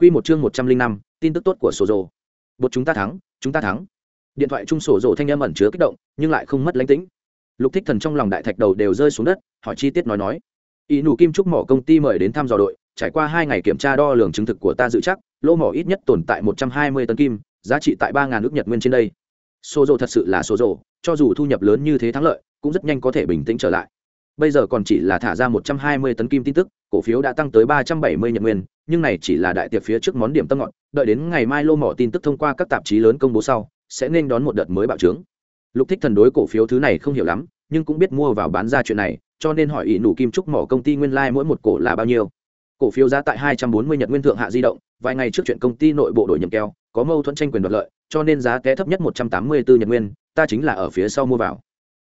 Quy một chương một trăm linh năm, tin tức tốt của sổ rồ bột chúng ta thắng, chúng ta thắng. Điện thoại trung sổ rồ thanh âm ẩn chứa kích động, nhưng lại không mất lãnh tĩnh. Lục thích thần trong lòng đại thạch đầu đều rơi xuống đất, hỏi chi tiết nói nói. Ý nụ kim trúc mỏ công ty mời đến thăm dò đội, trải qua hai ngày kiểm tra đo lường chứng thực của ta dự chắc lô mỏ ít nhất tồn tại một trăm hai mươi tấn kim, giá trị tại ba ngàn ước nhật nguyên trên đây. Sổ rồ thật sự là sổ rồ cho dù thu nhập lớn như thế thắng lợi, cũng rất nhanh có thể bình tĩnh trở lại bây giờ còn chỉ là thả ra một trăm hai mươi tấn kim tin tức cổ phiếu đã tăng tới ba trăm bảy mươi nhật nguyên nhưng này chỉ là đại tiệc phía trước món điểm tâm ngọn đợi đến ngày mai lô mỏ tin tức thông qua các tạp chí lớn công bố sau sẽ nên đón một đợt mới bạo trướng. Lục thích thần đối cổ phiếu thứ này không hiểu lắm nhưng cũng biết mua vào bán ra chuyện này cho nên hỏi ỷ nụ kim trúc mỏ công ty nguyên lai mỗi một cổ là bao nhiêu. Cổ phiếu giá tại hai trăm bốn mươi nhật nguyên thượng hạ di động vài ngày trước chuyện công ty nội bộ đổi nhầm keo có mâu thuẫn tranh quyền đoạt lợi cho nên giá té thấp nhất một trăm tám mươi bốn nhật nguyên ta chính là ở phía sau mua vào.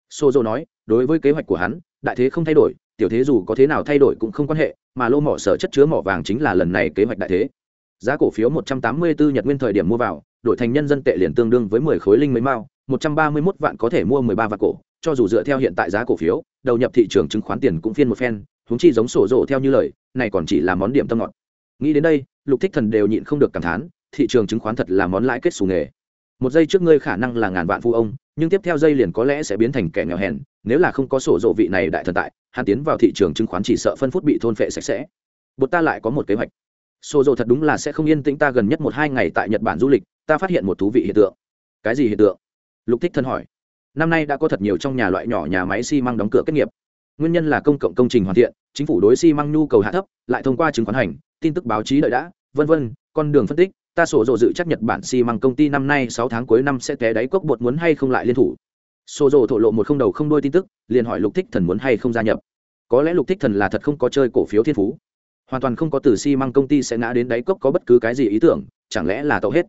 Sô nói, đối với kế hoạch của hắn, đại thế không thay đổi, tiểu thế dù có thế nào thay đổi cũng không quan hệ, mà lô mỏ sở chất chứa mỏ vàng chính là lần này kế hoạch đại thế. Giá cổ phiếu 184 Nhật Nguyên thời điểm mua vào, đổi thành nhân dân tệ liền tương đương với 10 khối linh mấy mao, 131 vạn có thể mua 13 vạn cổ, cho dù dựa theo hiện tại giá cổ phiếu, đầu nhập thị trường chứng khoán tiền cũng phiên một phen, huống chi giống sổ rộ theo như lời, này còn chỉ là món điểm tâm ngọt. Nghĩ đến đây, Lục Thích Thần đều nhịn không được cảm thán, thị trường chứng khoán thật là món lãi kết xù nghề. Một giây trước ngươi khả năng là ngàn vạn phu ông, nhưng tiếp theo dây liền có lẽ sẽ biến thành kẻ nghèo hèn nếu là không có sổ dộ vị này đại thần tại, hắn tiến vào thị trường chứng khoán chỉ sợ phân phút bị thôn phệ sạch sẽ. Bột ta lại có một kế hoạch. Sổ dộ thật đúng là sẽ không yên tĩnh ta gần nhất một hai ngày tại nhật bản du lịch, ta phát hiện một thú vị hiện tượng. Cái gì hiện tượng? Lục thích thân hỏi. Năm nay đã có thật nhiều trong nhà loại nhỏ nhà máy xi măng đóng cửa kết nghiệp. Nguyên nhân là công cộng công trình hoàn thiện, chính phủ đối xi măng nhu cầu hạ thấp, lại thông qua chứng khoán hành, tin tức báo chí đợi đã, vân vân, con đường phân tích, ta sổ dồ dự chắc nhật bản xi măng công ty năm nay sáu tháng cuối năm sẽ té đáy cốc bột muốn hay không lại liên thủ. Sô dồ thổ lộ một không đầu không đôi tin tức, liền hỏi lục thích thần muốn hay không gia nhập. Có lẽ lục thích thần là thật không có chơi cổ phiếu thiên phú. Hoàn toàn không có từ xi măng công ty sẽ ngã đến đáy cốc có bất cứ cái gì ý tưởng, chẳng lẽ là tậu hết.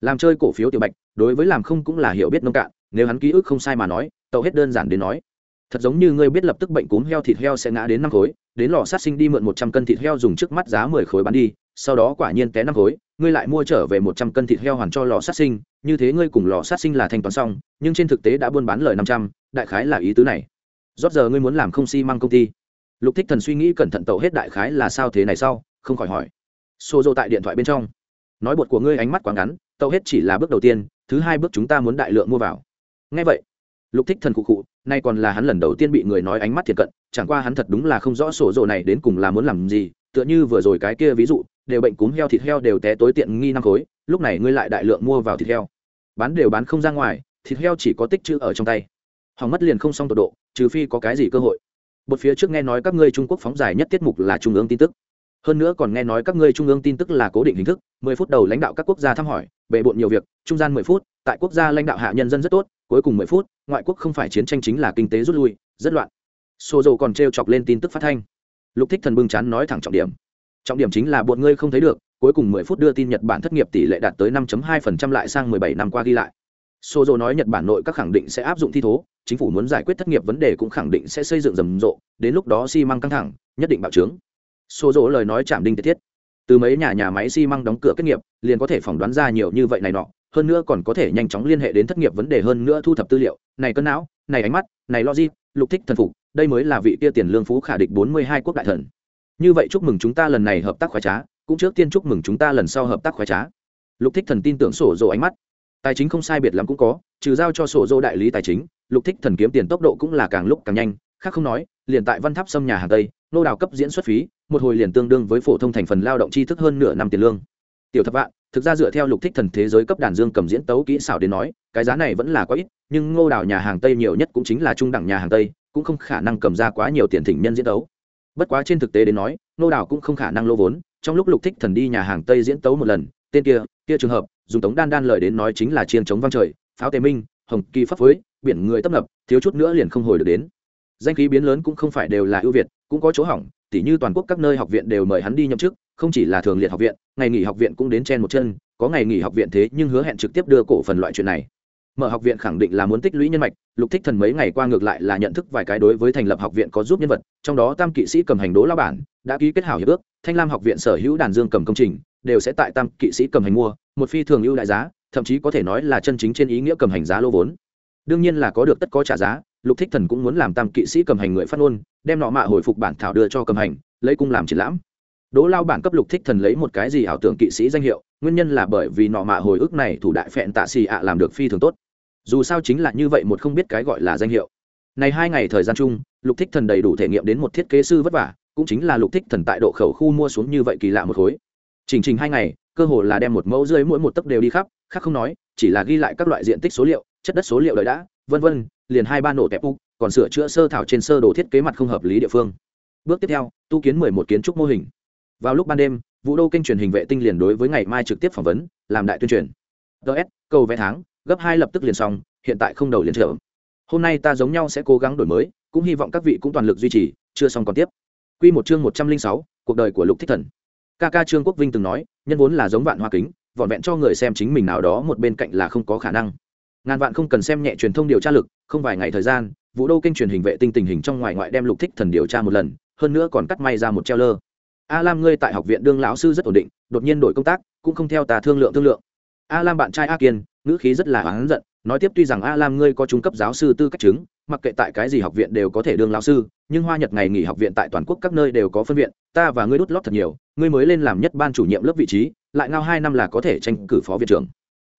Làm chơi cổ phiếu tiểu bạch, đối với làm không cũng là hiểu biết nông cạn, nếu hắn ký ức không sai mà nói, tậu hết đơn giản đến nói thật giống như ngươi biết lập tức bệnh cúm heo thịt heo sẽ ngã đến năm khối, đến lò sát sinh đi mượn một trăm cân thịt heo dùng trước mắt giá mười khối bán đi, sau đó quả nhiên té năm khối, ngươi lại mua trở về một trăm cân thịt heo hoàn cho lò sát sinh, như thế ngươi cùng lò sát sinh là thanh toán xong, nhưng trên thực tế đã buôn bán lời năm trăm, đại khái là ý tứ này. Rót giờ ngươi muốn làm không xi、si、măng công ty. Lục thích thần suy nghĩ cẩn thận tẩu hết đại khái là sao thế này sau, không khỏi hỏi. Xô dô tại điện thoại bên trong. Nói bột của ngươi ánh mắt quá ngắn tẩu hết chỉ là bước đầu tiên, thứ hai bước chúng ta muốn đại lượng mua vào. Ngay vậy lục thích thần cụ cụ nay còn là hắn lần đầu tiên bị người nói ánh mắt thiệt cận, chẳng qua hắn thật đúng là không rõ sổ dồ này đến cùng là muốn làm gì, tựa như vừa rồi cái kia ví dụ, đều bệnh cúm heo thịt heo đều té tối tiện nghi năm khối, lúc này ngươi lại đại lượng mua vào thịt heo. Bán đều bán không ra ngoài, thịt heo chỉ có tích chữ ở trong tay. Hỏng mất liền không xong tột độ, trừ phi có cái gì cơ hội. Một phía trước nghe nói các ngươi trung quốc phóng dài nhất tiết mục là trung ương tin tức. Hơn nữa còn nghe nói các ngươi trung ương tin tức là cố định hình thức, mười phút đầu lãnh đạo các quốc gia thăm hỏi, bề bộn nhiều việc, trung gian mười phút, tại quốc gia lãnh đạo hạ nhân dân rất tốt cuối cùng mười phút ngoại quốc không phải chiến tranh chính là kinh tế rút lui rất loạn. Xô dầu còn t chọc lên tin tức phát thanh. Lục thích thần bưng chán nói thẳng trọng điểm. Trọng điểm chính là bọn ngươi không thấy được cuối cùng 10 phút đưa tin nhật bản thất nghiệp tỷ lệ đạt tới 5.2% lại sang 17 năm qua ghi lại. Sô dầu nói Nhật Bản nội các khẳng định sẽ áp dụng thi thố, chính phủ muốn giải quyết thất nghiệp vấn đề cũng khẳng định sẽ xây dựng rầm rộ, đến lúc đó xi măng căng thẳng, nhất định bạo trướng. Sô dầu lời nói chạm đinh tiết thiết. Từ mấy nhà nhà máy xi măng đóng cửa kết nghiệp, liền có thể phỏng đoán ra nhiều như vậy này nọ, hơn nữa còn có thể nhanh chóng liên hệ đến thất nghiệp vấn đề hơn nữa thu thập tư liệu, này cân não, này ánh mắt, này logic, lục thích thần phục, đây mới là vị kia tiền lương phú khả địch 42 quốc đại thần. Như vậy chúc mừng chúng ta lần này hợp tác khoái trá cũng trước tiên chúc mừng chúng ta lần sau hợp tác khoái trá. Lục thích thần tin tưởng sổ dồ ánh mắt. Tài chính không sai biệt lắm cũng có trừ giao cho sổ dô đại lý tài chính lục thích thần kiếm tiền tốc độ cũng là càng lúc càng nhanh. Khác không nói liền tại văn tháp xâm nhà hàng tây nô đào cấp diễn xuất phí một hồi liền tương đương với phổ thông thành phần lao động tri thức hơn nửa năm tiền lương. Tiểu thập vạn thực ra dựa theo lục thích thần thế giới cấp đàn dương cầm diễn tấu kỹ xảo đến nói, cái giá này vẫn là quá ít, nhưng ngô đào nhà hàng tây nhiều nhất cũng chính là trung đẳng nhà hàng tây, cũng không khả năng cầm ra quá nhiều tiền thỉnh nhân diễn tấu. Bất quá trên thực tế đến nói, ngô đào cũng không khả năng lô vốn, trong lúc lục thích thần đi nhà hàng tây diễn tấu một lần, tên kia kia trường hợp, dùng tống đan đan lời đến nói chính là chiên chống vang trời, pháo tề minh, hồng kỳ pháp phối, biển người tấp nập, thiếu chút nữa liền không hồi được đến. Danh khí biến lớn cũng không phải đều là ưu việt, cũng có chỗ hỏng tỉ như toàn quốc các nơi học viện đều mời hắn đi nhậm chức, không chỉ là thường liệt học viện, ngày nghỉ học viện cũng đến chen một chân, có ngày nghỉ học viện thế nhưng hứa hẹn trực tiếp đưa cổ phần loại chuyện này. Mở học viện khẳng định là muốn tích lũy nhân mạch, lục thích thần mấy ngày qua ngược lại là nhận thức vài cái đối với thành lập học viện có giúp nhân vật, trong đó tam kỵ sĩ cầm hành đố lao bản, đã ký kết hảo hiệp ước, thanh lam học viện sở hữu đàn dương cầm công trình, đều sẽ tại tam kỵ sĩ cầm hành mua, một phi thường ưu đại giá, thậm chí có thể nói là chân chính trên ý nghĩa cầm hành giá lô vốn. Đương nhiên là có được tất có trả giá lục thích thần cũng muốn làm tam kỵ sĩ cầm hành người phát ngôn, đem nọ mạ hồi phục bản thảo đưa cho cầm hành, lấy cung làm triển lãm. Đỗ lao bản cấp lục thích thần lấy một cái gì ảo tưởng kỵ sĩ danh hiệu, nguyên nhân là bởi vì nọ mạ hồi ức này thủ đại phẹn tạ xì ạ làm được phi thường tốt. Dù sao chính là như vậy một không biết cái gọi là danh hiệu. Này hai ngày thời gian chung, lục thích thần đầy đủ thể nghiệm đến một thiết kế sư vất vả, cũng chính là lục thích thần tại độ khẩu khu mua xuống như vậy kỳ lạ một khối. Chỉnh trình hai ngày, cơ hồ là đem một mẫu rơi mỗi một tấc đều đi khắp, khác không nói, chỉ là ghi lại các loại diện tích số liệu, chất đất số liệu đời đã, vân vân liền hai ba nổ tẹp u, còn sửa chữa sơ thảo trên sơ đồ thiết kế mặt không hợp lý địa phương. Bước tiếp theo, tu kiến mười một kiến trúc mô hình. Vào lúc ban đêm, vũ đô kênh truyền hình vệ tinh liền đối với ngày mai trực tiếp phỏng vấn, làm đại tuyên truyền. Ts cầu vé tháng, gấp hai lập tức liền xong, hiện tại không đầu liền trở. Hôm nay ta giống nhau sẽ cố gắng đổi mới, cũng hy vọng các vị cũng toàn lực duy trì, chưa xong còn tiếp. Q một chương một trăm linh sáu, cuộc đời của lục thích thần. Ca ca trương quốc vinh từng nói, nhân vốn là giống vạn hoa kính vọn vẹn cho người xem chính mình nào đó một bên cạnh là không có khả năng ngàn vạn không cần xem nhẹ truyền thông điều tra lực, không vài ngày thời gian, vũ đô kênh truyền hình vệ tinh tình hình trong ngoài ngoại đem lục thích thần điều tra một lần, hơn nữa còn cắt may ra một treo lơ a lam ngươi tại học viện đương lão sư rất ổn định, đột nhiên đổi công tác, cũng không theo ta thương lượng thương lượng. A lam bạn trai a kiên, ngữ khí rất là oán giận, nói tiếp tuy rằng a lam ngươi có trung cấp giáo sư tư cách chứng, mặc kệ tại cái gì học viện đều có thể đương lão sư, nhưng hoa nhật ngày nghỉ học viện tại toàn quốc các nơi đều có phân viện, ta và ngươi đút lót thật nhiều, ngươi mới lên làm nhất ban chủ nhiệm lớp vị trí, lại ngao hai năm là có thể tranh cử phó viện trưởng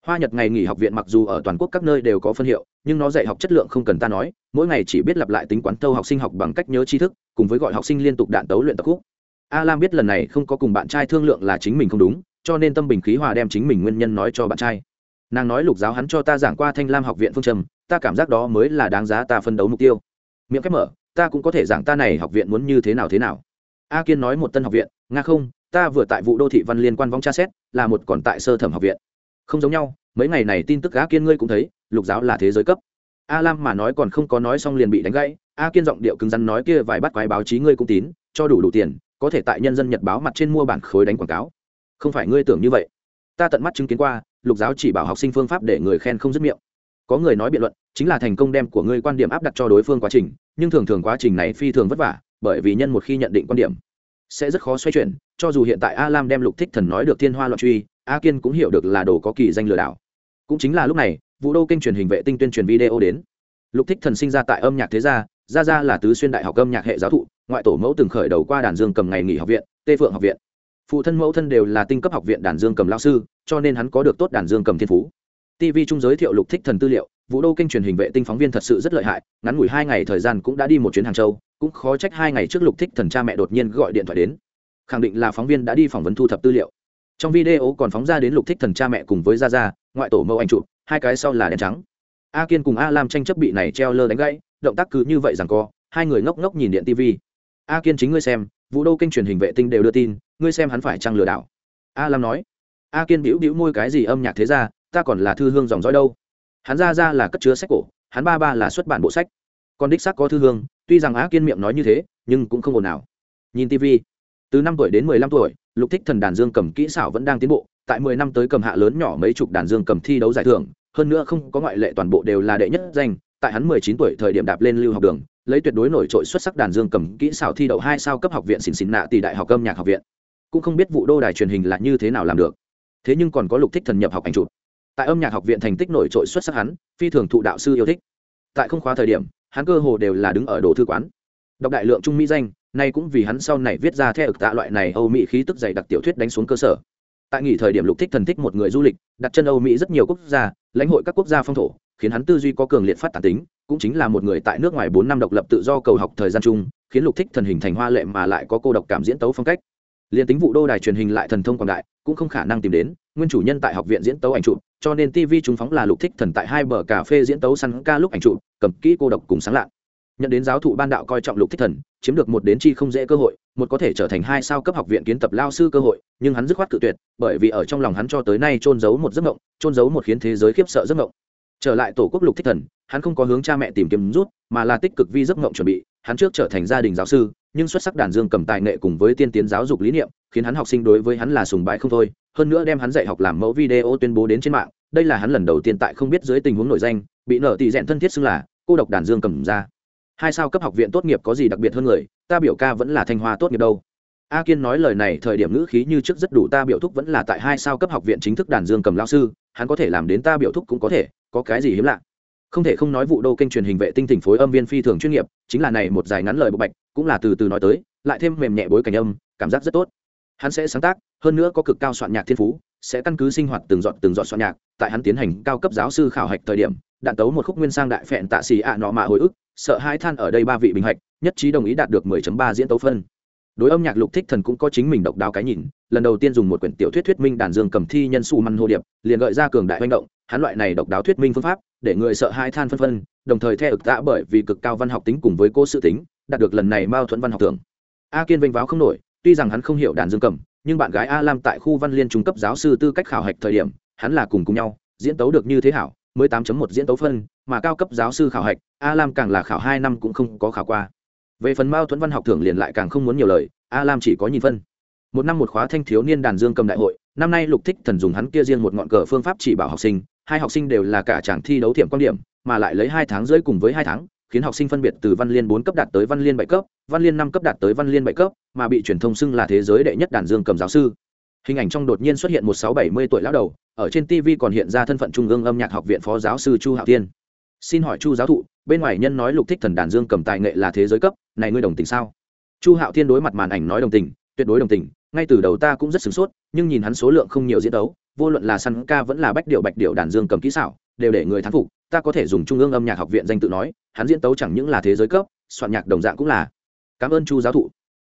hoa nhật ngày nghỉ học viện mặc dù ở toàn quốc các nơi đều có phân hiệu, nhưng nó dạy học chất lượng không cần ta nói, mỗi ngày chỉ biết lặp lại tính quán tâu học sinh học bằng cách nhớ tri thức, cùng với gọi học sinh liên tục đạn tấu luyện tập khúc. A lam biết lần này không có cùng bạn trai thương lượng là chính mình không đúng, cho nên tâm bình khí hòa đem chính mình nguyên nhân nói cho bạn trai. Nàng nói lục giáo hắn cho ta giảng qua thanh lam học viện phương trầm ta cảm giác đó mới là đáng giá ta phân đấu mục tiêu. Miệng khép mở, ta cũng có thể giảng ta này học viện muốn như thế nào thế nào. A kiên nói một tân học viện, nga không, ta vừa tại vụ đô thị văn liên quan vong tra xét, là một còn tại sơ thẩm học viện không giống nhau, mấy ngày này tin tức gã kiên ngươi cũng thấy, lục giáo là thế giới cấp. A lam mà nói còn không có nói xong liền bị đánh gãy, a kiên giọng điệu cứng rắn nói kia vài bắt quái báo chí ngươi cũng tín, cho đủ đủ tiền, có thể tại nhân dân nhật báo mặt trên mua bản khối đánh quảng cáo. Không phải ngươi tưởng như vậy. Ta tận mắt chứng kiến qua, lục giáo chỉ bảo học sinh phương pháp để người khen không dứt miệng. Có người nói biện luận, chính là thành công đem của ngươi quan điểm áp đặt cho đối phương quá trình, nhưng thường thường quá trình này phi thường vất vả, bởi vì nhân một khi nhận định quan điểm, sẽ rất khó xoay chuyển, cho dù hiện tại a lam đem lục thích thần nói được thiên hoa loạn truy a kiên cũng hiểu được là đồ có kỳ danh lừa đảo. Cũng chính là lúc này, vũ đô kênh truyền hình vệ tinh tuyên truyền video đến. Lục thích thần sinh ra tại âm nhạc thế gia gia gia là tứ xuyên đại học âm nhạc hệ giáo thụ, ngoại tổ mẫu từng khởi đầu qua đàn dương cầm ngày nghỉ học viện, tê phượng học viện. Phụ thân mẫu thân đều là tinh cấp học viện đàn dương cầm lao sư, cho nên hắn có được tốt đàn dương cầm thiên phú. Tv trung giới thiệu lục thích thần tư liệu, vũ đô kênh truyền hình vệ tinh phóng viên thật sự rất lợi hại, ngắn ngủi hai ngày thời gian cũng đã đi một chuyến hàng châu, cũng khó trách hai ngày trước lục thích thần cha mẹ đột nhiên gọi điện thoại đến. Khẳng định là phóng viên đã đi phỏng vấn thu thập tư liệu trong video còn phóng ra đến lục thích thần cha mẹ cùng với gia gia, ngoại tổ mẫu anh chụp, hai cái sau là đèn trắng. A kiên cùng a lam tranh chấp bị này treo lơ đánh gãy, động tác cứ như vậy rằng co, hai người ngốc ngốc nhìn điện tv a kiên chính ngươi xem, vũ đô kênh truyền hình vệ tinh đều đưa tin, ngươi xem hắn phải trăng lừa đảo. A lam nói, a kiên bĩu bĩu môi cái gì âm nhạc thế ra, ta còn là thư hương dòng dõi đâu. Hắn ra ra là cất chứa sách cổ, hắn ba ba là xuất bản bộ sách. Còn đích xác có thư hương, tuy rằng a kiên miệng nói như thế, nhưng cũng không ồn nào nhìn tv từ năm tuổi đến mười lăm tuổi, lục thích thần đàn dương cầm kỹ xảo vẫn đang tiến bộ, tại mười năm tới cầm hạ lớn nhỏ mấy chục đàn dương cầm thi đấu giải thưởng, hơn nữa không có ngoại lệ toàn bộ đều là đệ nhất danh, tại hắn mười chín tuổi thời điểm đạp lên lưu học đường, lấy tuyệt đối nổi trội xuất sắc đàn dương cầm kỹ xảo thi đậu hai sao cấp học viện xỉn xỉn nạ tỷ đại học âm nhạc học viện. Cũng không biết vụ đô đài truyền hình là như thế nào làm được. Thế nhưng còn có lục thích thần nhập học ảnh chụp. Tại âm nhạc học viện thành tích nổi trội xuất sắc hắn, phi thường thụ đạo sư yêu thích. Tại không khóa thời điểm, hắn cơ hồ đều là đứng ở đồ thư quán. Đọc đại lượng trung mỹ danh nay cũng vì hắn sau này viết ra theo ực tạ loại này âu mỹ khí tức dày đặc tiểu thuyết đánh xuống cơ sở. Tại nghỉ thời điểm lục thích thần thích một người du lịch, đặt chân âu mỹ rất nhiều quốc gia, lãnh hội các quốc gia phong thổ, khiến hắn tư duy có cường liệt phát tản tính, cũng chính là một người tại nước ngoài bốn năm độc lập tự do cầu học thời gian chung, khiến lục thích thần hình thành hoa lệ mà lại có cô độc cảm diễn tấu phong cách. Liền tính vụ đô đài truyền hình lại thần thông quảng đại, cũng không khả năng tìm đến, nguyên chủ nhân tại học viện diễn tấu ảnh chụp, cho nên tv chúng phóng là lục thích thần tại hai bờ cà phê diễn tấu săn ca lúc ảnh chụp, cầm kỹ cô độc cùng sáng lạ nhận đến giáo thụ ban đạo coi trọng lục thích thần, chiếm được một đến chi không dễ cơ hội, một có thể trở thành hai sao cấp học viện kiến tập lao sư cơ hội, nhưng hắn dứt khoát cự tuyệt, bởi vì ở trong lòng hắn cho tới nay trôn giấu một giấc mộng trôn giấu một khiến thế giới khiếp sợ giấc mộng. Trở lại tổ quốc lục thích thần, hắn không có hướng cha mẹ tìm kiếm rút, mà là tích cực vi giấc mộng chuẩn bị, hắn trước trở thành gia đình giáo sư, nhưng xuất sắc đàn dương cầm tài nghệ cùng với tiên tiến giáo dục lý niệm, khiến hắn học sinh đối với hắn là sùng bái không thôi, hơn nữa đem hắn dạy học làm mẫu video tuyên bố đến trên mạng, đây là hắn lần đầu tiên tại không biết dưới tình huống nổi danh, bị nở tỷ dẹn thân thiết xưng là, cô độc đàn dương cầm ra hai sao cấp học viện tốt nghiệp có gì đặc biệt hơn người, ta biểu ca vẫn là thanh hoa tốt nghiệp đâu. A kiên nói lời này thời điểm ngữ khí như trước rất đủ, ta biểu thúc vẫn là tại hai sao cấp học viện chính thức đàn dương cầm lao sư, hắn có thể làm đến ta biểu thúc cũng có thể, có cái gì hiếm lạ. Không thể không nói vụ đô kênh truyền hình vệ tinh tỉnh phối âm viên phi thường chuyên nghiệp, chính là này một dài ngắn lời bộ bạch, cũng là từ từ nói tới, lại thêm mềm nhẹ bối cảnh âm, cảm giác rất tốt. Hắn sẽ sáng tác, hơn nữa có cực cao soạn nhạc thiên phú, sẽ căn cứ sinh hoạt từng dọn từng dọn soạn nhạc, tại hắn tiến hành cao cấp giáo sư khảo hạch thời điểm, đạn tấu một khúc nguyên sang đại phẹn tạ xì ạ nọ mạ hồi ức sợ hai than ở đây ba vị bình hạch, nhất trí đồng ý đạt được 10.3 diễn tấu phân. Đối âm nhạc lục thích thần cũng có chính mình độc đáo cái nhìn, lần đầu tiên dùng một quyển tiểu thuyết thuyết minh đàn dương cầm thi nhân su măn hồ điệp, liền gợi ra cường đại manh động, hắn loại này độc đáo thuyết minh phương pháp, để người sợ hai than phân phân, đồng thời theo ực tạ bởi vì cực cao văn học tính cùng với cô sự tính, đạt được lần này mao thuẫn văn học tưởng a kiên vênh váo không nổi, tuy rằng hắn không hiểu đàn dương cầm, nhưng bạn gái a lam tại khu văn liên trung cấp giáo sư tư cách khảo hạch thời điểm, hắn là cùng cùng nhau, diễn tấu được như thế hảo, mới tám một diễn tấu phân mà cao cấp giáo sư khảo hạch, a lam càng là khảo hai năm cũng không có khảo qua. Về phần mao thuẫn văn học thưởng liền lại càng không muốn nhiều lời, a lam chỉ có nhìn phân. Một năm một khóa thanh thiếu niên đàn dương cầm đại hội, năm nay lục thích thần dùng hắn kia riêng một ngọn cờ phương pháp chỉ bảo học sinh, hai học sinh đều là cả chàng thi đấu thiểm quan điểm, mà lại lấy hai tháng rưỡi cùng với hai tháng, khiến học sinh phân biệt từ văn liên bốn cấp đạt tới văn liên bảy cấp, văn liên năm cấp đạt tới văn liên bảy cấp, mà bị truyền thông xưng là thế giới đệ nhất đàn dương cầm giáo sư. Hình ảnh trong đột nhiên xuất hiện một sáu bảy mươi tuổi lão đầu, ở trên tv còn hiện ra thân phận trung ương âm nhạc học viện phó giáo sư chu hạo tiên xin hỏi chu giáo thụ, bên ngoài nhân nói lục thích thần đàn dương cầm tài nghệ là thế giới cấp, này ngươi đồng tình sao? Chu hạo thiên đối mặt màn ảnh nói đồng tình, tuyệt đối đồng tình, ngay từ đầu ta cũng rất sửng sốt, nhưng nhìn hắn số lượng không nhiều diễn đấu, vô luận là săn ca vẫn là bách điệu bạch điệu đàn dương cầm kỹ xảo, đều để người thắng phục, ta có thể dùng trung ương âm nhạc học viện danh tự nói, hắn diễn tấu chẳng những là thế giới cấp, soạn nhạc đồng dạng cũng là. Cảm ơn chu giáo thụ.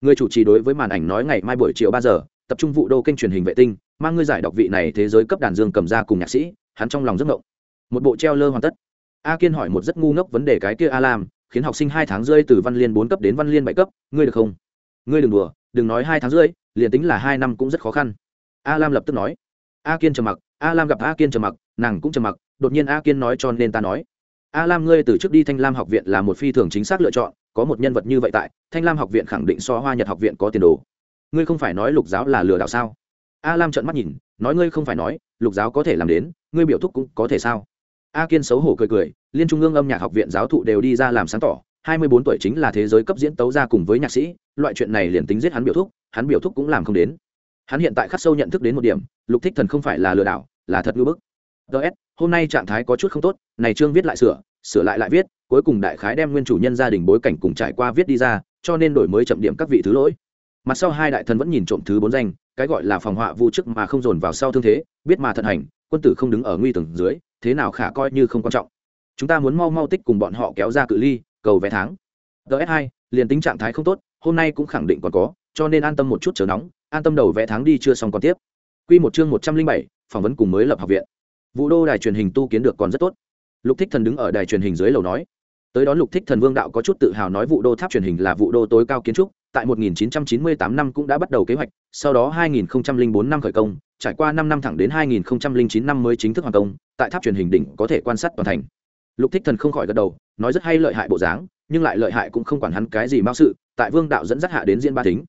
Người chủ trì đối với màn ảnh nói ngày mai buổi chiều ba giờ, tập trung vụ đô kênh truyền hình vệ tinh, mang ngươi giải đọc vị này thế giới cấp đàn dương cầm ra cùng nhạc sĩ, hắn trong lòng rất ngộng. Một bộ treo lơ hoàn tất a kiên hỏi một rất ngu ngốc vấn đề cái kia a lam khiến học sinh hai tháng rơi từ văn liên bốn cấp đến văn liên bảy cấp, ngươi được không? Ngươi đừng đùa, đừng nói hai tháng rưỡi, liền tính là hai năm cũng rất khó khăn. A lam lập tức nói. A kiên trầm mặc a lam gặp a kiên trầm mặc, nàng cũng trầm mặc, đột nhiên a kiên nói cho nên ta nói. A lam ngươi từ trước đi thanh lam học viện là một phi thường chính xác lựa chọn, có một nhân vật như vậy tại, thanh lam học viện khẳng định so hoa nhật học viện có tiền đồ. Ngươi không phải nói lục giáo là lừa đảo sao? A lam trợn mắt nhìn, nói, ngươi không phải nói, lục giáo có thể làm đến, ngươi biểu thúc cũng có thể sao? A kiên xấu hổ cười cười, liên trung ương âm nhạc học viện giáo thụ đều đi ra làm sáng tỏ, hai mươi bốn tuổi chính là thế giới cấp diễn tấu ra cùng với nhạc sĩ, loại chuyện này liền tính giết hắn biểu thúc, hắn biểu thúc cũng làm không đến. Hắn hiện tại khắc sâu nhận thức đến một điểm, lục thích thần không phải là lừa đảo, là thật ngưỡng bức. Ts hôm nay trạng thái có chút không tốt, này trương viết lại sửa sửa lại lại viết, cuối cùng đại khái đem nguyên chủ nhân gia đình bối cảnh cùng trải qua viết đi ra, cho nên đổi mới chậm điểm các vị thứ lỗi. Mặt sau hai đại thần vẫn nhìn trộm thứ bốn danh, cái gọi là phòng họa vu chức mà không dồn vào sau thương thế, biết mà thận hành, quân tử không đứng ở nguy tầng dưới thế nào khả coi như không quan trọng. Chúng ta muốn mau mau tích cùng bọn họ kéo ra cự ly, cầu vé tháng. Ts hai, liền tính trạng thái không tốt, hôm nay cũng khẳng định còn có, cho nên an tâm một chút chờ nóng, an tâm đầu vé tháng đi chưa xong còn tiếp. Q một chương một trăm linh bảy, phỏng vấn cùng mới lập học viện. Vũ đô đài truyền hình tu kiến được còn rất tốt. Lục thích thần đứng ở đài truyền hình dưới lầu nói, tới đón lục thích thần vương đạo có chút tự hào nói vụ đô tháp truyền hình là vụ đô tối cao kiến trúc tại 1998 năm cũng đã bắt đầu kế hoạch, sau đó 2004 năm khởi công, trải qua 5 năm thẳng đến 2009 năm mới chính thức hoàn công, tại tháp truyền hình đỉnh có thể quan sát toàn thành. Lục thích thần không khỏi gật đầu, nói rất hay lợi hại bộ dáng, nhưng lại lợi hại cũng không quản hắn cái gì mạo sự, tại vương đạo dẫn dắt hạ đến diễn ba thính.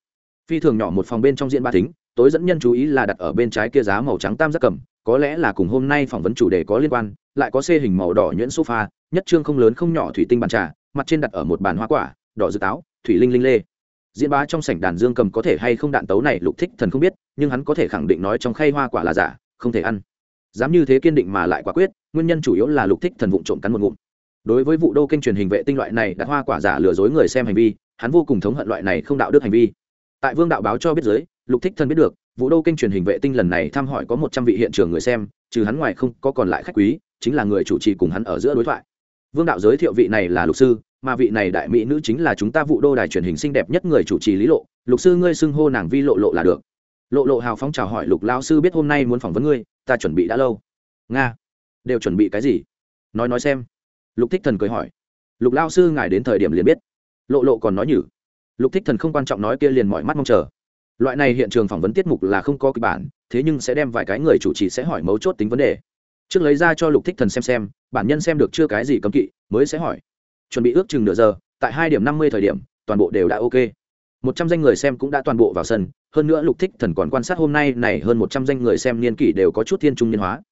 Phi thường nhỏ một phòng bên trong diễn ba thính, tối dẫn nhân chú ý là đặt ở bên trái kia giá màu trắng tam giác cầm, có lẽ là cùng hôm nay phỏng vấn chủ đề có liên quan, lại có xê hình màu đỏ nhuyễn sofa, nhất trương không lớn không nhỏ thủy tinh bàn trà, mặt trên đặt ở một bàn hoa quả, đỏ dư táo thủy linh linh lê diễn bá trong sảnh đàn dương cầm có thể hay không đạn tấu này lục thích thần không biết, nhưng hắn có thể khẳng định nói trong khay hoa quả là giả, không thể ăn. Dám như thế kiên định mà lại quả quyết, nguyên nhân chủ yếu là lục thích thần vụng trộm cắn một ngụm. Đối với vụ đô kênh truyền hình vệ tinh loại này đặt hoa quả giả lừa dối người xem hành vi, hắn vô cùng thống hận loại này không đạo đức hành vi. Tại vương đạo báo cho biết giới lục thích thần biết được, vụ đô kênh truyền hình vệ tinh lần này thăm hỏi có một trăm vị hiện trường người xem, trừ hắn ngoài không có còn lại khách quý, chính là người chủ trì cùng hắn ở giữa đối thoại. Vương đạo giới thiệu vị này là lục sư mà vị này đại mỹ nữ chính là chúng ta vụ đô đài truyền hình xinh đẹp nhất người chủ trì lý lộ. Lục sư ngươi xưng hô nàng vi lộ lộ là được. Lộ lộ hào phóng chào hỏi lục lao sư biết hôm nay muốn phỏng vấn ngươi, ta chuẩn bị đã lâu. Nga, đều chuẩn bị cái gì? Nói nói xem. Lục thích thần cười hỏi. Lục lao sư ngài đến thời điểm liền biết. Lộ lộ còn nói nhử. Lục thích thần không quan trọng nói kia liền mọi mắt mong chờ. Loại này hiện trường phỏng vấn tiết mục là không có kịch bản, thế nhưng sẽ đem vài cái người chủ trì sẽ hỏi mấu chốt tính vấn đề. Trước lấy ra cho lục thích thần xem xem, bản nhân xem được chưa cái gì cấm kỵ, mới sẽ hỏi chuẩn bị ước chừng nửa giờ, tại hai điểm năm mươi thời điểm, toàn bộ đều đã ok. Một trăm danh người xem cũng đã toàn bộ vào sân, hơn nữa lục thích thần còn quan sát hôm nay này hơn một trăm danh người xem niên kỷ đều có chút thiên trung niên hóa.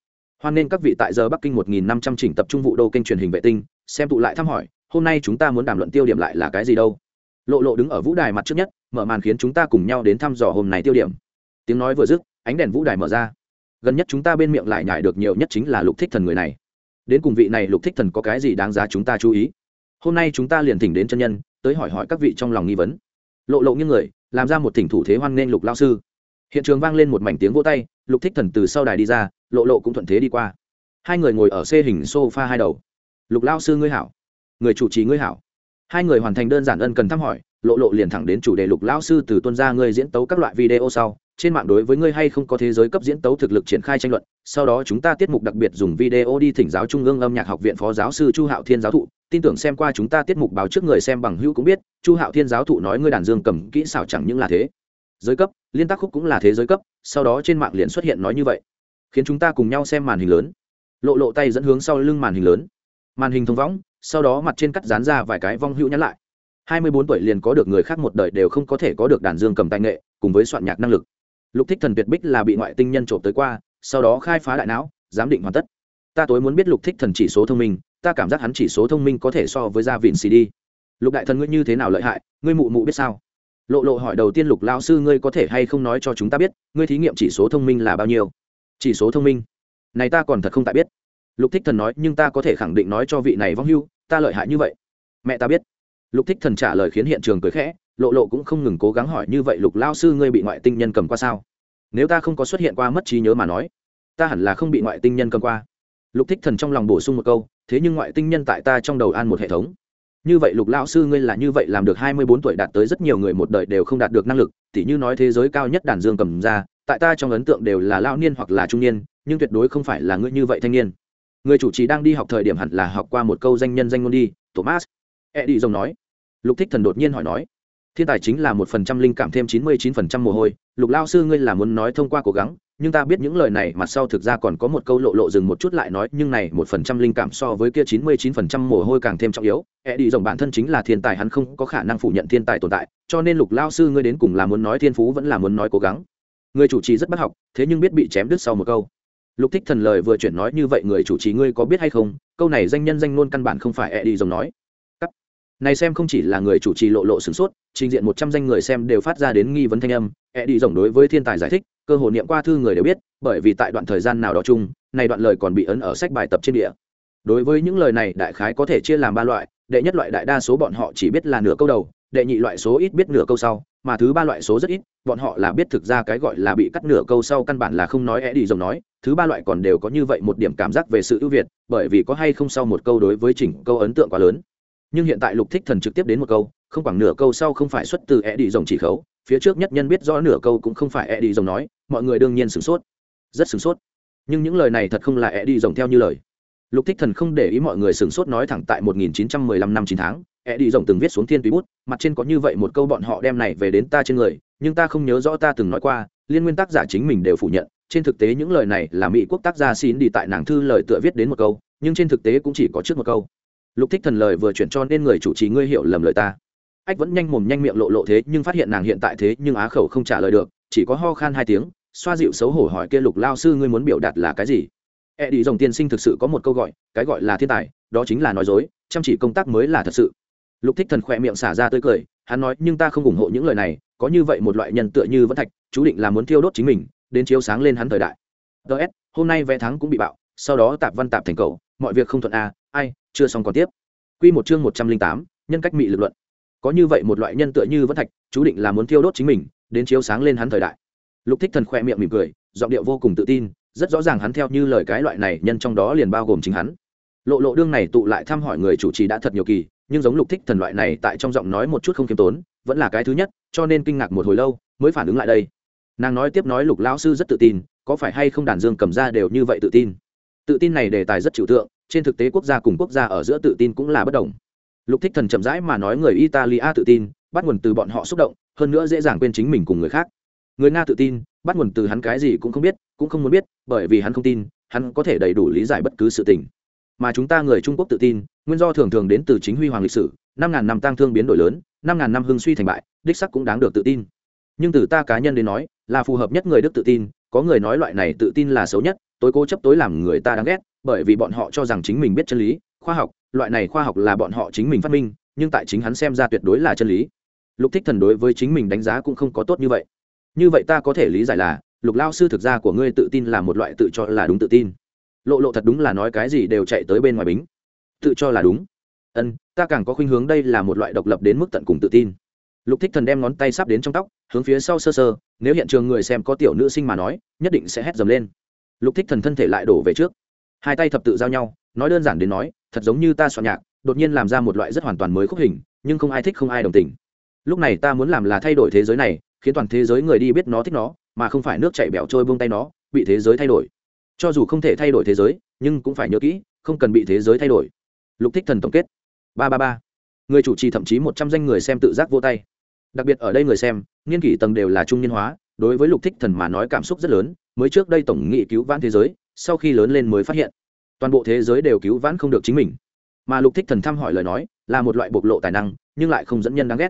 Hoan nên các vị tại giờ bắc kinh một nghìn năm trăm chỉnh tập trung vụ đô kênh truyền hình vệ tinh, xem tụ lại thăm hỏi, hôm nay chúng ta muốn đàm luận tiêu điểm lại là cái gì đâu. Lộ lộ đứng ở vũ đài mặt trước nhất, mở màn khiến chúng ta cùng nhau đến thăm dò hôm nay tiêu điểm. Tiếng nói vừa dứt, ánh đèn vũ đài mở ra. Gần nhất chúng ta bên miệng lại nhải được nhiều nhất chính là lục thích thần người này. Đến cùng vị này lục thích thần có cái gì đáng giá chúng ta chú ý? Hôm nay chúng ta liền thỉnh đến chân nhân, tới hỏi hỏi các vị trong lòng nghi vấn. Lộ lộ như người, làm ra một thỉnh thủ thế hoan nghênh lục lao sư. Hiện trường vang lên một mảnh tiếng vỗ tay, lục thích thần từ sau đài đi ra, lộ lộ cũng thuận thế đi qua. Hai người ngồi ở xe hình sofa hai đầu. Lục lao sư ngươi hảo. Người chủ trì ngươi hảo. Hai người hoàn thành đơn giản ân cần thăm hỏi, lộ lộ liền thẳng đến chủ đề lục lao sư từ tuân gia ngươi diễn tấu các loại video sau trên mạng đối với ngươi hay không có thế giới cấp diễn tấu thực lực triển khai tranh luận, sau đó chúng ta tiết mục đặc biệt dùng video đi thỉnh giáo trung ương âm nhạc học viện phó giáo sư chu hạo thiên giáo thụ. Tin tưởng xem qua chúng ta tiết mục báo trước người xem bằng hữu cũng biết, chu hạo thiên giáo thụ nói ngươi đàn dương cầm kỹ xảo chẳng những là thế giới cấp, liên tác khúc cũng là thế giới cấp, sau đó trên mạng liền xuất hiện nói như vậy. Khiến chúng ta cùng nhau xem màn hình lớn. Lộ lộ tay dẫn hướng sau lưng màn hình lớn. Màn hình thông võng sau đó mặt trên cắt dán ra vài cái vong hữu nhắn lại. Hai mươi bốn tuổi liền có được người khác một đời đều không có thể có được đàn dương cầm tay nghệ, cùng với soạn nhạc năng lực lục thích thần tuyệt bích là bị ngoại tinh nhân trộm tới qua, sau đó khai phá đại não, giám định hoàn tất. Ta tối muốn biết lục thích thần chỉ số thông minh, ta cảm giác hắn chỉ số thông minh có thể so với gia vịn cd lục đại thần ngươi như thế nào lợi hại, ngươi mụ mụ biết sao? Lộ lộ hỏi đầu tiên lục lao sư ngươi có thể hay không nói cho chúng ta biết, ngươi thí nghiệm chỉ số thông minh là bao nhiêu? Chỉ số thông minh? Này ta còn thật không tại biết. Lục thích thần nói, nhưng ta có thể khẳng định nói cho vị này vong hưu, ta lợi hại như vậy. Mẹ ta biết. Lục thích thần trả lời khiến hiện trường cười khẽ lộ lộ cũng không ngừng cố gắng hỏi như vậy lục lao sư ngươi bị ngoại tinh nhân cầm qua sao? Nếu ta không có xuất hiện qua mất trí nhớ mà nói, ta hẳn là không bị ngoại tinh nhân cầm qua. Lục thích thần trong lòng bổ sung một câu, thế nhưng ngoại tinh nhân tại ta trong đầu an một hệ thống. Như vậy lục lao sư ngươi là như vậy làm được hai mươi bốn tuổi đạt tới rất nhiều người một đời đều không đạt được năng lực, tỉ như nói thế giới cao nhất đàn dương cầm ra, tại ta trong ấn tượng đều là lao niên hoặc là trung niên, nhưng tuyệt đối không phải là ngươi như vậy thanh niên. Người chủ trì đang đi học thời điểm hẳn là học qua một câu danh nhân danh ngôn đi, thomas. Eddie rồng nói. Lục thích thần đột nhiên hỏi nói thiên tài chính là một phần trăm linh cảm thêm chín mươi chín phần trăm mồ hôi. Lục lao sư ngươi là muốn nói thông qua cố gắng, nhưng ta biết những lời này mặt sau thực ra còn có một câu lộ lộ dừng một chút lại nói, nhưng này một phần trăm linh cảm so với kia chín mươi chín phần trăm mồ hôi càng thêm trọng yếu. E đi rồng bản thân chính là thiên tài, hắn không có khả năng phủ nhận thiên tài tồn tại, cho nên lục lao sư ngươi đến cùng là muốn nói thiên phú vẫn là muốn nói cố gắng. Người chủ trì rất bất học, thế nhưng biết bị chém đứt sau một câu. Lục thích thần lời vừa chuyển nói như vậy, người chủ trì ngươi có biết hay không? Câu này danh nhân danh ngôn căn bản không phải e đi rồng nói này xem không chỉ là người chủ trì lộ lộ sửng sốt, trình diện một trăm danh người xem đều phát ra đến nghi vấn thanh âm. E đi rồng đối với thiên tài giải thích, cơ hội niệm qua thư người đều biết, bởi vì tại đoạn thời gian nào đó chung, này đoạn lời còn bị ấn ở sách bài tập trên địa. Đối với những lời này, đại khái có thể chia làm ba loại, đệ nhất loại đại đa số bọn họ chỉ biết là nửa câu đầu, đệ nhị loại số ít biết nửa câu sau, mà thứ ba loại số rất ít, bọn họ là biết thực ra cái gọi là bị cắt nửa câu sau căn bản là không nói é đi rồng nói, thứ ba loại còn đều có như vậy một điểm cảm giác về sự ưu việt, bởi vì có hay không sau một câu đối với chỉnh câu ấn tượng quá lớn nhưng hiện tại lục thích thần trực tiếp đến một câu, không khoảng nửa câu sau không phải xuất từ e đi rồng chỉ khấu, phía trước nhất nhân biết rõ nửa câu cũng không phải e đi rồng nói, mọi người đương nhiên sửng sốt. Rất sửng sốt. Nhưng những lời này thật không là e đi rồng theo như lời. Lục thích thần không để ý mọi người sửng sốt nói thẳng tại 1915 năm chín tháng e đi rồng từng viết xuống thiên túy bút, mặt trên có như vậy một câu bọn họ đem này về đến ta trên người, nhưng ta không nhớ rõ ta từng nói qua, liên nguyên tác giả chính mình đều phủ nhận, trên thực tế những lời này là mỹ quốc tác gia xin đi tại nàng thư lời tựa viết đến một câu, nhưng trên thực tế cũng chỉ có trước một câu lục thích thần lời vừa chuyển cho nên người chủ trì ngươi hiểu lầm lời ta. Ách vẫn nhanh mồm nhanh miệng lộ lộ thế, nhưng phát hiện nàng hiện tại thế, nhưng á khẩu không trả lời được, chỉ có ho khan hai tiếng, xoa dịu xấu hổ hỏi kia lục lao sư ngươi muốn biểu đạt là cái gì? E đi dòng tiên sinh thực sự có một câu gọi, cái gọi là thiên tài, đó chính là nói dối, chăm chỉ công tác mới là thật sự. Lục thích thần khỏe miệng xả ra tươi cười, hắn nói, nhưng ta không ủng hộ những lời này, có như vậy một loại nhân tựa như vẫn thạch, chú định là muốn thiêu đốt chính mình, đến chiếu sáng lên hắn thời đại. Ts hôm nay vé thắng cũng bị bạo, sau đó tạp văn tạp thành cầu, mọi việc không thuận a ai chưa xong còn tiếp. Quy một chương một trăm linh tám, nhân cách mị lực luận. Có như vậy một loại nhân tựa như vẫn thạch, chú định là muốn thiêu đốt chính mình, đến chiếu sáng lên hắn thời đại. Lục thích thần khoe miệng mỉm cười, giọng điệu vô cùng tự tin, rất rõ ràng hắn theo như lời cái loại này nhân trong đó liền bao gồm chính hắn. Lộ lộ đương này tụ lại thăm hỏi người chủ trì đã thật nhiều kỳ, nhưng giống lục thích thần loại này tại trong giọng nói một chút không khiêm tốn, vẫn là cái thứ nhất, cho nên kinh ngạc một hồi lâu, mới phản ứng lại đây. Nàng nói tiếp nói lục lão sư rất tự tin, có phải hay không đàn dương cầm ra đều như vậy tự tin? Tự tin này đề tài rất chịu tượng trên thực tế quốc gia cùng quốc gia ở giữa tự tin cũng là bất đồng. Lục thích thần chậm rãi mà nói người italia tự tin, bắt nguồn từ bọn họ xúc động, hơn nữa dễ dàng quên chính mình cùng người khác. Người nga tự tin, bắt nguồn từ hắn cái gì cũng không biết, cũng không muốn biết, bởi vì hắn không tin, hắn có thể đầy đủ lý giải bất cứ sự tình. Mà chúng ta người trung quốc tự tin, nguyên do thường thường đến từ chính huy hoàng lịch sử, năm ngàn năm tăng thương biến đổi lớn, năm ngàn năm hưng suy thành bại, đích sắc cũng đáng được tự tin. Nhưng từ ta cá nhân đến nói, là phù hợp nhất người đức tự tin, có người nói loại này tự tin là xấu nhất, tối cố chấp tối làm người ta đáng ghét bởi vì bọn họ cho rằng chính mình biết chân lý, khoa học, loại này khoa học là bọn họ chính mình phát minh, nhưng tại chính hắn xem ra tuyệt đối là chân lý. Lục thích thần đối với chính mình đánh giá cũng không có tốt như vậy. Như vậy ta có thể lý giải là, lục lao sư thực ra của ngươi tự tin là một loại tự cho là đúng tự tin. Lộ lộ thật đúng là nói cái gì đều chạy tới bên ngoài bính. Tự cho là đúng. Ân, ta càng có khuynh hướng đây là một loại độc lập đến mức tận cùng tự tin. Lục thích thần đem ngón tay sắp đến trong tóc, hướng phía sau sơ sơ, nếu hiện trường người xem có tiểu nữ sinh mà nói, nhất định sẽ hét dầm lên. Lục thích thần thân thể lại đổ về trước hai tay thập tự giao nhau, nói đơn giản đến nói, thật giống như ta soạn nhạc, đột nhiên làm ra một loại rất hoàn toàn mới khúc hình, nhưng không ai thích không ai đồng tình. Lúc này ta muốn làm là thay đổi thế giới này, khiến toàn thế giới người đi biết nó thích nó, mà không phải nước chạy bẹo trôi buông tay nó, bị thế giới thay đổi. Cho dù không thể thay đổi thế giới, nhưng cũng phải nhớ kỹ, không cần bị thế giới thay đổi. Lục thích thần tổng kết. Ba ba ba. Người chủ trì thậm chí một trăm danh người xem tự giác vô tay. Đặc biệt ở đây người xem nghiên kỷ tầng đều là trung niên hóa, đối với lục thích thần mà nói cảm xúc rất lớn, mới trước đây tổng nghị cứu vãn thế giới sau khi lớn lên mới phát hiện. Toàn bộ thế giới đều cứu vãn không được chính mình. Mà lục thích thần thăm hỏi lời nói, là một loại bộc lộ tài năng, nhưng lại không dẫn nhân đáng ghét.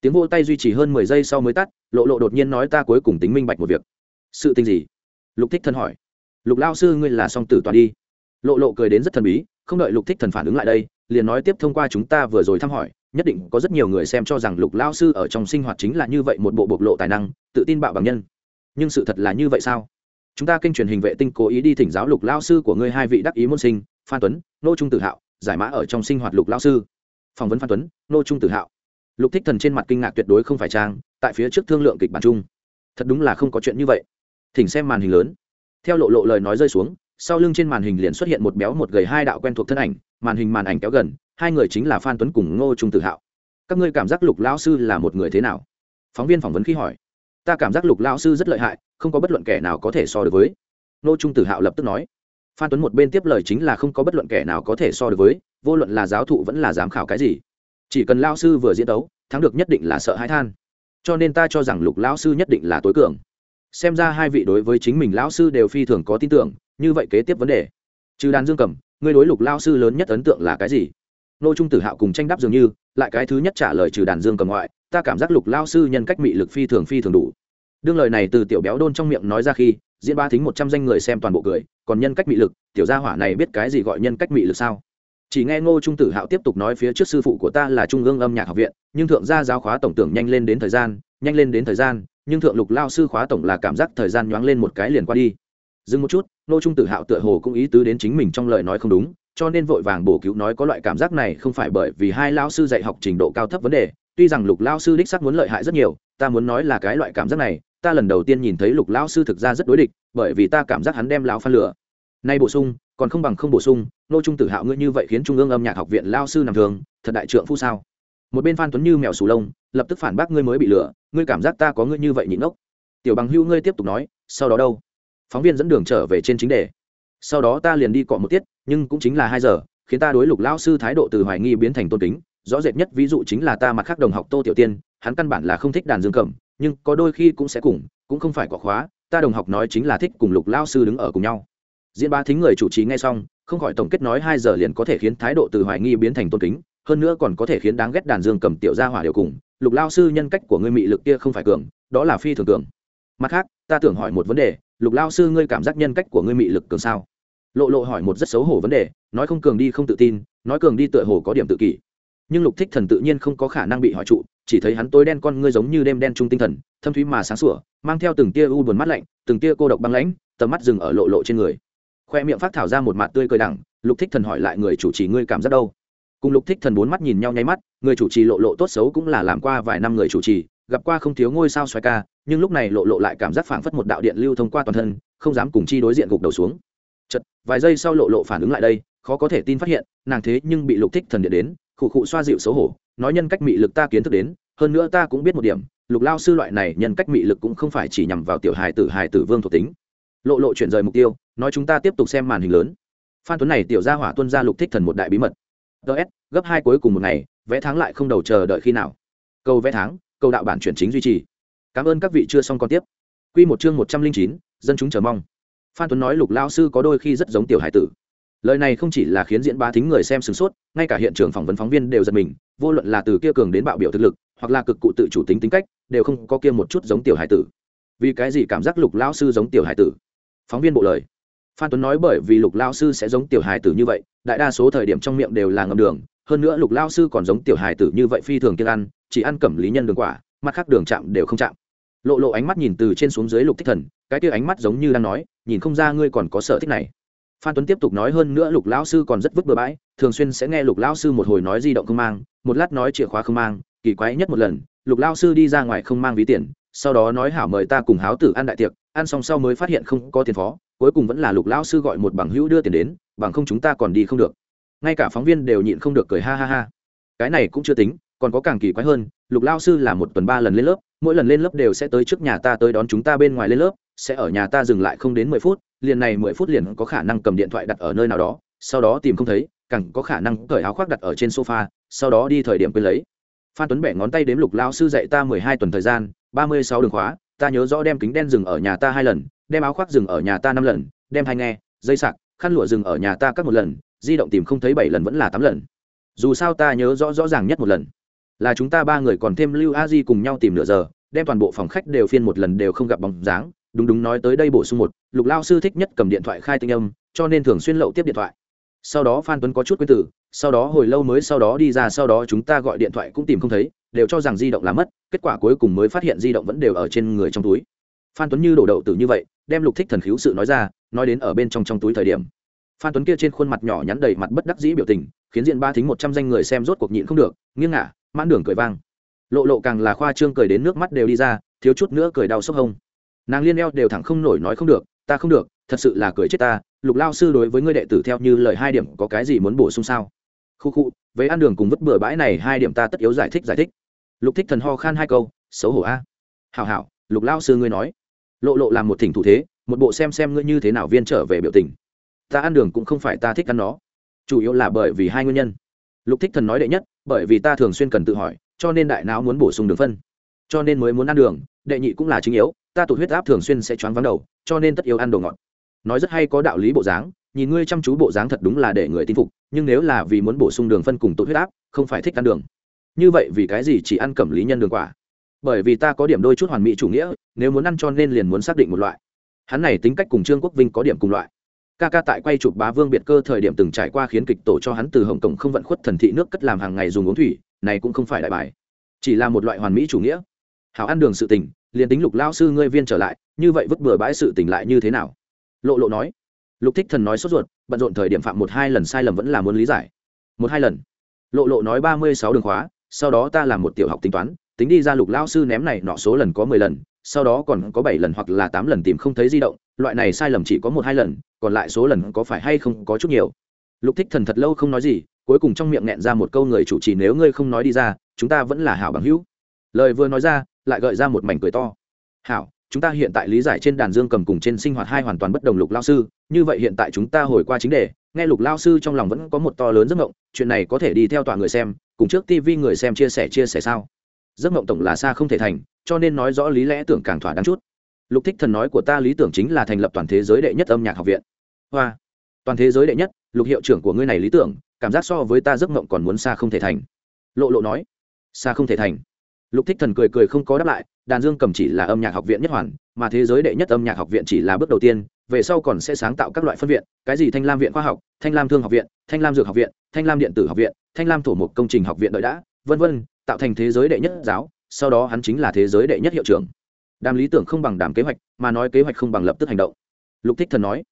Tiếng vô tay duy trì hơn mười giây sau mới tắt, lộ lộ đột nhiên nói ta cuối cùng tính minh bạch một việc. Sự tình gì? Lục thích thần hỏi. Lục lao sư ngươi là song tử toàn đi. Lộ lộ cười đến rất thần bí, không đợi lục thích thần phản ứng lại đây, liền nói tiếp thông qua chúng ta vừa rồi thăm hỏi, nhất định có rất nhiều người xem cho rằng lục lao sư ở trong sinh hoạt chính là như vậy một bộ bộc lộ tài năng, tự tin bạo bằng nhân. Nhưng sự thật là như vậy sao? Chúng ta kênh truyền hình vệ tinh cố ý đi thỉnh giáo lục lao sư của ngươi hai vị đắc ý môn sinh, phan tuấn, nô trung tự hạo, giải mã ở trong sinh hoạt lục lao sư. Phỏng vấn phan tuấn, nô trung tự hạo. Lục thích thần trên mặt kinh ngạc tuyệt đối không phải trang, tại phía trước thương lượng kịch bản chung. Thật đúng là không có chuyện như vậy. Thỉnh xem màn hình lớn. Theo lộ lộ lời nói rơi xuống, sau lưng trên màn hình liền xuất hiện một béo một gầy hai đạo quen thuộc thân ảnh, màn hình màn ảnh kéo gần, hai người chính là phan tuấn cùng ngô trung tự hạo. Các ngươi cảm giác lục lão sư là một người thế nào? Phóng viên phỏng vấn khi hỏi ta cảm giác lục lão sư rất lợi hại, không có bất luận kẻ nào có thể so được với. Nô trung tử hạo lập tức nói. Phan tuấn một bên tiếp lời chính là không có bất luận kẻ nào có thể so được với, vô luận là giáo thụ vẫn là giám khảo cái gì. Chỉ cần lao sư vừa diễn tấu, thắng được nhất định là sợ hãi than. Cho nên ta cho rằng lục lão sư nhất định là tối cường. Xem ra hai vị đối với chính mình lão sư đều phi thường có tin tưởng, như vậy kế tiếp vấn đề. Trừ đàn dương cầm, ngươi đối lục lao sư lớn nhất ấn tượng là cái gì? Nô trung tử hạo cùng tranh đáp dường như, lại cái thứ nhất trả lời trừ đàn dương cầm ngoại ta cảm giác lục lao sư nhân cách mị lực phi thường phi thường đủ. Đương lời này từ tiểu béo đôn trong miệng nói ra khi, diễn ba thính một trăm danh người xem toàn bộ cười, còn nhân cách mị lực, tiểu gia hỏa này biết cái gì gọi nhân cách mị lực sao? Chỉ nghe ngô trung tử hạo tiếp tục nói phía trước sư phụ của ta là trung ương âm nhạc học viện, nhưng thượng gia giáo khóa tổng tưởng nhanh lên đến thời gian, nhanh lên đến thời gian, nhưng thượng lục lao sư khóa tổng là cảm giác thời gian nhoáng lên một cái liền qua đi. Dừng một chút, Ngô trung tử hạo tựa hồ cũng ý tứ đến chính mình trong lời nói không đúng, cho nên vội vàng bổ cứu nói có loại cảm giác này không phải bởi vì hai lao sư dạy học trình độ cao thấp vấn đề tuy rằng lục lao sư đích sắc muốn lợi hại rất nhiều, ta muốn nói là cái loại cảm giác này, ta lần đầu tiên nhìn thấy lục lao sư thực ra rất đối địch, bởi vì ta cảm giác hắn đem lao phan lửa nay bổ sung, còn không bằng không bổ sung, nô trung tử hạo ngươi như vậy khiến trung ương âm nhạc học viện lao sư nằm thường, thật đại trượng phu sao? Một bên phan tuấn như mèo sù lông, lập tức phản bác ngươi mới bị lừa, ngươi cảm giác ta có ngươi như vậy nhịn ốc. Tiểu bằng hưu ngươi tiếp tục nói, sau đó đâu? Phóng viên dẫn đường trở về trên chính đề. Sau đó ta liền đi cọ một tiết, nhưng cũng chính là hai giờ, khiến ta đối lục lao sư thái độ từ hoài nghi biến thành tôn kính rõ rệt nhất ví dụ chính là ta mặt khác đồng học tô tiểu tiên, hắn căn bản là không thích đàn dương cầm, nhưng có đôi khi cũng sẽ cùng, cũng không phải có khóa, ta đồng học nói chính là thích cùng lục lao sư đứng ở cùng nhau. Diễn ba thính người chủ trì ngay xong, không khỏi tổng kết nói hai giờ liền có thể khiến thái độ từ hoài nghi biến thành tôn kính, hơn nữa còn có thể khiến đáng ghét đàn dương cầm tiểu gia hỏa đều cùng, lục lao sư nhân cách của ngươi mị lực kia không phải cường, đó là phi thường cường. Mặt khác, ta tưởng hỏi một vấn đề, lục lao sư ngươi cảm giác nhân cách của ngươi mị lực cường sao? Lộ lộ hỏi một rất xấu hổ vấn đề, nói không cường đi không tự tin, nói cường đi tựa hồ có điểm tự kỷ nhưng lục thích thần tự nhiên không có khả năng bị hỏi trụ, chỉ thấy hắn tối đen con ngươi giống như đêm đen trung tinh thần, thâm thúy mà sáng sủa, mang theo từng tia u buồn mắt lạnh, từng tia cô độc băng lãnh, tầm mắt dừng ở lộ lộ trên người. Khoe miệng phát thảo ra một mặt tươi cười đẳng, lục thích thần hỏi lại người chủ trì ngươi cảm giác đâu? Cùng lục thích thần bốn mắt nhìn nhau nháy mắt, người chủ trì lộ lộ tốt xấu cũng là làm qua vài năm người chủ trì, gặp qua không thiếu ngôi sao xoay ca, nhưng lúc này lộ lộ lại cảm giác phảng phất một đạo điện lưu thông qua toàn thân, không dám cùng chi đối diện gục đầu xuống. Chật vài giây sau lộ lộ phản ứng lại đây, khó có thể tin phát hiện, nàng thế nhưng bị lục thích thần điện đến khụ khụ xoa dịu xấu hổ, nói nhân cách mị lực ta kiến thức đến, hơn nữa ta cũng biết một điểm, lục lao sư loại này nhân cách mị lực cũng không phải chỉ nhằm vào tiểu hài tử hài tử vương thuộc tính. Lộ lộ chuyển rời mục tiêu, nói chúng ta tiếp tục xem màn hình lớn. Phan tuấn này tiểu gia hỏa tuân ra lục thích thần một đại bí mật. Ts gấp hai cuối cùng một ngày vẽ tháng lại không đầu chờ đợi khi nào. Câu vẽ tháng câu đạo bản chuyển chính duy trì. Cảm ơn các vị chưa xong còn tiếp. Q một chương một trăm linh chín, dân chúng chờ mong. Phan tuấn nói lục lao sư có đôi khi rất giống tiểu hải tử lời này không chỉ là khiến diễn bá thính người xem sửng sốt, ngay cả hiện trường phỏng vấn phóng viên đều giật mình, vô luận là từ kia cường đến bạo biểu thực lực, hoặc là cực cụ tự chủ tính tính cách, đều không có kia một chút giống tiểu hải tử. Vì cái gì cảm giác lục lao sư giống tiểu hải tử? Phóng viên bộ lời. Phan tuấn nói bởi vì lục lao sư sẽ giống tiểu hải tử như vậy, đại đa số thời điểm trong miệng đều là ngầm đường, hơn nữa lục lao sư còn giống tiểu hải tử như vậy phi thường kiên ăn, chỉ ăn cẩm lý nhân đường quả, mặt khác đường chạm đều không chạm. Lộ lộ ánh mắt nhìn từ trên xuống dưới lục thích thần, cái kia ánh mắt giống như đang nói, nhìn không ra ngươi còn có sở thích này phan tuấn tiếp tục nói hơn nữa lục lão sư còn rất vứt bừa bãi, thường xuyên sẽ nghe lục lão sư một hồi nói di động không mang, một lát nói chìa khóa không mang, kỳ quái nhất một lần, lục Lão sư đi ra ngoài không mang ví tiền, sau đó nói hảo mời ta cùng háo tử ăn đại tiệc, ăn xong sau mới phát hiện không có tiền phó, cuối cùng vẫn là lục Lão sư gọi một bằng hữu đưa tiền đến, bằng không chúng ta còn đi không được. Ngay cả phóng viên đều nhịn không được cười ha ha ha. Cái này cũng chưa tính, còn có càng kỳ quái hơn, lục lao sư là một tuần ba lần lên lớp, mỗi lần lên lớp đều sẽ tới trước nhà ta tới đón chúng ta bên ngoài lên lớp sẽ ở nhà ta dừng lại không đến mười phút, liền này mười phút liền có khả năng cầm điện thoại đặt ở nơi nào đó, sau đó tìm không thấy, càng có khả năng cởi áo khoác đặt ở trên sofa, sau đó đi thời điểm quên lấy. Phan tuấn bẻ ngón tay đếm lục lao sư dạy ta mười hai tuần thời gian, ba mươi sáu đường khóa, ta nhớ rõ đem kính đen dừng ở nhà ta hai lần, đem áo khoác dừng ở nhà ta năm lần, đem hai nghe, dây sạc, khăn lụa dừng ở nhà ta các một lần, di động tìm không thấy bảy lần vẫn là tám lần. Dù sao ta nhớ rõ rõ ràng nhất một lần. Là chúng ta ba người còn thêm lưu a di cùng nhau tìm nửa giờ, đem toàn bộ phòng khách đều phiên một lần đều không gặp bóng dáng đúng đúng nói tới đây bổ sung một, lục lao sư thích nhất cầm điện thoại khai tinh âm, cho nên thường xuyên lậu tiếp điện thoại. Sau đó phan tuấn có chút quên tử sau đó hồi lâu mới sau đó đi ra, sau đó chúng ta gọi điện thoại cũng tìm không thấy, đều cho rằng di động là mất, kết quả cuối cùng mới phát hiện di động vẫn đều ở trên người trong túi. Phan tuấn như đổ đậu tử như vậy, đem lục thích thần khiếu sự nói ra, nói đến ở bên trong trong túi thời điểm. Phan tuấn kia trên khuôn mặt nhỏ nhắn đầy mặt bất đắc dĩ biểu tình, khiến diện ba thính một trăm danh người xem rốt cuộc nhịn không được, nghiêng ngả, mãn đường cười vang. Lộ lộ càng là khoa trương cười đến nước mắt đều đi ra, thiếu chút nữa cười đau sốc hông nàng liên eo đều thẳng không nổi nói không được, ta không được, thật sự là cười chết ta, lục lao sư đối với ngươi đệ tử theo như lời hai điểm có cái gì muốn bổ sung sao? Khu khu với ăn đường cùng vứt bừa bãi này hai điểm ta tất yếu giải thích giải thích. Lục thích thần ho khan hai câu, xấu hổ a. À. hảo hảo, lục lao sư ngươi nói. Lộ lộ làm một thỉnh thủ thế, một bộ xem xem ngươi như thế nào viên trở về biểu tình. Ta ăn đường cũng không phải ta thích ăn nó, chủ yếu là bởi vì hai nguyên nhân. Lục thích thần nói đệ nhất, bởi vì ta thường xuyên cần tự hỏi, cho nên đại não muốn bổ sung đường phân, cho nên mới muốn ăn đường, đệ nhị cũng là chính yếu ta tụt huyết áp thường xuyên sẽ choáng vắng đầu, cho nên tất yếu ăn đồ ngọt. Nói rất hay có đạo lý bộ dáng, nhìn ngươi chăm chú bộ dáng thật đúng là để người tin phục, nhưng nếu là vì muốn bổ sung đường phân cùng tụt huyết áp, không phải thích ăn đường. Như vậy vì cái gì chỉ ăn cẩm lý nhân đường quả? Bởi vì ta có điểm đôi chút hoàn mỹ chủ nghĩa, nếu muốn ăn cho nên liền muốn xác định một loại. Hắn này tính cách cùng trương quốc vinh có điểm cùng loại. Ca ca tại quay chụp bá vương biệt cơ thời điểm từng trải qua khiến kịch tổ cho hắn từ hồng kông không vận khuất thần thị nước cất làm hàng ngày dùng uống thủy, này cũng không phải đại bài. Chỉ là một loại hoàn mỹ chủ nghĩa. Hảo ăn đường sự tình liền tính lục lao sư ngươi viên trở lại, như vậy vứt bừa bãi sự tình lại như thế nào? Lộ lộ nói. Lục thích thần nói sốt ruột, bận rộn thời điểm phạm một hai lần sai lầm vẫn là muốn lý giải. Một hai lần. Lộ lộ nói ba mươi sáu đường khóa, sau đó ta làm một tiểu học tính toán, tính đi ra lục lao sư ném này nọ số lần có mười lần, sau đó còn có bảy lần hoặc là tám lần tìm không thấy di động, loại này sai lầm chỉ có một hai lần, còn lại số lần có phải hay không có chút nhiều. Lục thích thần thật lâu không nói gì, cuối cùng trong miệng nghẹn ra một câu người chủ trì nếu ngươi không nói đi ra, chúng ta vẫn là hảo bằng hữu. Lời vừa nói ra lại gợi ra một mảnh cười to. Hảo, chúng ta hiện tại lý giải trên đàn dương cầm cùng trên sinh hoạt hai hoàn toàn bất đồng lục lao sư. Như vậy hiện tại chúng ta hồi qua chính đề, nghe lục lao sư trong lòng vẫn có một to lớn giấc mộng, chuyện này có thể đi theo tòa người xem, cùng trước tv người xem chia sẻ chia sẻ sao? Giấc mộng tổng là xa không thể thành, cho nên nói rõ lý lẽ tưởng càng thỏa đáng chút. Lục thích thần nói của ta lý tưởng chính là thành lập toàn thế giới đệ nhất âm nhạc học viện. Hoa! Toàn thế giới đệ nhất, lục hiệu trưởng của ngươi này lý tưởng, cảm giác so với ta giấc mộng còn muốn xa không thể thành. Lộ lộ nói. Xa không thể thành lục thích thần cười cười không có đáp lại, đàn dương cầm chỉ là âm nhạc học viện nhất hoàn, mà thế giới đệ nhất âm nhạc học viện chỉ là bước đầu tiên, về sau còn sẽ sáng tạo các loại phân viện, cái gì thanh lam viện khoa học, thanh lam thương học viện, thanh lam dược học viện, thanh lam điện tử học viện, thanh lam thổ mục công trình học viện đợi đã, vân vân, tạo thành thế giới đệ nhất giáo, sau đó hắn chính là thế giới đệ nhất hiệu trưởng. Đàm lý tưởng không bằng đàm kế hoạch, mà nói kế hoạch không bằng lập tức hành động. Lục thích thần nói.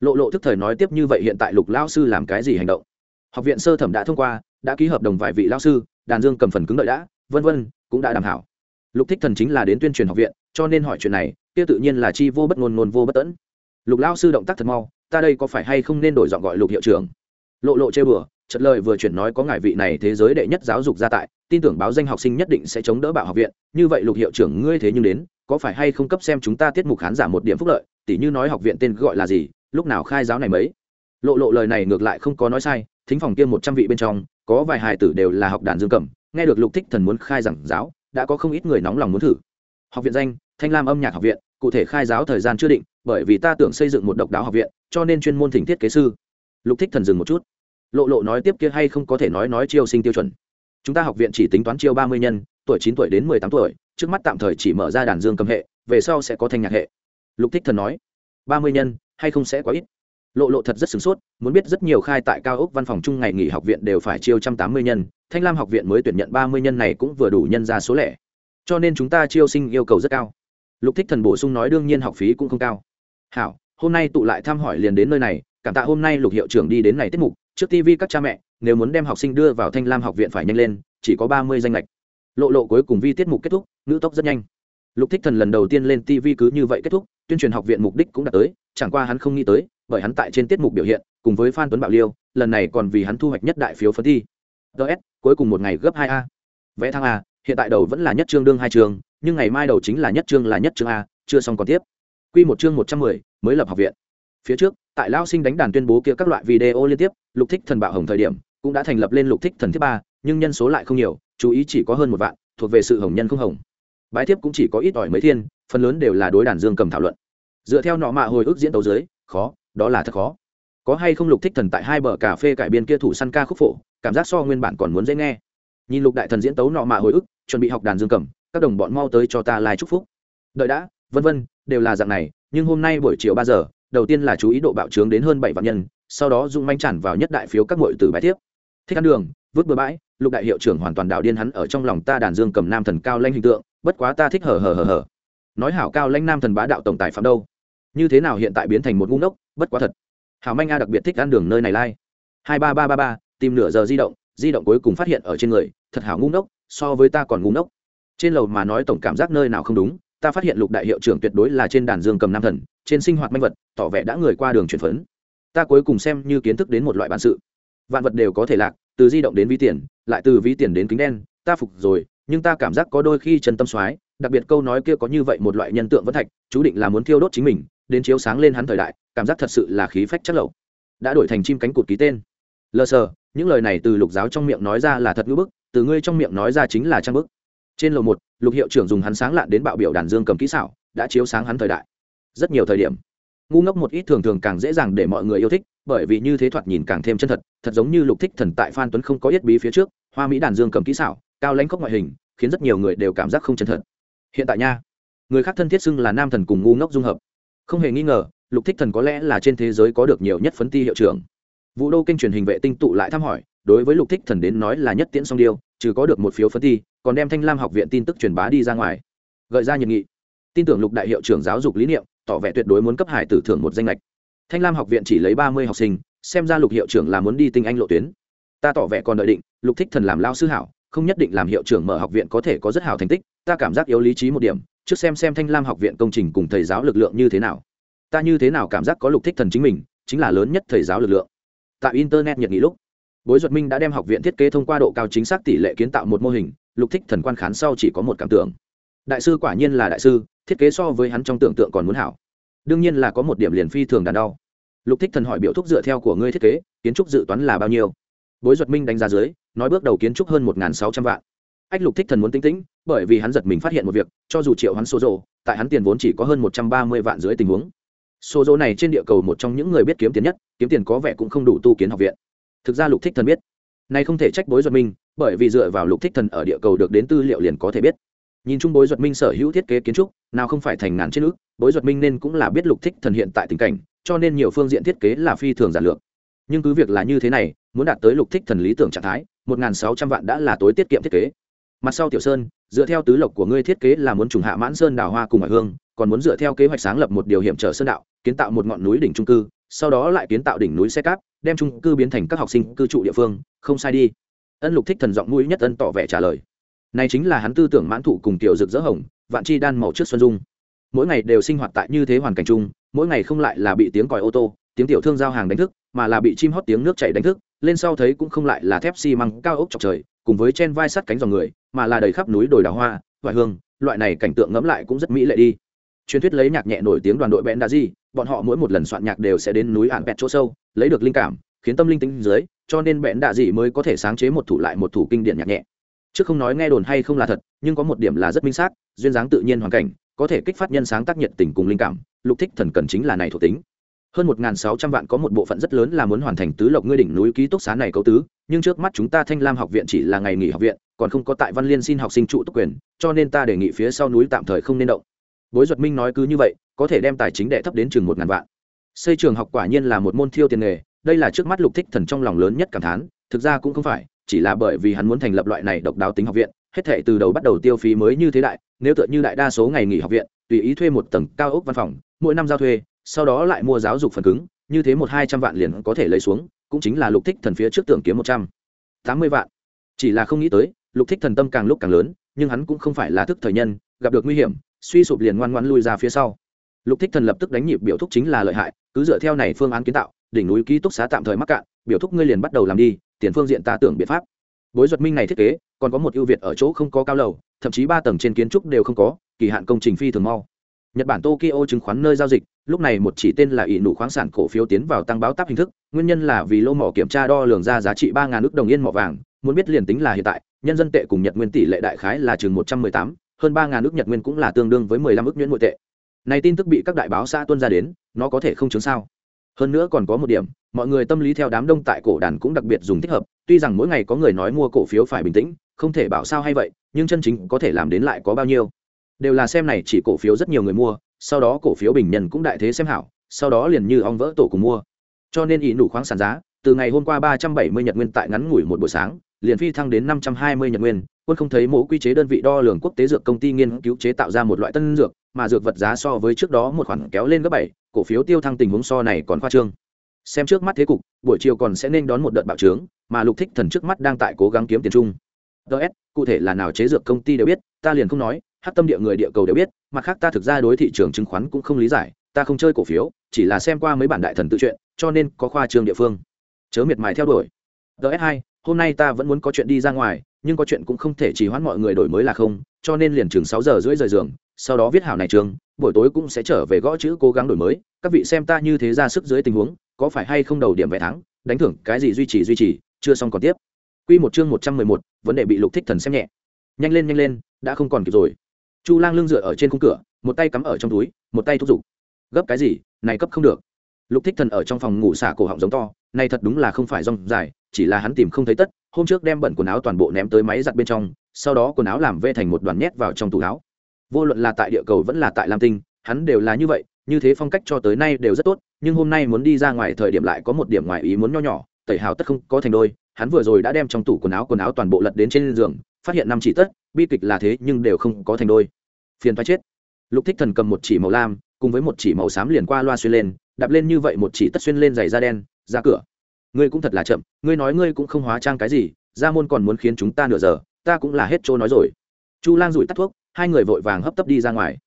Lộ lộ thức thời nói tiếp như vậy hiện tại lục lao sư làm cái gì hành động? Học viện sơ thẩm đã thông qua, đã ký hợp đồng vài vị lao sư, đàn dương cầm phần cứng đợi đã, vân vân cũng đã đảm hảo. Lục thích thần chính là đến tuyên truyền học viện, cho nên hỏi chuyện này, kia tự nhiên là chi vô bất ngôn ngôn vô bất tẫn. Lục lao sư động tác thật mau, ta đây có phải hay không nên đổi giọng gọi lục hiệu trưởng? Lộ lộ chơi bừa, chợt lời vừa chuyển nói có ngài vị này thế giới đệ nhất giáo dục gia tại, tin tưởng báo danh học sinh nhất định sẽ chống đỡ bạo học viện, như vậy lục hiệu trưởng ngươi thế nhưng đến, có phải hay không cấp xem chúng ta tiết mục khán giả một điểm phúc lợi, tỉ như nói học viện tên gọi là gì, lúc nào khai giáo này mấy? Lộ lộ lời này ngược lại không có nói sai, thính phòng kia một trăm vị bên trong, có vài hài tử đều là học đàn dương cầm nghe được lục thích thần muốn khai giảng giáo, đã có không ít người nóng lòng muốn thử. Học viện danh, thanh lam âm nhạc học viện, cụ thể khai giáo thời gian chưa định, bởi vì ta tưởng xây dựng một độc đáo học viện, cho nên chuyên môn thỉnh thiết kế sư. Lục thích thần dừng một chút. Lộ lộ nói tiếp kia hay không có thể nói nói chiêu sinh tiêu chuẩn. Chúng ta học viện chỉ tính toán chiêu ba mươi nhân, tuổi chín tuổi đến mười tám tuổi, trước mắt tạm thời chỉ mở ra đàn dương cầm hệ, về sau sẽ có thanh nhạc hệ. Lục thích thần nói, ba mươi nhân, hay không sẽ quá ít? Lộ lộ thật rất sửng sốt, muốn biết rất nhiều khai tại cao ốc văn phòng chung ngày nghỉ học viện đều phải chiêu trăm tám mươi nhân thanh lam học viện mới tuyển nhận ba mươi nhân này cũng vừa đủ nhân ra số lẻ. Cho nên chúng ta chiêu sinh yêu cầu rất cao. Lục thích thần bổ sung nói đương nhiên học phí cũng không cao. Hảo, hôm nay tụ lại thăm hỏi liền đến nơi này, cảm tạ hôm nay lục hiệu trưởng đi đến này tiết mục. Trước tv các cha mẹ, nếu muốn đem học sinh đưa vào thanh lam học viện phải nhanh lên, chỉ có ba mươi danh lệch lộ lộ cuối cùng vi tiết mục kết thúc, ngữ tốc rất nhanh. Lục thích thần lần đầu tiên lên tv cứ như vậy kết thúc, tuyên truyền học viện mục đích cũng đã tới, chẳng qua hắn không nghĩ tới, bởi hắn tại trên tiết mục biểu hiện, cùng với phan tuấn bảo liêu, lần này còn vì hắn thu hoạch nhất đại phiếu phân thi ts cuối cùng một ngày gấp hai a. Vẽ thang a, hiện tại đầu vẫn là nhất trương đương hai trường nhưng ngày mai đầu chính là nhất trương là nhất trương a, chưa xong còn tiếp. Q một chương một trăm mười, mới lập học viện. Phía trước, tại lao sinh đánh đàn tuyên bố kia các loại video liên tiếp, lục thích thần bạo hồng thời điểm, cũng đã thành lập lên lục thích thần thứ ba, nhưng nhân số lại không nhiều, chú ý chỉ có hơn một vạn, thuộc về sự hồng nhân không hồng. Bái thiếp cũng chỉ có ít ỏi mấy thiên, phần lớn đều là đối đàn dương cầm thảo luận. Dựa theo nọ mạ hồi ức diễn tấu dưới, khó, đó là thật khó. Có hay không lục thích thần tại hai bờ cà phê cải biên kia thủ săn ca khúc phổ cảm giác so nguyên bản còn muốn dễ nghe. Nhìn lục đại thần diễn tấu nọ mạ hồi ức, chuẩn bị học đàn dương cầm, các đồng bọn mau tới cho ta lai chúc phúc. Đợi đã, vân vân, đều là dạng này, nhưng hôm nay buổi chiều ba giờ, đầu tiên là chú ý độ bạo trướng đến hơn bảy vạn nhân, sau đó dung manh tràn vào nhất đại phiếu các ngội từ bài tiếp thích ăn đường, vứt bừa bãi, lục đại hiệu trưởng hoàn toàn đạo điên hắn ở trong lòng ta đàn dương cầm nam thần cao lanh hình tượng, bất quá ta thích hở hở hở hở nói hảo cao lanh nam thần bá đạo tổng tài phạm đâu? Như thế nào hiện tại biến thành một ngu ngốc, bất quá thật. Hảo manh a đặc biệt thích ăn đường nơi này lai、like. hai ba ba ba ba tìm nửa giờ di động di động cuối cùng phát hiện ở trên người, thật hảo ngu ngốc, so với ta còn ngu ngốc. Trên lầu mà nói tổng cảm giác nơi nào không đúng, ta phát hiện lục đại hiệu trưởng tuyệt đối là trên đàn dương cầm nam thần, trên sinh hoạt manh vật, tỏ vẻ đã người qua đường chuyển phấn. Ta cuối cùng xem như kiến thức đến một loại bản sự. Vạn vật đều có thể lạc, từ di động đến ví tiền, lại từ ví tiền đến kính đen, ta phục rồi, nhưng ta cảm giác có đôi khi chân tâm soái, đặc biệt câu nói kia có như vậy một loại nhân tượng vẫn thạch, chú định là muốn thiêu đốt chính mình, đến chiếu sáng lên hắn thời đại, cảm giác thật sự là khí phách chất lậu. Đã đổi thành chim cánh cụt ký tên lờ sờ, những lời này từ lục giáo trong miệng nói ra là thật ngữ bức, từ ngươi trong miệng nói ra chính là trang bức. Trên lầu một, lục hiệu trưởng dùng hắn sáng lạn đến bạo biểu đàn dương cầm kỹ xảo, đã chiếu sáng hắn thời đại. Rất nhiều thời điểm, ngu ngốc một ít thường thường càng dễ dàng để mọi người yêu thích, bởi vì như thế thoạt nhìn càng thêm chân thật thật giống như lục thích thần tại phan tuấn không có yết bí phía trước, hoa mỹ đàn dương cầm kỹ xảo, cao lãnh khốc ngoại hình, khiến rất nhiều người đều cảm giác không chân thật. Hiện tại nha, người khác thân thiết xưng là nam thần cùng ngu ngốc dung hợp. Không hề nghi ngờ, lục thích thần có lẽ là trên thế giới có được nhiều nhất phấn ti hiệu trưởng vũ đô kênh truyền hình vệ tinh tụ lại thăm hỏi, đối với lục thích thần đến nói là nhất tiễn song điêu, trừ có được một phiếu phấn thi, còn đem thanh lam học viện tin tức truyền bá đi ra ngoài. Gợi ra nhiệt nghị. Tin tưởng lục đại hiệu trưởng giáo dục lý niệm, tỏ vẻ tuyệt đối muốn cấp hải tử thưởng một danh lệch thanh lam học viện chỉ lấy ba mươi học sinh, xem ra lục hiệu trưởng là muốn đi tinh anh lộ tuyến. Ta tỏ vẻ còn đợi định, lục thích thần làm lao sư hảo, không nhất định làm hiệu trưởng mở học viện có thể có rất hảo thành tích, ta cảm giác yếu lý trí một điểm, trước xem xem thanh lam học viện công trình cùng thầy giáo lực lượng như thế nào. Ta như thế nào cảm giác có lục thích thần chính mình, chính là lớn nhất thầy giáo lực lượng tại internet nhiệt nghị lúc, bối duật minh đã đem học viện thiết kế thông qua độ cao chính xác tỷ lệ kiến tạo một mô hình, lục thích thần quan khán sau chỉ có một cảm tưởng. Đại sư quả nhiên là đại sư, thiết kế so với hắn trong tưởng tượng còn muốn hảo. Đương nhiên là có một điểm liền phi thường đàn đau. Lục thích thần hỏi biểu thúc dựa theo của ngươi thiết kế, kiến trúc dự toán là bao nhiêu? Bối duật minh đánh giá dưới, nói bước đầu kiến trúc hơn một sáu trăm vạn. Ách, lục thích thần muốn tính tĩnh, bởi vì hắn giật mình phát hiện một việc, cho dù triệu hắn số rộ tại hắn tiền vốn chỉ có hơn một trăm ba mươi vạn dưới tình huống số dỗ này trên địa cầu một trong những người biết kiếm tiền nhất, kiếm tiền có vẻ cũng không đủ tu kiến học viện. Thực ra lục thích thần biết. Này không thể trách bối duật minh, bởi vì dựa vào lục thích thần ở địa cầu được đến tư liệu liền có thể biết. Nhìn chung bối duật minh sở hữu thiết kế kiến trúc, nào không phải thành ngàn trên ước, bối duật minh nên cũng là biết lục thích thần hiện tại tình cảnh, cho nên nhiều phương diện thiết kế là phi thường giản lược. Nhưng cứ việc là như thế này, muốn đạt tới lục thích thần lý tưởng trạng thái, một n g h n sáu trăm vạn đã là tối tiết kiệm thiết kế. Mặt sau tiểu sơn, dựa theo tứ lộc của ngươi thiết kế là muốn trùng hạ mãn sơn đào hoa cùng ngoại hương còn muốn dựa theo kế hoạch sáng lập một điều hiểm trở sơn đạo, kiến tạo một ngọn núi đỉnh trung cư, sau đó lại kiến tạo đỉnh núi xe cáp đem trung cư biến thành các học sinh cư trụ địa phương, không sai đi. Ân lục thích thần giọng mũi nhất ân tỏ vẻ trả lời. Này chính là hắn tư tưởng mãn thủ cùng tiểu rực rỡ hồng, vạn chi đan màu trước xuân dung. Mỗi ngày đều sinh hoạt tại như thế hoàn cảnh chung, mỗi ngày không lại là bị tiếng còi ô tô, tiếng tiểu thương giao hàng đánh thức, mà là bị chim hót tiếng nước chảy đánh thức, lên sau thấy cũng không lại là thép xi măng cao ốc chọc trời, cùng với chen vai sắt cánh dòng người, mà là đầy khắp núi đồi đào hoa vài hương, loại này cảnh tượng ngẫm lại cũng rất mỹ lệ đi truyền thuyết lấy nhạc nhẹ nổi tiếng đoàn đội bẽn đã gì bọn họ mỗi một lần soạn nhạc đều sẽ đến núi ạn bẹt chỗ sâu, lấy được linh cảm, khiến tâm linh tính dưới, cho nên bẽn đạ dị mới có thể sáng chế một thủ lại một thủ kinh điển nhạc nhẹ. Trước không nói nghe đồn hay không là thật, nhưng có một điểm là rất minh xác, duyên dáng tự nhiên hoàn cảnh, có thể kích phát nhân sáng tác nhiệt tình cùng linh cảm, lục thích thần cần chính là này thuộc tính. Hơn một sáu trăm vạn có một bộ phận rất lớn là muốn hoàn thành tứ lộc ngươi đỉnh núi ký túc xá này cấu tứ, nhưng trước mắt chúng ta thanh lam học viện chỉ là ngày nghỉ học viện, còn không có tại văn liên xin học sinh trụ túc quyền, cho nên ta đề nghị phía sau núi tạm thời không nên động bối duật minh nói cứ như vậy, có thể đem tài chính đệ thấp đến chừng một ngàn vạn. Xây trường học quả nhiên là một môn thiêu tiền nghề, đây là trước mắt lục thích thần trong lòng lớn nhất cảm thán, thực ra cũng không phải, chỉ là bởi vì hắn muốn thành lập loại này độc đáo tính học viện, hết thể từ đầu bắt đầu tiêu phí mới như thế đại, nếu tựa như đại đa số ngày nghỉ học viện, tùy ý thuê một tầng cao ốc văn phòng, mỗi năm giao thuê, sau đó lại mua giáo dục phần cứng, như thế một hai trăm vạn liền có thể lấy xuống, cũng chính là lục thích thần phía trước tưởng kiếm một trăm tám mươi vạn. Chỉ là không nghĩ tới, lục thích thần tâm càng lúc càng lớn, nhưng hắn cũng không phải là thức thời nhân, gặp được nguy hiểm suy sụp liền ngoan ngoan lui ra phía sau. Lục thích thần lập tức đánh nhịp biểu thúc chính là lợi hại, cứ dựa theo này phương án kiến tạo, đỉnh núi ký túc xá tạm thời mắc cạn, biểu thúc ngươi liền bắt đầu làm đi, tiền phương diện ta tưởng biện pháp. Bối duật minh này thiết kế, còn có một ưu việt ở chỗ không có cao lầu, thậm chí ba tầng trên kiến trúc đều không có, kỳ hạn công trình phi thường mau. Nhật bản tokyo chứng khoán nơi giao dịch, lúc này một chỉ tên là ỷ nụ khoáng sản cổ phiếu tiến vào tăng báo táp hình thức, nguyên nhân là vì lô mỏ kiểm tra đo lường ra giá trị ba ngàn nước đồng yên mỏ vàng, muốn biết liền tính là hiện tại, nhân dân tệ cùng nhật nguyên tỷ lệ đại khái là chừng một trăm mười tám hơn ba ngàn nước nhật nguyên cũng là tương đương với mười lăm ước nhuyễn nội tệ. Này tin tức bị các đại báo xã tuân ra đến, nó có thể không chứng sao? Hơn nữa còn có một điểm, mọi người tâm lý theo đám đông tại cổ đàn cũng đặc biệt dùng thích hợp, tuy rằng mỗi ngày có người nói mua cổ phiếu phải bình tĩnh, không thể bảo sao hay vậy, nhưng chân chính có thể làm đến lại có bao nhiêu. Đều là xem này chỉ cổ phiếu rất nhiều người mua, sau đó cổ phiếu bình nhân cũng đại thế xem hảo, sau đó liền như ong vỡ tổ cùng mua. Cho nên ý nụ khoáng sản giá, từ ngày hôm qua ba trăm bảy mươi nhật nguyên tại ngắn ngủi một buổi sáng liền phi thăng đến năm trăm hai mươi nhật nguyên quân không thấy mẫu quy chế đơn vị đo lường quốc tế dược công ty nghiên cứu chế tạo ra một loại tân dược mà dược vật giá so với trước đó một khoản kéo lên gấp bảy cổ phiếu tiêu thăng tình huống so này còn khoa trương. Xem trước mắt thế cục buổi chiều còn sẽ nên đón một đợt bạo trướng mà lục thích thần trước mắt đang tại cố gắng kiếm tiền chung. Ts cụ thể là nào chế dược công ty đều biết ta liền không nói hát tâm địa người địa cầu đều biết mặt khác ta thực ra đối thị trường chứng khoán cũng không lý giải ta không chơi cổ phiếu chỉ là xem qua mấy bản đại thần tự truyện, cho nên có khoa trương địa phương. Chớ miệt mài theo đuổi. Ts hai hôm nay ta vẫn muốn có chuyện đi ra ngoài nhưng có chuyện cũng không thể chỉ hoãn mọi người đổi mới là không cho nên liền chừng sáu giờ rưỡi rời giường sau đó viết hảo này trường buổi tối cũng sẽ trở về gõ chữ cố gắng đổi mới các vị xem ta như thế ra sức dưới tình huống có phải hay không đầu điểm vé thắng đánh thưởng cái gì duy trì duy trì chưa xong còn tiếp Quy một chương một trăm mười một, vấn đề bị Lục Thích Thần xem nhẹ. Nhanh lên nhanh lên, đã không còn kịp rồi. Chu Lang lưng dựa ở trên khung cửa, một tay cắm ở trong túi, một tay thúc giục. Gấp cái gì, này cấp không được. Lục Thích Thần ở trong phòng ngủ xả cổ họng giống to, này thật đúng là không phải rong dài, chỉ là hắn tìm không thấy tất, hôm trước đem bẩn quần áo toàn bộ ném tới máy giặt bên trong, sau đó quần áo làm vê thành một đoàn nhét vào trong tủ áo. Vô luận là tại địa cầu vẫn là tại Lam Tinh, hắn đều là như vậy, như thế phong cách cho tới nay đều rất tốt, nhưng hôm nay muốn đi ra ngoài thời điểm lại có một điểm ngoài ý muốn nho nhỏ, tẩy hào tất không có thành đôi, hắn vừa rồi đã đem trong tủ quần áo quần áo toàn bộ lật đến trên giường phát hiện năm chỉ tất bi kịch là thế nhưng đều không có thành đôi. Phiền thoái chết. Lục thích thần cầm một chỉ màu lam cùng với một chỉ màu xám liền qua loa xuyên lên đạp lên như vậy một chỉ tất xuyên lên giày da đen ra cửa ngươi cũng thật là chậm, ngươi nói ngươi cũng không hóa trang cái gì ra môn còn muốn khiến chúng ta nửa giờ, ta cũng là hết chỗ nói rồi. Chu lang rủi tắt thuốc, hai người vội vàng hấp tấp đi ra ngoài.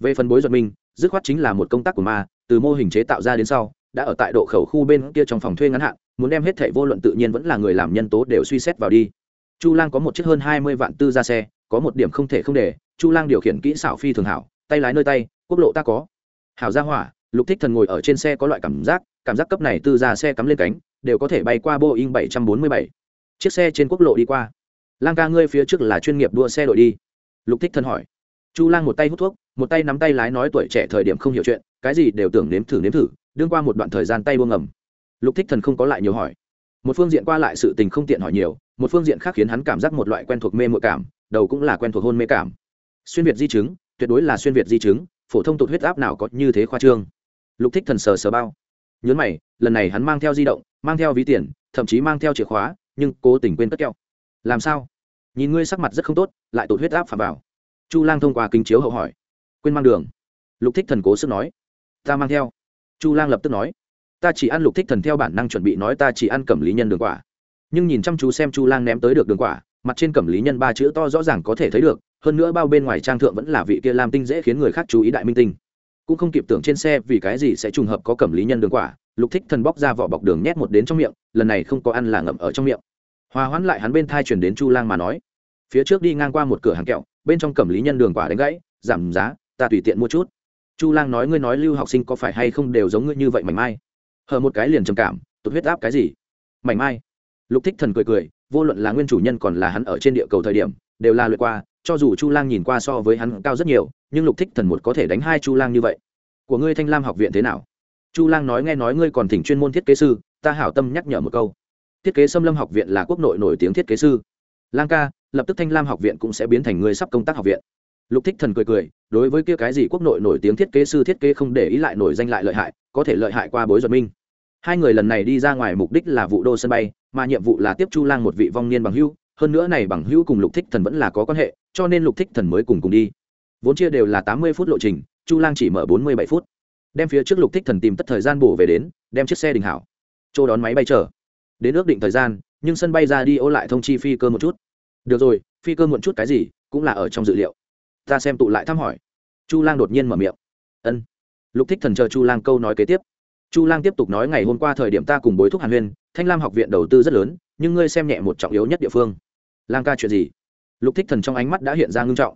Về phần bối giật minh dứt khoát chính là một công tác của ma, từ mô hình chế tạo ra đến sau, đã ở tại độ khẩu khu bên kia trong phòng thuê ngắn hạn, muốn đem hết thảy vô luận tự nhiên vẫn là người làm nhân tố đều suy xét vào đi. Chu lang có một chiếc hơn hai mươi vạn tư ra xe, có một điểm không thể không để, chu lang điều khiển kỹ xảo phi thường hảo, tay lái nơi tay, quốc lộ ta có. Hảo ra hỏa, lục thích thần ngồi ở trên xe có loại cảm giác cảm giác cấp này tư ra xe cắm lên cánh đều có thể bay qua boeing bảy trăm bốn mươi bảy. Chiếc xe trên quốc lộ đi qua. Lang ca ngươi phía trước là chuyên nghiệp đua xe đội đi. Lục thích thần hỏi. Chu lang một tay hút thuốc, một tay nắm tay lái nói tuổi trẻ thời điểm không hiểu chuyện, cái gì đều tưởng nếm thử nếm thử, đương qua một đoạn thời gian tay buông ngầm. Lục thích thần không có lại nhiều hỏi. Một phương diện qua lại sự tình không tiện hỏi nhiều, một phương diện khác khiến hắn cảm giác một loại quen thuộc mê mội cảm, đầu cũng là quen thuộc hôn mê cảm. Xuyên việt di chứng, tuyệt đối là xuyên việt di chứng, phổ thông tụt huyết áp nào có như thế khoa trương. Lục thích thần sờ sờ bao. Nhớn mày, lần này hắn mang theo di động mang theo ví tiền, thậm chí mang theo chìa khóa, nhưng cố tình quên cất keo làm sao? Nhìn ngươi sắc mặt rất không tốt, lại tụt huyết áp phà vào. Chu lang thông qua kính chiếu hậu hỏi. Quên mang đường. Lục thích thần cố sức nói. Ta mang theo. Chu lang lập tức nói. Ta chỉ ăn lục thích thần theo bản năng chuẩn bị nói ta chỉ ăn cẩm lý nhân đường quả. Nhưng nhìn chăm chú xem chu lang ném tới được đường quả, mặt trên cẩm lý nhân ba chữ to rõ ràng có thể thấy được, hơn nữa bao bên ngoài trang thượng vẫn là vị kia làm tinh dễ khiến người khác chú ý đại minh tinh. Cũng không kịp tưởng trên xe vì cái gì sẽ trùng hợp có cẩm lý nhân đường quả lục thích thần bóc ra vỏ bọc đường nhét một đến trong miệng, lần này không có ăn là ngậm ở trong miệng. Hòa hoãn lại hắn bên thai chuyển đến chu lang mà nói, phía trước đi ngang qua một cửa hàng kẹo, bên trong cẩm lý nhân đường quả đánh gãy, giảm giá, ta tùy tiện mua chút. Chu lang nói, ngươi nói lưu học sinh có phải hay không đều giống ngươi như vậy mảnh mai? Hờ một cái liền trầm cảm, tụt huyết áp cái gì? Mảnh mai. Lục thích thần cười cười, vô luận là nguyên chủ nhân còn là hắn ở trên địa cầu thời điểm, đều là lượt qua, cho dù chu lang nhìn qua so với hắn cao rất nhiều, nhưng lục thích thần một có thể đánh hai chu lang như vậy. Của ngươi thanh lam học viện thế nào? Chu lang nói nghe nói ngươi còn thỉnh chuyên môn thiết kế sư, ta hảo tâm nhắc nhở một câu. Thiết kế xâm lâm học viện là quốc nội nổi tiếng thiết kế sư. Lang ca, lập tức thanh lam học viện cũng sẽ biến thành người sắp công tác học viện. Lục thích thần cười cười, đối với kia cái gì quốc nội nổi tiếng thiết kế sư thiết kế không để ý lại nổi danh lại lợi hại, có thể lợi hại qua bối duật minh hai người lần này đi ra ngoài mục đích là vụ đô sân bay, mà nhiệm vụ là tiếp chu lang một vị vong niên bằng hữu. hơn nữa này bằng hữu cùng lục thích thần vẫn là có quan hệ, cho nên lục thích thần mới cùng cùng đi. Vốn chia đều là tám mươi phút lộ trình, chu lang chỉ mở bốn mươi bảy phút đem phía trước lục thích thần tìm tất thời gian bổ về đến, đem chiếc xe đình hảo. Chỗ đón máy bay chờ. Đến ước định thời gian, nhưng sân bay ra đi ô lại thông chi phi cơ một chút. Được rồi, phi cơ muộn chút cái gì, cũng là ở trong dự liệu. Ta xem tụ lại thăm hỏi. Chu lang đột nhiên mở miệng. Ân. Lục thích thần chờ chu lang câu nói kế tiếp. Chu lang tiếp tục nói ngày hôm qua thời điểm ta cùng bối thúc hàn huyên, thanh lam học viện đầu tư rất lớn, nhưng ngươi xem nhẹ một trọng yếu nhất địa phương. Lang ca chuyện gì? Lục thích thần trong ánh mắt đã hiện ra ngưng trọng.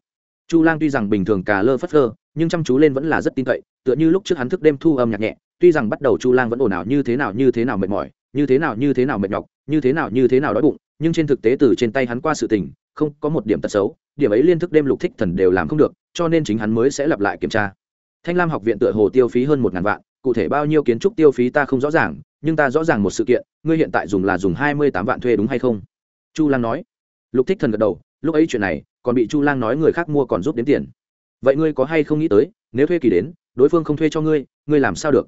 Chu lang tuy rằng bình thường cà lơ phất lơ nhưng chăm chú lên vẫn là rất tin cậy, tựa như lúc trước hắn thức đêm thu âm nhạc nhẹ, tuy rằng bắt đầu chu lang vẫn ồn ào như thế nào như thế nào mệt mỏi, như thế nào như thế nào mệt nhọc, như thế nào như thế nào đói bụng, nhưng trên thực tế từ trên tay hắn qua sự tình, không có một điểm tật xấu, điểm ấy liên thức đêm lục thích thần đều làm không được, cho nên chính hắn mới sẽ lặp lại kiểm tra. Thanh lam học viện tựa hồ tiêu phí hơn một ngàn vạn, cụ thể bao nhiêu kiến trúc tiêu phí ta không rõ ràng, nhưng ta rõ ràng một sự kiện, ngươi hiện tại dùng là dùng hai mươi tám vạn thuê đúng hay không? Chu lang nói. Lục thích thần gật đầu, lúc ấy chuyện này, còn bị chu lang nói người khác mua còn giúp đến tiền vậy ngươi có hay không nghĩ tới, nếu thuê kỳ đến, đối phương không thuê cho ngươi ngươi làm sao được?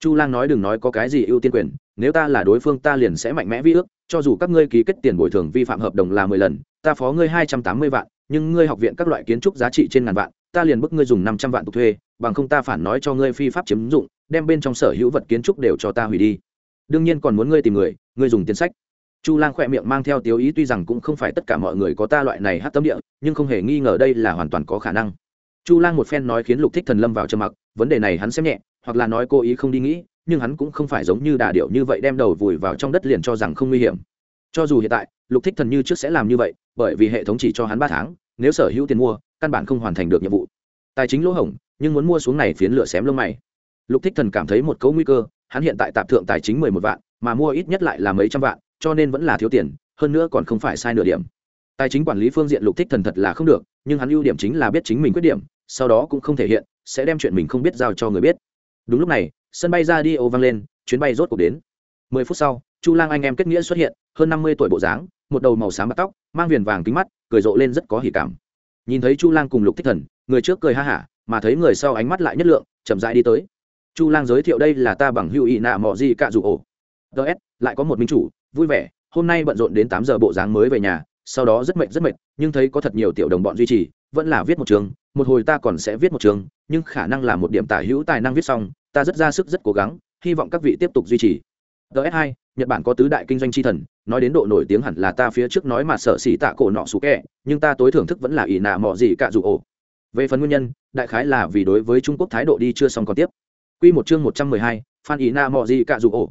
Chu lang nói đừng nói có cái gì ưu tiên quyền, nếu ta là đối phương ta liền sẽ mạnh mẽ vi ước, cho dù các ngươi ký kết tiền bồi thường vi phạm hợp đồng là mười lần, ta phó ngươi hai trăm tám mươi vạn, nhưng ngươi học viện các loại kiến trúc giá trị trên ngàn vạn, ta liền bức ngươi dùng năm trăm vạn tục thuê, bằng không ta phản nói cho ngươi phi pháp chiếm dụng, đem bên trong sở hữu vật kiến trúc đều cho ta hủy đi. Đương nhiên còn muốn ngươi tìm người, ngươi dùng tiền sách. Chu lang khỏe miệng mang theo tiếu ý tuy rằng cũng không phải tất cả mọi người có ta loại này hát tâm địa, nhưng không hề nghi ngờ đây là hoàn toàn có khả năng chu lang một phen nói khiến lục thích thần lâm vào trầm mặc, vấn đề này hắn xem nhẹ, hoặc là nói cố ý không đi nghĩ, nhưng hắn cũng không phải giống như đà điệu như vậy đem đầu vùi vào trong đất liền cho rằng không nguy hiểm. Cho dù hiện tại, lục thích thần như trước sẽ làm như vậy, bởi vì hệ thống chỉ cho hắn ba tháng, nếu sở hữu tiền mua, căn bản không hoàn thành được nhiệm vụ. Tài chính lỗ hổng, nhưng muốn mua xuống này phiến lửa xém lông mày. Lục thích thần cảm thấy một cấu nguy cơ, hắn hiện tại tạp thượng tài chính mười một vạn, mà mua ít nhất lại là mấy trăm vạn, cho nên vẫn là thiếu tiền, hơn nữa còn không phải sai nửa điểm tài chính quản lý phương diện lục thích thần thật là không được, nhưng hắn ưu điểm chính là biết chính mình quyết điểm, sau đó cũng không thể hiện, sẽ đem chuyện mình không biết giao cho người biết. Đúng lúc này, sân bay ra đi ô vang lên, chuyến bay rốt cuộc đến. Mười phút sau, chu lang anh em kết nghĩa xuất hiện, hơn năm mươi tuổi bộ dáng, một đầu màu xám bạc tóc, mang viền vàng kính mắt, cười rộ lên rất có hỉ cảm. Nhìn thấy chu lang cùng lục thích thần, người trước cười ha hả, mà thấy người sau ánh mắt lại nhất lượng, chậm rãi đi tới. Chu lang giới thiệu đây là ta bằng hữu ị nạ mọ gì cạ dù ổ. Ts lại có một minh chủ, vui vẻ, hôm nay bận rộn đến tám giờ bộ dáng mới về nhà sau đó rất mệt rất mệt, nhưng thấy có thật nhiều tiểu đồng bọn duy trì, vẫn là viết một trường, một hồi ta còn sẽ viết một trường, nhưng khả năng là một điểm tả hữu tài năng viết xong, ta rất ra sức, rất cố gắng, hy vọng các vị tiếp tục duy trì. Ts2 nhật bản có tứ đại kinh doanh tri thần, nói đến độ nổi tiếng hẳn là ta phía trước nói mà sợ xỉ tạ cổ nọ sủ kẹ, nhưng ta tối thưởng thức vẫn là ỷ nạ mọ gì cả dù ổ. Về phần nguyên nhân, đại khái là vì đối với trung quốc thái độ đi chưa xong còn tiếp. Q một chương một trăm mười hai, phan ỷ nạ mọ gì cả dù ổ.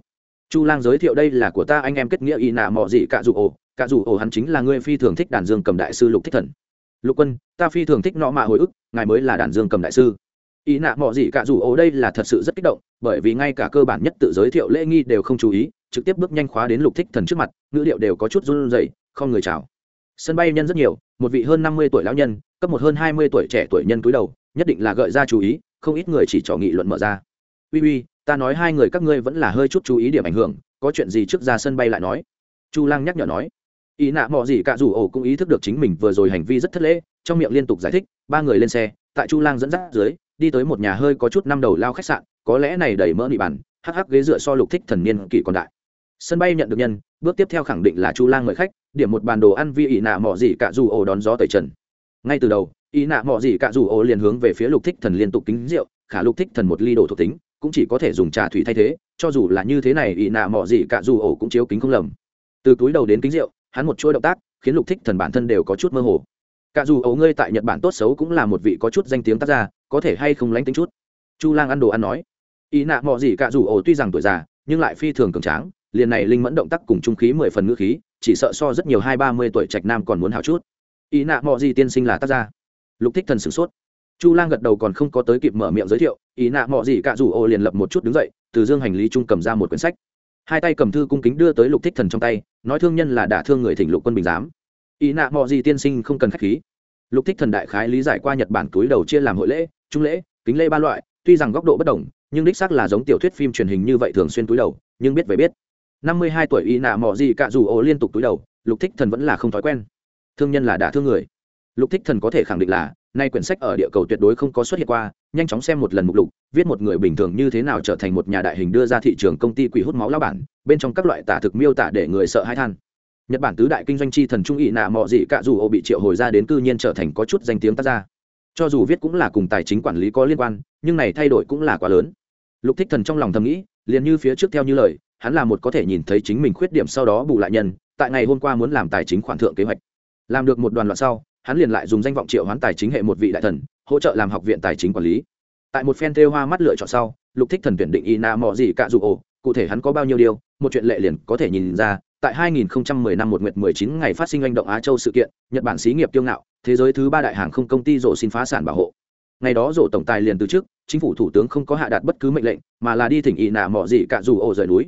Chu lang giới thiệu đây là của ta, anh em kết nghĩa ỷ nạ mọ gì cả dù ổ cả dù ổ hắn chính là người phi thường thích đàn dương cầm đại sư lục thích thần. Lục quân, ta phi thường thích nọ mạ hồi ức, ngài mới là đàn dương cầm đại sư. Ý nạ mọ gì cả dù ổ đây là thật sự rất kích động, bởi vì ngay cả cơ bản nhất tự giới thiệu lễ nghi đều không chú ý, trực tiếp bước nhanh khóa đến lục thích thần trước mặt, ngữ liệu đều có chút run rẩy, không người chào. Sân bay nhân rất nhiều, một vị hơn năm mươi tuổi lão nhân, cấp một hơn hai mươi tuổi trẻ tuổi nhân cúi đầu, nhất định là gợi ra chú ý, không ít người chỉ trò nghị luận mở ra. Uy uy, ta nói hai người các ngươi vẫn là hơi chút chú ý điểm ảnh hưởng, có chuyện gì trước ra sân bay lại nói. Chu lang nhắc nhở nói ý nạ mọ gì cả dù ổ cũng ý thức được chính mình vừa rồi hành vi rất thất lễ, trong miệng liên tục giải thích, ba người lên xe, tại chu lang dẫn dắt dưới, đi tới một nhà hơi có chút năm đầu lao khách sạn, có lẽ này đầy mỡ nị bàn hắc hắc ghế dựa so lục thích thần niên kỷ còn đại. Sân bay nhận được nhân, bước tiếp theo khẳng định là chu lang mời khách, điểm một bàn đồ ăn vi ỷ nạ mọ gì cả dù ổ đón gió tẩy trần. Ngay từ đầu ỷ nạ mọ gì cả dù ổ liền hướng về phía lục thích thần liên tục kính rượu, khả lục thích thần một ly đồ thuộc tính, cũng chỉ có thể dùng trà thủy thay thế, cho dù là như thế này ỷ nạ mọ gì cả dù ổ cũng chiếu kính không lầm. Từ túi đầu đến kính rượu hắn một chuỗi động tác, khiến lục thích thần bản thân đều có chút mơ hồ. Cả dù ấu ngươi tại nhật bản tốt xấu cũng là một vị có chút danh tiếng tác gia, có thể hay không lánh tính chút? Chu lang ăn đồ ăn nói. Ý nạ mọ gì cả dù ấu tuy rằng tuổi già, nhưng lại phi thường cường tráng, liền này linh mẫn động tác cùng trung khí mười phần ngữ khí, chỉ sợ so rất nhiều hai ba mươi tuổi trạch nam còn muốn hào chút. Ý nạ mọ gì tiên sinh là tác gia? Lục thích thần sửng sốt. Chu lang gật đầu còn không có tới kịp mở miệng giới thiệu, ý nạ mọ gì cả dù ấu liền lập một chút đứng dậy, từ dương hành lý trung cầm ra một quyển sách hai tay cầm thư cung kính đưa tới lục thích thần trong tay, nói thương nhân là đả thương người thỉnh lục quân bình giám. Ý nạ mọ gì tiên sinh không cần khách khí. Lục thích thần đại khái lý giải qua nhật bản túi đầu chia làm hội lễ, trung lễ, kính lễ ba loại, tuy rằng góc độ bất đồng, nhưng đích xác là giống tiểu thuyết phim truyền hình như vậy thường xuyên túi đầu, nhưng biết về biết. Năm mươi hai tuổi y nạ mọ gì cả dù ổ liên tục túi đầu, lục thích thần vẫn là không thói quen. Thương nhân là đả thương người lục thích thần có thể khẳng định là, nay quyển sách ở địa cầu tuyệt đối không có xuất hiện qua, nhanh chóng xem một lần mục lục, viết một người bình thường như thế nào trở thành một nhà đại hình đưa ra thị trường công ty quỷ hút máu lao bản, bên trong các loại tả thực miêu tả để người sợ hãi than. Nhật bản tứ đại kinh doanh chi thần trung ỵ nạ mọ gì cả dù ô bị triệu hồi ra đến cư nhiên trở thành có chút danh tiếng tác ra cho dù viết cũng là cùng tài chính quản lý có liên quan, nhưng này thay đổi cũng là quá lớn. Lục thích thần trong lòng thầm nghĩ, liền như phía trước theo như lời, hắn là một có thể nhìn thấy chính mình khuyết điểm sau đó bù lại nhân, tại ngày hôm qua muốn làm tài chính khoản thượng kế hoạch. Làm được một đoàn loạn sau hắn liền lại dùng danh vọng triệu hoán tài chính hệ một vị đại thần hỗ trợ làm học viện tài chính quản lý tại một phen thêu hoa mắt lựa chọn sau lục thích thần tuyển định y na mò gì cả dù ổ cụ thể hắn có bao nhiêu điều một chuyện lệ liền có thể nhìn ra tại 2010 năm một nguyệt 19 ngày phát sinh hành động Á Châu sự kiện, Nhật Bản xí nghiệp tiêu ngạo, thế giới thứ ba đại hàng không công ty rộ xin phá sản bảo hộ. Ngày đó rộ tổng tài liền từ chức, chính phủ thủ tướng không có hạ đạt bất cứ mệnh lệnh, mà là đi thỉnh ý nạ mọ gì cả dù ổ rời núi.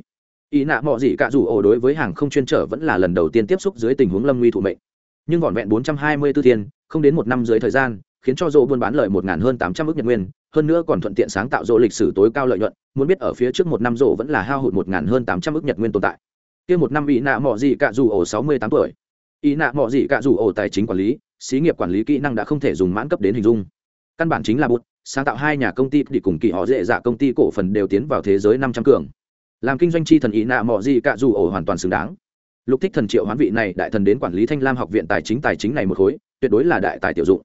Ý nạ mọ gì cả dù ổ đối với hàng không chuyên trở vẫn là lần đầu tiên tiếp xúc dưới tình huống lâm nguy thủ mệnh. Nhưng vỏn vẹn 424 tiền, không đến một năm dưới thời gian, khiến cho rộ buôn bán lợi một ngàn hơn 800 ức nhật nguyên, hơn nữa còn thuận tiện sáng tạo rộ lịch sử tối cao lợi nhuận, muốn biết ở phía trước một năm rộ vẫn là hao hụt một ngàn hơn 800 ức nhật nguyên tồn tại. Kia một năm ý nạ mọ gì cả dù ổ sáu mươi tám tuổi. Ý nạ mọ gì cả dù ổ tài chính quản lý xí nghiệp quản lý kỹ năng đã không thể dùng mãn cấp đến hình dung. Căn bản chính là bút sáng tạo hai nhà công ty đi cùng kỳ họ dễ dạ công ty cổ phần đều tiến vào thế giới năm trăm cường. Làm kinh doanh chi thần ý nạ mọ gì cả dù ổ hoàn toàn xứng đáng lục thích thần triệu hoán vị này đại thần đến quản lý thanh lam học viện tài chính tài chính này một khối, tuyệt đối là đại tài tiểu dụng.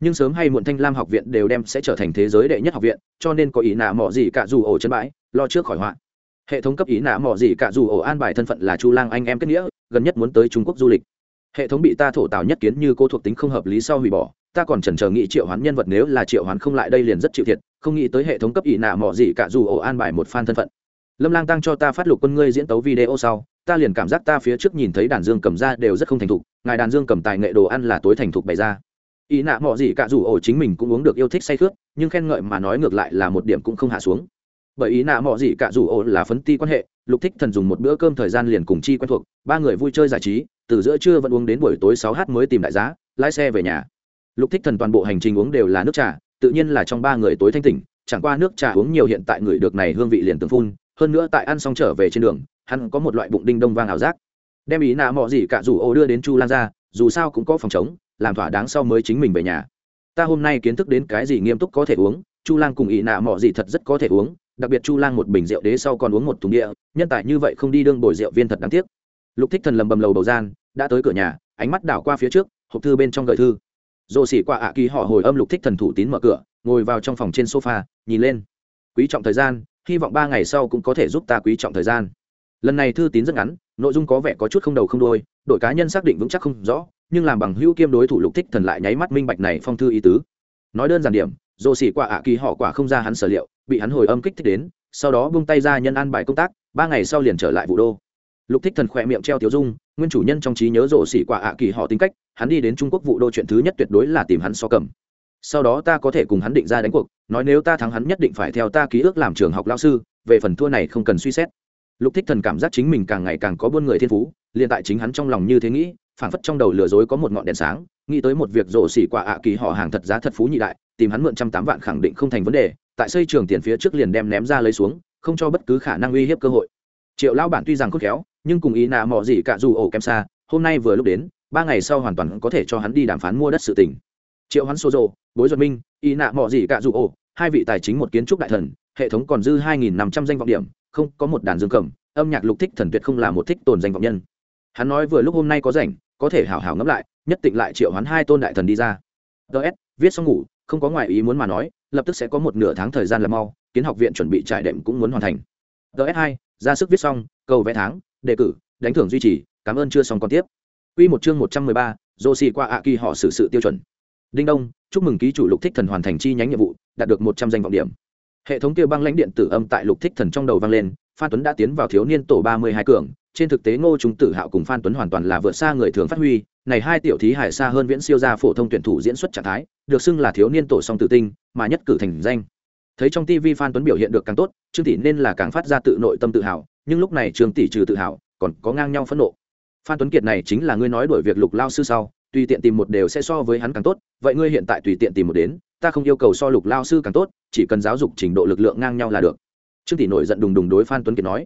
Nhưng sớm hay muộn thanh lam học viện đều đem sẽ trở thành thế giới đệ nhất học viện, cho nên có ý nạ mỏ gì cả dù ổ chân bãi, lo trước khỏi họa. Hệ thống cấp ý nạ mỏ gì cả dù ổ an bài thân phận là chu lang anh em kết nghĩa, gần nhất muốn tới trung quốc du lịch. Hệ thống bị ta thổ tào nhất kiến như cô thuộc tính không hợp lý sau hủy bỏ, ta còn chần chờ nghĩ triệu hoán nhân vật nếu là triệu hoán không lại đây liền rất chịu thiệt, không nghĩ tới hệ thống cấp ý nạ mỏ gì cả dù ổ an bài một fan thân phận lâm lang tăng cho ta phát lục quân ngươi diễn tấu video sau, ta liền cảm giác ta phía trước nhìn thấy đàn dương cầm ra đều rất không thành thục, ngài đàn dương cầm tài nghệ đồ ăn là tối thành thục bày ra. Ý nạ mỏ gì cả dù ổ chính mình cũng uống được yêu thích say khướt nhưng khen ngợi mà nói ngược lại là một điểm cũng không hạ xuống. Bởi ý nạ mọ gì cả dù ổ là phấn ti quan hệ, lục thích thần dùng một bữa cơm thời gian liền cùng chi quen thuộc, ba người vui chơi giải trí, từ giữa trưa vẫn uống đến buổi tối sáu h mới tìm đại giá, lái xe về nhà. Lục thích thần toàn bộ hành trình uống đều là nước trà, tự nhiên là trong ba người tối thanh tỉnh, chẳng qua nước trà uống nhiều hiện tại người được này hương vị liền tương phun hơn nữa tại ăn xong trở về trên đường, hắn có một loại bụng đinh đông vang ảo giác. Đem ý nạ mọ gì cả dù ô đưa đến chu lan ra, dù sao cũng có phòng chống, làm thỏa đáng sau mới chính mình về nhà. Ta hôm nay kiến thức đến cái gì nghiêm túc có thể uống, chu lan cùng ý nạ mọ gì thật rất có thể uống, đặc biệt chu lang một bình rượu đế sau còn uống một thùng địa, nhân tài như vậy không đi đương bồi rượu viên thật đáng tiếc. Lục thích thần lầm bầm lầu đầu gian, đã tới cửa nhà, ánh mắt đảo qua phía trước, hộp thư bên trong gợi thư. Dồ xỉ qua ạ kỳ họ hồi âm lục thích thần thủ tín mở cửa, ngồi vào trong phòng trên sofa, nhìn lên. Quý trọng thời gian hy vọng ba ngày sau cũng có thể giúp ta quý trọng thời gian. Lần này thư tín rất ngắn, nội dung có vẻ có chút không đầu không đôi đội cá nhân xác định vững chắc không rõ, nhưng làm bằng hữu kiêm đối thủ lục thích thần lại nháy mắt minh bạch này phong thư ý tứ. Nói đơn giản điểm, dồ xỉ quả ạ kỳ họ quả không ra hắn sở liệu, bị hắn hồi âm kích thích đến, sau đó buông tay ra nhân an bài công tác, ba ngày sau liền trở lại vụ đô. Lục thích thần khỏe miệng treo tiếu dung, nguyên chủ nhân trong trí nhớ rộ xỉ quả ạ kỳ họ tính cách, hắn đi đến trung quốc vụ đô chuyện thứ nhất tuyệt đối là tìm hắn so cầm sau đó ta có thể cùng hắn định ra đánh cuộc, nói nếu ta thắng hắn nhất định phải theo ta ký ước làm trường học lao sư, về phần thua này không cần suy xét lục thích thần cảm giác chính mình càng ngày càng có buôn người thiên phú, liền tại chính hắn trong lòng như thế nghĩ phản phất trong đầu lừa dối có một ngọn đèn sáng, nghĩ tới một việc rộ xỉ quả ạ kỳ họ hàng thật giá thật phú nhị đại, tìm hắn mượn trăm tám vạn khẳng định không thành vấn đề, tại xây trường tiền phía trước liền đem ném ra lấy xuống, không cho bất cứ khả năng uy hiếp cơ hội triệu lao bản tuy rằng khôn khéo, nhưng cùng ý nạ mò gì cả dù ổ kém xa, hôm nay vừa lúc đến, ba ngày sau hoàn toàn có thể cho hắn đi đàm phán mua đất sự tình triệu hoán sô rồ bối duật minh y nạ mò gì cả dù ổ hai vị tài chính một kiến trúc đại thần hệ thống còn dư hai nghìn năm trăm danh vọng điểm không có một đàn dương cầm âm nhạc lục thích thần tuyệt không là một thích tồn danh vọng nhân. Hắn nói vừa lúc hôm nay có rảnh có thể hảo hảo ngẫm lại nhất định lại triệu hoán hai tôn đại thần đi ra. Ts viết xong ngủ không có ngoại ý muốn mà nói lập tức sẽ có một nửa tháng thời gian làm mau kiến học viện chuẩn bị trải đệm cũng muốn hoàn thành. Ts hai ra sức viết xong cầu vẽ tháng đề cử đánh thưởng duy trì cảm ơn chưa xong còn tiếp. Quy một chương một trăm mười ba, Joshi qua ạ kỳ họ xử sự tiêu chuẩn. Đinh Đông, chúc mừng ký chủ Lục Thích Thần hoàn thành chi nhánh nhiệm vụ, đạt được một trăm danh vọng điểm. Hệ thống kia băng lãnh điện tử âm tại Lục Thích Thần trong đầu vang lên, Phan Tuấn đã tiến vào thiếu niên tổ ba mươi hai cường, trên thực tế Ngô Trung Tử Hạo cùng Phan Tuấn hoàn toàn là vượt xa người thường phát huy, này hai tiểu thí hải xa hơn viễn siêu gia phổ thông tuyển thủ diễn xuất trạng thái, được xưng là thiếu niên tổ song tử tinh, mà nhất cử thành danh. Thấy trong TV Phan Tuấn biểu hiện được càng tốt, Trương tỷ nên là càng phát ra tự nội tâm tự hào, nhưng lúc này Trương tỷ trừ tự hào, còn có ngang nhau phẫn nộ. Phan Tuấn Kiệt này chính là ngươi nói đổi việc Lục Lao sư sau, tùy tiện tìm một đều sẽ so với hắn càng tốt, vậy ngươi hiện tại tùy tiện tìm một đến, ta không yêu cầu so Lục Lao sư càng tốt, chỉ cần giáo dục trình độ lực lượng ngang nhau là được. Trương tỷ nổi giận đùng đùng đối Phan Tuấn Kiệt nói.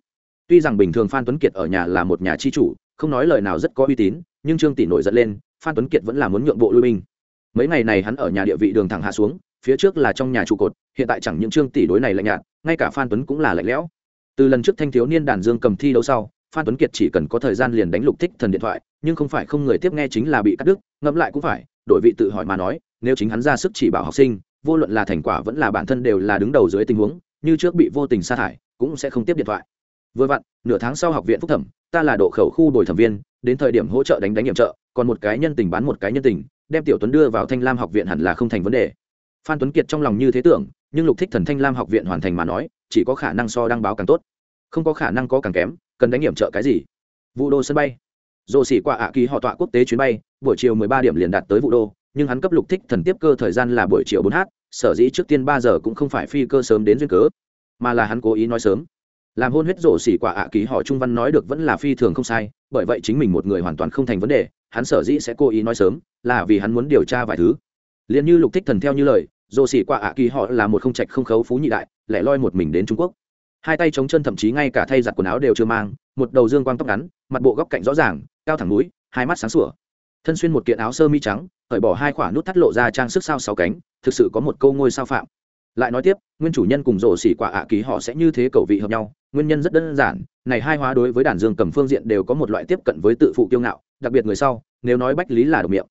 Tuy rằng bình thường phan tuấn kiệt ở nhà là một nhà chi chủ không nói lời nào rất có uy tín nhưng trương tỷ nổi giận lên phan tuấn kiệt vẫn là muốn nhượng bộ lui binh. Mấy ngày này hắn ở nhà địa vị đường thẳng hạ xuống phía trước là trong nhà trụ cột hiện tại chẳng những trương tỷ đối này lạnh nhạt ngay cả phan tuấn cũng là lạnh lẽo. Từ lần trước thanh thiếu niên đàn dương cầm thi đấu sau phan tuấn kiệt chỉ cần có thời gian liền đánh lục thích thần điện thoại nhưng không phải không người tiếp nghe chính là bị cắt đứt, ngẫm lại cũng phải, đổi vị tự hỏi mà nói, nếu chính hắn ra sức chỉ bảo học sinh, vô luận là thành quả vẫn là bản thân đều là đứng đầu dưới tình huống, như trước bị vô tình sa thải, cũng sẽ không tiếp điện thoại. Vừa vặn, nửa tháng sau học viện phúc thẩm, ta là độ khẩu khu đổi thẩm viên, đến thời điểm hỗ trợ đánh đánh nhiệm trợ, còn một cái nhân tình bán một cái nhân tình, đem tiểu tuấn đưa vào thanh lam học viện hẳn là không thành vấn đề. Phan tuấn kiệt trong lòng như thế tưởng, nhưng lục thích thần thanh lam học viện hoàn thành mà nói, chỉ có khả năng so đăng báo càng tốt. Không có khả năng có càng kém, cần đánh nghiệm trợ cái gì? Vụ đô sân bay dồ xỉ qua ạ kỳ họ tọa quốc tế chuyến bay, buổi chiều 13 điểm liền đạt tới vụ đô, nhưng hắn cấp lục thích thần tiếp cơ thời gian là buổi chiều 4 h sở dĩ trước tiên ba giờ cũng không phải phi cơ sớm đến duyên cớ, mà là hắn cố ý nói sớm. Làm hôn huyết rổ xỉ quả ạ kỳ họ trung văn nói được vẫn là phi thường không sai, bởi vậy chính mình một người hoàn toàn không thành vấn đề, hắn sở dĩ sẽ cố ý nói sớm, là vì hắn muốn điều tra vài thứ. Liền như lục thích thần theo như lời rổ xỉ quả ạ kỳ họ là một không trạch không khấu phú nhị đại, lẻ loi một mình đến trung quốc. Hai tay chống chân thậm chí ngay cả thay giặt quần áo đều chưa mang, một đầu dương quang tóc ngắn, mặt bộ góc cạnh rõ ràng cao thẳng mũi hai mắt sáng sủa. Thân xuyên một kiện áo sơ mi trắng, cởi bỏ hai khoả nút thắt lộ ra trang sức sao sáu cánh, thực sự có một câu ngôi sao phạm. Lại nói tiếp, nguyên chủ nhân cùng rổ xỉ quả ạ ký họ sẽ như thế cầu vị hợp nhau, nguyên nhân rất đơn giản, này hai hóa đối với đàn dương cầm phương diện đều có một loại tiếp cận với tự phụ kiêu ngạo, đặc biệt người sau, nếu nói bách lý là độc miệng.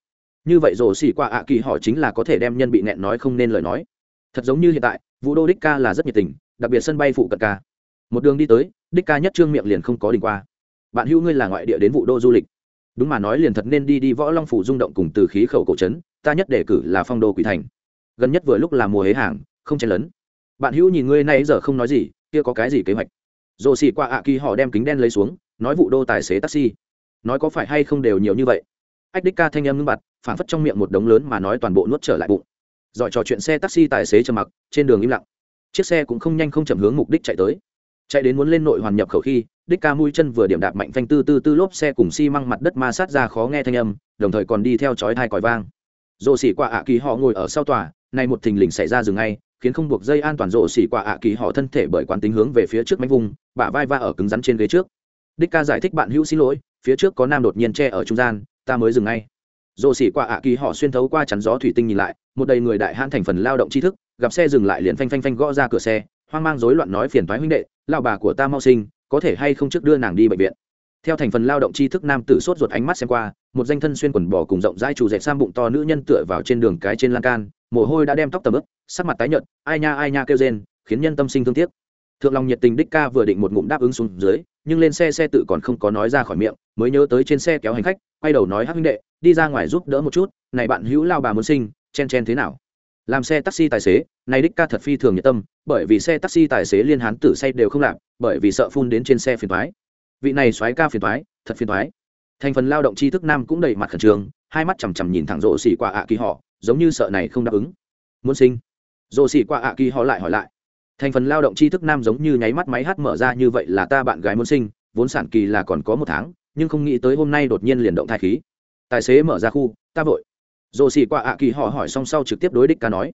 Như vậy rổ xỉ quả ạ kỳ họ chính là có thể đem nhân bị nẹn nói không nên lời nói. Thật giống như hiện tại, vũ đô đích ca là rất nhiệt tình, đặc biệt sân bay phụ cận ca. Một đường đi tới, đích ca nhất trương miệng liền không có đình qua bạn hữu ngươi là ngoại địa đến vụ đô du lịch. Đúng mà nói liền thật nên đi đi võ long phủ rung động cùng từ khí khẩu cổ trấn, ta nhất đề cử là phong đô quỷ thành. Gần nhất vừa lúc là mùa hế hàng, không chen lấn. Bạn hữu nhìn ngươi nay giờ không nói gì, kia có cái gì kế hoạch? Dồ xì qua ạ kỳ họ đem kính đen lấy xuống, nói vụ đô tài xế taxi. Nói có phải hay không đều nhiều như vậy? Ách đích ca thanh em ngưng bặt phản phất trong miệng một đống lớn mà nói toàn bộ nuốt trở lại bụng. Giỏi trò chuyện xe taxi tài xế trầm mặc, trên đường im lặng. Chiếc xe cũng không nhanh không chậm hướng mục đích chạy tới. Chạy đến muốn lên nội hoàn nhập khẩu khi đích ca mũi chân vừa điểm đạp mạnh phanh tư tư tư lốp xe cùng xi măng mặt đất ma sát ra khó nghe thanh âm, đồng thời còn đi theo chói thai còi vang. Rộ xỉ qua ạ kỳ họ ngồi ở sau tòa, nay một thình lình xảy ra dừng ngay, khiến không buộc dây an toàn rộ xỉ qua ạ kỳ họ thân thể bởi quán tính hướng về phía trước mánh vùng, bả vai va ở cứng rắn trên ghế trước. Đích ca giải thích bạn hữu xin lỗi, phía trước có nam đột nhiên che ở trung gian, ta mới dừng ngay. Rộ xỉ qua ạ kỳ họ xuyên thấu qua chắn gió thủy tinh nhìn lại, một đầy người đại hãn thành phần lao động tri thức, gặp xe dừng lại liền phanh phanh phanh gõ ra cửa xe, hoang mang rối loạn nói phiền thoái huynh đệ, lao bà của ta mau sinh có thể hay không trước đưa nàng đi bệnh viện. Theo thành phần lao động tri thức nam tử sốt ruột ánh mắt xem qua, một danh thân xuyên quần bò cùng rộng rãi trù dẹp sang bụng to nữ nhân tựa vào trên đường cái trên lan can, mồ hôi đã đem tóc tầm ướp sắc mặt tái nhợt, ai nha ai nha kêu rên, khiến nhân tâm sinh thương tiếc. Thượng lòng nhiệt tình đích ca vừa định một ngụm đáp ứng xuống dưới, nhưng lên xe xe tự còn không có nói ra khỏi miệng, mới nhớ tới trên xe kéo hành khách, quay đầu nói, hắc huynh đệ, đi ra ngoài giúp đỡ một chút, này bạn hữu lao bà muốn sinh, chen chen thế nào? Làm xe taxi tài xế, này đích ca thật phi thường nhiệt tâm, bởi vì xe taxi tài xế liên hán tử say đều không làm bởi vì sợ phun đến trên xe phiền thoái vị này xoáy ca phiền thoái thật phiền thoái thành phần lao động tri thức nam cũng đầy mặt khẩn trương, hai mắt chằm chằm nhìn thẳng rộ xỉ qua ạ kỳ họ, giống như sợ này không đáp ứng. Muốn sinh? Rộ xỉ qua ạ kỳ họ lại hỏi lại. Thành phần lao động tri thức nam giống như nháy mắt máy hát mở ra như vậy là ta bạn gái muốn sinh, vốn sản kỳ là còn có một tháng, nhưng không nghĩ tới hôm nay đột nhiên liền động thai khí. Tài xế mở ra khu, ta vội dồ xỉ qua ạ kỳ họ hỏi xong sau trực tiếp đối đích ca nói,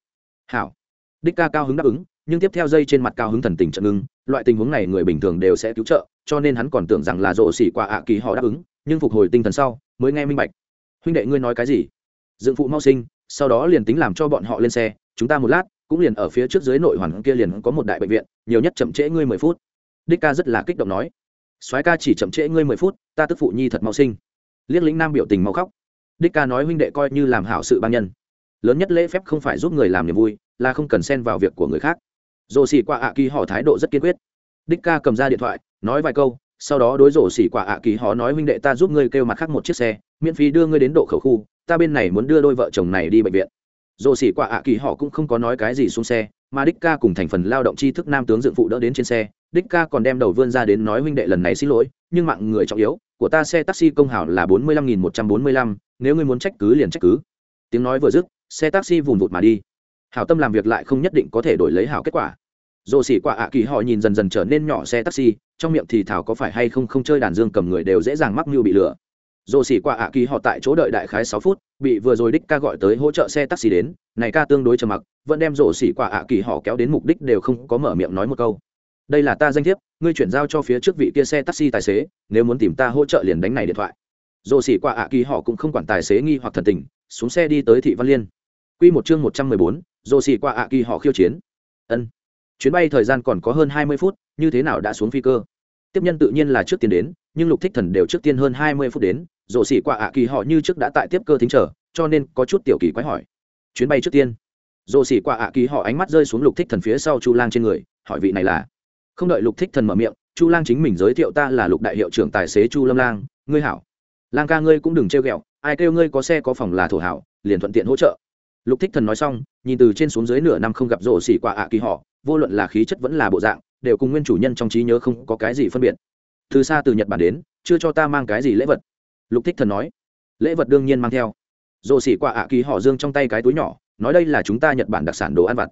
hảo. Đích ca cao hứng đáp ứng, nhưng tiếp theo dây trên mặt cao hứng thần tình trận ngưng, loại tình huống này người bình thường đều sẽ cứu trợ, cho nên hắn còn tưởng rằng là dồ xỉ qua ạ kỳ họ đáp ứng, nhưng phục hồi tinh thần sau, mới nghe minh bạch. Huynh đệ ngươi nói cái gì? Dựng phụ mau sinh, sau đó liền tính làm cho bọn họ lên xe, chúng ta một lát, cũng liền ở phía trước dưới nội hoàn kia liền có một đại bệnh viện, nhiều nhất chậm trễ ngươi mười phút. Đích ca rất là kích động nói, soái ca chỉ chậm trễ ngươi mười phút, ta tức phụ nhi thật mau sinh. Liếc lĩnh nam biểu tình mau khóc đích ca nói huynh đệ coi như làm hảo sự ban nhân. Lớn nhất lễ phép không phải giúp người làm niềm vui, là không cần xen vào việc của người khác. Rồ xỉ qua ạ kỳ họ thái độ rất kiên quyết. Đích ca cầm ra điện thoại, nói vài câu, sau đó đối rổ xỉ quả ạ kỳ họ nói huynh đệ ta giúp ngươi kêu mặt khác một chiếc xe, miễn phí đưa ngươi đến độ khẩu khu, ta bên này muốn đưa đôi vợ chồng này đi bệnh viện. Rổ xỉ quả ạ kỳ họ cũng không có nói cái gì xuống xe, mà đích ca cùng thành phần lao động tri thức nam tướng dựng phụ đỡ đến trên xe, đích ca còn đem đầu vươn ra đến nói huynh đệ lần này xin lỗi, nhưng mạng người trọng yếu của ta xe taxi công hảo là bốn mươi lăm nghìn một trăm bốn mươi lăm, nếu ngươi muốn trách cứ liền trách cứ. Tiếng nói vừa dứt, xe taxi vùn vụt mà đi. Hảo tâm làm việc lại không nhất định có thể đổi lấy hảo kết quả. Dồ xỉ quả ạ kỳ họ nhìn dần dần trở nên nhỏ xe taxi, trong miệng thì thảo có phải hay không không chơi đàn dương cầm người đều dễ dàng mắc mưu bị lừa. Dồ xỉ quả ạ kỳ họ tại chỗ đợi đại khái sáu phút, bị vừa rồi đích ca gọi tới hỗ trợ xe taxi đến, này ca tương đối trầm mặc, vẫn đem rổ xỉ quả ạ kỳ họ kéo đến mục đích đều không có mở miệng nói một câu đây là ta danh thiếp ngươi chuyển giao cho phía trước vị kia xe taxi tài xế nếu muốn tìm ta hỗ trợ liền đánh này điện thoại. Dồ xỉ qua ạ kỳ họ cũng không quản tài xế nghi hoặc thần tình xuống xe đi tới thị văn liên. Quy một chương một trăm mười bốn, dồ xỉ qua ạ kỳ họ khiêu chiến. Ân. Chuyến bay thời gian còn có hơn hai mươi phút như thế nào đã xuống phi cơ? Tiếp nhân tự nhiên là trước tiên đến nhưng lục thích thần đều trước tiên hơn hai mươi phút đến dồ xỉ qua ạ kỳ họ như trước đã tại tiếp cơ thính trở cho nên có chút tiểu kỳ quái hỏi. Chuyến bay trước tiên. Dồ xỉ qua ạ kỳ họ ánh mắt rơi xuống lục thích thần phía sau chu lang trên người hỏi vị này là không đợi lục thích thần mở miệng, chu lang chính mình giới thiệu ta là lục đại hiệu trưởng tài xế chu lâm lang. Ngươi hảo. Lang ca ngươi cũng đừng trêu ghẹo, ai kêu ngươi có xe có phòng là thổ hảo, liền thuận tiện hỗ trợ. Lục thích thần nói xong, nhìn từ trên xuống dưới nửa năm không gặp rổ xỉ quả ạ kỳ họ, vô luận là khí chất vẫn là bộ dạng, đều cùng nguyên chủ nhân trong trí nhớ không có cái gì phân biệt. Từ xa từ nhật bản đến, chưa cho ta mang cái gì lễ vật. Lục thích thần nói. Lễ vật đương nhiên mang theo. Rổ xỉ quả ạ kỳ họ dương trong tay cái túi nhỏ, nói đây là chúng ta nhật bản đặc sản đồ ăn vặt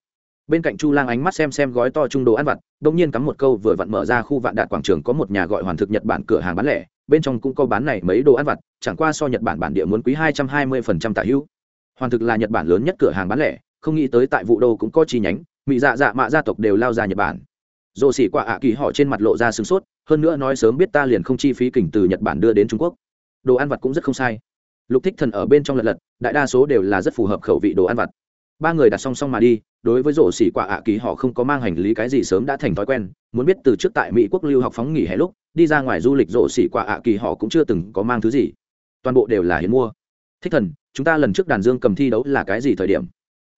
bên cạnh chu lang ánh mắt xem xem gói to trung đồ ăn vặt đông nhiên cắm một câu vừa vặn mở ra khu vạn đạt quảng trường có một nhà gọi hoàn thực nhật bản cửa hàng bán lẻ, bên trong cũng có bán này mấy đồ ăn vặt, chẳng qua so nhật bản bản địa muốn quý hai trăm hai mươi phần trăm tả hữu. Hoàn thực là nhật bản lớn nhất cửa hàng bán lẻ, không nghĩ tới tại vụ đô cũng có chi nhánh mỹ dạ dạ mạ gia tộc đều lao ra nhật bản. Dồ xỉ quả ạ kỳ họ trên mặt lộ ra sửng sốt, hơn nữa nói sớm biết ta liền không chi phí kỉnh từ nhật bản đưa đến trung quốc. Đồ ăn vặt cũng rất không sai. Lục thích thần ở bên trong lật lật, đại đa số đều là rất phù hợp khẩu vị đồ ăn vặt ba người đặt song song mà đi, đối với rổ xỉ quả ạ kỳ họ không có mang hành lý cái gì sớm đã thành thói quen, muốn biết từ trước tại mỹ quốc lưu học phóng nghỉ hè lúc, đi ra ngoài du lịch rổ xỉ quả ạ kỳ họ cũng chưa từng có mang thứ gì. Toàn bộ đều là hiến mua. Thích thần, chúng ta lần trước đàn dương cầm thi đấu là cái gì thời điểm?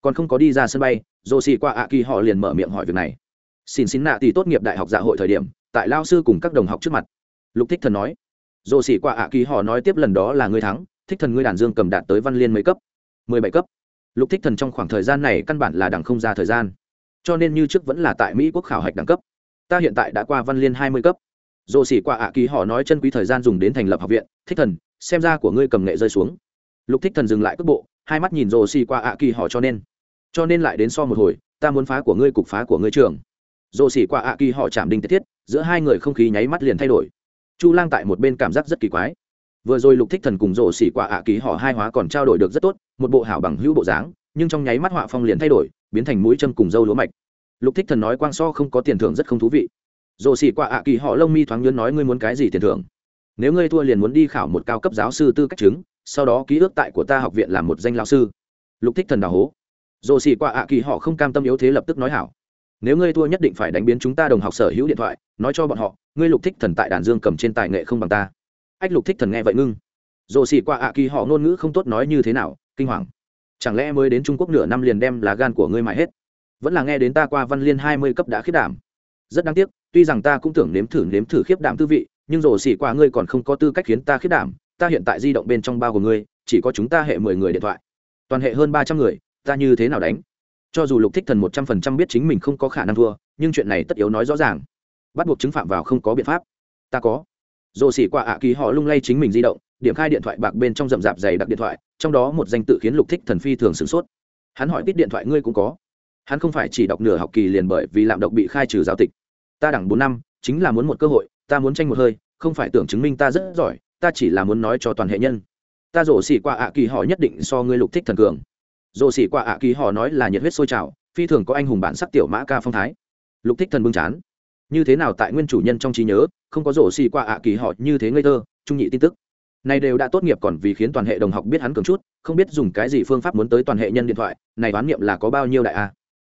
Còn không có đi ra sân bay, rổ xỉ quả ạ kỳ họ liền mở miệng hỏi việc này. Xin xin nạ thì tốt nghiệp đại học dạ hội thời điểm, tại lao sư cùng các đồng học trước mặt. Lục thích thần nói. Rổ xỉ quả ạ kỳ họ nói tiếp lần đó là ngươi thắng, thích thần ngươi đàn dương cầm đạt tới văn liên mấy cấp? Mười bảy cấp lục thích thần trong khoảng thời gian này căn bản là đẳng không ra thời gian. Cho nên như trước vẫn là tại mỹ quốc khảo hạch đẳng cấp. Ta hiện tại đã qua văn liên hai mươi cấp. Dồ xỉ qua ạ ký họ nói chân quý thời gian dùng đến thành lập học viện. Thích thần, xem ra của ngươi cầm nghệ rơi xuống. Lục thích thần dừng lại cước bộ, hai mắt nhìn rồ xỉ qua ạ kỳ họ cho nên. Cho nên lại đến so một hồi, ta muốn phá của ngươi cục phá của ngươi trường. Rồ xỉ qua ạ kỳ họ chạm đinh tiết thiết, giữa hai người không khí nháy mắt liền thay đổi. Chu lang tại một bên cảm giác rất kỳ quái vừa rồi lục thích thần cùng rổ xỉ quả ạ ký họ hai hóa còn trao đổi được rất tốt, một bộ hảo bằng hữu bộ dáng, nhưng trong nháy mắt họa phong liền thay đổi, biến thành mũi châm cùng dâu lúa mạch. Lục thích thần nói quang so không có tiền thưởng rất không thú vị. Rổ xỉ quả ạ kỳ họ lông mi thoáng nhớn nói ngươi muốn cái gì tiền thưởng? Nếu ngươi thua liền muốn đi khảo một cao cấp giáo sư tư cách chứng, sau đó ký ước tại của ta học viện làm một danh lao sư. Lục thích thần đào hố. Rổ xỉ quả ạ kỳ họ không cam tâm yếu thế lập tức nói hảo. Nếu ngươi thua nhất định phải đánh biến chúng ta đồng học sở hữu điện thoại, nói cho bọn họ, ngươi lục thích thần tại đàn dương cầm trên tài nghệ không bằng ta ách lục thích thần nghe vậy ngưng. Rồ xỉ qua ạ kỳ họ ngôn ngữ không tốt nói như thế nào, kinh hoàng. Chẳng lẽ mới đến trung quốc nửa năm liền đem lá gan của ngươi mãi hết? Vẫn là nghe đến ta qua văn liên hai mươi cấp đã khiết đảm. Rất đáng tiếc, tuy rằng ta cũng tưởng nếm thử nếm thử khiếp đảm tư vị, nhưng rồ xỉ qua ngươi còn không có tư cách khiến ta khiết đảm, ta hiện tại di động bên trong bao của ngươi, chỉ có chúng ta hệ mười người điện thoại. Toàn hệ hơn ba trăm người, ta như thế nào đánh? Cho dù lục thích thần một trăm phần trăm biết chính mình không có khả năng thua, nhưng chuyện này tất yếu nói rõ ràng. Bắt buộc chứng phạm vào không có biện pháp. Ta có rồ xỉ qua ạ kỳ họ lung lay chính mình di động, điểm khai điện thoại bạc bên trong rậm rạp dày đặc điện thoại, trong đó một danh tự khiến lục thích thần phi thường sửng sốt. Hắn hỏi, tít điện thoại ngươi cũng có? Hắn không phải chỉ đọc nửa học kỳ liền bởi vì lạm độc bị khai trừ giáo tịch. Ta đẳng bốn năm, chính là muốn một cơ hội, ta muốn tranh một hơi, không phải tưởng chứng minh ta rất giỏi, ta chỉ là muốn nói cho toàn hệ nhân. Ta rổ xỉ qua ạ kỳ họ nhất định so ngươi lục thích thần cường. Rổ xỉ qua ạ kỳ họ nói là nhiệt huyết sôi trào, phi thường có anh hùng bản sắc tiểu mã ca phong thái. Lục thích thần bưng chán như thế nào tại nguyên chủ nhân trong trí nhớ, không có rổ xì qua ạ kỳ họ như thế ngây thơ, trung nhị tin tức. Này đều đã tốt nghiệp còn vì khiến toàn hệ đồng học biết hắn cường chút, không biết dùng cái gì phương pháp muốn tới toàn hệ nhân điện thoại, này đoán niệm là có bao nhiêu đại a.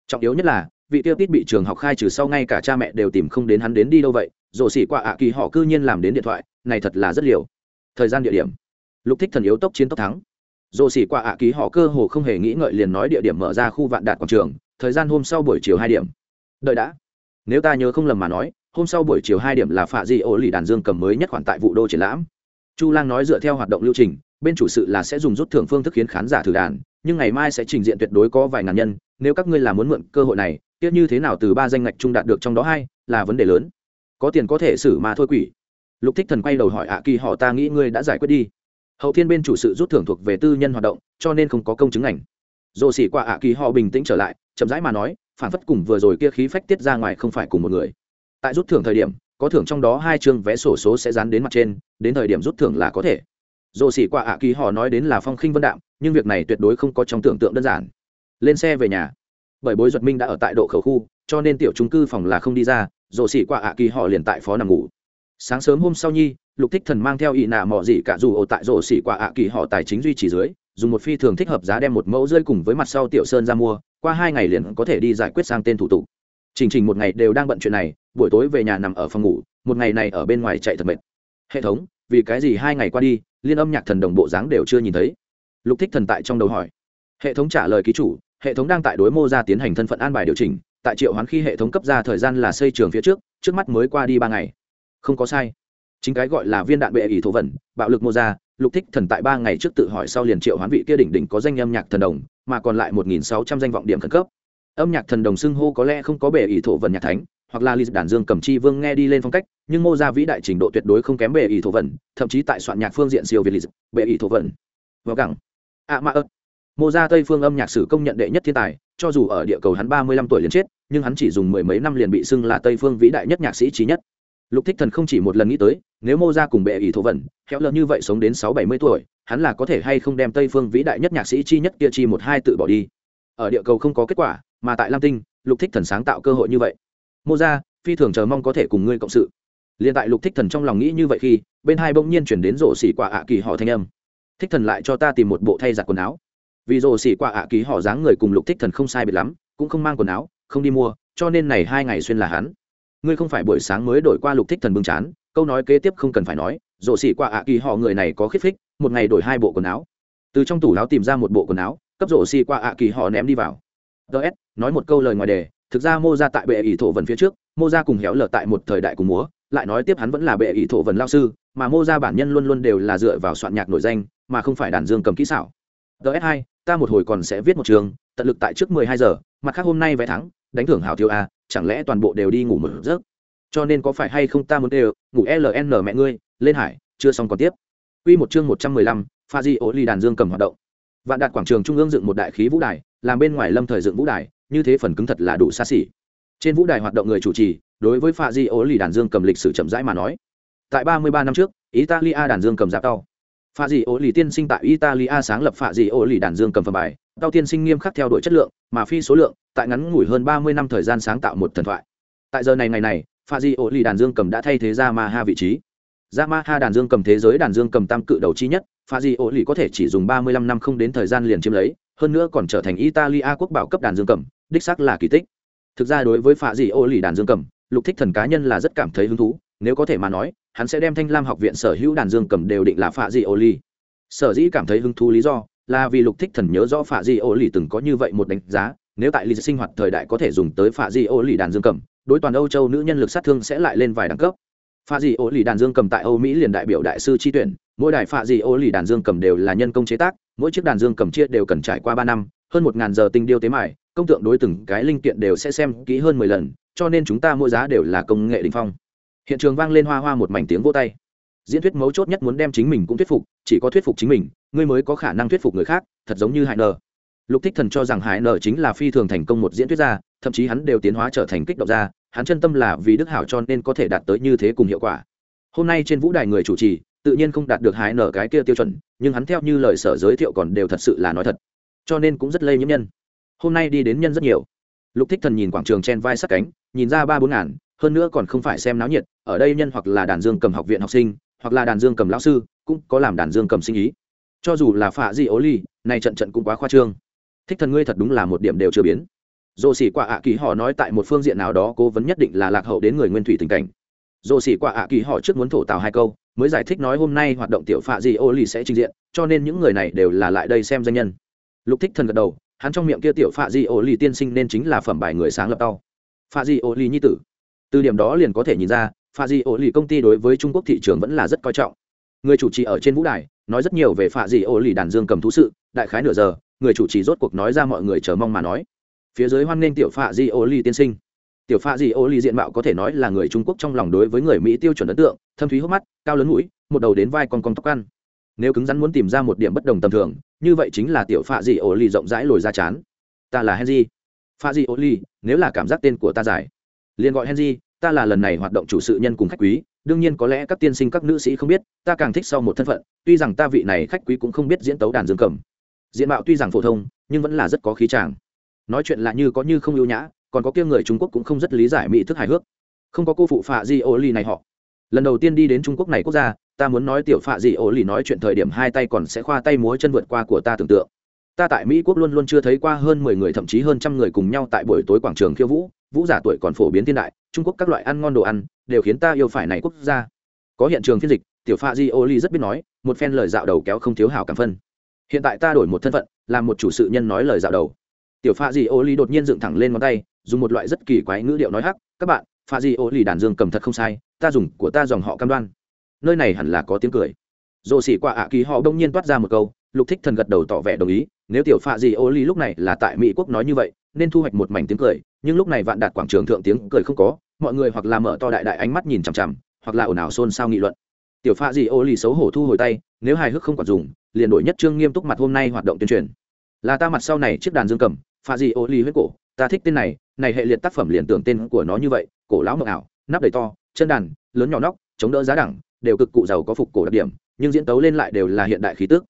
Trọng yếu nhất là, vị tiêu tít bị trường học khai trừ sau ngay cả cha mẹ đều tìm không đến hắn đến đi đâu vậy, rổ xỉ qua ạ kỳ họ cư nhiên làm đến điện thoại, này thật là rất liều. Thời gian địa điểm. Lục thích thần yếu tốc chiến tốc thắng. Rổ xỉ qua ạ kỳ họ cơ hồ không hề nghĩ ngợi liền nói địa điểm mở ra khu vạn đạt quảng trường, thời gian hôm sau buổi chiều hai điểm. Đợi đã nếu ta nhớ không lầm mà nói, hôm sau buổi chiều hai điểm là phạ di ô lì đàn dương cầm mới nhất khoản tại vụ đô triển lãm. Chu lang nói dựa theo hoạt động lưu trình, bên chủ sự là sẽ dùng rút thưởng phương thức khiến khán giả thử đàn, nhưng ngày mai sẽ trình diện tuyệt đối có vài ngàn nhân, nếu các ngươi là muốn mượn cơ hội này tiếc như thế nào từ ba danh ngạch trung đạt được trong đó hai, là vấn đề lớn. Có tiền có thể xử mà thôi quỷ. Lục thích thần quay đầu hỏi ạ, kỳ họ ta nghĩ ngươi đã giải quyết đi. Hậu thiên bên chủ sự rút thưởng thuộc về tư nhân hoạt động, cho nên không có công chứng ảnh. Dồ xỉ qua ạ, kỳ họ bình tĩnh trở lại, chậm rãi mà nói phản phất cùng vừa rồi kia khí phách tiết ra ngoài không phải cùng một người. Tại rút thưởng thời điểm, có thưởng trong đó hai chương vé sổ số sẽ dán đến mặt trên, đến thời điểm rút thưởng là có thể. Dồ xỉ qua ạ kỳ họ nói đến là phong khinh vân đạm, nhưng việc này tuyệt đối không có trong tưởng tượng đơn giản. Lên xe về nhà. Bởi bối duật minh đã ở tại độ khẩu khu, cho nên tiểu trung cư phòng là không đi ra dồ xỉ qua ạ kỳ họ liền tại phó nằm ngủ. Sáng sớm hôm sau nhi, lục thích thần mang theo ỵ nạ mò gì cả dù ổ tại rổ xỉ qua ạ kỳ họ tài chính duy trì dưới dùng một phi thường thích hợp giá đem một mẫu rơi cùng với mặt sau tiểu sơn ra mua, qua hai ngày liền có thể đi giải quyết sang tên thủ tục. Trình trình một ngày đều đang bận chuyện này, buổi tối về nhà nằm ở phòng ngủ, một ngày này ở bên ngoài chạy thật mệt. Hệ thống, vì cái gì hai ngày qua đi, liên âm nhạc thần đồng bộ dáng đều chưa nhìn thấy? Lục thích thần tại trong đầu hỏi. Hệ thống trả lời ký chủ, hệ thống đang tại đối mô ra tiến hành thân phận an bài điều chỉnh, tại triệu hoán khi hệ thống cấp ra thời gian là xây trường phía trước trước mắt mới qua đi ba ngày. Không có sai chính cái gọi là viên đạn bệ ỷ thổ vẩn bạo lực mô ra, lục thích thần tại ba ngày trước tự hỏi sau liền triệu hoán vị kia đỉnh đỉnh có danh âm nhạc thần đồng, mà còn lại một nghìn sáu trăm danh vọng điểm khẩn cấp. Âm nhạc thần đồng xưng hô có lẽ không có bệ ỷ thổ vần nhạc thánh, hoặc là lịch đàn dương cầm chi vương nghe đi lên phong cách, nhưng mô ra vĩ đại trình độ tuyệt đối không kém bệ ỷ thổ vần thậm chí tại soạn nhạc phương diện siêu việt lịch bề ỷ thổ vần vào gẳng. Ạ ma ớt mô ra tây phương âm nhạc sử công nhận đệ nhất thiên tài, cho dù ở địa cầu hắn ba mươi lăm tuổi liền chết, nhưng hắn chỉ dùng mười mấy năm liền bị xưng là tây phương vĩ đại nhất nhạc sĩ trí nhất lục thích thần không chỉ một lần nghĩ tới, nếu mô ra cùng bệ ỷ thổ vẩn khéo lơ như vậy sống đến sáu bảy mươi tuổi, hắn là có thể hay không đem tây phương vĩ đại nhất nhạc sĩ chi nhất kia chi một hai tự bỏ đi. Ở địa cầu không có kết quả, mà tại lam tinh, lục thích thần sáng tạo cơ hội như vậy. Mô ra phi thường chờ mong có thể cùng ngươi cộng sự. Liền tại lục thích thần trong lòng nghĩ như vậy khi, bên hai bỗng nhiên chuyển đến rổ xỉ quả ạ kỳ họ thanh âm. Thích thần lại cho ta tìm một bộ thay giặt quần áo. Vì rổ xỉ quả ạ kỳ họ dáng người cùng lục thích thần không sai biệt lắm, cũng không mang quần áo, không đi mua, cho nên này hai ngày xuyên là hắn ngươi không phải buổi sáng mới đổi qua lục thích thần bưng chán, câu nói kế tiếp không cần phải nói rộ xỉ qua ạ kỳ họ người này có khiết phích một ngày đổi hai bộ quần áo. Từ trong tủ áo tìm ra một bộ quần áo, cấp rộ xỉ qua ạ kỳ họ ném đi vào. Ts nói một câu lời ngoài đề, thực ra mô ra tại bệ ỷ thổ vần phía trước, mô ra cùng héo lở tại một thời đại cùng múa, lại nói tiếp hắn vẫn là bệ ỷ thổ vần lao sư, mà mô ra bản nhân luôn luôn đều là dựa vào soạn nhạc nổi danh, mà không phải đàn dương cầm kỹ xảo. Ts hai, ta một hồi còn sẽ viết một trường, tận lực tại trước mười hai giờ, mặt khác hôm nay vẽ thắng đánh thưởng hảo thiếu a à, chẳng lẽ toàn bộ đều đi ngủ một giấc cho nên có phải hay không ta muốn đều ngủ ln mẹ ngươi lên hải chưa xong còn tiếp Quy một chương một trăm mười lăm, Pha Di ố Ly đàn dương cầm hoạt động. Vạn Đạt quảng trường trung ương dựng một đại khí vũ đài, làm bên ngoài lâm thời dựng vũ đài, như thế phần cứng thật là đủ xa xỉ. Trên vũ đài hoạt động người chủ trì, đối với Pha Di ố Ly đàn dương cầm lịch sử chậm rãi mà nói. Tại ba mươi ba năm trước, Italia đàn dương cầm giáp tàu Pha Di ố Ly tiên sinh tại Italia sáng lập Pha Di ố Ly đàn dương cầm phẩm bài, tao tiên sinh nghiêm khắc theo đuổi chất lượng, mà phi số lượng, tại ngắn ngủi hơn ba mươi năm thời gian sáng tạo một thần thoại. Tại giờ này ngày này, Pha Di Ổ đàn dương cầm đã thay thế ra Ma Ha vị trí Yamaha đàn dương cầm thế giới đàn dương cầm tam cự đầu chi nhất, Pha Di Ổ Lì có thể chỉ dùng 35 năm không đến thời gian liền chiếm lấy, hơn nữa còn trở thành Italia quốc bảo cấp đàn dương cầm, đích xác là kỳ tích. Thực ra đối với Pha Di Ổ Lì đàn dương cầm, Lục Thích Thần cá nhân là rất cảm thấy hứng thú, nếu có thể mà nói, hắn sẽ đem Thanh Lam học viện sở hữu đàn dương cầm đều định là Pha Di Ổ Lì. Sở dĩ cảm thấy hứng thú lý do là vì Lục Thích Thần nhớ rõ phạ Di ô Lì từng có như vậy một đánh giá, nếu tại lì sinh hoạt thời đại có thể dùng tới phạ Di ô Lì đàn dương cầm, đối toàn Âu Châu nữ nhân lực sát thương sẽ lại lên vài đẳng cấp. Phạ di ô lì đàn dương cầm tại âu mỹ liền đại biểu đại sư chi tuyển mỗi đài phạ di ô lì đàn dương cầm đều là nhân công chế tác mỗi chiếc đàn dương cầm chia đều cần trải qua ba năm hơn một ngàn giờ tinh điêu tế mải công tượng đối từng cái linh kiện đều sẽ xem kỹ hơn mười lần cho nên chúng ta mỗi giá đều là công nghệ đình phong. Hiện trường vang lên hoa hoa một mảnh tiếng vô tay. Diễn thuyết mấu chốt nhất muốn đem chính mình cũng thuyết phục chỉ có thuyết phục chính mình, ngươi mới có khả năng thuyết phục người khác, thật giống như hải nờ. Lục thích thần cho rằng hải nờ chính là phi thường thành công một diễn thuyết gia, thậm chí hắn đều tiến hóa trở thành kích động gia, hắn chân tâm là vì đức hảo cho nên có thể đạt tới như thế cùng hiệu quả. Hôm nay trên vũ đài người chủ trì, tự nhiên không đạt được Hải nở cái kia tiêu chuẩn, nhưng hắn theo như lời sở giới thiệu còn đều thật sự là nói thật. Cho nên cũng rất lây nhiễm nhân. Hôm nay đi đến nhân rất nhiều. Lục thích thần nhìn quảng trường trên vai sát cánh, nhìn ra ba bốn ngàn, hơn nữa còn không phải xem náo nhiệt, ở đây nhân hoặc là đàn dương cầm học viện học sinh, hoặc là đàn dương cầm lão sư cũng có làm đàn dương cầm sinh ý. Cho dù là phạ di ố ly này trận trận cũng quá khoa trương. Thích thần ngươi thật đúng là một điểm đều chưa biến. Dồ xỉ qua ạ kỳ họ nói tại một phương diện nào đó cố vấn nhất định là lạc hậu đến người nguyên thủy tình cảnh. Dồ xỉ qua ạ kỳ họ trước muốn thổ tào hai câu, mới giải thích nói hôm nay hoạt động tiểu phạ di ô lì sẽ trình diện, cho nên những người này đều là lại đây xem danh nhân. Lục thích thần gật đầu, hắn trong miệng kia tiểu phạ di ô lì tiên sinh nên chính là phẩm bài người sáng lập đau phạ di ô lì nhi tử. Từ điểm đó liền có thể nhìn ra, phạ di ô lì công ty đối với trung quốc thị trường vẫn là rất coi trọng người chủ trì ở trên vũ đài, nói rất nhiều về phạ di ô lì đàn dương cầm thú sự, đại khái nửa giờ, người chủ trì rốt cuộc nói ra mọi người chờ mong mà nói. Phía dưới hoan nghênh tiểu phạ di ô lì tiên sinh. Tiểu phạ di ô lì diện mạo có thể nói là người trung quốc trong lòng đối với người mỹ tiêu chuẩn ấn tượng, thâm thúy hốc mắt, cao lớn mũi, một đầu đến vai con con tóc ăn. Nếu cứng rắn muốn tìm ra một điểm bất đồng tầm thường, như vậy chính là tiểu phạ di ô lì rộng rãi lồi ra chán. Ta là henry. Phạ di ô lì, nếu là cảm giác tên của ta dài, liền gọi henry, ta là lần này hoạt động chủ sự nhân cùng khách quý đương nhiên có lẽ các tiên sinh các nữ sĩ không biết, ta càng thích sau một thân phận, tuy rằng ta vị này khách quý cũng không biết diễn tấu đàn dương cầm. Diện mạo tuy rằng phổ thông, nhưng vẫn là rất có khí tràng nói chuyện là như có như không ưu nhã, còn có kia người trung quốc cũng không rất lý giải mỹ thức hài hước. Không có cô phụ phạ di ô ly này họ. Lần đầu tiên đi đến trung quốc này quốc gia, ta muốn nói tiểu phạ di ô ly nói chuyện thời điểm hai tay còn sẽ khoa tay múa chân vượt qua của ta tưởng tượng. Ta tại mỹ quốc luôn luôn chưa thấy qua hơn mười người, thậm chí hơn trăm người cùng nhau tại buổi tối quảng trường khiêu vũ vũ giả tuổi còn phổ biến thiên đại, trung quốc các loại ăn ngon đồ ăn đều khiến ta yêu phải này quốc gia. Có hiện trường phiên dịch, tiểu pha di ô ly rất biết nói, một phen lời dạo đầu kéo không thiếu hảo cảm phân. Hiện tại ta đổi một thân phận, làm một chủ sự nhân nói lời dạo đầu. Tiểu pha di ô ly đột nhiên dựng thẳng lên ngón tay, dùng một loại rất kỳ quái ngữ điệu nói hắc, các bạn, pha di ô ly đàn dương cầm thật không sai, ta dùng của ta dòng họ cam đoan. Nơi này hẳn là có tiếng cười. Dồ xỉ qua ạ kỳ họ đông nhiên toát ra một câu, lục thích thần gật đầu tỏ vẻ đồng ý, nếu tiểu pha di ô ly lúc này là tại mỹ quốc nói như vậy, nên thu hoạch một mảnh tiếng cười nhưng lúc này vạn đạt quảng trường thượng tiếng cười không có, mọi người hoặc là mở to đại đại ánh mắt nhìn chằm chằm, hoặc là ồn ào xôn xao nghị luận. Tiểu pha gì ô lì xấu hổ thu hồi tay, nếu hài hước không còn dùng, liền đổi nhất trương nghiêm túc mặt hôm nay hoạt động tuyên truyền. Là ta mặt sau này chiếc đàn dương cầm, pha gì ô lì huyết cổ, ta thích tên này này hệ liệt tác phẩm liền tưởng tên của nó như vậy, cổ lão mộng ảo, nắp đầy to, chân đàn, lớn nhỏ nóc, chống đỡ giá đẳng, đều cực cụ giàu có phục cổ đặc điểm, nhưng diễn tấu lên lại đều là hiện đại khí tức.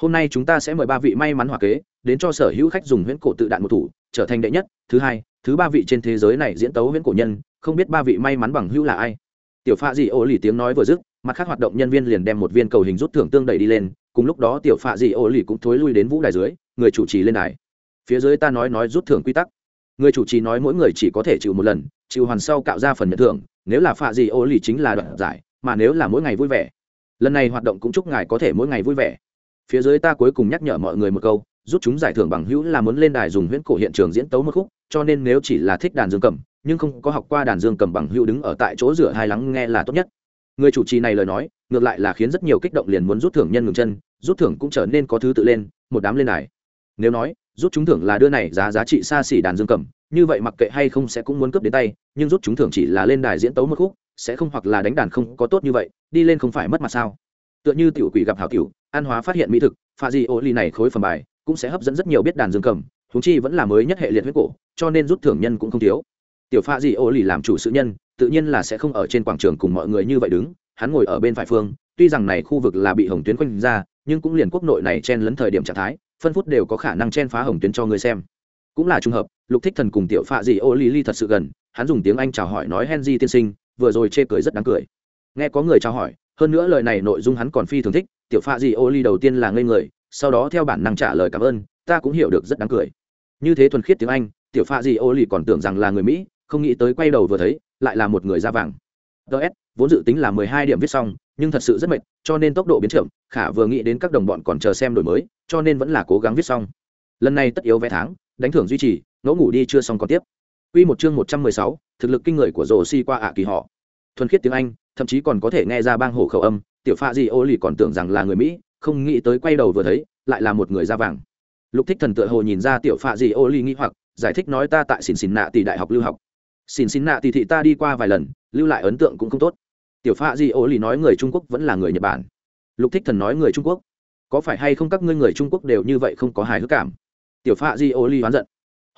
Hôm nay chúng ta sẽ mời ba vị may mắn hòa kế, đến cho sở hữu khách dùng huyễn cổ tự đạn một thủ, trở thành đệ nhất, thứ hai thứ ba vị trên thế giới này diễn tấu viễn cổ nhân, không biết ba vị may mắn bằng hữu là ai. Tiểu pha dị ô lì tiếng nói vừa dứt, mặt khác hoạt động nhân viên liền đem một viên cầu hình rút thưởng tương đẩy đi lên, cùng lúc đó tiểu pha dị ô lì cũng thối lui đến vũ đài dưới, người chủ trì lên đài. Phía dưới ta nói nói rút thưởng quy tắc. Người chủ trì nói mỗi người chỉ có thể chịu một lần, chịu hoàn sau cạo ra phần nhận thưởng, nếu là pha dị ô lì chính là đoạn giải, mà nếu là mỗi ngày vui vẻ. Lần này hoạt động cũng chúc ngài có thể mỗi ngày vui vẻ. Phía dưới ta cuối cùng nhắc nhở mọi người một câu rút chúng giải thưởng bằng hữu là muốn lên đài dùng huyễn cổ hiện trường diễn tấu một khúc, cho nên nếu chỉ là thích đàn dương cầm, nhưng không có học qua đàn dương cầm bằng hữu đứng ở tại chỗ rửa hai lắng nghe là tốt nhất. Người chủ trì này lời nói, ngược lại là khiến rất nhiều kích động liền muốn rút thưởng nhân ngừng chân, rút thưởng cũng trở nên có thứ tự lên, một đám lên đài. Nếu nói, rút chúng thưởng là đưa này giá giá trị xa xỉ đàn dương cầm, như vậy mặc kệ hay không sẽ cũng muốn cướp đến tay, nhưng rút chúng thưởng chỉ là lên đài diễn tấu một khúc, sẽ không hoặc là đánh đàn không có tốt như vậy, đi lên không phải mất mặt sao? Tựa như tiểu quỷ gặp hảo cửu an hóa phát hiện mỹ thực pha di ô ly này khối phẩm bài cũng sẽ hấp dẫn rất nhiều biết đàn dương cầm húng chi vẫn là mới nhất hệ liệt huyết cổ, cho nên rút thưởng nhân cũng không thiếu. Tiểu pha di ô lì làm chủ sự nhân, tự nhiên là sẽ không ở trên quảng trường cùng mọi người như vậy đứng, hắn ngồi ở bên phải phương, tuy rằng này khu vực là bị hồng tuyến quanh ra, nhưng cũng liền quốc nội này chen lấn thời điểm trạng thái, phân phút đều có khả năng chen phá hồng tuyến cho người xem. Cũng là trùng hợp, lục thích thần cùng tiểu pha di ô lì ly thật sự gần, hắn dùng tiếng anh chào hỏi nói henry tiên sinh, vừa rồi chê cười rất đáng cười. Nghe có người chào hỏi, hơn nữa lời này nội dung hắn còn phi thường thích, tiểu pha di ô ly đầu tiên là ngây người sau đó theo bản năng trả lời cảm ơn ta cũng hiểu được rất đáng cười. Như thế thuần khiết tiếng anh tiểu pha di ô lì còn tưởng rằng là người mỹ không nghĩ tới quay đầu vừa thấy lại là một người da vàng. Ts vốn dự tính là mười hai điểm viết xong nhưng thật sự rất mệt cho nên tốc độ biến chậm khả vừa nghĩ đến các đồng bọn còn chờ xem đổi mới cho nên vẫn là cố gắng viết xong. Lần này tất yếu vé tháng đánh thưởng duy trì ngẫu ngủ đi chưa xong còn tiếp. Quy một chương một trăm mười sáu, thực lực kinh người của Rồ Si qua ạ kỳ họ. Thuần khiết tiếng Anh, thậm chí còn có thể nghe ra bang hổ khẩu âm, tiểu pha Di ô lì còn tưởng rằng là người Mỹ, không nghĩ tới quay đầu vừa thấy, lại là một người da vàng. Lục Thích Thần tựa hồ nhìn ra tiểu phạ Di ô Ly nghi hoặc, giải thích nói ta tại xin xin nạ tỷ đại học lưu học. Xin xin nạ tỷ thị ta đi qua vài lần, lưu lại ấn tượng cũng không tốt. Tiểu phạ Di ô Ly nói người Trung Quốc vẫn là người Nhật Bản. Lục Thích Thần nói người Trung Quốc. Có phải hay không các ngươi người Trung Quốc đều như vậy không có hài hước cảm? Tiểu phạ Di ô Ly oán giận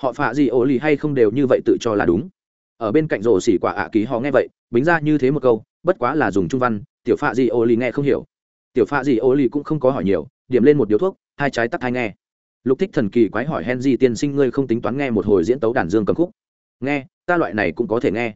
họ phạ gì ô ly hay không đều như vậy tự cho là đúng ở bên cạnh rổ xỉ quả ạ ký họ nghe vậy bính ra như thế một câu bất quá là dùng trung văn tiểu phạ gì ô ly nghe không hiểu tiểu Pha gì ô lì cũng không có hỏi nhiều, điểm lên một điếu thuốc, hai trái tắt hai nghe. Lục thích thần kỳ quái hỏi henry tiên sinh, ngươi không tính toán nghe một hồi diễn tấu đàn dương cầm khúc? Nghe, ta loại này cũng có thể nghe.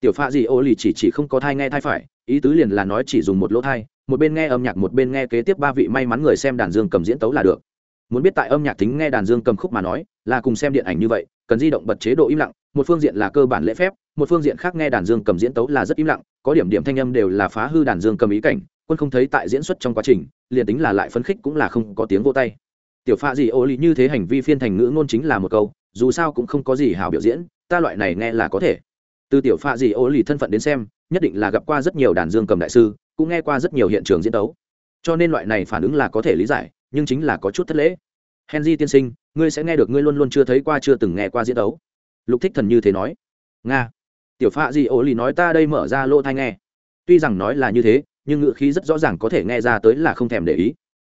Tiểu Pha gì ô lì chỉ chỉ không có thai nghe thai phải, ý tứ liền là nói chỉ dùng một lỗ thai, một bên nghe âm nhạc, một bên nghe kế tiếp ba vị may mắn người xem đàn dương cầm diễn tấu là được. Muốn biết tại âm nhạc tính nghe đàn dương cầm khúc mà nói, là cùng xem điện ảnh như vậy, cần di động bật chế độ im lặng, một phương diện là cơ bản lễ phép, một phương diện khác nghe đàn dương cầm diễn tấu là rất im lặng, có điểm điểm thanh âm đều là phá hư đàn dương cầm ý cảnh quân không thấy tại diễn xuất trong quá trình, liền tính là lại phấn khích cũng là không có tiếng vô tay. Tiểu pha gì ô lý như thế hành vi phiên thành ngữ ngôn chính là một câu, dù sao cũng không có gì hào biểu diễn, ta loại này nghe là có thể. Từ tiểu pha gì ô lý thân phận đến xem, nhất định là gặp qua rất nhiều đàn dương cầm đại sư, cũng nghe qua rất nhiều hiện trường diễn tấu. Cho nên loại này phản ứng là có thể lý giải, nhưng chính là có chút thất lễ. Henry tiên sinh, ngươi sẽ nghe được ngươi luôn luôn chưa thấy qua chưa từng nghe qua diễn đấu lục thích thần như thế nói. Nga. Tiểu pha gì ô lì nói ta đây mở ra lỗ thai nghe. Tuy rằng nói là như thế nhưng ngữ khí rất rõ ràng có thể nghe ra tới là không thèm để ý.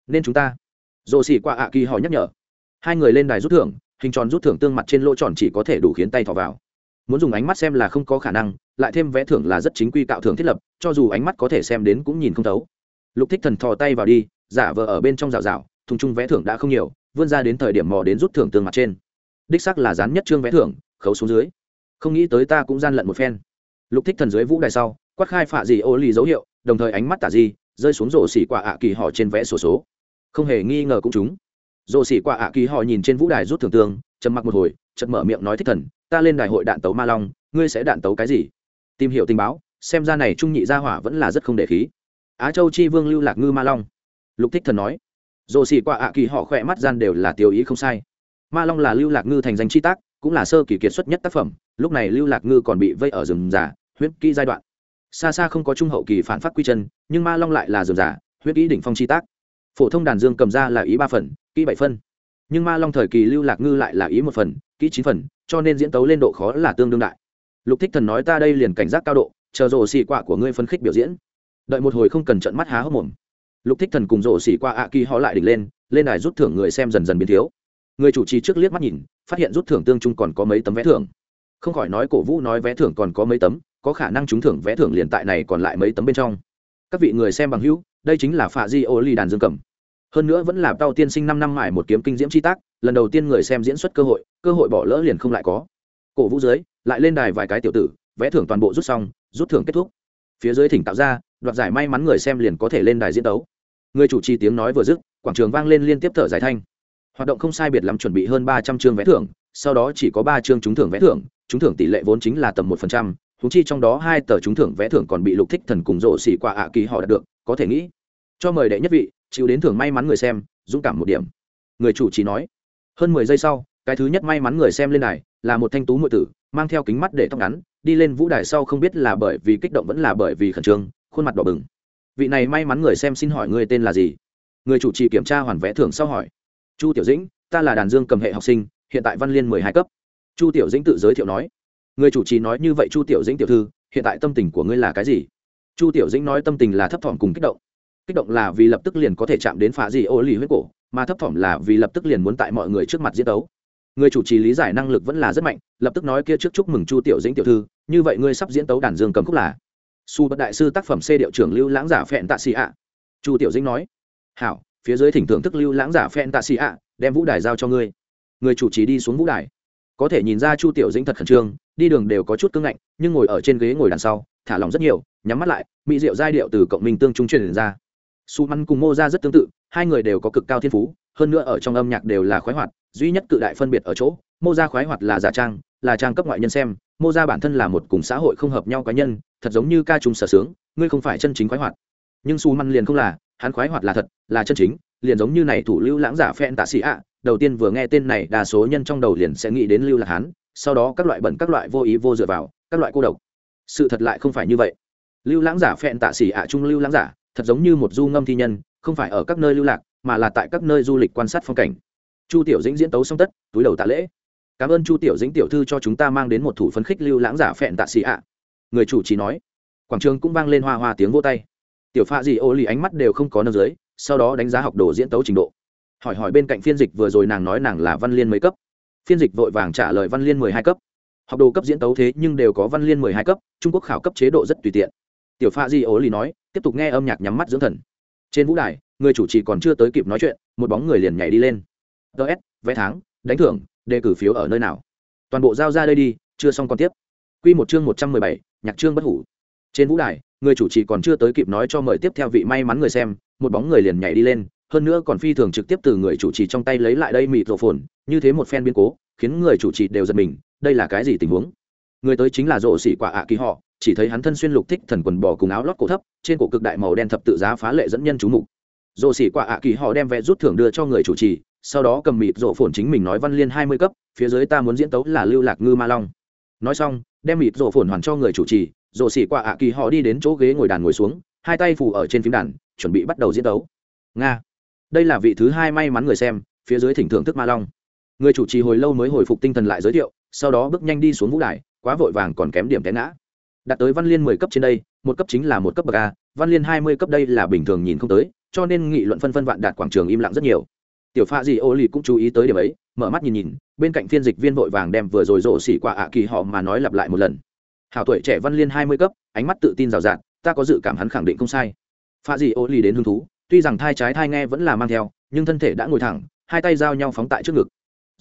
Nên chúng ta. Rồ xỉ qua ạ kỳ họ nhắc nhở. Hai người lên đài rút thưởng, hình tròn rút thưởng tương mặt trên lỗ tròn chỉ có thể đủ khiến tay thò vào. Muốn dùng ánh mắt xem là không có khả năng, lại thêm vẽ thưởng là rất chính quy cạo thưởng thiết lập, cho dù ánh mắt có thể xem đến cũng nhìn không thấu. Lục thích thần thò tay vào đi, giả vờ ở bên trong rào rào, thùng chung vẽ thưởng đã không nhiều, vươn ra đến thời điểm mò đến rút thưởng tương mặt trên. Đích sắc là dán nhất trương vẽ thưởng, khấu xuống dưới. Không nghĩ tới ta cũng gian lận một phen. Lục thích thần dưới vũ đài sau, quát khai phạ gì ô lì dấu hiệu đồng thời ánh mắt tả di, rơi xuống rổ xỉ quả ạ kỳ họ trên vẽ sổ số. Không hề nghi ngờ cũng chúng. Rổ xỉ quả ạ kỳ họ nhìn trên vũ đài rút thưởng tương trầm mặc một hồi, chợt mở miệng nói thích thần, ta lên đài hội đạn tấu ma long, ngươi sẽ đạn tấu cái gì? Tìm hiểu tình báo, xem ra này trung nhị gia hỏa vẫn là rất không để khí. Á châu chi vương lưu lạc ngư ma long. Lục thích thần nói. Rổ xỉ quả ạ kỳ họ khỏe mắt gian đều là tiêu ý không sai. Ma long là lưu lạc ngư thành danh chi tác, cũng là sơ kỳ kiệt xuất nhất tác phẩm, lúc này lưu lạc ngư còn bị vây ở rừng già huyết kỹ giai đoạn xa xa không có trung hậu kỳ phản phát quy chân nhưng ma long lại là dường giả, huyết ý đỉnh phong chi tác. Phổ thông đàn dương cầm ra là ý ba phần kỹ bảy phân. Nhưng ma long thời kỳ lưu lạc ngư lại là ý một phần kỹ chín phần cho nên diễn tấu lên độ khó là tương đương đại. Lục thích thần nói ta đây liền cảnh giác cao độ chờ rổ xỉ quạ của ngươi phân khích biểu diễn. Đợi một hồi không cần trận mắt há hốc mồm. Lục thích thần cùng rổ xỉ qua ạ kỳ họ lại đỉnh lên lên đài rút thưởng người xem dần dần biến thiếu. Người chủ trì trước liếc mắt nhìn phát hiện rút thưởng tương trung còn có mấy tấm vé thưởng. Không khỏi nói cổ vũ nói vé thưởng còn có mấy tấm có khả năng trúng thưởng vé thưởng liền tại này còn lại mấy tấm bên trong. Các vị người xem bằng hữu, đây chính là phạ di ô ly đàn dương cầm. Hơn nữa vẫn là tao tiên sinh năm năm mải một kiếm kinh diễm chi tác, lần đầu tiên người xem diễn xuất cơ hội cơ hội bỏ lỡ liền không lại có. Cổ vũ dưới, lại lên đài vài cái tiểu tử vẽ thưởng toàn bộ rút xong, rút thưởng kết thúc. Phía dưới thỉnh tạo ra, đoạt giải may mắn người xem liền có thể lên đài diễn tấu. Người chủ trì tiếng nói vừa dứt, quảng trường vang lên liên tiếp thở giải thanh. Hoạt động không sai biệt lắm chuẩn bị hơn ba trăm chương vé thưởng, sau đó chỉ có ba chương trúng thưởng vé thưởng, trúng thưởng tỷ lệ vốn chính là tầm một phần trăm húng chi trong đó hai tờ trúng thưởng vẽ thưởng còn bị lục thích thần cùng rộ xỉ qua ạ kỳ họ đạt được, có thể nghĩ, cho mời đệ nhất vị, chịu đến thưởng may mắn người xem, dũng cảm một điểm. Người chủ trì nói, hơn mười giây sau, cái thứ nhất may mắn người xem lên này là một thanh tú ngụy tử, mang theo kính mắt để tóc ngắn, đi lên vũ đài sau không biết là bởi vì kích động vẫn là bởi vì khẩn trương, khuôn mặt đỏ bừng. Vị này may mắn người xem xin hỏi người tên là gì? Người chủ trì kiểm tra hoàn vẽ thưởng sau hỏi, chu tiểu dĩnh, ta là đàn dương cầm hệ học sinh, hiện tại văn liên mười hai cấp. Chu tiểu dĩnh tự giới thiệu nói người chủ trì nói như vậy chu tiểu dĩnh tiểu thư, hiện tại tâm tình của ngươi là cái gì? Chu tiểu dĩnh nói tâm tình là thấp thỏm cùng kích động. Kích động là vì lập tức liền có thể chạm đến phá gì ô lì huyết cổ, mà thấp thỏm là vì lập tức liền muốn tại mọi người trước mặt diễn tấu. Người chủ trì lý giải năng lực vẫn là rất mạnh, lập tức nói kia trước chúc mừng chu tiểu dĩnh tiểu thư, như vậy ngươi sắp diễn tấu đàn dương cầm khúc là? Su bất đại sư tác phẩm c điệu trưởng lưu lãng giả phẹn tạ xì ạ. Chu tiểu dĩnh nói, hảo, phía dưới thỉnh thưởng thức lưu lãng giả phẹn tạ xì ạ, đem vũ đài giao cho ngươi. Người chủ trì đi xuống vũ đài. Có thể nhìn ra chu tiểu dĩnh thật khẩn trương đi đường đều có chút cứng ngạnh, nhưng ngồi ở trên ghế ngồi đằng sau, thả lòng rất nhiều, nhắm mắt lại, mỹ diệu giai điệu từ cộng minh tương trung truyền ra. Su măn cùng mô ra rất tương tự, hai người đều có cực cao thiên phú, hơn nữa ở trong âm nhạc đều là khoái hoạt, duy nhất cự đại phân biệt ở chỗ, mô ra khoái hoạt là giả trang, là trang cấp ngoại nhân xem, mô ra bản thân là một cùng xã hội không hợp nhau cá nhân, thật giống như ca trùng sở sướng, ngươi không phải chân chính khoái hoạt. Nhưng su măn liền không là, hắn khoái hoạt là thật, là chân chính, liền giống như này thủ lưu lãng giả phen tạ sĩ ạ, đầu tiên vừa nghe tên này, đa số nhân trong đầu liền sẽ nghĩ đến lưu lạc hán sau đó các loại bẩn các loại vô ý vô dựa vào, các loại cô độc. Sự thật lại không phải như vậy. Lưu lãng giả phẹn tạ xỉ ạ trung lưu lãng giả, thật giống như một du ngâm thi nhân, không phải ở các nơi lưu lạc, mà là tại các nơi du lịch quan sát phong cảnh. Chu tiểu dĩnh diễn tấu xong tất, túi đầu tạ lễ. Cảm ơn chu tiểu dĩnh tiểu thư cho chúng ta mang đến một thủ phấn khích lưu lãng giả phẹn tạ xỉ ạ. Người chủ trì nói. Quảng trường cũng vang lên hoa hoa tiếng vô tay. Tiểu pha gì ô lì ánh mắt đều không có nâng dưới, sau đó đánh giá học đồ diễn tấu trình độ. Hỏi hỏi bên cạnh phiên dịch vừa rồi nàng nói nàng là văn liên mấy cấp phiên dịch vội vàng trả lời văn liên mười hai cấp. Học đồ cấp diễn tấu thế nhưng đều có văn liên mười hai cấp, trung quốc khảo cấp chế độ rất tùy tiện. Tiểu pha di ố lì nói, tiếp tục nghe âm nhạc nhắm mắt dưỡng thần. Trên vũ đài, người chủ trì còn chưa tới kịp nói chuyện, một bóng người liền nhảy đi lên. Ts vé tháng, đánh thưởng, đề cử phiếu ở nơi nào? Toàn bộ giao ra đây đi, chưa xong còn tiếp. Q một chương một trăm mười bảy, nhạc chương bất hủ. Trên vũ đài, người chủ trì còn chưa tới kịp nói cho mời tiếp theo vị may mắn người xem, một bóng người liền nhảy đi lên, hơn nữa còn phi thường trực tiếp từ người chủ trì trong tay lấy lại đây mịt rổ phồn như thế một phen biến cố, khiến người chủ trì đều giật mình, đây là cái gì tình huống? Người tới chính là rộ xỉ quả ạ kỳ họ, chỉ thấy hắn thân xuyên lục thích thần quần bò cùng áo lót cổ thấp, trên cổ cực đại màu đen thập tự giá phá lệ dẫn nhân chú mục. Rộ xỉ quả ạ kỳ họ đem vẽ rút thưởng đưa cho người chủ trì, sau đó cầm mịt rộ phồn chính mình nói văn liên hai mươi cấp, phía dưới ta muốn diễn tấu là lưu lạc ngư ma long. Nói xong, đem mịt rộ phồn hoàn cho người chủ trì, rộ xỉ quả ạ kỳ họ đi đến chỗ ghế ngồi đàn ngồi xuống, hai tay phủ ở trên phím đàn, chuẩn bị bắt đầu diễn tấu. Nga. Đây là vị thứ hai may mắn người xem, phía dưới thỉnh thưởng thức ma long người chủ trì hồi lâu mới hồi phục tinh thần lại giới thiệu, sau đó bước nhanh đi xuống vũ đài, quá vội vàng còn kém điểm té ngã. Đạt tới văn liên mười cấp trên đây, một cấp chính là một cấp bậc a, văn liên hai mươi cấp đây là bình thường nhìn không tới, cho nên nghị luận phân phân vạn đạt quảng trường im lặng rất nhiều. Tiểu pha gì ô lì cũng chú ý tới điểm ấy, mở mắt nhìn nhìn, bên cạnh phiên dịch viên vội vàng đem vừa rồi rộ xỉ qua ạ kỳ họ mà nói lặp lại một lần. Hảo tuổi trẻ văn liên hai mươi cấp, ánh mắt tự tin rào rạt, ta có dự cảm hắn khẳng định không sai. Pha gì ô lì đến hứng thú, tuy rằng thai trái thai nghe vẫn là mang theo, nhưng thân thể đã ngồi thẳng, hai tay giao nhau phóng tại trước ngực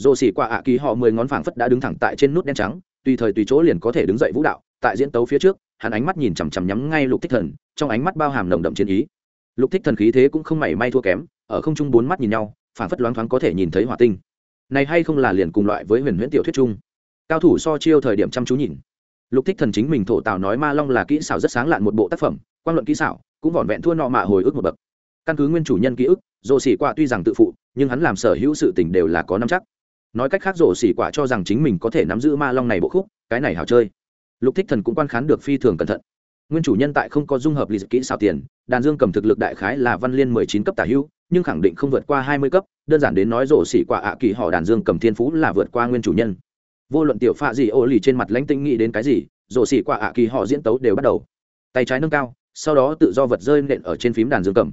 rộ xỉ qua ạ kỳ họ mười ngón phảng phất đã đứng thẳng tại trên nút đen trắng, tùy thời tùy chỗ liền có thể đứng dậy vũ đạo, tại diễn tấu phía trước, hắn ánh mắt nhìn chằm chằm nhắm ngay lục thích thần, trong ánh mắt bao hàm nồng đậm chiến ý. Lục thích thần khí thế cũng không mảy may thua kém, ở không trung bốn mắt nhìn nhau, phảng phất loáng thoáng có thể nhìn thấy hỏa tinh. Này hay không là liền cùng loại với huyền huyễn tiểu thuyết Trung? cao thủ so chiêu thời điểm chăm chú nhìn. Lục thích thần chính mình thổ tào nói ma long là kỹ xảo rất sáng lạn một bộ tác phẩm quan luận kỹ xảo, cũng vỏn vẹn thua nọ mạ hồi ức một bậc. Căn cứ nguyên chủ nhân ký ức dồ xỉ qua tuy rằng tự phụ, nhưng hắn làm sở hữu sự tình đều là có nắm chắc nói cách khác rồ xỉ quả cho rằng chính mình có thể nắm giữ ma long này bộ khúc, cái này hào chơi. Lục thích thần cũng quan khán được phi thường cẩn thận. Nguyên chủ nhân tại không có dung hợp lý kỹ xào tiền, đàn dương cầm thực lực đại khái là văn liên mười chín cấp tả hữu, nhưng khẳng định không vượt qua hai mươi cấp, đơn giản đến nói rổ xỉ quả ạ kỳ họ đàn dương cầm thiên phú là vượt qua nguyên chủ nhân. Vô luận tiểu phạ gì ô lì trên mặt lãnh tinh nghĩ đến cái gì, rổ xỉ quả ạ kỳ họ diễn tấu đều bắt đầu. Tay trái nâng cao, sau đó tự do vật rơi nện ở trên phím đàn dương cầm.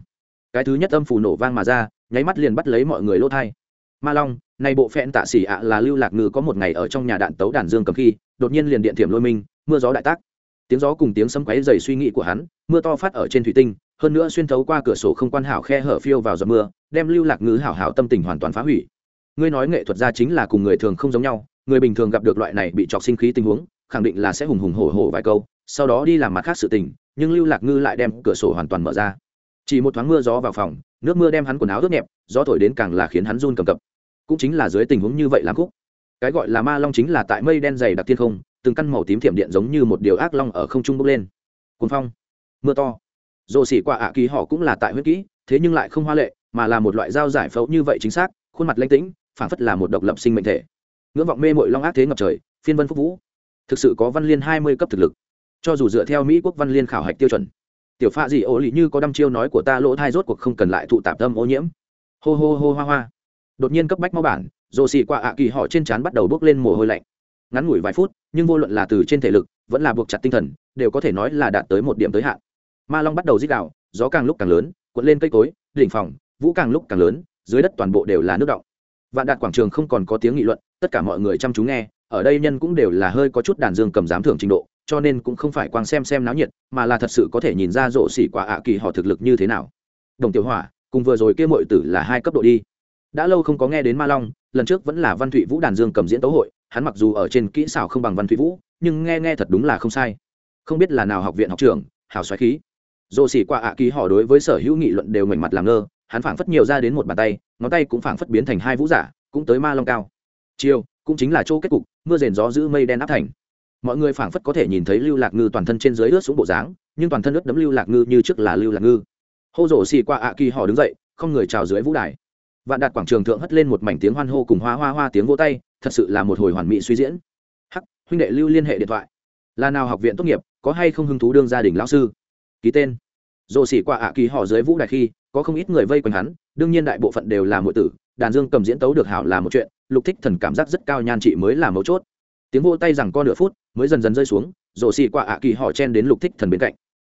Cái thứ nhất âm phù nổ vang mà ra, nháy mắt liền bắt lấy mọi người lỗ thai. Ma long nay bộ phẹn tạ xỉ ạ là lưu lạc ngư có một ngày ở trong nhà đạn tấu đàn dương cầm khi, đột nhiên liền điện thiểm lôi minh mưa gió đại tác. Tiếng gió cùng tiếng sấm quấy dày suy nghĩ của hắn, mưa to phát ở trên thủy tinh, hơn nữa xuyên thấu qua cửa sổ không quan hảo khe hở phiêu vào giọt mưa, đem lưu lạc ngư hảo hảo tâm tình hoàn toàn phá hủy. Ngươi nói nghệ thuật gia chính là cùng người thường không giống nhau, người bình thường gặp được loại này bị trọc sinh khí tình huống, khẳng định là sẽ hùng hùng hổ hổ vài câu, sau đó đi làm mặt khác sự tình, nhưng lưu lạc ngư lại đem cửa sổ hoàn toàn mở ra. Chỉ một thoáng mưa gió vào phòng, nước mưa đem hắn quần áo ướt nhẹp, gió thổi đến càng là khiến hắn run cầm cập cũng chính là dưới tình huống như vậy làm khúc. Cái gọi là ma long chính là tại mây đen dày đặc thiên không, từng căn màu tím thiểm điện giống như một điều ác long ở không trung bốc lên. Cuốn phong, mưa to. Dồ xỉ qua ạ kỳ họ cũng là tại huyết kỹ, thế nhưng lại không hoa lệ, mà là một loại dao giải phẫu như vậy chính xác, khuôn mặt lãnh tĩnh, phản phất là một độc lập sinh mệnh thể. Ngưỡng vọng mê mội long ác thế ngập trời, phiên vân phúc vũ. Thực sự có văn liên hai mươi cấp thực lực. Cho dù dựa theo mỹ quốc văn liên khảo hạch tiêu chuẩn, tiểu pha gì ô lì như có đăm chiêu nói của ta lỗ thai rốt cuộc không cần lại thụ tạp tâm ô nhiễm. Hô hô hô hoa hoa đột nhiên cấp bách mau bản rồ xì qua ạ kỳ họ trên trán bắt đầu bước lên mồ hôi lạnh. Ngắn ngủi vài phút, nhưng vô luận là từ trên thể lực, vẫn là buộc chặt tinh thần, đều có thể nói là đạt tới một điểm tới hạn. Ma long bắt đầu dít đạo gió càng lúc càng lớn, cuộn lên cây cối, đỉnh phòng, vũ càng lúc càng lớn, dưới đất toàn bộ đều là nước động. Vạn đạt quảng trường không còn có tiếng nghị luận, tất cả mọi người chăm chú nghe, ở đây nhân cũng đều là hơi có chút đàn dương cầm giám thưởng trình độ, cho nên cũng không phải quang xem xem náo nhiệt, mà là thật sự có thể nhìn ra rộ xỉ quả ạ kỳ họ thực lực như thế nào. Đồng tiểu hỏa, cùng vừa rồi kia mọi tử là hai cấp độ đi đã lâu không có nghe đến ma long, lần trước vẫn là văn thụy vũ đàn dương cầm diễn tấu hội, hắn mặc dù ở trên kỹ xảo không bằng văn thụy vũ, nhưng nghe nghe thật đúng là không sai. Không biết là nào học viện học trường hào xoáy khí. Dồ xỉ qua ạ kỳ họ đối với sở hữu nghị luận đều mảnh mặt làm ngơ, hắn phảng phất nhiều ra đến một bàn tay, ngón tay cũng phảng phất biến thành hai vũ giả, cũng tới ma long cao. Chiều cũng chính là chỗ kết cục, mưa rền gió giữ mây đen áp thành. Mọi người phảng phất có thể nhìn thấy lưu lạc ngư toàn thân trên dưới ướt xuống bộ dáng, nhưng toàn thân ướt đấm lưu lạc ngư như trước là lưu lạc ngư. Hô rổ xì qua ạ kỳ họ đứng dậy, không người chào dưới vũ đài vạn đạt quảng trường thượng hất lên một mảnh tiếng hoan hô cùng hoa hoa hoa tiếng vỗ tay, thật sự là một hồi hoàn mỹ suy diễn. Hắc, huynh đệ lưu liên hệ điện thoại. Là nào học viện tốt nghiệp, có hay không hứng thú đương gia đình lão sư? Ký tên. Dồ xỉ qua ạ kỳ họ dưới vũ đại khi, có không ít người vây quanh hắn, đương nhiên đại bộ phận đều là mọi tử, đàn dương cầm diễn tấu được hảo là một chuyện, lục thích thần cảm giác rất cao nhan trị mới là mấu chốt. Tiếng vô tay rằng co nửa phút, mới dần dần rơi xuống rổ xì qua ạ kỳ họ chen đến lục thích thần bên cạnh.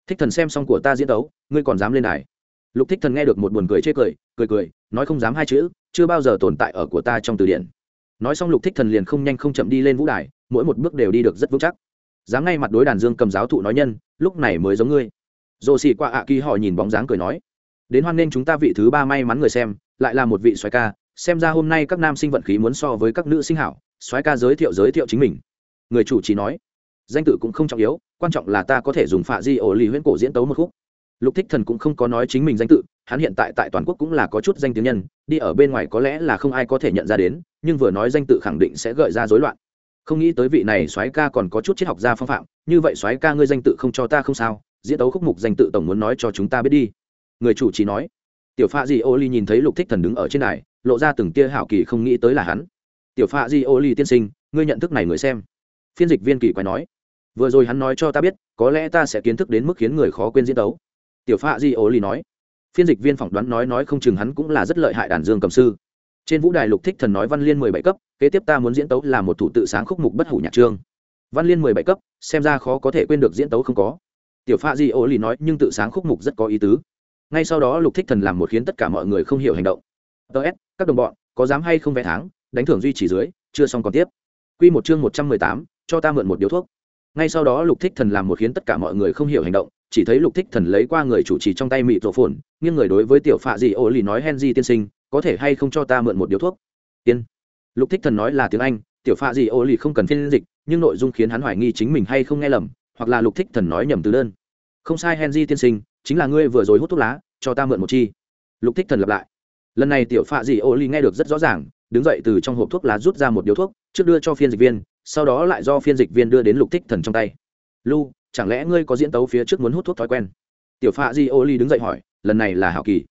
Thích thần xem xong của ta diễn tấu, ngươi còn dám lên đài? Lục thích thần nghe được một buồn cười chê cười cười cười, nói không dám hai chữ, chưa bao giờ tồn tại ở của ta trong từ điển. Nói xong lục thích thần liền không nhanh không chậm đi lên vũ đài, mỗi một bước đều đi được rất vững chắc. Dám ngay mặt đối đàn dương cầm giáo thụ nói nhân, lúc này mới giống ngươi. Rồ xì qua ạ kỳ họ nhìn bóng dáng cười nói, đến hoan nghênh chúng ta vị thứ ba may mắn người xem, lại là một vị xoái ca, xem ra hôm nay các nam sinh vận khí muốn so với các nữ sinh hảo, xoái ca giới thiệu giới thiệu chính mình. Người chủ chỉ nói, danh tự cũng không trọng yếu, quan trọng là ta có thể dùng phạ di ổ lì huyễn cổ diễn tấu một khúc lục thích thần cũng không có nói chính mình danh tự, hắn hiện tại tại toàn quốc cũng là có chút danh tiếng nhân, đi ở bên ngoài có lẽ là không ai có thể nhận ra đến, nhưng vừa nói danh tự khẳng định sẽ gợi ra rối loạn. Không nghĩ tới vị này soái ca còn có chút triết học gia phong phạm, như vậy soái ca ngươi danh tự không cho ta không sao, diễn tấu khúc mục danh tự tổng muốn nói cho chúng ta biết đi. Người chủ chỉ nói. Tiểu pha di ô ly nhìn thấy lục thích thần đứng ở trên đài, lộ ra từng tia hảo kỳ không nghĩ tới là hắn. Tiểu pha di ô ly tiên sinh, ngươi nhận thức này người xem. Phiên dịch viên kỳ quái nói. Vừa rồi hắn nói cho ta biết, có lẽ ta sẽ kiến thức đến mức khiến người khó quên diễn tấu tiểu pha di ô ly nói. Phiên dịch viên phỏng đoán nói nói không chừng hắn cũng là rất lợi hại đàn dương cầm sư. Trên vũ đài lục thích thần nói văn liên mười bảy cấp, kế tiếp ta muốn diễn tấu là một thủ tự sáng khúc mục bất hủ nhạc trương. Văn liên mười bảy cấp, xem ra khó có thể quên được diễn tấu không có. Tiểu pha di ô ly nói, nhưng tự sáng khúc mục rất có ý tứ. Ngay sau đó lục thích thần làm một khiến tất cả mọi người không hiểu hành động. Ts các đồng bọn, có dám hay không vé tháng, đánh thưởng duy trì dưới, chưa xong còn tiếp. Q một chương một trăm mười tám, cho ta mượn một điếu thuốc. Ngay sau đó lục thích thần làm một khiến tất cả mọi người không hiểu hành động chỉ thấy lục thích thần lấy qua người chủ trì trong tay mịt rổ phồn, nghiêng người đối với tiểu phạ dị ô lì nói, henry tiên sinh, có thể hay không cho ta mượn một điếu thuốc? Tiên lục thích thần nói là tiếng anh, tiểu phạ dị ô lì không cần phiên dịch, nhưng nội dung khiến hắn hoài nghi chính mình hay không nghe lầm, hoặc là lục thích thần nói nhầm từ đơn. Không sai, henry tiên sinh, chính là ngươi vừa rồi hút thuốc lá, cho ta mượn một chi. Lục thích thần lặp lại. Lần này tiểu phạ dị ô ly nghe được rất rõ ràng, đứng dậy từ trong hộp thuốc lá rút ra một điếu thuốc, trước đưa cho phiên dịch viên, sau đó lại do phiên dịch viên đưa đến lục thích thần trong tay. Lu chẳng lẽ ngươi có diễn tấu phía trước muốn hút thuốc thói quen? Tiểu phạ di ô ly đứng dậy hỏi, lần này là hảo kỳ.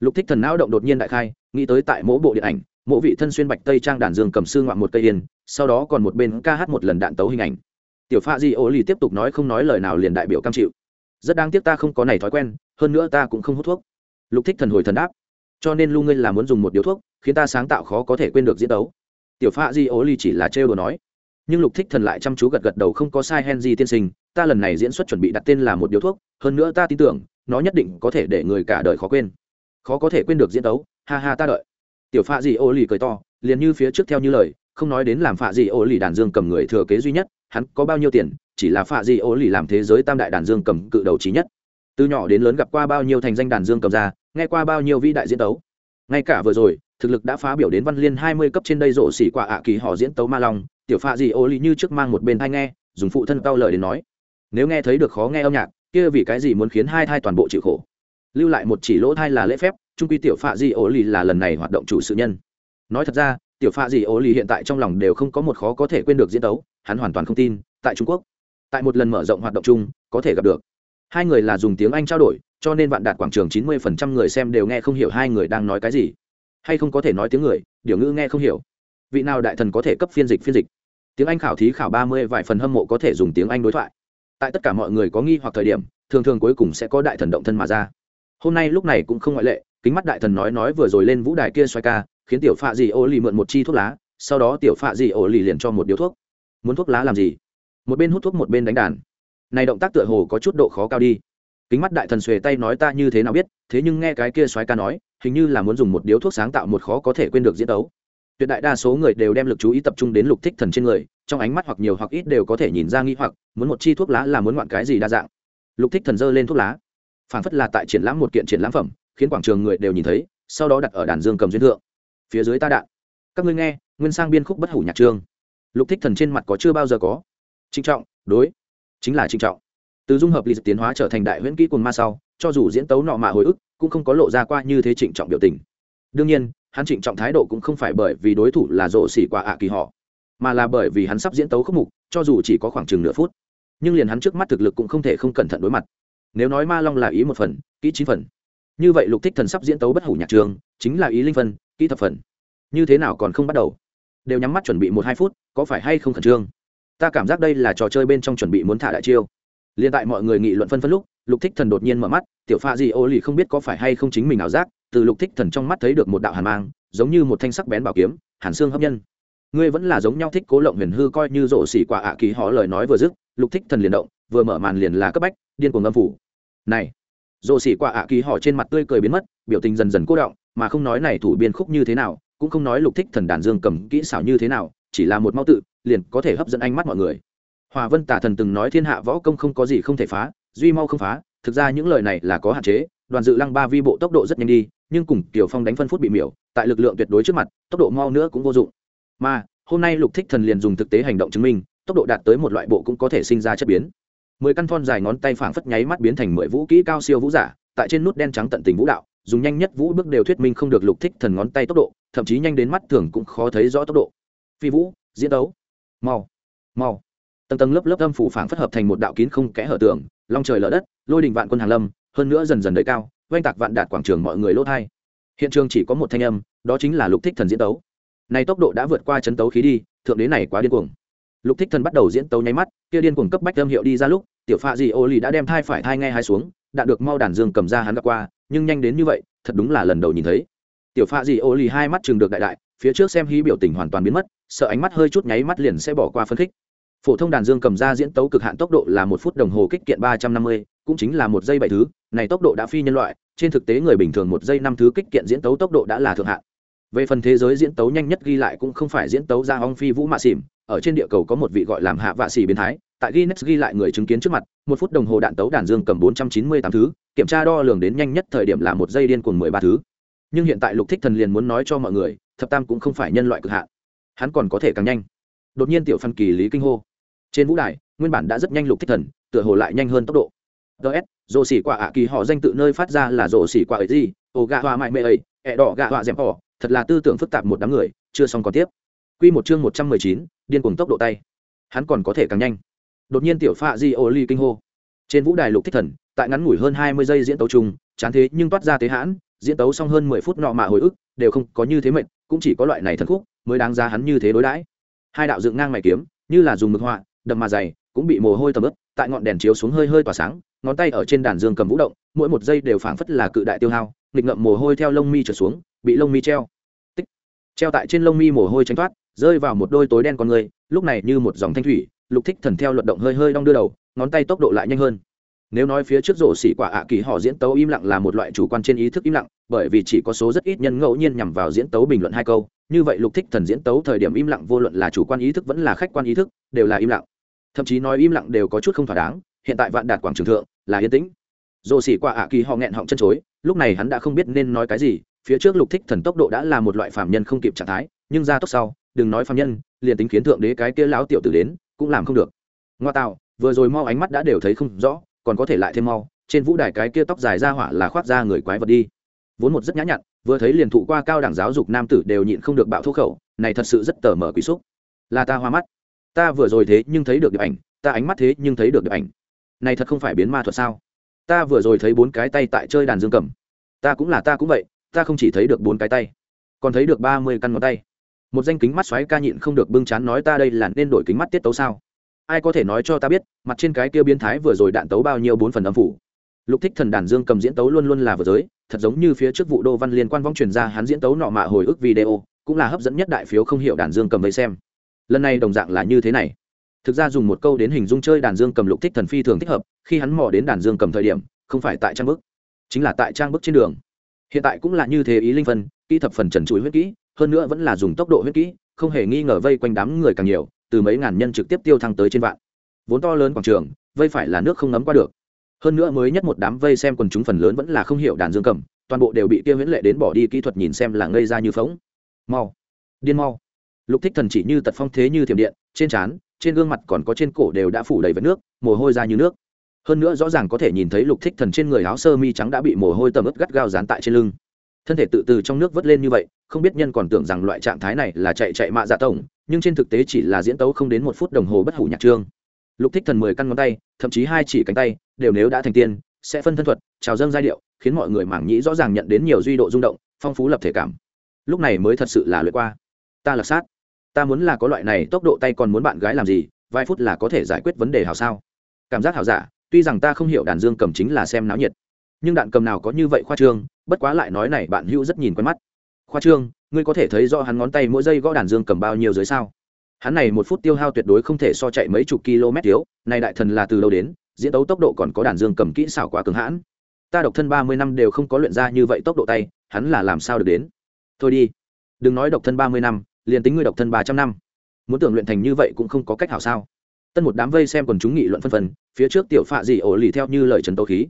Lục thích thần não động đột nhiên đại khai, nghĩ tới tại mỗi bộ điện ảnh mỗi vị thân xuyên bạch tây trang đàn dương cầm sư ngoạn một cây yên, sau đó còn một bên ca hát một lần đạn tấu hình ảnh. Tiểu Pha di ô ly tiếp tục nói không nói lời nào liền đại biểu cam chịu. Rất đáng tiếc ta không có này thói quen, hơn nữa ta cũng không hút thuốc. Lục thích thần hồi thần đáp, cho nên lu ngươi là muốn dùng một điếu thuốc, khiến ta sáng tạo khó có thể quên được diễn đấu tiểu pha di ô ly chỉ là trêu đồ nói. Nhưng lục thích thần lại chăm chú gật gật đầu không có sai hen di tiên sinh ta lần này diễn xuất chuẩn bị đặt tên là một điếu thuốc, hơn nữa ta tin tưởng, nó nhất định có thể để người cả đời khó quên. Khó có thể quên được diễn đấu, ha ha ta đợi. Tiểu pha dị ô lì cười to, liền như phía trước theo như lời, không nói đến làm pha dị ô lì đàn dương cầm người thừa kế duy nhất, hắn có bao nhiêu tiền, chỉ là pha dị ô lì làm thế giới tam đại đàn dương cầm cự đầu trí nhất. Từ nhỏ đến lớn gặp qua bao nhiêu thành danh đàn dương cầm ra, nghe qua bao nhiêu vĩ đại diễn tấu ngay cả vừa rồi, thực lực đã phá biểu đến văn liên hai mươi cấp trên đây rộ xỉ quả ạ kỳ họ diễn tấu ma long, tiểu pha dị ô lì như trước mang một bên thai nghe, dùng phụ thân cao lời đến nói nếu nghe thấy được khó nghe âm nhạc, kia vì cái gì muốn khiến hai thai toàn bộ chịu khổ? Lưu lại một chỉ lỗ thai là lễ phép trung quy tiểu pha di ố lì là lần này hoạt động chủ sự nhân. Nói thật ra, tiểu pha di ố lì hiện tại trong lòng đều không có một khó có thể quên được diễn tấu, hắn hoàn toàn không tin, tại trung quốc, tại một lần mở rộng hoạt động chung, có thể gặp được. Hai người là dùng tiếng anh trao đổi, cho nên vạn đạt quảng trường chín mươi phần trăm người xem đều nghe không hiểu hai người đang nói cái gì. Hay không có thể nói tiếng người, điều ngữ nghe không hiểu. Vị nào đại thần có thể cấp phiên dịch phiên dịch? Tiếng anh khảo thí khảo ba mươi vài phần hâm mộ có thể dùng tiếng anh đối thoại tại tất cả mọi người có nghi hoặc thời điểm, thường thường cuối cùng sẽ có đại thần động thân mà ra. Hôm nay lúc này cũng không ngoại lệ, kính mắt đại thần nói nói vừa rồi lên vũ đài kia xoay ca, khiến tiểu phạ dì ô lì mượn một chi thuốc lá, sau đó tiểu phạ dì ô lì liền cho một điếu thuốc. Muốn thuốc lá làm gì? Một bên hút thuốc một bên đánh đàn. Này động tác tựa hồ có chút độ khó cao đi. Kính mắt đại thần xuề tay nói ta như thế nào biết, thế nhưng nghe cái kia xoáy ca nói, hình như là muốn dùng một điếu thuốc sáng tạo một khó có thể quên được diễn tấu tuyệt đại đa số người đều đem lực chú ý tập trung đến lục thích thần trên người, trong ánh mắt hoặc nhiều hoặc ít đều có thể nhìn ra nghi hoặc, muốn một chi thuốc lá là muốn ngoạn cái gì đa dạng. Lục thích thần dơ lên thuốc lá. Phản phất là tại triển lãm một kiện triển lãm phẩm, khiến quảng trường người đều nhìn thấy, sau đó đặt ở đàn dương cầm duyên thượng. Phía dưới ta đạn. Các ngươi nghe, nguyên sang biên khúc bất hủ nhạc trương. Lục thích thần trên mặt có chưa bao giờ có. Trinh trọng, đối. Chính là trinh trọng. Từ dung hợp lý tiến hóa trở thành đại huyễn kỹ cồn ma sau, cho dù diễn tấu nọ mà hồi ức, cũng không có lộ ra qua như thế trịnh trọng biểu tình. Đương nhiên hắn trịnh trọng thái độ cũng không phải bởi vì đối thủ là rộ xỉ quả ạ kỳ họ, mà là bởi vì hắn sắp diễn tấu khúc mục, cho dù chỉ có khoảng chừng nửa phút, nhưng liền hắn trước mắt thực lực cũng không thể không cẩn thận đối mặt. Nếu nói ma long là ý một phần, kỹ chín phần, như vậy lục thích thần sắp diễn tấu bất hủ nhạc trường, chính là ý linh phân kỹ thập phần. Như thế nào còn không bắt đầu? Đều nhắm mắt chuẩn bị một hai phút, có phải hay không khẩn trương? Ta cảm giác đây là trò chơi bên trong chuẩn bị muốn thả đại chiêu. Liền tại mọi người nghị luận phân phân lúc, lục thích thần đột nhiên mở mắt, tiểu pha gì ô lì không biết có phải hay không chính mình ảo giác từ lục thích thần trong mắt thấy được một đạo hàn mang, giống như một thanh sắc bén bảo kiếm, hàn xương hấp nhân. Ngươi vẫn là giống nhau thích cố lộng huyền hư coi như rổ xỉ quả ạ à kỳ họ lời nói vừa dứt, lục thích thần liền động, vừa mở màn liền là cấp bách, điên cuồng âm phủ. Này rổ xỉ quả ạ à kỳ họ trên mặt tươi cười biến mất, biểu tình dần dần cố động mà không nói này thủ biên khúc như thế nào, cũng không nói lục thích thần đàn dương cầm kỹ xảo như thế nào, chỉ là một mau tự, liền có thể hấp dẫn ánh mắt mọi người. Hòa vân tả thần từng nói thiên hạ võ công không có gì không thể phá, duy mau không phá, thực ra những lời này là có hạn chế đoàn dự lăng ba vi bộ tốc độ rất nhanh đi, nhưng cùng tiểu phong đánh phân phút bị miểu, tại lực lượng tuyệt đối trước mặt, tốc độ mau nữa cũng vô dụng. Mà, hôm nay lục thích thần liền dùng thực tế hành động chứng minh, tốc độ đạt tới một loại bộ cũng có thể sinh ra chất biến. Mười căn thon dài ngón tay phảng phất nháy mắt biến thành mười vũ kỹ cao siêu vũ giả, tại trên nút đen trắng tận tình vũ đạo, dùng nhanh nhất vũ bước đều thuyết minh không được lục thích thần ngón tay tốc độ, thậm chí nhanh đến mắt thường cũng khó thấy rõ tốc độ. Phi vũ, diễn đấu. Mau. Mau. Tầng tầng lớp lớp âm phủ phảng phất hợp thành một đạo kín không kẽ hở tường, long trời lở đất, lôi đình vạn quân hàng lâm hơn nữa dần dần đợi cao, oanh tạc vạn đạt quảng trường mọi người lốt hai hiện trường chỉ có một thanh âm, đó chính là lục thích thần diễn tấu. Này tốc độ đã vượt qua chấn tấu khí đi, thượng đế này quá điên cuồng. Lục thích thần bắt đầu diễn tấu nháy mắt, kia điên cuồng cấp bách âm hiệu đi ra lúc, tiểu pha gì ô lì đã đem thai phải thai ngay hai xuống đã được mau đàn dương cầm ra hắn gặp qua, nhưng nhanh đến như vậy, thật đúng là lần đầu nhìn thấy. Tiểu pha gì ô lì hai mắt chừng được đại đại, phía trước xem hí biểu tình hoàn toàn biến mất, sợ ánh mắt hơi chút nháy mắt liền sẽ bỏ qua phân khích. Phổ thông đàn dương cầm ra diễn tấu cực hạn tốc độ là một phút đồng hồ kích kiện ba trăm năm mươi cũng chính là một giây bảy thứ, này tốc độ đã phi nhân loại, trên thực tế người bình thường một giây năm thứ kích kiện diễn tấu tốc độ đã là thượng hạn. Về phần thế giới diễn tấu nhanh nhất ghi lại cũng không phải diễn tấu ra ong phi vũ mạ xỉm, ở trên địa cầu có một vị gọi làm hạ vạ xỉ biến thái, tại guinness ghi lại người chứng kiến trước mặt, một phút đồng hồ đạn tấu đàn dương cầm bốn trăm chín mươi tám thứ, kiểm tra đo lường đến nhanh nhất thời điểm là một giây điên cùng mười ba thứ. Nhưng hiện tại lục thích thần liền muốn nói cho mọi người, thập tam cũng không phải nhân loại cực hạn. Hắn còn có thể càng nhanh. Đột nhiên tiểu phân kỳ lý kinh hô. Trên vũ đài, nguyên bản đã rất nhanh lục thích thần, tựa hồ lại nhanh hơn tốc độ ts rồ xỉ quả ạ, kỳ họ danh tự nơi phát ra là rồ xỉ quả ấy gì? Ồ, gạ hoa mại mê ấy, ẹ đỏ gạ hoa dẻm họ, thật là tư tưởng phức tạp một đám người, chưa xong còn tiếp. Q một chương một trăm mười chín, điên cùng tốc độ tay. Hắn còn có thể càng nhanh. Đột nhiên tiểu pha di ô ly kinh hô. Trên vũ đài lục thích thần, tại ngắn ngủi hơn hai mươi giây diễn tấu chung, chán thế nhưng toát ra thế hãn, diễn tấu xong hơn mười phút nọ mà hồi ức, đều không có như thế mệnh cũng chỉ có loại này thần khúc mới đáng ra hắn như thế đối đãi. Hai đạo dựng ngang mày kiếm, như là dùng mực họa, đậm mà dày, cũng bị mồ hôi tầm ướp tại ngọn đèn chiếu xuống hơi hơi tỏa sáng ngón tay ở trên đàn dương cầm vũ động, mỗi một giây đều phảng phất là cự đại tiêu hao, nghịch ngậm mồ hôi theo lông mi trở xuống, bị lông mi treo. Tích. Treo tại trên lông mi mồ hôi tránh thoát, rơi vào một đôi tối đen con người, lúc này như một dòng thanh thủy, lục thích thần theo luận động hơi hơi đong đưa đầu, ngón tay tốc độ lại nhanh hơn. Nếu nói phía trước rổ xỉ quả ạ kỳ họ diễn tấu im lặng là một loại chủ quan trên ý thức im lặng, bởi vì chỉ có số rất ít nhân ngẫu nhiên nhằm vào diễn tấu bình luận hai câu, như vậy lục thích thần diễn tấu thời điểm im lặng vô luận là chủ quan ý thức vẫn là khách quan ý thức, đều là im lặng. Thậm chí nói im lặng đều có chút không thỏa đáng, hiện tại vạn đạt quảng trường thượng là yên tĩnh. Dồ xỉ qua ạ kỳ họ nghẹn họng chân chối, lúc này hắn đã không biết nên nói cái gì, phía trước lục thích thần tốc độ đã là một loại phạm nhân không kịp trạng thái, nhưng ra tốc sau, đừng nói phạm nhân, liền tính khiến thượng đế cái kia láo tiểu tử đến, cũng làm không được. Ngoa tạo, vừa rồi mau ánh mắt đã đều thấy không rõ, còn có thể lại thêm mau, trên vũ đài cái kia tóc dài ra hỏa là khoác ra người quái vật đi. Vốn một rất nhã nhặn, vừa thấy liền thụ qua cao đẳng giáo dục nam tử đều nhịn không được bạo thu khẩu, này thật sự rất tờ mở quý xúc. Là ta hoa mắt. Ta vừa rồi thế nhưng thấy được điệp ảnh, ta ánh mắt thế nhưng thấy được điệp ảnh này thật không phải biến ma thuật sao? Ta vừa rồi thấy bốn cái tay tại chơi đàn dương cầm. Ta cũng là ta cũng vậy, ta không chỉ thấy được bốn cái tay, còn thấy được ba mươi căn ngón tay. Một danh kính mắt xoáy ca nhịn không được bưng chán nói ta đây là nên đổi kính mắt tiết tấu sao? Ai có thể nói cho ta biết, mặt trên cái kia biến thái vừa rồi đạn tấu bao nhiêu bốn phần âm phủ. Lục thích thần đàn dương cầm diễn tấu luôn luôn là vừa giới, thật giống như phía trước vụ đô văn liên quan vong truyền ra hắn diễn tấu nọ mạ hồi ức video, cũng là hấp dẫn nhất đại phiếu không hiểu đàn dương cầm vây xem. Lần này đồng dạng là như thế này thực ra dùng một câu đến hình dung chơi đàn dương cầm lục thích thần phi thường thích hợp, khi hắn mò đến đàn dương cầm thời điểm, không phải tại trang bức, chính là tại trang bức trên đường. Hiện tại cũng là như thế ý linh phân, kỹ thập phần trần chuỗi huyết kỹ, hơn nữa vẫn là dùng tốc độ huyết kỹ, không hề nghi ngờ vây quanh đám người càng nhiều, từ mấy ngàn nhân trực tiếp tiêu thăng tới trên vạn. Vốn to lớn quảng trường, vây phải là nước không ngấm qua được. Hơn nữa mới nhất một đám vây xem quần chúng phần lớn vẫn là không hiểu đàn dương cầm, toàn bộ đều bị tiêu huyễn lệ đến bỏ đi kỹ thuật nhìn xem là ngây ra như phóng mau, điên mau. Lục thích thần chỉ như tật phong thế như thiểm điện, trên trán trên gương mặt còn có trên cổ đều đã phủ đầy vết nước, mồ hôi ra như nước. Hơn nữa rõ ràng có thể nhìn thấy lục thích thần trên người áo sơ mi trắng đã bị mồ hôi tầm ướt gắt gao dán tại trên lưng. Thân thể tự từ trong nước vớt lên như vậy, không biết nhân còn tưởng rằng loại trạng thái này là chạy chạy mạ dạ tổng, nhưng trên thực tế chỉ là diễn tấu không đến một phút đồng hồ bất hủ nhạc trương. Lục thích thần mười căn ngón tay, thậm chí hai chỉ cánh tay, đều nếu đã thành tiên, sẽ phân thân thuật, trào dâng giai điệu, khiến mọi người mảng nhĩ rõ ràng nhận đến nhiều duy độ rung động, phong phú lập thể cảm. Lúc này mới thật sự là lượt qua. Ta là sát ta muốn là có loại này tốc độ tay còn muốn bạn gái làm gì, vài phút là có thể giải quyết vấn đề hào sao? Cảm giác hào giả, tuy rằng ta không hiểu đàn dương cầm chính là xem náo nhiệt, nhưng đạn cầm nào có như vậy khoa trương, bất quá lại nói này bạn hữu rất nhìn quen mắt. Khoa trương, ngươi có thể thấy do hắn ngón tay mỗi giây gõ đàn dương cầm bao nhiêu dưới sao? Hắn này một phút tiêu hao tuyệt đối không thể so chạy mấy chục km thiếu, này đại thần là từ lâu đến, diễn tấu tốc độ còn có đàn dương cầm kỹ xảo quá cứng hãn. Ta độc thân ba mươi năm đều không có luyện ra như vậy tốc độ tay, hắn là làm sao được đến? Thôi đi, đừng nói độc thân ba mươi năm liền tính ngươi độc thân ba trăm năm, muốn tưởng luyện thành như vậy cũng không có cách hảo sao. Tân một đám vây xem còn chúng nghị luận phân phần phía trước tiểu phạ dị ổ lì theo như lời trần tấu khí.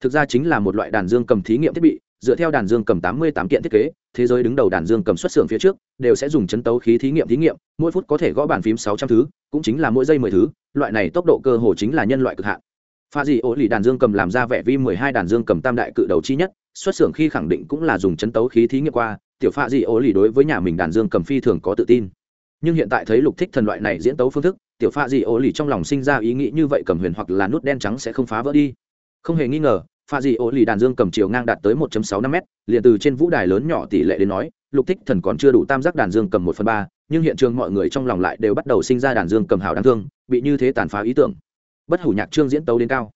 Thực ra chính là một loại đàn dương cầm thí nghiệm thiết bị, dựa theo đàn dương cầm tám mươi tám kiện thiết kế, thế giới đứng đầu đàn dương cầm xuất xưởng phía trước, đều sẽ dùng chấn tấu khí thí nghiệm thí nghiệm, mỗi phút có thể gõ bàn phím sáu trăm thứ, cũng chính là mỗi giây mười thứ, loại này tốc độ cơ hồ chính là nhân loại cực hạn. Pha dị ổ lì đàn dương cầm làm ra vẻ vi mười hai đàn dương cầm tam đại cự đầu chi nhất, xuất xưởng khi khẳng định cũng là dùng chấn tấu khí thí nghiệm qua tiểu pha dị ô lì đối với nhà mình đàn dương cầm phi thường có tự tin. Nhưng hiện tại thấy lục thích thần loại này diễn tấu phương thức, tiểu pha dị ô lì trong lòng sinh ra ý nghĩ như vậy cầm huyền hoặc là nút đen trắng sẽ không phá vỡ đi. Không hề nghi ngờ, pha dị ô lì đàn dương cầm chiều ngang đạt tới 1.65 m liền từ trên vũ đài lớn nhỏ tỷ lệ đến nói, lục thích thần còn chưa đủ tam giác đàn dương cầm một phần ba, nhưng hiện trường mọi người trong lòng lại đều bắt đầu sinh ra đàn dương cầm hào đáng thương, bị như thế tàn phá ý tưởng. Bất hủ nhạc trương diễn tấu đến cao.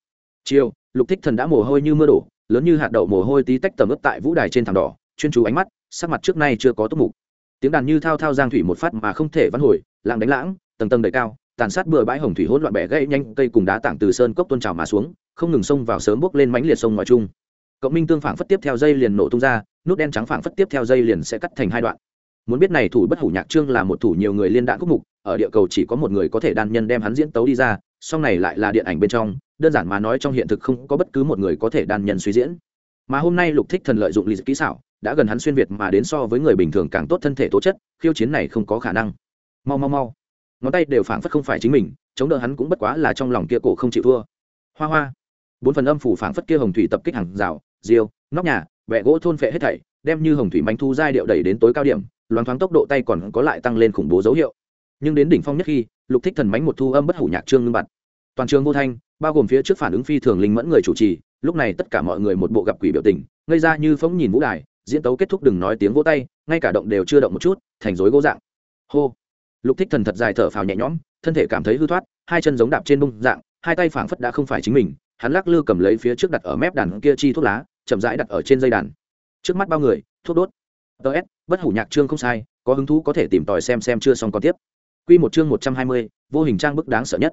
Chiều, lục thích thần đã mồ hôi như mưa đổ, lớn như hạt đậu mồ hôi tí tách tầm ướp tại vũ đài trên thảm đỏ, chuyên chú ánh mắt sắc mặt trước nay chưa có tốc mục. Tiếng đàn như thao thao giang thủy một phát mà không thể vãn hồi lạng đánh lãng tầng tầng đầy cao tàn sát bừa bãi hồng thủy hỗn loạn bẻ gãy nhanh cây cùng đá tảng từ sơn cốc tuôn trào mà xuống không ngừng xông vào sớm bước lên mánh liệt sông ngoài trung, cộng minh tương phản phất tiếp theo dây liền nổ tung ra nút đen trắng phản phất tiếp theo dây liền sẽ cắt thành hai đoạn. Muốn biết này thủ bất hủ nhạc trương là một thủ nhiều người liên đạn khúc mục ở địa cầu chỉ có một người có thể đan nhân đem hắn diễn tấu đi ra song này lại là điện ảnh bên trong đơn giản mà nói trong hiện thực không có bất cứ một người có thể đan nhân suy diễn. Mà hôm nay lục thích thần lợi dụng lý kỹ xảo đã gần hắn xuyên việt mà đến so với người bình thường càng tốt thân thể tố chất, khiêu chiến này không có khả năng. Mau mau mau. Ngón tay đều phảng phất không phải chính mình, chống đỡ hắn cũng bất quá là trong lòng kia cổ không chịu thua. Hoa hoa. Bốn phần âm phủ phảng phất kia hồng thủy tập kích hàng rào diêu nóc nhà vẽ gỗ thôn phệ hết thảy, đem như hồng thủy bánh thu giai điệu đẩy đến tối cao điểm, loáng thoáng tốc độ tay còn có lại tăng lên khủng bố dấu hiệu. Nhưng đến đỉnh phong nhất khi, lục thích thần mánh một thu âm bất hủ nhạc trương ngưng bặt toàn trường vô thanh, bao gồm phía trước phản ứng phi thường linh mẫn người chủ trì, lúc này tất cả mọi người một bộ gặp quỷ biểu tình, ngây ra như phóng nhìn vũ đài diễn tấu kết thúc đừng nói tiếng vỗ tay ngay cả động đều chưa động một chút thành rối gỗ dạng. Hô. Lục thích thần thật dài thở phào nhẹ nhõm thân thể cảm thấy hư thoát hai chân giống đạp trên bông dạng hai tay phảng phất đã không phải chính mình hắn lắc lư cầm lấy phía trước đặt ở mép đàn kia chi thuốc lá chậm rãi đặt ở trên dây đàn. Trước mắt bao người thuốc đốt. Ts bất hủ nhạc trương không sai có hứng thú có thể tìm tòi xem xem chưa xong còn tiếp. Quy một chương một trăm hai mươi, vô hình trang bức đáng sợ nhất.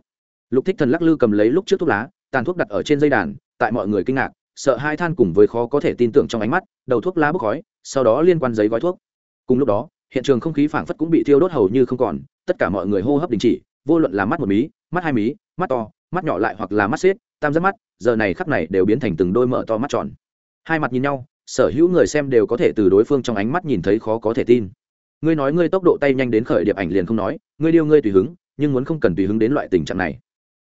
Lục Thích Thần lắc lư cầm lấy lúc trước thuốc lá, tàn thuốc đặt ở trên dây đàn, tại mọi người kinh ngạc, sợ hai than cùng với khó có thể tin tưởng trong ánh mắt, đầu thuốc lá bốc khói, sau đó liên quan giấy gói thuốc. Cùng lúc đó, hiện trường không khí phảng phất cũng bị thiêu đốt hầu như không còn, tất cả mọi người hô hấp đình chỉ, vô luận là mắt một mí, mắt hai mí, mắt to, mắt nhỏ lại hoặc là mắt xếp, tam giác mắt, giờ này khắp này đều biến thành từng đôi mở to mắt tròn. Hai mặt nhìn nhau, sở hữu người xem đều có thể từ đối phương trong ánh mắt nhìn thấy khó có thể tin ngươi nói ngươi tốc độ tay nhanh đến khởi điệp ảnh liền không nói ngươi điêu ngươi tùy hứng nhưng muốn không cần tùy hứng đến loại tình trạng này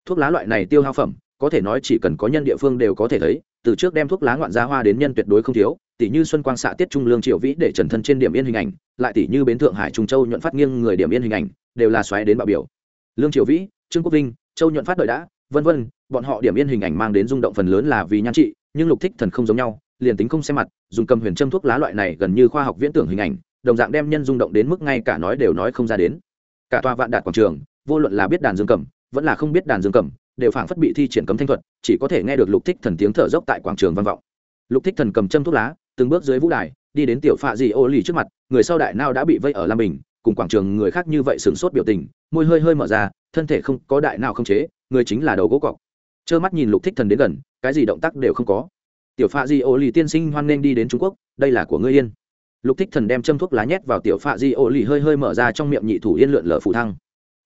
thuốc lá loại này tiêu hao phẩm có thể nói chỉ cần có nhân địa phương đều có thể thấy từ trước đem thuốc lá ngoạn ra hoa đến nhân tuyệt đối không thiếu tỷ như xuân quang xạ tiết trung lương triệu vĩ để trần thân trên điểm yên hình ảnh, lại tỷ như bến thượng hải trung châu nhuận phát nghiêng người điểm yên hình ảnh, đều là xoáy đến bạo biểu. Lương triệu vĩ, trương quốc vinh, châu nhuận phát đợi đã, vân vân, bọn họ điểm yên hình ảnh mang đến rung động phần lớn là vì nhan trị, nhưng lục thích thần không giống nhau, liền tính không xem mặt, dùng cầm huyền châm thuốc lá loại này gần như khoa học viễn tưởng hình ảnh, đồng dạng đem nhân rung động đến mức ngay cả nói đều nói không ra đến. Cả tòa vạn đạt quảng trường, vô luận là biết đàn dương cầm, vẫn là không biết đàn dương cầm đều phảng phất bị thi triển cấm thanh thuật, chỉ có thể nghe được lục thích thần tiếng thở dốc tại quảng trường vang vọng. Lục thích thần cầm châm thuốc lá, từng bước dưới vũ đài, đi đến tiểu phạ dị ô lì trước mặt, người sau đại nao đã bị vây ở lam bình, cùng quảng trường người khác như vậy sửng sốt biểu tình, môi hơi hơi mở ra, thân thể không có đại nào không chế, người chính là đầu gỗ cọc. Trơ mắt nhìn lục thích thần đến gần, cái gì động tác đều không có. Tiểu phạ di ô lì tiên sinh hoan nghênh đi đến trung quốc, đây là của ngươi yên. Lục thích thần đem châm thuốc lá nhét vào tiểu phạ di ô lì hơi hơi mở ra trong miệng nhị thủ yên lượn lở phủ thăng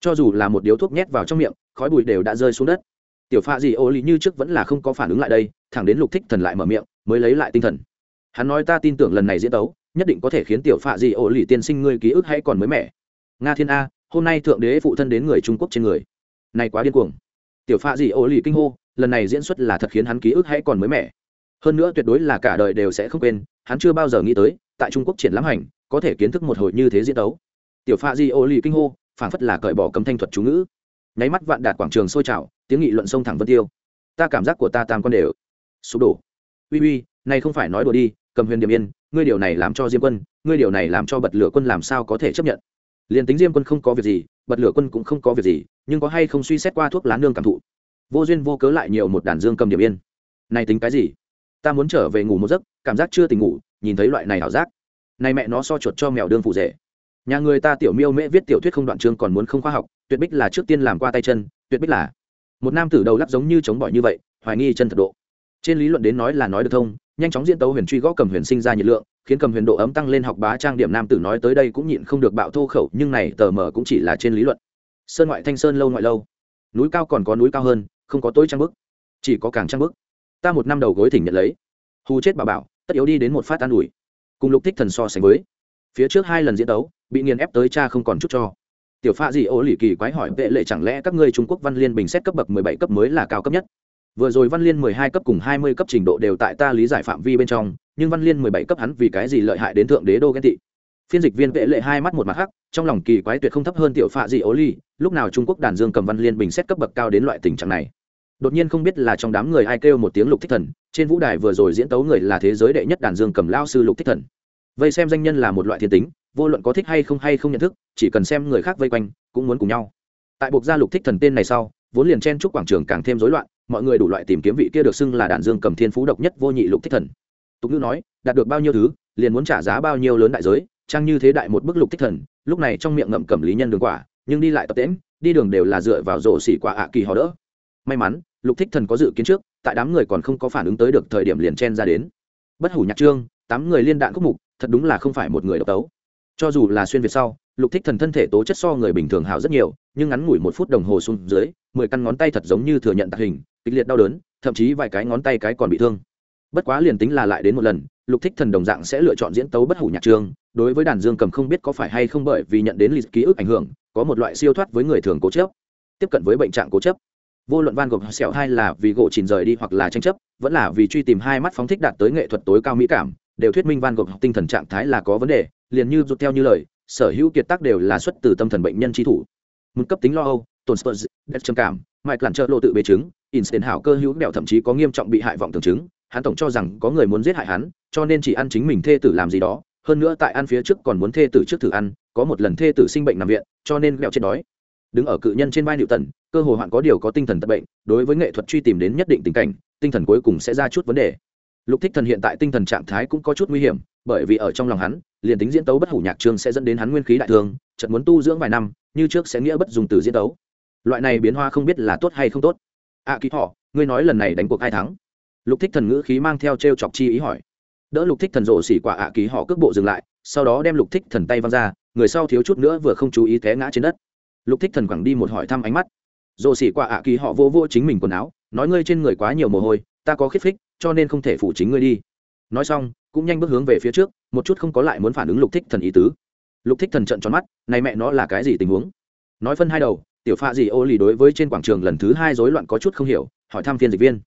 cho dù là một điếu thuốc nhét vào trong miệng, khói bụi đều đã rơi xuống đất. Tiểu pha di ô lì như trước vẫn là không có phản ứng lại đây, thẳng đến lục thích thần lại mở miệng, mới lấy lại tinh thần. Hắn nói, ta tin tưởng lần này diễn tấu, nhất định có thể khiến tiểu pha di ô lì tiên sinh ngươi ký ức hay còn mới mẻ. Nga thiên a, hôm nay thượng đế phụ thân đến người trung quốc trên người. Này quá điên cuồng. Tiểu pha di ô lì kinh hô, lần này diễn xuất là thật khiến hắn ký ức hay còn mới mẻ. Hơn nữa tuyệt đối là cả đời đều sẽ không quên, hắn chưa bao giờ nghĩ tới, tại trung quốc triển lãm hành, có thể kiến thức một hồi như thế diễn đấu tiểu pha di ô lì kinh hô phảng phất là cởi bỏ cấm thanh thuật chú ngữ. Nháy mắt vạn đạt quảng trường sôi trào, tiếng nghị luận sông thẳng vân tiêu. Ta cảm giác của ta tam quan đều sụp đổ. Uy uy, này không phải nói đùa đi, cầm huyền điểm yên, ngươi điều này làm cho diêm quân, ngươi điều này làm cho bật lửa quân làm sao có thể chấp nhận? Liền tính diêm quân không có việc gì, bật lửa quân cũng không có việc gì, nhưng có hay không suy xét qua thuốc lá nương cảm thụ? Vô duyên vô cớ lại nhiều một đàn dương cầm điểm yên. Này tính cái gì? Ta muốn trở về ngủ một giấc, cảm giác chưa tỉnh ngủ, nhìn thấy loại này ảo giác. Này mẹ nó so chuột cho mèo đương phụ rể nhà người ta tiểu miêu mễ viết tiểu thuyết không đoạn chương còn muốn không khoa học, tuyệt bích là trước tiên làm qua tay chân, tuyệt bích là. Một nam tử đầu lắc giống như chống bỏi như vậy, hoài nghi chân thật độ. Trên lý luận đến nói là nói được thông, nhanh chóng diễn tấu huyền truy gõ cầm huyền sinh ra nhiệt lượng, khiến cầm huyền độ ấm tăng lên học bá trang điểm nam tử nói tới đây cũng nhịn không được bạo thô khẩu, nhưng này tờ mờ cũng chỉ là trên lý luận. Sơn ngoại thanh sơn lâu ngoại lâu. Núi cao còn có núi cao hơn, không có tối trang bức, chỉ có càng trang bức. Ta một năm đầu gối thỉnh nhận lấy. Hù chết bà bảo, tất yếu đi đến một phát an ủi. Cùng lục thích thần so sánh với phía trước hai lần diễn đấu, bị nghiền ép tới cha không còn chút cho. Tiểu pha gì ô lì kỳ quái hỏi vệ lệ chẳng lẽ các ngươi trung quốc văn liên bình xét cấp bậc mười bảy cấp mới là cao cấp nhất? Vừa rồi văn liên mười hai cấp cùng hai mươi cấp trình độ đều tại ta lý giải phạm vi bên trong, nhưng văn liên mười bảy cấp hắn vì cái gì lợi hại đến thượng đế đô ghen tị? Phiên dịch viên vệ lệ hai mắt một mặt hắc, trong lòng kỳ quái tuyệt không thấp hơn tiểu pha gì ô lì, lúc nào trung quốc đàn dương cầm văn liên bình xét cấp bậc cao đến loại tình trạng này? Đột nhiên không biết là trong đám người ai kêu một tiếng lục thích thần, trên vũ đài vừa rồi diễn tấu người là thế giới đệ nhất đàn dương cầm lao sư lục thích thần vây xem danh nhân là một loại thiên tính, vô luận có thích hay không hay không nhận thức, chỉ cần xem người khác vây quanh, cũng muốn cùng nhau. Tại buộc gia lục thích thần tên này sau, vốn liền chen chúc quảng trường càng thêm rối loạn, mọi người đủ loại tìm kiếm vị kia được xưng là đàn dương cầm thiên phú độc nhất vô nhị lục thích thần. Tục ngữ nói, đạt được bao nhiêu thứ, liền muốn trả giá bao nhiêu lớn đại giới trang như thế đại một bức lục thích thần, lúc này trong miệng ngậm cầm lý nhân đường quả, nhưng đi lại tập tễm đi đường đều là dựa vào rổ xỉ quả ạ kỳ họ đỡ. May mắn, lục thích thần có dự kiến trước, tại đám người còn không có phản ứng tới được thời điểm liền chen ra đến. Bất hủ nhạc trương, tám người liên đạn khúc mục thật đúng là không phải một người độc tấu. Cho dù là xuyên việt sau, lục thích thần thân thể tố chất so người bình thường hào rất nhiều, nhưng ngắn ngủi một phút đồng hồ xuống dưới, mười căn ngón tay thật giống như thừa nhận tạc hình, kịch liệt đau đớn, thậm chí vài cái ngón tay cái còn bị thương. Bất quá liền tính là lại đến một lần, lục thích thần đồng dạng sẽ lựa chọn diễn tấu bất hủ nhạc trường. đối với đàn dương cầm không biết có phải hay không bởi vì nhận đến lịch ký ức ảnh hưởng, có một loại siêu thoát với người thường cố chấp. Tiếp cận với bệnh trạng cố chấp. Vô luận van gộp sẹo hai là vì gỗ chìm rời đi hoặc là tranh chấp, vẫn là vì truy tìm hai mắt phóng thích đạt tới nghệ thuật tối cao mỹ cảm đều thuyết minh van gogh tinh thần trạng thái là có vấn đề, liền như rút theo như lời, sở hữu kiệt tác đều là xuất từ tâm thần bệnh nhân trí thủ. Một cấp tính lo âu, tổn spurs đất trầm cảm mạch lặn trợ lộ tự bế chứng instant hảo cơ hữu đẹo thậm chí có nghiêm trọng bị hại vọng tưởng chứng, hắn tổng cho rằng có người muốn giết hại hắn, cho nên chỉ ăn chính mình thê tử làm gì đó, hơn nữa tại ăn phía trước còn muốn thê tử trước thử ăn, có một lần thê tử sinh bệnh nằm viện, cho nên ghẹo chết đói. Đứng ở cự nhân trên vai nịu tần cơ hồ hoạn có điều có tinh thần tật bệnh, đối với nghệ thuật truy tìm đến nhất định tình cảnh, tinh thần cuối cùng sẽ ra chút vấn đề lục thích thần hiện tại tinh thần trạng thái cũng có chút nguy hiểm, bởi vì ở trong lòng hắn, liền tính diễn tấu bất hủ nhạc trương sẽ dẫn đến hắn nguyên khí đại thương, chợt muốn tu dưỡng vài năm, như trước sẽ nghĩa bất dùng từ diễn tấu. Loại này biến hoa không biết là tốt hay không tốt. A kỳ ký họ ngươi nói lần này đánh cuộc ai thắng? Lục thích thần ngữ khí mang theo treo chọc chi ý hỏi. Đỡ lục thích thần rộ xỉ quả ạ Kỳ ký họ cước bộ dừng lại, sau đó đem lục thích thần tay văng ra, người sau thiếu chút nữa vừa không chú ý té ngã trên đất. Lục thích thần quẳng đi một hỏi thăm ánh mắt. Rộ xỉ quả ạ Kỳ ký họ vô vô chính mình quần áo, nói ngươi trên người quá nhiều mồ hôi, ta có khiết phích cho nên không thể phụ chính ngươi đi. Nói xong, cũng nhanh bước hướng về phía trước, một chút không có lại muốn phản ứng lục thích thần ý tứ. Lục thích thần trận tròn mắt, này mẹ nó là cái gì tình huống? Nói phân hai đầu, tiểu pha gì ô lì đối với trên quảng trường lần thứ hai rối loạn có chút không hiểu, hỏi thăm phiên dịch viên.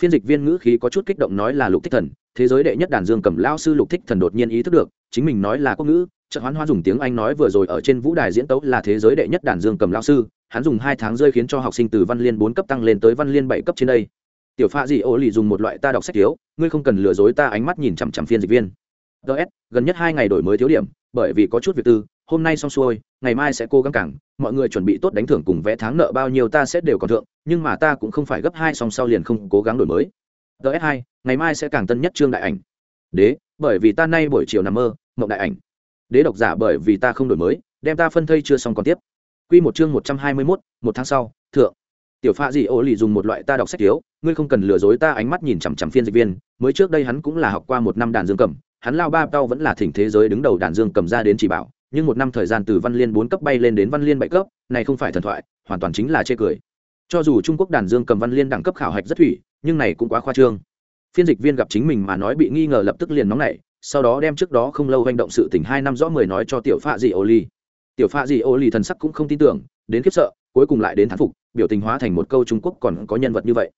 Phiên dịch viên ngữ khí có chút kích động nói là lục thích thần, thế giới đệ nhất đàn dương cầm lao sư lục thích thần đột nhiên ý thức được, chính mình nói là quốc ngữ trận hoán hoa dùng tiếng anh nói vừa rồi ở trên vũ đài diễn tấu là thế giới đệ nhất đàn dương cầm lao sư, hắn dùng hai tháng rơi khiến cho học sinh từ văn liên bốn cấp tăng lên tới văn liên bảy cấp trên đây tiểu pha gì ô lì dùng một loại ta đọc sách thiếu ngươi không cần lừa dối ta ánh mắt nhìn chằm chằm phiên dịch viên. Ts gần nhất hai ngày đổi mới thiếu điểm bởi vì có chút việc tư hôm nay xong xuôi ngày mai sẽ cố gắng cảng mọi người chuẩn bị tốt đánh thưởng cùng vẽ tháng nợ bao nhiêu ta sẽ đều còn thượng nhưng mà ta cũng không phải gấp hai xong sau liền không cố gắng đổi mới. Ts hai ngày mai sẽ càng tân nhất trương đại ảnh. Đế bởi vì ta nay buổi chiều nằm mơ mộng đại ảnh. Đế độc giả bởi vì ta không đổi mới đem ta phân thây chưa xong còn tiếp. Quy một chương một trăm hai mươi 121, một tháng sau thượng tiểu pha dị ô lì dùng một loại ta đọc sách thiếu, ngươi không cần lừa dối ta ánh mắt nhìn chằm chằm phiên dịch viên, mới trước đây hắn cũng là học qua một năm đàn dương cầm, hắn lao ba tao vẫn là thỉnh thế giới đứng đầu đàn dương cầm ra đến chỉ bảo, nhưng một năm thời gian từ văn liên bốn cấp bay lên đến văn liên bảy cấp, này không phải thần thoại, hoàn toàn chính là chê cười. Cho dù trung quốc đàn dương cầm văn liên đẳng cấp khảo hạch rất thủy, nhưng này cũng quá khoa trương. Phiên dịch viên gặp chính mình mà nói bị nghi ngờ lập tức liền nóng nảy, sau đó đem trước đó không lâu hành động sự tỉnh hai năm rõ mười nói cho tiểu phạ dị ô ly tiểu phạ dị ô ly thần sắc cũng không tin tưởng, đến khiếp sợ cuối cùng lại đến thán phục, biểu tình hóa thành một câu trung quốc còn có nhân vật như vậy.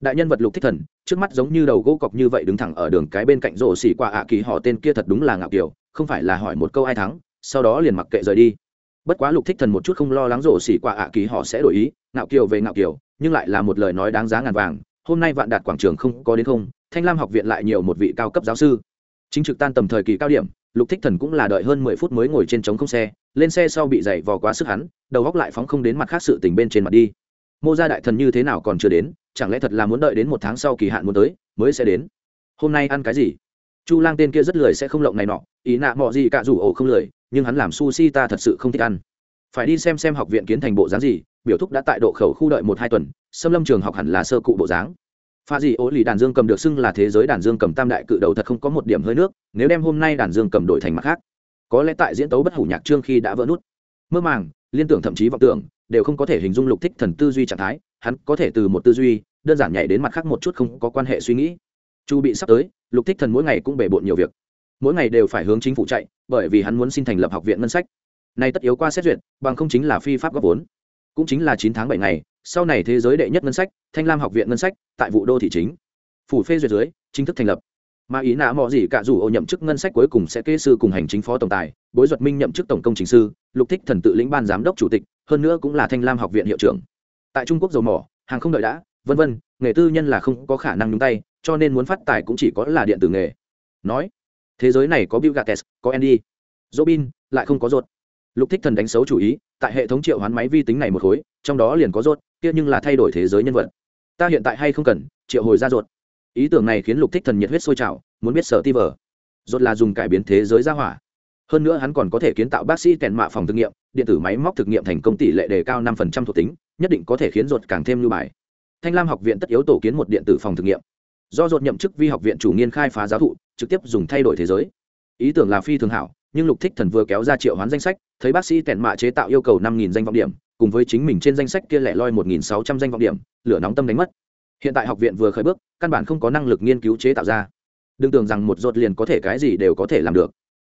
Đại nhân vật lục thích thần, trước mắt giống như đầu gỗ cọc như vậy đứng thẳng ở đường cái bên cạnh rổ xỉ qua ạ kỳ họ tên kia thật đúng là ngạo kiều, không phải là hỏi một câu ai thắng, sau đó liền mặc kệ rời đi. Bất quá lục thích thần một chút không lo lắng rổ xỉ qua ạ kỳ họ sẽ đổi ý, ngạo kiều về ngạo kiều, nhưng lại là một lời nói đáng giá ngàn vàng, hôm nay vạn đạt quảng trường không có đến không, thanh lam học viện lại nhiều một vị cao cấp giáo sư. Chính trực tan tầm thời kỳ cao điểm lục thích thần cũng là đợi hơn mười phút mới ngồi trên trống không xe, lên xe sau bị dày vò quá sức hắn, đầu góc lại phóng không đến mặt khác sự tình bên trên mặt đi. Mô gia đại thần như thế nào còn chưa đến, chẳng lẽ thật là muốn đợi đến một tháng sau kỳ hạn muốn tới, mới sẽ đến? Hôm nay ăn cái gì? Chu lang tên kia rất lười sẽ không lộng này nọ, ý nạ mọ gì cả rủ ổ không lười, nhưng hắn làm sushi ta thật sự không thích ăn. Phải đi xem xem học viện kiến thành bộ dáng gì, biểu thúc đã tại độ khẩu khu đợi một hai tuần xâm lâm trường học hẳn là sơ cụ bộ dáng pha gì ố lì đàn dương cầm được xưng là thế giới đàn dương cầm tam đại cự đầu thật không có một điểm hơi nước, nếu đem hôm nay đàn dương cầm đổi thành mặt khác. Có lẽ tại diễn tấu bất hủ nhạc trương khi đã vỡ nút. Mơ màng, liên tưởng thậm chí vọng tưởng, đều không có thể hình dung lục thích thần tư duy trạng thái, hắn có thể từ một tư duy, đơn giản nhảy đến mặt khác một chút không có quan hệ suy nghĩ. Chu bị sắp tới, lục thích thần mỗi ngày cũng bể bộn nhiều việc. Mỗi ngày đều phải hướng chính phủ chạy, bởi vì hắn muốn xin thành lập học viện ngân sách. Nay tất yếu qua xét duyệt, bằng không chính là phi pháp góp vốn. Cũng chính là chín tháng bảy ngày sau này thế giới đệ nhất ngân sách, thanh lam học viện ngân sách, tại vụ đô thị chính. Phủ phê duyệt dưới, chính thức thành lập. Mà ý nạ mọi gì cả dù ô nhậm chức ngân sách cuối cùng sẽ kê sư cùng hành chính phó tổng tài, bối duật minh nhậm chức tổng công chính sư, lục thích thần tự lĩnh ban giám đốc chủ tịch, hơn nữa cũng là thanh lam học viện hiệu trưởng. Tại trung quốc dầu mỏ, hàng không đợi đã, vân vân, nghề tư nhân là không có khả năng nhúng tay, cho nên muốn phát tài cũng chỉ có là điện tử nghề. Nói, thế giới này có bill gates, có andy robin lại không có ruột lục thích thần đánh xấu chủ ý, tại hệ thống triệu hoán máy vi tính này một khối, trong đó liền có rốt, kia nhưng là thay đổi thế giới nhân vật. Ta hiện tại hay không cần, triệu hồi ra rốt. Ý tưởng này khiến lục thích thần nhiệt huyết sôi trào, muốn biết sở ti vở. rốt là dùng cải biến thế giới ra hỏa. Hơn nữa hắn còn có thể kiến tạo bác sĩ kèn mạ phòng thực nghiệm, điện tử máy móc thực nghiệm thành công tỷ lệ đề cao năm thuộc tính, nhất định có thể khiến rốt càng thêm lưu bài. Thanh lam học viện tất yếu tổ kiến một điện tử phòng thực nghiệm. Do rốt nhậm chức vi học viện chủ nghiên khai phá giáo thụ, trực tiếp dùng thay đổi thế giới. Ý tưởng là phi thường hảo nhưng lục thích thần vừa kéo ra triệu hoán danh sách, thấy bác sĩ tẹn mạ chế tạo yêu cầu năm nghìn danh vọng điểm, cùng với chính mình trên danh sách kia lẻ loi một nghìn sáu trăm danh vọng điểm, lửa nóng tâm đánh mất. Hiện tại học viện vừa khởi bước, căn bản không có năng lực nghiên cứu chế tạo ra. Đừng tưởng rằng một giọt liền có thể cái gì đều có thể làm được.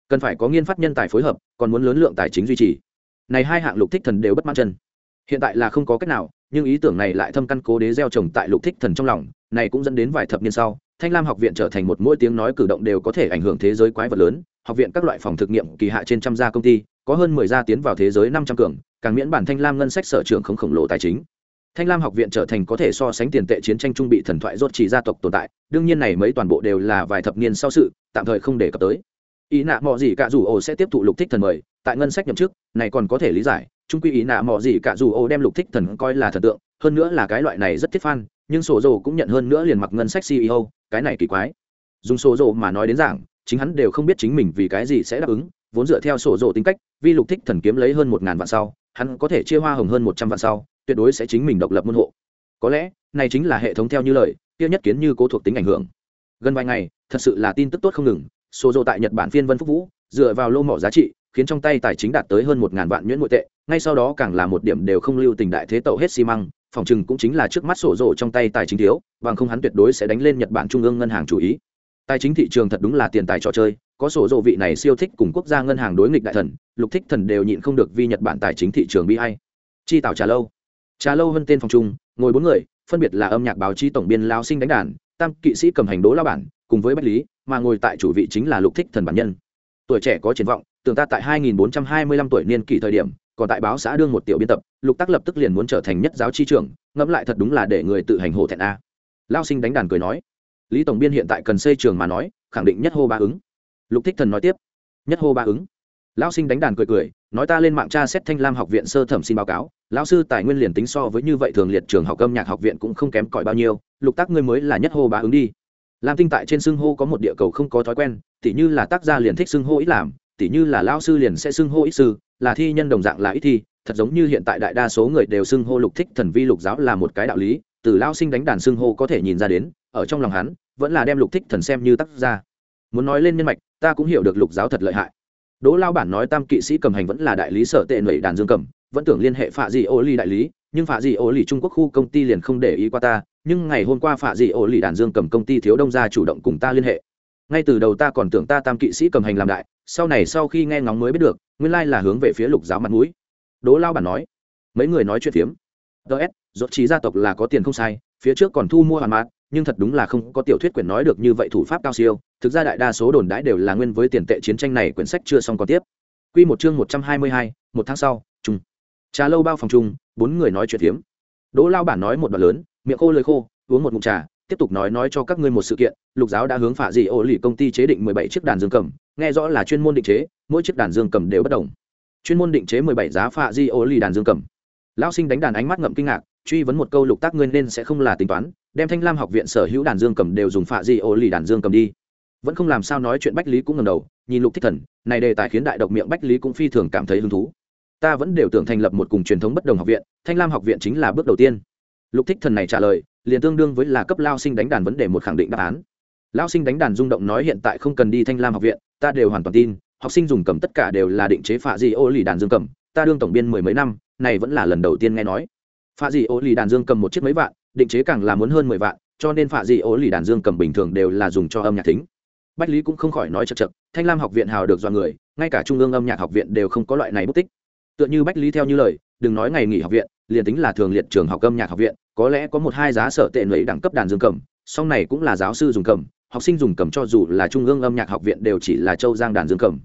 Cần phải có nghiên phát nhân tài phối hợp, còn muốn lớn lượng tài chính duy trì. Này hai hạng lục thích thần đều bất mãn chân. Hiện tại là không có cách nào, nhưng ý tưởng này lại thâm căn cố đế gieo trồng tại lục thích thần trong lòng, này cũng dẫn đến vài thập niên sau, thanh lam học viện trở thành một mỗi tiếng nói cử động đều có thể ảnh hưởng thế giới quái vật lớn học viện các loại phòng thực nghiệm kỳ hạ trên trăm gia công ty, có hơn mười gia tiến vào thế giới năm trăm cường, càng miễn bản thanh lam ngân sách sở trường không khổng lồ tài chính. Thanh lam học viện trở thành có thể so sánh tiền tệ chiến tranh trung bị thần thoại rốt chỉ gia tộc tồn tại, đương nhiên này mấy toàn bộ đều là vài thập niên sau sự, tạm thời không để cập tới. Ý nạ mò gì cả dù ổ sẽ tiếp thụ lục thích thần mời, tại ngân sách nhậm chức, này còn có thể lý giải trung quy ý nạ mò gì cả dù ổ đem lục thích thần coi là thần tượng, hơn nữa là cái loại này rất thiết phan nhưng sổ dồ cũng nhận hơn nữa liền mặc ngân sách ceo cái này kỳ quái. Dùng sổ dồ mà nói đến giảng chính hắn đều không biết chính mình vì cái gì sẽ đáp ứng, vốn dựa theo sổ rộ tính cách, vi lục thích thần kiếm lấy hơn một ngàn vạn sau, hắn có thể chia hoa hồng hơn một trăm vạn sau, tuyệt đối sẽ chính mình độc lập môn hộ. Có lẽ, này chính là hệ thống theo như lời, kia nhất kiến như cố thuộc tính ảnh hưởng. Gần vài ngày, thật sự là tin tức tốt không ngừng, sổ rộ tại nhật bản phiên vân phúc vũ, dựa vào lô mỏ giá trị, khiến trong tay tài chính đạt tới hơn một ngàn vạn nhuyễn nội tệ, ngay sau đó càng là một điểm đều không lưu tình đại thế tậu hết xi măng, phòng chừng cũng chính là trước mắt sổ rộ trong tay tài chính thiếu, bằng không hắn tuyệt đối sẽ đánh lên nhật bản trung ương ngân hàng chủ ý tài chính thị trường thật đúng là tiền tài trò chơi, có sổ dộ vị này siêu thích cùng quốc gia ngân hàng đối nghịch đại thần, lục thích thần đều nhịn không được vì nhật bản tài chính thị trường bi hay chi tảo trà lâu. Trà lâu hơn tên phòng trung ngồi bốn người, phân biệt là âm nhạc báo chí tổng biên lao sinh đánh đàn, tam kỵ sĩ cầm hành đố lao bản, cùng với bách lý, mà ngồi tại chủ vị chính là lục thích thần bản nhân. Tuổi trẻ có triển vọng, tưởng ta tại 2425 tuổi niên kỷ thời điểm, còn tại báo xã đương một tiểu biên tập, lục tắc lập tức liền muốn trở thành nhất giáo chi trưởng, ngẫm lại thật đúng là để người tự hành hổ thẹn a. Lao sinh đánh đàn cười nói lý tổng biên hiện tại cần xây trường mà nói, khẳng định nhất hô ba ứng. Lục thích thần nói tiếp, nhất hô ba ứng. Lão sinh đánh đàn cười cười, nói ta lên mạng tra xét thanh lam học viện sơ thẩm xin báo cáo, lão sư tài nguyên liền tính so với như vậy thường liệt trường học âm nhạc học viện cũng không kém cỏi bao nhiêu, lục tác ngươi mới là nhất hô ba ứng đi. Lam tinh tại trên xưng hô có một địa cầu không có thói quen, tỉ như là tác gia liền thích xưng hô ít làm, tỉ như là lao sư liền sẽ xưng hô ít sư, là thi nhân đồng dạng là ít thi, thật giống như hiện tại đại đa số người đều xưng hô lục thích thần vi lục giáo là một cái đạo lý, từ lao sinh đánh đàn xưng hô có thể nhìn ra đến ở trong lòng hắn, vẫn là đem lục thích thần xem như tác gia. Muốn nói lên nhân mạch, ta cũng hiểu được lục giáo thật lợi hại. Đỗ lao bản nói tam kỵ sĩ cầm hành vẫn là đại lý sở tệ nẩy đàn dương cầm, vẫn tưởng liên hệ phạ dị ô ly đại lý, nhưng phạ dị ô ly trung quốc khu công ty liền không để ý qua ta, nhưng ngày hôm qua phạ dị ô ly đàn dương cầm công ty thiếu đông gia chủ động cùng ta liên hệ. Ngay từ đầu ta còn tưởng ta tam kỵ sĩ cầm hành làm đại, sau này sau khi nghe ngóng mới biết được, nguyên lai là hướng về phía lục giáo mặt mũi. Đỗ lao bản nói, mấy người nói chuyện phiếm. Ts dốt trí gia tộc là có tiền không sai, phía trước còn thu mua hoàn mát nhưng thật đúng là không có tiểu thuyết quyển nói được như vậy thủ pháp cao siêu, thực ra đại đa số đồn đãi đều là nguyên với tiền tệ chiến tranh này quyển sách chưa xong còn tiếp. Q một chương một trăm hai mươi hai, một tháng sau chung trà lâu bao phòng chung bốn người nói chuyện hiếm đỗ lao bản nói một đoạn lớn, miệng khô lời khô, uống một mụn trà, tiếp tục nói nói cho các ngươi một sự kiện, lục giáo đã hướng phả dị ô lì công ty chế định mười bảy chiếc đàn dương cầm, nghe rõ là chuyên môn định chế, mỗi chiếc đàn dương cầm đều bất đồng. Chuyên môn định chế mười bảy giá phạ dị ô lì đàn dương cầm. Lão sinh đánh đàn ánh mắt ngậm kinh ngạc truy vấn một câu lục tác ngươi nên sẽ không là tính toán, đem thanh lam học viện sở hữu đàn dương cầm đều dùng phạ di ô lì đàn dương cầm đi. Vẫn không làm sao nói chuyện bách lý cũng ngầm đầu, nhìn lục thích thần, này đề tài khiến đại độc miệng bách lý cũng phi thường cảm thấy hứng thú. Ta vẫn đều tưởng thành lập một cùng truyền thống bất đồng học viện, thanh lam học viện chính là bước đầu tiên. Lục thích thần này trả lời, liền tương đương với là cấp lao sinh đánh đàn vấn đề một khẳng định đáp án. Lao sinh đánh đàn rung động nói hiện tại không cần đi thanh lam học viện, ta đều hoàn toàn tin, học sinh dùng cầm tất cả đều là định chế phạ di ô lì đàn dương cầm, ta đương tổng biên mười mấy năm, này vẫn là lần đầu tiên nghe nói phạ dị ô lì đàn dương cầm một chiếc mấy vạn, định chế càng là muốn hơn mười vạn, cho nên phạ dị ô lì đàn dương cầm bình thường đều là dùng cho âm nhạc thính. Bách lý cũng không khỏi nói chật chật thanh lam học viện hào được do người, ngay cả trung ương âm nhạc học viện đều không có loại này bút tích. Tựa như bách lý theo như lời, đừng nói ngày nghỉ học viện, liền tính là thường liệt trường học âm nhạc học viện, có lẽ có một hai giá sở tệ nhuệ đẳng cấp đàn dương cầm sau này cũng là giáo sư dùng cầm, học sinh dùng cầm cho dù là trung ương âm nhạc học viện đều chỉ là châu giang đàn dương cầm.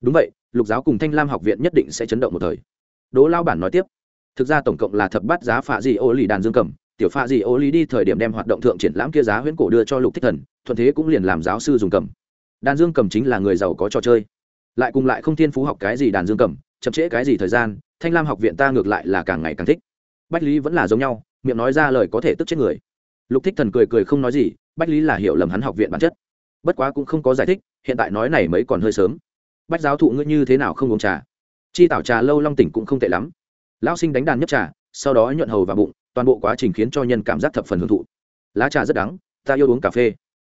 Đúng vậy, lục giáo cùng thanh lam học viện nhất định sẽ chấn động một thời. Đỗ lao bản nói tiếp thực ra tổng cộng là thập bát giá phạ dị ô lì đàn dương cầm. Tiểu phạ dị ô lì đi thời điểm đem hoạt động thượng triển lãm kia giá huyễn cổ đưa cho lục thích thần, thuận thế cũng liền làm giáo sư dùng cầm. Đàn dương cầm chính là người giàu có trò chơi. Lại cùng lại không thiên phú học cái gì đàn dương cầm, chậm trễ cái gì thời gian, thanh lam học viện ta ngược lại là càng ngày càng thích. Bách lý vẫn là giống nhau, miệng nói ra lời có thể tức chết người. Lục thích thần cười cười không nói gì, bách lý là hiểu lầm hắn học viện bản chất. Bất quá cũng không có giải thích, hiện tại nói này mới còn hơi sớm. Bách giáo thụ ngươi như thế nào không uống trà? Chi tảo trà lâu long tỉnh cũng không tệ lắm lão sinh đánh đàn nhấp trà, sau đó nhuận hầu vào bụng, toàn bộ quá trình khiến cho nhân cảm giác thập phần hưởng thụ. Lá trà rất đắng, ta yêu uống cà phê.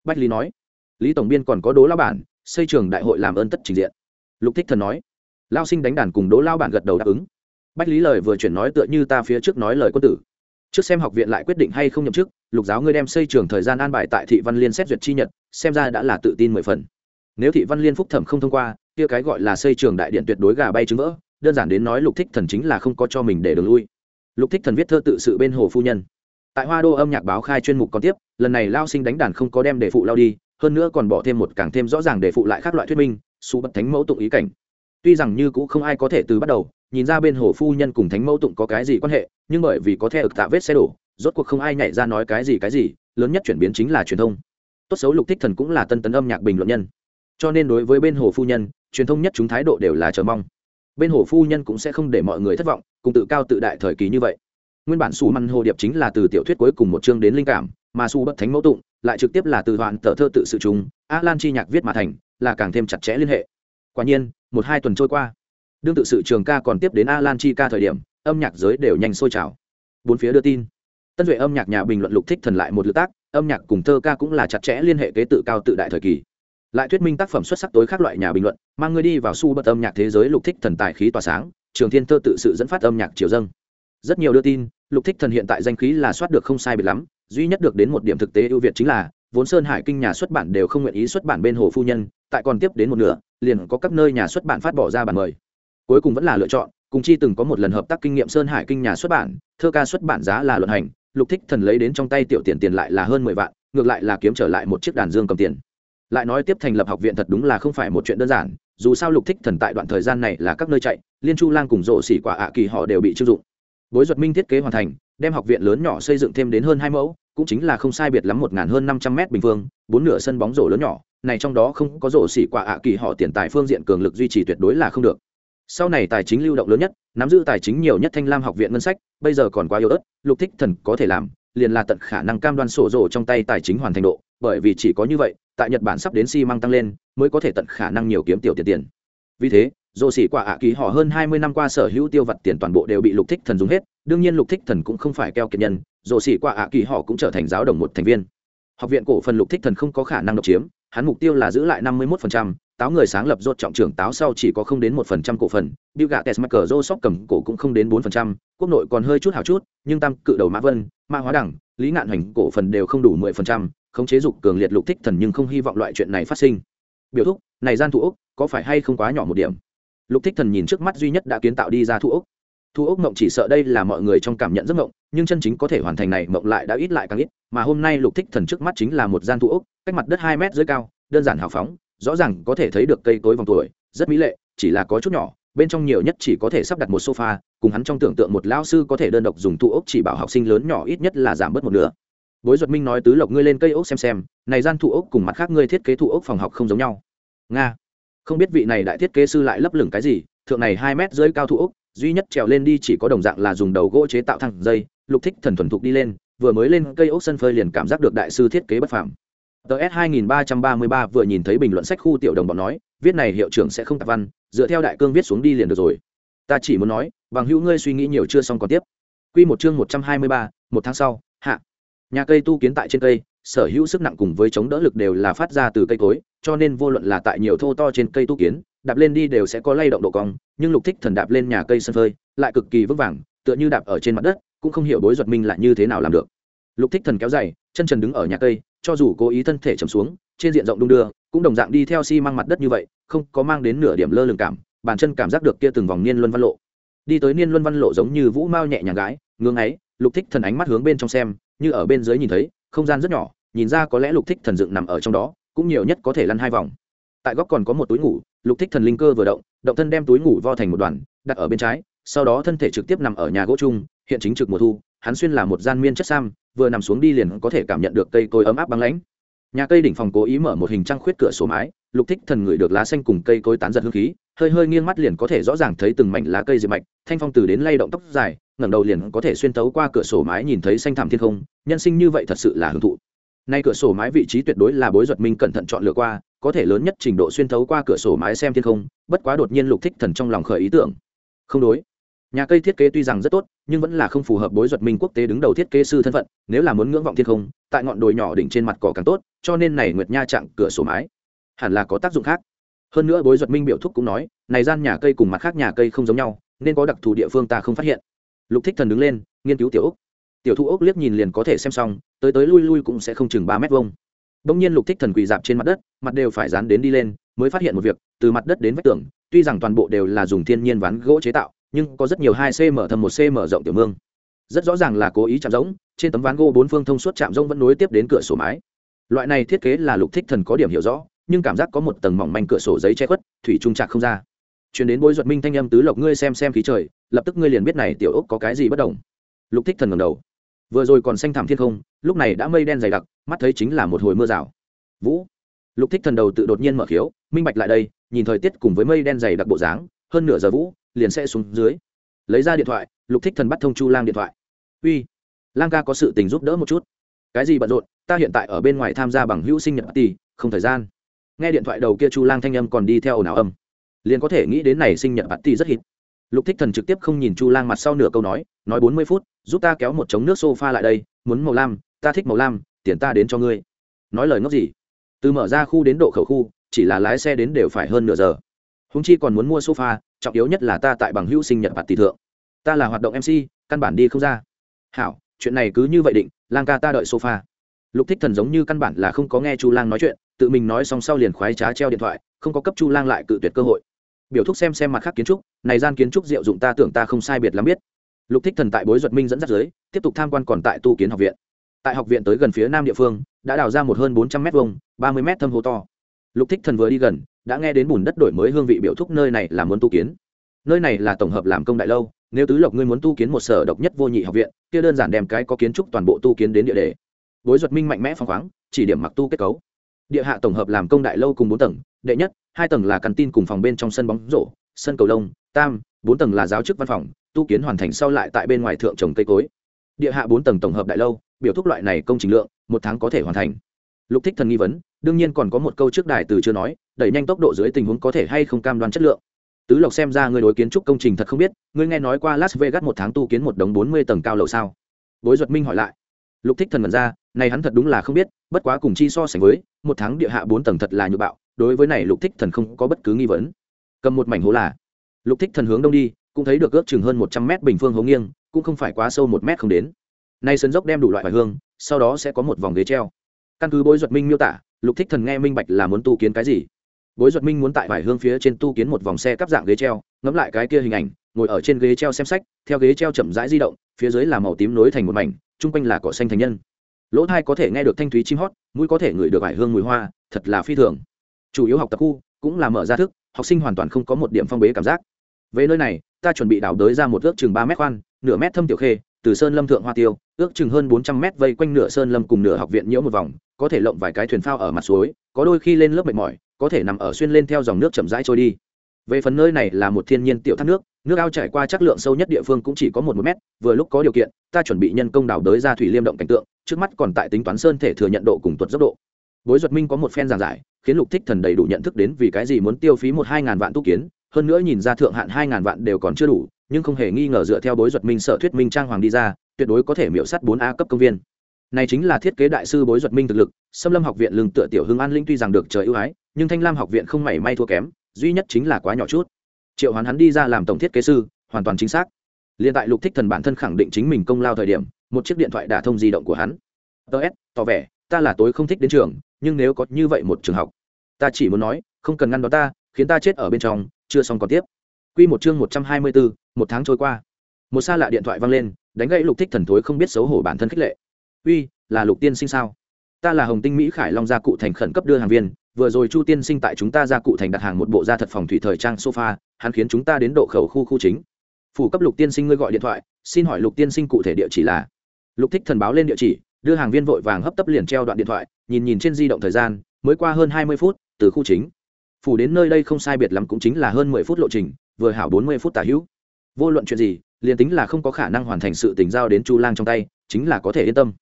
Bách lý nói. Lý tổng biên còn có đố lao bản, xây trường đại hội làm ơn tất trình diện. Lục thích thần nói. Lao sinh đánh đàn cùng đố lao bản gật đầu đáp ứng. Bách lý lời vừa chuyển nói tựa như ta phía trước nói lời quân tử. Trước xem học viện lại quyết định hay không nhậm chức, lục giáo ngươi đem xây trường thời gian an bài tại thị văn liên xét duyệt chi nhật, xem ra đã là tự tin mười phần. Nếu thị văn liên phúc thẩm không thông qua, kia cái gọi là xây trường đại điện tuyệt đối gà bay trứng vỡ đơn giản đến nói lục thích thần chính là không có cho mình để đường lui. Lục thích thần viết thơ tự sự bên hồ phu nhân. Tại hoa đô âm nhạc báo khai chuyên mục còn tiếp, lần này lao sinh đánh đàn không có đem để phụ lao đi, hơn nữa còn bỏ thêm một càng thêm rõ ràng để phụ lại các loại thuyết minh, su bất thánh mẫu tụng ý cảnh. Tuy rằng như cũng không ai có thể từ bắt đầu, nhìn ra bên hồ phu nhân cùng thánh mẫu tụng có cái gì quan hệ, nhưng bởi vì có theo ực tạ vết xe đổ, rốt cuộc không ai nhảy ra nói cái gì cái gì, lớn nhất chuyển biến chính là truyền thông. Tốt xấu lục thích thần cũng là tân tấn âm nhạc bình luận nhân. Cho nên đối với bên hồ phu nhân, truyền thông nhất chúng thái độ đều là chờ mong bên hồ phu nhân cũng sẽ không để mọi người thất vọng, cùng tự cao tự đại thời kỳ như vậy. Nguyên bản su măn hồ điệp chính là từ tiểu thuyết cuối cùng một chương đến linh cảm, mà su bất thánh mẫu tụng lại trực tiếp là từ đoạn tờ thơ tự sự chúng a lan chi nhạc viết mà thành, là càng thêm chặt chẽ liên hệ. Quả nhiên, một hai tuần trôi qua. Đương tự sự trường ca còn tiếp đến a lan chi ca thời điểm, âm nhạc giới đều nhanh sôi trào. Bốn phía đưa tin. Tân duệ âm nhạc nhà bình luận lục thích thần lại một lượt tác, âm nhạc cùng thơ ca cũng là chặt chẽ liên hệ kế tự cao tự đại thời kỳ lại thuyết minh tác phẩm xuất sắc tối khác loại nhà bình luận, mang người đi vào su bất âm nhạc thế giới lục thích thần tài khí tỏa sáng, trường thiên thơ tự sự dẫn phát âm nhạc triều dâng. Rất nhiều đưa tin, lục thích thần hiện tại danh khí là soát được không sai biệt lắm, duy nhất được đến một điểm thực tế ưu việt chính là, vốn sơn hải kinh nhà xuất bản đều không nguyện ý xuất bản bên hồ phu nhân, tại còn tiếp đến một nửa, liền có các nơi nhà xuất bản phát bỏ ra bản mời. Cuối cùng vẫn là lựa chọn, cùng chi từng có một lần hợp tác kinh nghiệm sơn hải kinh nhà xuất bản, thơ ca xuất bản giá là luận hành, lục thích thần lấy đến trong tay tiểu tiền tiền lại là hơn mười vạn, ngược lại là kiếm trở lại một chiếc đàn dương cầm tiền lại nói tiếp thành lập học viện thật đúng là không phải một chuyện đơn giản, dù sao lục thích thần tại đoạn thời gian này là các nơi chạy, liên chu lang cùng rộ xỉ quả ạ kỳ họ đều bị chưng dụng. Bối duật minh thiết kế hoàn thành, đem học viện lớn nhỏ xây dựng thêm đến hơn hai mẫu, cũng chính là không sai biệt lắm một ngàn hơn năm trăm mét bình phương, bốn nửa sân bóng rổ lớn nhỏ, này trong đó không có rổ xỉ quả ạ kỳ họ tiền tài phương diện cường lực duy trì tuyệt đối là không được. Sau này tài chính lưu động lớn nhất, nắm giữ tài chính nhiều nhất thanh lam học viện ngân sách, bây giờ còn quá yếu ớt, lục thích thần có thể làm, liền là tận khả năng cam đoan sổ rổ trong tay tài chính hoàn thành độ, bởi vì chỉ có như vậy tại nhật bản sắp đến xi、si、măng tăng lên, mới có thể tận khả năng nhiều kiếm tiểu tiền tiền. Vì thế dồ xỉ quả ạ kỳ họ hơn hai mươi năm qua sở hữu tiêu vặt tiền toàn bộ đều bị lục thích thần dùng hết, đương nhiên lục thích thần cũng không phải keo kiệt nhân dồ xỉ quả ạ kỳ họ cũng trở thành giáo đồng một thành viên. Học viện cổ phần lục thích thần không có khả năng độc chiếm, hắn mục tiêu là giữ lại năm mươi một táo người sáng lập rốt trọng trưởng táo sau chỉ có không đến một phần trăm cổ phần, bill gates mắc cờ rô sóc cầm cổ cũng không đến bốn phần trăm, quốc nội còn hơi chút hào chút, nhưng tam cự đầu mã vân, mã hóa đẳng, lý ngạn hành cổ phần đều không đủ mười phần trăm khống chế dục cường liệt lục thích thần nhưng không hy vọng loại chuyện này phát sinh. Biểu thúc, này gian thủ ốc, có phải hay không quá nhỏ một điểm? Lục thích thần nhìn trước mắt duy nhất đã kiến tạo đi ra thủ ốc. Thu ốc mộng chỉ sợ đây là mọi người trong cảm nhận rất mộng, nhưng chân chính có thể hoàn thành này mộng lại đã ít lại càng ít, mà hôm nay lục thích thần trước mắt chính là một gian thu ốc, cách mặt đất hai mét dưới cao, đơn giản hào phóng, rõ ràng có thể thấy được cây cối vòng tuổi, rất mỹ lệ, chỉ là có chút nhỏ, bên trong nhiều nhất chỉ có thể sắp đặt một sofa, cùng hắn trong tưởng tượng một lão sư có thể đơn độc dùng thu ốc chỉ bảo học sinh lớn nhỏ ít nhất là giảm bớt một nửa bối duật minh nói tứ lộc ngươi lên cây ốc xem xem này gian thụ ốc cùng mặt khác ngươi thiết kế thụ ốc phòng học không giống nhau. Nga. Không biết vị này đại thiết kế sư lại lấp lửng cái gì thượng này hai mét dưới cao thụ ốc duy nhất trèo lên đi chỉ có đồng dạng là dùng đầu gỗ chế tạo thẳng dây lục thích thần thuần thục đi lên vừa mới lên cây ốc sân phơi liền cảm giác được đại sư thiết kế bất phàm. Ts 2333 vừa nhìn thấy bình luận sách khu tiểu đồng bọn nói viết này hiệu trưởng sẽ không tạp văn dựa theo đại cương viết xuống đi liền được rồi. Ta chỉ muốn nói bằng hữu ngươi suy nghĩ nhiều chưa xong còn tiếp. Quy một chương 123, một tháng sau hạ nhà cây tu kiến tại trên cây, sở hữu sức nặng cùng với chống đỡ lực đều là phát ra từ cây cối, cho nên vô luận là tại nhiều thô to trên cây tu kiến, đạp lên đi đều sẽ có lay động độ cong, nhưng lục thích thần đạp lên nhà cây sân phơi, lại cực kỳ vững vàng, tựa như đạp ở trên mặt đất, cũng không hiểu bối duật minh là như thế nào làm được. Lục thích thần kéo dày chân trần đứng ở nhà cây, cho dù cố ý thân thể trầm xuống, trên diện rộng đung đưa, cũng đồng dạng đi theo xi măng mặt đất như vậy, không có mang đến nửa điểm lơ lửng cảm, bàn chân cảm giác được kia từng vòng niên luân văn lộ. Đi tới niên luân văn lộ giống như vũ mao nhẹ nhàng gái ngưỡng ấy, lục thích thần ánh mắt hướng bên trong xem như ở bên dưới nhìn thấy, không gian rất nhỏ, nhìn ra có lẽ lục thích thần dựng nằm ở trong đó, cũng nhiều nhất có thể lăn hai vòng. Tại góc còn có một túi ngủ, lục thích thần linh cơ vừa động động thân đem túi ngủ vo thành một đoàn, đặt ở bên trái, sau đó thân thể trực tiếp nằm ở nhà gỗ chung, hiện chính trực mùa thu, hắn xuyên là một gian miên chất sam, vừa nằm xuống đi liền có thể cảm nhận được cây cối ấm áp băng lãnh. Nhà cây đỉnh phòng cố ý mở một hình trăng khuyết cửa số mái, lục thích thần ngửi được lá xanh cùng cây cối tán giật hương khí, hơi hơi nghiêng mắt liền có thể rõ ràng thấy từng mảnh lá cây diệp mạch, thanh phong từ đến lay động tóc dài ngẩng đầu liền có thể xuyên tấu qua cửa sổ mái nhìn thấy xanh thảm thiên không, nhân sinh như vậy thật sự là hưởng thụ. Nay cửa sổ mái vị trí tuyệt đối là bối duật minh cẩn thận chọn lựa qua, có thể lớn nhất trình độ xuyên thấu qua cửa sổ mái xem thiên không, bất quá đột nhiên lục thích thần trong lòng khởi ý tưởng. Không đối. Nhà cây thiết kế tuy rằng rất tốt, nhưng vẫn là không phù hợp bối duật minh quốc tế đứng đầu thiết kế sư thân phận, nếu là muốn ngưỡng vọng thiên không, tại ngọn đồi nhỏ đỉnh trên mặt cỏ càng tốt, cho nên này nguyệt nha chặn cửa sổ mái, hẳn là có tác dụng khác. Hơn nữa bối duật minh biểu thúc cũng nói, này gian nhà cây cùng mặt khác nhà cây không giống nhau, nên có đặc thù địa phương ta không phát hiện lục thích thần đứng lên, nghiên cứu tiểu ốc. Tiểu thu ốc liếc nhìn liền có thể xem xong, tới tới lui lui cũng sẽ không chừng ba mét vông đông nhiên lục thích thần quỳ dạp trên mặt đất, mặt đều phải dán đến đi lên, mới phát hiện một việc, từ mặt đất đến vách tường, tuy rằng toàn bộ đều là dùng thiên nhiên ván gỗ chế tạo, nhưng có rất nhiều hai cm thâm một cm rộng tiểu mương. Rất rõ ràng là cố ý chạm rỗng, trên tấm ván gỗ bốn phương thông suốt chạm rỗng vẫn nối tiếp đến cửa sổ mái. Loại này thiết kế là lục thích thần có điểm hiểu rõ, nhưng cảm giác có một tầng mỏng manh cửa sổ giấy che khuất, thủy trung trạc không ra. Chuyển đến bối duật minh thanh âm tứ lộc, ngươi xem xem khí trời lập tức ngươi liền biết này tiểu ốc có cái gì bất đồng. Lục thích thần ngầm đầu. Vừa rồi còn xanh thảm thiên không, lúc này đã mây đen dày đặc, mắt thấy chính là một hồi mưa rào. Vũ. Lục thích thần đầu tự đột nhiên mở khiếu, minh bạch lại đây, nhìn thời tiết cùng với mây đen dày đặc bộ dáng, hơn nửa giờ vũ, liền sẽ xuống dưới. Lấy ra điện thoại, lục thích thần bắt thông chu lang điện thoại. Uy, lang ca có sự tình giúp đỡ một chút. Cái gì bận rộn, ta hiện tại ở bên ngoài tham gia bằng hữu sinh nhật tỷ không thời gian. Nghe điện thoại đầu kia chu lang thanh âm còn đi theo ồn ào âm. Liền có thể nghĩ đến này sinh nhật tỷ rất hít lục thích thần trực tiếp không nhìn chu lang mặt sau nửa câu nói nói bốn mươi phút, giúp ta kéo một chống nước sofa lại đây, muốn màu lam, ta thích màu lam, tiền ta đến cho ngươi. Nói lời ngốc gì? Từ mở ra khu đến độ khẩu khu, chỉ là lái xe đến đều phải hơn nửa giờ. Húng chi còn muốn mua sofa, trọng yếu nhất là ta tại bằng hữu sinh nhật bạt tỷ thượng. Ta là hoạt động mc căn bản đi không ra. Hảo, chuyện này cứ như vậy định, lang ca ta đợi sofa. Lục thích thần giống như căn bản là không có nghe chu lang nói chuyện, tự mình nói xong sau liền khoái trá treo điện thoại, không có cấp chu lang lại cự tuyệt cơ hội biểu thúc xem xem mặt khác kiến trúc này gian kiến trúc diệu dụng ta tưởng ta không sai biệt lắm biết. Lục thích thần tại bối duật minh dẫn dắt giới tiếp tục tham quan còn tại tu kiến học viện. Tại học viện tới gần phía nam địa phương đã đào ra một hơn bốn trăm mét vuông, ba mươi mét thâm hố to. Lục thích thần vừa đi gần đã nghe đến bùn đất đổi mới hương vị biểu thúc nơi này là muốn tu kiến. Nơi này là tổng hợp làm công đại lâu nếu tứ lộc ngươi muốn tu kiến một sở độc nhất vô nhị học viện kia đơn giản đem cái có kiến trúc toàn bộ tu kiến đến địa đề. Bối duật minh mạnh mẽ phăng khoáng chỉ điểm mặc tu kết cấu địa hạ tổng hợp làm công đại lâu cùng bốn tầng, đệ nhất, hai tầng là căn tin cùng phòng bên trong sân bóng rổ, sân cầu lông, tam, bốn tầng là giáo chức văn phòng, tu kiến hoàn thành sau lại tại bên ngoài thượng trồng cây cối. Địa hạ bốn tầng tổng hợp đại lâu, biểu thúc loại này công trình lượng, một tháng có thể hoàn thành. Lục thích thần nghi vấn, đương nhiên còn có một câu trước đài từ chưa nói, đẩy nhanh tốc độ dưới tình huống có thể hay không cam đoan chất lượng. Tứ lộc xem ra người đối kiến trúc công trình thật không biết, ngươi nghe nói qua las vegas một tháng tu kiến một đống bốn mươi tầng cao lầu sao? Bối duật minh hỏi lại. Lục thích thần mật ra này hắn thật đúng là không biết, bất quá cùng chi so sánh với, một tháng địa hạ bốn tầng thật là nhự bạo, đối với này lục thích thần không có bất cứ nghi vấn. Cầm một mảnh hố là, lục thích thần hướng đông đi, cũng thấy được ước chừng hơn một trăm mét bình phương hố nghiêng, cũng không phải quá sâu một mét không đến. Nay sân dốc đem đủ loại bài hương, sau đó sẽ có một vòng ghế treo. Căn cứ bối duật minh miêu tả, lục thích thần nghe minh bạch là muốn tu kiến cái gì. Bối duật minh muốn tại vải hương phía trên tu kiến một vòng xe cắp dạng ghế treo ngẫm lại cái kia hình ảnh, ngồi ở trên ghế treo xem sách, theo ghế treo chậm rãi di động, phía dưới là màu tím nối thành một mảnh, chung quanh là cỏ xanh thành nhân lỗ thai có thể nghe được thanh thúy chim hót, mũi có thể ngửi được vải hương mùi hoa, thật là phi thường. Chủ yếu học tập khu cũng là mở ra thức, học sinh hoàn toàn không có một điểm phong bế cảm giác. Về nơi này, ta chuẩn bị đào đới ra một ước chừng ba mét khoan, nửa mét thâm tiểu khê, từ sơn lâm thượng hoa tiêu, ước chừng hơn bốn trăm mét vây quanh nửa sơn lâm cùng nửa học viện nhiễu một vòng, có thể lộng vài cái thuyền phao ở mặt suối, có đôi khi lên lớp mệt mỏi, có thể nằm ở xuyên lên theo dòng nước chậm rãi trôi đi. Về phần nơi này là một thiên nhiên tiểu thác nước nước ao trải qua chất lượng sâu nhất địa phương cũng chỉ có một một mét, vừa lúc có điều kiện, ta chuẩn bị nhân công đào đới ra thủy liêm động cảnh tượng trước mắt còn tại tính toán sơn thể thừa nhận độ cùng tuột dốc độ. Bối duật minh có một phen giảng giải, khiến lục thích thần đầy đủ nhận thức đến vì cái gì muốn tiêu phí một hai ngàn vạn tu kiến, hơn nữa nhìn ra thượng hạn hai ngàn vạn đều còn chưa đủ, nhưng không hề nghi ngờ dựa theo bối duật minh sở thuyết minh trang hoàng đi ra, tuyệt đối có thể miễu sắt bốn a cấp công viên. Này chính là thiết kế đại sư bối duật minh thực lực xâm lâm học viện lương tựa tiểu hưng an linh tuy rằng được trời ưu ái, nhưng thanh lam học viện không mảy may thua kém, duy nhất chính là quá nhỏ chút. Triệu hoán hắn đi ra làm tổng thiết kế sư, hoàn toàn chính xác. Liền tại lục thích thần bản thân khẳng định chính mình công lao thời điểm một chiếc điện thoại đả thông di động của hắn. Ts tỏ vẻ, ta là tối không thích đến trường, nhưng nếu có như vậy một trường học, ta chỉ muốn nói, không cần ngăn đó ta, khiến ta chết ở bên trong, chưa xong còn tiếp. Quy một chương một trăm hai mươi bốn, một tháng trôi qua. Một xa lạ điện thoại vang lên, đánh gãy lục thích thần thối không biết xấu hổ bản thân khích lệ. Uy, là lục tiên sinh sao? Ta là hồng tinh mỹ khải long gia cụ thành khẩn cấp đưa hàng viên, vừa rồi chu tiên sinh tại chúng ta gia cụ thành đặt hàng một bộ gia thật phòng thủy thời trang sofa, hắn khiến chúng ta đến độ khẩu khu khu chính. Phủ cấp lục tiên sinh ngươi gọi điện thoại, xin hỏi lục tiên sinh cụ thể địa chỉ là? Lục thích thần báo lên địa chỉ, đưa hàng viên vội vàng hấp tấp liền treo đoạn điện thoại, nhìn nhìn trên di động thời gian, mới qua hơn hai mươi phút, từ khu chính. Phủ đến nơi đây không sai biệt lắm cũng chính là hơn mười phút lộ trình, vừa hảo bốn mươi phút tả hữu. Vô luận chuyện gì, liền tính là không có khả năng hoàn thành sự tình giao đến chu lang trong tay, chính là có thể yên tâm.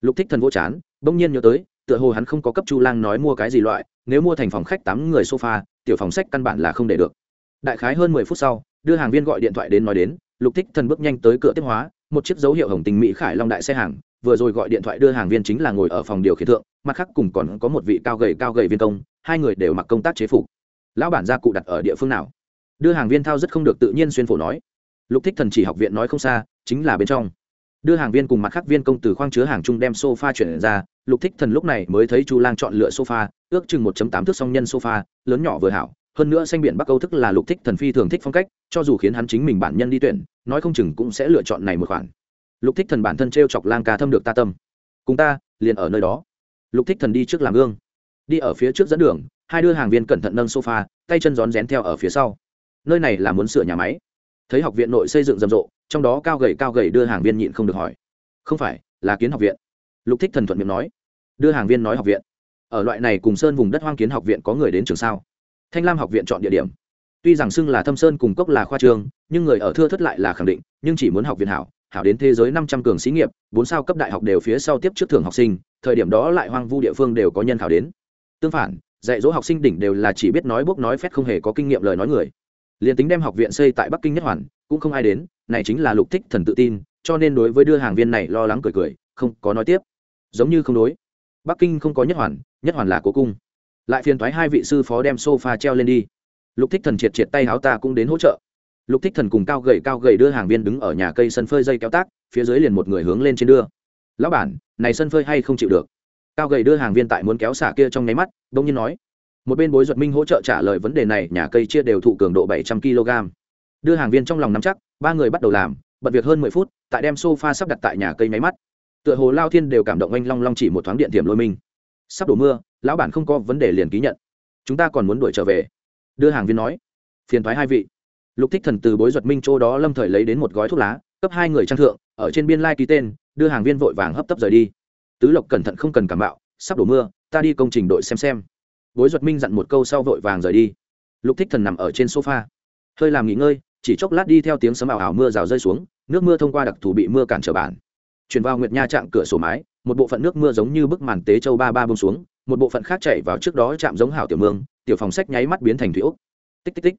Lục thích thần vô chán, bỗng nhiên nhớ tới, tựa hồ hắn không có cấp chu lang nói mua cái gì loại, nếu mua thành phòng khách tám người sofa, tiểu phòng sách căn bản là không để được. Đại khái hơn mười phút sau, đưa hàng viên gọi điện thoại đến nói đến, lục thích thần bước nhanh tới cửa tiếp hóa một chiếc dấu hiệu hồng tình mỹ khải long đại xe hàng, vừa rồi gọi điện thoại đưa hàng viên chính là ngồi ở phòng điều khiển thượng, mặt khác cùng còn có một vị cao gầy cao gầy viên công, hai người đều mặc công tác chế phục. Lão bản gia cụ đặt ở địa phương nào? Đưa hàng viên thao rất không được tự nhiên xuyên phổ nói. Lục thích thần chỉ học viện nói không xa, chính là bên trong. Đưa hàng viên cùng mặt khác viên công từ khoang chứa hàng chung đem sofa chuyển ra, lục thích thần lúc này mới thấy chu lang chọn lựa sofa, ước chừng một tám thước song nhân sofa, lớn nhỏ vừa hảo hơn nữa xanh biển bắc âu thức là lục thích thần phi thường thích phong cách, cho dù khiến hắn chính mình bản nhân đi tuyển, nói không chừng cũng sẽ lựa chọn này một khoản. Lục thích thần bản thân t r e o chọc lang ca thâm được ta tâm. Cùng ta, liền ở nơi đó. Lục thích thần đi trước làm gương. Đi ở phía trước dẫn đường, hai đưa hàng viên cẩn thận nâng sofa, tay chân rón rén theo ở phía sau. Nơi này là muốn sửa nhà máy. Thấy học viện nội xây dựng rầm rộ, trong đó cao gầy cao gầy đưa hàng viên nhịn không được hỏi. Không phải, là kiến học viện. Lục thích thần thuận miệng nói. Đưa hàng viên nói học viện. Ở loại này cùng sơn vùng đất hoang kiến học viện có người đến trường sao? Thanh lam học viện chọn địa điểm. Tuy rằng xưng là thâm sơn cùng cốc là khoa trường, nhưng người ở thưa thất lại là khẳng định, nhưng chỉ muốn học viện hảo hảo đến thế giới năm trăm cường xí nghiệp, bốn sao cấp đại học đều phía sau tiếp trước thưởng học sinh, thời điểm đó lại hoang vu địa phương đều có nhân khảo đến. Tương phản, dạy dỗ học sinh đỉnh đều là chỉ biết nói bốc nói phét không hề có kinh nghiệm lời nói người. Liền tính đem học viện xây tại bắc kinh nhất hoàn, cũng không ai đến, này chính là lục thích thần tự tin, cho nên đối với đưa hàng viên này lo lắng cười cười, không có nói tiếp. Giống như không đối. Bắc kinh không có nhất hoàn nhất hoàn là cố cung lại phiền thoái hai vị sư phó đem sofa treo lên đi. Lục thích thần triệt triệt tay háo ta cũng đến hỗ trợ. Lục thích thần cùng cao gầy cao gầy đưa hàng viên đứng ở nhà cây sân phơi dây kéo tác, phía dưới liền một người hướng lên trên đưa. Lão bản, này sân phơi hay không chịu được? Cao gầy đưa hàng viên tại muốn kéo xả kia trong nháy mắt, đông nhiên nói. Một bên bối duật minh hỗ trợ trả lời vấn đề này, nhà cây chia đều thụ cường độ bảy trăm kg đưa hàng viên trong lòng nắm chắc, ba người bắt đầu làm, bận việc hơn mười phút, tại đem sofa sắp đặt tại nhà cây máy mắt. Tựa hồ lao thiên đều cảm động anh long long chỉ một thoáng điện tiềm lôi mình sắp đổ mưa, lão bản không có vấn đề liền ký nhận. Chúng ta còn muốn đuổi trở về. Đưa hàng viên nói. Phiền thoái hai vị. Lục thích thần từ bối duật minh chỗ đó lâm thời lấy đến một gói thuốc lá, cấp hai người trang thượng, ở trên biên lai ký tên, đưa hàng viên vội vàng hấp tấp rời đi. Tứ lộc cẩn thận không cần cảm bạo, sắp đổ mưa, ta đi công trình đội xem xem. Bối duật minh dặn một câu sau vội vàng rời đi. Lục thích thần nằm ở trên sofa. Hơi làm nghỉ ngơi, chỉ chốc lát đi theo tiếng sấm ảo ảo mưa rào rơi xuống, nước mưa thông qua đặc thù bị mưa cản trở bản. Chuyển vào nguyệt nha chạm cửa sổ mái một bộ phận nước mưa giống như bức màn tế châu ba ba bông xuống, một bộ phận khác chạy vào trước đó chạm giống hảo tiểu mương, tiểu phòng sách nháy mắt biến thành thủy úc tích tích tích.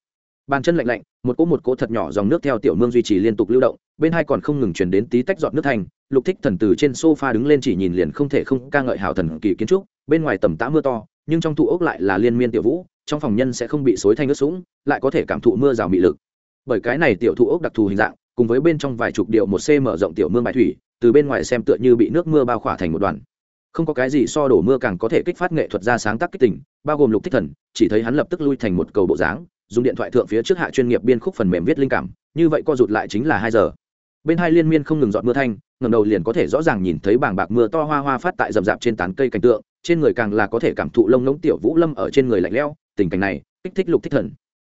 Bàn chân lạnh lạnh, một cỗ một cỗ thật nhỏ dòng nước theo tiểu mương duy trì liên tục lưu động, bên hai còn không ngừng chuyển đến tí tách giọt nước thành lục thích thần từ trên sofa đứng lên chỉ nhìn liền không thể không ca ngợi hảo thần kỳ kiến trúc, bên ngoài tầm tã mưa to, nhưng trong thụ ốc lại là liên miên tiểu vũ, trong phòng nhân sẽ không bị xối thanh ướt sũng, lại có thể cảm thụ mưa rào mị lực. Bởi cái này tiểu thụ ốc đặc thù hình dạng, cùng với bên trong vài chục điệu một c mở rộng tiểu mương bài thủy từ bên ngoài xem tựa như bị nước mưa bao khỏa thành một đoàn. Không có cái gì so đổ mưa càng có thể kích phát nghệ thuật ra sáng tác kích tỉnh bao gồm lục thích thần, chỉ thấy hắn lập tức lui thành một cầu bộ dáng, dùng điện thoại thượng phía trước hạ chuyên nghiệp biên khúc phần mềm viết linh cảm, như vậy co rụt lại chính là hai giờ. Bên hai liên miên không ngừng dọn mưa thanh ngầm đầu liền có thể rõ ràng nhìn thấy bảng bạc mưa to hoa hoa phát tại rậm rạp trên tán cây cảnh tượng, trên người càng là có thể cảm thụ lông ngỗng tiểu vũ lâm ở trên người lạnh lẽo, tình cảnh này, kích thích lục thích thần.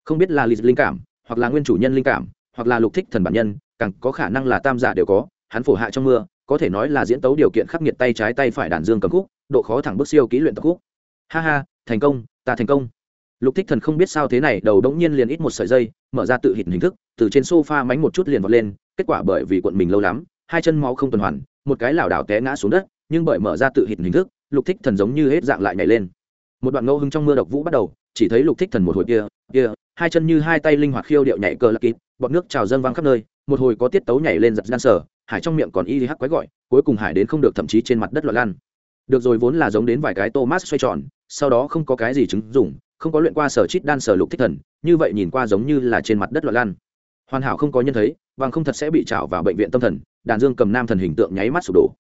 Không biết là lịch linh cảm, hoặc là nguyên chủ nhân linh cảm, hoặc là lục thích thần bản nhân, càng có khả năng là tam giả đều có hắn phổ hạ trong mưa, có thể nói là diễn tấu điều kiện khắc nghiệt tay trái tay phải đàn dương cầm khúc, độ khó thẳng bước siêu kỹ luyện tập khúc. Ha ha, thành công, ta thành công. Lục thích thần không biết sao thế này, đầu đống nhiên liền ít một sợi dây, mở ra tự hình hình thức, từ trên sofa mánh một chút liền vọt lên, kết quả bởi vì cuộn mình lâu lắm, hai chân máu không tuần hoàn, một cái lảo đảo té ngã xuống đất, nhưng bởi mở ra tự hình hình thức, lục thích thần giống như hết dạng lại nhảy lên. Một đoạn ngẫu hưng trong mưa độc vũ bắt đầu, chỉ thấy lục thích thần một hồi kia kia, hai chân như hai tay linh hoạt khiêu điệu nhảy cờ lạc kịp, bọt nước trào dâng văng khắp nơi, một hồi có tiết tấu nhảy lên giật gian sở hải trong miệng còn y hắc quái gọi, cuối cùng hải đến không được, thậm chí trên mặt đất loạn lan. Được rồi, vốn là giống đến vài cái thomas xoay tròn, sau đó không có cái gì chứng dùng không có luyện qua sở chít đan sở lục thích thần, như vậy nhìn qua giống như là trên mặt đất loạn lan. Hoàn hảo không có nhân thấy vàng không thật sẽ bị trảo vào bệnh viện tâm thần, đàn dương cầm nam thần hình tượng nháy mắt sụp đổ.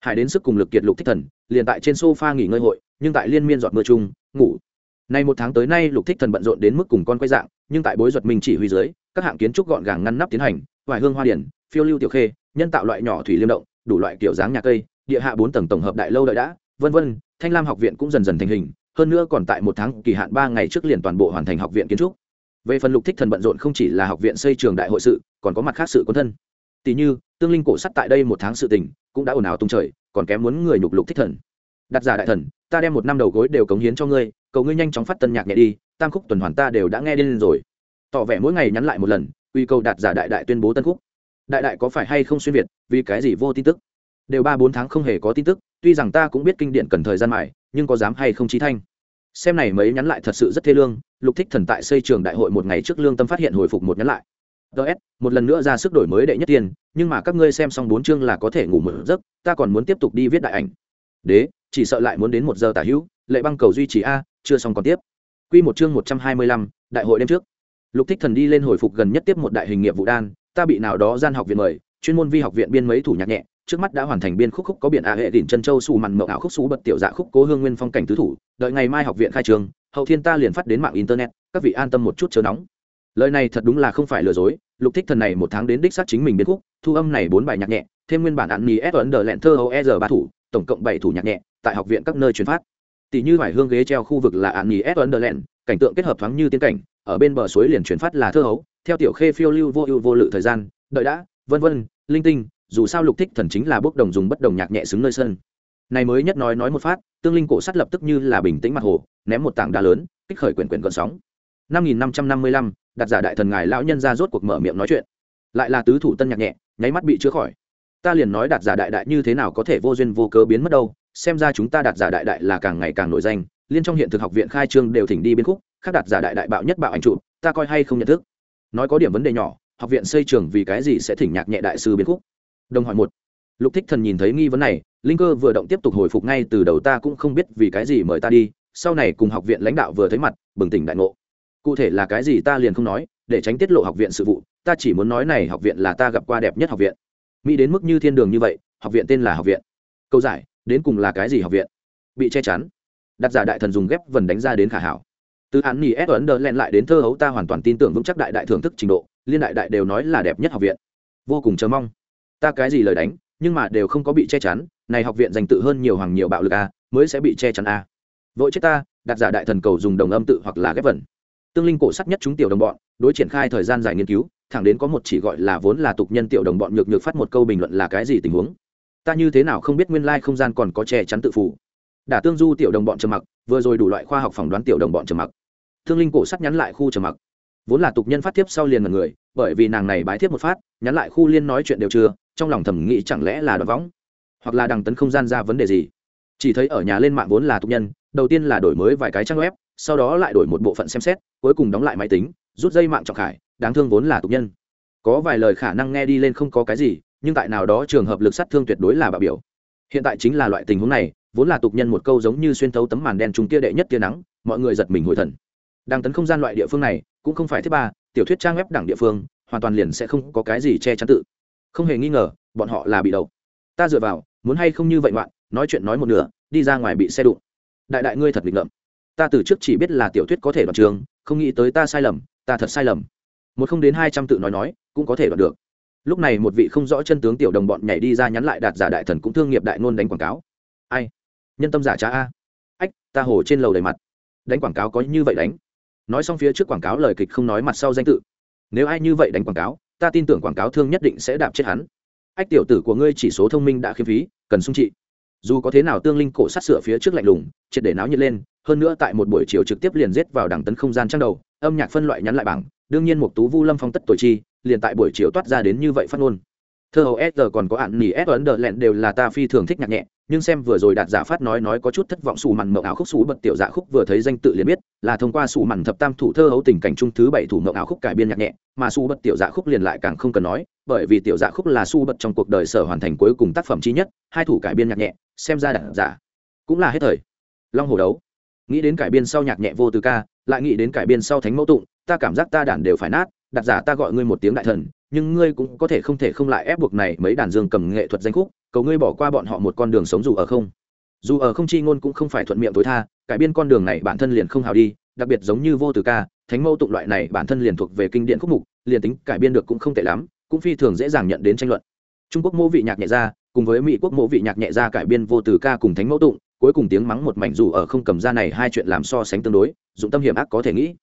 Hải đến sức cùng lực kiệt lục thích thần, liền tại trên sofa nghỉ ngơi hội, nhưng tại liên miên giọt mưa chung, ngủ. Nay một tháng tới nay lục thích thần bận rộn đến mức cùng con quay dạng, nhưng tại bối duật mình chỉ huy dưới, các hạng kiến trúc gọn gàng ngăn nắp tiến hành, vài hương hoa điển, phiêu lưu tiểu khê nhân tạo loại nhỏ thủy liêm động, đủ loại kiểu dáng nhà cây, địa hạ bốn tầng tổng hợp đại lâu đợi đã, vân vân, thanh lam học viện cũng dần dần thành hình, hơn nữa còn tại một tháng kỳ hạn ba ngày trước liền toàn bộ hoàn thành học viện kiến trúc. Về phần lục thích thần bận rộn không chỉ là học viện xây trường đại hội sự, còn có mặt khác sự quân thân. Tỷ như, tương linh cổ sắt tại đây một tháng sự tình, cũng đã ồn ào tung trời, còn kém muốn người nhục lục thích thần. Đặt giả đại thần, ta đem một năm đầu gối đều cống hiến cho ngươi, cầu ngươi nhanh chóng phát tân nhạc nhẹ đi, tam khúc tuần hoàn ta đều đã nghe lên rồi. Tỏ vẻ mỗi ngày nhắn lại một lần, uy cầu đạt giả đại đại tuyên bố tân khúc đại đại có phải hay không xuyên việt, vì cái gì vô tin tức? Đều ba bốn tháng không hề có tin tức, tuy rằng ta cũng biết kinh điển cần thời gian mải nhưng có dám hay không trí thanh? Xem này mấy nhắn lại thật sự rất thê lương, lục thích thần tại xây trường đại hội một ngày trước lương tâm phát hiện hồi phục một nhắn lại. Ts một lần nữa ra sức đổi mới đệ nhất tiền, nhưng mà các ngươi xem xong bốn chương là có thể ngủ một giấc, ta còn muốn tiếp tục đi viết đại ảnh. Đế, chỉ sợ lại muốn đến một giờ tả hữu, lệ băng cầu duy trì a, chưa xong còn tiếp. Quy một chương một trăm hai mươi lăm, đại hội đêm trước. Lục thích thần đi lên hồi phục gần nhất tiếp một đại hình nghiệp vụ đan ta bị nào đó gian học viện mời, chuyên môn vi học viện biên mấy thủ nhạc nhẹ, trước mắt đã hoàn thành biên khúc khúc có biển a hệ đỉnh chân châu xù mặn mậu ảo khúc xú bật tiểu dạ khúc cố hương nguyên phong cảnh tứ thủ, đợi ngày mai học viện khai trường, hậu thiên ta liền phát đến mạng internet, các vị an tâm một chút chờ nóng. Lời này thật đúng là không phải lừa dối, lục thích thần này một tháng đến đích xác chính mình biên khúc, thu âm này bốn bài nhạc nhẹ, thêm nguyên bản ăn mì ép ấn đờ lẹn thơ e r ba thủ, tổng cộng bảy thủ nhạc nhẹ, tại học viện các nơi truyền phát. Tỷ như vải hương ghế treo khu vực là ăn mì ép ấn đờ lẹn, cảnh tượng kết hợp thoáng như tiên cảnh, ở bên bờ suối liền truyền phát là thơ hấu theo tiểu khê phiêu lưu vô ưu vô lự thời gian, đợi đã, vân vân, linh tinh, dù sao lục thích thần chính là bốc đồng dùng bất đồng nhạc nhẹ xứng nơi sân. Này mới nhất nói nói một phát, tương linh cổ sắt lập tức như là bình tĩnh mặt hồ, ném một tảng đá lớn, kích khởi quyển quyển gợn sóng. Năm nghìn năm trăm năm mươi lăm, đặt giả đại thần ngài lão nhân ra rốt cuộc mở miệng nói chuyện. Lại là tứ thủ tân nhạc nhẹ, nháy mắt bị chữa khỏi. Ta liền nói đạt giả đại đại như thế nào có thể vô duyên vô cớ biến mất đâu, xem ra chúng ta đạt giả đại đại là càng ngày càng nổi danh, liên trong hiện thực học viện khai trương đều thỉnh đi biên khúc, khác đạt giả đại đại bạo nhất bạo ảnh trụ, ta coi hay không nhận thức nói có điểm vấn đề nhỏ, học viện xây trường vì cái gì sẽ thỉnh nhạc nhẹ đại sư biến khúc? Đồng hỏi một. Lục thích thần nhìn thấy nghi vấn này, linh cơ vừa động tiếp tục hồi phục ngay từ đầu ta cũng không biết vì cái gì mời ta đi, sau này cùng học viện lãnh đạo vừa thấy mặt, bừng tỉnh đại ngộ. Cụ thể là cái gì ta liền không nói, để tránh tiết lộ học viện sự vụ, ta chỉ muốn nói này học viện là ta gặp qua đẹp nhất học viện. Mỹ đến mức như thiên đường như vậy, học viện tên là học viện. Câu giải, đến cùng là cái gì học viện? Bị che chắn. Đặt giả đại thần dùng ghép vần đánh ra đến khả hảo từ án nghỉ ép ấn đờ len lại đến thơ hấu ta hoàn toàn tin tưởng vững chắc đại đại thưởng thức trình độ, liên đại đại đều nói là đẹp nhất học viện. Vô cùng chờ mong. Ta cái gì lời đánh, nhưng mà đều không có bị che chắn, này học viện dành tự hơn nhiều hàng nhiều bạo lực a, mới sẽ bị che chắn a. Vội chết ta, đặt giả đại thần cầu dùng đồng âm tự hoặc là ghép vẩn tương linh cổ sắc nhất chúng tiểu đồng bọn, đối triển khai thời gian dài nghiên cứu, thẳng đến có một chỉ gọi là vốn là tục nhân tiểu đồng bọn nhược nhược phát một câu bình luận là cái gì tình huống. Ta như thế nào không biết nguyên lai không gian còn có che chắn tự phủ đả tương du tiểu đồng bọn trầm mặc, vừa rồi đủ loại khoa học phỏng đoán tiểu đồng bọn trầm mặc thương linh cổ sắc nhắn lại khu trầm mặc. Vốn là tục nhân phát tiếp sau liền mật người, bởi vì nàng này bái tiếp một phát, nhắn lại khu liên nói chuyện đều chưa, trong lòng thầm nghĩ chẳng lẽ là đoạn võng, hoặc là đằng tấn không gian ra vấn đề gì. Chỉ thấy ở nhà lên mạng vốn là tục nhân, đầu tiên là đổi mới vài cái trang web, sau đó lại đổi một bộ phận xem xét, cuối cùng đóng lại máy tính, rút dây mạng trọng khải, đáng thương vốn là tục nhân. Có vài lời khả năng nghe đi lên không có cái gì, nhưng tại nào đó trường hợp lực sát thương tuyệt đối là bạo biểu. Hiện tại chính là loại tình huống này, vốn là tục nhân một câu giống như xuyên thấu tấm màn đen trùng kia đệ nhất tia nắng, mọi người giật mình hồi thần đang tấn không gian loại địa phương này, cũng không phải thứ ba, tiểu thuyết trang web đẳng địa phương, hoàn toàn liền sẽ không có cái gì che chắn tự. Không hề nghi ngờ, bọn họ là bị đầu. Ta dựa vào, muốn hay không như vậy ngoạn, nói chuyện nói một nửa, đi ra ngoài bị xe đụng. Đại đại ngươi thật bình ngợm. Ta từ trước chỉ biết là tiểu thuyết có thể đoạt trường, không nghĩ tới ta sai lầm, ta thật sai lầm. Một không đến hai trăm tự nói nói, cũng có thể đoạt được. Lúc này một vị không rõ chân tướng tiểu đồng bọn nhảy đi ra nhắn lại đạt giả đại thần cũng thương nghiệp đại ngôn đánh quảng cáo. Ai? Nhân tâm giả trá a. Ách, ta hồ trên lầu đầy mặt. Đánh quảng cáo có như vậy đánh nói xong phía trước quảng cáo lời kịch không nói mặt sau danh tự. Nếu ai như vậy đánh quảng cáo, ta tin tưởng quảng cáo thương nhất định sẽ đạp chết hắn. Ách tiểu tử của ngươi chỉ số thông minh đã khiêm phí, cần sung trị. Dù có thế nào tương linh cổ sát sửa phía trước lạnh lùng, triệt để náo nhiệt lên, hơn nữa tại một buổi chiều trực tiếp liền giết vào đẳng tấn không gian trang đầu, âm nhạc phân loại nhắn lại bảng, đương nhiên một tú vu lâm phong tất tuổi chi, liền tại buổi chiều toát ra đến như vậy phát ngôn. Thơ hầu s còn có ạn nỉ s ấn đờ lẹn đều là ta phi thường thích nhạc nhẹ nhưng xem vừa rồi đạt giả phát nói nói có chút thất vọng sủ mặn mộng ảo khúc sủ bật tiểu dạ khúc vừa thấy danh tự liền biết, là thông qua sủ mặn thập tam thủ thơ hấu tình cảnh trung thứ bảy thủ mộng ảo khúc cải biên nhạc nhẹ, mà sủ bật tiểu dạ khúc liền lại càng không cần nói, bởi vì tiểu dạ khúc là su bật trong cuộc đời sở hoàn thành cuối cùng tác phẩm chi nhất, hai thủ cải biên nhạc nhẹ, xem ra đạt giả cũng là hết thời. Long hồ đấu. Nghĩ đến cải biên sau nhạc nhẹ vô từ ca, lại nghĩ đến cải biên sau thánh mẫu tụng, ta cảm giác ta đản đều phải nát đặt giả ta gọi ngươi một tiếng đại thần, nhưng ngươi cũng có thể không thể không lại ép buộc này mấy đàn dương cầm nghệ thuật danh khúc cầu ngươi bỏ qua bọn họ một con đường sống dù ở không. Dù ở không chi ngôn cũng không phải thuận miệng tối tha, cải biên con đường này bản thân liền không hào đi, đặc biệt giống như vô từ ca, thánh mâu tụng loại này bản thân liền thuộc về kinh điển khúc mục, liền tính cải biên được cũng không tệ lắm, cũng phi thường dễ dàng nhận đến tranh luận. Trung quốc mô vị nhạc nhẹ ra, cùng với mỹ quốc mô vị nhạc nhẹ ra cải biên vô từ ca cùng thánh mẫu tụng, cuối cùng tiếng mắng một mảnh dù ở không cầm ra này hai chuyện làm so sánh tương đối, dụng tâm hiểm ác có thể nghĩ.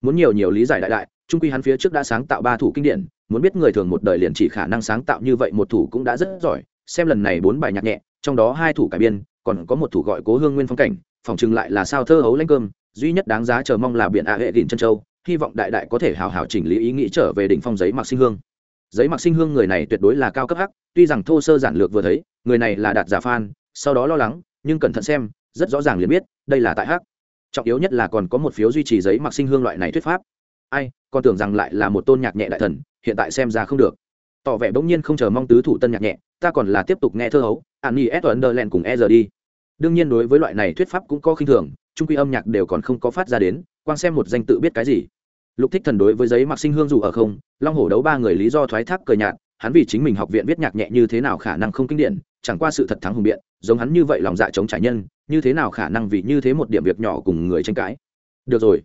Muốn nhiều nhiều lý giải đại đại, trung quy hắn phía trước đã sáng tạo ba thủ kinh điển, muốn biết người thường một đời liền chỉ khả năng sáng tạo như vậy một thủ cũng đã rất giỏi xem lần này bốn bài nhạc nhẹ, trong đó hai thủ cải biên, còn có một thủ gọi cố hương nguyên phong cảnh, phòng chừng lại là sao thơ hấu lanh cơm, duy nhất đáng giá chờ mong là biển a hệ đỉnh chân châu, hy vọng đại đại có thể hào hào chỉnh lý ý nghĩ trở về đỉnh phong giấy mặc sinh hương. Giấy mặc sinh hương người này tuyệt đối là cao cấp hắc, tuy rằng thô sơ giản lược vừa thấy, người này là đạt giả phan sau đó lo lắng, nhưng cẩn thận xem, rất rõ ràng liền biết, đây là tại hắc. Trọng yếu nhất là còn có một phiếu duy trì giấy mặc sinh hương loại này thuyết pháp. Ai, còn tưởng rằng lại là một tôn nhạc nhẹ đại thần, hiện tại xem ra không được tỏ vẻ bỗng nhiên không chờ mong tứ thủ tân nhạc nhẹ, ta còn là tiếp tục nghe thơ hấu, an nhi s underland cùng e giờ đi. Đương nhiên đối với loại này thuyết pháp cũng có khinh thường, trung quy âm nhạc đều còn không có phát ra đến quan xem một danh tự biết cái gì. Lục thích thần đối với giấy mặc sinh hương dù ở không, long hổ đấu ba người lý do thoái thác cờ nhạt, hắn vì chính mình học viện viết nhạc nhẹ như thế nào khả năng không kinh điển, chẳng qua sự thật thắng hùng biện, giống hắn như vậy lòng dạ chống trải nhân, như thế nào khả năng vì như thế một điểm việc nhỏ cùng người tranh cãi. Được rồi.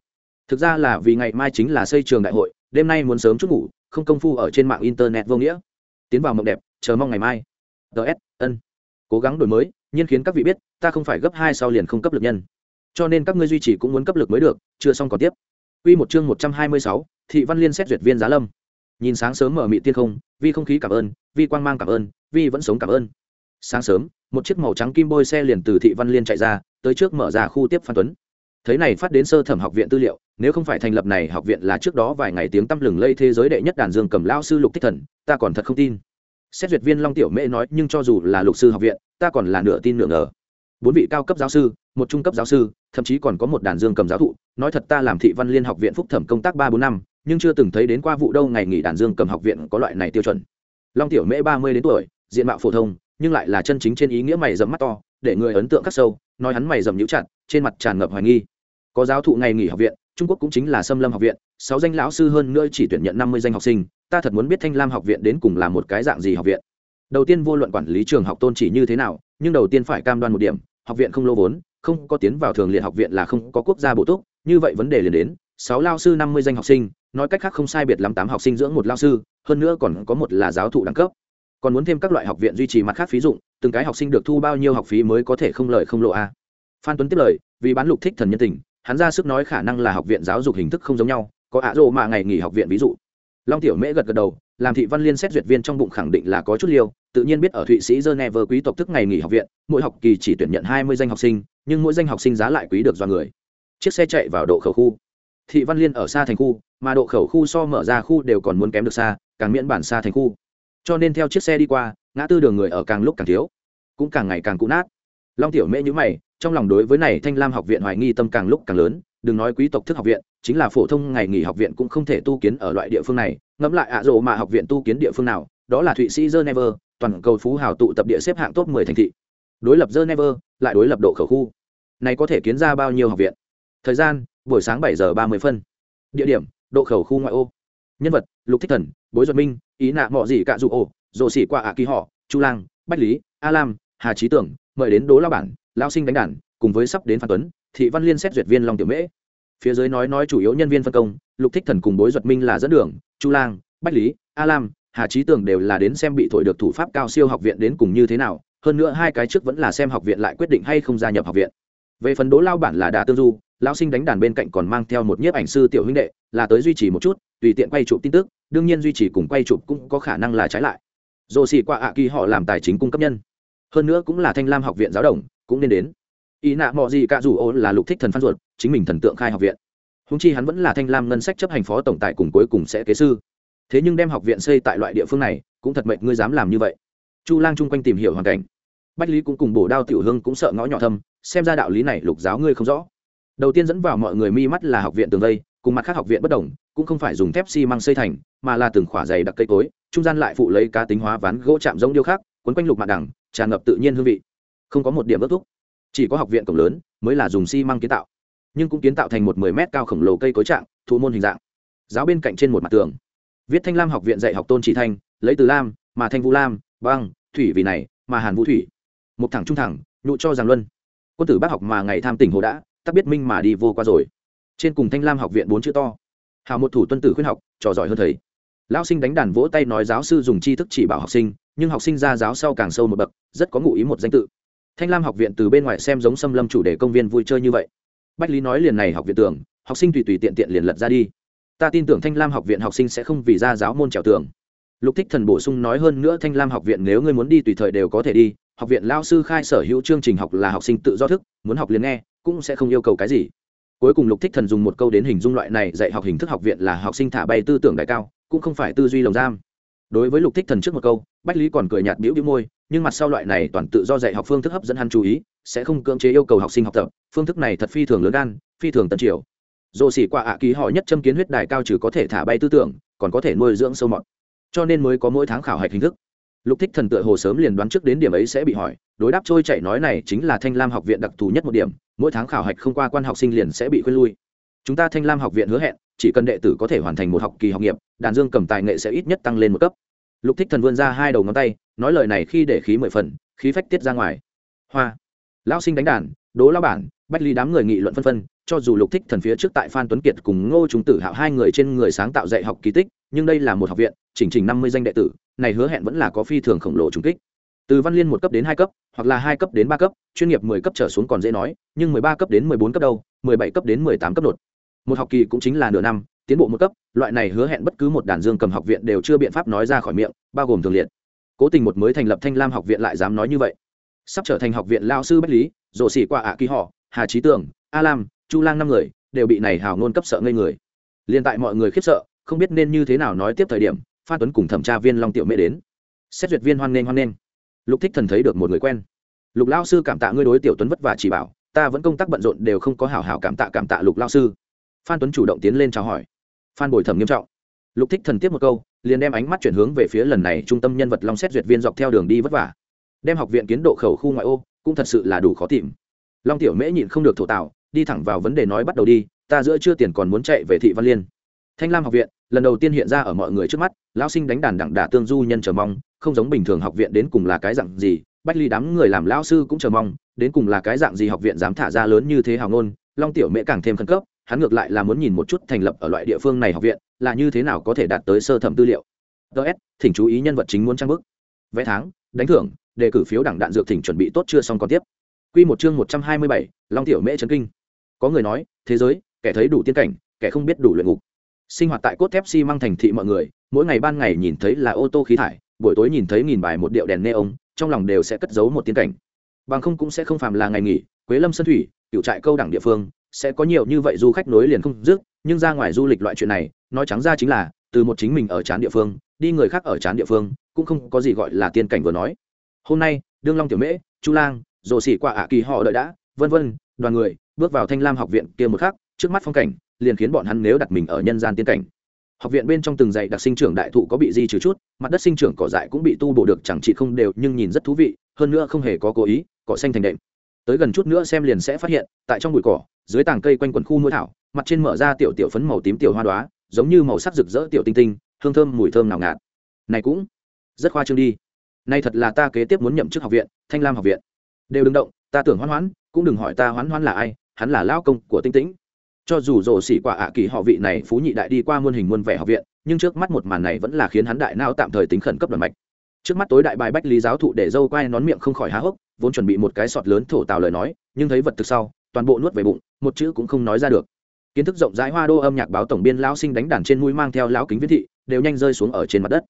Thực ra là vì ngày mai chính là xây trường đại hội, đêm nay muốn sớm chút ngủ không công phu ở trên mạng internet vô nghĩa. Tiến vào mộng đẹp chờ mong ngày mai. Ts ân. Cố gắng đổi mới nhiên khiến các vị biết ta không phải gấp hai sau liền không cấp lực nhân. Cho nên các ngươi duy trì cũng muốn cấp lực mới được chưa xong còn tiếp. Quy một chương một trăm hai mươi sáu, thị văn liên xét duyệt viên giá lâm. Nhìn sáng sớm mở mị tiên không vi không khí cảm ơn vi quang mang cảm ơn vi vẫn sống cảm ơn. Sáng sớm một chiếc màu trắng kim bôi xe liền từ thị văn liên chạy ra tới trước mở ra khu tiếp phan tuấn thấy này phát đến sơ thẩm học viện tư liệu, nếu không phải thành lập này học viện là trước đó vài ngày tiếng tăm lừng lây thế giới đệ nhất đàn dương cầm lao sư lục thích thần, ta còn thật không tin. Xét duyệt viên long tiểu mễ nói, nhưng cho dù là lục sư học viện, ta còn là nửa tin nửa ngờ. Bốn vị cao cấp giáo sư, một trung cấp giáo sư, thậm chí còn có một đàn dương cầm giáo thụ, nói thật ta làm thị văn liên học viện phúc thẩm công tác ba bốn năm, nhưng chưa từng thấy đến qua vụ đâu ngày nghỉ đàn dương cầm học viện có loại này tiêu chuẩn. Long tiểu mễ ba mươi đến tuổi, diện mạo phổ thông, nhưng lại là chân chính trên ý nghĩa mày dầm mắt to, để người ấn tượng khắc sâu, nói hắn mày dầm nhũ chặt, trên mặt tràn ngập hoài nghi có giáo thụ ngày nghỉ học viện, trung quốc cũng chính là xâm lâm học viện, sáu danh lão sư hơn nữa chỉ tuyển nhận năm mươi danh học sinh, ta thật muốn biết thanh lam học viện đến cùng là một cái dạng gì học viện. Đầu tiên vô luận quản lý trường học tôn chỉ như thế nào, nhưng đầu tiên phải cam đoan một điểm, học viện không lô vốn, không có tiến vào thường liệt học viện là không có quốc gia bổ túc, như vậy vấn đề liền đến, sáu lao sư năm mươi danh học sinh, nói cách khác không sai biệt lắm tám học sinh dưỡng một lao sư, hơn nữa còn có một là giáo thụ đẳng cấp. Còn muốn thêm các loại học viện duy trì mặt khác phí dụng, từng cái học sinh được thu bao nhiêu học phí mới có thể không lời không lộ a? Phan tuấn tiếp lời, vì bán lục thích thần nhân tình hắn ra sức nói khả năng là học viện giáo dục hình thức không giống nhau, có ạ rộ mà ngày nghỉ học viện ví dụ. Long tiểu mễ gật gật đầu, làm thị văn liên xét duyệt viên trong bụng khẳng định là có chút liêu tự nhiên biết ở thụy sĩ geneva quý tộc thức ngày nghỉ học viện, mỗi học kỳ chỉ tuyển nhận hai mươi danh học sinh, nhưng mỗi danh học sinh giá lại quý được do người. Chiếc xe chạy vào độ khẩu khu. Thị văn liên ở xa thành khu, mà độ khẩu khu so mở ra khu đều còn muốn kém được xa, càng miễn bản xa thành khu. Cho nên theo chiếc xe đi qua, ngã tư đường người ở càng lúc càng thiếu, cũng càng ngày càng cũ nát long tiểu mễ nhữ mày, trong lòng đối với này thanh lam học viện hoài nghi tâm càng lúc càng lớn, đừng nói quý tộc thức học viện, chính là phổ thông ngày nghỉ học viện cũng không thể tu kiến ở loại địa phương này, ngẫm lại ạ rộ mà học viện tu kiến địa phương nào, đó là thụy sĩ geneva, toàn cầu phú hào tụ tập địa xếp hạng top 10 thành thị. Đối lập geneva, lại đối lập độ khẩu khu. Này có thể kiến ra bao nhiêu học viện? Thời gian, buổi sáng 7 giờ 30 phân. Địa điểm, độ khẩu khu ngoại ô. Nhân vật, lục thích thần, bối duật minh, ý nạ mọ gì cả dụ ổ, rồ xỉ qua ạ kỳ họ, chu lang, bách lý, a lam, hà trí tưởng mời đến đố lao bản, lao sinh đánh đàn, cùng với sắp đến phan tuấn, thị văn liên xét duyệt viên long tiểu mễ. Phía dưới nói nói chủ yếu nhân viên phân công, lục thích thần cùng bối duật minh là dẫn đường, chu lang, bách lý, a lam, hà trí Tường đều là đến xem bị thổi được thủ pháp cao siêu học viện đến cùng như thế nào, hơn nữa hai cái trước vẫn là xem học viện lại quyết định hay không gia nhập học viện. Về phần đố lao bản là đà tương du lão sinh đánh đàn bên cạnh còn mang theo một nhiếp ảnh sư tiểu huynh đệ, là tới duy trì một chút, tùy tiện quay chụp tin tức, đương nhiên duy trì cùng quay chụp cũng có khả năng là trái lại. Dồ xì qua ạ kỳ họ làm tài chính cung cấp nhân hơn nữa cũng là thanh lam học viện giáo đồng, cũng nên đến. Ý nạ mọi gì cả dù ô là lục thích thần phan ruột, chính mình thần tượng khai học viện. Húng chi hắn vẫn là thanh lam ngân sách chấp hành phó tổng tài cùng cuối cùng sẽ kế sư. Thế nhưng đem học viện xây tại loại địa phương này, cũng thật mệnh ngươi dám làm như vậy. Chu lang chung quanh tìm hiểu hoàn cảnh. Bách lý cũng cùng bổ đao tiểu hương cũng sợ ngõ nhỏ thâm, xem ra đạo lý này lục giáo ngươi không rõ. Đầu tiên dẫn vào mọi người mi mắt là học viện tường vây, cùng mặt khác học viện bất đồng, cũng không phải dùng thép xi măng xây thành, mà là từng khỏa dày đặc cây cối, trung gian lại phụ lấy cá tính hóa ván gỗ chạm giống điêu khác quấn quanh lục mặt đằng tràn ngập tự nhiên hương vị. Không có một điểm ước thúc. Chỉ có học viện cổng lớn mới là dùng xi măng kiến tạo. Nhưng cũng kiến tạo thành một mười mét cao khổng lồ cây cối trạng thụ môn hình dạng. Giáo bên cạnh trên một mặt tường. Viết thanh lam học viện dạy học tôn chỉ thanh, lấy từ lam, mà thanh vũ lam, băng, thủy vì này, mà hàn vũ thủy. Một thẳng trung thẳng, nhụ cho giang luân. Quân tử bác học mà ngày tham tỉnh hồ đã, tắc biết minh mà đi vô qua rồi. Trên cùng thanh lam học viện bốn chữ to. Hào một thủ tuân tử khuyên học, trò giỏi hơn thầy lão sinh đánh đàn vỗ tay nói giáo sư dùng tri thức chỉ bảo học sinh, nhưng học sinh ra giáo sau càng sâu một bậc, rất có ngụ ý một danh tự. Thanh lam học viện từ bên ngoài xem giống xâm lâm chủ đề công viên vui chơi như vậy. Bách lý nói liền này học viện tưởng, học sinh tùy tùy tiện tiện liền lật ra đi. Ta tin tưởng thanh lam học viện học sinh sẽ không vì ra giáo môn trèo tường. Lục thích thần bổ sung nói hơn nữa thanh lam học viện nếu ngươi muốn đi tùy thời đều có thể đi, học viện lao sư khai sở hữu chương trình học là học sinh tự do thức, muốn học liền nghe, cũng sẽ không yêu cầu cái gì. Cuối cùng lục thích thần dùng một câu đến hình dung loại này dạy học hình thức học viện là học sinh thả bay tư tưởng đại cao cũng không phải tư duy lồng giam. Đối với lục thích thần trước một câu, bách lý còn cười nhạt biểu biểu môi, nhưng mặt sau loại này toàn tự do dạy học phương thức hấp dẫn hắn chú ý, sẽ không cưỡng chế yêu cầu học sinh học tập. Phương thức này thật phi thường lớn gan, phi thường tân triều. Dồ xỉ qua ạ ký họ nhất châm kiến huyết đài cao trừ có thể thả bay tư tưởng, còn có thể nuôi dưỡng sâu mọt. Cho nên mới có mỗi tháng khảo hạch hình thức. Lục thích thần tựa hồ sớm liền đoán trước đến điểm ấy sẽ bị hỏi, đối đáp trôi chạy nói này chính là thanh lam học viện đặc thù nhất một điểm, mỗi tháng khảo hạch không qua quan học sinh liền sẽ bị khuyên lui. Chúng ta thanh lam học viện hứa hẹn chỉ cần đệ tử có thể hoàn thành một học kỳ học nghiệp, đàn dương cầm tài nghệ sẽ ít nhất tăng lên một cấp. Lục thích thần vươn ra hai đầu ngón tay, nói lời này khi để khí mười phần, khí phách tiết ra ngoài. Hoa. Lão sinh đánh đàn đố lao bản, bách ly đám người nghị luận phân phân, cho dù lục thích thần phía trước tại phan tuấn kiệt cùng ngô chúng tử hạo hai người trên người sáng tạo dạy học kỳ tích, nhưng đây là một học viện, chỉnh trình năm mươi danh đệ tử, này hứa hẹn vẫn là có phi thường khổng lồ trùng kích. Từ văn liên một cấp đến hai cấp, hoặc là hai cấp đến ba cấp, chuyên nghiệp mười cấp trở xuống còn dễ nói, nhưng mười ba cấp đến mười bốn cấp đâu, mười bảy cấp đến mười tám cấp nột một học kỳ cũng chính là nửa năm, tiến bộ một cấp, loại này hứa hẹn bất cứ một đàn dương cầm học viện đều chưa biện pháp nói ra khỏi miệng, bao gồm thường liệt. Cố tình một mới thành lập thanh lam học viện lại dám nói như vậy. Sắp trở thành học viện lao sư bách lý, rộ xỉ qua ạ ký họ, hà trí tưởng, a lam, chu lang năm người, đều bị này hào ngôn cấp sợ ngây người. Liên tại mọi người khiếp sợ, không biết nên như thế nào nói tiếp thời điểm, phan tuấn cùng thẩm tra viên long tiểu mễ đến. Xét duyệt viên hoan nghênh hoan nghênh. Lục thích thần thấy được một người quen. Lục lao sư cảm tạ ngươi đối tiểu tuấn vất vả chỉ bảo, ta vẫn công tác bận rộn đều không có hảo hảo cảm tạ cảm tạ lục lao sư phan tuấn chủ động tiến lên chào hỏi. Phan bồi thẩm nghiêm trọng. Lục thích thần tiếp một câu, liền đem ánh mắt chuyển hướng về phía lần này trung tâm nhân vật long xét duyệt viên dọc theo đường đi vất vả. Đem học viện kiến độ khẩu khu ngoại ô, cũng thật sự là đủ khó tìm. Long tiểu mễ nhịn không được thổ tạo, đi thẳng vào vấn đề nói bắt đầu đi, ta giữa chưa tiền còn muốn chạy về thị văn liên. Thanh lam học viện, lần đầu tiên hiện ra ở mọi người trước mắt, lão sinh đánh đàn đặng đả tương du nhân chờ mong, không giống bình thường học viện đến cùng là cái dạng gì, bách ly đám người làm lão sư cũng chờ mong, đến cùng là cái dạng gì học viện dám thả ra lớn như thế hào ngôn, long tiểu mễ càng thêm khẩn cấp hắn ngược lại là muốn nhìn một chút thành lập ở loại địa phương này học viện, là như thế nào có thể đạt tới sơ thẩm tư liệu. Ts thỉnh chú ý nhân vật chính muốn trang bức. Vẽ tháng, đánh thưởng, đề cử phiếu đảng đạn dược thỉnh chuẩn bị tốt chưa xong còn tiếp. Q một chương một trăm hai mươi bảy, long tiểu mễ trấn kinh. Có người nói, thế giới, kẻ thấy đủ tiên cảnh, kẻ không biết đủ luyện ngục. Sinh hoạt tại cốt thép xi、si、măng thành thị mọi người, mỗi ngày ban ngày nhìn thấy là ô tô khí thải, buổi tối nhìn thấy nghìn bài một điệu đèn neon, trong lòng đều sẽ cất giấu một tiên cảnh. Bằng không cũng sẽ không phàm là ngày nghỉ, quế lâm sân thủy, cựu trại câu đẳng địa phương sẽ có nhiều như vậy du khách nối liền không dứt, nhưng ra ngoài du lịch loại chuyện này, nói trắng ra chính là, từ một chính mình ở chán địa phương, đi người khác ở chán địa phương, cũng không có gì gọi là tiên cảnh vừa nói. Hôm nay, đương long tiểu mễ, chu lang, rồ xỉ qua ả kỳ họ đợi đã, vân vân, đoàn người, bước vào thanh lam học viện kia một khắc, trước mắt phong cảnh, liền khiến bọn hắn nếu đặt mình ở nhân gian tiên cảnh. Học viện bên trong từng dạy đặc sinh trưởng đại thụ có bị di trừ chút, mặt đất sinh trưởng cỏ dại cũng bị tu bổ được chẳng chỉ không đều, nhưng nhìn rất thú vị, hơn nữa không hề có cố ý, cỏ xanh thành đệm. Tới gần chút nữa xem liền sẽ phát hiện, tại trong bụi cỏ dưới tàng cây quanh quần khu nuôi thảo, mặt trên mở ra tiểu tiểu phấn màu tím tiểu hoa đoá giống như màu sắc rực rỡ tiểu tinh tinh, hương thơm mùi thơm nào ngạt. Này cũng rất khoa trương đi. Nay thật là ta kế tiếp muốn nhậm chức học viện, thanh lam học viện. Đều đừng động, ta tưởng hoán hoán cũng đừng hỏi ta hoán hoán là ai, hắn là lao công của tinh tĩnh. Cho dù rổ xỉ quả ạ kỳ họ vị này phú nhị đại đi qua muôn hình muôn vẻ học viện, nhưng trước mắt một màn này vẫn là khiến hắn đại nao tạm thời tính khẩn cấp đoàn mạch trước mắt tối đại bài bách lý giáo thụ để dâu quai nón miệng không khỏi há hốc, vốn chuẩn bị một cái sọt lớn thổ tào lời nói, nhưng thấy vật thực sau toàn bộ nuốt về bụng, một chữ cũng không nói ra được. Kiến thức rộng rãi hoa đô âm nhạc báo tổng biên lão sinh đánh đàn trên mũi mang theo lão kính viễn thị, đều nhanh rơi xuống ở trên mặt đất.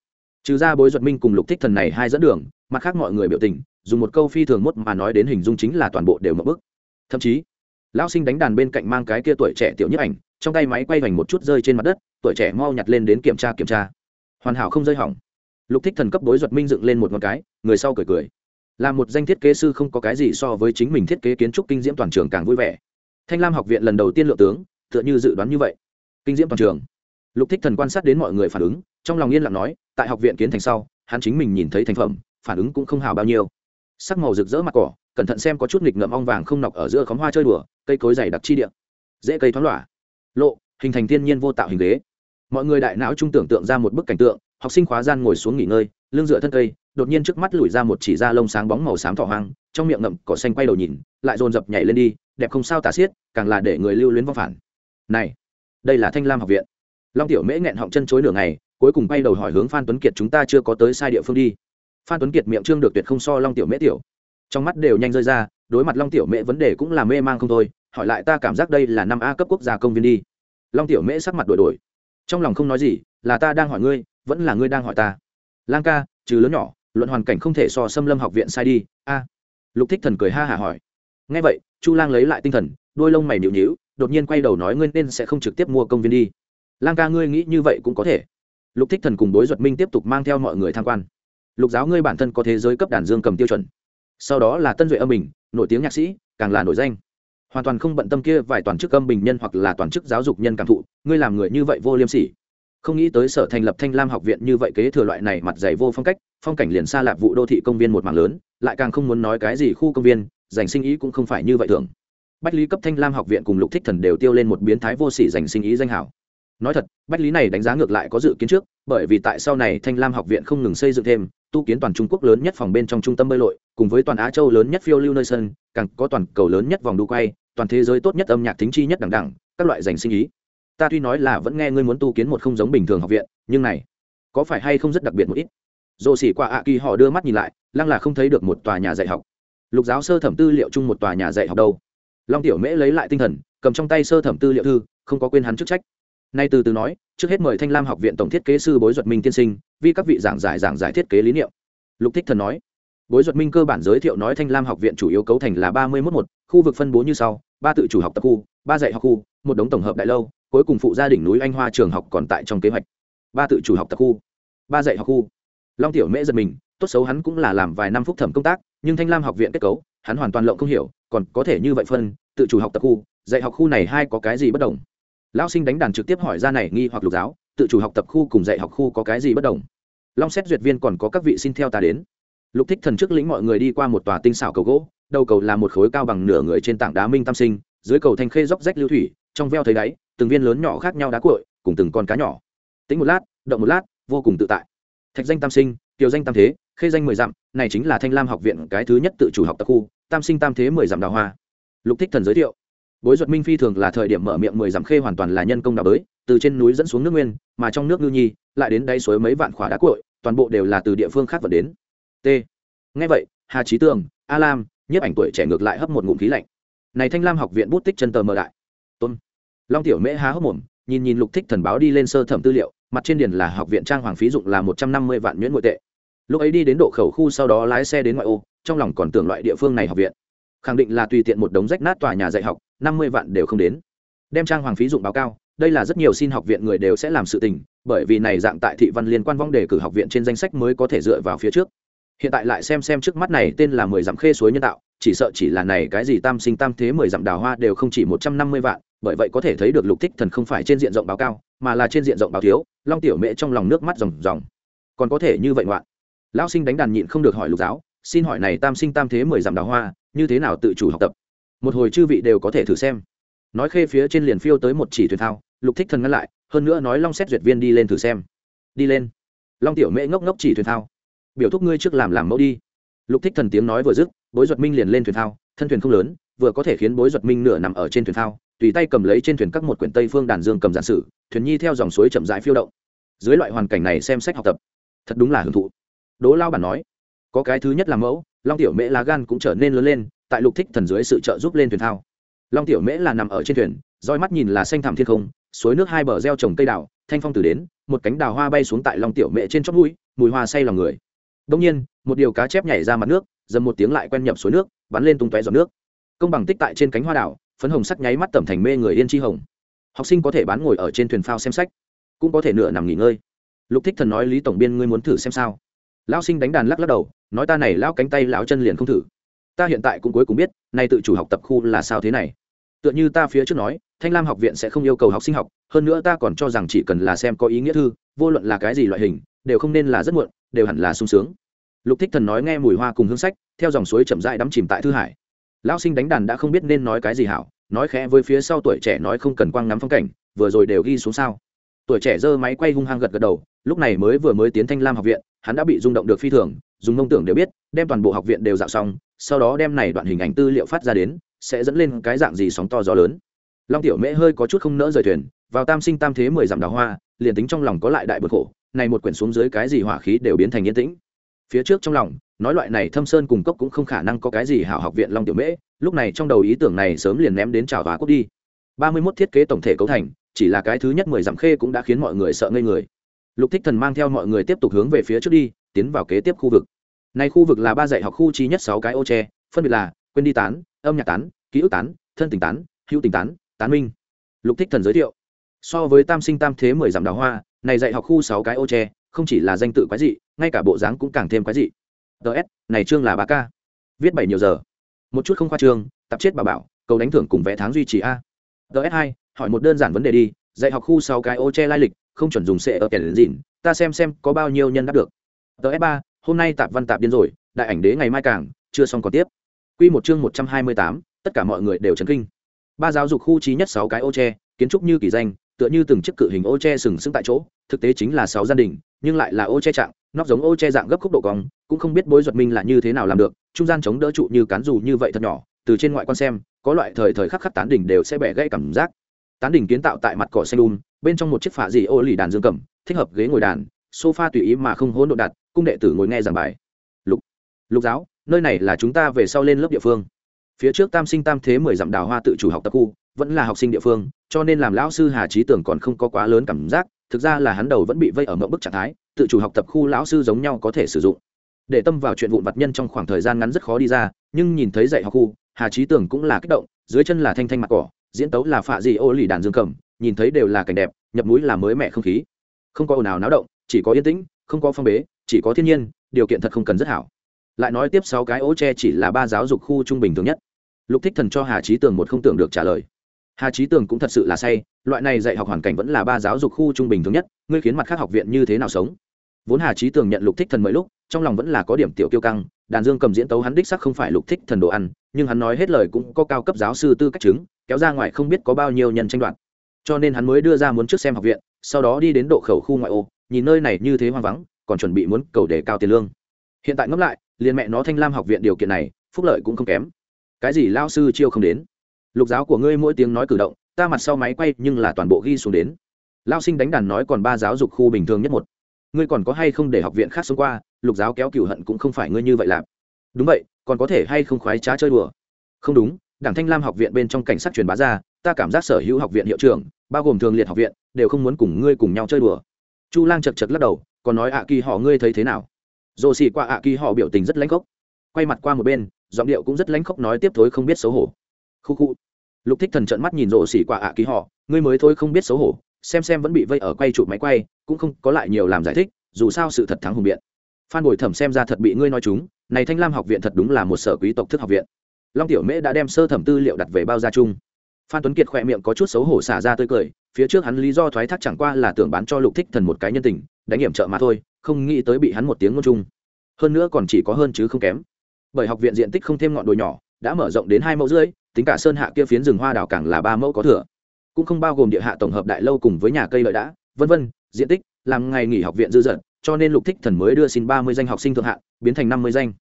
Trừ ra bối duật minh cùng lục thích thần này hai dẫn đường, mặt khác mọi người biểu tình, dùng một câu phi thường mốt mà nói đến hình dung chính là toàn bộ đều mập bức. Thậm chí, lão sinh đánh đàn bên cạnh mang cái kia tuổi trẻ tiểu nhất ảnh, trong tay máy quay vành một chút rơi trên mặt đất, tuổi trẻ mau nhặt lên đến kiểm tra kiểm tra. Hoàn hảo không rơi hỏng. Lục thích thần cấp bối duật minh dựng lên một ngón cái, người sau cười cười là một danh thiết kế sư không có cái gì so với chính mình thiết kế kiến trúc kinh diễm toàn trường càng vui vẻ. Thanh lam học viện lần đầu tiên lượng tướng tựa như dự đoán như vậy. Kinh diễm toàn trường. Lục thích thần quan sát đến mọi người phản ứng trong lòng yên lặng nói tại học viện kiến thành sau hắn chính mình nhìn thấy thành phẩm phản ứng cũng không hào bao nhiêu. Sắc màu rực rỡ mặt cỏ cẩn thận xem có chút nghịch ngợm ong vàng không nọc ở giữa khóm hoa chơi đùa cây cối dày đặc chi địa, dễ cây thoáng lỏa. Lộ hình thành thiên nhiên vô tạo hình ghế. Mọi người đại não trung tưởng tượng ra một bức cảnh tượng học sinh khóa gian ngồi xuống nghỉ ngơi lưng dựa thân cây đột nhiên trước mắt lùi ra một chỉ da lông sáng bóng màu xám thỏ hoang, trong miệng ngậm cỏ xanh quay đầu nhìn, lại dồn dập nhảy lên đi, đẹp không sao tả xiết, càng là để người lưu luyến vong phản. Này, đây là thanh lam học viện. Long tiểu mễ nghẹn họng chân chối nửa ngày, cuối cùng bay đầu hỏi hướng phan tuấn kiệt chúng ta chưa có tới sai địa phương đi. Phan tuấn kiệt miệng trương được tuyệt không so long tiểu mễ tiểu. Trong mắt đều nhanh rơi ra, đối mặt long tiểu mễ vấn đề cũng là mê mang không thôi, hỏi lại ta cảm giác đây là năm a cấp quốc gia công viên đi. Long tiểu mễ sắc mặt đổi đổi. Trong lòng không nói gì, là ta đang hỏi ngươi, vẫn là ngươi đang hỏi ta. Lang ca, trừ lớn nhỏ luận hoàn cảnh không thể so xâm lâm học viện sai đi. A. Lục thích thần cười ha hả hỏi. Ngay vậy, chu lang lấy lại tinh thần, đôi lông mày nhịu nhịu đột nhiên quay đầu nói ngươi nên sẽ không trực tiếp mua công viên đi. Lang ca ngươi nghĩ như vậy cũng có thể. Lục thích thần cùng đối duật minh tiếp tục mang theo mọi người tham quan. Lục giáo ngươi bản thân có thế giới cấp đàn dương cầm tiêu chuẩn. Sau đó là tân duệ âm bình, nổi tiếng nhạc sĩ, càng là nổi danh. Hoàn toàn không bận tâm kia vài toàn chức âm bình nhân hoặc là toàn chức giáo dục nhân cảm thụ, ngươi làm người như vậy vô liêm sỉ. Không nghĩ tới sở thành lập thanh lam học viện như vậy kế thừa loại này mặt dày vô phong cách phong cảnh liền xa lạp vụ đô thị công viên một mảng lớn, lại càng không muốn nói cái gì khu công viên, dành sinh ý cũng không phải như vậy thường. Bách lý cấp thanh lam học viện cùng lục thích thần đều tiêu lên một biến thái vô sỉ dành sinh ý danh hảo. Nói thật, bách lý này đánh giá ngược lại có dự kiến trước, bởi vì tại sau này thanh lam học viện không ngừng xây dựng thêm, tu kiến toàn trung quốc lớn nhất phòng bên trong trung tâm bơi lội, cùng với toàn á châu lớn nhất phiêu lưu nơi sân, càng có toàn cầu lớn nhất vòng đu quay, toàn thế giới tốt nhất âm nhạc thính chi nhất đẳng đẳng, các loại dành sinh ý. Ta tuy nói là vẫn nghe ngươi muốn tu kiến một không giống bình thường học viện, nhưng này, có phải hay không rất đặc biệt một ít? Dồ xỉ qua ạ kỳ họ đưa mắt nhìn lại, lăng là không thấy được một tòa nhà dạy học. Lục giáo sơ thẩm tư liệu chung một tòa nhà dạy học đâu? Long tiểu mễ lấy lại tinh thần, cầm trong tay sơ thẩm tư liệu thư, không có quên hắn chức trách. Nay từ từ nói, trước hết mời thanh lam học viện tổng thiết kế sư bối duật minh tiên sinh, vì các vị giảng giải giảng giải thiết kế lý niệm. Lục thích thần nói, bối duật minh cơ bản giới thiệu nói thanh lam học viện chủ yếu cấu thành là ba mươi một một, khu vực phân bố như sau, ba tự chủ học tập khu, ba dạy học khu, một đống tổng hợp đại lâu, cuối cùng phụ gia đình núi anh hoa trường học còn tại trong kế hoạch. Ba tự chủ học tập khu, ba dạy học khu long tiểu mễ giật mình, tốt xấu hắn cũng là làm vài năm phúc thẩm công tác, nhưng thanh lam học viện kết cấu, hắn hoàn toàn lộng không hiểu, còn có thể như vậy phân, tự chủ học tập khu, dạy học khu này hai có cái gì bất đồng? Lão sinh đánh đàn trực tiếp hỏi ra này nghi hoặc lục giáo, tự chủ học tập khu cùng dạy học khu có cái gì bất đồng? Long xét duyệt viên còn có các vị xin theo ta đến. Lục thích thần trước lĩnh mọi người đi qua một tòa tinh xảo cầu gỗ, đầu cầu là một khối cao bằng nửa người trên tảng đá minh tam sinh, dưới cầu thanh khê dốc rách lưu thủy, trong veo thấy đáy, từng viên lớn nhỏ khác nhau đá cuội, cùng từng con cá nhỏ. Tính một lát, động một lát, vô cùng tự tại thạch danh tam sinh, kiều danh tam thế, khê danh mười dặm, này chính là thanh lam học viện cái thứ nhất tự chủ học tập khu, tam sinh tam thế mười dặm đào hoa. Lục thích thần giới thiệu. Bối duật minh phi thường là thời điểm mở miệng mười dặm khê hoàn toàn là nhân công đào bới, từ trên núi dẫn xuống nước nguyên, mà trong nước ngư nhi, lại đến đáy suối mấy vạn khỏa đá cội toàn bộ đều là từ địa phương khác vận đến. T. Ngay vậy, hà trí tường, a lam, nhiếp ảnh tuổi trẻ ngược lại hấp một ngụm khí lạnh. Này thanh lam học viện bút tích chân tờ mờ đại. Tôn. Long tiểu mễ há hốc mồm nhìn nhìn lục thích thần báo đi lên sơ thẩm tư liệu, mặt trên điền là học viện trang hoàng phí dụng là một trăm năm mươi vạn nhuyễn nội tệ. Lúc ấy đi đến độ khẩu khu sau đó lái xe đến ngoại ô, trong lòng còn tưởng loại địa phương này học viện. Khẳng định là tùy tiện một đống rách nát tòa nhà dạy học, năm mươi vạn đều không đến. Đem trang hoàng phí dụng báo cao, đây là rất nhiều xin học viện người đều sẽ làm sự tình, bởi vì này dạng tại thị văn liên quan vong đề cử học viện trên danh sách mới có thể dựa vào phía trước. Hiện tại lại xem xem trước mắt này tên là mười dặm khê suối nhân tạo, chỉ sợ chỉ là này cái gì tam sinh tam thế mười dặm đào hoa đều không chỉ một trăm năm mươi vạn bởi vậy có thể thấy được lục thích thần không phải trên diện rộng báo cao, mà là trên diện rộng báo thiếu, long tiểu mễ trong lòng nước mắt ròng ròng. Còn có thể như vậy ngoạn. Lão sinh đánh đàn nhịn không được hỏi lục giáo, xin hỏi này tam sinh tam thế mười dặm đào hoa, như thế nào tự chủ học tập? Một hồi chư vị đều có thể thử xem. Nói khê phía trên liền phiêu tới một chỉ thuyền thao, lục thích thần ngăn lại, hơn nữa nói long xét duyệt viên đi lên thử xem. Đi lên. Long tiểu mễ ngốc ngốc chỉ thuyền thao. Biểu thúc ngươi trước làm làm mẫu đi. Lục thích thần tiếng nói vừa dứt, bối duật minh liền lên thuyền thao, thân thuyền không lớn, vừa có thể khiến bối duật minh nửa nằm ở trên thuyền thao tùy tay cầm lấy trên thuyền các một quyển tây phương đàn dương cầm giản sử, thuyền nhi theo dòng suối chậm rãi phiêu động. Dưới loại hoàn cảnh này xem sách học tập, thật đúng là hưởng thụ. Đỗ lao bản nói, có cái thứ nhất là mẫu, long tiểu mễ lá gan cũng trở nên lớn lên, tại lục thích thần dưới sự trợ giúp lên thuyền thao. Long tiểu mễ là nằm ở trên thuyền, roi mắt nhìn là xanh thảm thiên không, suối nước hai bờ gieo trồng cây đào, thanh phong từ đến, một cánh đào hoa bay xuống tại long tiểu mễ trên chót mũi, mùi hoa say lòng người. Đông nhiên, một điều cá chép nhảy ra mặt nước, dầm một tiếng lại quen nhập suối nước, bắn lên tung tóe giọt nước. Công bằng tích tại trên cánh hoa đảo phấn hồng sắc nháy mắt tẩm thành mê người yên chi hồng. Học sinh có thể bán ngồi ở trên thuyền phao xem sách, cũng có thể nửa nằm nghỉ ngơi. Lục thích thần nói, lý tổng biên ngươi muốn thử xem sao? Lão sinh đánh đàn lắc lắc đầu, nói, ta này lão cánh tay lão chân liền không thử. Ta hiện tại cũng cuối cùng biết, nay tự chủ học tập khu là sao thế này. Tựa như ta phía trước nói, thanh lam học viện sẽ không yêu cầu học sinh học, hơn nữa ta còn cho rằng chỉ cần là xem có ý nghĩa thư, vô luận là cái gì loại hình, đều không nên là rất muộn, đều hẳn là sung sướng. Lục thích thần nói, nghe mùi hoa cùng hương sách, theo dòng suối chậm rãi đắm chìm tại thư hải. Lão sinh đánh đàn đã không biết nên nói cái gì hảo nói khẽ với phía sau tuổi trẻ nói không cần quang ngắm phong cảnh, vừa rồi đều ghi xuống sao. Tuổi trẻ giơ máy quay hung hăng gật gật đầu, lúc này mới vừa mới tiến thanh lam học viện, hắn đã bị rung động được phi thường, dùng mông tưởng đều biết, đem toàn bộ học viện đều dạo xong, sau đó đem này đoạn hình ảnh tư liệu phát ra đến, sẽ dẫn lên cái dạng gì sóng to gió lớn. Long tiểu mễ hơi có chút không nỡ rời thuyền, vào tam sinh tam thế mười dặm đào hoa, liền tính trong lòng có lại đại bực khổ, này một quyển xuống dưới cái gì hỏa khí đều biến thành yên tĩnh. Phía trước trong lòng, nói loại này thâm sơn cùng cốc cũng không khả năng có cái gì hảo học viện long tiểu mễ lúc này trong đầu ý tưởng này sớm liền ném đến trào và cút đi. Ba mươi 31 thiết kế tổng thể cấu thành, chỉ là cái thứ nhất mười dặm khê cũng đã khiến mọi người sợ ngây người. Lục thích thần mang theo mọi người tiếp tục hướng về phía trước đi, tiến vào kế tiếp khu vực. Này khu vực là ba dạy học khu chi nhất sáu cái ô tre, phân biệt là quên đi tán, âm nhạc tán, ký ức tán, thân tình tán, hữu tình tán tán minh. Lục thích thần giới thiệu. So với tam sinh tam thế mười dặm đào hoa, này dạy học khu sáu cái ô tre, không chỉ là danh tự quái dị, ngay cả bộ dáng cũng càng thêm quái dị. Ts này chương là ba k viết bảy nhiều giờ một chút không khoa trương, tập chết bà bảo, cầu đánh thưởng cùng vé tháng duy trì a. Ts hai, hỏi một đơn giản vấn đề đi, dạy học khu sáu cái ô che lai lịch, không chuẩn dùng sệ ở kẻ đến dịn, ta xem xem có bao nhiêu nhân đáp được. Ts ba, hôm nay tạp văn tạp điên rồi, đại ảnh đế ngày mai càng, chưa xong còn tiếp. Q một chương một trăm hai mươi tám, tất cả mọi người đều chấn kinh. Ba giáo dục khu trí nhất sáu cái ô tre kiến trúc như kỳ danh, tựa như từng chiếc cự hình ô tre sừng sững tại chỗ thực tế chính là sáu gia đình nhưng lại là ô che trạng, nóc giống ô che dạng gấp khúc độ cong, cũng không biết bối duật minh là như thế nào làm được, trung gian chống đỡ trụ như cán dù như vậy thật nhỏ, từ trên ngoại quan xem, có loại thời thời khắc khắc tán đỉnh đều sẽ bẻ gãy cảm giác. Tán đỉnh kiến tạo tại mặt cỏ xanh đun, bên trong một chiếc phả dị ô lì đàn dương cầm, thích hợp ghế ngồi đàn, sofa tùy ý mà không hỗn độ đặt, cung đệ tử ngồi nghe giảng bài. Lục lục giáo, nơi này là chúng ta về sau lên lớp địa phương. Phía trước tam sinh tam thế mười dặm đào hoa tự chủ học tập khu, vẫn là học sinh địa phương, cho nên làm lão sư hà trí tưởng còn không có quá lớn cảm giác thực ra là hắn đầu vẫn bị vây ở mộng bức trạng thái, tự chủ học tập khu lão sư giống nhau có thể sử dụng. Để tâm vào chuyện vụn vặt nhân trong khoảng thời gian ngắn rất khó đi ra, nhưng nhìn thấy dạy học khu, hà trí tưởng cũng là kích động, dưới chân là thanh thanh mặt cỏ, diễn tấu là phạ dị ô lì đàn dương cầm, nhìn thấy đều là cảnh đẹp, nhập núi là mới mẻ không khí. Không có ồn ào náo động, chỉ có yên tĩnh, không có phong bế, chỉ có thiên nhiên, điều kiện thật không cần rất hảo. Lại nói tiếp sáu cái ô tre chỉ là ba giáo dục khu trung bình thường nhất. Lục thích thần cho hà trí tường một không tưởng được trả lời hà trí tường cũng thật sự là say, loại này dạy học hoàn cảnh vẫn là ba giáo dục khu trung bình thường nhất, ngươi khiến mặt khác học viện như thế nào sống? Vốn hà trí tường nhận lục thích thần mấy lúc, trong lòng vẫn là có điểm tiểu kiêu căng, đàn dương cầm diễn tấu hắn đích sắc không phải lục thích thần đồ ăn, nhưng hắn nói hết lời cũng có cao cấp giáo sư tư cách chứng, kéo ra ngoài không biết có bao nhiêu nhân tranh đoạt. Cho nên hắn mới đưa ra muốn trước xem học viện, sau đó đi đến độ khẩu khu ngoại ô, nhìn nơi này như thế hoang vắng, còn chuẩn bị muốn cầu để cao tiền lương. Hiện tại ngẫm lại, liền mẹ nó thanh lam học viện điều kiện này, phúc lợi cũng không kém. Cái gì lao sư chiêu không đến? Lục giáo của ngươi mỗi tiếng nói cử động, ta mặt sau máy quay nhưng là toàn bộ ghi xuống đến. Lao sinh đánh đàn nói còn ba giáo dục khu bình thường nhất một. Ngươi còn có hay không để học viện khác xông qua, lục giáo kéo cửu hận cũng không phải ngươi như vậy làm. Đúng vậy, còn có thể hay không khoái trá chơi đùa? Không đúng, đảng thanh lam học viện bên trong cảnh sát truyền bá ra, ta cảm giác sở hữu học viện hiệu trưởng, bao gồm thường liệt học viện, đều không muốn cùng ngươi cùng nhau chơi đùa. Chu lang chật chật lắc đầu, còn nói ạ kỳ họ ngươi thấy thế nào? Dồ xì qua ạ kỳ họ biểu tình rất lãnh khốc. Quay mặt qua một bên, giọng điệu cũng rất lãnh khốc nói tiếp thối không biết xấu hổ khu khu. Lục thích thần trợn mắt nhìn rộ xỉ quả ạ ký họ, ngươi mới thôi không biết xấu hổ, xem xem vẫn bị vây ở quay chụp máy quay, cũng không có lại nhiều làm giải thích, dù sao sự thật thắng hùng biện. Phan bồi thẩm xem ra thật bị ngươi nói chúng, này thanh lam học viện thật đúng là một sở quý tộc thức học viện. Long tiểu mễ đã đem sơ thẩm tư liệu đặt về bao gia chung. Phan tuấn kiệt khỏe miệng có chút xấu hổ xả ra tươi cười, phía trước hắn lý do thoái thác chẳng qua là tưởng bán cho lục thích thần một cái nhân tình, đánh hiểm trợ mà thôi, không nghĩ tới bị hắn một tiếng ngôn chung. Hơn nữa còn chỉ có hơn chứ không kém. Bởi học viện diện tích không thêm ngọn đồi nhỏ đã mở rộng đến hai mẫu rưỡi, tính cả sơn hạ kia phiến rừng hoa đào càng là ba mẫu có thừa. Cũng không bao gồm địa hạ tổng hợp đại lâu cùng với nhà cây lợi đã, vân vân, diện tích, làm ngày nghỉ học viện dư dật, cho nên lục thích thần mới đưa xin ba mươi danh học sinh thượng hạ, biến thành năm mươi danh.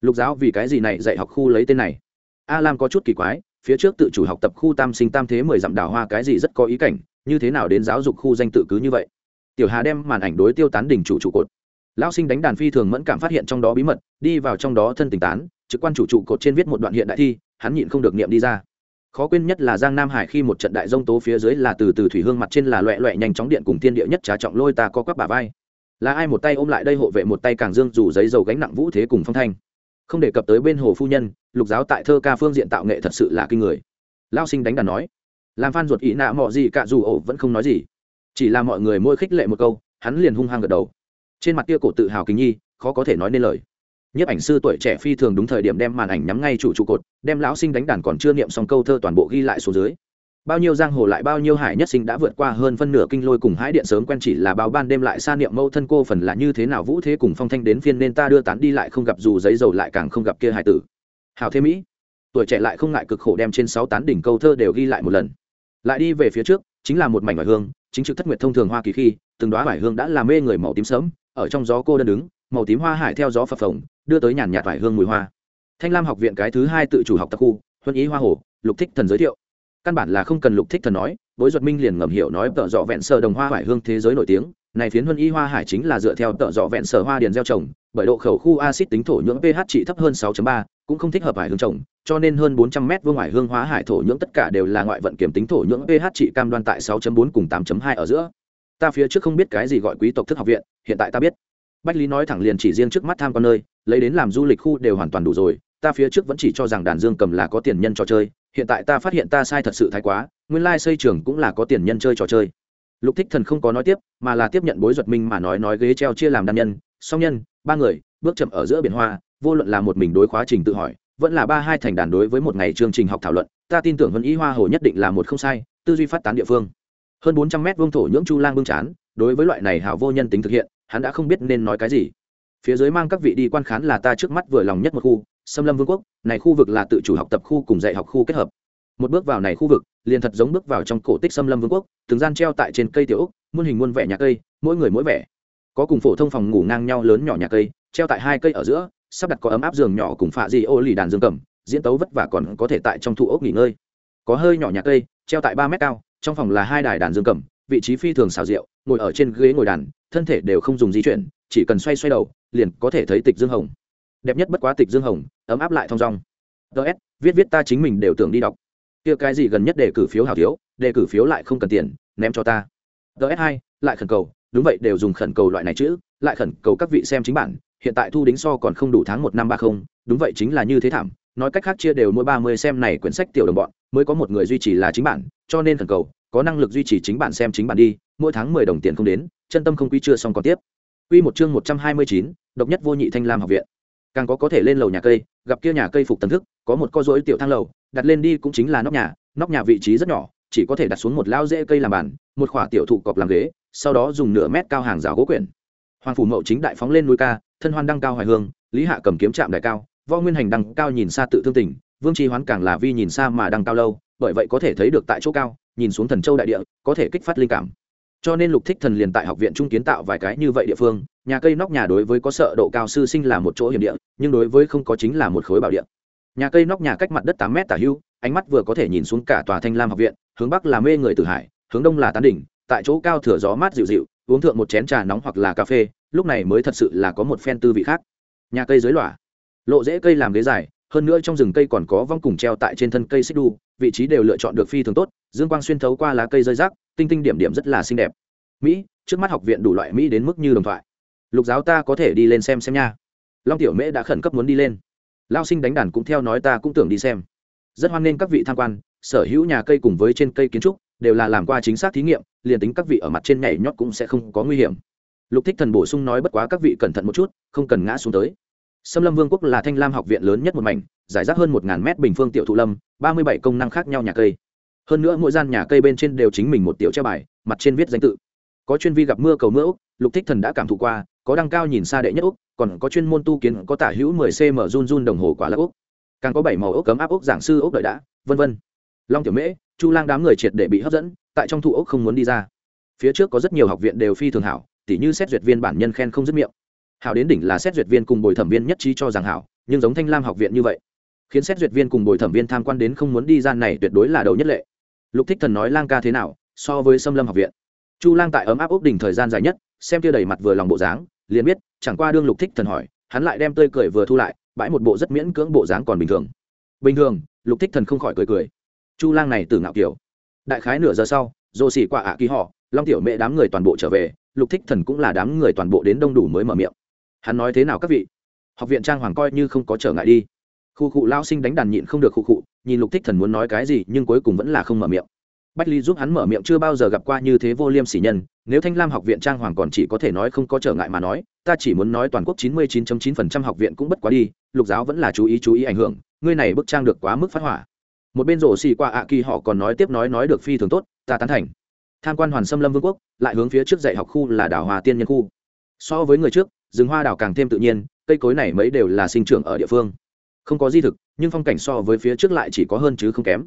Lục giáo vì cái gì này dạy học khu lấy tên này? A lam có chút kỳ quái, phía trước tự chủ học tập khu tam sinh tam thế mười dặm đào hoa cái gì rất có ý cảnh, như thế nào đến giáo dục khu danh tự cứ như vậy? Tiểu hà đem màn ảnh đối tiêu tán đỉnh chủ trụ cột lão sinh đánh đàn phi thường mẫn cảm phát hiện trong đó bí mật, đi vào trong đó thân tình tán, trực quan chủ trụ cột trên viết một đoạn hiện đại thi, hắn nhịn không được niệm đi ra. Khó quên nhất là giang nam hải khi một trận đại dông tố phía dưới là từ từ thủy hương mặt trên là loẹ loẹ nhanh chóng điện cùng tiên địa nhất trá trọng lôi ta co quắp bả vai. Là ai một tay ôm lại đây hộ vệ một tay càng dương dù giấy dầu gánh nặng vũ thế cùng phong thanh. Không đề cập tới bên hồ phu nhân, lục giáo tại thơ ca phương diện tạo nghệ thật sự là kinh người. Lao sinh đánh đàn nói, làm phan ruột ý nạ mọi gì cả dù ổ vẫn không nói gì. Chỉ là mọi người môi khích lệ một câu, hắn liền hung hăng gật đầu trên mặt kia cổ tự hào kính nhi, khó có thể nói nên lời. Nhiếp ảnh sư tuổi trẻ phi thường đúng thời điểm đem màn ảnh nhắm ngay chủ trụ cột, đem lão sinh đánh đàn còn chưa niệm xong câu thơ toàn bộ ghi lại xuống dưới. Bao nhiêu giang hồ lại bao nhiêu hải nhất sinh đã vượt qua hơn phân nửa kinh lôi cùng hãi điện sớm quen chỉ là bao ban đêm lại xa niệm mâu thân cô phần là như thế nào vũ thế cùng phong thanh đến phiên nên ta đưa tán đi lại không gặp dù giấy dầu lại càng không gặp kia hải tử. Hào thế mỹ. Tuổi trẻ lại không ngại cực khổ đem trên sáu tán đỉnh câu thơ đều ghi lại một lần. Lại đi về phía trước, chính là một mảnh vải hương, chính trực thất nguyệt thông thường hoa kỳ khi, từng đoá vải hương đã làm mê người màu tím sớm ở trong gió cô đơn đứng màu tím hoa hải theo gió phập phồng đưa tới nhàn nhạt vải hương mùi hoa. Thanh lam học viện cái thứ hai tự chủ học tập khu huân ý hoa hồ lục thích thần giới thiệu. Căn bản là không cần lục thích thần nói bối duật minh liền ngầm hiểu nói tợ dọ vẹn sở đồng hoa vải hương thế giới nổi tiếng này phiến huân y hoa hải chính là dựa theo tợ dọ vẹn sở hoa điền gieo trồng bởi độ khẩu khu acid tính thổ nhưỡng ph trị thấp hơn 6.3, cũng không thích hợp hải hương trồng cho nên hơn 400 mét vuông hải hương hóa hải thổ nhưỡng tất cả đều là ngoại vận kiểm tính thổ nhưỡng ph trị cam đoan tại 6.4 cùng 8.2 ở giữa ta phía trước không biết cái gì gọi quý tộc thức học viện, hiện tại ta biết. Bách lý nói thẳng liền chỉ riêng trước mắt tham quan nơi, lấy đến làm du lịch khu đều hoàn toàn đủ rồi, ta phía trước vẫn chỉ cho rằng đàn dương cầm là có tiền nhân trò chơi, hiện tại ta phát hiện ta sai thật sự thái quá, nguyên lai xây trường cũng là có tiền nhân chơi trò chơi. Lục thích thần không có nói tiếp, mà là tiếp nhận bối duật minh mà nói nói ghế treo chia làm đàn nhân, song nhân, ba người, bước chậm ở giữa biển hoa, vô luận là một mình đối khóa trình tự hỏi, vẫn là ba hai thành đàn đối với một ngày chương trình học thảo luận, ta tin tưởng vân ý hoa hồ nhất định là một không sai, tư duy phát tán địa phương hơn bốn trăm mét vuông thổ nhưỡng chu lang bưng chán, đối với loại này hảo vô nhân tính thực hiện, hắn đã không biết nên nói cái gì. Phía dưới mang các vị đi quan khán là ta trước mắt vừa lòng nhất một khu xâm lâm vương quốc, này khu vực là tự chủ học tập khu cùng dạy học khu kết hợp. Một bước vào này khu vực, liền thật giống bước vào trong cổ tích xâm lâm vương quốc, từng gian treo tại trên cây tiểu úc muôn hình muôn vẻ nhà cây, mỗi người mỗi vẻ. Có cùng phổ thông phòng ngủ ngang nhau lớn nhỏ nhà cây, treo tại hai cây ở giữa, sắp đặt có ấm áp giường nhỏ cùng phạ di ô lì đàn dương cầm, diễn tấu vất vả còn có thể tại trong thụ ốc nghỉ ngơi. Có hơi nhỏ nhà cây, treo tại ba mét cao trong phòng là hai đài đàn dương cầm, vị trí phi thường xào rượu ngồi ở trên ghế ngồi đàn, thân thể đều không dùng di chuyển, chỉ cần xoay xoay đầu, liền có thể thấy tịch dương hồng. Đẹp nhất bất quá tịch dương hồng, ấm áp lại thong dong. Ts viết viết ta chính mình đều tưởng đi đọc. Kia cái gì gần nhất để cử phiếu hảo thiếu, đề cử phiếu lại không cần tiền, ném cho ta. Ts hai, lại khẩn cầu, đúng vậy, đều dùng khẩn cầu loại này chữ, lại khẩn cầu các vị xem chính bản, hiện tại thu đính so còn không đủ tháng một năm ba không, đúng vậy chính là như thế thảm nói cách khác chia đều mỗi ba mươi xem này quyển sách tiểu đồng bọn, mới có một người duy trì là chính bản, cho nên thần cầu, có năng lực duy trì chính bản xem chính bản đi, mỗi tháng mười đồng tiền không đến, chân tâm không quy chưa xong còn tiếp. Quy một chương một trăm hai mươi chín, độc nhất vô nhị thanh lam học viện. Càng có có thể lên lầu nhà cây, gặp kia nhà cây phục tầng thức, có một co dối tiểu thang lầu, đặt lên đi cũng chính là nóc nhà nóc nhà vị trí rất nhỏ, chỉ có thể đặt xuống một lao rễ cây làm bàn, một khỏa tiểu thụ cọp làm ghế, sau đó dùng nửa mét cao hàng rào gỗ quyển. Hoàng phủ mậu chính đại phóng lên núi ca, thân hoan đăng cao hoài hương, lý hạ cầm kiếm trạm đại cao võ nguyên hành đăng cao nhìn xa tự thương tình, vương tri hoán càng là vi nhìn xa mà đăng cao lâu, bởi vậy có thể thấy được tại chỗ cao, nhìn xuống thần châu đại địa, có thể kích phát linh cảm. Cho nên lục thích thần liền tại học viện trung kiến tạo vài cái như vậy địa phương, nhà cây nóc nhà đối với có sợ độ cao sư sinh là một chỗ hiểm địa, nhưng đối với không có chính là một khối bảo địa. Nhà cây nóc nhà cách mặt đất tám mét tả hưu, ánh mắt vừa có thể nhìn xuống cả tòa thanh lam học viện, hướng bắc là mê người tử hải, hướng đông là tán đỉnh, tại chỗ cao thửa gió mát dịu dịu, uống thượng một chén trà nóng hoặc là cà phê, lúc này mới thật sự là có một phen tư vị khác. Nhà cây dưới lỏa lộ dễ cây làm ghế dài, hơn nữa trong rừng cây còn có vong cùng treo tại trên thân cây xích đu, vị trí đều lựa chọn được phi thường tốt, dương quang xuyên thấu qua lá cây rơi rác, tinh tinh điểm điểm rất là xinh đẹp. Mỹ, trước mắt học viện đủ loại mỹ đến mức như đồng thoại. Lục giáo ta có thể đi lên xem xem nha. Long tiểu mễ đã khẩn cấp muốn đi lên. Lao sinh đánh đàn cũng theo nói ta cũng tưởng đi xem. Rất hoan nghênh các vị tham quan, sở hữu nhà cây cùng với trên cây kiến trúc đều là làm qua chính xác thí nghiệm, liền tính các vị ở mặt trên nhảy nhót cũng sẽ không có nguy hiểm. Lục thích thần bổ sung nói bất quá các vị cẩn thận một chút, không cần ngã xuống tới. Sâm Lâm Vương quốc là Thanh Lam học viện lớn nhất một mảnh, giải rác hơn một ngàn mét bình phương tiểu thụ lâm, ba mươi bảy công năng khác nhau nhà cây. Hơn nữa mỗi gian nhà cây bên trên đều chính mình một tiểu treo bài, mặt trên viết danh tự. Có chuyên vi gặp mưa cầu mưa Úc, Lục Thích Thần đã cảm thụ qua, có đăng cao nhìn xa đệ nhất Úc, còn có chuyên môn tu kiến có tả hữu 10 cm run run đồng hồ quả lắc Úc. Càng có bảy màu ốc cấm áp Úc giảng sư Úc đợi đã, vân vân. Long Tiểu Mễ, Chu Lang đám người triệt để bị hấp dẫn, tại trong thụ ốc không muốn đi ra. Phía trước có rất nhiều học viện đều phi thường hảo, tỉ như xét duyệt viên bản nhân khen không dứt miệng hảo đến đỉnh là xét duyệt viên cùng bồi thẩm viên nhất trí cho rằng hảo, nhưng giống thanh lam học viện như vậy, khiến xét duyệt viên cùng bồi thẩm viên tham quan đến không muốn đi gian này tuyệt đối là đầu nhất lệ. Lục thích thần nói lang ca thế nào, so với xâm lâm học viện. Chu lang tại ấm áp ốc đỉnh thời gian dài nhất, xem tia đầy mặt vừa lòng bộ dáng, liền biết, chẳng qua đương lục thích thần hỏi, hắn lại đem tươi cười vừa thu lại, bãi một bộ rất miễn cưỡng bộ dáng còn bình thường. Bình thường, lục thích thần không khỏi cười cười. Chu lang này từ ngạo kiểu. Đại khái nửa giờ sau dồ xỉ qua ạ ký họ, long tiểu mẹ đám người toàn bộ trở về, lục thích thần cũng là đám người toàn bộ đến đông đủ mới mở miệng hắn nói thế nào các vị? Học viện trang hoàng coi như không có trở ngại đi. Khu cụ lao sinh đánh đàn nhịn không được khu cụ nhìn lục thích thần muốn nói cái gì nhưng cuối cùng vẫn là không mở miệng. Bách ly giúp hắn mở miệng chưa bao giờ gặp qua như thế vô liêm sỉ nhân, nếu thanh lam học viện trang hoàng còn chỉ có thể nói không có trở ngại mà nói, ta chỉ muốn nói toàn quốc chín mươi chín chín phần trăm học viện cũng bất quá đi, lục giáo vẫn là chú ý chú ý ảnh hưởng, ngươi này bức trang được quá mức phát hỏa. Một bên rổ xì qua ạ kỳ họ còn nói tiếp nói nói được phi thường tốt, ta tán thành. Tham quan hoàn xâm lâm vương quốc, lại hướng phía trước dạy học khu là đảo hòa tiên nhân khu. So với người trước rừng hoa đào càng thêm tự nhiên, cây cối này mấy đều là sinh trưởng ở địa phương. Không có di thực, nhưng phong cảnh so với phía trước lại chỉ có hơn chứ không kém.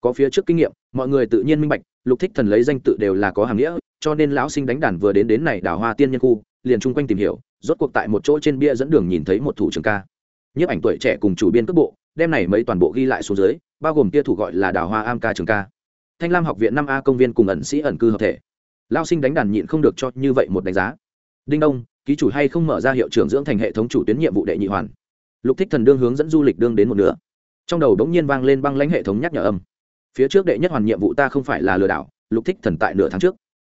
Có phía trước kinh nghiệm, mọi người tự nhiên minh bạch, lục thích thần lấy danh tự đều là có hàng nghĩa, cho nên lão sinh đánh đàn vừa đến đến này đào hoa tiên nhân khu, liền chung quanh tìm hiểu, rốt cuộc tại một chỗ trên bia dẫn đường nhìn thấy một thủ trường ca. Nhiếp ảnh tuổi trẻ cùng chủ biên cấp bộ, đem này mấy toàn bộ ghi lại xuống dưới, bao gồm kia thủ gọi là đào hoa am ca trường ca. Thanh lam học viện năm a công viên cùng ẩn sĩ ẩn cư hợp thể. Lao sinh đánh đàn nhịn không được cho như vậy một đánh giá. Đinh đông ký chủ hay không mở ra hiệu trưởng dưỡng thành hệ thống chủ tuyến nhiệm vụ đệ nhị hoàn. Lục thích thần đương hướng dẫn du lịch đương đến một nửa. Trong đầu đống nhiên vang lên băng lãnh hệ thống nhắc nhở âm. Phía trước đệ nhất hoàn nhiệm vụ ta không phải là lừa đảo, lục thích thần tại nửa tháng trước.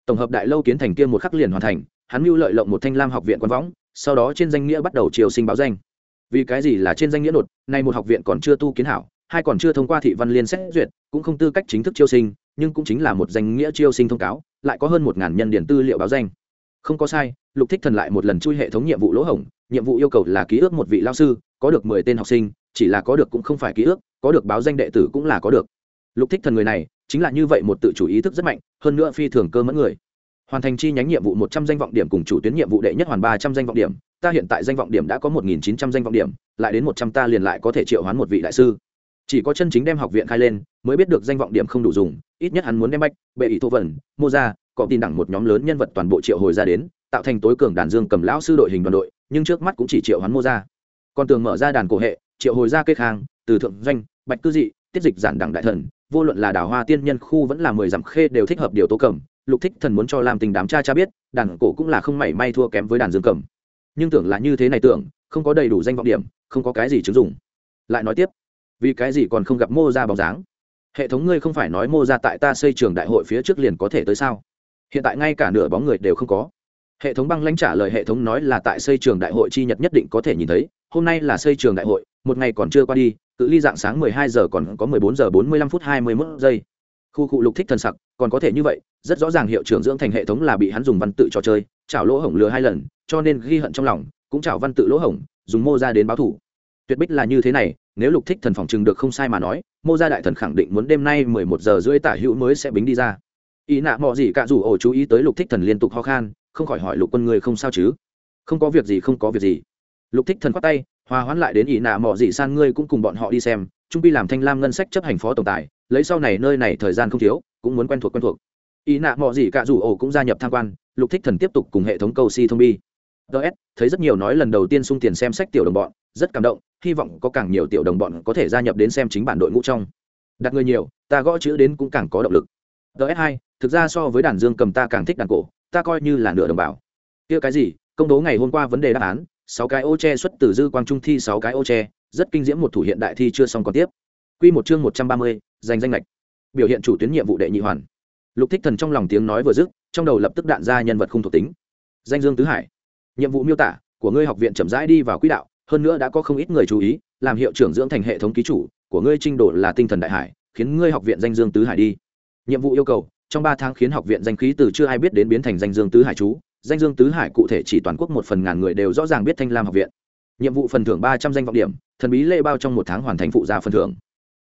Tổng hợp đại lâu kiến thành kia một khắc liền hoàn thành, hắn mưu lợi lộng một thanh lam học viện quan võng, sau đó trên danh nghĩa bắt đầu triều sinh báo danh. Vì cái gì là trên danh nghĩa nột, nay một học viện còn chưa tu kiến hảo, hai còn chưa thông qua thị văn liên xét duyệt, cũng không tư cách chính thức chiêu sinh, nhưng cũng chính là một danh nghĩa chiêu sinh thông cáo, lại có hơn một ngàn nhân điển tư liệu báo danh không có sai, lục thích thần lại một lần chui hệ thống nhiệm vụ lỗ hổng, nhiệm vụ yêu cầu là ký ước một vị lao sư, có được mười tên học sinh, chỉ là có được cũng không phải ký ước có được báo danh đệ tử cũng là có được. Lục thích thần người này, chính là như vậy một tự chủ ý thức rất mạnh, hơn nữa phi thường cơ mẫn người. Hoàn thành chi nhánh nhiệm vụ một trăm danh vọng điểm cùng chủ tuyến nhiệm vụ đệ nhất hoàn ba trăm danh vọng điểm, ta hiện tại danh vọng điểm đã có một nghìn chín trăm danh vọng điểm, lại đến một trăm ta liền lại có thể triệu hoán một vị đại sư. Chỉ có chân chính đem học viện khai lên, mới biết được danh vọng điểm không đủ dùng, ít nhất hắn muốn đem bách, bệ ý thô vẩn mô ra có tin đẳng một nhóm lớn nhân vật toàn bộ triệu hồi ra đến, tạo thành tối cường đàn dương cầm lão sư đội hình đoàn đội, nhưng trước mắt cũng chỉ triệu hắn mô ra còn tường mở ra đàn cổ hệ, triệu hồi ra kê khang, từ thượng doanh, bạch cư dị, tiết dịch giản đẳng đại thần, vô luận là đào hoa tiên nhân khu vẫn là mười dặm khê đều thích hợp điều tố cầm, lục thích thần muốn cho làm tình đám cha cha biết, đàn cổ cũng là không mảy may thua kém với đàn dương cầm. Nhưng tưởng là như thế này tưởng, không có đầy đủ danh vọng điểm, không có cái gì chứng dụng. Lại nói tiếp, vì cái gì còn không gặp mô ra bóng dáng? Hệ thống ngươi không phải nói mô ra tại ta xây trường đại hội phía trước liền có thể tới sao? Hiện tại ngay cả nửa bóng người đều không có. Hệ thống băng lãnh trả lời hệ thống nói là tại xây trường đại hội chi nhật nhất định có thể nhìn thấy. Hôm nay là xây trường đại hội, một ngày còn chưa qua đi, cự ly dạng sáng 12 giờ còn có 14 giờ 45 phút 21 giây. Khu cụ lục thích thần sặc, còn có thể như vậy, rất rõ ràng hiệu trưởng dưỡng thành hệ thống là bị hắn dùng văn tự trò chơi, chảo lỗ hổng lừa hai lần, cho nên ghi hận trong lòng, cũng chảo văn tự lỗ hổng, dùng mô ra đến báo thủ. Tuyệt bích là như thế này, nếu lục thích thần phòng chừng được không sai mà nói, mô gia đại thần khẳng định muốn đêm nay mười một giờ rưỡi tả hữu mới sẽ bính đi ra ý nạ mò gì cả dù ổ chú ý tới lục thích thần liên tục ho khan, không khỏi hỏi lục quân người không sao chứ? Không có việc gì, không có việc gì. Lục thích thần khoát tay, hòa hoãn lại đến ý nạ mò gì san ngươi cũng cùng bọn họ đi xem, trung bi làm thanh lam ngân sách chấp hành phó tổng tài, lấy sau này nơi này thời gian không thiếu, cũng muốn quen thuộc quen thuộc. Ý nạ mò gì cả dù ổ cũng gia nhập tham quan, lục thích thần tiếp tục cùng hệ thống cầu si thông bi. Ts thấy rất nhiều nói lần đầu tiên sung tiền xem sách tiểu đồng bọn, rất cảm động, hy vọng có càng nhiều tiểu đồng bọn có thể gia nhập đến xem chính bản đội ngũ trong. Đặt người nhiều, ta gõ chữ đến cũng càng có động lực ts hai, thực ra so với đàn dương cầm ta càng thích đàn cổ, ta coi như là nửa đồng bào. Kia cái gì? Công tố ngày hôm qua vấn đề đáp án, sáu cái ô che xuất từ dư quang trung thi sáu cái ô che, rất kinh diễm một thủ hiện đại thi chưa xong còn tiếp. Quy một chương một trăm ba mươi, giành danh lệch biểu hiện chủ tuyến nhiệm vụ đệ nhị hoàn. Lục thích thần trong lòng tiếng nói vừa dứt, trong đầu lập tức đạn ra nhân vật không thuộc tính. Danh dương tứ hải. Nhiệm vụ miêu tả, của ngươi học viện chậm rãi đi vào quỹ đạo, hơn nữa đã có không ít người chú ý, làm hiệu trưởng dưỡng thành hệ thống ký chủ, của ngươi trinh độ là tinh thần đại hải, khiến ngươi học viện danh dương tứ hải đi nhiệm vụ yêu cầu, trong ba tháng khiến học viện danh khí từ chưa ai biết đến biến thành danh dương tứ hải chú. Danh dương tứ hải cụ thể chỉ toàn quốc một phần ngàn người đều rõ ràng biết thanh lam học viện. Nhiệm vụ phần thưởng ba trăm danh vọng điểm, thần bí lê bao trong một tháng hoàn thành phụ gia phần thưởng.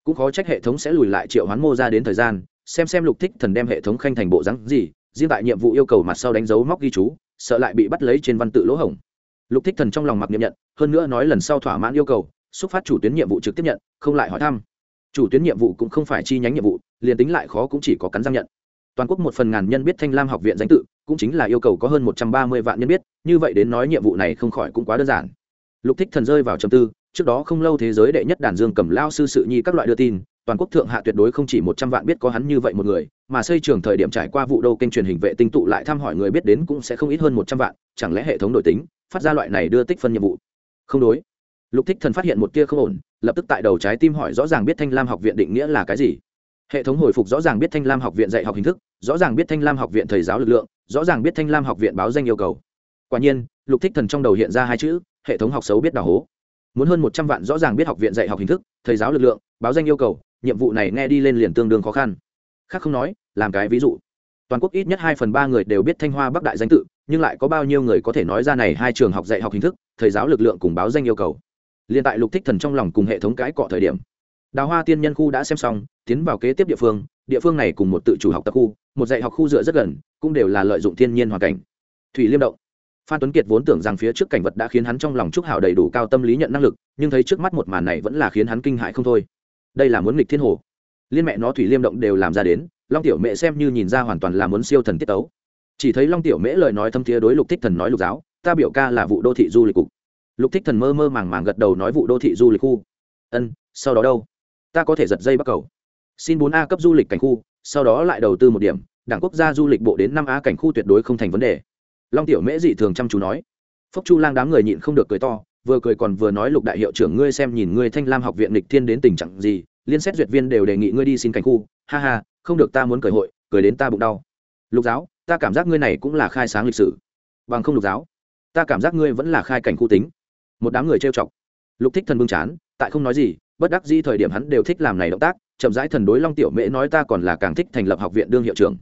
Cũng khó trách hệ thống sẽ lùi lại triệu hoán mô ra đến thời gian, xem xem lục thích thần đem hệ thống khanh thành bộ rắn gì. Riêng tại nhiệm vụ yêu cầu mặt sau đánh dấu móc ghi chú, sợ lại bị bắt lấy trên văn tự lỗ hổng. Lục thích thần trong lòng mặc nhiệm nhận, hơn nữa nói lần sau thỏa mãn yêu cầu, xúc phát chủ tuyến nhiệm vụ trực tiếp nhận, không lại hỏi thăm chủ tuyến nhiệm vụ cũng không phải chi nhánh nhiệm vụ, liền tính lại khó cũng chỉ có cắn răng nhận. Toàn quốc một phần ngàn nhân biết thanh lam học viện danh tự, cũng chính là yêu cầu có hơn một trăm ba mươi vạn nhân biết, như vậy đến nói nhiệm vụ này không khỏi cũng quá đơn giản. Lục thích thần rơi vào trầm tư, trước đó không lâu thế giới đệ nhất đàn dương cầm lao sư sự nhi các loại đưa tin, toàn quốc thượng hạ tuyệt đối không chỉ một trăm vạn biết có hắn như vậy một người, mà xây trường thời điểm trải qua vụ đô kênh truyền hình vệ tinh tụ lại thăm hỏi người biết đến cũng sẽ không ít hơn một trăm vạn, chẳng lẽ hệ thống đổi tính, phát ra loại này đưa tích phân nhiệm vụ? Không đối. Lục thích thần phát hiện một tia không ổn lập tức tại đầu trái tim hỏi rõ ràng biết thanh lam học viện định nghĩa là cái gì. Hệ thống hồi phục rõ ràng biết thanh lam học viện dạy học hình thức, rõ ràng biết thanh lam học viện thầy giáo lực lượng, rõ ràng biết thanh lam học viện báo danh yêu cầu. Quả nhiên, lục thích thần trong đầu hiện ra hai chữ, hệ thống học xấu biết đào hố. Muốn hơn một trăm vạn rõ ràng biết học viện dạy học hình thức, thầy giáo lực lượng, báo danh yêu cầu, nhiệm vụ này nghe đi lên liền tương đương khó khăn. Khác không nói, làm cái ví dụ. Toàn quốc ít nhất hai phần ba người đều biết thanh hoa bắc đại danh tự, nhưng lại có bao nhiêu người có thể nói ra này hai trường học dạy học hình thức, thầy giáo lực lượng cùng báo danh yêu cầu liền tại lục thích thần trong lòng cùng hệ thống cái cọ thời điểm, đào hoa tiên nhân khu đã xem xong, tiến vào kế tiếp địa phương địa phương này cùng một tự chủ học tập khu, một dạy học khu dựa rất gần, cũng đều là lợi dụng thiên nhiên hoàn cảnh. Thủy liêm động. Phan tuấn kiệt vốn tưởng rằng phía trước cảnh vật đã khiến hắn trong lòng chúc hảo đầy đủ cao tâm lý nhận năng lực, nhưng thấy trước mắt một màn này vẫn là khiến hắn kinh hại không thôi. Đây là muốn nghịch thiên hồ. Liên mẹ nó thủy liêm động đều làm ra đến, long tiểu mẹ xem như nhìn ra hoàn toàn là muốn siêu thần tiết tấu. Chỉ thấy long tiểu mễ lời nói thâm thiế đối lục thích thần nói lục giáo, ta biểu ca là vụ đô thị du lịch cục lục thích thần mơ mơ màng màng gật đầu nói vụ đô thị du lịch khu. Ân, sau đó đâu? Ta có thể giật dây bắt cầu. Xin bốn a cấp du lịch cảnh khu, sau đó lại đầu tư một điểm đảng quốc gia du lịch bộ đến năm a cảnh khu tuyệt đối không thành vấn đề. Long tiểu mễ dị thường chăm chú nói. Phúc chu lang đám người nhịn không được cười to, vừa cười còn vừa nói, lục đại hiệu trưởng, ngươi xem nhìn ngươi thanh lam học viện lịch thiên đến tình trạng gì, liên xét duyệt viên đều đề nghị ngươi đi xin cảnh khu. Ha ha, không được ta muốn cười hội, cười đến ta bụng đau. Lục giáo, ta cảm giác ngươi này cũng là khai sáng lịch sử. Bằng không lục giáo, ta cảm giác ngươi vẫn là khai cảnh khu tính một đám người trêu chọc. Lục thích thần bưng chán, tại không nói gì, bất đắc dĩ thời điểm hắn đều thích làm này động tác, chậm rãi thần đối long tiểu mễ nói ta còn là càng thích thành lập học viện đương hiệu trưởng.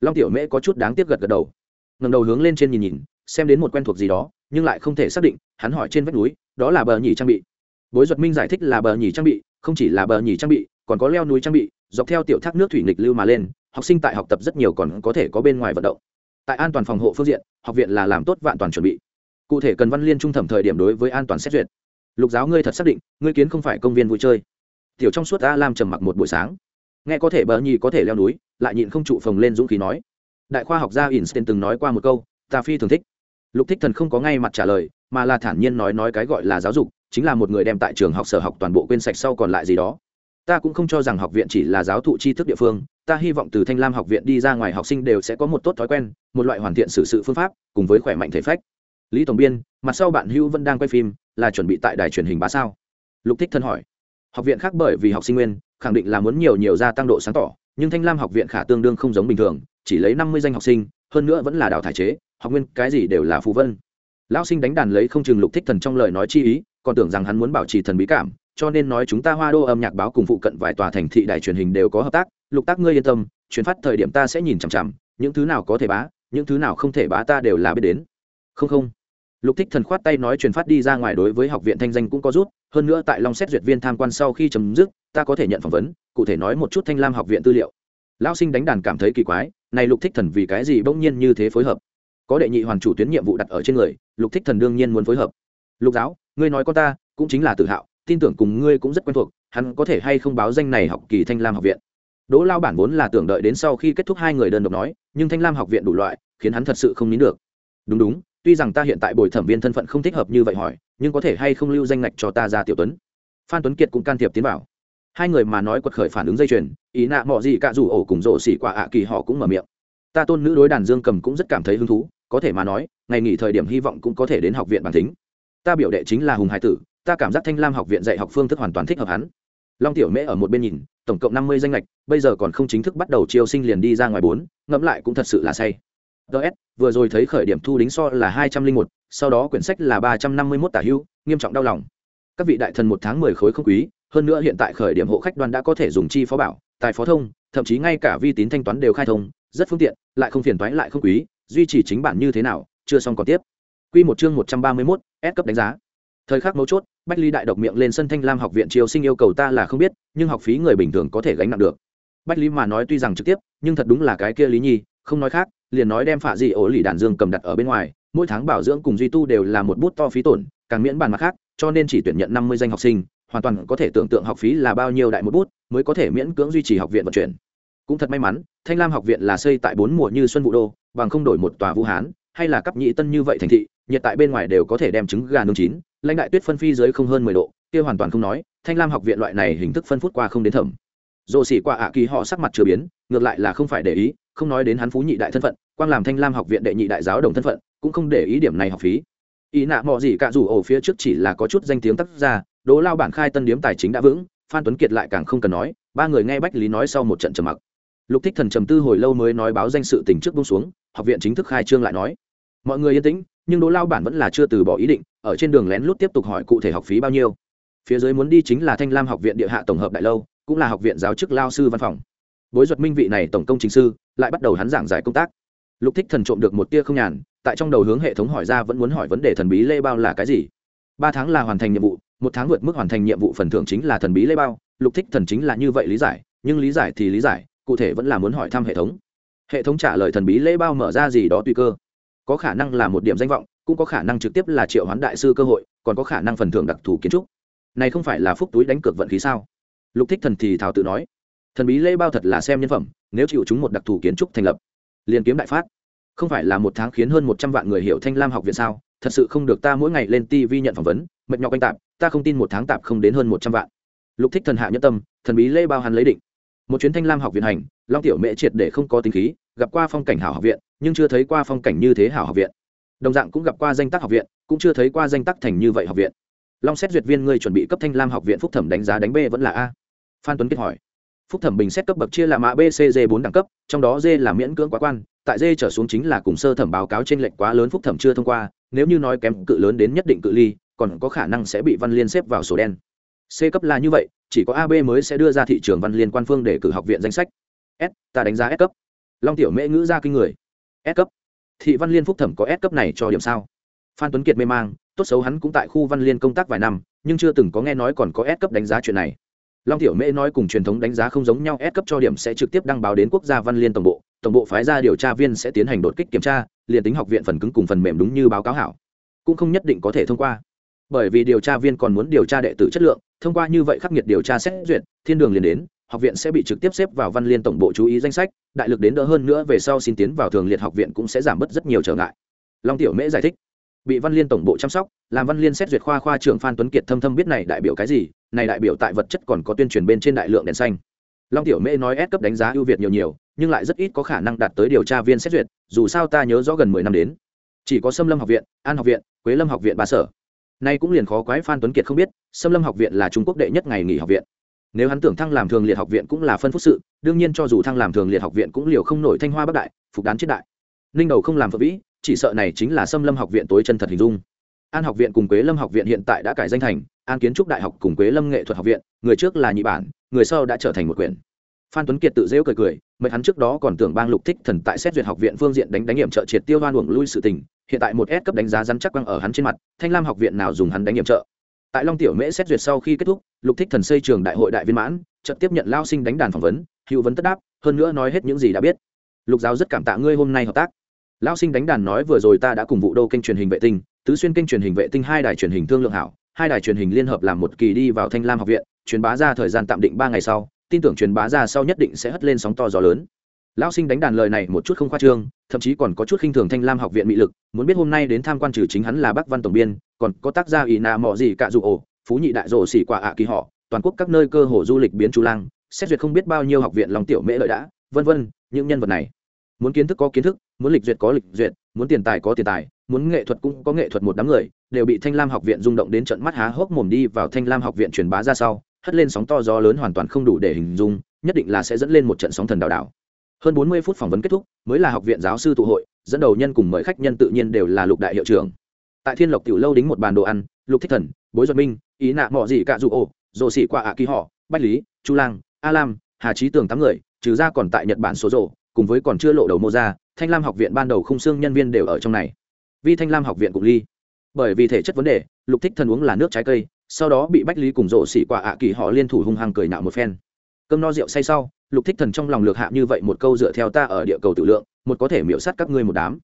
Long tiểu mễ có chút đáng tiếc gật gật đầu. Ngầm đầu hướng lên trên nhìn nhìn, xem đến một quen thuộc gì đó, nhưng lại không thể xác định, hắn hỏi trên vách núi, đó là bờ nhì trang bị. Bối duật minh giải thích là bờ nhì trang bị, không chỉ là bờ nhì trang bị, còn có leo núi trang bị, dọc theo tiểu thác nước thủy nghịch lưu mà lên, học sinh tại học tập rất nhiều còn có thể có bên ngoài vận động. Tại an toàn phòng hộ phương diện, học viện là làm tốt vạn toàn chuẩn bị cụ thể cần văn liên trung thẩm thời điểm đối với an toàn xét duyệt. Lục giáo ngươi thật xác định, ngươi kiến không phải công viên vui chơi. Tiểu trong suốt a lam trầm mặc một buổi sáng. Nghe có thể bờ nhì có thể leo núi, lại nhịn không trụ phồng lên dũng khí nói. Đại khoa học gia einstein từng nói qua một câu, ta phi thường thích. Lục thích thần không có ngay mặt trả lời, mà là thản nhiên nói nói cái gọi là giáo dục, chính là một người đem tại trường học sở học toàn bộ quên sạch sau còn lại gì đó. Ta cũng không cho rằng học viện chỉ là giáo thụ tri thức địa phương, ta hy vọng từ thanh lam học viện đi ra ngoài học sinh đều sẽ có một tốt thói quen, một loại hoàn thiện xử sự phương pháp, cùng với khỏe mạnh thể phách lý tổng biên, mặt sau bạn hữu vẫn đang quay phim, là chuẩn bị tại đài truyền hình bá sao? Lục thích thân hỏi. Học viện khác bởi vì học sinh nguyên, khẳng định là muốn nhiều nhiều gia tăng độ sáng tỏ, nhưng thanh lam học viện khả tương đương không giống bình thường, chỉ lấy năm mươi danh học sinh, hơn nữa vẫn là đào thải chế, học nguyên cái gì đều là phù vân. Lão sinh đánh đàn lấy không chừng lục thích thần trong lời nói chi ý, còn tưởng rằng hắn muốn bảo trì thần bí cảm, cho nên nói chúng ta hoa đô âm nhạc báo cùng phụ cận vài tòa thành thị đài truyền hình đều có hợp tác. Lục tác, ngươi yên tâm truyền phát thời điểm ta sẽ nhìn chằm chằm, những thứ nào có thể bá, những thứ nào không thể bá ta đều là biết đến. Không không lục thích thần khoát tay nói truyền phát đi ra ngoài đối với học viện thanh danh cũng có rút, hơn nữa tại long xét duyệt viên tham quan sau khi chấm dứt, ta có thể nhận phỏng vấn, cụ thể nói một chút thanh lam học viện tư liệu. Lão sinh đánh đàn cảm thấy kỳ quái, này lục thích thần vì cái gì bỗng nhiên như thế phối hợp? Có đệ nhị hoàn chủ tuyến nhiệm vụ đặt ở trên người, lục thích thần đương nhiên muốn phối hợp. Lục giáo, ngươi nói con ta, cũng chính là tự hạo, tin tưởng cùng ngươi cũng rất quen thuộc, hắn có thể hay không báo danh này học kỳ thanh lam học viện? Đỗ lao bản vốn là tưởng đợi đến sau khi kết thúc hai người đơn độc nói, nhưng thanh lam học viện đủ loại, khiến hắn thật sự không nín được. Đúng đúng tuy rằng ta hiện tại bồi thẩm viên thân phận không thích hợp như vậy hỏi, nhưng có thể hay không lưu danh ngạch cho ta ra tiểu tuấn? Phan tuấn kiệt cũng can thiệp tiến vào. Hai người mà nói quật khởi phản ứng dây chuyền, ý nạ mọi gì cả dù ổ cùng rộ xỉ quả ạ kỳ họ cũng mở miệng. Ta tôn nữ đối đàn dương cầm cũng rất cảm thấy hứng thú, có thể mà nói, ngày nghỉ thời điểm hy vọng cũng có thể đến học viện bản thính. Ta biểu đệ chính là hùng hải tử, ta cảm giác thanh lam học viện dạy học phương thức hoàn toàn thích hợp hắn. Long tiểu mễ ở một bên nhìn, tổng cộng năm mươi danh lệch bây giờ còn không chính thức bắt đầu chiêu sinh liền đi ra ngoài bốn, ngẫm lại cũng thật sự là say ts vừa rồi thấy khởi điểm thu đính so là hai trăm linh một sau đó quyển sách là ba trăm năm mươi mốt tả hưu nghiêm trọng đau lòng các vị đại thần một tháng mười khối không quý hơn nữa hiện tại khởi điểm hộ khách đoàn đã có thể dùng chi phó bảo tài phó thông thậm chí ngay cả vi tín thanh toán đều khai thông rất phương tiện lại không phiền toái lại không quý duy trì chính bản như thế nào chưa xong còn tiếp Quy một chương một trăm ba mươi 131, S cấp đánh giá. Thời khắc mấu chốt, Bách Ly đại độc miệng lên sân Thanh Lam học viện triều sinh yêu cầu ta là không biết, nhưng học phí người bình thường có thể gánh nặng được. Bách Lý mà nói tuy rằng trực tiếp, nhưng thật đúng là cái kia Lý Nhi, không nói khác, liền nói đem phạ gì ổ lì đàn dương cầm đặt ở bên ngoài, mỗi tháng bảo dưỡng cùng duy tu đều là một bút to phí tổn, càng miễn bàn mặt khác, cho nên chỉ tuyển nhận năm mươi danh học sinh, hoàn toàn có thể tưởng tượng học phí là bao nhiêu đại một bút, mới có thể miễn cưỡng duy trì học viện vận chuyển. Cũng thật may mắn, Thanh Lam học viện là xây tại bốn mùa như xuân vụ đô, bằng không đổi một tòa Vũ Hán, hay là cấp nhị tân như vậy thành thị, nhiệt tại bên ngoài đều có thể đem trứng gà nương chín lãnh đại tuyết phân phi dưới không hơn mười độ kia hoàn toàn không nói thanh lam học viện loại này hình thức phân phút qua không đến thẩm dồ xỉ qua ạ kỳ họ sắc mặt chưa biến ngược lại là không phải để ý không nói đến hắn phú nhị đại thân phận, quang làm thanh lam học viện đệ nhị đại giáo đồng thân phận, cũng không để ý điểm này học phí. Ý nạ mò gì cả dù ổ phía trước chỉ là có chút danh tiếng tác ra đỗ lao bản khai tân điếm tài chính đã vững, phan tuấn kiệt lại càng không cần nói, ba người nghe bách lý nói sau một trận trầm mặc. Lục thích thần trầm tư hồi lâu mới nói báo danh sự tình trước bông xuống, học viện chính thức khai trương lại nói. Mọi người yên tĩnh, nhưng đỗ lao bản vẫn là chưa từ bỏ ý định, ở trên đường lén lút tiếp tục hỏi cụ thể học phí bao nhiêu. Phía dưới muốn đi chính là thanh lam học viện địa hạ tổng hợp đại lâu, cũng là học viện giáo chức lao sư văn phòng. Bối duật minh vị này tổng công chính sư lại bắt đầu hắn giảng giải công tác. Lục thích thần trộm được một tia không nhàn, tại trong đầu hướng hệ thống hỏi ra vẫn muốn hỏi vấn đề thần bí lê bao là cái gì. Ba tháng là hoàn thành nhiệm vụ, một tháng vượt mức hoàn thành nhiệm vụ phần thưởng chính là thần bí lê bao. Lục thích thần chính là như vậy lý giải, nhưng lý giải thì lý giải, cụ thể vẫn là muốn hỏi thăm hệ thống. Hệ thống trả lời thần bí lễ bao mở ra gì đó tùy cơ. Có khả năng là một điểm danh vọng, cũng có khả năng trực tiếp là triệu hoán đại sư cơ hội, còn có khả năng phần thưởng đặc thù kiến trúc. Này không phải là phúc túi đánh cược vận khí sao? Lục thích thần thì thảo tự nói. Thần bí lễ bao thật là xem nhân phẩm nếu chịu chúng một đặc thù kiến trúc thành lập, liền kiếm đại phát. Không phải là một tháng khiến hơn một trăm vạn người hiểu thanh lam học viện sao? Thật sự không được ta mỗi ngày lên tv nhận phỏng vấn, mệt nhọc anh tạp, ta không tin một tháng tạp không đến hơn một trăm vạn. Lục thích thần hạ nhất tâm, thần bí lễ bao hắn lấy định. Một chuyến thanh lam học viện hành, long tiểu mễ triệt để không có tính khí, gặp qua phong cảnh hảo học viện, nhưng chưa thấy qua phong cảnh như thế hảo học viện. Đồng dạng cũng gặp qua danh tác học viện, cũng chưa thấy qua danh tác thành như vậy học viện. Long xét duyệt viên ngươi chuẩn bị cấp thanh lam học viện phúc thẩm đánh giá đánh b vẫn là a. Phan tuấn kết hỏi phúc thẩm bình xét cấp bậc chia là mã BCG bốn đẳng cấp, trong đó d là miễn cưỡng quá quan, tại d trở xuống chính là cùng sơ thẩm báo cáo trên lệnh quá lớn phúc thẩm chưa thông qua, nếu như nói kém cự lớn đến nhất định cự ly, còn có khả năng sẽ bị văn liên xếp vào sổ đen. C cấp là như vậy, chỉ có ab mới sẽ đưa ra thị trường văn liên quan phương để cử học viện danh sách. S, ta đánh giá s cấp. Long tiểu mễ ngữ ra kinh người. S cấp. Thị văn liên phúc thẩm có S cấp này cho điểm sao? Phan tuấn kiệt mê mang, tốt xấu hắn cũng tại khu văn liên công tác vài năm, nhưng chưa từng có nghe nói còn có S cấp đánh giá chuyện này long tiểu mễ nói cùng truyền thống đánh giá không giống nhau, S cấp cho điểm sẽ trực tiếp đăng báo đến quốc gia văn liên tổng bộ tổng bộ phái ra điều tra viên sẽ tiến hành đột kích kiểm tra, liền tính học viện phần cứng cùng phần mềm đúng như báo cáo hảo, cũng không nhất định có thể thông qua. Bởi vì điều tra viên còn muốn điều tra đệ tử chất lượng, thông qua như vậy khắc nghiệt điều tra xét duyệt, thiên đường liền đến, học viện sẽ bị trực tiếp xếp vào văn liên tổng bộ chú ý danh sách, đại lực đến đỡ hơn nữa về sau xin tiến vào thường liệt học viện cũng sẽ giảm bớt rất nhiều trở ngại. Long tiểu mễ giải thích, bị văn liên tổng bộ chăm sóc, làm văn liên xét duyệt khoa khoa trưởng phan tuấn kiệt thâm thâm biết này đại biểu cái gì này đại biểu tại vật chất còn có tuyên truyền bên trên đại lượng đèn xanh. Long tiểu mễ nói S cấp đánh giá ưu việt nhiều nhiều, nhưng lại rất ít có khả năng đạt tới điều tra viên xét duyệt, dù sao ta nhớ rõ gần mười năm đến. Chỉ có Sâm lâm học viện, an học viện, quế lâm học viện ba sở. Nay cũng liền khó quái phan tuấn kiệt không biết, Sâm lâm học viện là trung quốc đệ nhất ngày nghỉ học viện. Nếu hắn tưởng thăng làm thường liệt học viện cũng là phân phúc sự, đương nhiên cho dù thăng làm thường liệt học viện cũng liều không nổi thanh hoa bắc đại, phục đán chết đại. Ninh đầu không làm phật vĩ, chỉ sợ này chính là xâm lâm học viện tối chân thật hình dung. An học viện cùng quế lâm học viện hiện tại đã cải danh thành an kiến trúc đại học cùng quế lâm nghệ thuật học viện, người trước là nhị bản, người sau đã trở thành một quyển. Phan tuấn kiệt tự rêu cười cười mấy hắn trước đó còn tưởng bang lục thích thần tại xét duyệt học viện phương diện đánh đánh nghiệm trợ triệt tiêu hoan uổng lui sự tình, hiện tại một S cấp đánh giá rắn chắc quăng ở hắn trên mặt, thanh lam học viện nào dùng hắn đánh nghiệm trợ. Tại long tiểu mễ xét duyệt sau khi kết thúc, lục thích thần xây trường đại hội đại viên mãn, chợt tiếp nhận lao sinh đánh đàn phỏng vấn, hữu vấn tất đáp, hơn nữa nói hết những gì đã biết. Lục giáo rất cảm tạ ngươi hôm nay hợp tác. Lao sinh đánh đàn nói, vừa rồi ta đã cùng vụ đô kênh truyền hình vệ tinh, tứ xuyên kênh truyền hình vệ tinh hai đài truyền hình thương lượng hảo hai đài truyền hình liên hợp làm một kỳ đi vào thanh lam học viện, truyền bá ra thời gian tạm định ba ngày sau, tin tưởng truyền bá ra sau nhất định sẽ hất lên sóng to gió lớn. Lão sinh đánh đàn lời này một chút không khoa trương, thậm chí còn có chút khinh thường thanh lam học viện mỹ lực, muốn biết hôm nay đến tham quan trừ chính hắn là bắc văn tổng biên, còn có tác gia ỷ nà mọ gì cả dụ ổ, phú nhị đại rồ xỉ quả ạ kỳ họ, toàn quốc các nơi cơ hồ du lịch biến chú lang, xét duyệt không biết bao nhiêu học viện lòng tiểu mễ lợi đã, vân vân, những nhân vật này. Muốn kiến thức có kiến thức, muốn lịch duyệt có lịch duyệt, muốn tiền tài có tiền tài, muốn nghệ thuật cũng có nghệ thuật một đám người đều bị thanh lam học viện rung động đến trận mắt há hốc mồm đi vào thanh lam học viện truyền bá ra sau, hất lên sóng to gió lớn hoàn toàn không đủ để hình dung, nhất định là sẽ dẫn lên một trận sóng thần đảo đảo hơn bốn mươi phút phỏng vấn kết thúc, mới là học viện giáo sư tụ hội, dẫn đầu nhân cùng mời khách nhân tự nhiên đều là lục đại hiệu trưởng. Tại thiên lộc tiểu lâu đính một bàn đồ ăn, lục thích thần, bối duật minh, ý nạ mọ gì cả dụ ổ rồ xỉ qua ạ kỳ họ, bách lý, chu lang, a lam, hà trí tường tám người, trừ ra còn tại nhật bản số rộ cùng với còn chưa lộ đầu mô ra, thanh lam học viện ban đầu không xương nhân viên đều ở trong này. Vì thanh lam học viện cũng ly bởi vì thể chất vấn đề, lục thích thần uống là nước trái cây, sau đó bị bách lý cùng rộ xỉ qua ạ kỳ họ liên thủ hung hăng cười nạo một phen. Cơm no rượu say sau, lục thích thần trong lòng lược hạ như vậy một câu dựa theo ta ở địa cầu tự lượng, một có thể miễu sát các ngươi một đám.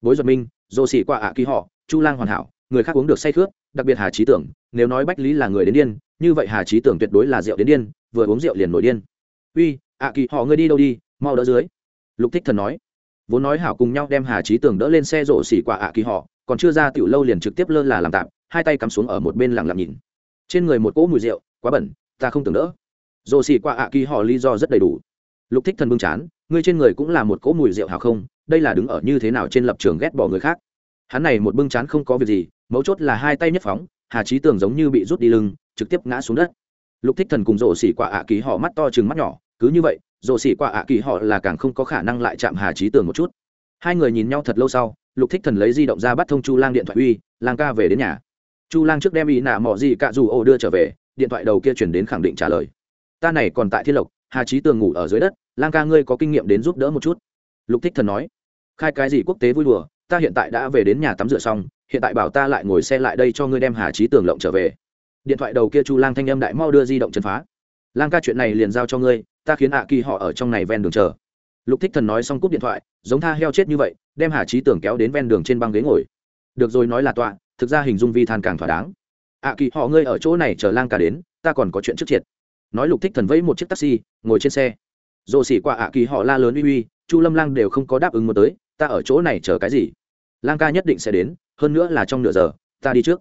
Bối duật minh, rộ xỉ qua ạ kỳ họ, chu lang hoàn hảo, người khác uống được say khướt đặc biệt hà trí tưởng, nếu nói bách lý là người đến điên, như vậy hà trí tưởng tuyệt đối là rượu đến điên, vừa uống rượu liền nổi điên. Uy, ạ kỳ họ, ngươi đi đâu đi, mau đỡ dưới. Lục thích thần nói vốn nói hảo cùng nhau đem hà trí tưởng đỡ lên xe rộ xỉ quả ạ kỳ họ, còn chưa ra tiểu lâu liền trực tiếp lơ là làm tạm, hai tay cắm xuống ở một bên lặng lặng nhìn. Trên người một cỗ mùi rượu, quá bẩn, ta không tưởng đỡ. Rộ xỉ quả ạ kỳ họ lý do rất đầy đủ. Lục thích thần bưng chán, ngươi trên người cũng là một cỗ mùi rượu hảo không, đây là đứng ở như thế nào trên lập trường ghét bỏ người khác. Hắn này một bưng chán không có việc gì, mấu chốt là hai tay nhất phóng, hà trí tường giống như bị rút đi lưng, trực tiếp ngã xuống đất. Lục thích thần cùng rổ xỉ quả ạ kỳ họ mắt to chừng mắt nhỏ, cứ như vậy rổ xỉ quả ạ kỳ họ là càng không có khả năng lại chạm hà trí tường một chút. Hai người nhìn nhau thật lâu sau, lục thích thần lấy di động ra bắt thông chu lang điện thoại uy, lang ca về đến nhà. Chu lang trước đem ý nạ mỏ gì cả dù ô đưa trở về, điện thoại đầu kia chuyển đến khẳng định trả lời. Ta này còn tại thiên lộc, hà trí tường ngủ ở dưới đất, lang ca ngươi có kinh nghiệm đến giúp đỡ một chút. Lục thích thần nói, khai cái gì quốc tế vui đùa, ta hiện tại đã về đến nhà tắm rửa xong, hiện tại bảo ta lại ngồi xe lại đây cho ngươi đem hà trí tường lộng trở về. Điện thoại đầu kia chu lang thanh âm đại mau đưa di động chân phá. Lang ca chuyện này liền giao cho ngươi ta khiến ạ kỳ họ ở trong này ven đường chờ. Lục thích thần nói xong cúp điện thoại, giống tha heo chết như vậy, đem hà trí tưởng kéo đến ven đường trên băng ghế ngồi. Được rồi nói là tọa, thực ra hình dung vi than càng thỏa đáng. Ạ kỳ họ ngươi ở chỗ này chờ lang ca đến, ta còn có chuyện trước triệt. Nói lục thích thần vẫy một chiếc taxi, ngồi trên xe. Rồ xỉ qua ạ kỳ họ la lớn uy uy, chu lâm lang đều không có đáp ứng một tới, ta ở chỗ này chờ cái gì? Lang ca nhất định sẽ đến, hơn nữa là trong nửa giờ, ta đi trước.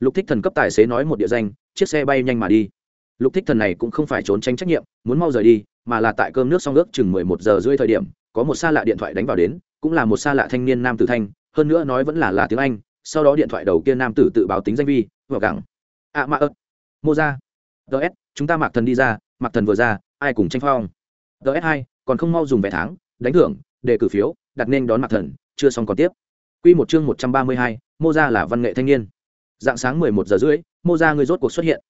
Lục thích thần cấp tài xế nói một địa danh, chiếc xe bay nhanh mà đi lục thích thần này cũng không phải trốn tránh trách nhiệm muốn mau rời đi mà là tại cơm nước xong ước chừng mười một giờ rưỡi thời điểm có một xa lạ điện thoại đánh vào đến cũng là một xa lạ thanh niên nam tử thanh hơn nữa nói vẫn là là tiếng anh sau đó điện thoại đầu kia nam tử tự báo tính danh vi vừa gẳng ạ à, mạ ớt ờ, mô ra ts chúng ta mặc thần đi ra mặc thần vừa ra ai cùng tranh phong ts hai còn không mau dùng vé tháng đánh thưởng để cử phiếu đặt nên đón mặc thần chưa xong còn tiếp Quy một chương 132, Mô ra là văn nghệ thanh niên. Dạng sáng 11 giờ rưỡi, Mô ra người rốt cuộc xuất hiện.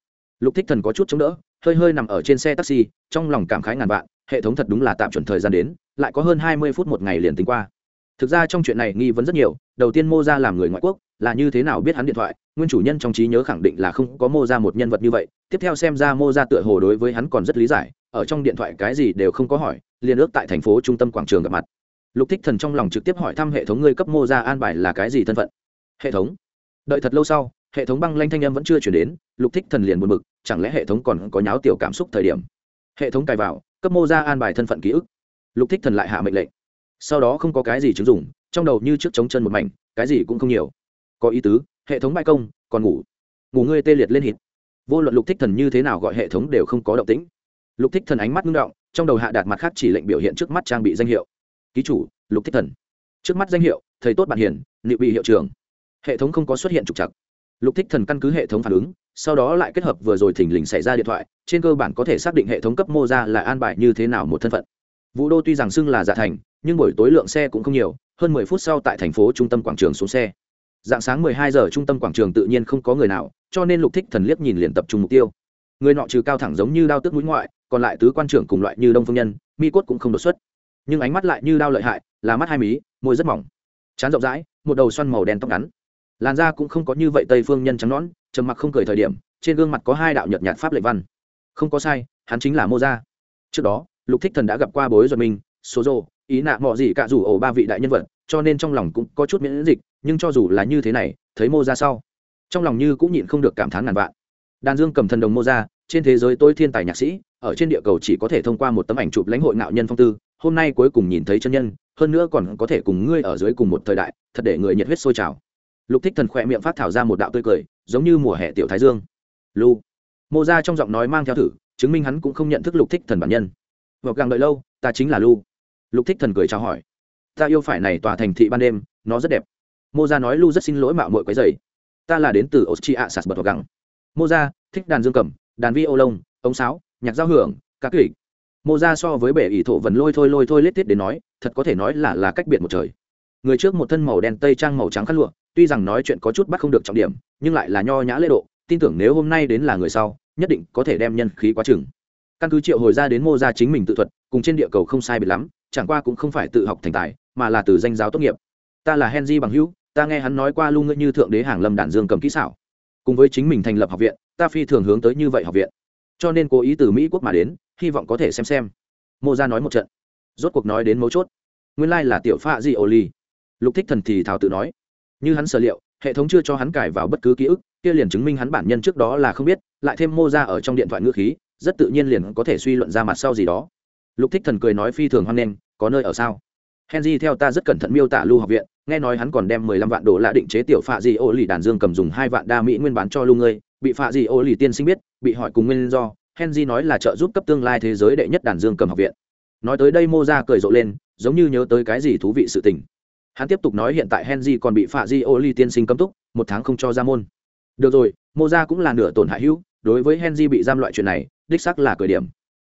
Lục Thích Thần có chút chống đỡ, hơi hơi nằm ở trên xe taxi, trong lòng cảm khái ngàn vạn, hệ thống thật đúng là tạm chuẩn thời gian đến, lại có hơn 20 phút một ngày liền tính qua. Thực ra trong chuyện này nghi vấn rất nhiều, đầu tiên Mô Ra làm người ngoại quốc, là như thế nào biết hắn điện thoại, nguyên chủ nhân trong trí nhớ khẳng định là không có Mô Ra một nhân vật như vậy, tiếp theo xem ra Mô Ra tựa hồ đối với hắn còn rất lý giải, ở trong điện thoại cái gì đều không có hỏi, liền ước tại thành phố trung tâm quảng trường gặp mặt. Lục thích thần trong lòng trực tiếp hỏi thăm hệ thống ngươi cấp mô ra an bài là cái gì thân phận? Hệ thống. Đợi thật lâu sau hệ thống băng lanh thanh âm vẫn chưa chuyển đến lục thích thần liền buồn bực, chẳng lẽ hệ thống còn có nháo tiểu cảm xúc thời điểm? Hệ thống cài vào cấp mô ra an bài thân phận ký ức. Lục thích thần lại hạ mệnh lệnh. Sau đó không có cái gì chứng dụng trong đầu như trước chống chân một mảnh cái gì cũng không nhiều. Có ý tứ hệ thống bãi công còn ngủ. Ngủ ngươi tê liệt lên hít. Vô luận lục thích thần như thế nào gọi hệ thống đều không có động tĩnh. Lục thích thần ánh mắt ngưng động trong đầu hạ đạt mặt khác chỉ lệnh biểu hiện trước mắt trang bị danh hiệu. Ký chủ lục thích thần. Trước mắt danh hiệu thầy tốt bạn hiền liệu bị hiệu trưởng. Hệ thống không có xuất hiện trục trặc lục thích thần căn cứ hệ thống phản ứng, sau đó lại kết hợp vừa rồi thỉnh lình xảy ra điện thoại, trên cơ bản có thể xác định hệ thống cấp mô ra là an bài như thế nào một thân phận. Vũ đô tuy rằng xưng là giả thành, nhưng buổi tối lượng xe cũng không nhiều, hơn mười phút sau tại thành phố trung tâm quảng trường xuống xe. Dạng sáng mười hai giờ trung tâm quảng trường tự nhiên không có người nào, cho nên lục thích thần liếc nhìn liền tập trung mục tiêu. Người nọ trừ cao thẳng giống như đao tước mũi ngoại, còn lại tứ quan trưởng cùng loại như đông phương nhân, mi cốt cũng không đột xuất. Nhưng ánh mắt lại như đao lợi hại, là mắt hai mí, môi rất mỏng. Chán rộng rãi, một đầu xoăn màu đen tóc ngắn làn da cũng không có như vậy tây phương nhân trắng nõn trầm mặc không cười thời điểm trên gương mặt có hai đạo nhợt nhạt pháp lệnh văn. Không có sai hắn chính là mô gia. Trước đó lục thích thần đã gặp qua bối duật mình, số rô ý nạ mọi gì cả dù ổ ba vị đại nhân vật cho nên trong lòng cũng có chút miễn dịch nhưng cho dù là như thế này thấy mô ra sau trong lòng như cũng nhịn không được cảm thán ngàn vạn. Đàn dương cầm thần đồng mô ra trên thế giới tôi thiên tài nhạc sĩ ở trên địa cầu chỉ có thể thông qua một tấm ảnh chụp lãnh hội ngạo nhân phong tư hôm nay cuối cùng nhìn thấy chân nhân hơn nữa còn có thể cùng ngươi ở dưới cùng một thời đại thật để người nhiệt huyết sôi trào lục thích thần khỏe miệng phát thảo ra một đạo tươi cười, giống như mùa hè tiểu thái dương. Lu. Mô ra trong giọng nói mang theo thử, chứng minh hắn cũng không nhận thức lục thích thần bản nhân. Vọc càng đợi lâu, ta chính là lu. Lục thích thần cười chào hỏi. Ta yêu phải này tòa thành thị ban đêm, nó rất đẹp. Mô ra nói lu rất xin lỗi mạo mội quấy dày ta là đến từ austria sạt bật vọc gàng mô ra thích đàn dương cầm, đàn vi ô lông, ống sáo, nhạc giao hưởng các kịch. Mô ra so với bể ỷ thổ vần lôi thôi lôi thôi lết tiết đến nói, thật có thể nói là là cách biệt một trời. Người trước một thân màu đen tây trang màu trắng khăn lụa tuy rằng nói chuyện có chút bắt không được trọng điểm, nhưng lại là nho nhã lễ độ, tin tưởng nếu hôm nay đến là người sau, nhất định có thể đem nhân khí quá chừng. Căn cứ triệu hồi ra đến mô ra chính mình tự thuật, cùng trên địa cầu không sai biệt lắm, chẳng qua cũng không phải tự học thành tài, mà là từ danh giáo tốt nghiệp. Ta là henry bằng hữu, ta nghe hắn nói qua lưu ngữ như thượng đế hàng lâm đản dương cầm kỹ xảo. Cùng với chính mình thành lập học viện, ta phi thường hướng tới như vậy học viện. Cho nên cố ý từ mỹ quốc mà đến, hy vọng có thể xem xem. Mô ra nói một trận. Rốt cuộc nói đến mấu chốt. Nguyên lai là tiểu pha di ô ly. Lục thích thần thì thảo tự nói như hắn sở liệu, hệ thống chưa cho hắn cài vào bất cứ ký ức, kia liền chứng minh hắn bản nhân trước đó là không biết, lại thêm mô ra ở trong điện thoại ngữ khí, rất tự nhiên liền có thể suy luận ra mặt sau gì đó. Lục thích thần cười nói phi thường hoan nghênh, có nơi ở sao? Henry, theo ta rất cẩn thận miêu tả lưu học viện, nghe nói hắn còn đem mười lăm vạn đô la định chế tiểu phạ gì ô lì đàn dương cầm dùng hai vạn đa mỹ nguyên bán cho lưu ngươi, bị phạ gì ô lì tiên sinh biết, bị hỏi cùng nguyên do, henry nói là trợ giúp cấp tương lai thế giới đệ nhất đàn dương cầm học viện. Nói tới đây mô ra cười rộ lên, giống như nhớ tới cái gì thú vị sự tình hắn tiếp tục nói hiện tại henry còn bị phạ di ô ly tiên sinh cấm túc, một tháng không cho ra môn. Được rồi mô ra cũng là nửa tổn hại hữu, đối với henry bị giam loại chuyện này, đích sắc là cười điểm.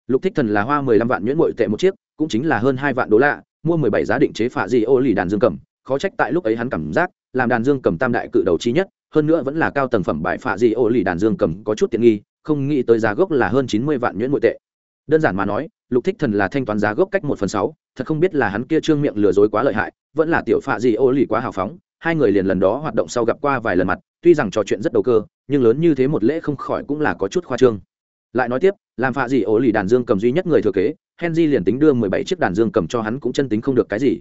Lục thích thần là hoa mười lăm vạn nhuyễn mội tệ một chiếc, cũng chính là hơn hai vạn đô la, mua mười bảy giá định chế phạ di ô ly đàn dương cầm, khó trách tại lúc ấy hắn cảm giác, làm đàn dương cầm tam đại cự đầu chi nhất, hơn nữa vẫn là cao tầng phẩm bài phạ di ô ly đàn dương cầm có chút tiện nghi, không nghĩ tới giá gốc là hơn chín mươi vạn nhuyễn mội tệ. Đơn giản mà nói, lục thích thần là thanh toán giá gốc cách một phần sáu thật không biết là hắn kia trương miệng lừa dối quá lợi hại, vẫn là tiểu phạ gì ô lì quá hào phóng, hai người liền lần đó hoạt động sau gặp qua vài lần mặt, tuy rằng trò chuyện rất đầu cơ, nhưng lớn như thế một lễ không khỏi cũng là có chút khoa trương. Lại nói tiếp, làm phạ gì ô lì đàn dương cầm duy nhất người thừa kế, henry liền tính đưa mười bảy chiếc đàn dương cầm cho hắn cũng chân tính không được cái gì.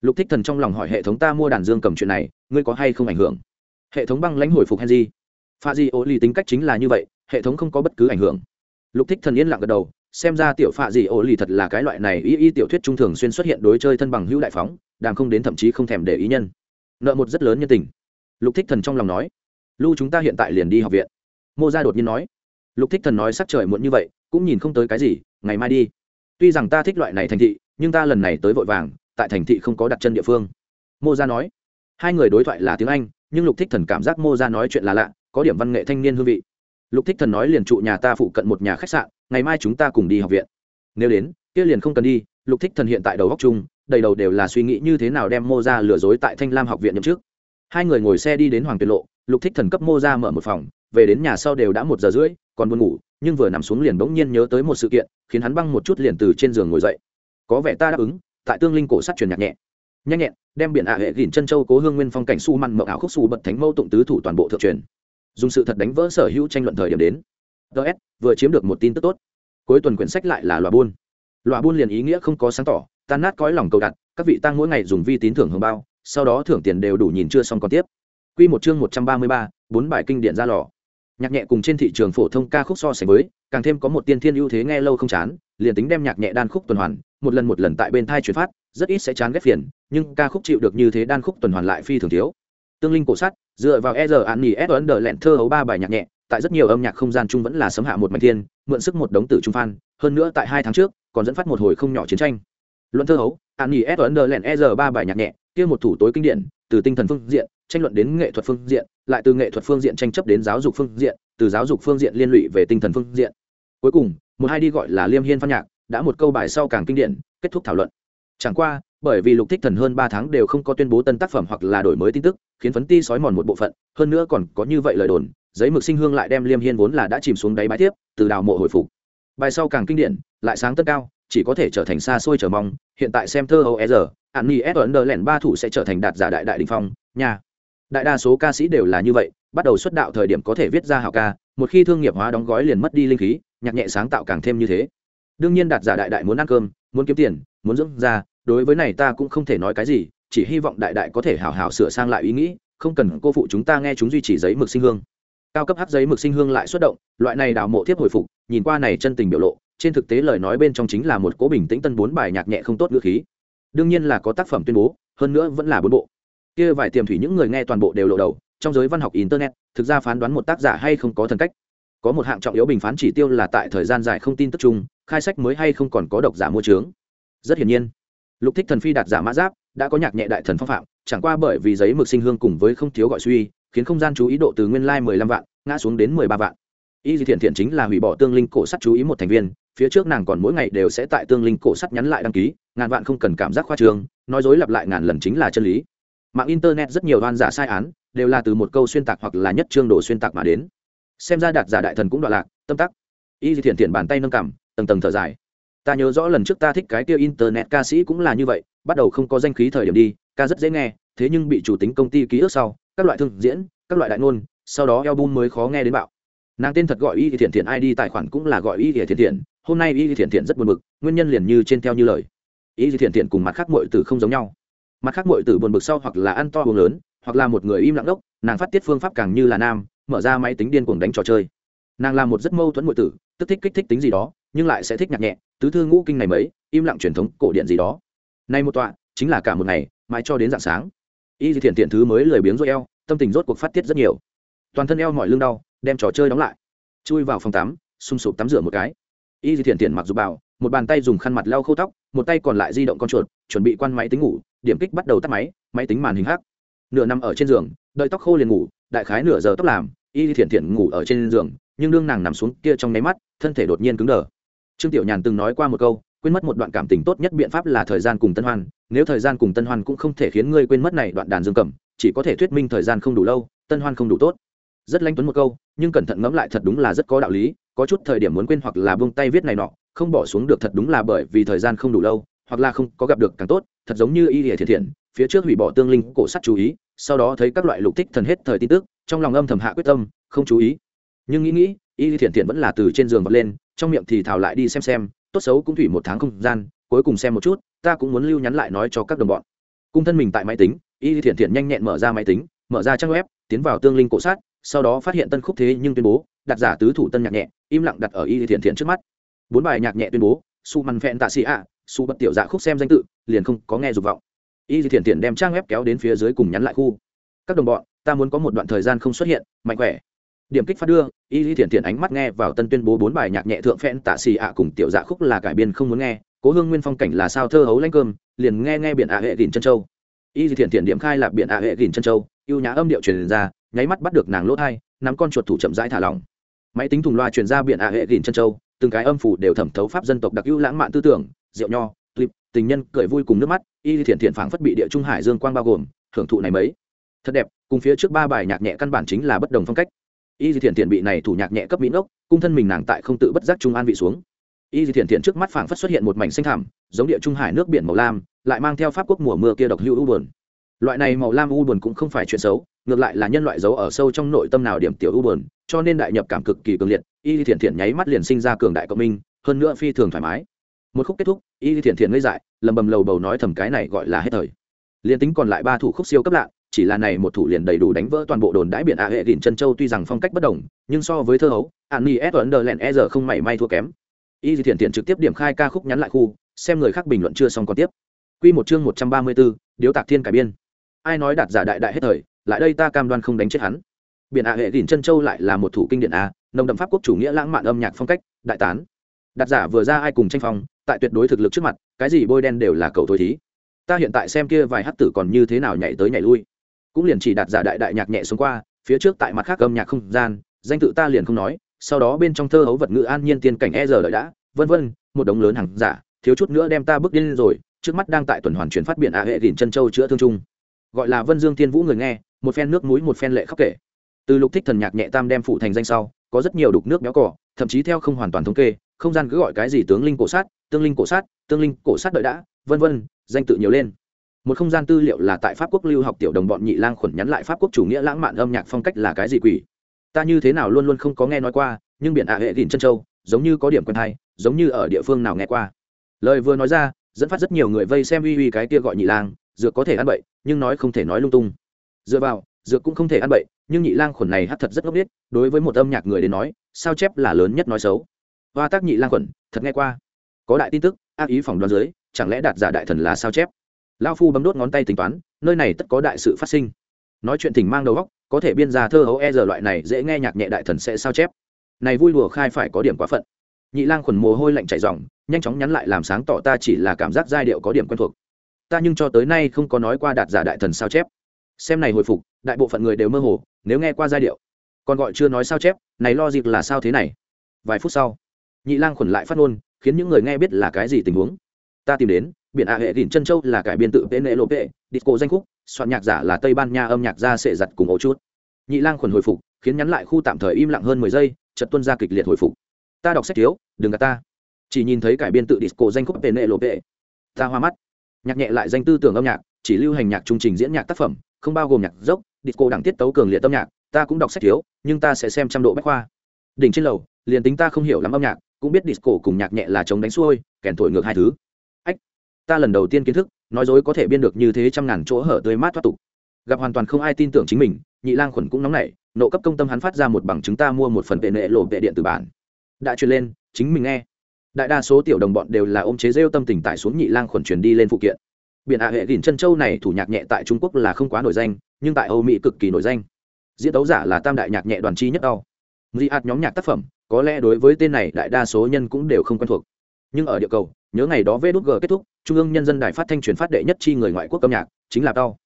Lục thích thần trong lòng hỏi hệ thống ta mua đàn dương cầm chuyện này, ngươi có hay không ảnh hưởng? Hệ thống băng lãnh hồi phục henry. Phạ gì ô lì tính cách chính là như vậy, hệ thống không có bất cứ ảnh hưởng. Lục thích thần yên lặng gật đầu xem ra tiểu phạ gì ổ lì thật là cái loại này y y tiểu thuyết trung thường xuyên xuất hiện đối chơi thân bằng hữu đại phóng, đàm không đến thậm chí không thèm để ý nhân. Nợ một rất lớn nhân tình. Lục thích thần trong lòng nói lưu chúng ta hiện tại liền đi học viện. Mô gia đột nhiên nói, lục thích thần nói sắc trời muộn như vậy, cũng nhìn không tới cái gì, ngày mai đi. Tuy rằng ta thích loại này thành thị, nhưng ta lần này tới vội vàng, tại thành thị không có đặt chân địa phương. Mô gia nói, hai người đối thoại là tiếng anh, nhưng lục thích thần cảm giác mô gia nói chuyện là lạ, có điểm văn nghệ thanh niên hương vị lục thích thần nói liền trụ nhà ta phụ cận một nhà khách sạn, ngày mai chúng ta cùng đi học viện. Nếu đến, kia liền không cần đi, lục thích thần hiện tại đầu góc chung đầy đầu đều là suy nghĩ như thế nào đem mô Ra lừa dối tại thanh lam học viện nhậm trước hai người ngồi xe đi đến hoàng tuyệt lộ, lục thích thần cấp mô Ra mở một phòng, về đến nhà sau đều đã một giờ rưỡi, còn buồn ngủ, nhưng vừa nằm xuống liền bỗng nhiên nhớ tới một sự kiện, khiến hắn băng một chút liền từ trên giường ngồi dậy. Có vẻ ta đáp ứng, tại tương linh cổ sắt truyền nhạc nhẹ. Nhanh nhẹn, đem biển ạ hệ gỉn chân châu cố hương nguyên phong cảnh su mặn mậu ảo khúc su bật thánh mâu tụng tứ thủ toàn bộ thượng truyền dùng sự thật đánh vỡ sở hữu tranh luận thời điểm đến. Ts vừa chiếm được một tin tức tốt. Cuối tuần quyển sách lại là loại buôn. Loại buôn liền ý nghĩa không có sáng tỏ tan nát cõi lòng cầu đặt các vị tăng mỗi ngày dùng vi tín thưởng hưởng bao sau đó thưởng tiền đều đủ nhìn chưa xong còn tiếp. Quy một chương một trăm ba mươi ba, bốn bài kinh điển ra lò. Nhạc nhẹ cùng trên thị trường phổ thông ca khúc so sánh với càng thêm có một tiên thiên ưu thế nghe lâu không chán liền tính đem nhạc nhẹ đan khúc tuần hoàn một lần một lần tại bên thai chuyển phát rất ít sẽ chán ghét phiền nhưng ca khúc chịu được như thế đan khúc tuần hoàn lại phi thường thiếu tương linh cổ sắt dựa vào e r an nỉ s ấn đờ lẹn thơ hấu ba bài nhạc nhẹ, tại rất nhiều âm nhạc không gian chung vẫn là sấm hạ một mạch thiên, mượn sức một đống tử trung phan hơn nữa tại hai tháng trước, còn dẫn phát một hồi không nhỏ chiến tranh. Luận thơ hấu, an nỉ s ấn đờ lẹn e r ba bài nhạc nhẹ, kia một thủ tối kinh điển, từ tinh thần phương diện, tranh luận đến nghệ thuật phương diện, lại từ nghệ thuật phương diện tranh chấp đến giáo dục phương diện, từ giáo dục phương diện liên lụy về tinh thần phương diện. Cuối cùng, một hai đi gọi là liêm hiên phan nhạc, đã một câu bài sau càng kinh điển, kết thúc thảo luận. Chẳng qua bởi vì lục thích thần hơn ba tháng đều không có tuyên bố tân tác phẩm hoặc là đổi mới tin tức, khiến phấn ti sói mòn một bộ phận, hơn nữa còn có như vậy lời đồn, giấy mực sinh hương lại đem liêm hiên vốn là đã chìm xuống đáy bãi tiếp, từ đào mộ hồi phục. Bài sau càng kinh điển, lại sáng tân cao, chỉ có thể trở thành xa xôi chờ mong, hiện tại xem thơ âu e giờ ạn ni s ấn đờ lẻn ba thủ sẽ trở thành đạt giả đại đại đình phong nha đại đa số ca sĩ đều là như vậy, bắt đầu xuất đạo thời điểm có thể viết ra hào ca, một khi thương nghiệp hóa đóng gói liền mất đi linh khí, nhạc nhẹ sáng tạo càng thêm như thế. Đương nhiên đạt giả đại đại muốn ăn cơm, muốn kiếm tiền, muốn dưỡng ra đối với này ta cũng không thể nói cái gì, chỉ hy vọng đại đại có thể hào hào sửa sang lại ý nghĩ, không cần cô phụ chúng ta nghe chúng duy trì giấy mực sinh hương. Cao cấp hắc giấy mực sinh hương lại xuất động, loại này đào mộ thiếp hồi phục, nhìn qua này chân tình biểu lộ, trên thực tế lời nói bên trong chính là một cố bình tĩnh tân bốn bài nhạc nhẹ không tốt ngữ khí. Đương nhiên là có tác phẩm tuyên bố, hơn nữa vẫn là bốn bộ. Kia vài tiềm thủy những người nghe toàn bộ đều lộ đầu, trong giới văn học internet, thực ra phán đoán một tác giả hay không có thần cách. Có một hạng trọng yếu bình phán chỉ tiêu là tại thời gian dài không tin tức chung, khai sách mới hay không còn có độc giả mua trướng rất hiển nhiên lục thích thần phi đạt giả mã giáp, đã có nhạc nhẹ đại thần phong phạm, chẳng qua bởi vì giấy mực sinh hương cùng với không thiếu gọi suy, khiến không gian chú ý độ từ nguyên lai mười lăm vạn, ngã xuống đến mười ba vạn. Y di thiện thiện chính là hủy bỏ tương linh cổ sắt chú ý một thành viên, phía trước nàng còn mỗi ngày đều sẽ tại tương linh cổ sắt nhắn lại đăng ký, ngàn vạn không cần cảm giác khoa trương, nói dối lặp lại ngàn lần chính là chân lý. Mạng internet rất nhiều đoan giả sai án, đều là từ một câu xuyên tạc hoặc là nhất trương đồ xuyên tạc mà đến. Xem ra đạt giả đại thần cũng đoạn lạc, tâm tắc. Y di thiện thiện bàn tay nâng cảm tầng tầng thở dài ta nhớ rõ lần trước ta thích cái kia internet ca sĩ cũng là như vậy, bắt đầu không có danh khí thời điểm đi, ca rất dễ nghe, thế nhưng bị chủ tính công ty ký ức sau, các loại thương diễn, các loại đại ngôn, sau đó album mới khó nghe đến bạo. Nàng tên thật gọi y thiện thiện id tài khoản cũng là gọi y thiện thiện hôm nay y thiện thiện rất buồn bực, nguyên nhân liền như trên theo như lời. Y thiện thiện cùng mặt khác mọi tử không giống nhau. Mặt khác mọi tử buồn bực sau hoặc là ăn to uống lớn, hoặc là một người im lặng đốc, nàng phát tiết phương pháp càng như là nam, mở ra máy tính điên cuồng đánh trò chơi. Nàng là một rất mâu thuẫn mọi tử tức thích kích thích tính gì đó, nhưng lại sẽ thích nhạc nhẹ, tứ thư ngũ kinh này mấy, im lặng truyền thống cổ điện gì đó. Nay một tọa, chính là cả một ngày, mãi cho đến dạng sáng. Y di thiện thiện thứ mới lười biếng rỗi eo, tâm tình rốt cuộc phát tiết rất nhiều. Toàn thân eo mọi lưng đau, đem trò chơi đóng lại. Chui vào phòng tắm xung sụp tắm rửa một cái. Y di thiện thiện mặc dù bảo, một bàn tay dùng khăn mặt lau khâu tóc, một tay còn lại di động con chuột, chuẩn bị quan máy tính ngủ, điểm kích bắt đầu tắt máy máy tính màn hình hắc. Nửa nằm ở trên giường, đợi tóc khô liền ngủ, đại khái nửa giờ tóc làm, y di thiện thiện ngủ ở trên giường nhưng đương nàng nằm xuống kia trong nháy mắt, thân thể đột nhiên cứng đờ. Trương tiểu nhàn từng nói qua một câu, quên mất một đoạn cảm tình tốt nhất biện pháp là thời gian cùng tân hoan. Nếu thời gian cùng tân hoan cũng không thể khiến ngươi quên mất này đoạn đàn dương cầm, chỉ có thể thuyết minh thời gian không đủ lâu, tân hoan không đủ tốt. Rất lanh tuấn một câu, nhưng cẩn thận ngẫm lại thật đúng là rất có đạo lý, có chút thời điểm muốn quên hoặc là buông tay viết này nọ, không bỏ xuống được thật đúng là bởi vì thời gian không đủ lâu, hoặc là không có gặp được càng tốt, thật giống như y địa thiện thiện, phía trước hủy bỏ tương linh cổ sắt chú ý, sau đó thấy các loại lục thích thần hết thời tin tức, trong lòng âm thầm hạ quyết tâm, không chú ý nhưng nghĩ nghĩ, y thiện thiện vẫn là từ trên giường bật lên, trong miệng thì thảo lại đi xem xem, tốt xấu cũng thủy một tháng không gian, cuối cùng xem một chút, ta cũng muốn lưu nhắn lại nói cho các đồng bọn. Cung thân mình tại máy tính, y thiện thiện nhanh nhẹn mở ra máy tính, mở ra trang web, tiến vào tương linh cổ sát, sau đó phát hiện tân khúc thế nhưng tuyên bố, đặt giả tứ thủ tân nhạc nhẹ, im lặng đặt ở y thiện thiện trước mắt. Bốn bài nhạc nhẹ tuyên bố, su mằn phẹn tạ sĩ ạ su bật tiểu dạ khúc xem danh tự, liền không có nghe dục vọng. Y thiện thiện đem trang web kéo đến phía dưới cùng nhắn lại khu. Các đồng bọn, ta muốn có một đoạn thời gian không xuất hiện, mạnh khỏe điểm kích phát đưa, y lý thiện thiện ánh mắt nghe vào tân tuyên bố bốn bài nhạc nhẹ thượng phen tạ xì ạ cùng tiểu dạ khúc là cải biên không muốn nghe, cố hương nguyên phong cảnh là sao thơ hấu lanh cơm, liền nghe nghe biển ạ hệ gìn chân châu. Y lý thiện thiện điểm khai là biển ạ hệ gìn chân châu yêu nhã âm điệu truyền ra, nháy mắt bắt được nàng lỗ thai, nắm con chuột thủ chậm rãi thả lỏng. Máy tính thùng loa truyền ra biển ạ hệ gìn chân châu, từng cái âm phủ đều thẩm thấu pháp dân tộc đặc ưu lãng mạn tư tưởng, rượu nho clip tình nhân, cười vui cùng nước mắt, y lý thiện thiện phảng phất bị địa trung hải dương quang bao gồm, hưởng thụ này mấy. Thật đẹp, cùng phía trước ba bài nhạc nhẹ căn bản chính là bất đồng phong cách y di thiện thiện bị này thủ nhạc nhẹ cấp mỹ nốc, cung thân mình nàng tại không tự bất giác trung an vị xuống. Y di thiện thiện trước mắt phảng phất xuất hiện một mảnh xanh thảm giống địa trung hải nước biển màu lam lại mang theo pháp quốc mùa mưa kia độc hữu u buồn. Loại này màu lam u buồn cũng không phải chuyện xấu ngược lại là nhân loại giấu ở sâu trong nội tâm nào điểm tiểu u buồn cho nên đại nhập cảm cực kỳ cường liệt y di thiện thiện nháy mắt liền sinh ra cường đại cộng minh hơn nữa phi thường thoải mái. Một khúc kết thúc y di thiện thiện ngây dại lầm bầm lầu bầu nói thầm cái này gọi là hết thời. Liền tính còn lại ba thủ khúc siêu cấp lạ chỉ là này một thủ liền đầy đủ đánh vỡ toàn bộ đồn đãi biển a hệ đỉnh chân châu tuy rằng phong cách bất đồng, nhưng so với thơ hấu, an ni s ấn đờ len e giờ không mảy may thua kém. Y di thiện thiện trực tiếp điểm khai ca khúc nhắn lại khu, xem người khác bình luận chưa xong còn tiếp. Q một chương một trăm ba mươi bốn, điếu tạc thiên cải biên. Ai nói đạt giả đại đại hết thời, lại đây ta cam đoan không đánh chết hắn. Biển a hệ đỉnh chân châu lại là một thủ kinh điển a, nồng đậm pháp quốc chủ nghĩa lãng mạn âm nhạc phong cách, đại tán. Đạt giả vừa ra ai cùng tranh phong, tại tuyệt đối thực lực trước mặt, cái gì bôi đen đều là cầu thối thí. Ta hiện tại xem kia vài hát tử còn như thế nào nhảy tới nhảy lui cũng liền chỉ đạt giả đại đại nhạc nhẹ xuống qua, phía trước tại mặt khác âm nhạc không gian, danh tự ta liền không nói, sau đó bên trong thơ hấu vật ngữ an nhiên tiên cảnh e giờ đợi đã, vân vân, một đống lớn hàng giả, thiếu chút nữa đem ta bước điên rồi, trước mắt đang tại tuần hoàn chuyển phát biển ạ hệ đỉnh chân châu chữa thương trung gọi là vân dương tiên vũ người nghe, một phen nước mũi một phen lệ khóc kể. Từ lục thích thần nhạc nhẹ tam đem phụ thành danh sau, có rất nhiều đục nước béo cỏ, thậm chí theo không hoàn toàn thống kê, không gian cứ gọi cái gì tướng linh cổ sát, tương linh cổ sát, tương linh cổ sát đợi đã, vân vân, danh tự nhiều lên một không gian tư liệu là tại pháp quốc lưu học tiểu đồng bọn nhị lang khuẩn nhắn lại pháp quốc chủ nghĩa lãng mạn âm nhạc phong cách là cái gì quỷ? Ta như thế nào luôn luôn không có nghe nói qua, nhưng biển ạ hệ đỉnh chân châu, giống như có điểm quen hay, giống như ở địa phương nào nghe qua. Lời vừa nói ra, dẫn phát rất nhiều người vây xem uy uy cái kia gọi nhị lang, dược có thể ăn bậy, nhưng nói không thể nói lung tung. Dựa vào, dược cũng không thể ăn bậy, nhưng nhị lang khuẩn này hát thật rất ngốc biết đối với một âm nhạc người đến nói, sao chép là lớn nhất nói xấu. Hoa tác nhị lang khuẩn, thật nghe qua. Có đại tin tức, ác ý phỏng đoán dưới, chẳng lẽ đạt giả đại thần là sao chép? Lao phu bấm đốt ngón tay tính toán, nơi này tất có đại sự phát sinh. Nói chuyện thỉnh mang đầu góc có thể biên ra thơ hấu e giờ loại này dễ nghe nhạc nhẹ đại thần sẽ sao chép. Này vui đùa khai phải có điểm quá phận. Nhị lang khuẩn mồ hôi lạnh chảy ròng, nhanh chóng nhắn lại làm sáng tỏ ta chỉ là cảm giác giai điệu có điểm quen thuộc. Ta nhưng cho tới nay không có nói qua đạt giả đại thần sao chép. Xem này hồi phục, đại bộ phận người đều mơ hồ, nếu nghe qua giai điệu, còn gọi chưa nói sao chép, này lo dịp là sao thế này? Vài phút sau, nhị lang khuẩn lại phát ngôn, khiến những người nghe biết là cái gì tình huống. Ta tìm đến biển a hệ đỉnh chân châu là cải biên tự pene lộ pệ disco danh khúc, soạn nhạc giả là tây ban nha âm nhạc gia sệ giặt cùng ấu chút. Nhị lang khuẩn hồi phục, khiến nhắn lại khu tạm thời im lặng hơn mười giây, chợt tuân ra kịch liệt hồi phục. Ta đọc sách thiếu, đừng gạt ta. Chỉ nhìn thấy cải biên tự disco danh khúc pene lộ tệ. Ta hoa mắt. Nhạc nhẹ lại danh tư tưởng âm nhạc, chỉ lưu hành nhạc trung trình diễn nhạc tác phẩm, không bao gồm nhạc dốc, disco đẳng tiết tấu cường liệt âm nhạc, ta cũng đọc sách thiếu, nhưng ta sẽ xem trăm độ bách khoa. Đỉnh trên lầu, liền tính ta không hiểu lắm âm nhạc, cũng biết disco cùng nhạc nhẹ là chống đánh xuôi, kèn thổi ngược hai thứ ta lần đầu tiên kiến thức, nói dối có thể biên được như thế trăm ngàn chỗ hở tươi mát thoát tục. Gặp hoàn toàn không ai tin tưởng chính mình, nhị lang khuẩn cũng nóng nảy, nộ cấp công tâm hắn phát ra một bằng chứng ta mua một phần vệ nệ lộ vệ điện từ bản. Đã truyền lên, chính mình nghe. Đại đa số tiểu đồng bọn đều là ôm chế rêu tâm tình tải xuống nhị lang khuẩn truyền đi lên phụ kiện. Biển hạ hệ đỉnh chân châu này thủ nhạc nhẹ tại trung quốc là không quá nổi danh, nhưng tại âu mỹ cực kỳ nổi danh. Diễn tấu giả là tam đại nhạc nhẹ đoàn chi nhất đau. Di hạt nhóm nhạc tác phẩm, có lẽ đối với tên này đại đa số nhân cũng đều không quen thuộc. Nhưng ở địa cầu, nhớ ngày đó vê đút g kết thúc trung ương nhân dân đài phát thanh truyền phát đệ nhất chi người ngoại quốc âm nhạc chính là đau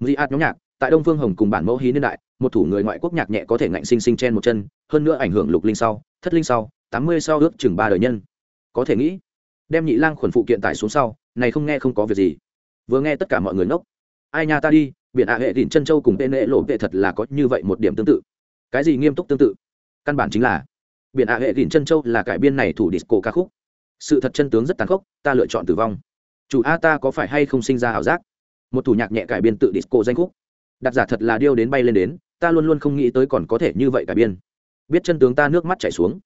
dị ạt nhóm nhạc, tại đông phương hồng cùng bản mẫu hí niên đại, một thủ người ngoại quốc nhạc nhẹ có thể ngạnh sinh sinh chen một chân, hơn nữa ảnh hưởng lục linh sau, thất linh sau, tám mươi sau ước chừng ba đời nhân. Có thể nghĩ, đem nhị lang khuẩn phụ kiện tải xuống sau, này không nghe không có việc gì. Vừa nghe tất cả mọi người ngốc. Ai nhà ta đi, biển hạ hệ đỉnh chân châu cùng tên lễ lộ vệ thật là có như vậy một điểm tương tự. Cái gì nghiêm túc tương tự? Căn bản chính là, biển hạ hệ đỉnh chân châu là cải biên này thủ disco ca khúc. Sự thật chân tướng rất tàn khốc, ta lựa chọn tử vong chủ a ta có phải hay không sinh ra ảo giác? Một thủ nhạc nhẹ cải biên tự disco danh khúc. Đặt giả thật là điêu đến bay lên đến, ta luôn luôn không nghĩ tới còn có thể như vậy cải biên. Biết chân tướng ta nước mắt chảy xuống.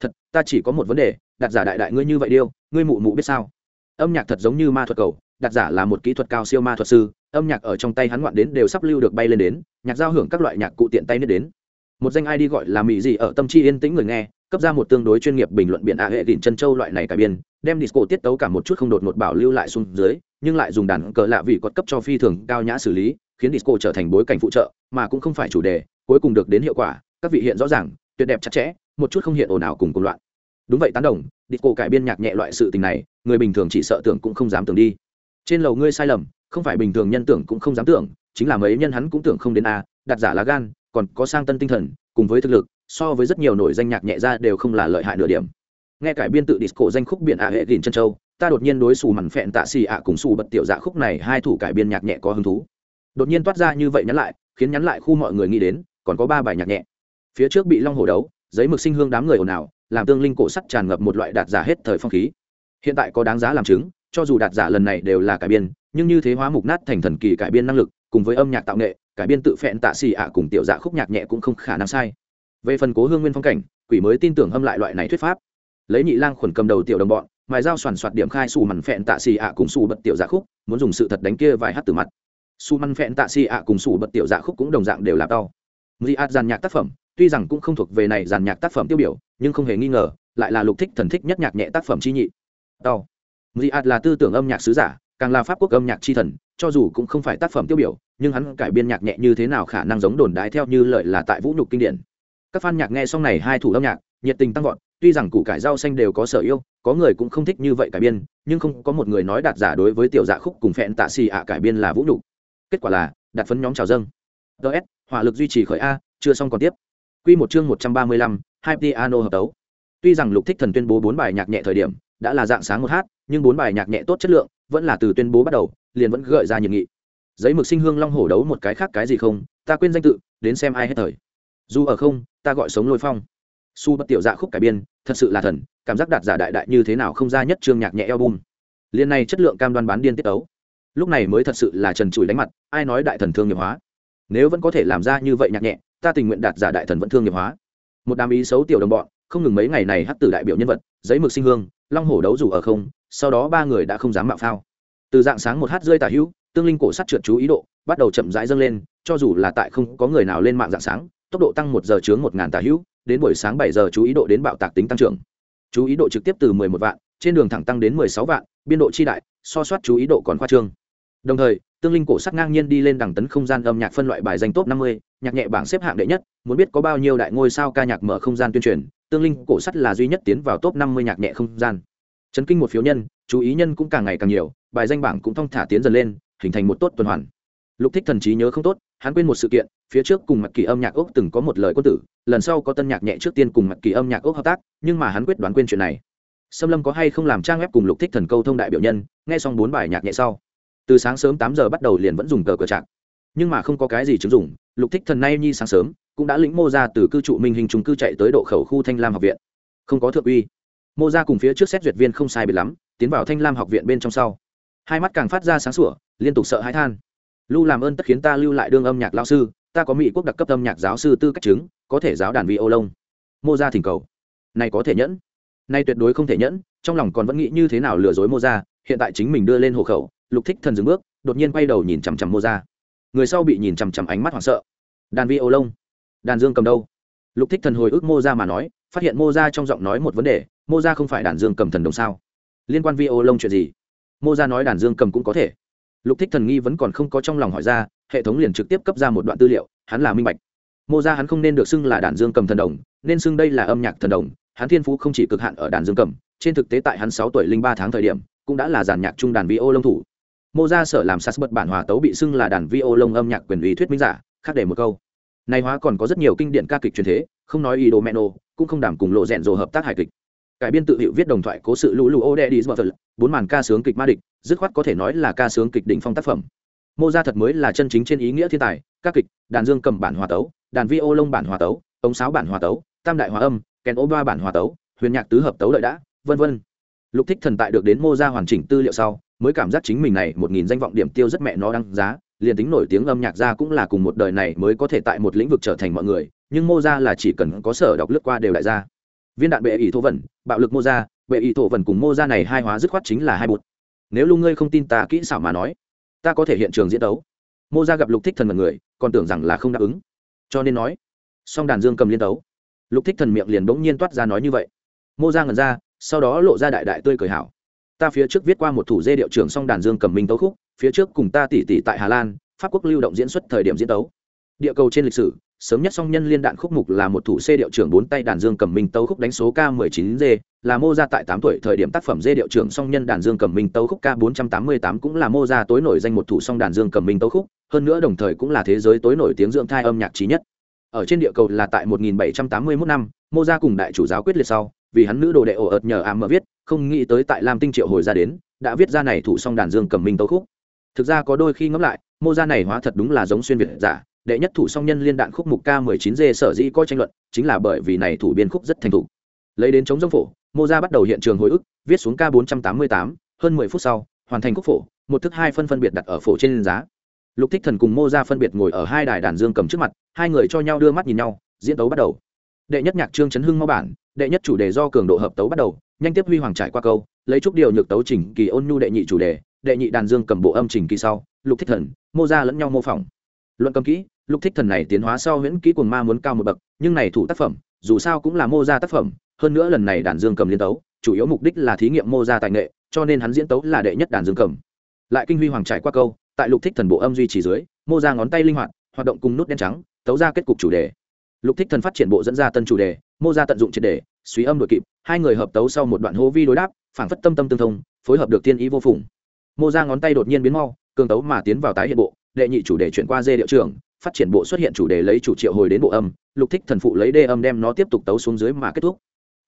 Thật, ta chỉ có một vấn đề, đặt giả đại đại ngươi như vậy điêu, ngươi mụ mụ biết sao? Âm nhạc thật giống như ma thuật cầu, đặt giả là một kỹ thuật cao siêu ma thuật sư, âm nhạc ở trong tay hắn ngoạn đến đều sắp lưu được bay lên đến, nhạc giao hưởng các loại nhạc cụ tiện tay biết đến. Một danh ai đi gọi là mỹ gì ở tâm chi yên tĩnh người nghe cấp ra một tương đối chuyên nghiệp bình luận biện a hệ đỉnh chân châu loại này cải biên, đem disco tiết tấu cả một chút không đột ngột bảo lưu lại xuống dưới, nhưng lại dùng đàn cờ lạ vị cọt cấp cho phi thường cao nhã xử lý, khiến disco trở thành bối cảnh phụ trợ, mà cũng không phải chủ đề, cuối cùng được đến hiệu quả, các vị hiện rõ ràng, tuyệt đẹp chặt chẽ, một chút không hiện ồn ào cùng cùng loạn. Đúng vậy tán đồng, disco cải biên nhạc nhẹ loại sự tình này, người bình thường chỉ sợ tưởng cũng không dám tưởng đi. Trên lầu ngươi sai lầm, không phải bình thường nhân tưởng cũng không dám tưởng, chính là mấy nhân hắn cũng tưởng không đến a, đặt giả lá gan, còn có sang tân tinh thần, cùng với thực lực so với rất nhiều nổi danh nhạc nhẹ ra đều không là lợi hại nửa điểm. Nghe cải biên tự disco danh khúc biển ạ hệ gìn chân châu, ta đột nhiên đối xù mằn phẹn tạ xì ạ cùng xù bật tiểu dạ khúc này hai thủ cải biên nhạc nhẹ có hứng thú. Đột nhiên toát ra như vậy nhắn lại, khiến nhắn lại khu mọi người nghĩ đến, còn có ba bài nhạc nhẹ. Phía trước bị long hổ đấu, giấy mực sinh hương đám người ồn ào, làm tương linh cổ sắt tràn ngập một loại đạt giả hết thời phong khí. Hiện tại có đáng giá làm chứng, cho dù đạt giả lần này đều là cải biên, nhưng như thế hóa mục nát thành thần kỳ cải biên năng lực, cùng với âm nhạc tạo nghệ, cải biên tự phẹn tạ xì ạ cùng tiểu dạ khúc nhạc nhẹ cũng không khả năng sai về phần cố hương nguyên phong cảnh, quỷ mới tin tưởng âm lại loại này thuyết pháp. Lấy nhị lang khuẩn cầm đầu tiểu đồng bọn, mài dao soàn soạt điểm khai xù mằn phẹn tạ xì ạ cùng xù bật tiểu dạ khúc, muốn dùng sự thật đánh kia vài hát từ mặt. Xù mằn phẹn tạ xì ạ cùng xù bật tiểu dạ khúc cũng đồng dạng đều là đau mỹ ạt giàn nhạc tác phẩm, tuy rằng cũng không thuộc về này giàn nhạc tác phẩm tiêu biểu, nhưng không hề nghi ngờ, lại là lục thích thần thích nhất nhạc nhẹ tác phẩm chi nhị. Đau mỹ ạt là tư tưởng âm nhạc sứ giả, càng là pháp quốc âm nhạc chi thần, cho dù cũng không phải tác phẩm tiêu biểu, nhưng hắn cải biên nhạc nhẹ như thế nào khả năng giống đồn đái theo như lợi là tại vũ nhục kinh điển các fan nhạc nghe xong này hai thủ âm nhạc, nhiệt tình tăng vọt, tuy rằng củ cải rau xanh đều có sở yêu, có người cũng không thích như vậy cải biên, nhưng không có một người nói đạt giả đối với tiểu dạ khúc cùng phẹn tạ xì ạ cải biên là vũ nhục. Kết quả là đặt phấn nhóm chào dâng. Ts hỏa lực duy trì khởi a, chưa xong còn tiếp. Q một chương một trăm ba mươi lăm hai piano hợp tấu. Tuy rằng lục thích thần tuyên bố bốn bài nhạc nhẹ thời điểm, đã là dạng sáng một hát, nhưng bốn bài nhạc nhẹ tốt chất lượng, vẫn là từ tuyên bố bắt đầu, liền vẫn gợi ra nhiệt nghị. Giấy mực sinh hương long hổ đấu một cái khác cái gì không, ta quên danh tự, đến xem ai hết thời. Dù ở không ta gọi sống lôi phong. Su bất tiểu dạ khúc cải biên, thật sự là thần, cảm giác đạt giả đại đại như thế nào không ra nhất trương nhạc nhẹ album. Liên này chất lượng cam đoan bán điên tiết ấu. Lúc này mới thật sự là trần trụi đánh mặt, ai nói đại thần thương nghiệp hóa? Nếu vẫn có thể làm ra như vậy nhạc nhẹ, ta tình nguyện đạt giả đại thần vẫn thương nghiệp hóa. Một đám ý xấu tiểu đồng bọn, không ngừng mấy ngày này hắt từ đại biểu nhân vật, giấy mực sinh hương, long hổ đấu rủ ở không, sau đó ba người đã không dám mạo phao. Từ dạng sáng một hát rơi tả hữu, tương linh cổ sắt trượt chú ý độ, bắt đầu chậm rãi dâng lên, cho dù là tại không có người nào lên mạng dạng sáng tốc độ tăng một giờ chướng một ngàn tà hữu, đến buổi sáng bảy giờ chú ý độ đến bạo tạc tính tăng trưởng. Chú ý độ trực tiếp từ mười một vạn, trên đường thẳng tăng đến mười sáu vạn, biên độ chi đại, so soát chú ý độ còn khoa trương. Đồng thời, tương linh cổ sắc ngang nhiên đi lên đẳng tấn không gian âm nhạc phân loại bài danh top năm mươi, nhạc nhẹ bảng xếp hạng đệ nhất, muốn biết có bao nhiêu đại ngôi sao ca nhạc mở không gian tuyên truyền, tương linh cổ sắt là duy nhất tiến vào top năm mươi nhạc nhẹ không gian. Chấn kinh một phiếu nhân, chú ý nhân cũng càng ngày càng nhiều, bài danh bảng cũng thong thả tiến dần lên, hình thành một tốt tuần hoàn lục thích thần trí nhớ không tốt, hắn quên một sự kiện, phía trước cùng mặt kỳ âm nhạc ốc từng có một lời quân tử, lần sau có tân nhạc nhẹ trước tiên cùng mặt kỳ âm nhạc ốc hợp tác, nhưng mà hắn quyết đoán quên chuyện này. Xâm lâm có hay không làm trang web cùng lục thích thần câu thông đại biểu nhân, nghe xong bốn bài nhạc nhẹ sau. Từ sáng sớm tám giờ bắt đầu liền vẫn dùng cờ cờ chạc nhưng mà không có cái gì chứng dụng, lục thích thần nay nhi sáng sớm, cũng đã lĩnh mô ra từ cư trụ minh hình trung cư chạy tới độ khẩu khu thanh lam học viện. Không có thượng uy. Mô ra cùng phía trước xét duyệt viên không sai biệt lắm, tiến vào thanh lam học viện bên trong sau. Hai mắt càng phát ra sáng sủa, liên tục sợ hãi than lưu làm ơn tất khiến ta lưu lại đương âm nhạc lao sư, ta có mỹ quốc đặc cấp âm nhạc giáo sư tư cách chứng, có thể giáo đàn vi ô lông mô ra thỉnh cầu. Này có thể nhẫn. Nay tuyệt đối không thể nhẫn, trong lòng còn vẫn nghĩ như thế nào lừa dối mô ra hiện tại chính mình đưa lên hộ khẩu, lục thích thần dừng bước, đột nhiên quay đầu nhìn chằm chằm mô ra người sau bị nhìn chằm chằm ánh mắt hoảng sợ. Đàn vi ô lông đàn dương cầm đâu? Lục thích thần hồi ức mô ra mà nói, phát hiện mô ra trong giọng nói một vấn đề, mô ra không phải đàn dương cầm thần đồng sao? Liên quan vi ô lông chuyện gì? Mô ra nói đàn dương cầm cũng có thể lục thích thần nghi vẫn còn không có trong lòng hỏi ra, hệ thống liền trực tiếp cấp ra một đoạn tư liệu, hắn là minh bạch. Mô ra hắn không nên được xưng là đàn dương cầm thần đồng, nên xưng đây là âm nhạc thần đồng, hắn thiên phú không chỉ cực hạn ở đàn dương cầm, trên thực tế tại hắn sáu tuổi linh ba tháng thời điểm, cũng đã là giàn nhạc trung đàn vi ô lông thủ. Mô ra sở làm sas bật bản hòa tấu bị xưng là đàn vi ô lông âm nhạc quyền uy thuyết minh giả, khác để một câu. Này hóa còn có rất nhiều kinh điển ca kịch truyền thế, không nói ý đồ meno, cũng không đảm cùng lộ rèn rồ hợp tác hài kịch. Cải biên tự hiệu viết đồng thoại cố sự lũ lũ ô đe đi bốn màn ca sướng kịch ma địch dứt khoát có thể nói là ca sướng kịch đỉnh phong tác phẩm. Mô gia thật mới là chân chính trên ý nghĩa thiên tài, các kịch, đàn dương cầm bản hòa tấu, đàn vi ô lông bản hòa tấu, ống sáo bản hòa tấu, tam đại hòa âm, kèn ô ba bản hòa tấu, huyền nhạc tứ hợp tấu lợi đã, vân vân. Lục thích thần tại được đến mô gia hoàn chỉnh tư liệu sau, mới cảm giác chính mình này một nghìn danh vọng điểm tiêu rất mẹ nó đăng giá, liền tính nổi tiếng âm nhạc ra cũng là cùng một đời này mới có thể tại một lĩnh vực trở thành mọi người, nhưng mô gia là chỉ cần có sở đọc lướt qua đều đại gia. Viên đạn bệ ỷ thổ vẩn bạo lực mô gia, bệ ỷ thổ vẩn cùng mô gia này hai hóa dứt khoát chính là hai bụt nếu lu ngươi không tin ta kỹ xảo mà nói, ta có thể hiện trường diễn đấu. Mô Ra gặp lục thích thần mật người, còn tưởng rằng là không đáp ứng. Cho nên nói, song đàn dương cầm liên đấu. Lục thích thần miệng liền bỗng nhiên toát ra nói như vậy. Mô Ra ngẩn ra, sau đó lộ ra đại đại tươi cười hảo. Ta phía trước viết qua một thủ dê điệu trưởng song đàn dương cầm minh tấu khúc, phía trước cùng ta tỉ tỉ tại hà lan, pháp quốc lưu động diễn xuất thời điểm diễn tấu. Địa cầu trên lịch sử sớm nhất song nhân liên đạn khúc mục là một thủ C điệu trưởng bốn tay đàn dương cầm minh tấu khúc đánh số K19G, là mô ra tại tám tuổi thời điểm tác phẩm D điệu trưởng song nhân đàn dương cầm minh tấu khúc K488 cũng là mô ra tối nổi danh một thủ song đàn dương cầm minh tấu khúc, hơn nữa đồng thời cũng là thế giới tối nổi tiếng dưỡng thai âm nhạc trí nhất. Ở trên địa cầu là tại 1781 năm, mô ra cùng đại chủ giáo quyết liệt sau, vì hắn nữ đồ đệ ổ ợt nhờ ám mở viết, không nghĩ tới tại Lam Tinh Triệu hồi ra đến, đã viết ra này thủ song đàn dương cầm minh tấu khúc. Thực ra có đôi khi ngẫm lại, mô ra này hóa thật đúng là giống xuyên việt giả, đệ nhất thủ song nhân liên đạn khúc mục k 19 g sở dĩ có tranh luận, chính là bởi vì này thủ biên khúc rất thành thủ lấy đến chống dông phổ mô ra bắt đầu hiện trường hồi ức, viết xuống k 488 hơn 10 phút sau, hoàn thành khúc phổ, một thức hai phân phân biệt đặt ở phổ trên giá. Lục thích thần cùng mô ra phân biệt ngồi ở hai đài đàn dương cầm trước mặt, hai người cho nhau đưa mắt nhìn nhau, diễn tấu bắt đầu. Đệ nhất nhạc trương chấn hưng mau bản, đệ nhất chủ đề do cường độ hợp tấu bắt đầu, nhanh tiếp huy hoàng trải qua câu, lấy chút điều nhược tấu chỉnh kỳ ôn nhu đệ nhị chủ đề, đệ nhị đàn dương cầm bộ âm trình kỳ sau, lục thích thần mô ra lẫn nhau mô phỏng luận cầm kỹ, lục thích thần này tiến hóa sau huyễn kỹ cuồng ma muốn cao một bậc, nhưng này thủ tác phẩm, dù sao cũng là mô ra tác phẩm, hơn nữa lần này đàn dương cầm liên tấu, chủ yếu mục đích là thí nghiệm mô ra tài nghệ, cho nên hắn diễn tấu là đệ nhất đàn dương cầm. Lại kinh huy hoàng trải qua câu, tại lục thích thần bộ âm duy trì dưới, mô ra ngón tay linh hoạt hoạt động cùng nút đen trắng, tấu ra kết cục chủ đề. Lục thích thần phát triển bộ dẫn ra tân chủ đề, mô ra tận dụng triệt đề, suy âm đội kịp, hai người hợp tấu sau một đoạn hô vi đối đáp phản phất tâm tâm tương thông, phối hợp được tiên ý vô phùng. Mô ra ngón tay đột nhiên biến mau, cường tấu mà tiến vào tái hiện bộ đệ nhị chủ đề chuyển qua dê điệu trường phát triển bộ xuất hiện chủ đề lấy chủ triệu hồi đến bộ âm, lục thích thần phụ lấy đê âm đem nó tiếp tục tấu xuống dưới mà kết thúc.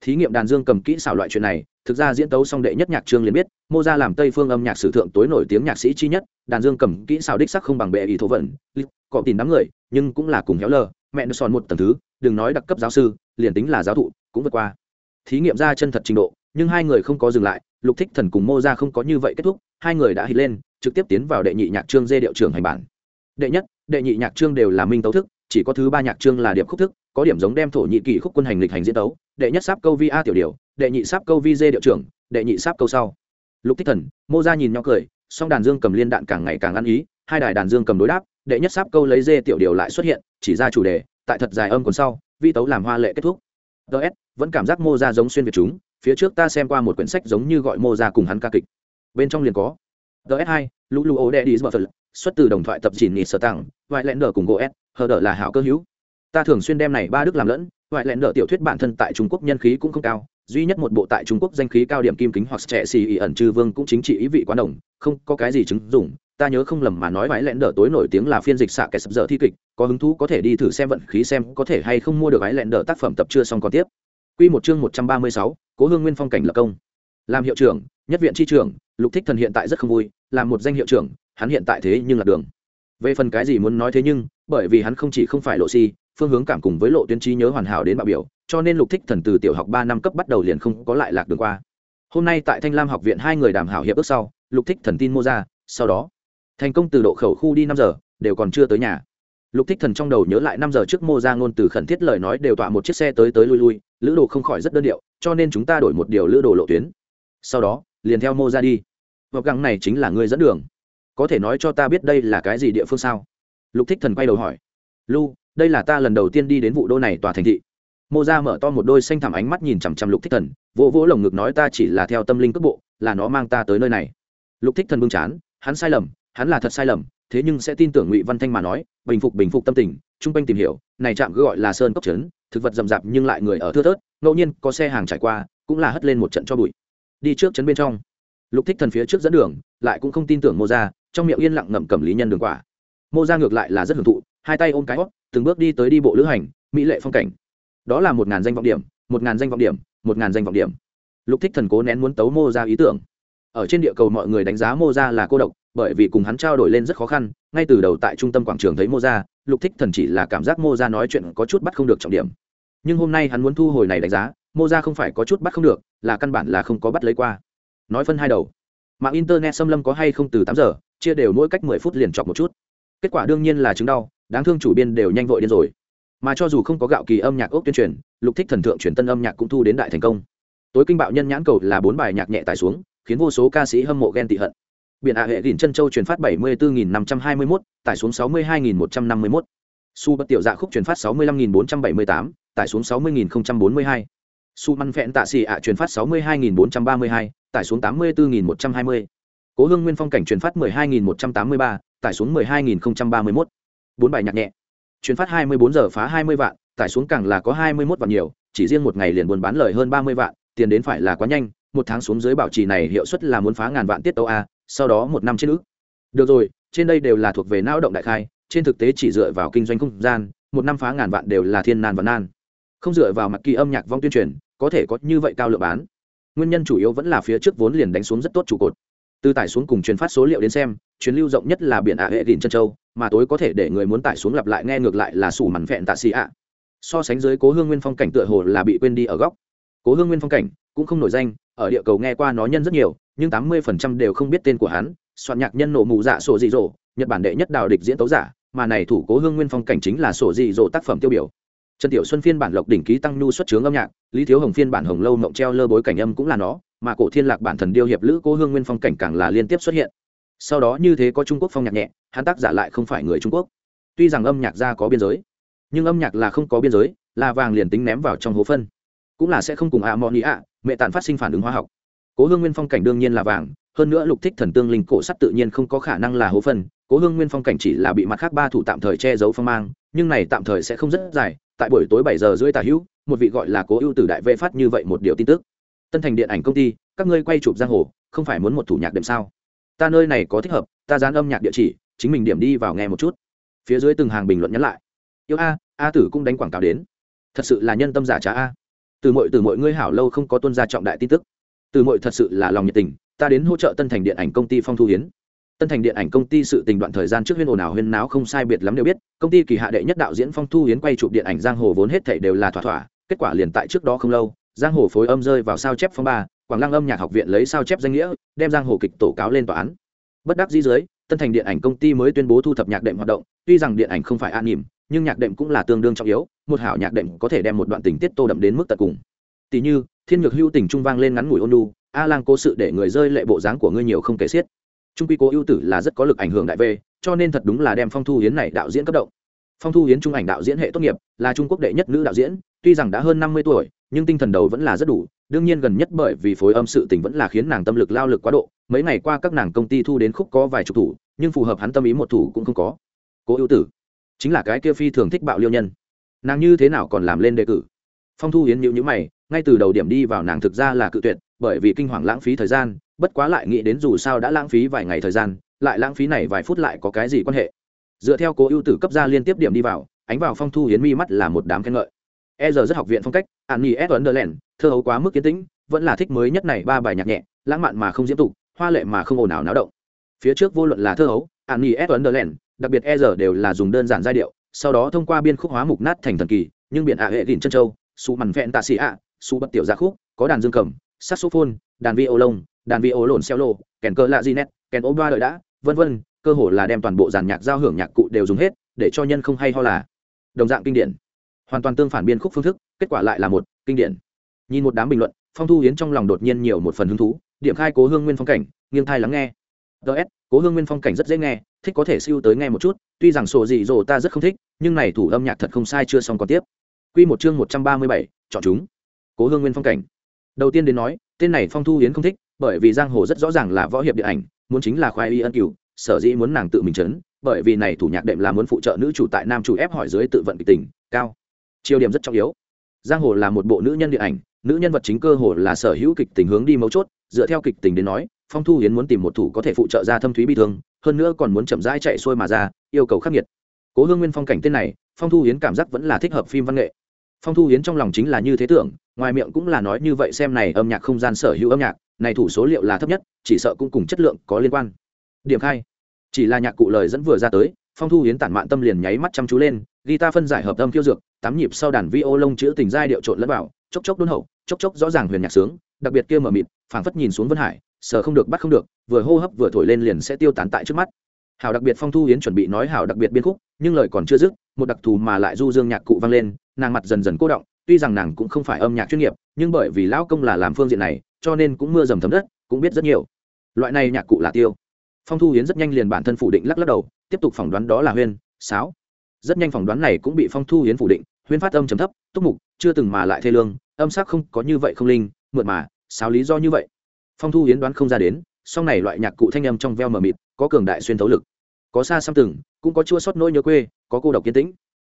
Thí nghiệm đàn dương cầm kỹ xảo loại chuyện này, thực ra diễn tấu song đệ nhất nhạc trương liền biết, mô ra làm tây phương âm nhạc sử thượng tối nổi tiếng nhạc sĩ chi nhất, đàn dương cầm kỹ xảo đích sắc không bằng bệ ý thổ vận cọ tìm đám người, nhưng cũng là cùng héo lờ, mẹ nó sòn một tầng thứ, đừng nói đặc cấp giáo sư, liền tính là giáo thụ, cũng vượt qua. Thí nghiệm ra chân thật trình độ, nhưng hai người không có dừng lại, lục thích thần cùng mô ra không có như vậy kết thúc, hai người đã hít lên trực tiếp tiến vào đệ nhị nhạc trương dê điệu trưởng hành bản. Đệ nhất, đệ nhị nhạc trương đều là minh tấu thức, chỉ có thứ ba nhạc trương là điệp khúc thức, có điểm giống đem thổ nhị kỳ khúc quân hành lịch hành diễn tấu. Đệ nhất sáp câu vi a tiểu điều đệ nhị sáp câu vi dê điệu trưởng, đệ nhị sáp câu sau. Lục thích thần, mô ra nhìn nhau cười, song đàn dương cầm liên đạn càng ngày càng ăn ý, hai đài đàn dương cầm đối đáp, đệ nhất sáp câu lấy dê tiểu điều lại xuất hiện, chỉ ra chủ đề, tại thật dài âm còn sau, vi tấu làm hoa lệ kết thúc. Ts vẫn cảm giác mô ra giống xuyên việt chúng, phía trước ta xem qua một quyển sách giống như gọi mô ra cùng hắn ca kịch. Bên trong liền có ds hai lũ lũ ô đe đi phật xuất từ đồng thoại tập chỉ nịt sở tặng vải lẽn đờ cùng GS, hờ đờ là hảo cơ hữu. Ta thường xuyên đem này ba đức làm lẫn vải lẽn đờ tiểu thuyết bản thân tại trung quốc nhân khí cũng không cao duy nhất một bộ tại trung quốc danh khí cao điểm kim kính hoặc trẻ xì ỉ ẩn trừ vương cũng chính trị ý vị quá đồng không có cái gì chứng dụng. Ta nhớ không lầm mà nói vãi lẽn đờ tối nổi tiếng là phiên dịch xạ kẻ sập dở thi kịch có hứng thú có thể đi thử xem vận khí xem có thể hay không mua được vãi lẽn đờ tác phẩm tập chưa xong còn tiếp. Quy một chương một trăm ba mươi sáu, Cố Hương Nguyên phong cảnh lập công. Làm hiệu trưởng, nhất viện chi trưởng, Lục Thích Thần hiện tại rất không vui, làm một danh hiệu trưởng, hắn hiện tại thế nhưng là đường. Về phần cái gì muốn nói thế nhưng, bởi vì hắn không chỉ không phải lộ si, phương hướng cảm cùng với lộ tuyến trí nhớ hoàn hảo đến bạo biểu, cho nên Lục Thích Thần từ tiểu học ba năm cấp bắt đầu liền không có lại lạc đường qua. Hôm nay tại Thanh Lam học viện hai người đàm hảo hiệp ước sau, Lục Thích Thần tin mua ra, sau đó thành công từ độ khẩu khu đi năm giờ đều còn chưa tới nhà lục thích thần trong đầu nhớ lại năm giờ trước mô ra ngôn từ khẩn thiết lời nói đều tọa một chiếc xe tới tới lui lui lữ đồ không khỏi rất đơn điệu cho nên chúng ta đổi một điều lữ đồ lộ tuyến sau đó, liền theo mô ra đi. Vọc găng này chính là người dẫn đường. Có thể nói cho ta biết đây là cái gì địa phương sao? Lục thích thần quay đầu hỏi. Lu, đây là ta lần đầu tiên đi đến vụ đô này tòa thành thị. Mô ra mở to một đôi xanh thẳm ánh mắt nhìn chằm chằm lục thích thần, vỗ vỗ lồng ngực nói ta chỉ là theo tâm linh cước bộ, là nó mang ta tới nơi này. Lục thích thần bưng chán, hắn sai lầm, hắn là thật sai lầm, thế nhưng sẽ tin tưởng ngụy văn thanh mà nói, bình phục bình phục tâm tình, chung quanh tìm hiểu, này trạm cứ gọi là sơn cốc trấn, thực vật rậm rạp nhưng lại người ở thưa thớt, ngẫu nhiên có xe hàng trải qua, cũng là hất lên một trận cho bụi đi trước chấn bên trong. Lục thích thần phía trước dẫn đường, lại cũng không tin tưởng mô ra trong miệng yên lặng ngậm cầm lý nhân đường quả. Mô ra ngược lại là rất hưởng thụ, hai tay ôm cái hót, từng bước đi tới đi bộ lữ hành, mỹ lệ phong cảnh. Đó là một ngàn danh vọng điểm, một ngàn danh vọng điểm, một ngàn danh vọng điểm. Lục thích thần cố nén muốn tấu mô ra ý tưởng. Ở trên địa cầu mọi người đánh giá mô ra là cô độc, bởi vì cùng hắn trao đổi lên rất khó khăn, ngay từ đầu tại trung tâm quảng trường thấy mô ra lục thích thần chỉ là cảm giác mô ra nói chuyện có chút bắt không được trọng điểm nhưng hôm nay hắn muốn thu hồi này đánh giá, mô ra không phải có chút bắt không được, là căn bản là không có bắt lấy qua. Nói phân hai đầu. Mạng internet xâm lâm có hay không từ tám giờ, chia đều mỗi cách mười phút liền chọc một chút. Kết quả đương nhiên là chứng đau, đáng thương chủ biên đều nhanh vội điên rồi. Mà cho dù không có gạo kỳ âm nhạc ốc tuyên truyền, lục thích thần thượng truyền tân âm nhạc cũng thu đến đại thành công. Tối kinh bạo nhân nhãn cầu là bốn bài nhạc nhẹ tải xuống, khiến vô số ca sĩ hâm mộ ghen tị hận. Biển hạ hệ đỉnh chân châu truyền phát bảy mươi bốn năm trăm hai mươi mốt, tải xuống sáu mươi hai một trăm năm mươi mốt. Su bất tiểu dạ khúc truyền phát sáu mươi lăm bốn trăm bảy mươi tám tải xuống sáu mươi bốn mươi hai. Su măn phẹn tạ xì ạ truyền phát sáu mươi hai bốn trăm ba mươi hai, tải xuống tám mươi bốn một trăm hai mươi. Cố hương nguyên phong cảnh truyền phát mười hai một trăm tám mươi ba, tải xuống mười hai ba mươi mốt. Bốn bài nhạc nhẹ. Truyền phát hai mươi bốn giờ phá hai mươi vạn, tải xuống càng là có hai mươi mốt vạn nhiều, chỉ riêng một ngày liền buôn bán lời hơn ba mươi vạn, tiền đến phải là quá nhanh, một tháng xuống dưới bảo trì này hiệu suất là muốn phá ngàn vạn tiết tấu a, sau đó một năm trên ước. Được rồi, trên đây đều là thuộc về não động đại khai, trên thực tế chỉ dựa vào kinh doanh không gian, một năm phá ngàn vạn đều là thiên nan và nan không dựa vào mặt kỳ âm nhạc vong tuyên truyền, có thể có như vậy cao lượng bán. Nguyên nhân chủ yếu vẫn là phía trước vốn liền đánh xuống rất tốt trụ cột. Từ tải xuống cùng truyền phát số liệu đến xem chuyến lưu rộng nhất là biển ạ hệ đỉnh chân châu, mà tối có thể để người muốn tải xuống lặp lại nghe ngược lại là sủ mằn vẹn tạ xì ạ. So sánh dưới cố hương nguyên phong cảnh tựa hồ là bị quên đi ở góc. Cố hương nguyên phong cảnh cũng không nổi danh, ở địa cầu nghe qua nó nhân rất nhiều, nhưng tám mươi phần trăm đều không biết tên của hắn, soạn nhạc nhân nổ mù dạ sổ dị dỗ, nhật bản đệ nhất đào địch diễn tấu giả, mà này thủ cố hương nguyên phong cảnh chính là sổ dị dỗ tác phẩm tiêu biểu trần tiểu xuân phiên bản lộc đỉnh ký tăng nhu xuất trướng âm nhạc, lý thiếu hồng phiên bản hồng lâu mộng treo lơ bối cảnh âm cũng là nó, mà cổ thiên lạc bản thần điêu hiệp lữ cố hương nguyên phong cảnh càng là liên tiếp xuất hiện. Sau đó như thế có trung quốc phong nhạc nhẹ, hắn tác giả lại không phải người trung quốc. Tuy rằng âm nhạc ra có biên giới, nhưng âm nhạc là không có biên giới, là vàng liền tính ném vào trong hố phân. Cũng là sẽ không cùng ạ mọn ý ạ mẹ tàn phát sinh phản ứng hóa học. Cố hương nguyên phong cảnh đương nhiên là vàng, hơn nữa lục thích thần tương linh cổ sắt tự nhiên không có khả năng là hố phân. Cố hương nguyên phong cảnh chỉ là bị mặt khác ba thủ tạm thời che giấu phong mang, nhưng này tạm thời sẽ không rất dài tại buổi tối bảy giờ rưỡi tà hữu, một vị gọi là cố ưu tử đại vệ phát như vậy một điều tin tức. Tân thành điện ảnh công ty, các ngươi quay chụp giang hồ, không phải muốn một thủ nhạc đệm sao? Ta nơi này có thích hợp, ta dán âm nhạc địa chỉ, chính mình điểm đi vào nghe một chút. Phía dưới từng hàng bình luận nhắn lại. Yêu a a tử cũng đánh quảng cáo đến. Thật sự là nhân tâm giả trá a. Từ mọi từ mọi ngươi hảo lâu không có tuân ra trọng đại tin tức. Từ mọi thật sự là lòng nhiệt tình, ta đến hỗ trợ tân thành điện ảnh công ty phong thu hiến tân thành điện ảnh công ty sự tình đoạn thời gian trước huyên ồn ào huyên náo không sai biệt lắm đều biết, công ty kỳ hạ đệ nhất đạo diễn phong thu hiến quay chụp điện ảnh giang hồ vốn hết thảy đều là thỏa thỏa, kết quả liền tại trước đó không lâu, giang hồ phối âm rơi vào sao chép phong ba, quảng lăng âm nhạc học viện lấy sao chép danh nghĩa, đem giang hồ kịch tổ cáo lên tòa án. Bất đắc dĩ dưới, tân thành điện ảnh công ty mới tuyên bố thu thập nhạc đệm hoạt động, tuy rằng điện ảnh không phải an nỉm nhưng nhạc đệm cũng là tương đương trọng yếu, một hảo nhạc đệm có thể đem một đoạn tình tiết tô đậm đến mức tận cùng. Tỷ như, thiên nhược hưu tình trung vang lên ngắn ngủi ôn lu a lang cố sự để người rơi lệ bộ dáng của ngươi nhiều không kể xiết trung quy cố ưu tử là rất có lực ảnh hưởng đại về cho nên thật đúng là đem phong thu hiến này đạo diễn cấp động. Phong thu hiến trung ảnh đạo diễn hệ tốt nghiệp, là trung quốc đệ nhất nữ đạo diễn, tuy rằng đã hơn năm mươi tuổi, nhưng tinh thần đầu vẫn là rất đủ, đương nhiên gần nhất bởi vì phối âm sự tình vẫn là khiến nàng tâm lực lao lực quá độ, mấy ngày qua các nàng công ty thu đến khúc có vài chục thủ, nhưng phù hợp hắn tâm ý một thủ cũng không có. Cố ưu tử chính là cái kia phi thường thích bạo liêu nhân. Nàng như thế nào còn làm lên đề cử? Phong thu hiến nhịu nhữ mày, ngay từ đầu điểm đi vào nàng thực ra là cự tuyệt, bởi vì kinh hoàng lãng phí thời gian bất quá lại nghĩ đến dù sao đã lãng phí vài ngày thời gian, lại lãng phí này vài phút lại có cái gì quan hệ? Dựa theo cố ưu tử cấp ra liên tiếp điểm đi vào, ánh vào phong thu hiến mi mắt là một đám khen ngợi. E giờ rất học viện phong cách, an nhi s lẻn thơ hấu quá mức kiến tĩnh, vẫn là thích mới nhất này ba bài nhạc nhẹ, lãng mạn mà không diễm tục, hoa lệ mà không ồn ào náo động. Phía trước vô luận là thơ hấu, an nhi s lẻn đặc biệt e giờ đều là dùng đơn giản giai điệu, sau đó thông qua biên khúc hóa mục nát thành thần kỳ, nhưng biện ạ hệ đỉnh chân châu su mằn vẹn tạ xị ạ su bất tiểu gia khúc, có đàn dương cầm, saxophone, đàn vi ô lông đàn vi ố lồn xeo lô, kèn cơ lạ di nét, kèn ô ba đợi đã, vân vân, cơ hồ là đem toàn bộ dàn nhạc giao hưởng nhạc cụ đều dùng hết, để cho nhân không hay ho là. Đồng dạng kinh điển. Hoàn toàn tương phản biên khúc phương thức, kết quả lại là một kinh điển. Nhìn một đám bình luận, phong thu hiến trong lòng đột nhiên nhiều một phần hứng thú, điểm khai cố hương nguyên phong cảnh, nghiêng thai lắng nghe. Ts cố hương nguyên phong cảnh rất dễ nghe, thích có thể siêu tới nghe một chút, tuy rằng sổ dị dỗ ta rất không thích, nhưng này thủ âm nhạc thật không sai chưa xong còn tiếp. Q một chương một trăm ba mươi bảy, chọn chúng. Cố hương nguyên phong cảnh. Đầu tiên đến nói, tên này phong thu hiến không thích bởi vì giang hồ rất rõ ràng là võ hiệp điện ảnh, muốn chính là khoai y ân cửu, sở dĩ muốn nàng tự mình chấn, bởi vì này thủ nhạc đệm là muốn phụ trợ nữ chủ tại nam chủ ép hỏi dưới tự vận kịch tình, cao. Chiêu điểm rất trọng yếu. Giang hồ là một bộ nữ nhân điện ảnh, nữ nhân vật chính cơ hồ là sở hữu kịch tình hướng đi mấu chốt, dựa theo kịch tình đến nói, phong thu hiến muốn tìm một thủ có thể phụ trợ ra thâm thúy bi thương, hơn nữa còn muốn chậm rãi chạy xuôi mà ra, yêu cầu khắc nghiệt. Cố hương nguyên phong cảnh tên này, phong thu hiến cảm giác vẫn là thích hợp phim văn nghệ. Phong thu hiến trong lòng chính là như thế tưởng, ngoài miệng cũng là nói như vậy xem này âm nhạc không gian sở hữu âm nhạc này thủ số liệu là thấp nhất chỉ sợ cũng cùng chất lượng có liên quan. Điểm hai, chỉ là nhạc cụ lời dẫn vừa ra tới phong thu hiến tản mạn tâm liền nháy mắt chăm chú lên guitar phân giải hợp âm khiêu dược tám nhịp sau đàn vi ô lông chữ tình giai điệu trộn lẫn vào chốc chốc đôn hậu chốc chốc rõ ràng huyền nhạc sướng đặc biệt kia mở mịt phảng phất nhìn xuống vân hải sờ không được bắt không được vừa hô hấp vừa thổi lên liền sẽ tiêu tán tại trước mắt. Hảo đặc biệt phong thu hiến chuẩn bị nói hảo đặc biệt biên khúc nhưng lời còn chưa dứt một đặc thù mà lại du dương nhạc cụ vang lên nàng mặt dần dần cô động tuy rằng nàng cũng không phải âm nhạc chuyên nghiệp nhưng bởi vì lão công là làm phương diện này cho nên cũng mưa dầm thấm đất, cũng biết rất nhiều. Loại này nhạc cụ là tiêu. Phong thu hiến rất nhanh liền bản thân phủ định lắc lắc đầu, tiếp tục phỏng đoán đó là huyên, sáo. Rất nhanh phỏng đoán này cũng bị phong thu hiến phủ định, huyên phát âm chấm thấp, túc mục, chưa từng mà lại thê lương, âm sắc không có như vậy không linh, mượt mà, sáo lý do như vậy. Phong thu hiến đoán không ra đến sau này loại nhạc cụ thanh âm trong veo mờ mịt, có cường đại xuyên thấu lực. Có xa xăm từng, cũng có chua sót nỗi nhớ quê, có cô độc kiên tĩnh,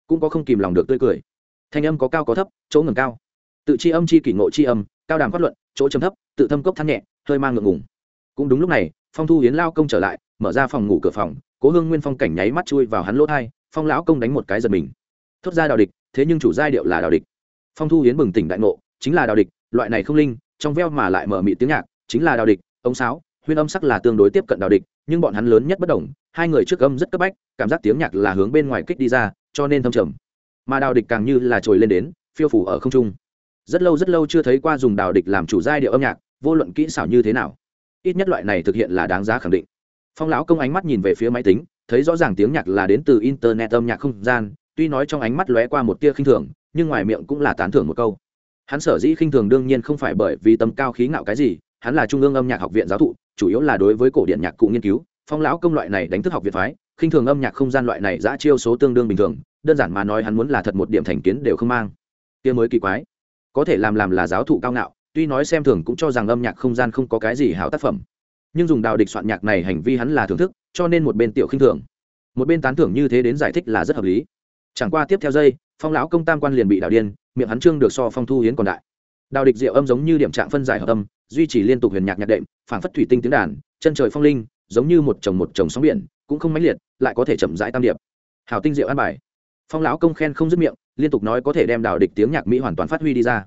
cũng có không kìm lòng được tươi cười. Thanh âm có cao có thấp, chỗ ngầm cao. Tự chi âm chi kỷ ngộ chi âm cao đàm phát luận, chỗ chấm thấp, tự thâm cốc thắt nhẹ, hơi mang ngượng ngùng. Cũng đúng lúc này, phong thu hiến lao công trở lại, mở ra phòng ngủ cửa phòng, cố hương nguyên phong cảnh nháy mắt chui vào hắn lỗ thai, phong lão công đánh một cái giật mình. Thốt ra đào địch, thế nhưng chủ giai điệu là đào địch. Phong thu hiến bừng tỉnh đại ngộ, chính là đào địch, loại này không linh, trong veo mà lại mở mị tiếng nhạc, chính là đào địch, ông sáo, huyên âm sắc là tương đối tiếp cận đào địch, nhưng bọn hắn lớn nhất bất đồng, hai người trước âm rất cấp bách, cảm giác tiếng nhạc là hướng bên ngoài kích đi ra, cho nên thâm trầm. Mà đào địch càng như là trồi lên đến, phiêu phủ ở không trung rất lâu rất lâu chưa thấy qua dùng đào địch làm chủ giai điệu âm nhạc, vô luận kỹ xảo như thế nào, ít nhất loại này thực hiện là đáng giá khẳng định. Phong lão công ánh mắt nhìn về phía máy tính, thấy rõ ràng tiếng nhạc là đến từ internet âm nhạc không gian, tuy nói trong ánh mắt lóe qua một tia khinh thường, nhưng ngoài miệng cũng là tán thưởng một câu. Hắn sở dĩ khinh thường đương nhiên không phải bởi vì tâm cao khí ngạo cái gì, hắn là trung ương âm nhạc học viện giáo thụ, chủ yếu là đối với cổ điện nhạc cụ nghiên cứu. Phong lão công loại này đánh thức học viện phái, khinh thường âm nhạc không gian loại này giã chiêu số tương đương bình thường, đơn giản mà nói hắn muốn là thật một điểm thành kiến đều không mang. Kia mới kỳ quái có thể làm làm là giáo thụ cao ngạo, tuy nói xem thường cũng cho rằng âm nhạc không gian không có cái gì hảo tác phẩm. Nhưng dùng đào địch soạn nhạc này hành vi hắn là thưởng thức, cho nên một bên tiểu khinh thường, một bên tán thưởng như thế đến giải thích là rất hợp lý. Chẳng qua tiếp theo dây phong lão công tam quan liền bị đào điên, miệng hắn trương được so phong thu hiến còn đại. Đào địch diệu âm giống như điểm trạng phân giải hợp âm, duy trì liên tục huyền nhạc nhạc đệm phản phất thủy tinh tiếng đàn, chân trời phong linh, giống như một chồng một chồng sóng biển, cũng không mãnh liệt, lại có thể chậm rãi tam điệp. Hào tinh diệu an bài. Phong lão công khen không dứt miệng liên tục nói có thể đem đào địch tiếng nhạc mỹ hoàn toàn phát huy đi ra.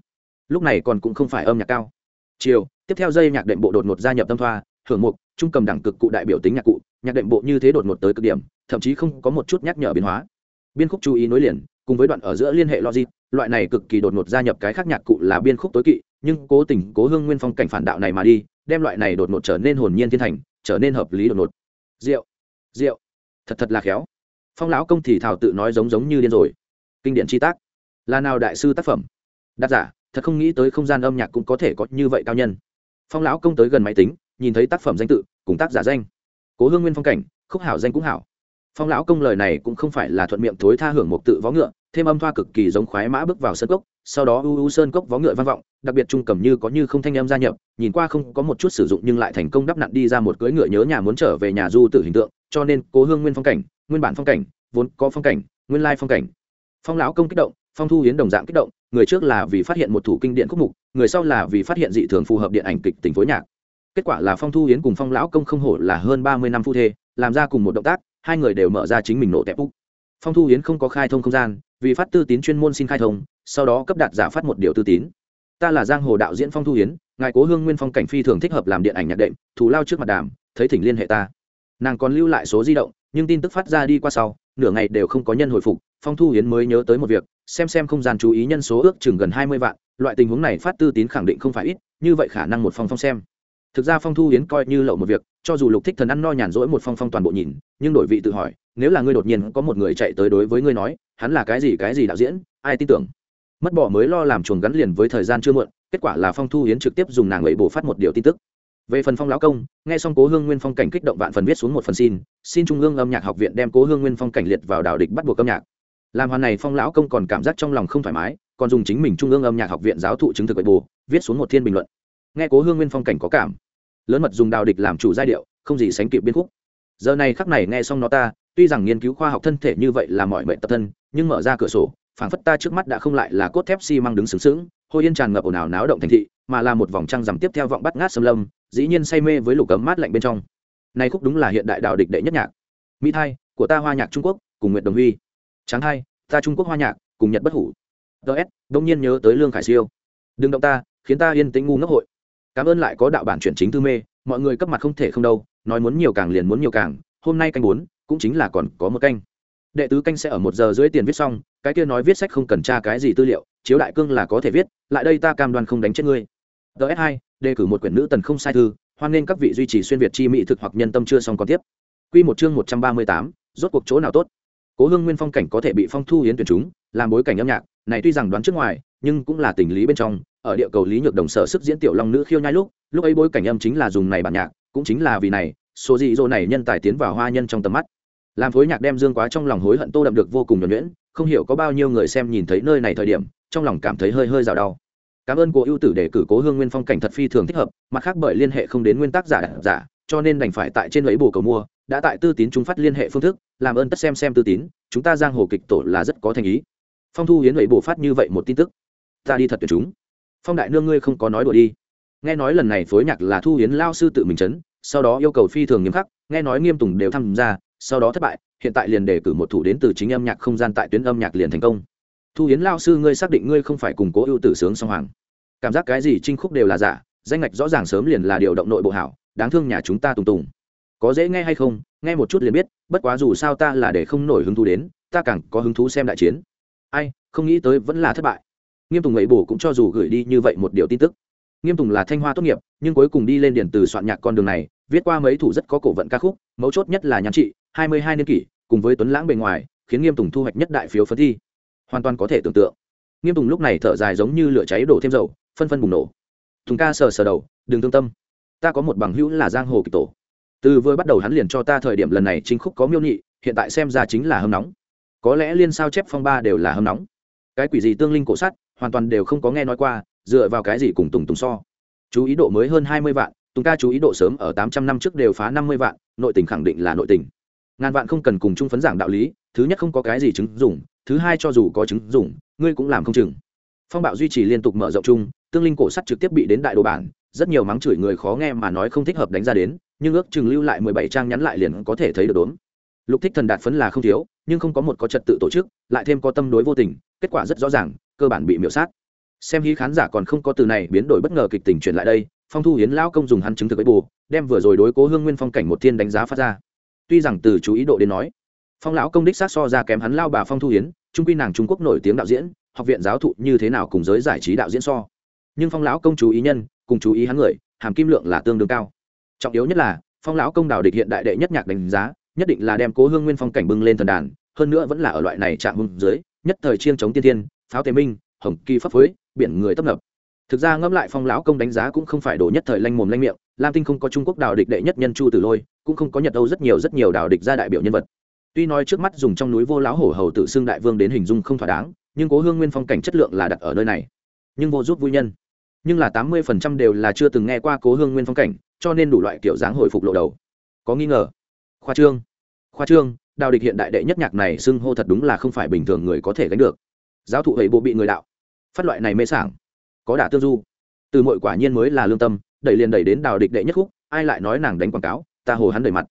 Lúc này còn cũng không phải âm nhạc cao. Chiều, tiếp theo dây nhạc đệm bộ đột ngột gia nhập tâm thoa, hưởng mục, trung cầm đẳng cực cụ đại biểu tính nhạc cụ, nhạc đệm bộ như thế đột ngột tới cực điểm, thậm chí không có một chút nhắc nhở biến hóa. Biên khúc chú ý nối liền, cùng với đoạn ở giữa liên hệ logic, loại này cực kỳ đột ngột gia nhập cái khác nhạc cụ là biên khúc tối kỵ, nhưng cố tình cố hương nguyên phong cảnh phản đạo này mà đi, đem loại này đột ngột trở nên hồn nhiên thiên thành, trở nên hợp lý đột ngột. Rượu rượu, thật thật là khéo. Phong lão công thì thảo tự nói giống giống như điên rồi kinh điển chi tác. Là nào đại sư tác phẩm? Đắc giả, thật không nghĩ tới không gian âm nhạc cũng có thể có như vậy cao nhân. Phong lão công tới gần máy tính, nhìn thấy tác phẩm danh tự, cùng tác giả danh. Cố hương nguyên phong cảnh, khúc hảo danh cũng hảo. Phong lão công lời này cũng không phải là thuận miệng thối tha hưởng một tự vó ngựa, thêm âm thoa cực kỳ giống khoái mã bước vào sân cốc, sau đó u u sơn cốc vó ngựa vang vọng, đặc biệt trung cầm như có như không thanh em gia nhập, nhìn qua không có một chút sử dụng nhưng lại thành công đắp nặn đi ra một cưỡi ngựa nhớ nhà muốn trở về nhà du tử hình tượng, cho nên cố hương nguyên phong cảnh, nguyên bản phong cảnh, vốn có phong cảnh, nguyên lai phong cảnh phong lão công kích động, phong thu hiến đồng dạng kích động, người trước là vì phát hiện một thủ kinh điện khúc mục, người sau là vì phát hiện dị thường phù hợp điện ảnh kịch tình phối nhạc. Kết quả là phong thu hiến cùng phong lão công không hổ là hơn ba mươi năm phu thê, làm ra cùng một động tác, hai người đều mở ra chính mình nổ tẹp úc phong thu hiến không có khai thông không gian, vì phát tư tín chuyên môn xin khai thông, sau đó cấp đạt giả phát một điều tư tín. Ta là giang hồ đạo diễn phong thu hiến, ngài cố hương nguyên phong cảnh phi thường thích hợp làm điện ảnh nhạc đệm, thù lao trước mặt đàm, thấy thỉnh liên hệ ta. Nàng còn lưu lại số di động, nhưng tin tức phát ra đi qua sau, nửa ngày đều không có nhân hồi phục phong thu hiến mới nhớ tới một việc, xem xem không gian chú ý nhân số ước chừng gần hai mươi vạn, loại tình huống này phát tư tín khẳng định không phải ít, như vậy khả năng một phong phong xem. Thực ra phong thu hiến coi như lậu một việc, cho dù lục thích thần ăn no nhàn rỗi một phong phong toàn bộ nhìn, nhưng đổi vị tự hỏi, nếu là ngươi đột nhiên có một người chạy tới đối với ngươi nói, hắn là cái gì cái gì đạo diễn, ai tin tưởng? Mất bỏ mới lo làm chuồng gắn liền với thời gian chưa muộn, kết quả là phong thu hiến trực tiếp dùng nàng ấy bổ phát một điều tin tức. Về phần phong lão công, nghe xong cố hương nguyên phong cảnh kích động vạn phần viết xuống một phần xin xin trung ương âm nhạc học viện đem cố hương nguyên phong cảnh liệt vào đạo địch bắt buộc âm nhạc làm hoàn này phong lão công còn cảm giác trong lòng không thoải mái, còn dùng chính mình trung ương âm nhạc học viện giáo thụ chứng thực bệ bù, viết xuống một thiên bình luận. Nghe cố hương nguyên phong cảnh có cảm. Lớn mật dùng đào địch làm chủ giai điệu, không gì sánh kịp biên khúc. Giờ này khắc này nghe xong nó ta, tuy rằng nghiên cứu khoa học thân thể như vậy là mọi mệnh tập thân, nhưng mở ra cửa sổ, phảng phất ta trước mắt đã không lại là cốt thép xi măng đứng sướng sướng hôi yên tràn ngập ồn ào náo động thành thị, mà là một vòng trăng rằm tiếp theo vọng bắt ngát xâm lâm, dĩ nhiên say mê với lục cấm mát lạnh bên trong. Này khúc đúng là hiện đại đạo địch đệ nhất nhạc. Mỹ thai, của ta hoa nhạc trung quốc, cùng nguyệt đồng huy tráng hai ta trung quốc hoa nhạc, cùng nhật bất hủ. Ts đông nhiên nhớ tới lương khải siêu. Đừng động ta, khiến ta yên tĩnh ngu ngốc hội. Cảm ơn lại có đạo bản chuyển chính thư mê, mọi người cấp mặt không thể không đâu, nói muốn nhiều càng liền muốn nhiều càng, hôm nay canh bốn, cũng chính là còn có một canh. Đệ tứ canh sẽ ở một giờ rưỡi tiền viết xong, cái kia nói viết sách không cần tra cái gì tư liệu, chiếu đại cương là có thể viết, lại đây ta cam đoan không đánh chết ngươi. Ts hai, đề cử một quyển nữ tần không sai thư, hoan nghênh các vị duy trì xuyên việt chi mỹ thực hoặc nhân tâm chưa xong còn tiếp. Quy một chương một trăm ba mươi tám, rốt cuộc chỗ nào tốt? Cố hương nguyên phong cảnh có thể bị phong thu hiến tuyển chúng, làm bối cảnh âm nhạc, này tuy rằng đoán trước ngoài, nhưng cũng là tình lý bên trong, ở địa cầu lý nhược đồng sở sức diễn tiểu long nữ khiêu nhai lúc lúc ấy bối cảnh âm chính là dùng này bản nhạc, cũng chính là vì này, số dị dỗ này nhân tài tiến vào hoa nhân trong tầm mắt. Làm phối nhạc đem dương quá trong lòng hối hận tô đậm được vô cùng nhuẩn nhuyễn, không hiểu có bao nhiêu người xem nhìn thấy nơi này thời điểm, trong lòng cảm thấy hơi hơi rào đau. Cảm ơn cô ưu tử để cử cố hương nguyên phong cảnh thật phi thường thích hợp, mặt khác bởi liên hệ không đến nguyên tác giả giả cho nên đành phải tại trên lấy bồ cầu mua, đã tại tư tín chúng phát liên hệ phương thức, làm ơn tất xem xem tư tín, chúng ta giang hồ kịch tổ là rất có thành ý. Phong thu hiến lấy bồ phát như vậy một tin tức. Ta đi thật tuyệt chúng. Phong đại nương ngươi không có nói đùa đi. Nghe nói lần này phối nhạc là thu hiến lao sư tự mình chấn, sau đó yêu cầu phi thường nghiêm khắc, nghe nói nghiêm tùng đều tham gia, sau đó thất bại, hiện tại liền đề cử một thủ đến từ chính âm nhạc không gian tại tuyến âm nhạc liền thành công. Thu hiến lao sư ngươi xác định ngươi không phải cùng cố ưu tử sướng song hoàng. Cảm giác cái gì trinh khúc đều là giả, danh ngạch rõ ràng sớm liền là điều động nội bộ hảo đáng thương nhà chúng ta tùng tùng. Có dễ nghe hay không, nghe một chút liền biết, bất quá dù sao ta là để không nổi hứng thú đến, ta càng có hứng thú xem đại chiến. Ai, không nghĩ tới vẫn là thất bại. Nghiêm tùng ấy bổ cũng cho dù gửi đi như vậy một điều tin tức. Nghiêm tùng là thanh hoa tốt nghiệp, nhưng cuối cùng đi lên điển từ soạn nhạc con đường này, viết qua mấy thủ rất có cổ vận ca khúc, mấu chốt nhất là nhắn trị, hai mươi hai niên kỷ, cùng với tuấn lãng bề ngoài, khiến nghiêm tùng thu hoạch nhất đại phiếu phấn thi. Hoàn toàn có thể tưởng tượng. Nghiêm tùng lúc này thở dài giống như lửa cháy đổ thêm dầu, phân phân bùng nổ. Thùng ca sờ sờ đầu, đừng thương tâm ta có một bằng hữu là giang hồ kịch tổ. Từ vừa bắt đầu hắn liền cho ta thời điểm lần này chính khúc có miêu nhị, hiện tại xem ra chính là hâm nóng. Có lẽ liên sao chép phong ba đều là hâm nóng. Cái quỷ gì tương linh cổ sắt, hoàn toàn đều không có nghe nói qua, dựa vào cái gì cùng tùng tùng so. Chú ý độ mới hơn hai mươi vạn, tùng ca chú ý độ sớm ở tám trăm năm trước đều phá năm mươi vạn, nội tình khẳng định là nội tình. Ngàn vạn không cần cùng chung phấn giảng đạo lý, thứ nhất không có cái gì chứng dùng thứ hai cho dù có chứng dùng ngươi cũng làm không chừng. Phong bạo duy trì liên tục mở rộng chung, tương linh cổ sắt trực tiếp bị đến đại đồ bản rất nhiều mắng chửi người khó nghe mà nói không thích hợp đánh ra đến, nhưng ước chừng lưu lại mười bảy trang nhắn lại liền có thể thấy được đốn lục thích thần đạt phấn là không thiếu, nhưng không có một có trật tự tổ chức, lại thêm có tâm đối vô tình, kết quả rất rõ ràng, cơ bản bị miễu sát. Xem hí khán giả còn không có từ này biến đổi bất ngờ kịch tình chuyển lại đây, phong thu hiến Lão công dùng hắn chứng thực với bù, đem vừa rồi đối cố hương nguyên phong cảnh một thiên đánh giá phát ra. Tuy rằng từ chú ý độ đến nói, phong lão công đích sát so ra kém hắn lao bà phong thu hiến, trung quy nàng trung quốc nổi tiếng đạo diễn, học viện giáo thụ như thế nào cùng giới giải trí đạo diễn so nhưng phong lão công chú ý nhân cùng chú ý hắn người hàm kim lượng là tương đương cao trọng yếu nhất là phong lão công đào địch hiện đại đệ nhất nhạc đánh giá nhất định là đem cố hương nguyên phong cảnh bưng lên thần đàn hơn nữa vẫn là ở loại này chạm hưng dưới nhất thời chiên chống tiên thiên, pháo tề minh hồng kỳ pháp phối biển người tấp nập thực ra ngẫm lại phong lão công đánh giá cũng không phải đổ nhất thời lanh mồm lanh miệng lam tinh không có trung quốc đào địch đệ nhất nhân chu tử lôi cũng không có nhật âu rất nhiều rất nhiều đào địch ra đại biểu nhân vật tuy nói trước mắt dùng trong núi vô lão hổ hầu tự xưng đại vương đến hình dung không thỏa đáng nhưng cố hương nguyên phong cảnh chất lượng là đặt ở nơi này nhưng vô giúp vui nhân nhưng là tám mươi phần trăm đều là chưa từng nghe qua cố hương nguyên phong cảnh, cho nên đủ loại kiểu dáng hồi phục lộ đầu. Có nghi ngờ? Khoa trương. Khoa trương, đào địch hiện đại đệ nhất nhạc này xưng hô thật đúng là không phải bình thường người có thể gánh được. Giáo thụ hệ bộ bị người đạo. Phát loại này mê sảng. Có đả tương du. Từ mọi quả nhiên mới là lương tâm, đẩy liền đẩy đến đào địch đệ nhất khúc, ai lại nói nàng đánh quảng cáo, ta hồ hắn đẩy mặt.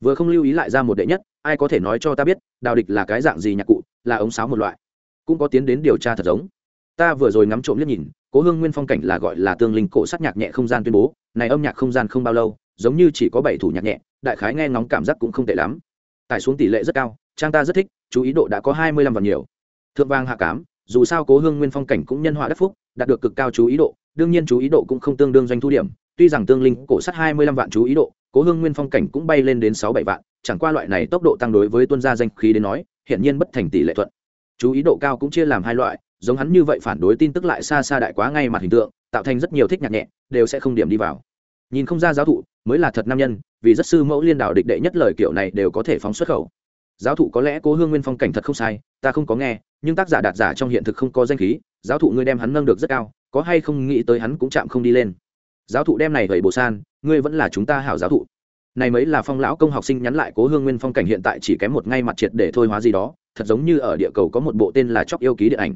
Vừa không lưu ý lại ra một đệ nhất, ai có thể nói cho ta biết, đào địch là cái dạng gì nhạc cụ, là ống sáo một loại. Cũng có tiến đến điều tra thật giống. Ta vừa rồi ngắm trộm liếc nhìn cố hương nguyên phong cảnh là gọi là tương linh cổ sát nhạc nhẹ không gian tuyên bố, này âm nhạc không gian không bao lâu, giống như chỉ có bảy thủ nhạc nhẹ, đại khái nghe ngóng cảm giác cũng không tệ lắm. Tải xuống tỷ lệ rất cao, trang ta rất thích, chú ý độ đã có hai mươi lăm và nhiều. Thượng vang hạ cám, dù sao cố hương nguyên phong cảnh cũng nhân họa đất phúc, đạt được cực cao chú ý độ, đương nhiên chú ý độ cũng không tương đương doanh thu điểm, tuy rằng tương linh cổ sắt hai mươi lăm vạn chú ý độ, cố hương nguyên phong cảnh cũng bay lên đến sáu bảy vạn, chẳng qua loại này tốc độ tăng đối với tuân gia danh khí đến nói hiện nhiên bất thành tỷ lệ thuận. Chú ý độ cao cũng chia làm hai loại giống hắn như vậy phản đối tin tức lại xa xa đại quá ngay mặt hình tượng, tạo thành rất nhiều thích nhạc nhẹ, đều sẽ không điểm đi vào. Nhìn không ra giáo thụ, mới là thật nam nhân, vì rất sư mẫu liên đạo địch đệ nhất lời kiểu này đều có thể phóng xuất khẩu. Giáo thụ có lẽ cố hương nguyên phong cảnh thật không sai, ta không có nghe, nhưng tác giả đạt giả trong hiện thực không có danh khí, giáo thụ ngươi đem hắn nâng được rất cao, có hay không nghĩ tới hắn cũng chạm không đi lên. Giáo thụ đem này vậy bồ san, ngươi vẫn là chúng ta hảo giáo thụ. Này mấy là phong lão công học sinh nhắn lại cố hương nguyên phong cảnh hiện tại chỉ kém một ngay mặt triệt để thôi hóa gì đó, thật giống như ở địa cầu có một bộ tên là chóc yêu ký điện ảnh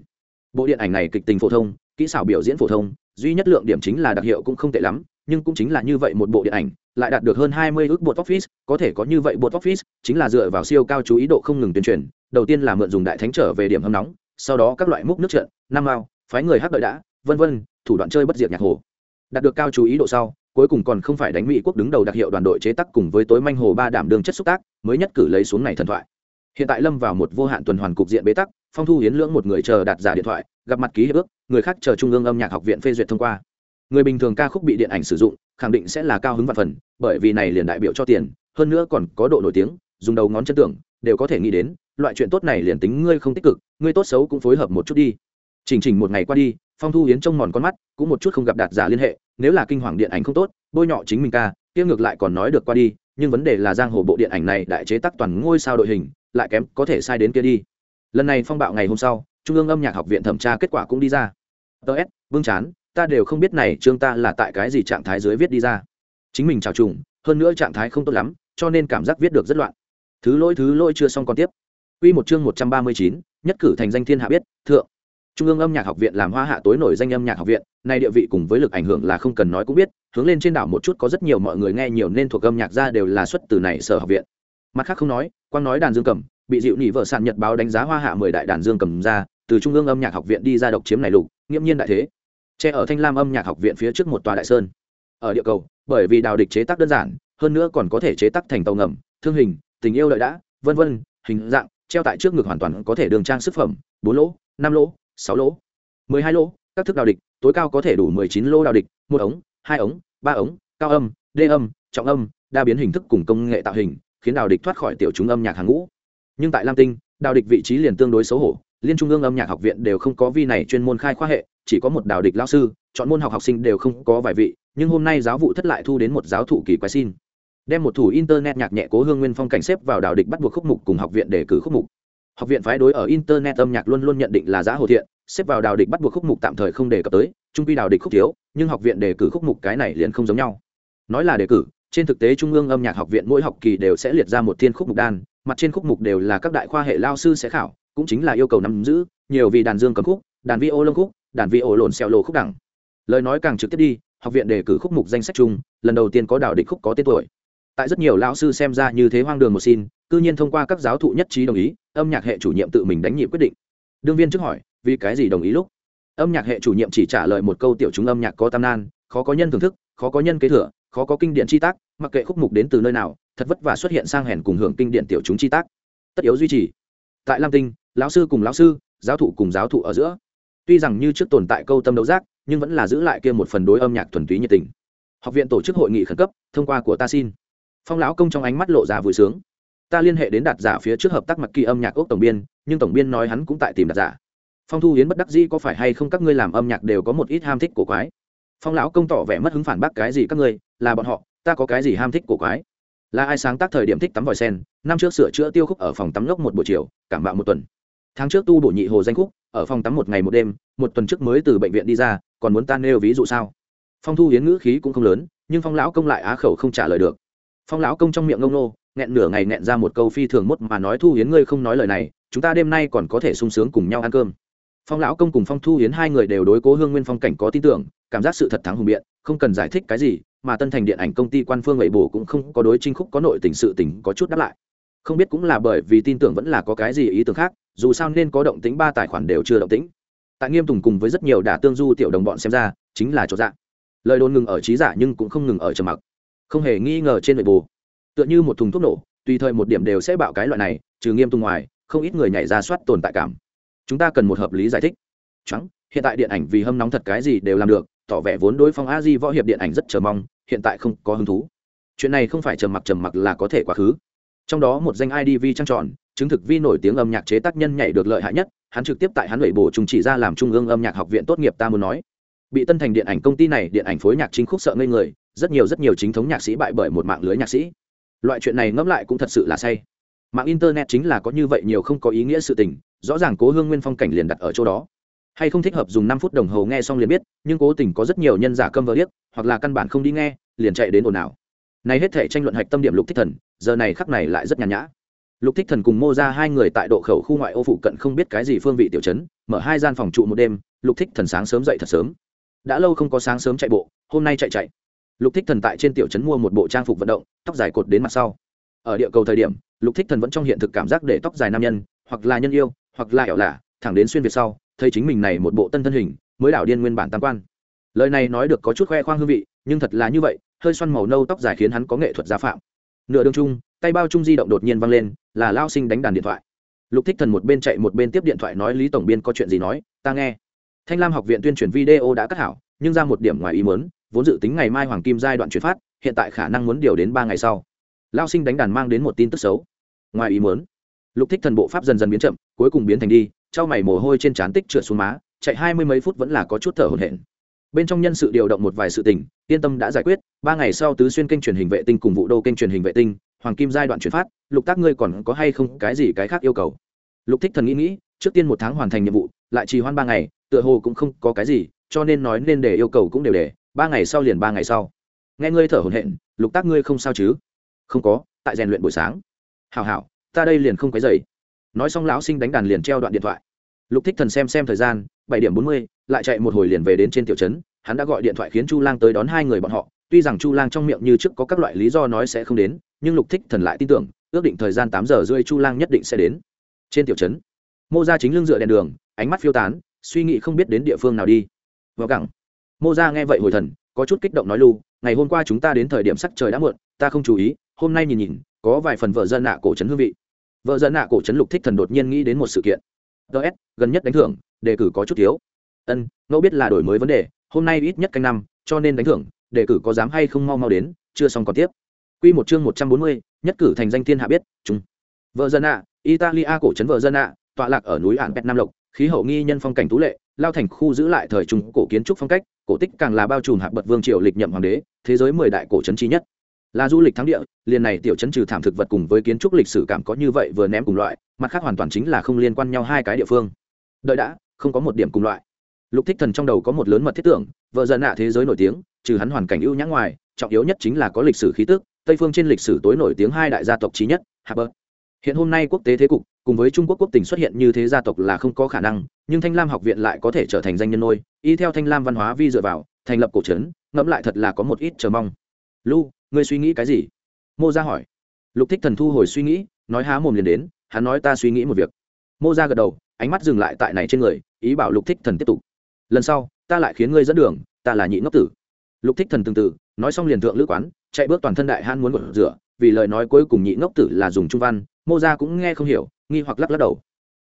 bộ điện ảnh này kịch tình phổ thông, kỹ xảo biểu diễn phổ thông, duy nhất lượng điểm chính là đặc hiệu cũng không tệ lắm, nhưng cũng chính là như vậy một bộ điện ảnh, lại đạt được hơn 20 ước bột office, có thể có như vậy bột office, chính là dựa vào siêu cao chú ý độ không ngừng tuyên truyền, đầu tiên là mượn dùng đại thánh trở về điểm hâm nóng, sau đó các loại múc nước trận nam mao phái người hát đợi đã, vân vân, thủ đoạn chơi bất diệt nhạc hồ. Đạt được cao chú ý độ sau, cuối cùng còn không phải đánh mỹ quốc đứng đầu đặc hiệu đoàn đội chế tác cùng với tối manh hồ ba đảm đường chất xúc tác, mới nhất cử lấy xuống này thần thoại hiện tại lâm vào một vô hạn tuần hoàn cục diện bế tắc, phong thu hiến lưỡng một người chờ đặt giả điện thoại, gặp mặt ký hiệp ước, người khác chờ trung ương âm nhạc học viện phê duyệt thông qua. Người bình thường ca khúc bị điện ảnh sử dụng, khẳng định sẽ là cao hứng vạn phần, bởi vì này liền đại biểu cho tiền, hơn nữa còn có độ nổi tiếng, dùng đầu ngón chân tưởng, đều có thể nghĩ đến, loại chuyện tốt này liền tính ngươi không tích cực, ngươi tốt xấu cũng phối hợp một chút đi. Chỉnh chỉnh một ngày qua đi, phong thu hiến trông mòn con mắt, cũng một chút không gặp đạt giả liên hệ, nếu là kinh hoàng điện ảnh không tốt, bôi nhọ chính mình ca, kia ngược lại còn nói được qua đi, nhưng vấn đề là giang hồ bộ điện ảnh này đại chế tác toàn ngôi sao đội hình lại kém có thể sai đến kia đi. Lần này phong bạo ngày hôm sau trung ương âm nhạc học viện thẩm tra kết quả cũng đi ra. Tớ s vương chán ta đều không biết này chương ta là tại cái gì trạng thái dưới viết đi ra. Chính mình trào trùng hơn nữa trạng thái không tốt lắm cho nên cảm giác viết được rất loạn. Thứ lỗi thứ lỗi chưa xong còn tiếp. Quy một chương một trăm ba mươi chín, nhất cử thành danh thiên hạ biết, thượng. Trung ương âm nhạc học viện làm hoa hạ tối nổi danh âm nhạc học viện, này địa vị cùng với lực ảnh hưởng là không cần nói cũng biết, hướng lên trên đảo một chút có rất nhiều mọi người nghe nhiều nên thuộc âm nhạc ra đều là xuất từ này sở học viện. Mặt khác không nói, quang nói đàn dương cầm, bị dịu nỉ vợ sàn nhật báo đánh giá hoa hạ mười đại đàn dương cầm ra, từ trung ương âm nhạc học viện đi ra độc chiếm này lục, nghiễm nhiên đại thế. Che ở Thanh Lam âm nhạc học viện phía trước một tòa đại sơn. Ở địa cầu, bởi vì đào địch chế tác đơn giản, hơn nữa còn có thể chế tác thành tàu ngầm, thương hình, tình yêu lợi đã, vân vân, hình dạng, treo tại trước ngực hoàn toàn có thể đường trang sức phẩm bốn lỗ năm lỗ sáu lỗ mười hai lỗ các thức đào địch tối cao có thể đủ mười chín lỗ đào địch một ống hai ống ba ống cao âm đê âm trọng âm đa biến hình thức cùng công nghệ tạo hình khiến đào địch thoát khỏi tiểu chúng âm nhạc hàng ngũ. Nhưng tại lam tinh, đào địch vị trí liền tương đối xấu hổ. Liên trung ương âm nhạc học viện đều không có vi này chuyên môn khai khoa hệ, chỉ có một đào địch lao sư, chọn môn học học sinh đều không có vài vị, nhưng hôm nay giáo vụ thất lại thu đến một giáo thụ kỳ quái xin. Đem một thủ internet nhạc nhẹ cố hương nguyên phong cảnh xếp vào đào địch bắt buộc khúc mục cùng học viện để cử khúc mục. Học viện phái đối ở internet âm nhạc luôn luôn nhận định là giá hồ thiện, xếp vào đào địch bắt buộc khúc mục tạm thời không đề cập tới, trung quy đào địch khúc thiếu, nhưng học viện đề cử khúc mục cái này liền không giống nhau. Nói là đề cử trên thực tế trung ương âm nhạc học viện mỗi học kỳ đều sẽ liệt ra một thiên khúc mục đan, mặt trên khúc mục đều là các đại khoa hệ lao sư sẽ khảo, cũng chính là yêu cầu nắm giữ, nhiều vì đàn dương cầm khúc, đàn vi ô lông khúc, đàn vi ô lồn xẹo lộ khúc đẳng. Lời nói càng trực tiếp đi, học viện đề cử khúc mục danh sách chung, lần đầu tiên có đảo địch khúc có tên tuổi. Tại rất nhiều lão sư xem ra như thế hoang đường một xin, cư nhiên thông qua các giáo thụ nhất trí đồng ý, âm nhạc hệ chủ nhiệm tự mình đánh nhị quyết định. Đương viên trước hỏi, vì cái gì đồng ý lúc? Âm nhạc hệ chủ nhiệm chỉ trả lời một câu tiểu chúng âm nhạc có tam nan, khó có nhân thưởng thức, khó có nhân kế thừa khó có kinh điển chi tác, mặc kệ khúc mục đến từ nơi nào, thật vất vả xuất hiện sang hèn cùng hưởng kinh điển tiểu chúng chi tác. Tất yếu duy trì. Tại lam tinh, lão sư cùng lão sư, giáo thụ cùng giáo thụ ở giữa. Tuy rằng như trước tồn tại câu tâm đấu giác, nhưng vẫn là giữ lại kia một phần đối âm nhạc thuần túy nhiệt tình. Học viện tổ chức hội nghị khẩn cấp, thông qua của ta xin. Phong lão công trong ánh mắt lộ ra vui sướng. Ta liên hệ đến đạt giả phía trước hợp tác mặc kỳ âm nhạc ốc tổng biên, nhưng tổng biên nói hắn cũng tại tìm đạt giả. Phong thu hiến bất đắc dĩ có phải hay không các ngươi làm âm nhạc đều có một ít ham thích của quái. Phong lão công tỏ vẻ mất hứng phản bác cái gì các ngươi là bọn họ, ta có cái gì ham thích của quái? Là ai sáng tác thời điểm thích tắm vòi sen? Năm trước sửa chữa tiêu khúc ở phòng tắm lốc một buổi chiều, cảm bạo một tuần. Tháng trước tu bổ nhị hồ danh khúc, ở phòng tắm một ngày một đêm, một tuần trước mới từ bệnh viện đi ra, còn muốn tan nêu ví dụ sao? Phong thu hiến ngữ khí cũng không lớn, nhưng phong lão công lại á khẩu không trả lời được. Phong lão công trong miệng ngông nô, nghẹn nửa ngày nghẹn ra một câu phi thường mốt mà nói thu hiến ngươi không nói lời này, chúng ta đêm nay còn có thể sung sướng cùng nhau ăn cơm. Phong lão công cùng phong thu hiến hai người đều đối cố hương nguyên phong cảnh có tin tưởng, cảm giác sự thật thắng hùng biện, không cần giải thích cái gì mà tân thành điện ảnh công ty quan phương lệ bổ cũng không có đối trinh khúc có nội tình sự tình có chút đáp lại. Không biết cũng là bởi vì tin tưởng vẫn là có cái gì ý tưởng khác, dù sao nên có động tính ba tài khoản đều chưa động tĩnh. Tại nghiêm tùng cùng với rất nhiều đả tương du tiểu đồng bọn xem ra, chính là chỗ dạng lời đồn ngừng ở trí giả nhưng cũng không ngừng ở trầm mặc. Không hề nghi ngờ trên nội bù tựa như một thùng thuốc nổ, tùy thời một điểm đều sẽ bạo cái loại này, trừ nghiêm tùng ngoài, không ít người nhảy ra soát tồn tại cảm. Chúng ta cần một hợp lý giải thích. Trắng hiện tại điện ảnh vì hâm nóng thật cái gì đều làm được tỏ vẻ vốn đối phong a di võ hiệp điện ảnh rất chờ mong, hiện tại không có hứng thú. Chuyện này không phải trầm mặc trầm mặc là có thể quá khứ. Trong đó một danh idv trăng tròn, chứng thực vi nổi tiếng âm nhạc chế tác nhân nhảy được lợi hại nhất, hắn trực tiếp tại hắn lệ bổ trùng chỉ ra làm trung ương âm nhạc học viện tốt nghiệp ta muốn nói. Bị tân thành điện ảnh công ty này, điện ảnh phối nhạc chính khúc sợ ngây người, rất nhiều rất nhiều chính thống nhạc sĩ bại bởi một mạng lưới nhạc sĩ. Loại chuyện này ngẫm lại cũng thật sự là say. Mạng internet chính là có như vậy nhiều không có ý nghĩa sự tình, rõ ràng cố hương nguyên phong cảnh liền đặt ở chỗ đó hay không thích hợp dùng năm phút đồng hồ nghe xong liền biết, nhưng cố tình có rất nhiều nhân giả câm vờ điếc, hoặc là căn bản không đi nghe, liền chạy đến ồn ào. Này hết thể tranh luận hạch tâm điểm lục thích thần, giờ này khắc này lại rất nhàn nhã. Lục thích thần cùng mô ra hai người tại độ khẩu khu ngoại ô phụ cận không biết cái gì phương vị tiểu chấn mở hai gian phòng trụ một đêm, lục thích thần sáng sớm dậy thật sớm. Đã lâu không có sáng sớm chạy bộ, hôm nay chạy chạy. Lục thích thần tại trên tiểu trấn mua một bộ trang phục vận động, tóc dài cột đến mặt sau. Ở địa cầu thời điểm, lục thích thần vẫn trong hiện thực cảm giác để tóc dài nam nhân, hoặc là nhân yêu, hoặc là ẻo lạ, thẳng đến xuyên việt sau thấy chính mình này một bộ tân thân hình, mới đảo điên nguyên bản tam quan. Lời này nói được có chút khoe khoang hương vị, nhưng thật là như vậy, hơi xoăn màu nâu tóc dài khiến hắn có nghệ thuật gia phạm. Nửa đường chung, tay bao chung di động đột nhiên văng lên, là lao sinh đánh đàn điện thoại. Lục thích thần một bên chạy một bên tiếp điện thoại nói lý tổng biên có chuyện gì nói, ta nghe. Thanh lam học viện tuyên truyền video đã cắt hảo, nhưng ra một điểm ngoài ý muốn, vốn dự tính ngày mai hoàng kim giai đoạn chuyển phát, hiện tại khả năng muốn điều đến ba ngày sau. Lao sinh đánh đàn mang đến một tin tức xấu. Ngoài ý muốn, lục thích thần bộ pháp dần dần biến chậm, cuối cùng biến thành đi trao mày mồ hôi trên trán tích trượt xuống má, chạy hai mươi mấy phút vẫn là có chút thở hổn hển. Bên trong nhân sự điều động một vài sự tình, yên tâm đã giải quyết, ba ngày sau tứ xuyên kênh truyền hình vệ tinh cùng vụ đô kênh truyền hình vệ tinh, hoàng kim giai đoạn chuyển phát, lục tác ngươi còn có hay không cái gì cái khác yêu cầu? Lục thích thần nghĩ nghĩ, trước tiên một tháng hoàn thành nhiệm vụ, lại trì hoãn ba ngày, tựa hồ cũng không có cái gì, cho nên nói nên để yêu cầu cũng đều để, ba ngày sau liền ba ngày sau. Nghe ngươi thở hổn hển, lục tác ngươi không sao chứ? Không có, tại rèn luyện buổi sáng. Hào hào ta đây liền không quấy dậy nói xong lão sinh đánh đàn liền treo đoạn điện thoại. Lục thích thần xem xem thời gian, bảy điểm bốn mươi, lại chạy một hồi liền về đến trên tiểu trấn, hắn đã gọi điện thoại khiến chu lang tới đón hai người bọn họ. Tuy rằng chu lang trong miệng như trước có các loại lý do nói sẽ không đến, nhưng lục thích thần lại tin tưởng, ước định thời gian tám giờ rưỡi chu lang nhất định sẽ đến. Trên tiểu trấn, mô ra chính lưng dựa đèn đường, ánh mắt phiêu tán, suy nghĩ không biết đến địa phương nào đi. Vào cảng, mô ra nghe vậy hồi thần, có chút kích động nói lu ngày hôm qua chúng ta đến thời điểm sắc trời đã muộn, ta không chú ý, hôm nay nhìn nhìn, có vài phần vợ dân nạ cổ trấn hương vị vợ dân nạ cổ trấn lục thích thần đột nhiên nghĩ đến một sự kiện. Ts gần nhất đánh thưởng, đề cử có chút thiếu. Ân, ngẫu biết là đổi mới vấn đề, hôm nay ít nhất canh năm, cho nên đánh thưởng, đề cử có dám hay không mau mau đến, chưa xong còn tiếp. Q một chương một trăm bốn mươi, nhất cử thành danh thiên hạ biết chúng vợ dân nạ, italia cổ trấn vợ dân nạ, tọa lạc ở núi ạn pet nam lộc, khí hậu nghi nhân phong cảnh tú lệ, lao thành khu giữ lại thời trung cổ kiến trúc phong cách, cổ tích càng là bao trùm hạc bậc vương triều lịch nhậm hoàng đế, thế giới mười đại cổ trấn trí nhất là du lịch thắng địa, liền này tiểu chấn trừ thảm thực vật cùng với kiến trúc lịch sử cảm có như vậy vừa ném cùng loại, mặt khác hoàn toàn chính là không liên quan nhau hai cái địa phương. Đợi đã, không có một điểm cùng loại. Lục thích thần trong đầu có một lớn mật thiết tưởng, vợ dần ạ thế giới nổi tiếng, trừ hắn hoàn cảnh ưu nhã ngoài, trọng yếu nhất chính là có lịch sử khí tức, tây phương trên lịch sử tối nổi tiếng hai đại gia tộc trí nhất haber hiện hôm nay quốc tế thế cục, cùng với trung quốc quốc tình xuất hiện như thế gia tộc là không có khả năng, nhưng thanh lam học viện lại có thể trở thành danh nhân nôi, y theo thanh lam văn hóa vi dựa vào, thành lập cổ trấn, ngẫm lại thật là có một ít chờ mong. Lu ngươi suy nghĩ cái gì? Mô ra hỏi. Lục thích thần thu hồi suy nghĩ, nói há mồm liền đến, hắn nói ta suy nghĩ một việc. Mô ra gật đầu, ánh mắt dừng lại tại này trên người, ý bảo lục thích thần tiếp tục. Lần sau, ta lại khiến ngươi dẫn đường, ta là nhị ngốc tử. Lục thích thần tương tự nói xong liền thượng lữ quán, chạy bước toàn thân đại han muốn gột rửa, vì lời nói cuối cùng nhị ngốc tử là dùng trung văn, mô ra cũng nghe không hiểu, nghi hoặc lắc lắc đầu.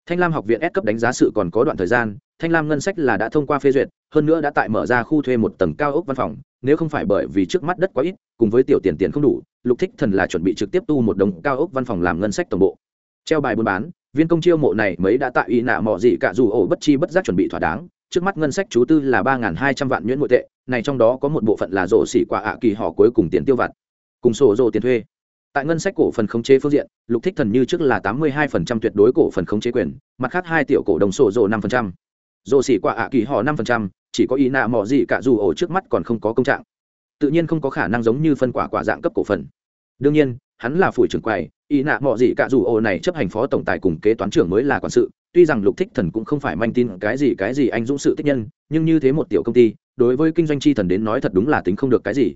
Thanh lam học viện S cấp đánh giá sự còn có đoạn thời gian, thanh lam ngân sách là đã thông qua phê duyệt, hơn nữa đã tại mở ra khu thuê một tầng cao ốc văn phòng nếu không phải bởi vì trước mắt đất quá ít, cùng với tiểu tiền tiền không đủ, lục thích thần là chuẩn bị trực tiếp tu một đồng cao ốc văn phòng làm ngân sách tổng bộ. Treo bài buôn bán, viên công chiêu mộ này mấy đã tạo ý nạ mò gì cả dù ổ bất chi bất giác chuẩn bị thỏa đáng. Trước mắt ngân sách chú tư là ba hai trăm vạn nhuyễn nội tệ, này trong đó có một bộ phận là rổ xỉ quả ạ kỳ họ cuối cùng tiền tiêu vặt, cùng sổ rổ tiền thuê. Tại ngân sách cổ phần khống chế phương diện, lục thích thần như trước là tám mươi hai phần trăm tuyệt đối cổ phần khống chế quyền, mặt khác hai tiểu cổ đồng sổ rổ năm phần trăm dồ xỉ quả ạ kỳ họ năm phần trăm, chỉ có ý nạ mò gì cả dù ổ trước mắt còn không có công trạng. Tự nhiên không có khả năng giống như phân quả quả dạng cấp cổ phần. Đương nhiên, hắn là phủi trưởng quầy, ý nạ mò gì cả dù ổ này chấp hành phó tổng tài cùng kế toán trưởng mới là quản sự. Tuy rằng lục thích thần cũng không phải manh tin cái gì cái gì anh dũng sự tích nhân, nhưng như thế một tiểu công ty, đối với kinh doanh chi thần đến nói thật đúng là tính không được cái gì.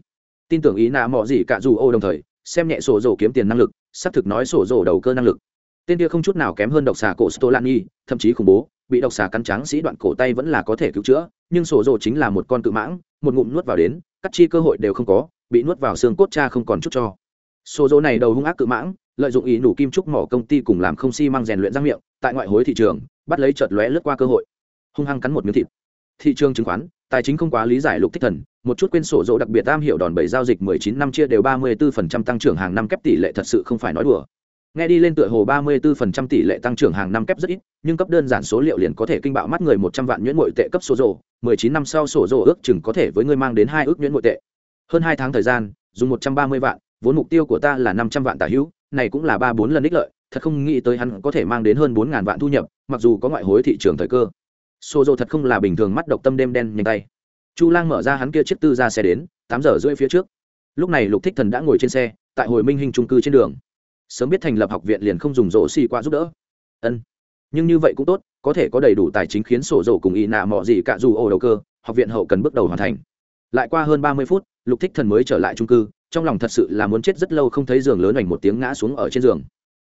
Tin tưởng ý nạ mò gì cả dù ô đồng thời, xem nhẹ sổ rổ kiếm tiền năng lực, xác thực nói sổ rổ đầu cơ năng lực. Tên kia không chút nào kém hơn độc xà cổ stolani, thậm chí khủng bố bị độc xà cắn trắng sĩ đoạn cổ tay vẫn là có thể cứu chữa, nhưng sổ rồ chính là một con cự mãng, một ngụm nuốt vào đến, cắt chi cơ hội đều không có, bị nuốt vào xương cốt cha không còn chút cho. Sổ rồ này đầu hung ác cự mãng, lợi dụng ý nủ kim trúc mỏ công ty cùng làm không xi măng rèn luyện răng miệng, tại ngoại hối thị trường, bắt lấy chợt lóe lướt qua cơ hội. Hung hăng cắn một miếng thịt. Thị trường chứng khoán, tài chính không quá lý giải lục thích thần, một chút quên sổ dỗ đặc biệt tam hiệu đòn bẩy giao dịch 19 năm chia đều 34% tăng trưởng hàng năm kép tỷ lệ thật sự không phải nói đùa nghe đi lên tựa hồ 34% tỷ lệ tăng trưởng hàng năm kép rất ít, nhưng cấp đơn giản số liệu liền có thể kinh bạo mắt người 100 vạn nhuyễn nội tệ cấp số rổ 19 năm sau sổ rổ ước chừng có thể với ngươi mang đến hai ước nhuyễn nội tệ. Hơn hai tháng thời gian, dùng 130 vạn, vốn mục tiêu của ta là 500 vạn tả hữu, này cũng là ba bốn lần ích lợi, thật không nghĩ tới hắn có thể mang đến hơn bốn ngàn vạn thu nhập, mặc dù có ngoại hối thị trường thời cơ. Sổ rồ thật không là bình thường mắt độc tâm đêm đen nhanh tay. Chu lang mở ra hắn kia chiếc tư ra xe đến, tám giờ rưỡi phía trước. Lúc này lục thích thần đã ngồi trên xe, tại hồi minh hình trung cư trên đường sớm biết thành lập học viện liền không dùng rổ xì qua giúp đỡ. Ân, nhưng như vậy cũng tốt, có thể có đầy đủ tài chính khiến sổ rổ cùng y nạ mọ gì cả dù ổ đầu cơ, học viện hậu cần bước đầu hoàn thành. Lại qua hơn ba mươi phút, lục thích thần mới trở lại trung cư, trong lòng thật sự là muốn chết rất lâu không thấy giường lớn ảnh một tiếng ngã xuống ở trên giường.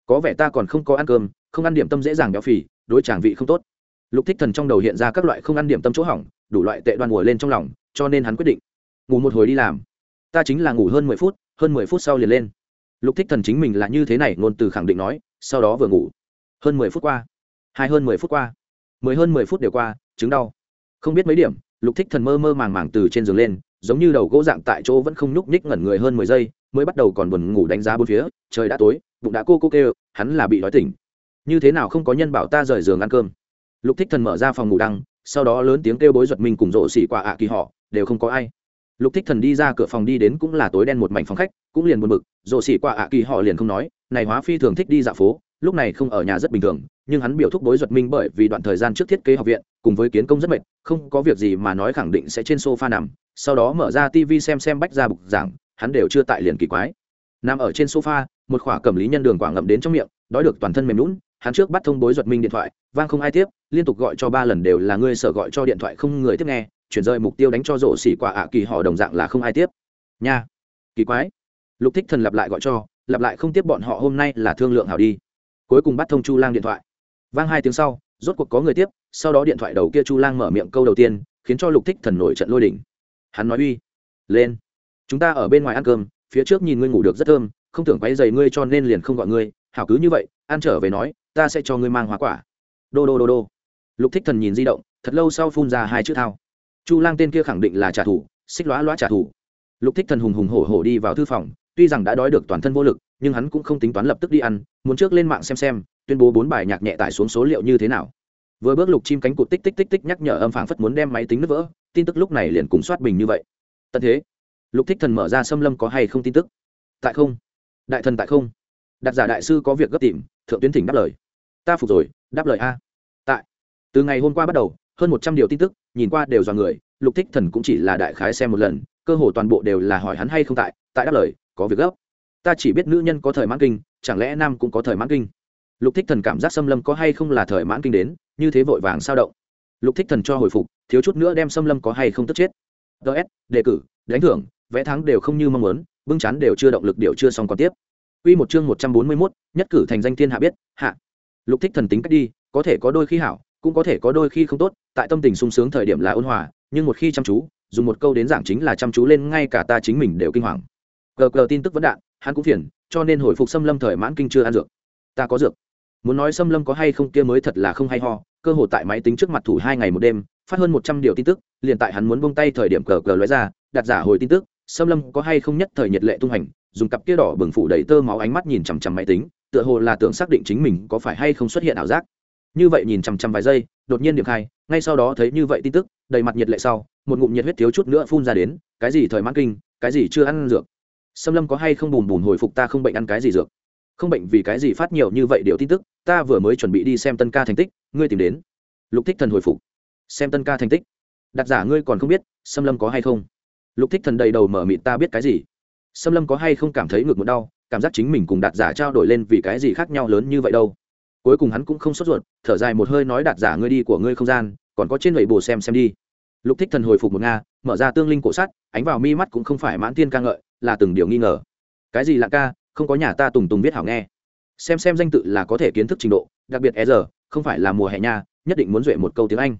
Có vẻ ta còn không có ăn cơm, không ăn điểm tâm dễ dàng béo phì, đối tràng vị không tốt. Lục thích thần trong đầu hiện ra các loại không ăn điểm tâm chỗ hỏng, đủ loại tệ đoan ngồi lên trong lòng, cho nên hắn quyết định, ngủ một hồi đi làm. Ta chính là ngủ hơn mười phút, hơn mười phút sau liền lên lục thích thần chính mình là như thế này, ngôn từ khẳng định nói, sau đó vừa ngủ. Hơn mười phút qua. Hai hơn mười phút qua. Mười hơn mười phút đều qua, chứng đau. Không biết mấy điểm, lục thích thần mơ mơ màng màng từ trên giường lên, giống như đầu gỗ dạng tại chỗ vẫn không nhúc nhích ngẩn người hơn mười giây, mới bắt đầu còn buồn ngủ đánh giá bốn phía, trời đã tối, bụng đã cô cô kêu, hắn là bị đói tỉnh. Như thế nào không có nhân bảo ta rời giường ăn cơm? Lục thích thần mở ra phòng ngủ đăng, sau đó lớn tiếng kêu bối giật mình cùng rộ xỉ quả ạ kỳ họ, đều không có ai lục thích thần đi ra cửa phòng đi đến cũng là tối đen một mảnh phòng khách, cũng liền buồn bực rộ xỉ qua ạ kỳ họ liền không nói, này hóa phi thường thích đi dạo phố, lúc này không ở nhà rất bình thường, nhưng hắn biểu thúc bối giật minh bởi vì đoạn thời gian trước thiết kế học viện, cùng với kiến công rất mệt, không có việc gì mà nói khẳng định sẽ trên sofa nằm, sau đó mở ra tivi xem xem bách ra bục giảng, hắn đều chưa tại liền kỳ quái. Nằm ở trên sofa, một khỏa cầm lý nhân đường quả ngậm đến trong miệng, đói được toàn thân mềm lún hắn trước bắt thông bối giật minh điện thoại, vang không ai tiếp, liên tục gọi cho ba lần đều là ngươi sợ gọi cho điện thoại không người tiếp nghe chuyển rời mục tiêu đánh cho rổ xỉ quả ạ kỳ họ đồng dạng là không ai tiếp. Nha, kỳ quái. Lục thích thần lặp lại gọi cho, lặp lại không tiếp bọn họ hôm nay là thương lượng hảo đi. Cuối cùng bắt thông chu lang điện thoại. Vang hai tiếng sau, rốt cuộc có người tiếp, sau đó điện thoại đầu kia chu lang mở miệng câu đầu tiên, khiến cho lục thích thần nổi trận lôi đỉnh hắn nói uy, lên, chúng ta ở bên ngoài ăn cơm, phía trước nhìn ngươi ngủ được rất thơm, không tưởng quấy giày ngươi cho nên liền không gọi ngươi, hảo cứ như vậy, ăn trở về nói, ta sẽ cho ngươi mang hoa quả. Đô đô đô đô. Lục thích thần nhìn di động, thật lâu sau phun ra hai chữ thao chu lang tên kia khẳng định là trả thù, xích lóa lóa trả thù. Lục thích thần hùng hùng hổ hổ đi vào thư phòng, tuy rằng đã đói được toàn thân vô lực, nhưng hắn cũng không tính toán lập tức đi ăn, muốn trước lên mạng xem xem, tuyên bố bốn bài nhạc nhẹ tải xuống số liệu như thế nào. Vừa bước lục chim cánh cụt tích tích tích tích nhắc nhở âm phảng phất muốn đem máy tính nứt vỡ, tin tức lúc này liền cùng soát bình như vậy. Tận thế, lục thích thần mở ra xâm lâm có hay không tin tức? Tại không. Đại thần tại không. Đặt giả đại sư có việc gấp tìm, thượng tuyến thỉnh đáp lời. Ta phục rồi, đáp lời a. Tại. Từ ngày hôm qua bắt đầu hơn một trăm điều tin tức nhìn qua đều do người lục thích thần cũng chỉ là đại khái xem một lần cơ hồ toàn bộ đều là hỏi hắn hay không tại tại đáp lời có việc gấp. Ta chỉ biết nữ nhân có thời mãn kinh chẳng lẽ nam cũng có thời mãn kinh? Lục thích thần cảm giác xâm lâm có hay không là thời mãn kinh đến như thế vội vàng sao động. Lục thích thần cho hồi phục thiếu chút nữa đem xâm lâm có hay không tức chết. Ts đề cử đánh thưởng vẽ thắng đều không như mong muốn bưng chán đều chưa động lực điều chưa xong còn tiếp. Quy một chương 141, nhất cử thành danh thiên hạ biết, hạ. Lục Thích thần tính cách đi, có thể có đôi khi hảo, cũng có thể có đôi khi không tốt, tại tâm tình sung sướng thời điểm là ôn hòa, nhưng một khi chăm chú, dùng một câu đến giảng chính là chăm chú lên ngay cả ta chính mình đều kinh hoàng. Cờ cờ tin tức vẫn đạn hắn cũng phiền cho nên hồi phục xâm lâm thời mãn kinh chưa ăn dược. Ta có dược. Muốn nói xâm lâm có hay không kia mới thật là không hay ho cơ hội tại máy tính trước mặt thủ hai ngày một đêm phát hơn một trăm điều tin tức liền tại hắn muốn bông tay thời điểm cờ cờ lóe ra đặt giả hồi tin tức xâm lâm có hay không nhất thời nhiệt lệ tung hành dùng cặp kia đỏ bừng phủ đầy tơ máu ánh mắt nhìn chằm chằm máy tính tựa hồ là tưởng xác định chính mình có phải hay không xuất hiện ảo giác như vậy nhìn chằm chằm vài giây, đột nhiên điểm khai, ngay sau đó thấy như vậy tin tức, đầy mặt nhiệt lệ sau, một ngụm nhiệt huyết thiếu chút nữa phun ra đến, cái gì thời mãn kinh, cái gì chưa ăn dược. Xâm lâm có hay không bùn bùn hồi phục ta không bệnh ăn cái gì dược? Không bệnh vì cái gì phát nhiều như vậy điều tin tức, ta vừa mới chuẩn bị đi xem tân ca thành tích, ngươi tìm đến. Lục thích thần hồi phục. Xem tân ca thành tích. Đặt giả ngươi còn không biết xâm lâm có hay không? Lục thích thần đầy đầu mở mịt ta biết cái gì? Xâm lâm có hay không cảm thấy ngược một đau, cảm giác chính mình cùng đạt giả trao đổi lên vì cái gì khác nhau lớn như vậy đâu? Cuối cùng hắn cũng không sốt ruột, thở dài một hơi nói, đạt giả ngươi đi của ngươi không gian, còn có trên lầy bồ xem xem đi. Lục thích thần hồi phục một nga, mở ra tương linh cổ sắt, ánh vào mi mắt cũng không phải mãn tiên ca ngợi, là từng điều nghi ngờ. Cái gì lạ ca, không có nhà ta tùng tùng viết hảo nghe. Xem xem danh tự là có thể kiến thức trình độ, đặc biệt e giờ, không phải là mùa hè nha, nhất định muốn duệ một câu tiếng anh.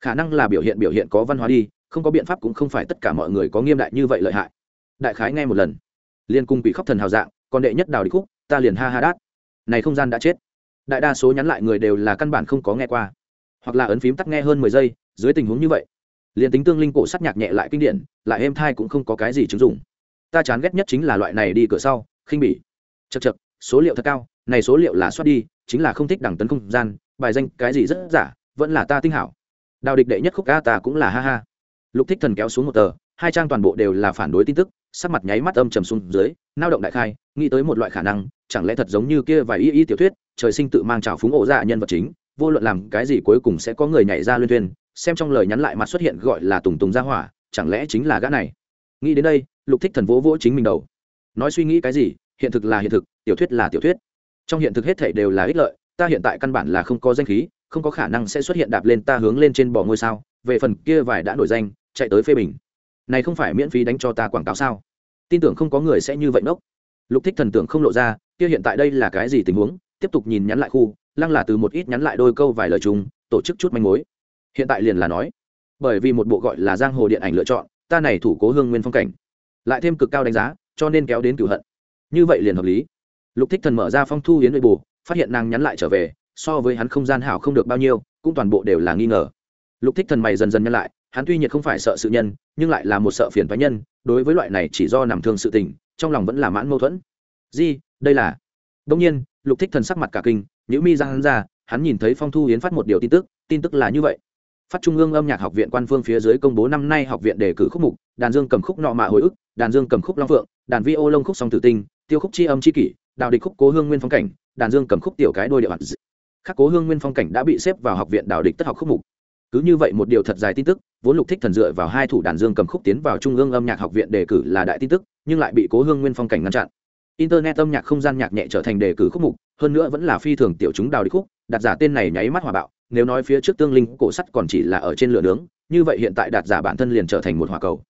Khả năng là biểu hiện biểu hiện có văn hóa đi, không có biện pháp cũng không phải tất cả mọi người có nghiêm đại như vậy lợi hại. Đại khái nghe một lần. Liên cung bị khóc thần hào dạng còn đệ nhất đào đi khúc, ta liền ha ha đát. Này không gian đã chết đại đa số nhắn lại người đều là căn bản không có nghe qua, hoặc là ấn phím tắt nghe hơn mười giây, dưới tình huống như vậy, liền tính tương linh cổ sắt nhạc nhẹ lại kinh điển, lại êm thai cũng không có cái gì chứng dụng. Ta chán ghét nhất chính là loại này đi cửa sau, khinh bỉ. Chật chật số liệu thật cao, này số liệu là soát đi, chính là không thích đẳng tấn không gian, bài danh cái gì rất giả, vẫn là ta tinh hảo. Đào địch đệ nhất khúc ca ta cũng là ha ha. Lục thích thần kéo xuống một tờ, hai trang toàn bộ đều là phản đối tin tức, sắc mặt nháy mắt âm trầm xuống dưới, nao động đại khai, nghĩ tới một loại khả năng, chẳng lẽ thật giống như kia vài y y tiểu thuyết trời sinh tự mang trào phúng ổ dạ nhân vật chính, vô luận làm cái gì cuối cùng sẽ có người nhảy ra liên tuyên xem trong lời nhắn lại mặt xuất hiện gọi là tùng tùng ra hỏa, chẳng lẽ chính là gã này? Nghĩ đến đây, lục thích thần vỗ vỗ chính mình đầu. Nói suy nghĩ cái gì? Hiện thực là hiện thực, tiểu thuyết là tiểu thuyết. Trong hiện thực hết thảy đều là ích lợi, ta hiện tại căn bản là không có danh khí, không có khả năng sẽ xuất hiện đạp lên ta hướng lên trên bỏ ngôi sao, về phần kia vài đã nổi danh, chạy tới phê bình. Này không phải miễn phí đánh cho ta quảng cáo sao? Tin tưởng không có người sẽ như vậy nốc. Lục thích thần tưởng không lộ ra, kia hiện tại đây là cái gì tình huống? Tiếp tục nhìn nhắn lại khu lăng là từ một ít nhắn lại đôi câu vài lời chung tổ chức chút manh mối. Hiện tại liền là nói bởi vì một bộ gọi là giang hồ điện ảnh lựa chọn ta này thủ cố hương nguyên phong cảnh lại thêm cực cao đánh giá cho nên kéo đến cửu hận. Như vậy liền hợp lý. Lục thích thần mở ra phong thu yến nội bù phát hiện nàng nhắn lại trở về so với hắn không gian hảo không được bao nhiêu cũng toàn bộ đều là nghi ngờ. Lục thích thần mày dần dần nhăn lại hắn tuy nhiệt không phải sợ sự nhân nhưng lại là một sợ phiền phái nhân đối với loại này chỉ do nằm thương sự tình trong lòng vẫn là mãn mâu thuẫn. Gì, đây là. Đông nhiên lục thích thần sắc mặt cả kinh nhữ mi ra hắn ra, hắn nhìn thấy phong thu hiến phát một điều tin tức tin tức là như vậy. Phát trung ương âm nhạc học viện quan phương phía dưới công bố năm nay học viện đề cử khúc mục, đàn dương cầm khúc nọ mạ hồi ức, đàn dương cầm khúc long phượng, đàn vi ô lông khúc song tử tinh, tiêu khúc c h i âm c h i kỷ, đào địch khúc cố hương nguyên phong cảnh, đàn dương cầm khúc tiểu cái đôi địa hoạt khắc cố hương nguyên phong cảnh đã bị xếp vào học viện đào địch tất học khúc mục. Cứ như vậy một điều thật dài tin tức, vốn lục thích thần dựa vào hai thủ đàn dương cầm khúc tiến vào trung ương âm nhạc học viện đề cử là đại tin tức, nhưng lại bị cố hương nguyên phong cảnh ngăn chặn internet âm nhạc không gian nhạc nhẹ trở thành đề cử khúc mục hơn nữa vẫn là phi thường tiểu chúng đào đi khúc Đạt giả tên này nháy mắt hòa bạo nếu nói phía trước tương linh cổ sắt còn chỉ là ở trên lửa nướng như vậy hiện tại đạt giả bản thân liền trở thành một hòa cầu.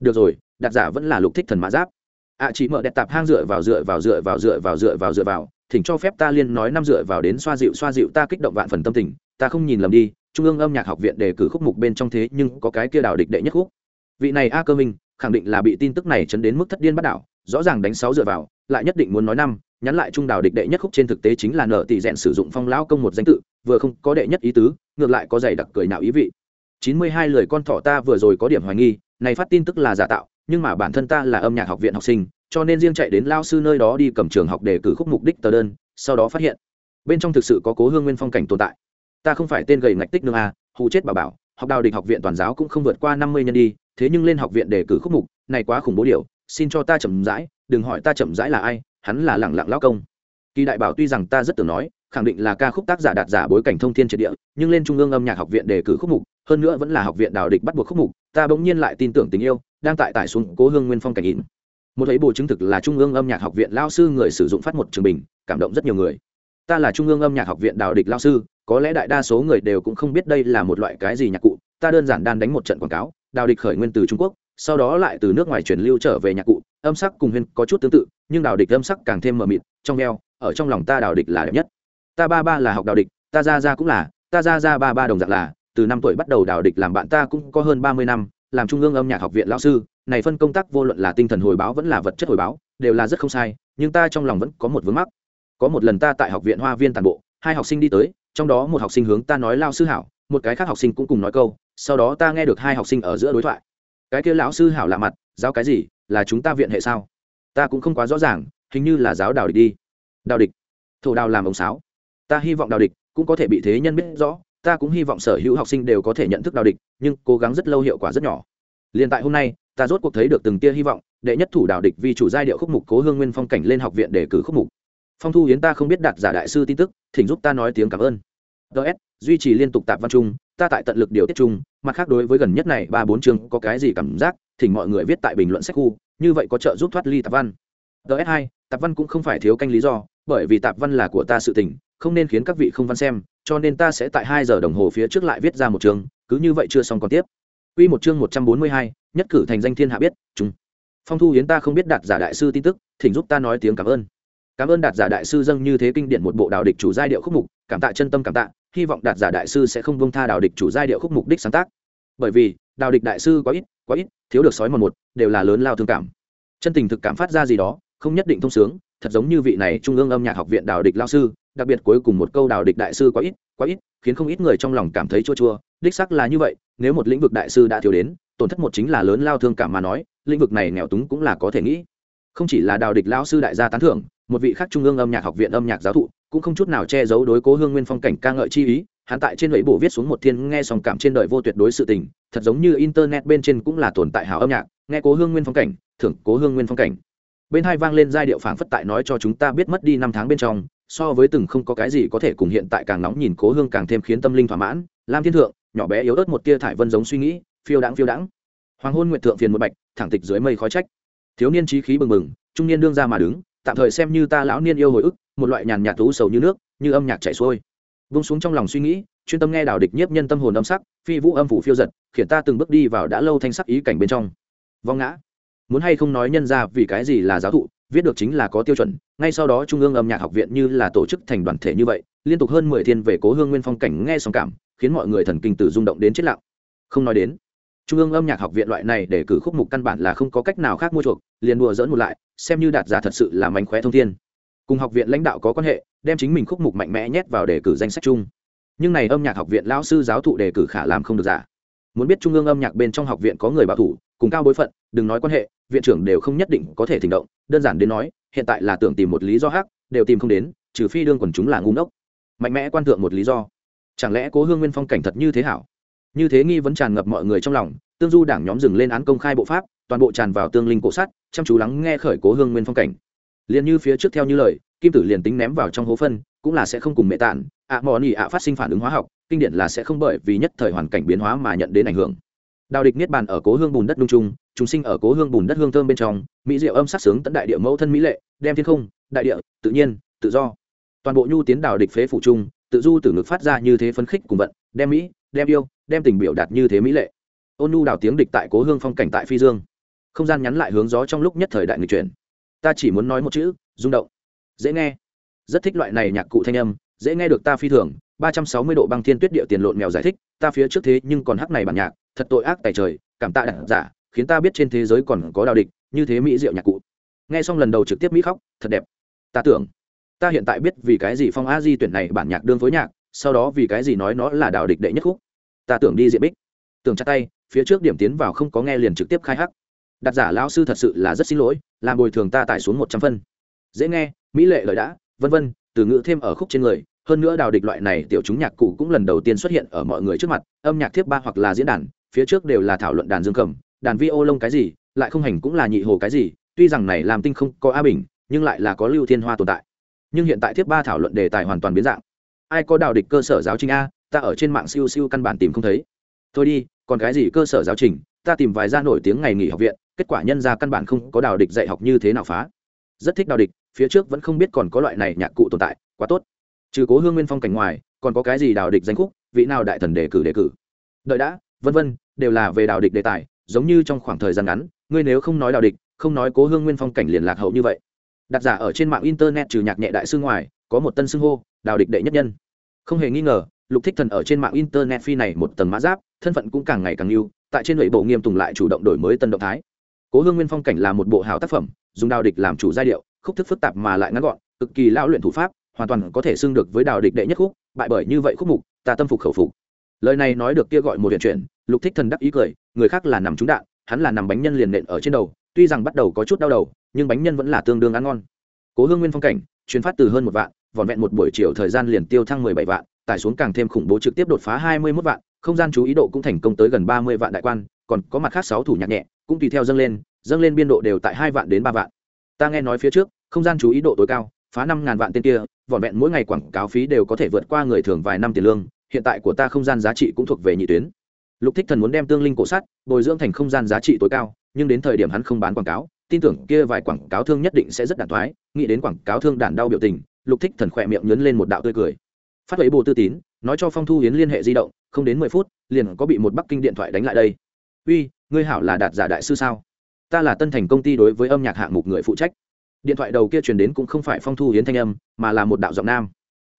Được rồi đạt giả vẫn là lục thích thần mã giáp. Ạ à, chỉ mở đẹp tạp hang dựa vào dựa vào dựa vào dựa vào dựa vào dựa vào thỉnh cho phép ta liên nói năm dựa vào đến xoa dịu xoa dịu ta kích động vạn phần tâm tình ta không nhìn lầm đi trung ương âm nhạc học viện đề cử khúc mục bên trong thế nhưng có cái kia đảo địch đệ nhất khúc. Vị này a cơ minh khẳng định là bị tin tức này chấn đến mức thất điên bắt đảo rõ ràng đánh sáu dựa vào lại nhất định muốn nói năm, nhắn lại trung Đào địch đệ nhất khúc trên thực tế chính là nợ tỷ rèn sử dụng phong lão công một danh tự, vừa không có đệ nhất ý tứ, ngược lại có giày đặc cười nào ý vị. Chín mươi hai lời con thỏ ta vừa rồi có điểm hoài nghi, này phát tin tức là giả tạo, nhưng mà bản thân ta là âm nhạc học viện học sinh, cho nên riêng chạy đến lao sư nơi đó đi cầm trường học để cử khúc mục đích tờ đơn, sau đó phát hiện, bên trong thực sự có cố hương nguyên phong cảnh tồn tại. Ta không phải tên gầy ngạch tích nương a, hù chết bà bảo, học đào địch học viện toàn giáo cũng không vượt qua năm mươi nhân đi, thế nhưng lên học viện để cử khúc mục, này quá khủng bố điều xin cho ta chậm rãi, đừng hỏi ta chậm rãi là ai, hắn là lẳng lặng lao công. Kỳ đại bảo tuy rằng ta rất tưởng nói, khẳng định là ca khúc tác giả đạt giả bối cảnh thông thiên triệt địa, nhưng lên trung ương âm nhạc học viện đề cử khúc mục, hơn nữa vẫn là học viện đào địch bắt buộc khúc mục, ta bỗng nhiên lại tin tưởng tình yêu, đang tại tải xuống cố hương nguyên phong cảnh in. Một thấy bộ chứng thực là trung ương âm nhạc học viện lao sư người sử dụng phát một trường bình, cảm động rất nhiều người. Ta là trung ương âm nhạc học viện đào địch lao sư, có lẽ đại đa số người đều cũng không biết đây là một loại cái gì nhạc cụ, ta đơn giản đan đánh một trận quảng cáo, đào địch khởi nguyên từ trung quốc sau đó lại từ nước ngoài truyền lưu trở về nhạc cụ, âm sắc cùng huyên có chút tương tự, nhưng đào địch âm sắc càng thêm mờ mịt, trong veo, ở trong lòng ta đào địch là đẹp nhất. Ta ba ba là học đào địch, ta ra ra cũng là, ta ra ra ba ba đồng dạng là, từ năm tuổi bắt đầu đào địch làm bạn ta cũng có hơn ba mươi năm, làm trung ương âm nhạc học viện lão sư, này phân công tác vô luận là tinh thần hồi báo vẫn là vật chất hồi báo, đều là rất không sai, nhưng ta trong lòng vẫn có một vướng mắc. Có một lần ta tại học viện hoa viên tàn bộ, hai học sinh đi tới, trong đó một học sinh hướng ta nói lao sư hảo, một cái khác học sinh cũng cùng nói câu, sau đó ta nghe được hai học sinh ở giữa đối thoại cái kia lão sư hảo lạ mặt, giáo cái gì, là chúng ta viện hệ sao? Ta cũng không quá rõ ràng, hình như là giáo đào địch đi. Đào địch? Thổ đào làm ống sáo. Ta hy vọng đào địch cũng có thể bị thế nhân biết rõ, ta cũng hy vọng sở hữu học sinh đều có thể nhận thức đào địch, nhưng cố gắng rất lâu hiệu quả rất nhỏ. Liền tại hôm nay, ta rốt cuộc thấy được từng tia hy vọng, đệ nhất thủ đào địch vì chủ giai điệu khúc mục cố hương nguyên phong cảnh lên học viện để cử khúc mục. Phong thu hiến ta không biết đạt giả đại sư tin tức, thỉnh giúp ta nói tiếng cảm ơn. Ts duy trì liên tục tạp văn trung ta tại tận lực điều tiết chung mặt khác đối với gần nhất này ba bốn chương có cái gì cảm giác thỉnh mọi người viết tại bình luận sách khu như vậy có trợ giúp thoát ly tạp văn ts hai tạp văn cũng không phải thiếu canh lý do bởi vì tạp văn là của ta sự tình không nên khiến các vị không văn xem cho nên ta sẽ tại hai giờ đồng hồ phía trước lại viết ra một chương cứ như vậy chưa xong còn tiếp Quy một chương một trăm bốn mươi hai, nhất cử thành danh thiên hạ biết, chúng. Phong Thu Hiến ta không biết đạt giả đại sư tin tức, thỉnh giúp ta nói tiếng cảm ơn. Cảm ơn đạt giả đại sư dâng như thế kinh điển một bộ đạo địch chủ giai điệu khúc mục, cảm tạ chân tâm cảm tạ, hy vọng đạt giả đại sư sẽ không vương tha đào địch chủ giai điệu khúc mục đích sáng tác. Bởi vì, đào địch đại sư quá ít, quá ít, thiếu được sói mòn một, đều là lớn lao thương cảm. Chân tình thực cảm phát ra gì đó, không nhất định thông sướng, thật giống như vị này trung ương âm nhạc học viện đào địch lao sư, đặc biệt cuối cùng một câu đào địch đại sư quá ít, quá ít, khiến không ít người trong lòng cảm thấy chua chua, đích xác là như vậy, nếu một lĩnh vực đại sư đã thiếu đến, tổn thất một chính là lớn lao thương cảm mà nói, lĩnh vực này nghèo túng cũng là có thể nghĩ. Không chỉ là đào địch lão sư đại gia tán thưởng, một vị khác trung ương âm nhạc học viện âm nhạc giáo thụ, cũng không chút nào che giấu đối cố hương nguyên phong cảnh ca ngợi chi ý, hắn tại trên lưỡi bộ viết xuống một thiên nghe sòng cảm trên đời vô tuyệt đối sự tình, thật giống như internet bên trên cũng là tồn tại hào âm nhạc, nghe cố hương nguyên phong cảnh, thưởng cố hương nguyên phong cảnh. Bên hai vang lên giai điệu phảng phất tại nói cho chúng ta biết mất đi năm tháng bên trong, so với từng không có cái gì có thể cùng hiện tại càng nóng nhìn cố hương càng thêm khiến tâm linh thỏa mãn, lam thiên thượng, nhỏ bé yếu ớt một tia thải vân giống suy nghĩ, phiêu đãng phiêu đãng. Hoàng hôn nguyện thượng phiền một bạch, thẳng tịch dưới mây khói trách. Thiếu niên trí khí bừng bừng, trung niên đương ra mà đứng, tạm thời xem như ta lão niên yêu hồi ức, một loại nhàn nhạt thú sầu như nước, như âm nhạc chảy xuôi. Vung xuống trong lòng suy nghĩ, chuyên tâm nghe đào địch nhiếp nhân tâm hồn âm sắc, phi vũ âm phủ phiêu giật, khiến ta từng bước đi vào đã lâu thanh sắc ý cảnh bên trong. Vong ngã. Muốn hay không nói nhân ra vì cái gì là giáo thụ, viết được chính là có tiêu chuẩn ngay sau đó trung ương âm nhạc học viện như là tổ chức thành đoàn thể như vậy liên tục hơn mười thiên về cố hương nguyên phong cảnh nghe sóng cảm khiến mọi người thần kinh tử rung động đến chết lặng không nói đến trung ương âm nhạc học viện loại này để cử khúc mục căn bản là không có cách nào khác mua chuộc, liền đùa dỡn một lại, xem như đạt giả thật sự là mánh khóe thông thiên. Cùng học viện lãnh đạo có quan hệ, đem chính mình khúc mục mạnh mẽ nhét vào đề cử danh sách chung. Nhưng này âm nhạc học viện lão sư giáo thụ đề cử khả làm không được giả. Muốn biết trung ương âm nhạc bên trong học viện có người bảo thủ, cùng cao bối phận, đừng nói quan hệ, viện trưởng đều không nhất định có thể thỉnh động, đơn giản đến nói, hiện tại là tưởng tìm một lý do khác, đều tìm không đến, trừ phi đương quần chúng là ngu ngốc. Mạnh mẽ quan thượng một lý do. Chẳng lẽ cố hương nguyên phong cảnh thật như thế hảo? Như thế nghi vấn tràn ngập mọi người trong lòng, tương du đảng nhóm dừng lên án công khai bộ pháp, toàn bộ tràn vào tương linh cổ sắt, chăm chú lắng nghe khởi cố hương nguyên phong cảnh. Liền như phía trước theo như lời, kim tử liền tính ném vào trong hố phân, cũng là sẽ không cùng mẹ tản, ạ mò nỉ ạ phát sinh phản ứng hóa học, kinh điển là sẽ không bởi vì nhất thời hoàn cảnh biến hóa mà nhận đến ảnh hưởng. Đào địch niết bàn ở cố hương bùn đất lung trung chúng sinh ở cố hương bùn đất hương thơm bên trong, mỹ diệu âm sát sướng tận đại địa mẫu thân mỹ lệ, đem thiên không, đại địa, tự nhiên, tự do. Toàn bộ nhu tiến đào địch phế phủ trung, tự du từ ngực phát ra như thế phấn khích cùng vận, đem mỹ đem yêu, đem tình biểu đạt như thế mỹ lệ. Ôn nu đào tiếng địch tại cố hương phong cảnh tại phi dương. Không gian nhắn lại hướng gió trong lúc nhất thời đại người chuyển. Ta chỉ muốn nói một chữ, rung động. Dễ nghe. Rất thích loại này nhạc cụ thanh âm, dễ nghe được ta phi thường. ba trăm sáu mươi độ băng thiên tuyết địa tiền lộn mèo giải thích, ta phía trước thế nhưng còn hắc này bản nhạc, thật tội ác tài trời, cảm tạ đặc giả, khiến ta biết trên thế giới còn có đạo địch, như thế mỹ diệu nhạc cụ. Nghe xong lần đầu trực tiếp mỹ khóc, thật đẹp. Ta tưởng, ta hiện tại biết vì cái gì phong a di tuyển này bản nhạc đương phối nhạc sau đó vì cái gì nói nó là đạo địch đệ nhất khúc? Ta tưởng đi diện bích. Tưởng chặt tay, phía trước điểm tiến vào không có nghe liền trực tiếp khai hắc. Đặt giả lão sư thật sự là rất xin lỗi, làm bồi thường ta tải xuống một trăm phân. Dễ nghe, mỹ lệ lời đã, vân vân, từ ngữ thêm ở khúc trên người. Hơn nữa đào địch loại này tiểu chúng nhạc cụ cũng lần đầu tiên xuất hiện ở mọi người trước mặt. Âm nhạc thiếp ba hoặc là diễn đàn, phía trước đều là thảo luận đàn dương cầm, đàn vi ô lông cái gì, lại không hành cũng là nhị hồ cái gì. Tuy rằng này làm tinh không có a bình, nhưng lại là có lưu thiên hoa tồn tại. Nhưng hiện tại thiếp ba thảo luận đề tài hoàn toàn biến dạng ai có đào địch cơ sở giáo trình a, ta ở trên mạng siêu siêu căn bản tìm không thấy. Thôi đi, còn cái gì cơ sở giáo trình, ta tìm vài gia nổi tiếng ngày nghỉ học viện, kết quả nhân ra căn bản không có đào địch dạy học như thế nào phá. Rất thích đào địch, phía trước vẫn không biết còn có loại này nhạc cụ tồn tại, quá tốt. Trừ cố hương nguyên phong cảnh ngoài, còn có cái gì đào địch danh khúc, vị nào đại thần đề cử đề cử. Đợi đã, vân vân, đều là về đào địch đề tài, giống như trong khoảng thời gian ngắn, ngươi nếu không nói đào địch, không nói cố hương nguyên phong cảnh liền lạc hậu như vậy. Đặt giả ở trên mạng internet trừ nhạc nhẹ đại sư ngoài, có một tân xưng hô đào địch đệ nhất nhân. Không hề nghi ngờ, lục thích thần ở trên mạng internet phi này một tầng mã giáp, thân phận cũng càng ngày càng yêu tại trên nội bộ nghiêm tùng lại chủ động đổi mới tân động thái. Cố hương nguyên phong cảnh là một bộ hào tác phẩm, dùng đào địch làm chủ giai điệu, khúc thức phức tạp mà lại ngắn gọn, cực kỳ lao luyện thủ pháp, hoàn toàn có thể xưng được với đào địch đệ nhất khúc, bại bởi như vậy khúc mục, ta tâm phục khẩu phục. Lời này nói được kia gọi một chuyện chuyện lục thích thần đắc ý cười, người khác là nằm trúng đạn, hắn là nằm bánh nhân liền nện ở trên đầu, tuy rằng bắt đầu có chút đau đầu, nhưng bánh nhân vẫn là tương đương ăn ngon. Cố hương nguyên phong cảnh chuyến phát từ hơn một vạn vỏn vẹn một buổi chiều thời gian liền tiêu thăng mười bảy vạn, tải xuống càng thêm khủng bố trực tiếp đột phá hai mươi 21 vạn, không gian chú ý độ cũng thành công tới gần ba mươi vạn đại quan, còn có mặt khác sáu thủ nhạc nhẹ, cũng tùy theo dâng lên dâng lên biên độ đều tại hai vạn đến ba vạn. Ta nghe nói phía trước, không gian chú ý độ tối cao, phá năm ngàn vạn tên kia, vỏn vẹn mỗi ngày quảng cáo phí đều có thể vượt qua người thường vài năm tiền lương, hiện tại của ta không gian giá trị cũng thuộc về nhị tuyến. Lục thích thần muốn đem tương linh cổ sắt, bồi dưỡng thành không gian giá trị tối cao, nhưng đến thời điểm hắn không bán quảng cáo, tin tưởng kia vài quảng cáo thương nhất định sẽ rất đản thoái, nghĩ đến quảng cáo thương đản đau biểu tình lục thích thần khỏe miệng nhấn lên một đạo tươi cười. Phát ấy bộ tư tín, nói cho phong thu hiến liên hệ di động, không đến mười phút, liền có bị một bắc kinh điện thoại đánh lại đây. Uy, ngươi hảo là đạt giả đại sư sao? Ta là tân thành công ty đối với âm nhạc hạng mục người phụ trách. Điện thoại đầu kia truyền đến cũng không phải phong thu hiến thanh âm, mà là một đạo giọng nam.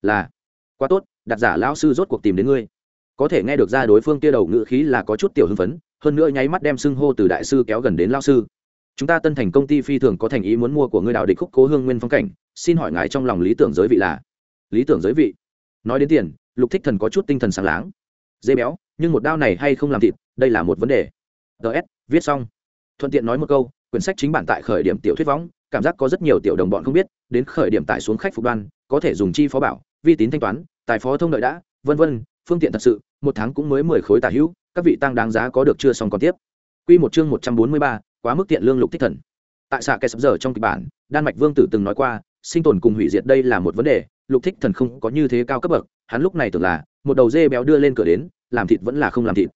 Là, quá tốt, đạt giả lão sư rốt cuộc tìm đến ngươi. Có thể nghe được ra đối phương kia đầu ngữ khí là có chút tiểu hưng phấn, hơn nữa nháy mắt đem xưng hô từ đại sư kéo gần đến lao sư chúng ta tân thành công ty phi thường có thành ý muốn mua của ngươi đào địch khúc cố hương nguyên phong cảnh, xin hỏi ngài trong lòng lý tưởng giới vị là? Lý tưởng giới vị? Nói đến tiền, lục thích thần có chút tinh thần sáng láng. Dê béo, nhưng một đao này hay không làm thịt, đây là một vấn đề. Ts viết xong. Thuận tiện nói một câu, quyển sách chính bản tại khởi điểm tiểu thuyết võng, cảm giác có rất nhiều tiểu đồng bọn không biết, đến khởi điểm tải xuống khách phục đoan, có thể dùng chi phó bảo, vi tín thanh toán, tài phó thông đợi đã, vân vân, phương tiện thật sự, một tháng cũng mới mười khối tả hữu, các vị tăng đáng giá có được chưa xong còn tiếp. Quy một chương một trăm bốn mươi ba quá mức tiện lương lục thích thần. Tại xạ kẻ sập giờ trong kịch bản, đan mạch vương tử từng nói qua, sinh tồn cùng hủy diệt đây là một vấn đề, lục thích thần không có như thế cao cấp bậc, hắn lúc này tưởng là, một đầu dê béo đưa lên cửa đến, làm thịt vẫn là không làm thịt.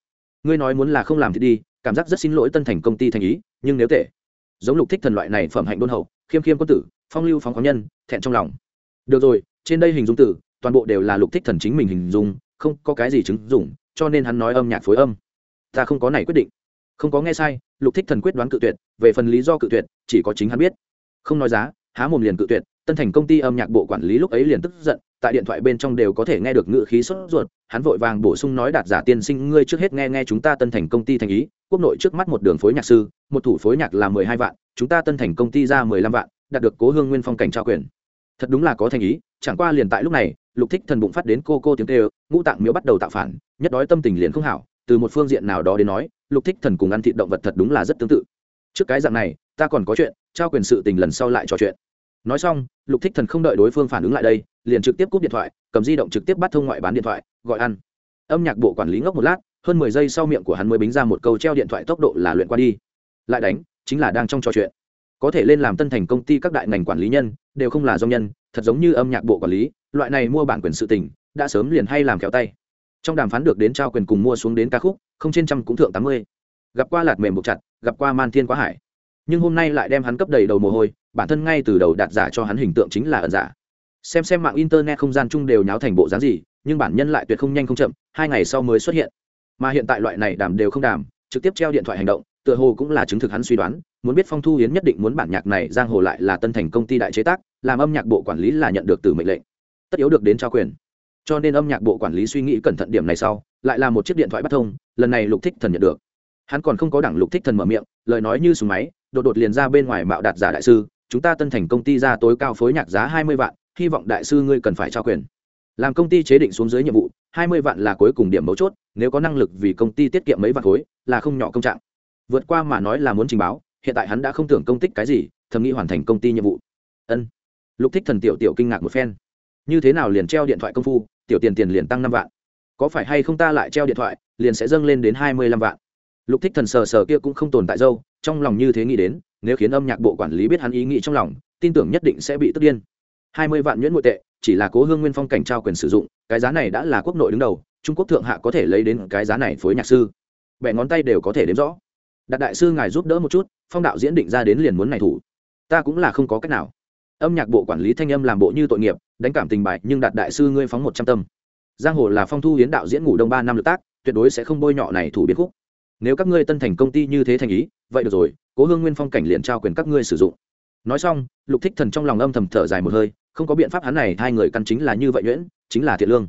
Ngươi nói muốn là không làm thịt đi, cảm giác rất xin lỗi tân thành công ty thành ý, nhưng nếu tệ. Giống lục thích thần loại này phẩm hạnh đôn hậu, khiêm khiêm quân tử, phong lưu phóng khoáng nhân, thẹn trong lòng. Được rồi, trên đây hình dung tử, toàn bộ đều là lục thích thần chính mình hình dung, không có cái gì chứng dụng, cho nên hắn nói âm nhạc phối âm. Ta không có này quyết định không có nghe sai, lục thích thần quyết đoán cự tuyệt, về phần lý do cự tuyệt, chỉ có chính hắn biết. Không nói giá, há mồm liền cự tuyệt, tân thành công ty âm nhạc bộ quản lý lúc ấy liền tức giận, tại điện thoại bên trong đều có thể nghe được ngữ khí sốt ruột, hắn vội vàng bổ sung nói đạt giả tiên sinh, ngươi trước hết nghe nghe chúng ta tân thành công ty thành ý, quốc nội trước mắt một đường phối nhạc sư, một thủ phối nhạc là mười hai vạn, chúng ta tân thành công ty ra mười lăm vạn, đạt được cố hương nguyên phong cảnh trao quyền. Thật đúng là có thành ý, chẳng qua liền tại lúc này, lục thích thần bụng phát đến cô cô tiếng kêu, ngũ tạng miếu bắt đầu tạo phản, nhất đói tâm tình liền không hảo từ một phương diện nào đó đến nói, lục thích thần cùng ăn thịt động vật thật đúng là rất tương tự. Trước cái dạng này, ta còn có chuyện, trao quyền sự tình lần sau lại trò chuyện. Nói xong, lục thích thần không đợi đối phương phản ứng lại đây, liền trực tiếp cúp điện thoại, cầm di động trực tiếp bắt thông ngoại bán điện thoại, gọi ăn. Âm nhạc bộ quản lý ngốc một lát, hơn mười giây sau miệng của hắn mới bính ra một câu treo điện thoại tốc độ là luyện qua đi. Lại đánh, chính là đang trong trò chuyện. Có thể lên làm tân thành công ty các đại ngành quản lý nhân, đều không là do nhân, thật giống như âm nhạc bộ quản lý, loại này mua bản quyền sự tình, đã sớm liền hay làm kéo tay trong đàm phán được đến trao quyền cùng mua xuống đến ca khúc, không trên trăm cũng thượng tám mươi. Gặp qua lạt mềm buộc chặt, gặp qua man thiên quá hải. Nhưng hôm nay lại đem hắn cấp đầy đầu mồ hôi, bản thân ngay từ đầu đạt giả cho hắn hình tượng chính là ẩn giả. Xem xem mạng internet không gian chung đều nháo thành bộ dáng gì, nhưng bản nhân lại tuyệt không nhanh không chậm, hai ngày sau mới xuất hiện. Mà hiện tại loại này đàm đều không đàm, trực tiếp treo điện thoại hành động, tựa hồ cũng là chứng thực hắn suy đoán, muốn biết phong thu hiến nhất định muốn bản nhạc này giang hồ lại là tân thành công ty đại chế tác, làm âm nhạc bộ quản lý là nhận được từ mệnh lệnh. Tất yếu được đến trao quyền cho nên âm nhạc bộ quản lý suy nghĩ cẩn thận điểm này sau, lại là một chiếc điện thoại bắt thông, lần này lục thích thần nhận được. Hắn còn không có đẳng lục thích thần mở miệng, lời nói như súng máy, đột đột liền ra bên ngoài mạo đạt giả đại sư, chúng ta tân thành công ty ra tối cao phối nhạc giá hai mươi vạn, hy vọng đại sư ngươi cần phải trao quyền. Làm công ty chế định xuống dưới nhiệm vụ, hai mươi vạn là cuối cùng điểm mấu chốt, nếu có năng lực vì công ty tiết kiệm mấy vạn khối, là không nhỏ công trạng. Vượt qua mà nói là muốn trình báo, hiện tại hắn đã không tưởng công tích cái gì, thầm nghĩ hoàn thành công ty nhiệm vụ. Ân. Lục thích thần tiểu tiểu kinh ngạc một phen. Như thế nào liền treo điện thoại công phu tiểu tiền tiền liền tăng năm vạn. Có phải hay không ta lại treo điện thoại, liền sẽ dâng lên đến hai mươi lăm vạn. Lục thích thần sờ sờ kia cũng không tồn tại dâu, trong lòng như thế nghĩ đến, nếu khiến âm nhạc bộ quản lý biết hắn ý nghĩ trong lòng, tin tưởng nhất định sẽ bị tức điên. hai mươi vạn nhuyễn nội tệ, chỉ là cố hương nguyên phong cảnh trao quyền sử dụng, cái giá này đã là quốc nội đứng đầu, trung quốc thượng hạ có thể lấy đến cái giá này phối nhạc sư. Bẻ ngón tay đều có thể đếm rõ. Đạt đại sư ngài giúp đỡ một chút, phong đạo diễn định ra đến liền muốn này thủ. Ta cũng là không có cách nào. Âm nhạc bộ quản lý thanh âm làm bộ như tội nghiệp đánh cảm tình bài nhưng đạt đại sư ngươi phóng một trăm tâm. Giang hồ là phong thu hiến đạo diễn ngủ đông ba năm lượt tác, tuyệt đối sẽ không bôi nhọ này thủ biến khúc. Nếu các ngươi tân thành công ty như thế thành ý, vậy được rồi, cố hương nguyên phong cảnh liền trao quyền các ngươi sử dụng. Nói xong, lục thích thần trong lòng âm thầm thở dài một hơi, không có biện pháp hắn này, hai người căn chính là như vậy nhuyễn, chính là thiện lương.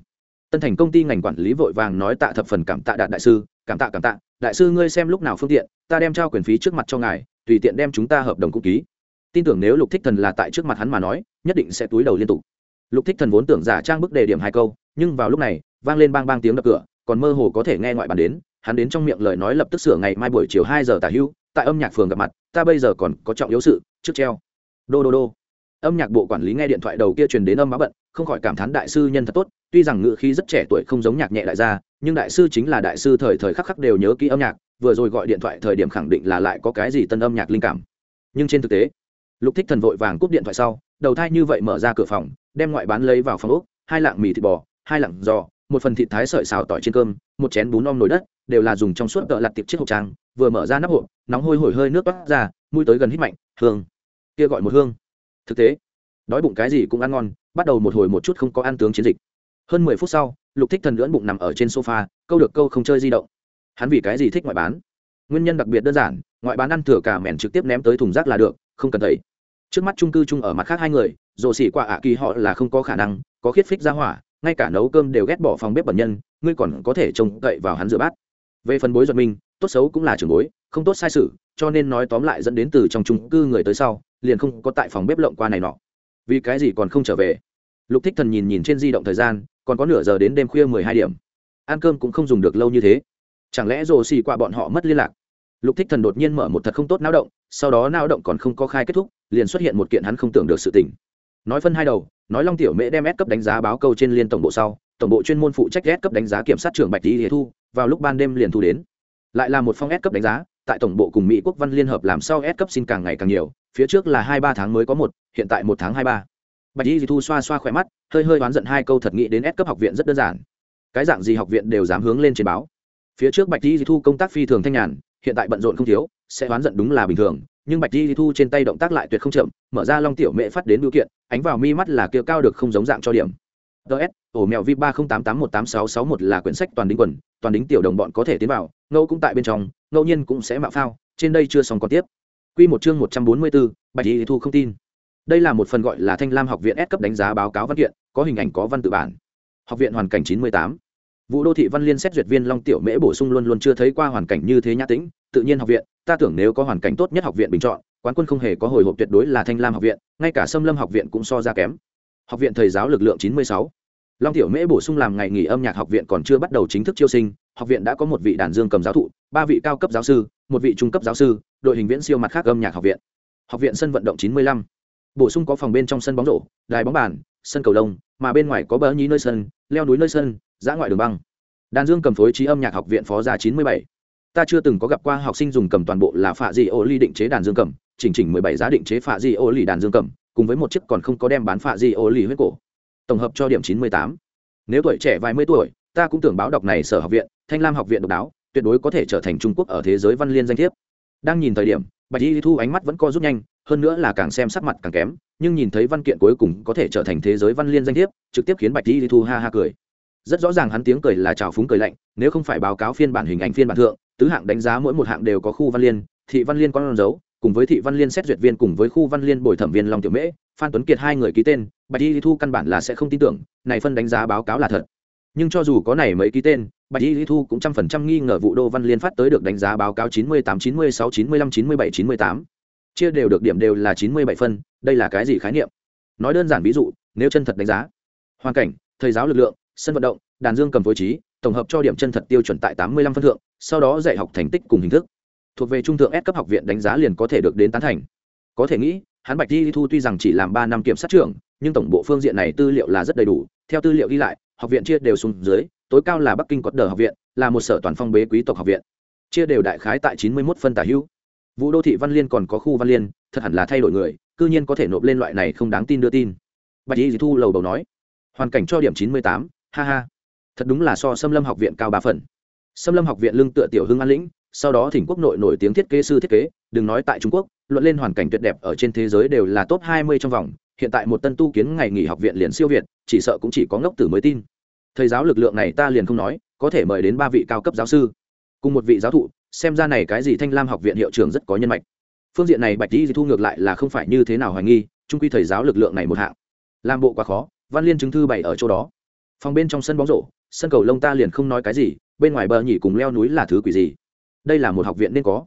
Tân thành công ty ngành quản lý vội vàng nói tạ thập phần cảm tạ đạt đại sư, cảm tạ cảm tạ, đại sư ngươi xem lúc nào phương tiện, ta đem trao quyền phí trước mặt cho ngài, tùy tiện đem chúng ta hợp đồng cũng ký. Tin tưởng nếu lục thích thần là tại trước mặt hắn mà nói, nhất định sẽ túi đầu liên tục lục thích thần vốn tưởng giả trang bức đề điểm hai câu, nhưng vào lúc này, vang lên bang bang tiếng đập cửa, còn mơ hồ có thể nghe ngoại bàn đến, hắn đến trong miệng lời nói lập tức sửa ngày mai buổi chiều hai giờ tả hưu, tại âm nhạc phường gặp mặt, ta bây giờ còn có trọng yếu sự, trước treo. Đô đô đô. Âm nhạc bộ quản lý nghe điện thoại đầu kia truyền đến âm báo bận, không khỏi cảm thán đại sư nhân thật tốt, tuy rằng ngựa khí rất trẻ tuổi không giống nhạc nhẹ đại gia, nhưng đại sư chính là đại sư thời thời khắc khắc đều nhớ kỹ âm nhạc, vừa rồi gọi điện thoại thời điểm khẳng định là lại có cái gì tân âm nhạc linh cảm. Nhưng trên thực tế, lục thích thần vội vàng cúp điện thoại sau đầu thai như vậy mở ra cửa phòng, đem ngoại bán lấy vào phòng úc hai lạng mì thịt bò, hai lạng giò, một phần thịt thái sợi xào tỏi trên cơm, một chén bún om nồi đất, đều là dùng trong suốt cỡ lặt tiệp chiếc hộp trang, vừa mở ra nắp hộp, nóng hôi hổi hơi nước toát ra, mũi tới gần hít mạnh, hương. Kia gọi một hương. Thực tế, đói bụng cái gì cũng ăn ngon, bắt đầu một hồi một chút không có ăn tướng chiến dịch. Hơn mười phút sau, lục thích thần lưỡn bụng nằm ở trên sofa, câu được câu không chơi di động. Hắn vì cái gì thích ngoại bán? Nguyên nhân đặc biệt đơn giản, ngoại bán ăn thừa cả mẻn trực tiếp ném tới thùng rác là được, không cần tẩy trước mắt trung cư chung ở mặt khác hai người, rồ xỉ qua ạ kỳ họ là không có khả năng, có khiết phích ra hỏa, ngay cả nấu cơm đều ghét bỏ phòng bếp bẩn nhân, ngươi còn có thể trông cậy vào hắn rửa bát. Về phần bối giật minh tốt xấu cũng là trường bối, không tốt sai sự, cho nên nói tóm lại dẫn đến từ trong trung cư người tới sau, liền không có tại phòng bếp lộng qua này nọ. Vì cái gì còn không trở về? Lục thích thần nhìn nhìn trên di động thời gian, còn có nửa giờ đến đêm khuya mười hai điểm. Ăn cơm cũng không dùng được lâu như thế. Chẳng lẽ rồ xì qua bọn họ mất liên lạc? Lục thích thần đột nhiên mở một thật không tốt não động, sau đó não động còn không có khai kết thúc, liền xuất hiện một kiện hắn không tưởng được sự tình. Nói phân hai đầu, nói long tiểu mễ đem S cấp đánh giá báo câu trên liên tổng bộ sau, tổng bộ chuyên môn phụ trách S cấp đánh giá kiểm sát trưởng bạch lý thu, vào lúc ban đêm liền thu đến. Lại là một phong S cấp đánh giá, tại tổng bộ cùng mỹ quốc văn liên hợp làm sau S cấp xin càng ngày càng nhiều, phía trước là hai ba tháng mới có một, hiện tại một tháng hai ba. Bạch y thu xoa xoa khỏe mắt, hơi hơi oán giận hai câu thật nghĩ đến S cấp học viện rất đơn giản. Cái dạng gì học viện đều dám hướng lên trên báo. Phía trước bạch y thu công tác phi thường thanh nhàn hiện tại bận rộn không thiếu, sẽ oán giận đúng là bình thường, nhưng bạch di thu trên tay động tác lại tuyệt không chậm, mở ra long tiểu mễ phát đến biểu kiện, ánh vào mi mắt là kia cao được không giống dạng cho điểm. Ts ổ mèo vi ba không tám tám một tám sáu sáu một là quyển sách toàn đính quần, toàn đính tiểu đồng bọn có thể tiến vào ngẫu cũng tại bên trong, ngẫu nhiên cũng sẽ mạo phao, trên đây chưa xong còn tiếp. Q một chương một trăm bốn mươi bốn, bạch di thu không tin. Đây là một phần gọi là thanh lam học viện s cấp đánh giá báo cáo văn kiện, có hình ảnh có văn tự bản. Học viện hoàn cảnh chín mươi tám vụ đô thị văn liên xét duyệt viên long tiểu mễ bổ sung luôn luôn chưa thấy qua hoàn cảnh như thế nhã tĩnh, tự nhiên học viện, ta tưởng nếu có hoàn cảnh tốt nhất học viện bình chọn, quán quân không hề có hồi hộp tuyệt đối là thanh lam học viện, ngay cả sâm lâm học viện cũng so ra kém. Học viện thầy giáo lực lượng chín mươi sáu. Long tiểu mễ bổ sung làm ngày nghỉ âm nhạc học viện còn chưa bắt đầu chính thức chiêu sinh, học viện đã có một vị đàn dương cầm giáo thụ, ba vị cao cấp giáo sư, một vị trung cấp giáo sư, đội hình viễn siêu mặt khác âm nhạc học viện. Học viện sân vận động chín mươi lăm. Bổ sung có phòng bên trong sân bóng rổ, đài bóng bàn, sân cầu lông, mà bên ngoài có bờ nhí nơi sân, leo núi nơi sân giã ngoại đường băng. Đàn dương cầm phối trí âm nhạc học viện phó gia chín mươi bảy. Ta chưa từng có gặp qua học sinh dùng cầm toàn bộ là phạ di ô ly định chế đàn dương cầm, chỉnh chỉnh mười bảy giá định chế phạ di ô ly đàn dương cầm, cùng với một chiếc còn không có đem bán phạ di ô ly huyết cổ. Tổng hợp cho điểm chín mươi tám. Nếu tuổi trẻ vài mươi tuổi, ta cũng tưởng báo đọc này sở học viện, thanh lam học viện độc đáo, tuyệt đối có thể trở thành trung quốc ở thế giới văn liên danh thiếp. Đang nhìn thời điểm, bạch y thu ánh mắt vẫn co rút nhanh, hơn nữa là càng xem sắc mặt càng kém, nhưng nhìn thấy văn kiện cuối cùng có thể trở thành thế giới văn liên danh thiếp, trực tiếp khiến bạch y thu ha ha cười rất rõ ràng hắn tiếng cười là trào phúng cười lạnh, nếu không phải báo cáo phiên bản hình ảnh phiên bản thượng, tứ hạng đánh giá mỗi một hạng đều có khu văn liên, thị văn liên con dấu, cùng với thị văn liên xét duyệt viên cùng với khu văn liên bồi thẩm viên long tiểu mễ, phan tuấn kiệt hai người ký tên, bạch y thu căn bản là sẽ không tin tưởng, này phân đánh giá báo cáo là thật. Nhưng cho dù có này mấy ký tên, bạch y thu cũng trăm phần trăm nghi ngờ vụ đô văn liên phát tới được đánh giá báo cáo chín mươi tám, chín mươi sáu, chín mươi lăm, chín mươi bảy, chín mươi tám. Chia đều được điểm đều là chín mươi bảy phân, đây là cái gì khái niệm? Nói đơn giản ví dụ, nếu chân thật đánh giá, hoàn cảnh, thầy giáo lực lượng sân vận động, đàn dương cầm phối trí, tổng hợp cho điểm chân thật tiêu chuẩn tại tám mươi lăm phân thượng, sau đó dạy học thành tích cùng hình thức. Thuộc về trung thượng S cấp học viện đánh giá liền có thể được đến tán thành. Có thể nghĩ, hắn bạch di thu tuy rằng chỉ làm ba năm kiểm sát trưởng, nhưng tổng bộ phương diện này tư liệu là rất đầy đủ, theo tư liệu ghi lại, học viện chia đều xuống dưới, tối cao là bắc kinh có đờ học viện, là một sở toàn phong bế quý tộc học viện. Chia đều đại khái tại chín mươi một phân tả hữu. Vụ đô thị văn liên còn có khu văn liên, thật hẳn là thay đổi người, cư nhiên có thể nộp lên loại này không đáng tin đưa tin. Bạch di thu lầu đầu nói, hoàn cảnh cho điểm chín mươi tám ha ha. Thật đúng là so xâm lâm học viện cao ba phần. Xâm lâm học viện lưng tựa tiểu hưng an lĩnh, sau đó thỉnh quốc nội nổi tiếng thiết kế sư thiết kế, đừng nói tại trung quốc, luận lên hoàn cảnh tuyệt đẹp ở trên thế giới đều là top hai mươi trong vòng, hiện tại một tân tu kiến ngày nghỉ học viện liền siêu việt, chỉ sợ cũng chỉ có ngốc tử mới tin. Thầy giáo lực lượng này ta liền không nói, có thể mời đến ba vị cao cấp giáo sư. Cùng một vị giáo thụ, xem ra này cái gì thanh lam học viện hiệu trưởng rất có nhân mạch. Phương diện này bạch di thu ngược lại là không phải như thế nào hoài nghi trung quy thầy giáo lực lượng này một hạng. Làm bộ quá khó, văn liên chứng thư bày ở chỗ đó phòng bên trong sân bóng rổ, sân cầu lông ta liền không nói cái gì, bên ngoài bờ nhỉ cùng leo núi là thứ quỷ gì? Đây là một học viện nên có.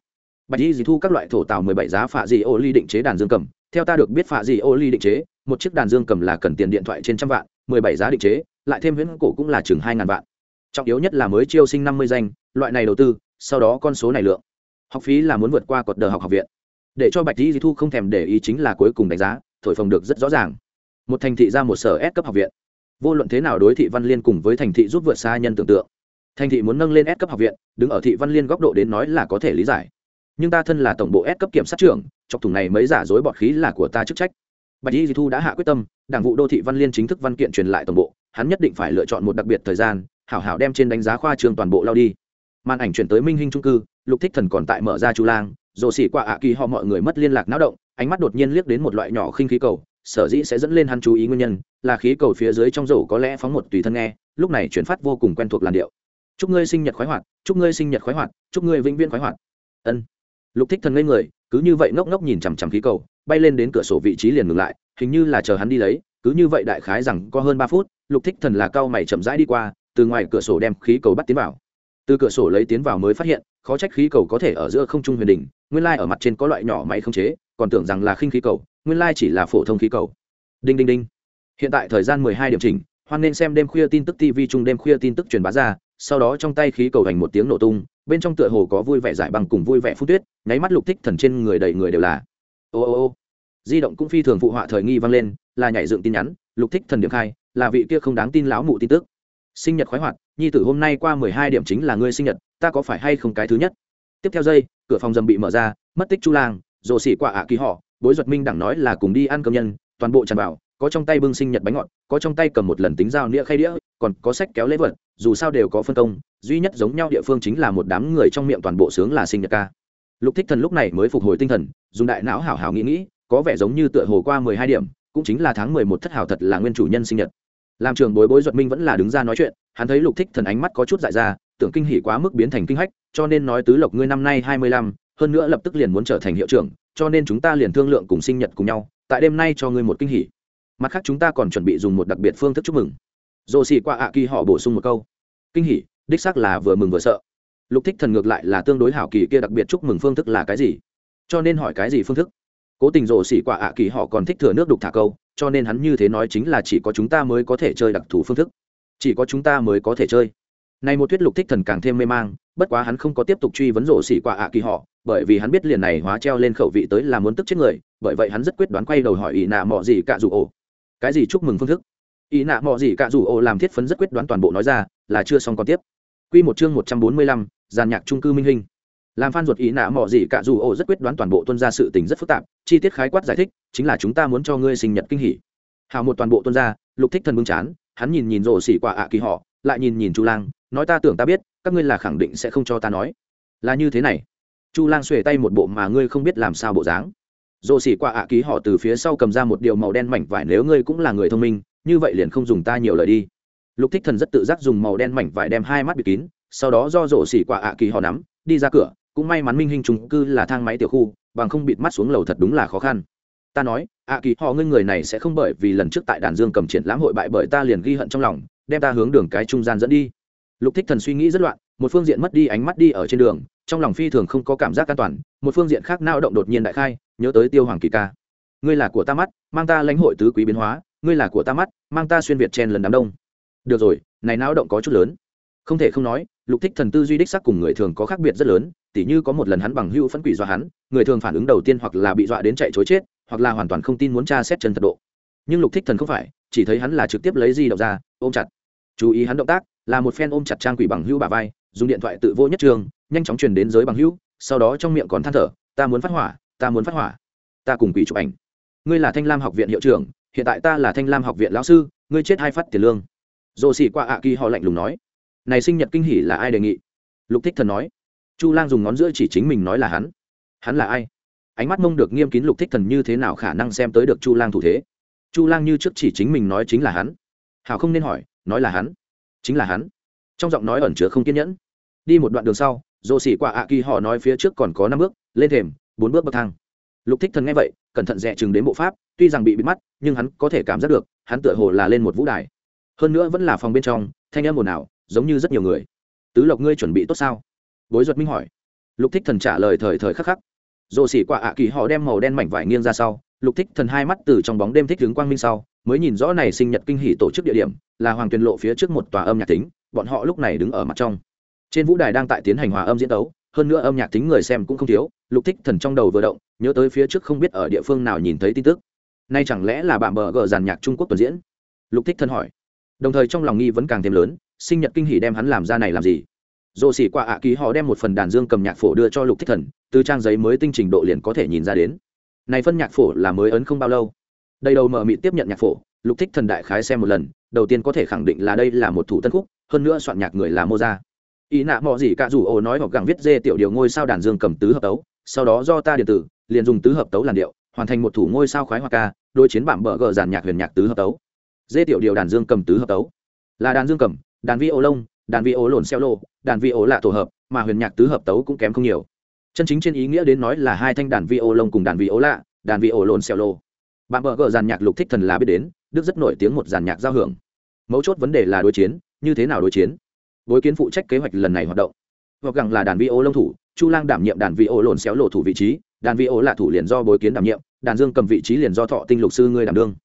Bạch di dì thu các loại thổ tàu mười bảy giá phạ dị ô ly định chế đàn dương cầm. Theo ta được biết phạ dị ô ly định chế, một chiếc đàn dương cầm là cần tiền điện thoại trên trăm vạn, mười bảy giá định chế, lại thêm huyễn cổ cũng là chừng hai ngàn vạn. Trọng yếu nhất là mới chiêu sinh năm mươi danh, loại này đầu tư, sau đó con số này lượng. Học phí là muốn vượt qua cột đờ học học viện. Để cho bạch di thu không thèm để ý chính là cuối cùng đánh giá, thổi phồng được rất rõ ràng. Một thành thị ra một sở S cấp học viện vô luận thế nào đối thị văn liên cùng với thành thị giúp vượt xa nhân tưởng tượng. Thành thị muốn nâng lên S cấp học viện, đứng ở thị văn liên góc độ đến nói là có thể lý giải. Nhưng ta thân là tổng bộ S cấp kiểm sát trưởng, chọc thủng này mấy giả dối bọt khí là của ta chức trách. Bạch y di thu đã hạ quyết tâm, đảng vụ đô thị văn liên chính thức văn kiện truyền lại tổng bộ, hắn nhất định phải lựa chọn một đặc biệt thời gian, hảo hảo đem trên đánh giá khoa trường toàn bộ lao đi. Màn ảnh chuyển tới minh hinh trung cư, lục thích thần còn tại mở ra chu lang rồ xỉ qua ạ kỳ họ mọi người mất liên lạc náo động, ánh mắt đột nhiên liếc đến một loại nhỏ khinh khí cầu sở dĩ sẽ dẫn lên hắn chú ý nguyên nhân, là khí cầu phía dưới trong rổ có lẽ phóng một tùy thân nghe, lúc này chuyển phát vô cùng quen thuộc làn điệu. Chúc ngươi sinh nhật khoái hoạt, chúc ngươi sinh nhật khoái hoạt, chúc ngươi vĩnh viễn khoái hoạt. Ân. Lục thích thần ngây người, cứ như vậy ngốc ngốc nhìn chằm chằm khí cầu, bay lên đến cửa sổ vị trí liền ngừng lại, hình như là chờ hắn đi lấy, cứ như vậy đại khái rằng có hơn ba phút, lục thích thần là cao mày chậm rãi đi qua, từ ngoài cửa sổ đem khí cầu bắt tiến vào. Từ cửa sổ lấy tiến vào mới phát hiện, khó trách khí cầu có thể ở giữa không trung huyền đỉnh, nguyên lai ở mặt trên có loại nhỏ máy không chế còn tưởng rằng là khinh khí cầu, nguyên lai chỉ là phổ thông khí cầu. Đinh đinh đinh. Hiện tại thời gian mười hai điểm chỉnh, hoan nên xem đêm khuya tin tức tv chung đêm khuya tin tức truyền bá ra, sau đó trong tay khí cầu hành một tiếng nổ tung, bên trong tựa hồ có vui vẻ giải bằng cùng vui vẻ phút tuyết, nháy mắt lục thích thần trên người đầy người đều là. Ô ô ô. Di động cũng phi thường phụ họa thời nghi vang lên, là nhảy dựng tin nhắn, lục thích thần điểm khai, là vị kia không đáng tin lão mụ tin tức. Sinh nhật khoái hoạt, nhi tử hôm nay qua mười hai điểm chính là ngươi sinh nhật, ta có phải hay không cái thứ nhất? Tiếp theo giây, cửa phòng dầm bị mở ra, mất tích chu lang rồ xỉ quả ạ kỳ họ, bối duật minh đẳng nói là cùng đi ăn cơm nhân, toàn bộ tràn vào, có trong tay bưng sinh nhật bánh ngọt, có trong tay cầm một lần tính dao nĩa khay đĩa, còn có sách kéo lễ vật, dù sao đều có phân công, duy nhất giống nhau địa phương chính là một đám người trong miệng toàn bộ sướng là sinh nhật ca. Lục thích thần lúc này mới phục hồi tinh thần, dùng đại não hảo hảo nghĩ nghĩ, có vẻ giống như tựa hồ qua mười hai điểm, cũng chính là tháng mười một thất hảo thật là nguyên chủ nhân sinh nhật. Làm trường bối bối duật minh vẫn là đứng ra nói chuyện, hắn thấy lục thích thần ánh mắt có chút dại ra, tưởng kinh hỉ quá mức biến thành kinh hách, cho nên nói tứ lộc ngươi năm nay hai mươi lăm hơn nữa lập tức liền muốn trở thành hiệu trưởng, cho nên chúng ta liền thương lượng cùng sinh nhật cùng nhau, tại đêm nay cho ngươi một kinh hỉ. Mặt khác chúng ta còn chuẩn bị dùng một đặc biệt phương thức chúc mừng. Dồ xì qua ạ kỳ họ bổ sung một câu. Kinh hỉ, đích xác là vừa mừng vừa sợ. Lục thích thần ngược lại là tương đối hảo kỳ kia đặc biệt chúc mừng phương thức là cái gì? Cho nên hỏi cái gì phương thức? Cố tình rồ xỉ quả ạ kỳ họ còn thích thừa nước đục thả câu, cho nên hắn như thế nói chính là chỉ có chúng ta mới có thể chơi đặc thù phương thức. Chỉ có chúng ta mới có thể chơi. Này một thuyết lục thích thần càng thêm mê mang, bất quá hắn không có tiếp tục truy vấn rổ xỉ quả ạ kỳ họ bởi vì hắn biết liền này hóa treo lên khẩu vị tới là muốn tức chết người, bởi vậy hắn rất quyết đoán quay đầu hỏi ý nạ mọ gì cả dù ổ. Cái gì chúc mừng phương thức? Ý nạ mọ gì cả dù ổ làm thiết phấn rất quyết đoán toàn bộ nói ra, là chưa xong còn tiếp. Quy một chương một trăm bốn mươi lăm, giàn nhạc trung cư minh hình làm phan ruột ý nạ mọ gì cả dù ổ rất quyết đoán toàn bộ tuân ra sự tình rất phức tạp, chi tiết khái quát giải thích, chính là chúng ta muốn cho ngươi sinh nhật kinh hỉ. Hào một toàn bộ tuân ra, lục thích thần bưng chán, hắn nhìn nhìn rổ xỉ quả ạ kỳ họ, lại nhìn nhìn chu lang, nói ta tưởng ta biết, các ngươi là khẳng định sẽ không cho ta nói. Là như thế này chu lang xuề tay một bộ mà ngươi không biết làm sao bộ dáng. Dồ xỉ qua ạ kỳ họ từ phía sau cầm ra một điều màu đen mảnh vải nếu ngươi cũng là người thông minh, như vậy liền không dùng ta nhiều lời đi. Lục thích thần rất tự giác dùng màu đen mảnh vải đem hai mắt bịt kín, sau đó do rổ xỉ quả ạ kỳ họ nắm, đi ra cửa, cũng may mắn minh hình trung cư là thang máy tiểu khu, bằng không bịt mắt xuống lầu thật đúng là khó khăn. Ta nói, ạ kỳ họ ngươi người này sẽ không bởi vì lần trước tại đàn dương cầm triển lãm hội bại bởi ta liền ghi hận trong lòng, đem ta hướng đường cái trung gian dẫn đi. Lục thích thần suy nghĩ rất loạn, một phương diện mất đi ánh mắt đi ở trên đường trong lòng phi thường không có cảm giác an toàn, một phương diện khác nao động đột nhiên đại khai, nhớ tới tiêu hoàng kỳ ca. Ngươi là của ta mắt, mang ta lãnh hội tứ quý biến hóa, ngươi là của ta mắt, mang ta xuyên việt chen lần đám đông. Được rồi, này nao động có chút lớn. Không thể không nói, lục thích thần tư duy đích sắc cùng người thường có khác biệt rất lớn, tỉ như có một lần hắn bằng hưu phân quỷ dọa hắn, người thường phản ứng đầu tiên hoặc là bị dọa đến chạy chối chết, hoặc là hoàn toàn không tin muốn tra xét chân thật độ. Nhưng lục thích thần không phải, chỉ thấy hắn là trực tiếp lấy di động ra, ôm chặt. Chú ý hắn động tác, là một phen ôm chặt trang quỷ bằng hưu bà vai, dùng điện thoại tự vô nhất trường nhanh chóng truyền đến giới bằng hữu, sau đó trong miệng còn than thở ta muốn phát hỏa ta muốn phát hỏa. Ta cùng quỷ chụp ảnh. Ngươi là thanh lam học viện hiệu trưởng hiện tại ta là thanh lam học viện lão sư ngươi chết hai phát tiền lương. Dồ xỉ qua ạ kỳ họ lạnh lùng nói. Này sinh nhật kinh hỉ là ai đề nghị? Lục thích thần nói. Chu lang dùng ngón giữa chỉ chính mình nói là hắn. Hắn là ai? Ánh mắt mông được nghiêm kín lục thích thần như thế nào khả năng xem tới được chu lang thủ thế? Chu lang như trước chỉ chính mình nói chính là hắn. Hảo không nên hỏi nói là hắn. Chính là hắn. Trong giọng nói ẩn chứa không kiên nhẫn. Đi một đoạn đường sau dồ xỉ quả ạ kỳ họ nói phía trước còn có năm bước, lên thềm, bốn bước bậc thang. Lục thích thần nghe vậy, cẩn thận dè chừng đến bộ pháp, tuy rằng bị bịt mắt, nhưng hắn có thể cảm giác được, hắn tựa hồ là lên một vũ đài. Hơn nữa vẫn là phòng bên trong, thanh âm ồn ào, giống như rất nhiều người. Tứ lộc ngươi chuẩn bị tốt sao? Bối duật minh hỏi. Lục thích thần trả lời thời thời khắc khắc. Rồ xỉ quả ạ kỳ họ đem màu đen mảnh vải nghiêng ra sau, lục thích thần hai mắt từ trong bóng đêm thích đứng quang minh sau, mới nhìn rõ này sinh nhật kinh hỷ tổ chức địa điểm, là hoàng tuyền lộ phía trước một tòa âm nhạc tính bọn họ lúc này đứng ở mặt trong trên vũ đài đang tại tiến hành hòa âm diễn tấu, hơn nữa âm nhạc tính người xem cũng không thiếu, lục thích thần trong đầu vừa động, nhớ tới phía trước không biết ở địa phương nào nhìn thấy tin tức. Nay chẳng lẽ là bạn bờ gờ giàn nhạc trung quốc tuần diễn? Lục thích thần hỏi. Đồng thời trong lòng nghi vẫn càng thêm lớn, sinh nhật kinh hỉ đem hắn làm ra này làm gì? Dồ xỉ qua ạ ký họ đem một phần đàn dương cầm nhạc phổ đưa cho lục thích thần, từ trang giấy mới tinh trình độ liền có thể nhìn ra đến. Này phân nhạc phổ là mới ấn không bao lâu. Đây đầu mở mị tiếp nhận nhạc phổ, lục thích thần đại khái xem một lần, đầu tiên có thể khẳng định là đây là một thủ tân khúc, hơn nữa soạn nhạc người là mô gia ý nạ mò gì cả dù ồ nói hoặc gặng viết dê tiểu điều ngôi sao đàn dương cầm tứ hợp tấu, sau đó do ta điện tử, liền dùng tứ hợp tấu làn điệu, hoàn thành một thủ ngôi sao khoái hoa ca đôi chiến bạm bờ gờ giàn nhạc huyền nhạc tứ hợp tấu. Dê tiểu điều đàn dương cầm tứ hợp tấu. Là đàn dương cầm, đàn vi ô lông, đàn vi ô lồn xeo lô, đàn vi ô lạ tổ hợp, mà huyền nhạc tứ hợp tấu cũng kém không nhiều. Chân chính trên ý nghĩa đến nói là hai thanh đàn vi ô lông cùng đàn vi ô lạ, đàn vi ô lồn xeo lô. Bạn bờ gờ giàn nhạc lục thích thần là biết đến, đức rất nổi tiếng một giàn nhạc giao hưởng. Mấu chốt vấn đề là đối chiến, như thế nào đối chiến? Bối kiến phụ trách kế hoạch lần này hoạt động. Hoặc gẳng là đàn vi ô lông thủ, chu lang đảm nhiệm đàn vi ô lồn xéo lộ thủ vị trí, đàn vi ô là thủ liền do bối kiến đảm nhiệm, đàn dương cầm vị trí liền do thọ tinh lục sư ngươi đảm đương.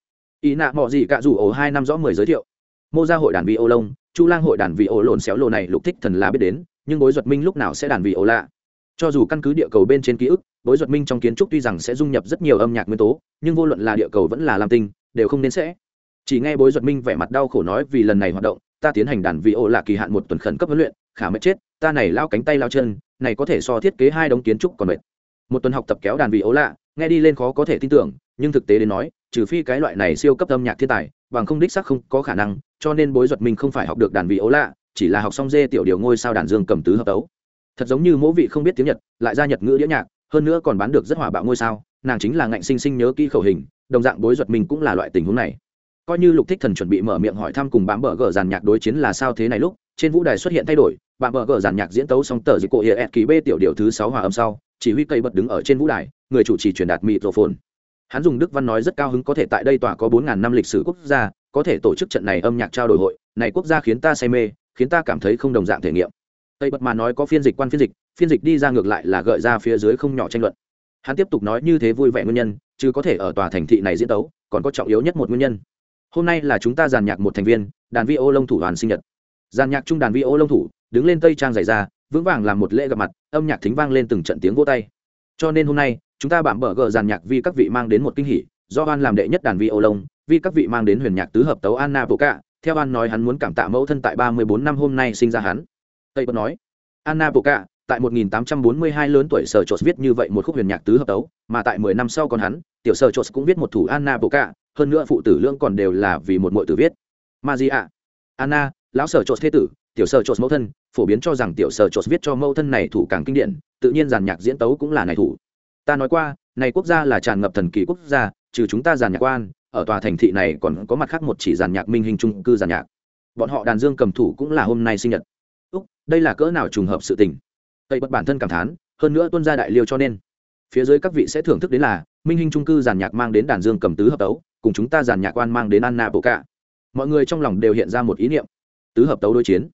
Ý nạ mọi gì cả dù ổ hai năm rõ mười giới thiệu. Mô ra hội đàn vi ô lông, chu lang hội đàn vi ô lồn xéo lộ này lục thích thần là biết đến, nhưng bối duật minh lúc nào sẽ đàn vi ô lạ? Cho dù căn cứ địa cầu bên trên ký ức, bối duật minh trong kiến trúc tuy rằng sẽ dung nhập rất nhiều âm nhạc nguyên tố, nhưng vô luận là địa cầu vẫn là lam tinh, đều không nên sẽ. Chỉ nghe bối duật minh vẻ mặt đau khổ nói vì lần này hoạt động ta tiến hành đàn vị ô là kỳ hạn một tuần khẩn cấp huấn luyện, khả mệt chết, ta này lao cánh tay lao chân, này có thể so thiết kế hai đống kiến trúc còn mệt. Một tuần học tập kéo đàn vị ố lạ, nghe đi lên khó có thể tin tưởng, nhưng thực tế đến nói, trừ phi cái loại này siêu cấp âm nhạc thiên tài, bằng không đích sắc không có khả năng, cho nên bối duật mình không phải học được đàn vị ố lạ, chỉ là học xong dê tiểu điều ngôi sao đàn dương cầm tứ hợp tấu. Thật giống như mỗi vị không biết tiếng nhật, lại ra nhật ngữ đĩa nhạc, hơn nữa còn bán được rất hòa bạo ngôi sao, nàng chính là ngạnh sinh sinh nhớ kỹ khẩu hình, đồng dạng bối duật mình cũng là loại tình huống này coi như lục thích thần chuẩn bị mở miệng hỏi thăm cùng bám bờ gờ giàn nhạc đối chiến là sao thế này lúc, trên vũ đài xuất hiện thay đổi bám bờ gờ giàn nhạc diễn tấu xong tờ dịch cổ hiệp ẹt kỳ b tiểu điều thứ sáu hòa âm sau, chỉ huy cây bật đứng ở trên vũ đài, người chủ trì truyền đạt mịt rổ phồn hắn dùng đức văn nói rất cao hứng có thể tại đây tòa có bốn ngàn năm lịch sử quốc gia, có thể tổ chức trận này âm nhạc trao đổi hội, này quốc gia khiến ta say mê, khiến ta cảm thấy không đồng dạng thể nghiệm. Tây bật mà nói có phiên dịch quan phiên dịch phiên dịch đi ra ngược lại là gợi ra phía dưới không nhỏ tranh luận. Hắn tiếp tục nói như thế vui vẻ nguyên nhân, chứ có thể ở tòa thành thị này diễn tấu, còn có trọng yếu nhất một nguyên nhân hôm nay là chúng ta giàn nhạc một thành viên, đàn vi ô lông thủ đoàn sinh nhật. Giàn nhạc trung đàn vi ô lông thủ, đứng lên tây trang dày ra vững vàng làm một lễ gặp mặt, âm nhạc thính vang lên từng trận tiếng vô tay. Cho nên hôm nay, chúng ta bạm bở gờ giàn nhạc vì các vị mang đến một kinh hỷ do an làm đệ nhất đàn vi ô lông, vì các vị mang đến huyền nhạc tứ hợp tấu anna vô cạ. Theo an nói hắn muốn cảm tạ mẫu thân tại ba mươi bốn năm hôm nay sinh ra hắn. Tây bật nói, anna vô cạ tại 1842 lớn tuổi sở trộn viết như vậy một khúc huyền nhạc tứ hợp tấu mà tại 10 năm sau còn hắn tiểu sở trộn cũng viết một thủ anna bộ cả, hơn nữa phụ tử lương còn đều là vì một muội tử viết Maria, Anna, lão sở trột thế tử, tiểu sở trột mẫu thân, phổ biến cho rằng tiểu sở trột viết cho mẫu thân này thủ càng kinh điển, tự nhiên giàn nhạc diễn tấu cũng là này thủ. Ta nói qua, này quốc gia là tràn ngập thần kỳ quốc gia, trừ chúng ta giàn nhạc quan, ở tòa thành thị này còn có mặt khác một chỉ giàn nhạc minh hình trung cư giàn nhạc. Bọn họ đàn dương cầm thủ cũng là hôm nay sinh nhật. Úc, đây là cỡ nào trùng hợp sự tình. Tây bất bản thân cảm thán, hơn nữa tuân gia đại liêu cho nên. Phía dưới các vị sẽ thưởng thức đến là minh hình trung cư giàn nhạc mang đến đàn dương cầm tứ hợp tấu cùng chúng ta giàn nhạc quan mang đến anna bộ cả mọi người trong lòng đều hiện ra một ý niệm. Tứ hợp tấu đối chiến.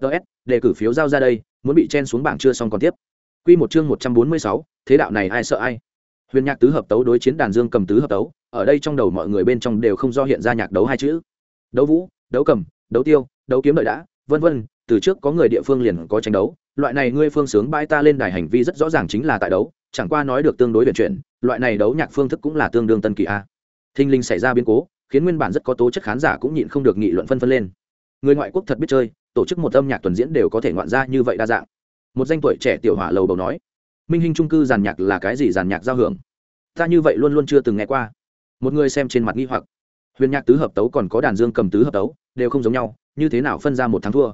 Ts đề cử phiếu giao ra đây muốn bị chen xuống bảng chưa xong còn tiếp. Q một chương một trăm bốn mươi sáu thế đạo này ai sợ ai? Huyền nhạc tứ hợp tấu đối chiến đàn dương cầm tứ hợp tấu ở đây trong đầu mọi người bên trong đều không do hiện ra nhạc đấu hai chữ. Đấu vũ đấu cầm đấu tiêu đấu kiếm đợi đã vân vân từ trước có người địa phương liền có tranh đấu loại này ngươi phương sướng bãi ta lên đài hành vi rất rõ ràng chính là tại đấu, chẳng qua nói được tương đối vận chuyển, loại này đấu nhạc phương thức cũng là tương đương tân kỳ a. Thinh linh xảy ra biến cố, khiến nguyên bản rất có tố chất khán giả cũng nhịn không được nghị luận phân phân lên. Người ngoại quốc thật biết chơi, tổ chức một âm nhạc tuần diễn đều có thể ngoạn ra như vậy đa dạng. Một danh tuổi trẻ tiểu hỏa lầu đầu nói, minh hình trung cư giàn nhạc là cái gì giàn nhạc giao hưởng? Ta như vậy luôn luôn chưa từng nghe qua. Một người xem trên mặt nghi hoặc, huyền nhạc tứ hợp tấu còn có đàn dương cầm tứ hợp tấu, đều không giống nhau, như thế nào phân ra một thắng thua?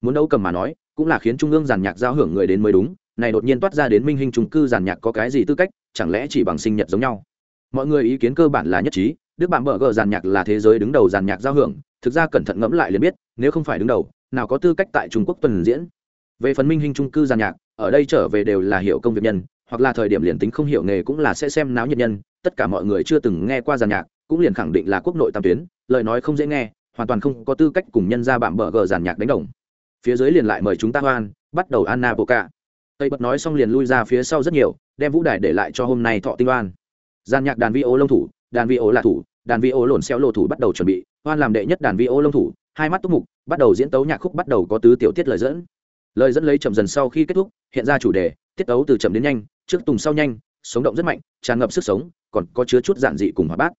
Muốn đấu cầm mà nói cũng là khiến trung ương giàn nhạc giao hưởng người đến mới đúng, này đột nhiên toát ra đến minh hình trung cư giàn nhạc có cái gì tư cách, chẳng lẽ chỉ bằng sinh nhật giống nhau? Mọi người ý kiến cơ bản là nhất trí, đức bạn mở gờ giàn nhạc là thế giới đứng đầu giàn nhạc giao hưởng, thực ra cẩn thận ngẫm lại liền biết, nếu không phải đứng đầu, nào có tư cách tại trung quốc tuần diễn. Về phần minh hình trung cư giàn nhạc, ở đây trở về đều là hiểu công việc nhân, hoặc là thời điểm liền tính không hiểu nghề cũng là sẽ xem náo nhiệt nhân, tất cả mọi người chưa từng nghe qua giàn nhạc, cũng liền khẳng định là quốc nội tam tuyến, lời nói không dễ nghe, hoàn toàn không có tư cách cùng nhân ra bạn mở gờ giàn nhạc đánh đồng phía dưới liền lại mời chúng ta hoan, bắt đầu anna cả tây bật nói xong liền lui ra phía sau rất nhiều, đem vũ đài để lại cho hôm nay thọ tinh oan gian nhạc đàn vi ô lông thủ, đàn vi ô là thủ, đàn vi ô lộn xeo lộ thủ bắt đầu chuẩn bị oan làm đệ nhất đàn vi ô lông thủ, hai mắt túc mục, bắt đầu diễn tấu nhạc khúc bắt đầu có tứ tiểu tiết lời dẫn. Lời dẫn lấy chậm dần sau khi kết thúc, hiện ra chủ đề, tiết tấu từ chậm đến nhanh, trước tùng sau nhanh, sống động rất mạnh, tràn ngập sức sống, còn có chứa chút giản dị cùng hòa bát.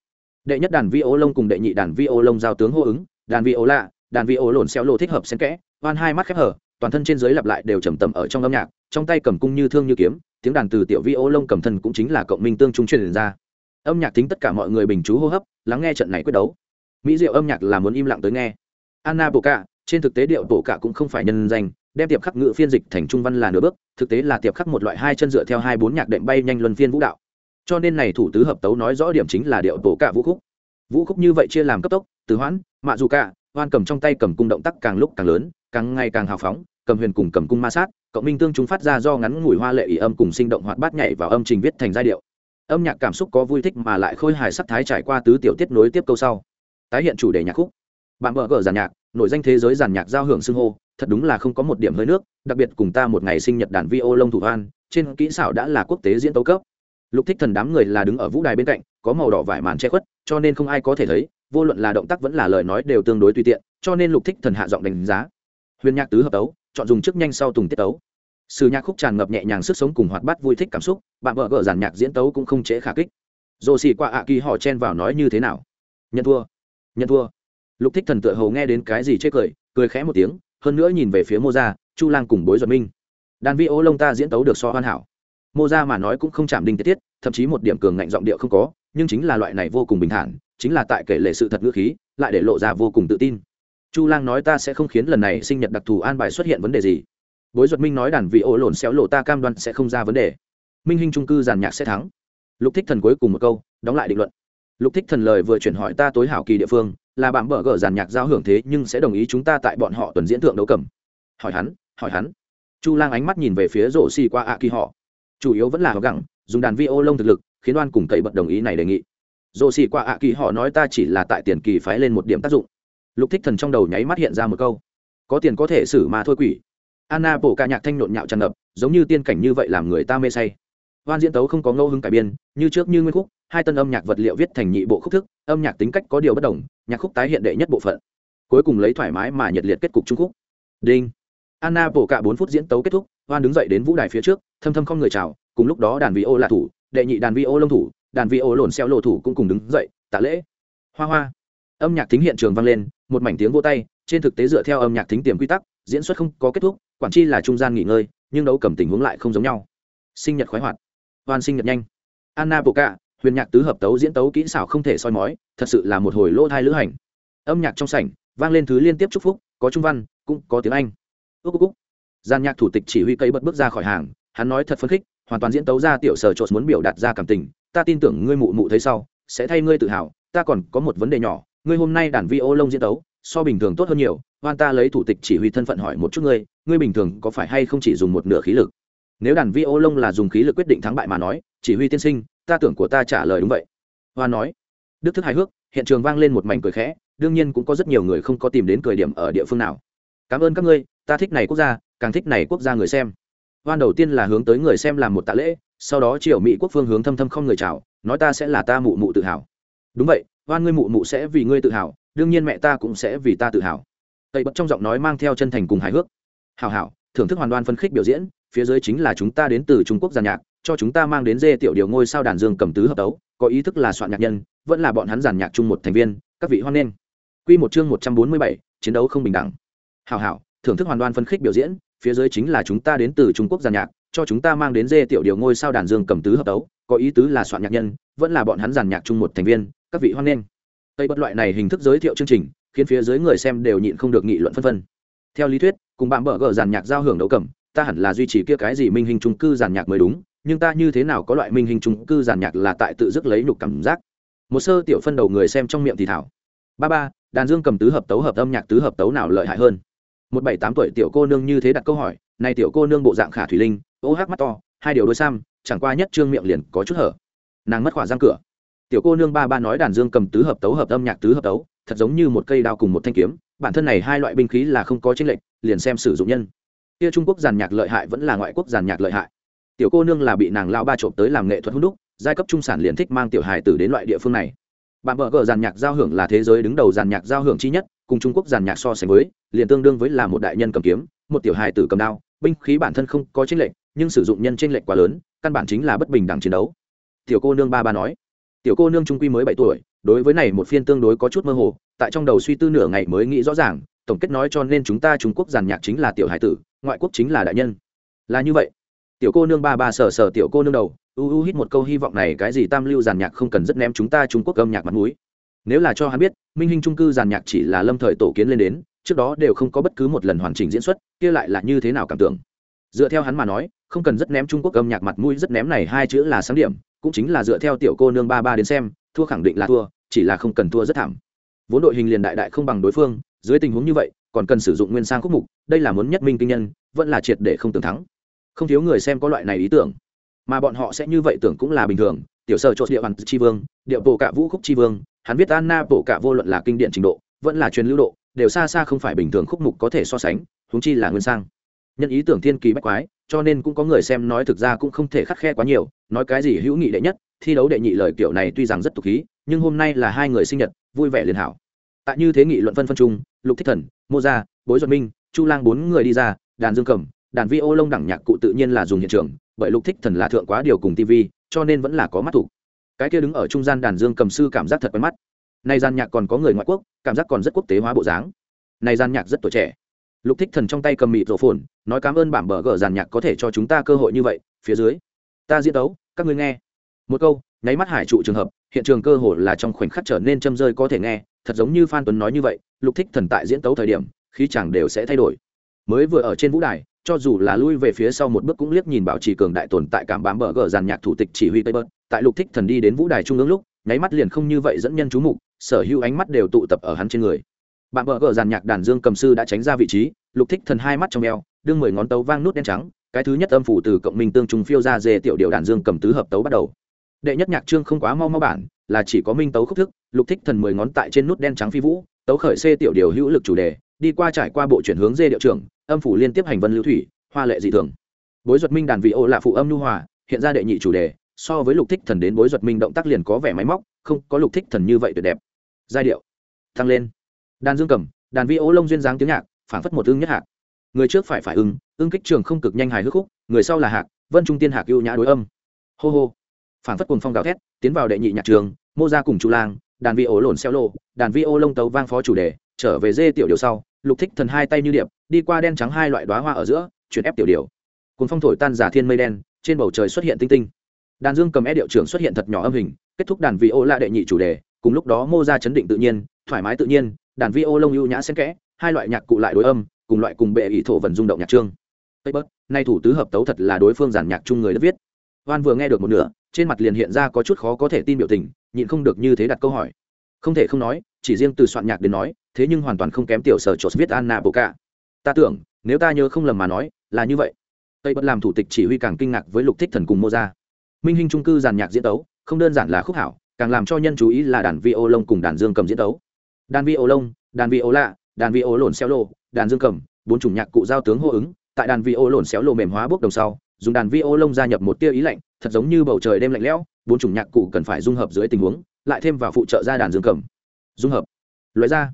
Đệ nhất đàn vi ô lông cùng đệ nhị đàn vi ô lông giao tướng hô ứng, đàn vi ô lạ đàn vi ô lộn xeo lộ thích hợp xen kẽ oan hai mắt khép hở, toàn thân trên dưới lặp lại đều trầm tầm ở trong âm nhạc, trong tay cầm cung như thương như kiếm, tiếng đàn từ tiểu vi ô lông cầm thân cũng chính là cộng minh tương trung truyền ra. Âm nhạc tính tất cả mọi người bình chú hô hấp, lắng nghe trận này quyết đấu. Mỹ diệu âm nhạc là muốn im lặng tới nghe. Anna bộ cạ, trên thực tế điệu bộ cạ cũng không phải nhân danh, đem tiệp khắc ngữ phiên dịch thành trung văn là nửa bước, thực tế là tiệp khắc một loại hai chân dựa theo hai bốn nhạc đệm bay nhanh luân phiên vũ đạo. Cho nên này thủ tứ hợp tấu nói rõ điểm chính là điệu bộ cạ vũ khúc. Vũ khúc như vậy chia làm cấp tốc, từ hoãn, mạ dù cạ hoan cầm trong tay cầm cung động tác càng lúc càng lớn, càng ngày càng hào phóng, cầm huyền cùng cầm cung ma sát, cộng minh tương chúng phát ra do ngắn ngủi hoa lệ ý âm cùng sinh động hoạt bát nhảy vào âm trình viết thành giai điệu. Âm nhạc cảm xúc có vui thích mà lại khôi hài sắc thái trải qua tứ tiểu tiết nối tiếp câu sau. Tái hiện chủ đề nhạc khúc. Bạn vợ gở giàn nhạc, nổi danh thế giới giàn nhạc giao hưởng xưng hô, thật đúng là không có một điểm hơi nước, đặc biệt cùng ta một ngày sinh nhật đàn vi ô lông thủ hoan, trên kỹ xảo đã là quốc tế diễn tấu cấp. Lục thích thần đám người là đứng ở vũ đài bên cạnh, có màu đỏ vải màn che khuất, cho nên không ai có thể thấy vô luận là động tác vẫn là lời nói đều tương đối tùy tiện, cho nên lục thích thần hạ giọng đánh giá. Huyền nhạc tứ hợp tấu, chọn dùng trước nhanh sau tùng tiết tấu. Sử nhạc khúc tràn ngập nhẹ nhàng sức sống cùng hoạt bát vui thích cảm xúc, bạn vợ gỡ giàn nhạc diễn tấu cũng không chế khả kích. Dồ xì qua ạ kỳ họ chen vào nói như thế nào? Nhận thua nhận thua. Lục thích thần tựa hầu nghe đến cái gì chê cười cười khẽ một tiếng, hơn nữa nhìn về phía mô gia, chu lang cùng bối duật minh. Đàn vi ô lông ta diễn tấu được so hoàn hảo. Mô gia mà nói cũng không chạm đinh tiết tiết, thậm chí một điểm cường ngạnh giọng điệu không có, nhưng chính là loại này vô cùng bình thản chính là tại kể lệ sự thật ngữ khí, lại để lộ ra vô cùng tự tin. Chu lang nói ta sẽ không khiến lần này sinh nhật đặc thù an bài xuất hiện vấn đề gì. Bối duật minh nói đàn vị ô lồn xéo lộ ta cam đoan sẽ không ra vấn đề. Minh Hinh trung cư giàn nhạc sẽ thắng. Lục thích thần cuối cùng một câu, đóng lại định luận. Lục thích thần lời vừa chuyển hỏi ta tối hảo kỳ địa phương, là bạn mở gở giàn nhạc giao hưởng thế nhưng sẽ đồng ý chúng ta tại bọn họ tuần diễn thượng đấu cầm. Hỏi hắn hỏi hắn. Chu lang ánh mắt nhìn về phía rổ xì qua ạ kỳ họ. Chủ yếu vẫn là họ gẳng, dùng đàn vi ô lông thực lực, khiến đoan cùng cậy bật đồng ý này đề nghị dồ xì qua ạ kỳ họ nói ta chỉ là tại tiền kỳ phái lên một điểm tác dụng. Lục thích thần trong đầu nháy mắt hiện ra một câu. Có tiền có thể xử mà thôi quỷ. Anna bổ ca nhạc thanh nhộn nhạo tràn ngập, giống như tiên cảnh như vậy làm người ta mê say. Hoan diễn tấu không có ngẫu hứng cải biên, như trước như nguyên khúc, hai tân âm nhạc vật liệu viết thành nhị bộ khúc thức, âm nhạc tính cách có điều bất đồng, nhạc khúc tái hiện đệ nhất bộ phận. Cuối cùng lấy thoải mái mà nhiệt liệt kết cục trung khúc. Đinh. Anna bổ cả bốn phút diễn tấu kết thúc, hoan đứng dậy đến vũ đài phía trước, thâm thâm không người chào, cùng lúc đó đàn vi ô là thủ, đệ nhị đàn vi ô lông thủ đàn vị ô lồn xeo lộ thủ cũng cùng đứng dậy, tạ lễ. Hoa hoa. Âm nhạc thính hiện trường vang lên, một mảnh tiếng vô tay, trên thực tế dựa theo âm nhạc thính tiềm quy tắc, diễn xuất không có kết thúc, quản chi là trung gian nghỉ ngơi, nhưng đấu cầm tình huống lại không giống nhau. Sinh nhật khoái hoạt. Hoàn sinh nhật nhanh. Anna bộ cạ huyền nhạc tứ hợp tấu diễn tấu kỹ xảo không thể soi mói, thật sự là một hồi lỗ thai lữ hành. Âm nhạc trong sảnh, vang lên thứ liên tiếp chúc phúc, có trung văn, cũng có tiếng anh. Ước ước ước gian nhạc thủ tịch chỉ huy cây bật bước ra khỏi hàng, hắn nói thật phấn khích hoàn toàn diễn tấu ra tiểu sở trộn muốn biểu đạt ra cảm tình, ta tin tưởng ngươi mụ mụ thấy sau, sẽ thay ngươi tự hào, ta còn có một vấn đề nhỏ, ngươi hôm nay đàn vi ô lông diễn tấu, so bình thường tốt hơn nhiều, hoan ta lấy thủ tịch chỉ huy thân phận hỏi một chút ngươi ngươi bình thường có phải hay không chỉ dùng một nửa khí lực? Nếu đàn vi ô lông là dùng khí lực quyết định thắng bại mà nói, chỉ huy tiên sinh, ta tưởng của ta trả lời đúng vậy. Hoan nói, đức thức hài hước, hiện trường vang lên một mảnh cười khẽ, đương nhiên cũng có rất nhiều người không có tìm đến cười điểm ở địa phương nào. Cảm ơn các ngươi, ta thích này quốc gia, càng thích này quốc gia người xem hoan đầu tiên là hướng tới người xem làm một tạ lễ, sau đó triều mỹ quốc phương hướng thâm thâm không người chào, nói ta sẽ là ta mụ mụ tự hào. Đúng vậy hoan ngươi mụ mụ sẽ vì ngươi tự hào, đương nhiên mẹ ta cũng sẽ vì ta tự hào. Tây bật trong giọng nói mang theo chân thành cùng hài hước. Hào hảo, thưởng thức hoàn toàn phân khích biểu diễn, phía dưới chính là chúng ta đến từ trung quốc giàn nhạc, cho chúng ta mang đến dê tiểu điều ngôi sao đàn dương cầm tứ hợp tấu, có ý thức là soạn nhạc nhân, vẫn là bọn hắn giàn nhạc chung một thành viên, các vị hoan nghênh. Quy một chương một trăm bốn mươi bảy, chiến đấu không bình đẳng. Hào hảo, thưởng thức hoàn toàn phân khích biểu diễn phía dưới chính là chúng ta đến từ trung quốc giàn nhạc, cho chúng ta mang đến dê tiểu điều ngôi sao đàn dương cầm tứ hợp tấu, có ý tứ là soạn nhạc nhân, vẫn là bọn hắn giàn nhạc chung một thành viên, các vị hoan nghênh. Tây bất loại này hình thức giới thiệu chương trình, khiến phía dưới người xem đều nhịn không được nghị luận phân vân. Theo lý thuyết, cùng bạn bỡ gỡ giàn nhạc giao hưởng đấu cầm, ta hẳn là duy trì kia cái gì minh hình trung cư giàn nhạc mới đúng, nhưng ta như thế nào có loại minh hình trung cư giàn nhạc là tại tự dứt lấy nhục cảm giác. Một sơ tiểu phân đầu người xem trong miệng thì thảo. Ba ba, đàn dương cầm tứ hợp tấu hợp âm nhạc tứ hợp tấu nào lợi hại hơn? Một bảy tám tuổi tiểu cô nương như thế đặt câu hỏi, này tiểu cô nương bộ dạng khả thủy linh, ô hát mắt to, hai điều đôi sam, chẳng qua nhất trương miệng liền có chút hở. Nàng mất khỏa răng cửa. Tiểu cô nương ba ba nói đàn dương cầm tứ hợp tấu hợp âm nhạc tứ hợp tấu, thật giống như một cây đao cùng một thanh kiếm, bản thân này hai loại binh khí là không có chênh lệch, liền xem sử dụng nhân. Kia trung quốc giàn nhạc lợi hại vẫn là ngoại quốc giàn nhạc lợi hại. Tiểu cô nương là bị nàng lao ba trộm tới làm nghệ thuật hút đúc, giai cấp trung sản liền thích mang tiểu hài tử đến loại địa phương này. Bạn vợ gờ giàn nhạc giao hưởng là thế giới đứng đầu giàn nhạc giao hưởng chi nhất cùng trung quốc giàn nhạc so sánh với, liền tương đương với là một đại nhân cầm kiếm, một tiểu hài tử cầm đao, binh khí bản thân không có tranh lệch, nhưng sử dụng nhân tranh lệch quá lớn, căn bản chính là bất bình đẳng chiến đấu. Tiểu cô nương ba ba nói. Tiểu cô nương trung quy mới bảy tuổi, đối với này một phiên tương đối có chút mơ hồ, tại trong đầu suy tư nửa ngày mới nghĩ rõ ràng, tổng kết nói cho nên chúng ta trung quốc giàn nhạc chính là tiểu hải tử, ngoại quốc chính là đại nhân. Là như vậy. Tiểu cô nương ba ba sờ sờ tiểu cô nương đầu, u u hít một câu hy vọng này cái gì tam lưu giàn nhạc không cần rất ném chúng ta trung quốc âm nhạc mặt mũi nếu là cho hắn biết, minh hình trung cư giàn nhạc chỉ là lâm thời tổ kiến lên đến, trước đó đều không có bất cứ một lần hoàn chỉnh diễn xuất, kia lại là như thế nào cảm tưởng? Dựa theo hắn mà nói, không cần rất ném trung quốc âm nhạc mặt mũi, rất ném này hai chữ là sáng điểm, cũng chính là dựa theo tiểu cô nương ba ba đến xem, thua khẳng định là thua, chỉ là không cần thua rất thảm. Vốn đội hình liền đại đại không bằng đối phương, dưới tình huống như vậy, còn cần sử dụng nguyên sang khúc mục, đây là muốn nhất minh kinh nhân, vẫn là triệt để không tưởng thắng. Không thiếu người xem có loại này ý tưởng mà bọn họ sẽ như vậy tưởng cũng là bình thường. Tiểu sở chốt địa bàn tri vương, địa bộ cả vũ khúc tri vương, hắn viết anna bộ cả vô luận là kinh điển trình độ, vẫn là truyền lưu độ, đều xa xa không phải bình thường khúc mục có thể so sánh húng chi là nguyên sang. Nhân ý tưởng thiên kỳ bách quái, cho nên cũng có người xem nói thực ra cũng không thể khắt khe quá nhiều, nói cái gì hữu nghị đệ nhất, thi đấu đệ nhị lời kiểu này tuy rằng rất tục khí, nhưng hôm nay là hai người sinh nhật, vui vẻ liền hảo. Tại như thế nghị luận phân phân chung, lục thích thần, mô gia, bối duật minh, chu lang bốn người đi ra, đàn dương cầm, đàn vi ô lông đẳng nhạc cụ tự nhiên là dùng hiện trường bởi lục thích thần là thượng quá điều cùng tv cho nên vẫn là có mắt thủ. Cái kia đứng ở trung gian đàn dương cầm sư cảm giác thật quen mắt. Nay gian nhạc còn có người ngoại quốc, cảm giác còn rất quốc tế hóa bộ dáng. Này gian nhạc rất tuổi trẻ. Lục thích thần trong tay cầm mịt rổ phồn, nói cảm ơn bảm bờ gờ giàn nhạc có thể cho chúng ta cơ hội như vậy, phía dưới. Ta diễn tấu, các ngươi nghe. Một câu, nháy mắt hải trụ trường hợp, hiện trường cơ hội là trong khoảnh khắc trở nên châm rơi có thể nghe, thật giống như phan tuấn nói như vậy, lục thích thần tại diễn tấu thời điểm, khí chẳng đều sẽ thay đổi. Mới vừa ở trên vũ đài cho dù là lui về phía sau một bước cũng liếc nhìn bảo trì cường đại tồn tại cảm bám bờ gờ giàn nhạc thủ tịch chỉ huy tây bớt. Tại lục thích thần đi đến vũ đài trung ương lúc, nháy mắt liền không như vậy dẫn nhân chú mục, sở hữu ánh mắt đều tụ tập ở hắn trên người. Bạn bờ gờ giàn nhạc đàn dương cầm sư đã tránh ra vị trí, lục thích thần hai mắt trong eo, đương mười ngón tấu vang nút đen trắng, cái thứ nhất âm phủ từ cộng minh tương trùng phiêu ra dề tiểu điều đàn dương cầm tứ hợp tấu bắt đầu. Đệ nhất nhạc trương không quá mau mau bản, là chỉ có minh tấu khúc thức, lục thích thần mười ngón tại trên nút đen trắng phi vũ, tấu khởi c tiểu điều hữu lực chủ đề đi qua trải qua bộ chuyển hướng dê điệu trưởng, âm phủ liên tiếp hành vân lưu thủy, hoa lệ dị thường. Bối duật minh đàn vị ô là phụ âm nhu hòa, hiện ra đệ nhị chủ đề, so với lục thích thần đến bối duật minh động tác liền có vẻ máy móc, không có lục thích thần như vậy tuyệt đẹp. Giai điệu tăng lên. Đàn dương cầm, đàn vi ô lông duyên dáng tiếng nhạc, phảng phất một ưng nhất hạc. Người trước phải phải ưng ưng kích trường không cực nhanh hài hước khúc, người sau là hạc, vân trung tiên hạc ưu nhã đối âm. Hô hô. Phảng phất cùng phong gào thét, tiến vào đệ nhị nhạc trường, mô ra cùng chu lang, đàn vi ô lồn xeo lô, đàn vi ô lông tấu vang phó chủ đề, trở về dê tiểu điều sau lục thích thần hai tay như điệp, đi qua đen trắng hai loại đoá hoa ở giữa, chuyển ép tiểu điều cuốn phong thổi tan giả thiên mây đen, trên bầu trời xuất hiện tinh tinh. Đàn dương cầm e điệu trưởng xuất hiện thật nhỏ âm hình, kết thúc đàn vi ô la đệ nhị chủ đề, cùng lúc đó mô ra chấn định tự nhiên, thoải mái tự nhiên, đàn vi ô lông ưu nhã xen kẽ, hai loại nhạc cụ lại đối âm, cùng loại cùng bệ ý thổ vần rung động nhạc trương. Tây nay thủ tứ hợp tấu thật là đối phương giản nhạc chung người đất viết. Hoan vừa nghe được một nửa, trên mặt liền hiện ra có chút khó có thể tin biểu tình, nhịn không được như thế đặt câu hỏi. Không thể không nói, chỉ riêng từ soạn nhạc đến nói thế nhưng hoàn toàn không kém tiểu sở chột viết anna bộ cả ta tưởng, nếu ta nhớ không lầm mà nói, là như vậy. Tây bất làm thủ tịch chỉ huy càng kinh ngạc với lục thích thần cùng mô gia minh hình trung cư giàn nhạc diễn tấu, không đơn giản là khúc hảo, càng làm cho nhân chú ý là đàn vi ô lông cùng đàn dương cầm diễn tấu. Đàn vi ô lông đàn vi ô lạ đàn vi ô lồn xéo lô, đàn dương cầm, bốn chủng nhạc cụ giao tướng hô ứng, tại đàn vi ô lồn xéo lô mềm hóa bước đồng sau, dùng đàn vi ô lông gia nhập một tia ý lạnh, thật giống như bầu trời đêm lạnh lẽo, bốn chủng nhạc cụ cần phải dung hợp dưới tình huống, lại thêm vào phụ trợ ra đàn dương cầm. Dung hợp. Loại ra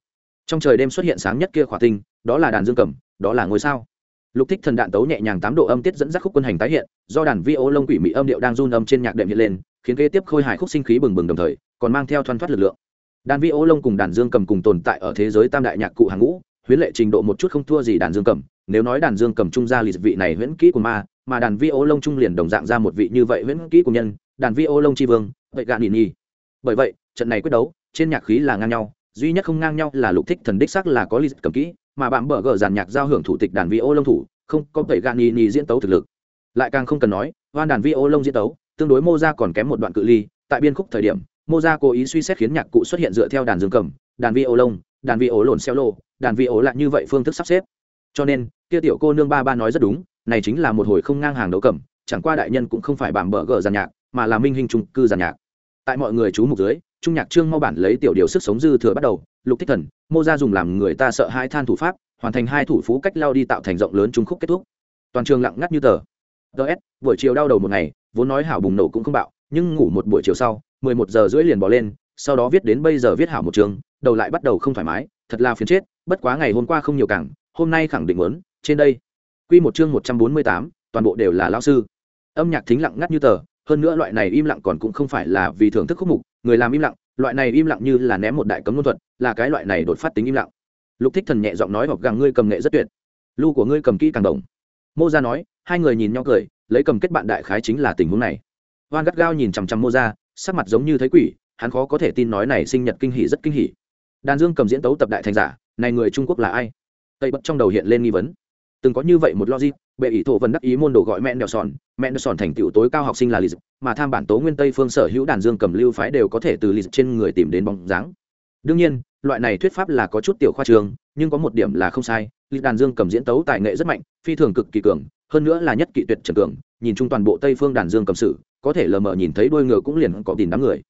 trong trời đêm xuất hiện sáng nhất kia khỏa tinh, đó là đàn dương cầm, đó là ngôi sao. Lục thích thần đạn tấu nhẹ nhàng tám độ âm tiết dẫn dắt khúc quân hành tái hiện, do đàn vi ô lông quỷ mỹ âm điệu đang run âm trên nhạc đệm hiện lên, khiến kế tiếp khôi hài khúc sinh khí bừng bừng đồng thời, còn mang theo thoăn thoát lực lượng. Đàn vi ô lông cùng đàn dương cầm cùng tồn tại ở thế giới tam đại nhạc cụ hàng ngũ huyễn lệ trình độ một chút không thua gì đàn dương cầm. Nếu nói đàn dương cầm trung gia lì vị này huyễn kỹ của ma, mà đàn vi ô lông trung liền đồng dạng ra một vị như vậy huyễn kỹ của nhân, đàn vi ô lông tri vương, vậy gạn nhỉ nhỉ bởi vậy, trận này quyết đấu, trên nhạc khí là ngang nhau duy nhất không ngang nhau là lục thích thần đích sắc là có lì cầm kỹ, mà bạn bờ gờ giàn nhạc giao hưởng thủ tịch đàn vi ô lông thủ, không, có tẩy gạn nhì nhì diễn tấu thực lực. Lại càng không cần nói, hoan đàn vi ô lông diễn tấu, tương đối mô ra còn kém một đoạn cự ly, tại biên khúc thời điểm mô ra cố ý suy xét khiến nhạc cụ xuất hiện dựa theo đàn dương cầm, đàn vi ô lông, đàn vi ô lồn xeo lô, đàn vi ô lại như vậy phương thức sắp xếp. Cho nên, kia tiểu cô nương ba ba nói rất đúng, này chính là một hồi không ngang hàng đấu cầm, chẳng qua đại nhân cũng không phải bạn bờ gờ giàn nhạc, mà là minh hình trung cư giàn nhạc tại mọi người chú mục dưới, trung nhạc trương mau bản lấy tiểu điều sức sống dư thừa bắt đầu, lục thích thần, mô ra dùng làm người ta sợ hai than thủ pháp, hoàn thành hai thủ phú cách lao đi tạo thành rộng lớn trung khúc kết thúc. Toàn trường lặng ngắt như tờ. Ts buổi chiều đau đầu một ngày, vốn nói hảo bùng nổ cũng không bạo, nhưng ngủ một buổi chiều sau, mười một giờ rưỡi liền bỏ lên, sau đó viết đến bây giờ viết hảo một trường, đầu lại bắt đầu không thoải mái, thật là phiền chết, bất quá ngày hôm qua không nhiều cảng hôm nay khẳng định muốn, trên đây. Quy một chương một trăm bốn mươi tám, toàn bộ đều là lão sư. Âm nhạc thính lặng ngắt như tờ hơn nữa loại này im lặng còn cũng không phải là vì thưởng thức khúc mục, người làm im lặng, loại này im lặng như là ném một đại cấm ngôn thuật, là cái loại này đột phát tính im lặng. Lục thích thần nhẹ giọng nói, hoặc gàng ngươi cầm nghệ rất tuyệt. Lu của ngươi cầm kỹ càng đồng mô ra nói, hai người nhìn nhau cười, lấy cầm kết bạn đại khái chính là tình huống này. Hoan gắt gao nhìn chằm chằm mô ra sắc mặt giống như thấy quỷ, hắn khó có thể tin nói này sinh nhật kinh hỉ rất kinh hỉ. Đàn dương cầm diễn tấu tập đại thành giả, này người trung quốc là ai? Tây bất trong đầu hiện lên nghi vấn. Từng có như vậy một logic bệ ý thổ vân đắc ý môn đồ gọi mẹn đèo sòn, mẹn đèo sòn thành tựu tối cao học sinh là lì mà tham bản tố nguyên tây phương sở hữu đàn dương cầm lưu phái đều có thể từ lì trên người tìm đến bóng dáng. Đương nhiên, loại này thuyết pháp là có chút tiểu khoa trường, nhưng có một điểm là không sai, lì đàn dương cầm diễn tấu tài nghệ rất mạnh, phi thường cực kỳ cường, hơn nữa là nhất kỵ tuyệt trần cường, nhìn chung toàn bộ tây phương đàn dương cầm sử có thể lờ mờ nhìn thấy đôi ngựa cũng liền có tìm đám người.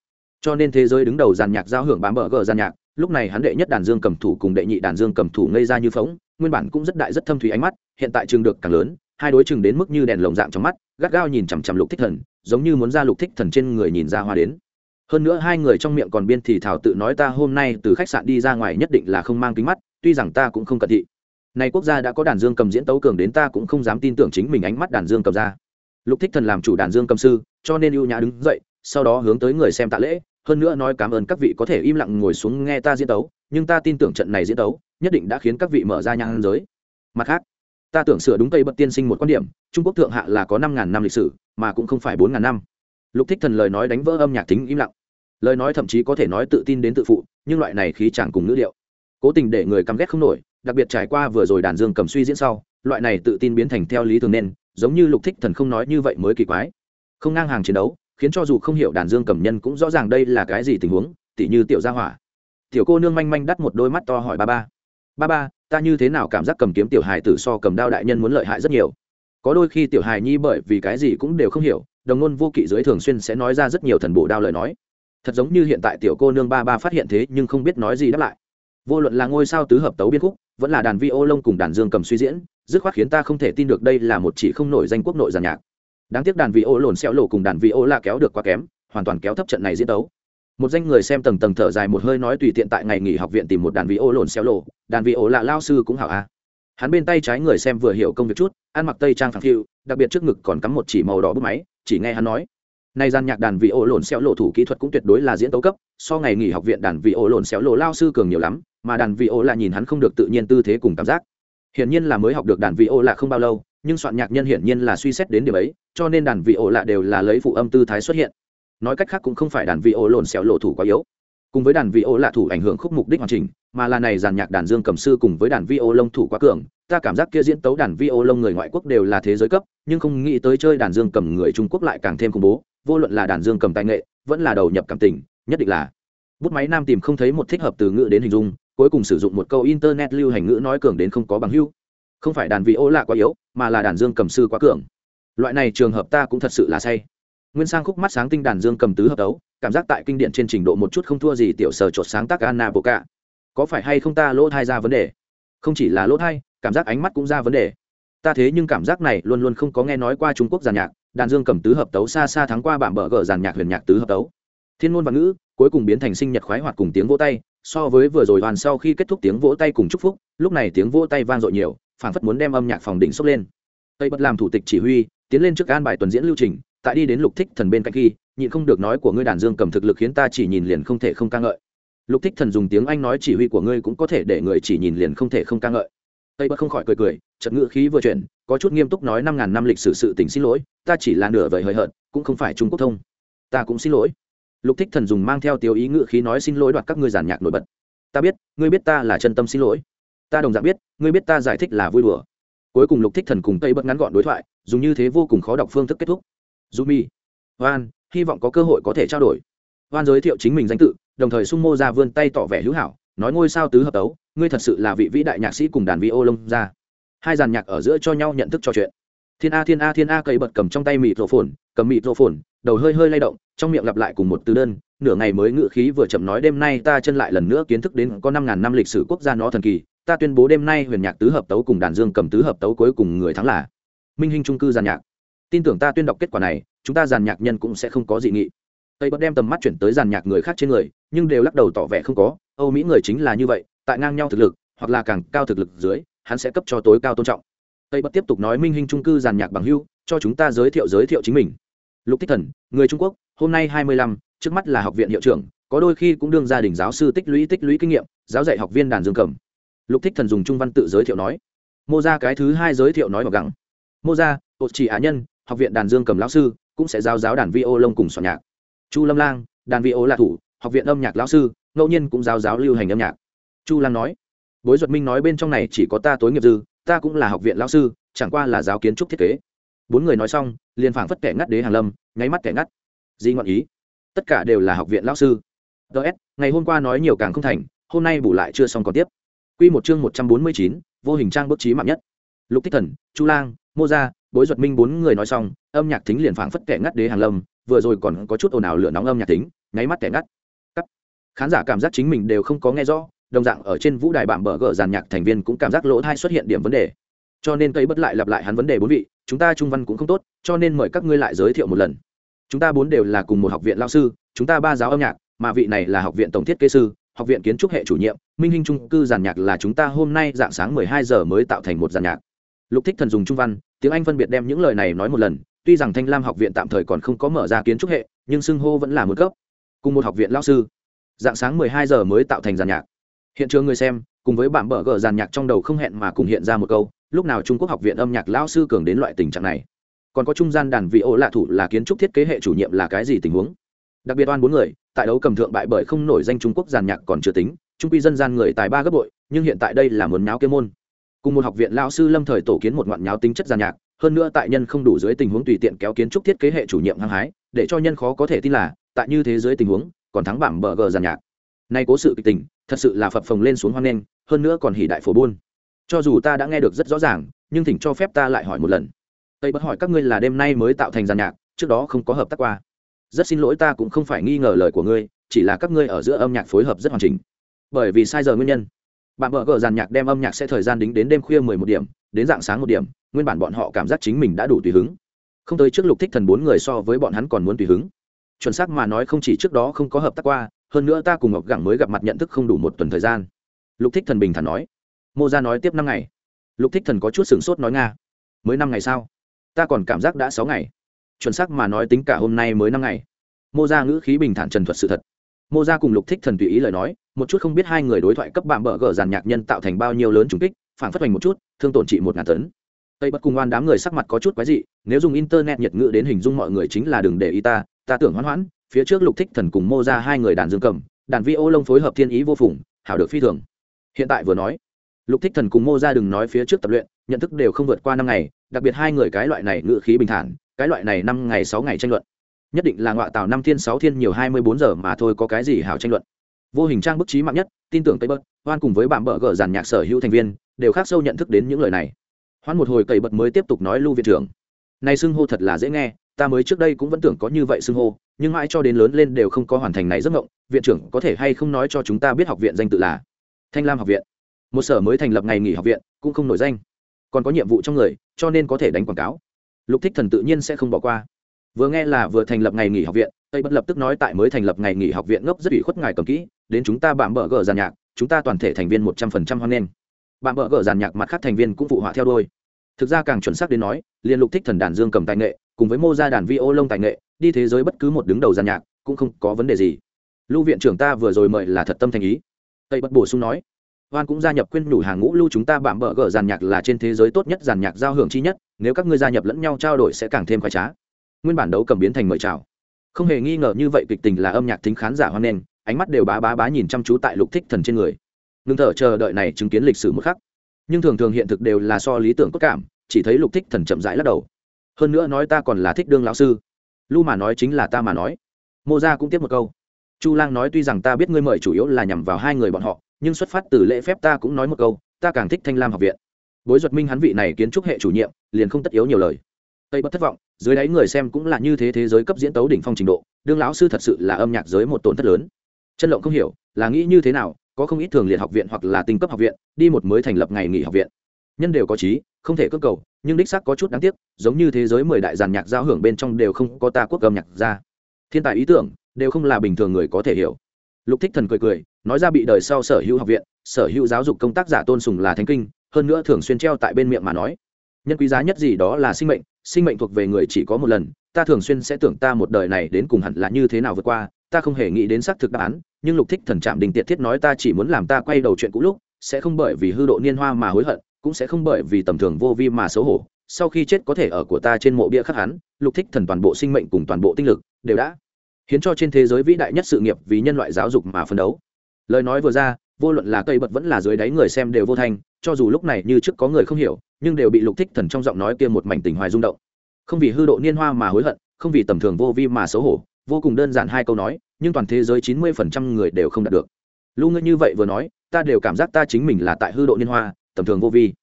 Cho nên thế giới đứng đầu giàn nhạc giao hưởng bám bờ gờ giàn nhạc, lúc này hắn đệ nhất đàn dương cầm thủ cùng đệ nhị đàn dương cầm thủ ngây ra như phóng nguyên bản cũng rất đại rất thâm thủy ánh mắt, hiện tại chừng được càng lớn, hai đối chừng đến mức như đèn lồng dạng trong mắt, gắt gao nhìn chằm chằm lục thích thần, giống như muốn ra lục thích thần trên người nhìn ra hoa đến. Hơn nữa hai người trong miệng còn biên thì thảo tự nói ta hôm nay từ khách sạn đi ra ngoài nhất định là không mang kính mắt, tuy rằng ta cũng không cận thị. Này quốc gia đã có đàn dương cầm diễn tấu cường đến ta cũng không dám tin tưởng chính mình ánh mắt đàn dương cầm ra. Lục thích thần làm chủ đàn dương cầm sư, cho nên ưu nhã đứng dậy, sau đó hướng tới người xem tạ lễ, hơn nữa nói cảm ơn các vị có thể im lặng ngồi xuống nghe ta diễn tấu, nhưng ta tin tưởng trận này diễn tấu nhất định đã khiến các vị mở ra nhang giới. Mặt khác, ta tưởng sửa đúng cây bật tiên sinh một quan điểm, trung quốc thượng hạ là có năm ngàn năm lịch sử, mà cũng không phải bốn ngàn năm. Lục thích thần lời nói đánh vỡ âm nhạc tính im lặng. Lời nói thậm chí có thể nói tự tin đến tự phụ, nhưng loại này khí chẳng cùng ngữ liệu. Cố tình để người căm ghét không nổi, đặc biệt trải qua vừa rồi đàn dương cầm suy diễn sau, loại này tự tin biến thành theo lý thường nên, giống như lục thích thần không nói như vậy mới kỳ quái. Không ngang hàng chiến đấu, khiến cho dù không hiểu đàn dương cầm nhân cũng rõ ràng đây là cái gì tình huống, tỉ như tiểu gia hỏa. Tiểu cô nương manh manh đắt một đôi mắt to hỏi ba ba ba ba, ta như thế nào cảm giác cầm kiếm tiểu hài tử so cầm đao đại nhân muốn lợi hại rất nhiều. Có đôi khi tiểu hài nhi bởi vì cái gì cũng đều không hiểu, đồng ngôn vô kỵ dưới thường xuyên sẽ nói ra rất nhiều thần bộ đao lời nói. Thật giống như hiện tại tiểu cô nương ba ba phát hiện thế nhưng không biết nói gì đáp lại. Vô luận là ngôi sao tứ hợp tấu biên khúc, vẫn là đàn vi ô lông cùng đàn dương cầm suy diễn, dứt khoát khiến ta không thể tin được đây là một chỉ không nổi danh quốc nội giàn nhạc. Đáng tiếc đàn vi ô lồn xeo lộ cùng đàn vi ô la kéo được quá kém, hoàn toàn kéo thấp trận này diễn tấu một danh người xem tầng tầng thở dài một hơi nói tùy tiện tại ngày nghỉ học viện tìm một đàn vị ô lồn xeo lộ. Đàn vị ô là lao sư cũng hảo a. Hắn bên tay trái người xem vừa hiểu công việc chút, ăn mặc tây trang phẳng phiu, đặc biệt trước ngực còn cắm một chỉ màu đỏ bút máy, chỉ nghe hắn nói. Nay gian nhạc đàn vị ô lộn xéo lộ thủ kỹ thuật cũng tuyệt đối là diễn tấu cấp, so ngày nghỉ học viện đàn vị ô lộn xéo lộ lao sư cường nhiều lắm, mà đàn vị ô là nhìn hắn không được tự nhiên tư thế cùng cảm giác. Hiển nhiên là mới học được đàn vị ô là không bao lâu, nhưng soạn nhạc nhân hiển nhiên là suy xét đến điểm ấy, cho nên đàn vị ô lạ đều là lấy phụ âm tư thái xuất hiện nói cách khác cũng không phải đàn vị ô lộn xẹo lộ thủ quá yếu. Cùng với đàn vị ô lạ thủ ảnh hưởng khúc mục đích hoàn chỉnh, mà là này giàn nhạc đàn dương cầm sư cùng với đàn vi ô lông thủ quá cường, ta cảm giác kia diễn tấu đàn vi ô lông người ngoại quốc đều là thế giới cấp, nhưng không nghĩ tới chơi đàn dương cầm người trung quốc lại càng thêm khủng bố, vô luận là đàn dương cầm tài nghệ, vẫn là đầu nhập cảm tình, nhất định là. Bút máy nam tìm không thấy một thích hợp từ ngữ đến hình dung, cuối cùng sử dụng một câu internet lưu hành ngữ nói cường đến không có bằng hưu không phải đàn vị ô lạ quá yếu, mà là đàn dương cầm sư quá cường. Loại này trường hợp ta cũng thật sự là say nguyên sang khúc mắt sáng tinh đàn dương cầm tứ hợp đấu cảm giác tại kinh điển trên trình độ một chút không thua gì tiểu sở chột sáng tác anna bộ cả có phải hay không ta lỗ thai ra vấn đề? Không chỉ là lỗ thai, cảm giác ánh mắt cũng ra vấn đề. Ta thế nhưng cảm giác này luôn luôn không có nghe nói qua trung quốc giàn nhạc, đàn dương cầm tứ hợp tấu xa xa thắng qua bạm bờ gờ giàn nhạc huyền nhạc tứ hợp tấu. Thiên ngôn và ngữ, cuối cùng biến thành sinh nhật khoái hoạt cùng tiếng vỗ tay, so với vừa rồi hoàn sau khi kết thúc tiếng vỗ tay cùng chúc phúc, lúc này tiếng vỗ tay vang dội nhiều, phảng phất muốn đem âm nhạc phòng đỉnh sốc lên. Tây bất làm thủ tịch chỉ huy, tiến lên trước an bài tuần diễn lưu trình tại đi đến lục thích thần bên cạnh khi, nhịn không được nói của ngươi đàn dương cầm thực lực khiến ta chỉ nhìn liền không thể không ca ngợi. Lục thích thần dùng tiếng anh nói chỉ huy của ngươi cũng có thể để người chỉ nhìn liền không thể không ca ngợi. Tây bất không khỏi cười cười trận ngữ khí vừa chuyển, có chút nghiêm túc nói năm ngàn năm lịch sử sự tình xin lỗi, ta chỉ là nửa vời hời hợt, cũng không phải trung quốc thông. Ta cũng xin lỗi. Lục thích thần dùng mang theo tiêu ý ngữ khí nói xin lỗi đoạt các ngươi giàn nhạc nổi bật. Ta biết, ngươi biết ta là chân tâm xin lỗi. Ta đồng dạng biết, ngươi biết ta giải thích là vui đùa. Cuối cùng lục thích thần cùng tây bất ngắn gọn đối thoại, dùng như thế vô cùng khó đọc phương thức kết thúc. Jumi, Hoan, hy vọng có cơ hội có thể trao đổi. Hoan giới thiệu chính mình danh tự, đồng thời sung mô ra vươn tay tỏ vẻ hữu hảo, nói ngôi sao tứ hợp tấu, ngươi thật sự là vị vĩ đại nhạc sĩ cùng đàn vi ô lông ra. Hai dàn nhạc ở giữa cho nhau nhận thức trò chuyện. Thiên A Thiên A Thiên A cây bật cầm trong tay mịt rổ phồn, cầm mịt rổ phồn, đầu hơi hơi lay động, trong miệng lặp lại cùng một từ đơn, nửa ngày mới ngự khí vừa chậm nói đêm nay ta chân lại lần nữa kiến thức đến có năm ngàn năm lịch sử quốc gia nó thần kỳ, ta tuyên bố đêm nay huyền nhạc tứ hợp tấu cùng đàn dương cầm tứ hợp tấu cuối cùng người thắng là minh hinh trung cư giàn nhạc tin tưởng ta tuyên đọc kết quả này, chúng ta giàn nhạc nhân cũng sẽ không có dị nghị. Tây bất đem tầm mắt chuyển tới giàn nhạc người khác trên người, nhưng đều lắc đầu tỏ vẻ không có. Âu mỹ người chính là như vậy, tại ngang nhau thực lực, hoặc là càng cao thực lực dưới, hắn sẽ cấp cho tối cao tôn trọng. Tây bất tiếp tục nói minh hinh trung cư giàn nhạc bằng hưu, cho chúng ta giới thiệu giới thiệu chính mình. Lục thích thần, người trung quốc, hôm nay hai mươi lăm, trước mắt là học viện hiệu trưởng, có đôi khi cũng đương gia đình giáo sư tích lũy tích lũy kinh nghiệm, giáo dạy học viên đàn dương cầm. Lục thích thần dùng trung văn tự giới thiệu nói. Mô ra cái thứ hai giới thiệu nói vào gắng mô ra ột chỉ á nhân học viện đàn dương cầm lão sư, cũng sẽ giáo giáo đàn vi ô lông cùng soạn nhạc. Chu lâm lang, đàn vi ô là thủ, học viện âm nhạc lão sư, ngẫu nhiên cũng giáo giáo lưu hành âm nhạc. Chu lang nói, bối duật minh nói bên trong này chỉ có ta tối nghiệp dư, ta cũng là học viện lão sư, chẳng qua là giáo kiến trúc thiết kế. Bốn người nói xong, liền phảng phất kẻ ngắt đế hàng lâm, nháy mắt kẻ ngắt. Di ngọn ý. Tất cả đều là học viện lão sư. Ts ngày hôm qua nói nhiều càng không thành, hôm nay bù lại chưa xong còn tiếp. Q một chương một trăm bốn mươi chín, vô hình trang bức trí mạng nhất. Lục thích thần, chu lang, mô gia bối duật minh bốn người nói xong, âm nhạc thính liền phảng phất kẻ ngắt đế hàng lâm, vừa rồi còn có chút ồn ào lửa nóng âm nhạc thính, nháy mắt kẻ ngắt. Cắt. khán giả cảm giác chính mình đều không có nghe rõ, đồng dạng ở trên vũ đài bạm bờ gờ giàn nhạc thành viên cũng cảm giác lỗ thai xuất hiện điểm vấn đề. Cho nên cây bất lại lặp lại hắn vấn đề bốn vị, chúng ta trung văn cũng không tốt, cho nên mời các ngươi lại giới thiệu một lần. Chúng ta bốn đều là cùng một học viện lao sư, chúng ta ba giáo âm nhạc, mà vị này là học viện tổng thiết kế sư, học viện kiến trúc hệ chủ nhiệm, minh hinh trung cư giàn nhạc là chúng ta hôm nay dạng sáng mười hai giờ mới tạo thành một giàn nhạc lục thích thần dùng trung văn, tiếng anh phân biệt đem những lời này nói một lần, tuy rằng thanh lam học viện tạm thời còn không có mở ra kiến trúc hệ, nhưng xưng hô vẫn là một cấp cùng một học viện lao sư. Dạng sáng mười hai giờ mới tạo thành giàn nhạc. Hiện trường người xem, cùng với bạn bở gờ giàn nhạc trong đầu không hẹn mà cùng hiện ra một câu, lúc nào trung quốc học viện âm nhạc lao sư cường đến loại tình trạng này? Còn có trung gian đàn vị ô lạ thủ là kiến trúc thiết kế hệ chủ nhiệm là cái gì tình huống? Đặc biệt oan bốn người, tại đấu cầm thượng bại bởi không nổi danh trung quốc giàn nhạc còn chưa tính, trung quy dân gian người tài ba gấp bội, nhưng hiện tại đây là muốn nháo kế môn cùng một học viện lao sư lâm thời tổ kiến một ngoạn nháo tính chất giàn nhạc, hơn nữa tại nhân không đủ dưới tình huống tùy tiện kéo kiến trúc thiết kế hệ chủ nhiệm hăng hái, để cho nhân khó có thể tin là, tại như thế giới tình huống, còn thắng bảng bờ gờ giàn nhạc. Nay cố sự kịch tình, thật sự là phập phồng lên xuống hoang nghênh, hơn nữa còn hỉ đại phổ buôn. Cho dù ta đã nghe được rất rõ ràng, nhưng thỉnh cho phép ta lại hỏi một lần. Tây bất hỏi các ngươi là đêm nay mới tạo thành giàn nhạc, trước đó không có hợp tác qua. Rất xin lỗi ta cũng không phải nghi ngờ lời của ngươi, chỉ là các ngươi ở giữa âm nhạc phối hợp rất hoàn chỉnh. Bởi vì sai giờ nguyên nhân bạn vợ gờ giàn nhạc đem âm nhạc sẽ thời gian đính đến đêm khuya mười một điểm, đến dạng sáng một điểm, nguyên bản bọn họ cảm giác chính mình đã đủ tùy hứng. Không tới trước lục thích thần bốn người so với bọn hắn còn muốn tùy hứng. Chuẩn xác mà nói không chỉ trước đó không có hợp tác qua, hơn nữa ta cùng ngọc gẳng mới gặp mặt nhận thức không đủ một tuần thời gian. Lục thích thần bình thản nói. Mô ra nói tiếp năm ngày. Lục thích thần có chút sửng sốt nói nga. Mới năm ngày sao? Ta còn cảm giác đã sáu ngày. Chuẩn xác mà nói tính cả hôm nay mới năm ngày. Mô ra ngữ khí bình thản trần thuật sự thật. Mô ra cùng lục thích thần tùy ý lời nói một chút không biết hai người đối thoại cấp bạn bỡ gờ giàn nhạc nhân tạo thành bao nhiêu lớn trùng kích phản phất hoành một chút, thương tổn trị một ngàn tấn. Tây bất cùng oan đám người sắc mặt có chút quái dị, nếu dùng internet nhiệt ngữ đến hình dung mọi người chính là đừng để ý ta ta tưởng hoãn hoãn, phía trước lục thích thần cùng mô ra hai người đàn dương cầm, đàn vi ô lông phối hợp thiên ý vô phùng, hảo được phi thường. Hiện tại vừa nói, lục thích thần cùng mô ra đừng nói phía trước tập luyện, nhận thức đều không vượt qua năm ngày, đặc biệt hai người cái loại này ngự khí bình thản, cái loại này năm ngày sáu ngày tranh luận. Nhất định là ngọa tào năm thiên sáu thiên nhiều hai mươi bốn giờ mà thôi có cái gì hảo tranh luận vô hình trang bức trí mạng nhất, tin tưởng cây bớt, hoan cùng với bạn bợ gờ giàn nhạc sở hữu thành viên, đều khác sâu nhận thức đến những lời này. Hoan một hồi cậy bật mới tiếp tục nói lưu viện trưởng. Này xưng hô thật là dễ nghe, ta mới trước đây cũng vẫn tưởng có như vậy xưng hô, nhưng mãi cho đến lớn lên đều không có hoàn thành này giấc ngộng viện trưởng có thể hay không nói cho chúng ta biết học viện danh tự là thanh lam học viện. Một sở mới thành lập ngày nghỉ học viện, cũng không nổi danh. Còn có nhiệm vụ trong người, cho nên có thể đánh quảng cáo. Lục thích thần tự nhiên sẽ không bỏ qua. Vừa nghe là vừa thành lập ngày nghỉ học viện tây bất lập tức nói tại mới thành lập ngày nghỉ học viện ngốc rất ủy khuất ngài cầm kỹ, đến chúng ta bạm bỡ gờ giàn nhạc, chúng ta toàn thể thành viên một trăm phần trăm hoan nghênh. Bạm bỡ gờ giàn nhạc mặt khác thành viên cũng phụ họa theo đôi. Thực ra càng chuẩn xác đến nói, liên lục thích thần đàn dương cầm tài nghệ, cùng với mô gia đàn vi ô lông tài nghệ, đi thế giới bất cứ một đứng đầu giàn nhạc, cũng không có vấn đề gì. Lưu viện trưởng ta vừa rồi mời là thật tâm thành ý. Tây bất bổ sung nói, hoan cũng gia nhập khuyên nhủ hàng ngũ lưu chúng ta bạm bỡ gờ giàn nhạc là trên thế giới tốt nhất giàn nhạc giao hưởng chi nhất, nếu các ngươi gia nhập lẫn nhau trao đổi sẽ càng thêm khoái trá. Nguyên bản đấu cầm biến thành mời chào không hề nghi ngờ như vậy kịch tình là âm nhạc tính khán giả hoan nghênh, ánh mắt đều bá bá bá nhìn chăm chú tại lục thích thần trên người. Ngưng thở chờ đợi này chứng kiến lịch sử một khắc. Nhưng thường thường hiện thực đều là so lý tưởng cốt cảm, chỉ thấy lục thích thần chậm rãi lắc đầu. Hơn nữa nói ta còn là thích đương lão sư. Lu mà nói chính là ta mà nói. Mô gia cũng tiếp một câu. Chu lang nói tuy rằng ta biết ngươi mời chủ yếu là nhằm vào hai người bọn họ, nhưng xuất phát từ lễ phép ta cũng nói một câu, ta càng thích thanh lam học viện. Bối duật minh hắn vị này kiến trúc hệ chủ nhiệm, liền không tất yếu nhiều lời tây bất thất vọng, dưới đáy người xem cũng là như thế thế giới cấp diễn tấu đỉnh phong trình độ, đương lão sư thật sự là âm nhạc giới một tổn thất lớn. Chân lộng không hiểu, là nghĩ như thế nào, có không ít thường liệt học viện hoặc là tinh cấp học viện, đi một mới thành lập ngày nghỉ học viện. Nhân đều có trí, không thể cơ cầu, nhưng đích xác có chút đáng tiếc, giống như thế giới mười đại giàn nhạc giao hưởng bên trong đều không có ta quốc âm nhạc ra. Thiên tài ý tưởng, đều không là bình thường người có thể hiểu. Lục thích thần cười cười, nói ra bị đời sau sở hữu học viện, sở hữu giáo dục công tác giả tôn sùng là thánh kinh, hơn nữa thường xuyên treo tại bên miệng mà nói. Nhân quý giá nhất gì đó là sinh mệnh sinh mệnh thuộc về người chỉ có một lần, ta thường xuyên sẽ tưởng ta một đời này đến cùng hẳn là như thế nào vượt qua, ta không hề nghĩ đến xác thực đáp án, nhưng lục thích thần trạm đình tiệt thiết nói ta chỉ muốn làm ta quay đầu chuyện cũ lúc, sẽ không bởi vì hư độ niên hoa mà hối hận, cũng sẽ không bởi vì tầm thường vô vi mà xấu hổ. Sau khi chết có thể ở của ta trên mộ bia khắc hắn, lục thích thần toàn bộ sinh mệnh cùng toàn bộ tinh lực đều đã hiến cho trên thế giới vĩ đại nhất sự nghiệp vì nhân loại giáo dục mà phấn đấu. Lời nói vừa ra, vô luận là cây bật vẫn là dưới đáy người xem đều vô thành cho dù lúc này như trước có người không hiểu nhưng đều bị lục thích thần trong giọng nói kia một mảnh tình hoài rung động. Không vì hư độ niên hoa mà hối hận, không vì tầm thường vô vi mà xấu hổ, vô cùng đơn giản hai câu nói, nhưng toàn thế giới chín mươi phần trăm người đều không đạt được. Lưu ngươi như vậy vừa nói, ta đều cảm giác ta chính mình là tại hư độ niên hoa, tầm thường vô vi.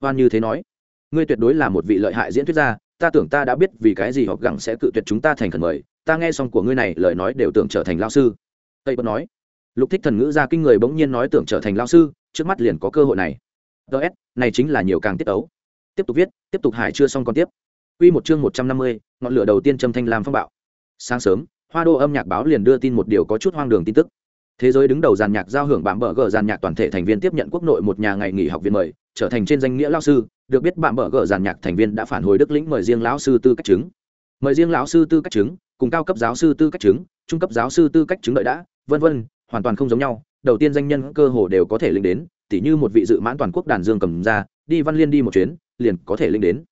Hoan như thế nói, ngươi tuyệt đối là một vị lợi hại diễn thuyết gia, ta tưởng ta đã biết vì cái gì họ gẳng sẽ cự tuyệt chúng ta thành khẩn mời, ta nghe xong của ngươi này, lời nói đều tưởng trở thành lao sư. Tây bất nói, lục thích thần ngữ ra kinh người bỗng nhiên nói tưởng trở thành lao sư, trước mắt liền có cơ hội này ts này chính là nhiều càng tiết ấu tiếp tục viết tiếp tục hải chưa xong còn tiếp Quy một chương một trăm năm mươi, ngọn lửa đầu tiên châm thanh lam phong bạo. Sáng sớm, Hoa Đô âm nhạc báo liền đưa tin một điều có chút hoang đường tin tức. Thế giới đứng đầu giàn nhạc giao hưởng bạm bỡ gờ giàn nhạc toàn thể thành viên tiếp nhận quốc nội một nhà ngày nghỉ học viên mời, trở thành trên danh nghĩa lão sư, được biết bạm bỡ gờ giàn nhạc thành viên đã phản hồi Đức lĩnh mời riêng lão sư tư cách chứng. Mời riêng lão sư tư cách chứng, cùng cao cấp giáo sư tư cách chứng, trung cấp giáo sư tư cách chứng đợi đã, vân vân, hoàn toàn không giống nhau. Đầu tiên danh nhân cơ hồ đều có thể lĩnh đến, tỉ như một vị dự mãn toàn quốc đàn dương cầm ra, đi văn liên đi một chuyến, liền có thể linh đến.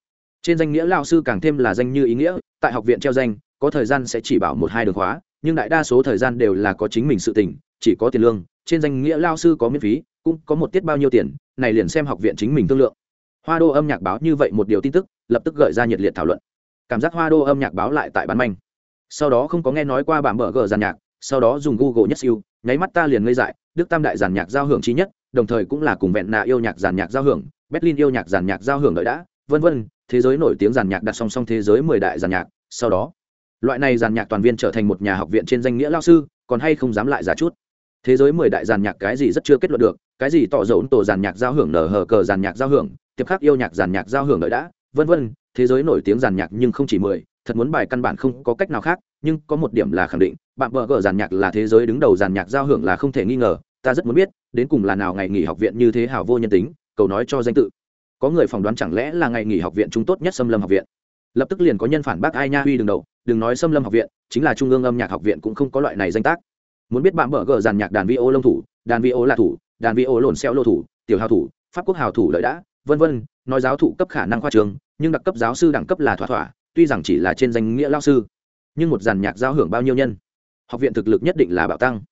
Trên danh nghĩa lao sư càng thêm là danh như ý nghĩa tại học viện treo danh có thời gian sẽ chỉ bảo một hai đường khóa nhưng đại đa số thời gian đều là có chính mình sự tỉnh chỉ có tiền lương trên danh nghĩa lao sư có miễn phí cũng có một tiết bao nhiêu tiền này liền xem học viện chính mình thương lượng. Hoa đô âm nhạc báo như vậy một điều tin tức lập tức gợi ra nhiệt liệt thảo luận. Cảm giác hoa đô âm nhạc báo lại tại bán manh. Sau đó không có nghe nói qua bà mở gờ giàn nhạc sau đó dùng google nhất siêu nháy mắt ta liền ngây dại đức tam đại giàn nhạc giao hưởng trí nhất đồng thời cũng là cùng vẹn nạ yêu nhạc giàn nhạc giao hưởng berlin yêu nhạc giàn nhạc giao hưởng đợi đã vân vân thế giới nổi tiếng giàn nhạc đặt song song thế giới mười đại giàn nhạc sau đó loại này giàn nhạc toàn viên trở thành một nhà học viện trên danh nghĩa lao sư còn hay không dám lại giả chút thế giới mười đại giàn nhạc cái gì rất chưa kết luận được cái gì tỏ dấu tổ giàn nhạc giao hưởng nở hờ cờ giàn nhạc giao hưởng tiếp khắc yêu nhạc giàn nhạc giao hưởng đợi đã vân vân thế giới nổi tiếng giàn nhạc nhưng không chỉ mười thật muốn bài căn bản không có cách nào khác nhưng có một điểm là khẳng định bạn vợ gờ giàn nhạc là thế giới đứng đầu giàn nhạc giao hưởng là không thể nghi ngờ ta rất muốn biết, đến cùng là nào ngày nghỉ học viện như thế hảo vô nhân tính, cầu nói cho danh tự. Có người phỏng đoán chẳng lẽ là ngày nghỉ học viện chúng tốt nhất xâm lâm học viện. Lập tức liền có nhân phản bác ai nha huy đường đầu, đừng nói xâm lâm học viện, chính là trung ương âm nhạc học viện cũng không có loại này danh tác. Muốn biết bạn mở gờ dàn nhạc đàn vi ô lông thủ, đàn vi ô là thủ, đàn vi ô lồn xeo lô thủ, tiểu hào thủ, pháp quốc hào thủ lợi đã, vân vân, nói giáo thụ cấp khả năng khoa trường, nhưng đặc cấp giáo sư đẳng cấp là thỏa thỏa, tuy rằng chỉ là trên danh nghĩa lao sư. Nhưng một dàn nhạc giao hưởng bao nhiêu nhân? Học viện thực lực nhất định là bạo tăng.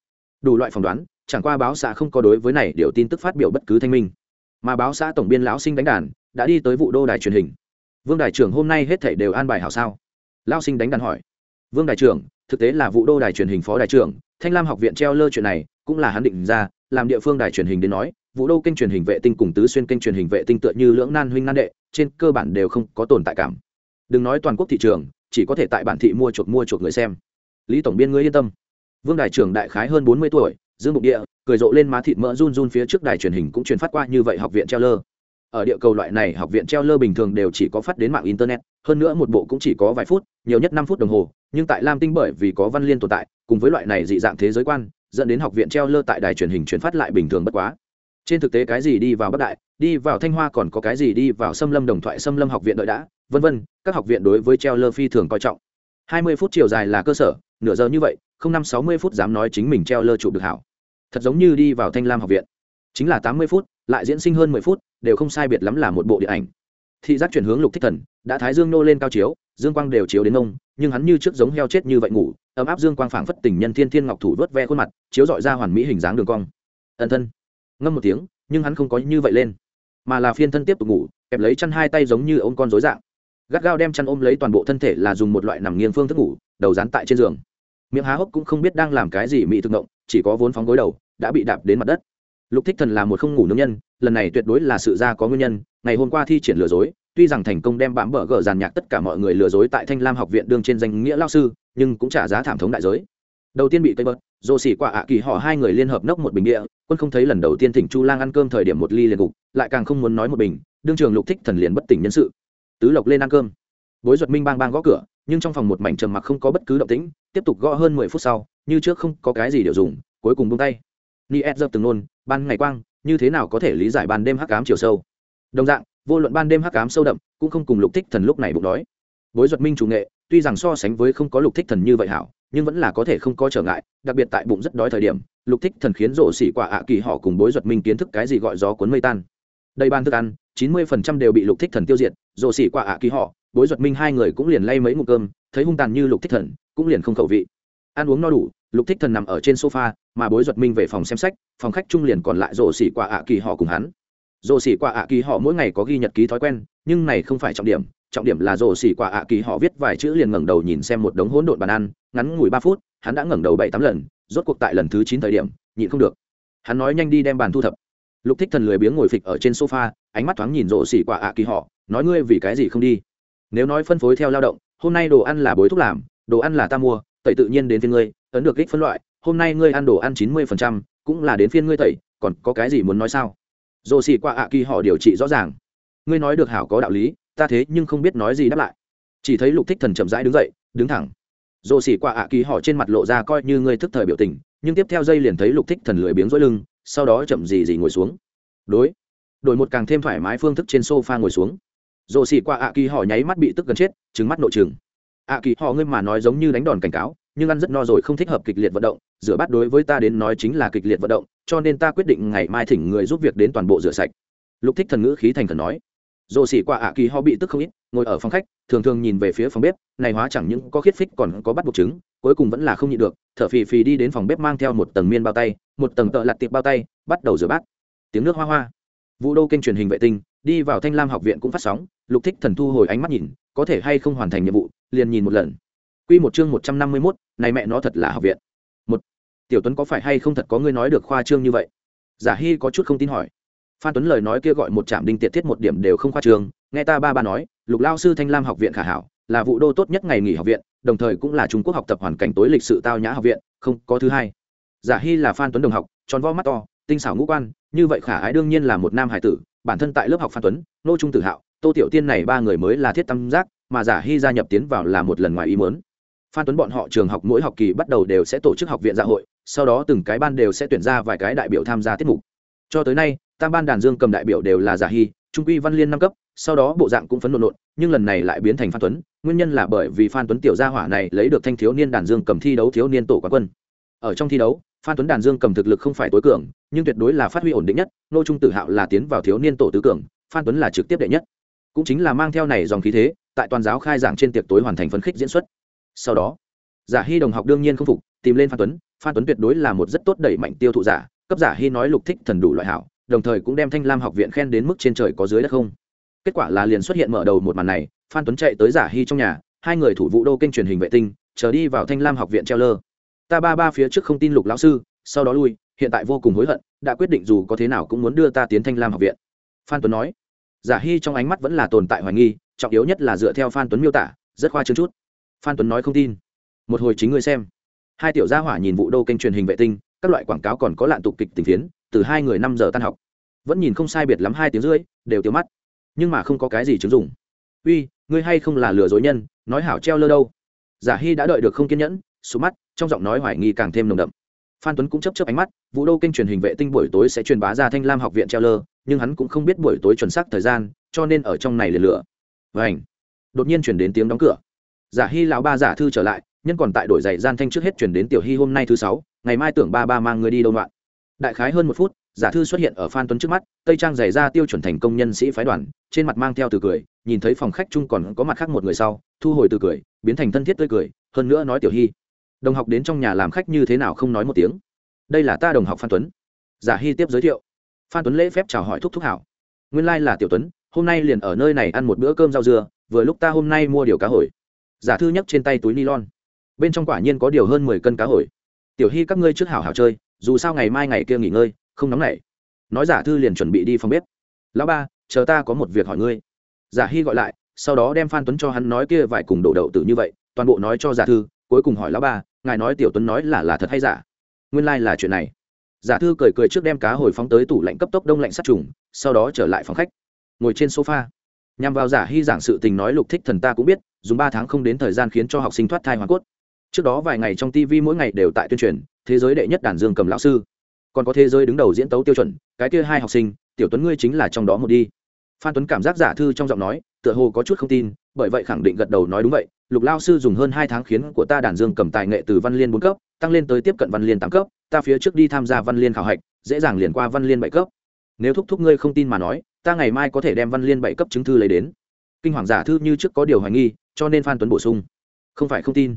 Đủ loại phỏng đoán chẳng qua báo xã không có đối với này điều tin tức phát biểu bất cứ thanh minh. Mà báo xã tổng biên lão sinh đánh đàn, đã đi tới vụ đô đài truyền hình. Vương đại trưởng hôm nay hết thảy đều an bài hảo sao? Lão sinh đánh đàn hỏi. Vương đại trưởng, thực tế là vụ đô đài truyền hình phó đại trưởng, thanh lam học viện treo lơ chuyện này, cũng là hắn định ra, làm địa phương đài truyền hình đến nói, vụ đô kênh truyền hình vệ tinh cùng tứ xuyên kênh truyền hình vệ tinh tựa như lưỡng nan huynh nan đệ, trên cơ bản đều không có tồn tại cảm. Đừng nói toàn quốc thị trường, chỉ có thể tại bản thị mua chuộc mua chuộc người xem. Lý tổng biên ngươi yên tâm. Vương đại trưởng đại khái hơn bốn mươi tuổi dương bụng địa, cười rộ lên má thịt mỡ run run phía trước đài truyền hình cũng truyền phát qua như vậy học viện treo lơ. Ở địa cầu loại này học viện treo lơ bình thường đều chỉ có phát đến mạng internet, hơn nữa một bộ cũng chỉ có vài phút, nhiều nhất năm phút đồng hồ, nhưng tại lam tinh bởi vì có văn liên tồn tại, cùng với loại này dị dạng thế giới quan, dẫn đến học viện treo lơ tại đài truyền hình truyền phát lại bình thường bất quá. Trên thực tế cái gì đi vào bắc đại, đi vào thanh hoa còn có cái gì đi vào xâm lâm đồng thoại, xâm lâm học viện đợi đã, vân vân, các học viện đối với treo lơ phi thường coi trọng. Hai mươi phút chiều dài là cơ sở, nửa giờ như vậy, không năm sáu mươi phút dám nói chính mình treo lơ chụp được hảo thật giống như đi vào thanh lam học viện. Chính là tám mươi phút, lại diễn sinh hơn mười phút, đều không sai biệt lắm là một bộ điện ảnh. Thị giác chuyển hướng lục thích thần, đã thái dương nô lên cao chiếu, dương quang đều chiếu đến ông, nhưng hắn như trước giống heo chết như vậy ngủ, ấm áp dương quang phảng phất tình nhân thiên thiên ngọc thủ vớt ve khuôn mặt, chiếu dọi ra hoàn mỹ hình dáng đường cong. Ẩn thân. Ngâm một tiếng, nhưng hắn không có như vậy lên, mà là phiên thân tiếp tục ngủ, kẹp lấy chăn hai tay giống như ôm con rối dạng. Gắt gao đem chăn ôm lấy toàn bộ thân thể là dùng một loại nằm nghiêng phương thức ngủ, đầu dán tại trên giường. Miệng há hốc cũng không biết đang làm cái gì mị thực ngộng chỉ có vốn phóng gối đầu, đã bị đạp đến mặt đất. Lục thích thần là một không ngủ nướng nhân, lần này tuyệt đối là sự ra có nguyên nhân, ngày hôm qua thi triển lừa dối, tuy rằng thành công đem bám bờ gờ giàn nhạc tất cả mọi người lừa dối tại thanh lam học viện đương trên danh nghĩa lao sư, nhưng cũng trả giá thảm thống đại giới. Đầu tiên bị cây bớt dồ xỉ quả ạ kỳ họ hai người liên hợp nốc một bình địa, quân không thấy lần đầu tiên thỉnh chu lang ăn cơm thời điểm một ly liền gục, lại càng không muốn nói một bình, đương trường lục thích thần liền bất tỉnh nhân sự. Tứ lộc lên ăn cơm. Bối duật minh bang bang gõ cửa, nhưng trong phòng một mảnh trầm mặc không có bất cứ động tĩnh, tiếp tục gõ hơn mười phút sau như trước không có cái gì điều dùng, cuối cùng buông tay. Ni ed dập từng nôn, ban ngày quang, như thế nào có thể lý giải ban đêm hắc ám chiều sâu? Đồng dạng, vô luận ban đêm hắc ám sâu đậm, cũng không cùng lục thích thần lúc này bụng đói. Bối duật minh chủ nghệ, tuy rằng so sánh với không có lục thích thần như vậy hảo, nhưng vẫn là có thể không có trở ngại, đặc biệt tại bụng rất đói thời điểm, lục thích thần khiến rổ xỉ quả ạ kỳ họ cùng bối duật minh kiến thức cái gì gọi gió cuốn mây tan. Đây ban thức ăn, chín mươi phần trăm đều bị lục thích thần tiêu diệt rổ xỉ quả ạ kỳ họ, bối duật minh hai người cũng liền lay mấy ngụm cơm, thấy hung tàn như lục thích thần, cũng liền không khẩu vị. Ăn uống no đủ lục thích thần nằm ở trên sofa, mà bối duật minh về phòng xem sách, phòng khách trung liền còn lại rổ xỉ quả ạ kỳ họ cùng hắn. Rổ xỉ quả ạ kỳ họ mỗi ngày có ghi nhật ký thói quen, nhưng này không phải trọng điểm trọng điểm là rổ xỉ quả ạ kỳ họ viết vài chữ liền ngẩng đầu nhìn xem một đống hỗn độn bàn ăn, ngắn ngủi ba phút, hắn đã ngẩng đầu bảy tám lần, rốt cuộc tại lần thứ chín thời điểm, nhịn không được. Hắn nói nhanh đi đem bàn thu thập. Lục thích thần lười biếng ngồi phịch ở trên sofa, ánh mắt thoáng nhìn rổ xỉ quả ạ kỳ họ, nói ngươi vì cái gì không đi? Nếu nói phân phối theo lao động, hôm nay đồ ăn là bối thúc làm, đồ ăn là ta mua tẩy tự nhiên đến phiên ngươi, ấn được kích phân loại, hôm nay ngươi ăn đồ ăn chín mươi phần trăm, cũng là đến phiên ngươi tẩy, còn có cái gì muốn nói sao? Dồ xỉ qua ạ kỳ họ điều trị rõ ràng. Ngươi nói được hảo có đạo lý, ta thế nhưng không biết nói gì đáp lại. Chỉ thấy lục thích thần chậm rãi đứng dậy, đứng thẳng. Rồ xỉ qua ạ kỳ họ trên mặt lộ ra coi như ngươi thức thời biểu tình, nhưng tiếp theo dây liền thấy lục thích thần lười biếng dối lưng, sau đó chậm gì gì ngồi xuống. Đối, đổi một càng thêm thoải mái phương thức trên sofa ngồi xuống. Rồ xỉ qua ạ kỳ họ nháy mắt bị tức gần chết trứng mắt nội trường ạ kỳ họ ngươi mà nói giống như đánh đòn cảnh cáo, nhưng ăn rất no rồi không thích hợp kịch liệt vận động. Rửa bát đối với ta đến nói chính là kịch liệt vận động, cho nên ta quyết định ngày mai thỉnh người giúp việc đến toàn bộ rửa sạch. Lục thích thần ngữ khí thành thần nói. Dồ xỉ qua ạ, kỳ họ bị tức không ít, ngồi ở phòng khách, thường thường nhìn về phía phòng bếp, này hóa chẳng những có khiết phích còn có bắt buộc trứng cuối cùng vẫn là không nhịn được, thở phì phì đi đến phòng bếp mang theo một tầng miên bao tay, một tầng tợ lặt tiệp bao tay, bắt đầu rửa bát. Tiếng nước hoa hoa. Vũ đô kênh truyền hình vệ tinh, đi vào thanh lam học viện cũng phát sóng, lục thích thần thu hồi ánh mắt nhìn, có thể hay không hoàn thành nhiệm vụ liền nhìn một lần. Q một chương một trăm năm mươi mốt, này mẹ nó thật là học viện. Một, tiểu tuấn có phải hay không thật có ngươi nói được khoa trương như vậy? Giả hy có chút không tin hỏi. Phan tuấn lời nói kia gọi một trạm đinh tiệt thiết một điểm đều không khoa trương, nghe ta ba ba nói, lục lao sư thanh lam học viện khả hảo, là vụ đô tốt nhất ngày nghỉ học viện, đồng thời cũng là trung quốc học tập hoàn cảnh tối lịch sự tao nhã học viện, không có thứ hai. Giả hy là phan tuấn đồng học, tròn vo mắt to, tinh xảo ngũ quan, như vậy khả ái đương nhiên là một nam hải tử, bản thân tại lớp học phan tuấn, nô trung tử hạo, tô tiểu tiên này ba người mới là thiết tâm giác mà giả hy gia nhập tiến vào là một lần ngoài ý muốn. Phan tuấn bọn họ trường học mỗi học kỳ bắt đầu đều sẽ tổ chức học viện dạ hội, sau đó từng cái ban đều sẽ tuyển ra vài cái đại biểu tham gia tiết mục. Cho tới nay, tam ban đàn dương cầm đại biểu đều là giả hy, trung quy văn liên năm cấp, sau đó bộ dạng cũng phấn nộn nộn, nhưng lần này lại biến thành phan tuấn, nguyên nhân là bởi vì phan tuấn tiểu gia hỏa này lấy được thanh thiếu niên đàn dương cầm thi đấu thiếu niên tổ quán quân. Ở trong thi đấu, phan tuấn đàn dương cầm thực lực không phải tối cường, nhưng tuyệt đối là phát huy ổn định nhất nô trung tử hạo là tiến vào thiếu niên tổ tứ cường, phan tuấn là trực tiếp đệ nhất. Cũng chính là mang theo này dòng khí thế tại toàn giáo khai giảng trên tiệc tối hoàn thành phấn khích diễn xuất. Sau đó, giả hy đồng học đương nhiên không phục, tìm lên phan tuấn. Phan tuấn tuyệt đối là một rất tốt đẩy mạnh tiêu thụ giả, cấp giả hy nói lục thích thần đủ loại hảo, đồng thời cũng đem thanh lam học viện khen đến mức trên trời có dưới đất không. Kết quả là liền xuất hiện mở đầu một màn này, phan tuấn chạy tới giả hy trong nhà, hai người thủ vụ đô kênh truyền hình vệ tinh, chờ đi vào thanh lam học viện treo lơ. Ta ba ba phía trước không tin lục lão sư, sau đó lui, hiện tại vô cùng hối hận, đã quyết định dù có thế nào cũng muốn đưa ta tiến thanh lam học viện. Phan tuấn nói giả hy trong ánh mắt vẫn là tồn tại hoài nghi, trọng yếu nhất là dựa theo phan tuấn miêu tả, rất khoa trương chút. Phan tuấn nói không tin. Một hồi chính ngươi xem. Hai tiểu gia hỏa nhìn vụ đô kênh truyền hình vệ tinh, các loại quảng cáo còn có lạn tục kịch tình phiến, từ hai người năm giờ tan học. Vẫn nhìn không sai biệt lắm hai tiếng rưỡi, đều tiêu mắt. Nhưng mà không có cái gì chứng dụng. Uy, ngươi hay không là lừa dối nhân, nói hảo treo lơ đâu? Giả hy đã đợi được không kiên nhẫn số mắt, trong giọng nói hoài nghi càng thêm nồng đậm phan tuấn cũng chấp chấp ánh mắt, vũ đô kênh truyền hình vệ tinh buổi tối sẽ truyền bá ra thanh lam học viện treo lơ nhưng hắn cũng không biết buổi tối chuẩn xác thời gian, cho nên ở trong này liền lửa vảnh đột nhiên chuyển đến tiếng đóng cửa. Giả hy lão ba giả thư trở lại, nhân còn tại đổi giày gian thanh trước hết chuyển đến tiểu hy hôm nay thứ sáu, ngày mai tưởng ba ba mang người đi đâu đoạn đại khái hơn một phút, giả thư xuất hiện ở phan tuấn trước mắt, tây trang giày ra tiêu chuẩn thành công nhân sĩ phái đoàn, trên mặt mang theo từ cười, nhìn thấy phòng khách chung còn có mặt khác một người sau, thu hồi từ cười, biến thành thân thiết tươi cười, hơn nữa nói tiểu hy đồng học đến trong nhà làm khách như thế nào không nói một tiếng. Đây là ta đồng học phan tuấn. Giả hy tiếp giới thiệu. Phan tuấn lễ phép chào hỏi thúc thúc hảo. Nguyên lai、like、là tiểu tuấn, hôm nay liền ở nơi này ăn một bữa cơm rau dưa, vừa lúc ta hôm nay mua điều cá hồi. Giả thư nhấc trên tay túi ni lon bên trong quả nhiên có điều hơn mười cân cá hồi. Tiểu hy các ngươi trước hảo hảo chơi, dù sao ngày mai ngày kia nghỉ ngơi, không nóng nảy. Nói giả thư liền chuẩn bị đi phòng bếp. Lão ba, chờ ta có một việc hỏi ngươi. Giả hy gọi lại, sau đó đem phan tuấn cho hắn nói kia vài cùng đổ đậu tử như vậy, toàn bộ nói cho giả thư, cuối cùng hỏi lão ba ngài nói tiểu tuấn nói là là thật hay giả? Nguyên lai、like、là chuyện này. Giả thư cười cười trước đem cá hồi phóng tới tủ lạnh cấp tốc đông lạnh sát trùng, sau đó trở lại phòng khách. Ngồi trên sofa. Nhằm vào giả hy giảng sự tình nói lục thích thần ta cũng biết, dùng ba tháng không đến thời gian khiến cho học sinh thoát thai hoàn cốt. Trước đó vài ngày trong tv mỗi ngày đều tại tuyên truyền, thế giới đệ nhất đàn dương cầm lão sư. Còn có thế giới đứng đầu diễn tấu tiêu chuẩn, cái kia hai học sinh, tiểu tuấn ngươi chính là trong đó một đi. Phan tuấn cảm giác giả thư trong giọng nói, tựa hồ có chút không tin, bởi vậy khẳng định gật đầu nói đúng vậy lục lao sư dùng hơn hai tháng khiến của ta đàn dương cầm tài nghệ từ văn liên bốn cấp, tăng lên tới tiếp cận văn liên tám cấp, ta phía trước đi tham gia văn liên khảo hạch, dễ dàng liền qua văn liên bảy cấp. Nếu thúc thúc ngươi không tin mà nói, ta ngày mai có thể đem văn liên bảy cấp chứng thư lấy đến. Kinh hoàng giả thư như trước có điều hoài nghi, cho nên phan tuấn bổ sung. Không phải không tin.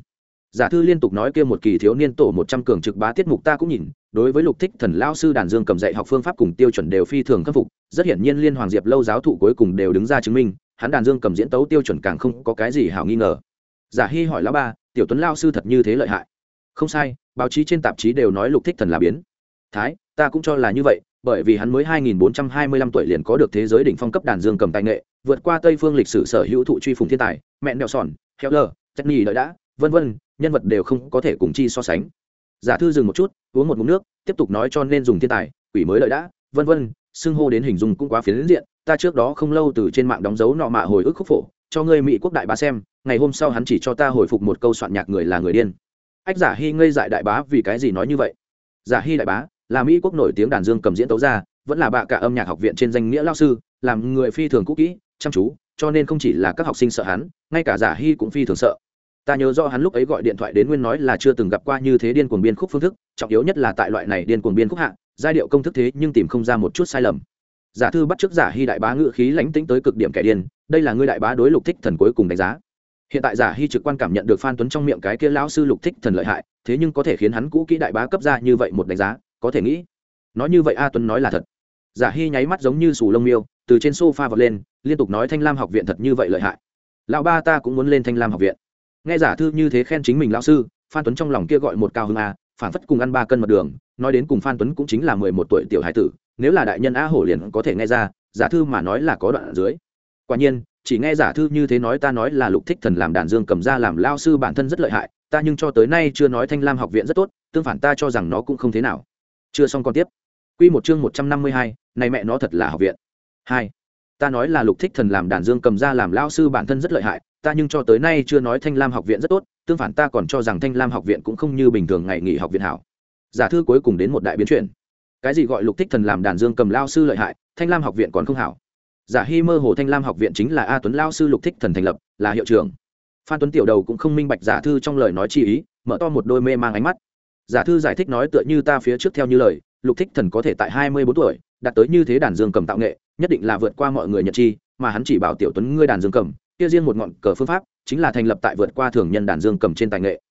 Giả thư liên tục nói kia một kỳ thiếu niên tổ một trăm cường trực bá tiết mục ta cũng nhìn, đối với lục thích thần lao sư đàn dương cầm dạy học phương pháp cùng tiêu chuẩn đều phi thường khắc phục, rất hiển nhiên liên hoàng diệp lâu giáo thụ cuối cùng đều đứng ra chứng minh, hắn đàn dương cầm diễn tấu tiêu chuẩn càng không có cái gì hảo nghi ngờ giả hy hỏi lão ba, tiểu tuấn lao sư thật như thế lợi hại? Không sai, báo chí trên tạp chí đều nói lục thích thần là biến. Thái, ta cũng cho là như vậy, bởi vì hắn mới 2425 tuổi liền có được thế giới đỉnh phong cấp đàn dương cầm tài nghệ, vượt qua tây phương lịch sử sở hữu thụ truy phùng thiên tài, mẹ nẹo sòn heo lờ chất nhì đợi đã, vân vân, nhân vật đều không có thể cùng chi so sánh. Giả thư dừng một chút, uống một ngụm nước, tiếp tục nói cho nên dùng thiên tài, quỷ mới lợi đã, vân vân, xưng hô đến hình dung cũng quá phiến diện, ta trước đó không lâu từ trên mạng đóng dấu nọ mạ hồi ức khúc phổ cho ngươi mỹ quốc đại bá xem, ngày hôm sau hắn chỉ cho ta hồi phục một câu soạn nhạc người là người điên. Ách giả hy ngây dại đại bá vì cái gì nói như vậy? Giả hy đại bá, là mỹ quốc nổi tiếng đàn dương cầm diễn tấu ra vẫn là bạ cả âm nhạc học viện trên danh nghĩa lao sư, làm người phi thường cũ kỹ, chăm chú, cho nên không chỉ là các học sinh sợ hắn, ngay cả giả hy cũng phi thường sợ. Ta nhớ do hắn lúc ấy gọi điện thoại đến nguyên nói là chưa từng gặp qua như thế điên cuồng biên khúc phương thức, trọng yếu nhất là tại loại này điên cuồng biên khúc hạ, giai điệu công thức thế nhưng tìm không ra một chút sai lầm giả thư bắt t r ư ớ c giả hy đại bá ngự khí lánh tính tới cực điểm kẻ điên, đây là ngươi đại bá đối lục thích thần cuối cùng đánh giá. Hiện tại giả hy trực quan cảm nhận được phan tuấn trong miệng cái kia lão sư lục thích thần lợi hại, thế nhưng có thể khiến hắn cũ kỹ đại bá cấp ra như vậy một đánh giá, có thể nghĩ. Nói như vậy a tuấn nói là thật. Giả hy nháy mắt giống như sù lông miêu, từ trên s o f a vọt lên, liên tục nói thanh lam học viện thật như vậy lợi hại. Lão ba ta cũng muốn lên thanh lam học viện. Nghe giả thư như thế khen chính mình lão sư, phan tuấn trong lòng kia gọi một cao hương a phản phất cùng ăn ba cân mật đường, nói đến cùng phan tuấn cũng chính là mười một tuổi tiểu hải tử nếu là đại nhân a hổ liền có thể nghe ra, giả thư mà nói là có đoạn ở dưới. Quả nhiên, chỉ nghe giả thư như thế nói ta nói là lục thích thần làm đàn dương cầm ra làm lao sư bản thân rất lợi hại, ta nhưng cho tới nay chưa nói thanh lam học viện rất tốt, tương phản ta cho rằng nó cũng không thế nào. Chưa xong còn tiếp. Quy một chương một trăm năm mươi hai, này mẹ nó thật là học viện. Hai, ta nói là lục thích thần làm đàn dương cầm ra làm lao sư bản thân rất lợi hại, ta nhưng cho tới nay chưa nói thanh lam học viện rất tốt, tương phản ta còn cho rằng thanh lam học viện cũng không như bình thường ngày nghỉ học viện hảo. Giả thư cuối cùng đến một đại biến chuyển cái gì gọi lục thích thần làm đàn dương cầm lao sư lợi hại, thanh lam học viện còn không hảo. Giả hy mơ hồ thanh lam học viện chính là a tuấn lao sư lục thích thần thành lập, là hiệu trưởng. Phan tuấn tiểu đầu cũng không minh bạch giả thư trong lời nói chi ý, mở to một đôi mê mang ánh mắt. Giả thư giải thích nói tựa như ta phía trước theo như lời, lục thích thần có thể tại hai mươi bốn tuổi, đạt tới như thế đàn dương cầm tạo nghệ, nhất định là vượt qua mọi người nhật chi, mà hắn chỉ bảo tiểu tuấn ngươi đàn dương cầm, kia riêng một ngọn cờ phương pháp, chính là thành lập tại vượt qua thường nhân đàn dương cầm trên tài nghệ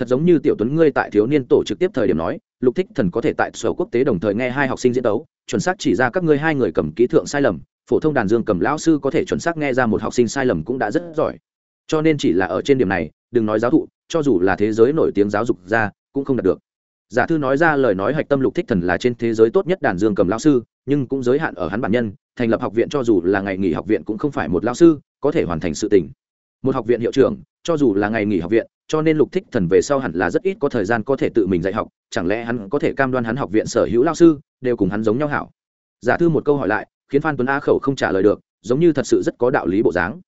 thật giống như tiểu tuấn ngươi tại thiếu niên tổ trực tiếp thời điểm nói, lục thích thần có thể tại sở quốc tế đồng thời nghe hai học sinh diễn đấu chuẩn xác chỉ ra các ngươi hai người cầm kỹ thượng sai lầm, phổ thông đàn dương cầm lão sư có thể chuẩn xác nghe ra một học sinh sai lầm cũng đã rất giỏi. Cho nên chỉ là ở trên điểm này, đừng nói giáo thụ, cho dù là thế giới nổi tiếng giáo dục ra, cũng không đạt được. Giả thư nói ra lời nói hạch tâm lục thích thần là trên thế giới tốt nhất đàn dương cầm lão sư, nhưng cũng giới hạn ở hắn bản nhân, thành lập học viện cho dù là ngày nghỉ học viện cũng không phải một lão sư có thể hoàn thành sự tình. Một học viện hiệu trưởng, cho dù là ngày nghỉ học viện cho nên lục thích thần về sau hẳn là rất ít có thời gian có thể tự mình dạy học, chẳng lẽ hắn có thể cam đoan hắn học viện sở hữu lao sư đều cùng hắn giống nhau hảo? Giả thư một câu hỏi lại, khiến phan tuấn a khẩu không trả lời được, giống như thật sự rất có đạo lý bộ dáng.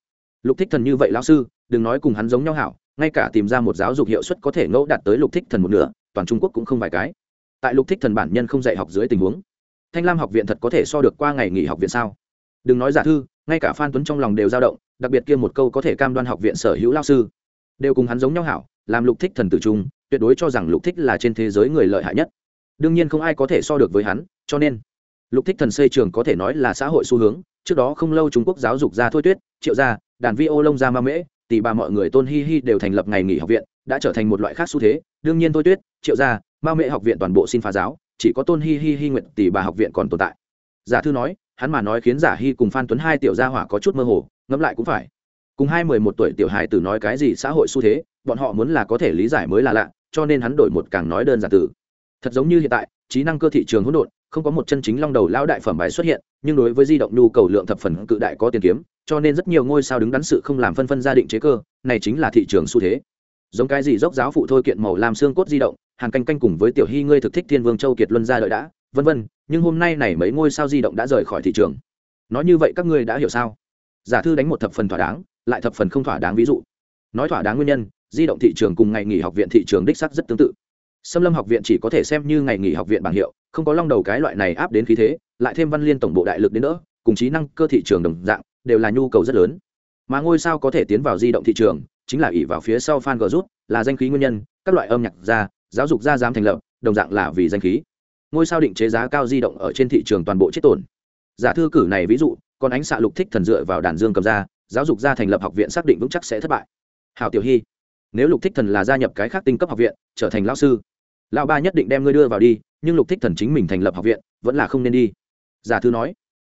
Lục thích thần như vậy lao sư, đừng nói cùng hắn giống nhau hảo, ngay cả tìm ra một giáo dục hiệu suất có thể ngẫu đạt tới lục thích thần một nửa, toàn trung quốc cũng không vài cái. Tại lục thích thần bản nhân không dạy học dưới tình huống, thanh lam học viện thật có thể so được qua ngày nghỉ học viện sao? Đừng nói giả thư, ngay cả phan tuấn trong lòng đều dao động, đặc biệt kia một câu có thể cam đoan học viện sở hữu lao sư đều cùng hắn giống nhau hảo, làm lục thích thần tử trung, tuyệt đối cho rằng lục thích là trên thế giới người lợi hại nhất. Đương nhiên không ai có thể so được với hắn, cho nên, lục thích thần xây trường có thể nói là xã hội xu hướng, trước đó không lâu trung quốc giáo dục ra thôi tuyết, triệu gia, đàn vi ô lông gia ma mễ tỷ bà mọi người tôn hi hi đều thành lập ngày nghỉ học viện, đã trở thành một loại khác xu thế. Đương nhiên thôi tuyết, triệu gia, ma mễ học viện toàn bộ xin phá giáo, chỉ có tôn hi hi hi nguyện tỷ bà học viện còn tồn tại. Giả thư nói, hắn mà nói khiến giả hi cùng phan tuấn hai tiểu gia hỏa có chút mơ hồ, ngẫm lại cũng phải cùng hai mười một tuổi tiểu hài tử nói cái gì xã hội xu thế, bọn họ muốn là có thể lý giải mới là lạ, cho nên hắn đổi một càng nói đơn giản từ. Thật giống như hiện tại, trí năng cơ thị trường hỗn độn, không có một chân chính long đầu lão đại phẩm bài xuất hiện, nhưng đối với di động nhu cầu lượng thập phần cự đại có tiền kiếm, cho nên rất nhiều ngôi sao đứng đắn sự không làm phân phân gia định chế cơ, này chính là thị trường xu thế. Giống cái gì dốc giáo phụ thôi kiện màu làm xương cốt di động, hàng canh canh cùng với tiểu hy ngươi thực thích thiên vương châu kiệt luân gia đợi đã, vân vân, nhưng hôm nay này mấy ngôi sao di động đã rời khỏi thị trường. Nói như vậy các ngươi đã hiểu sao? Giả thư đánh một thập phần thỏa đáng lại thập phần không thỏa đáng ví dụ. Nói thỏa đáng nguyên nhân, di động thị trường cùng ngày nghỉ học viện thị trường đích sắc rất tương tự. Xâm lâm học viện chỉ có thể xem như ngày nghỉ học viện bảng hiệu, không có long đầu cái loại này áp đến khí thế, lại thêm văn liên tổng bộ đại lực đến nữa, cùng trí năng cơ thị trường đồng dạng, đều là nhu cầu rất lớn. Mà ngôi sao có thể tiến vào di động thị trường, chính là ỉ vào phía sau fan g rút, là danh khí nguyên nhân, các loại âm nhạc gia, giáo dục gia dám thành lập, đồng dạng là vì danh khí. Ngôi sao định chế giá cao di động ở trên thị trường toàn bộ chết tổn giả thư cử này ví dụ, còn ánh xạ lục thích thần dựa vào đàn dương cầm ra giáo dục gia thành lập học viện xác định vững chắc sẽ thất bại. Hảo tiểu hy, nếu lục thích thần là gia nhập cái khác tinh cấp học viện, trở thành lão sư, lão ba nhất định đem ngươi đưa vào đi, nhưng lục thích thần chính mình thành lập học viện, vẫn là không nên đi. Giả thư nói.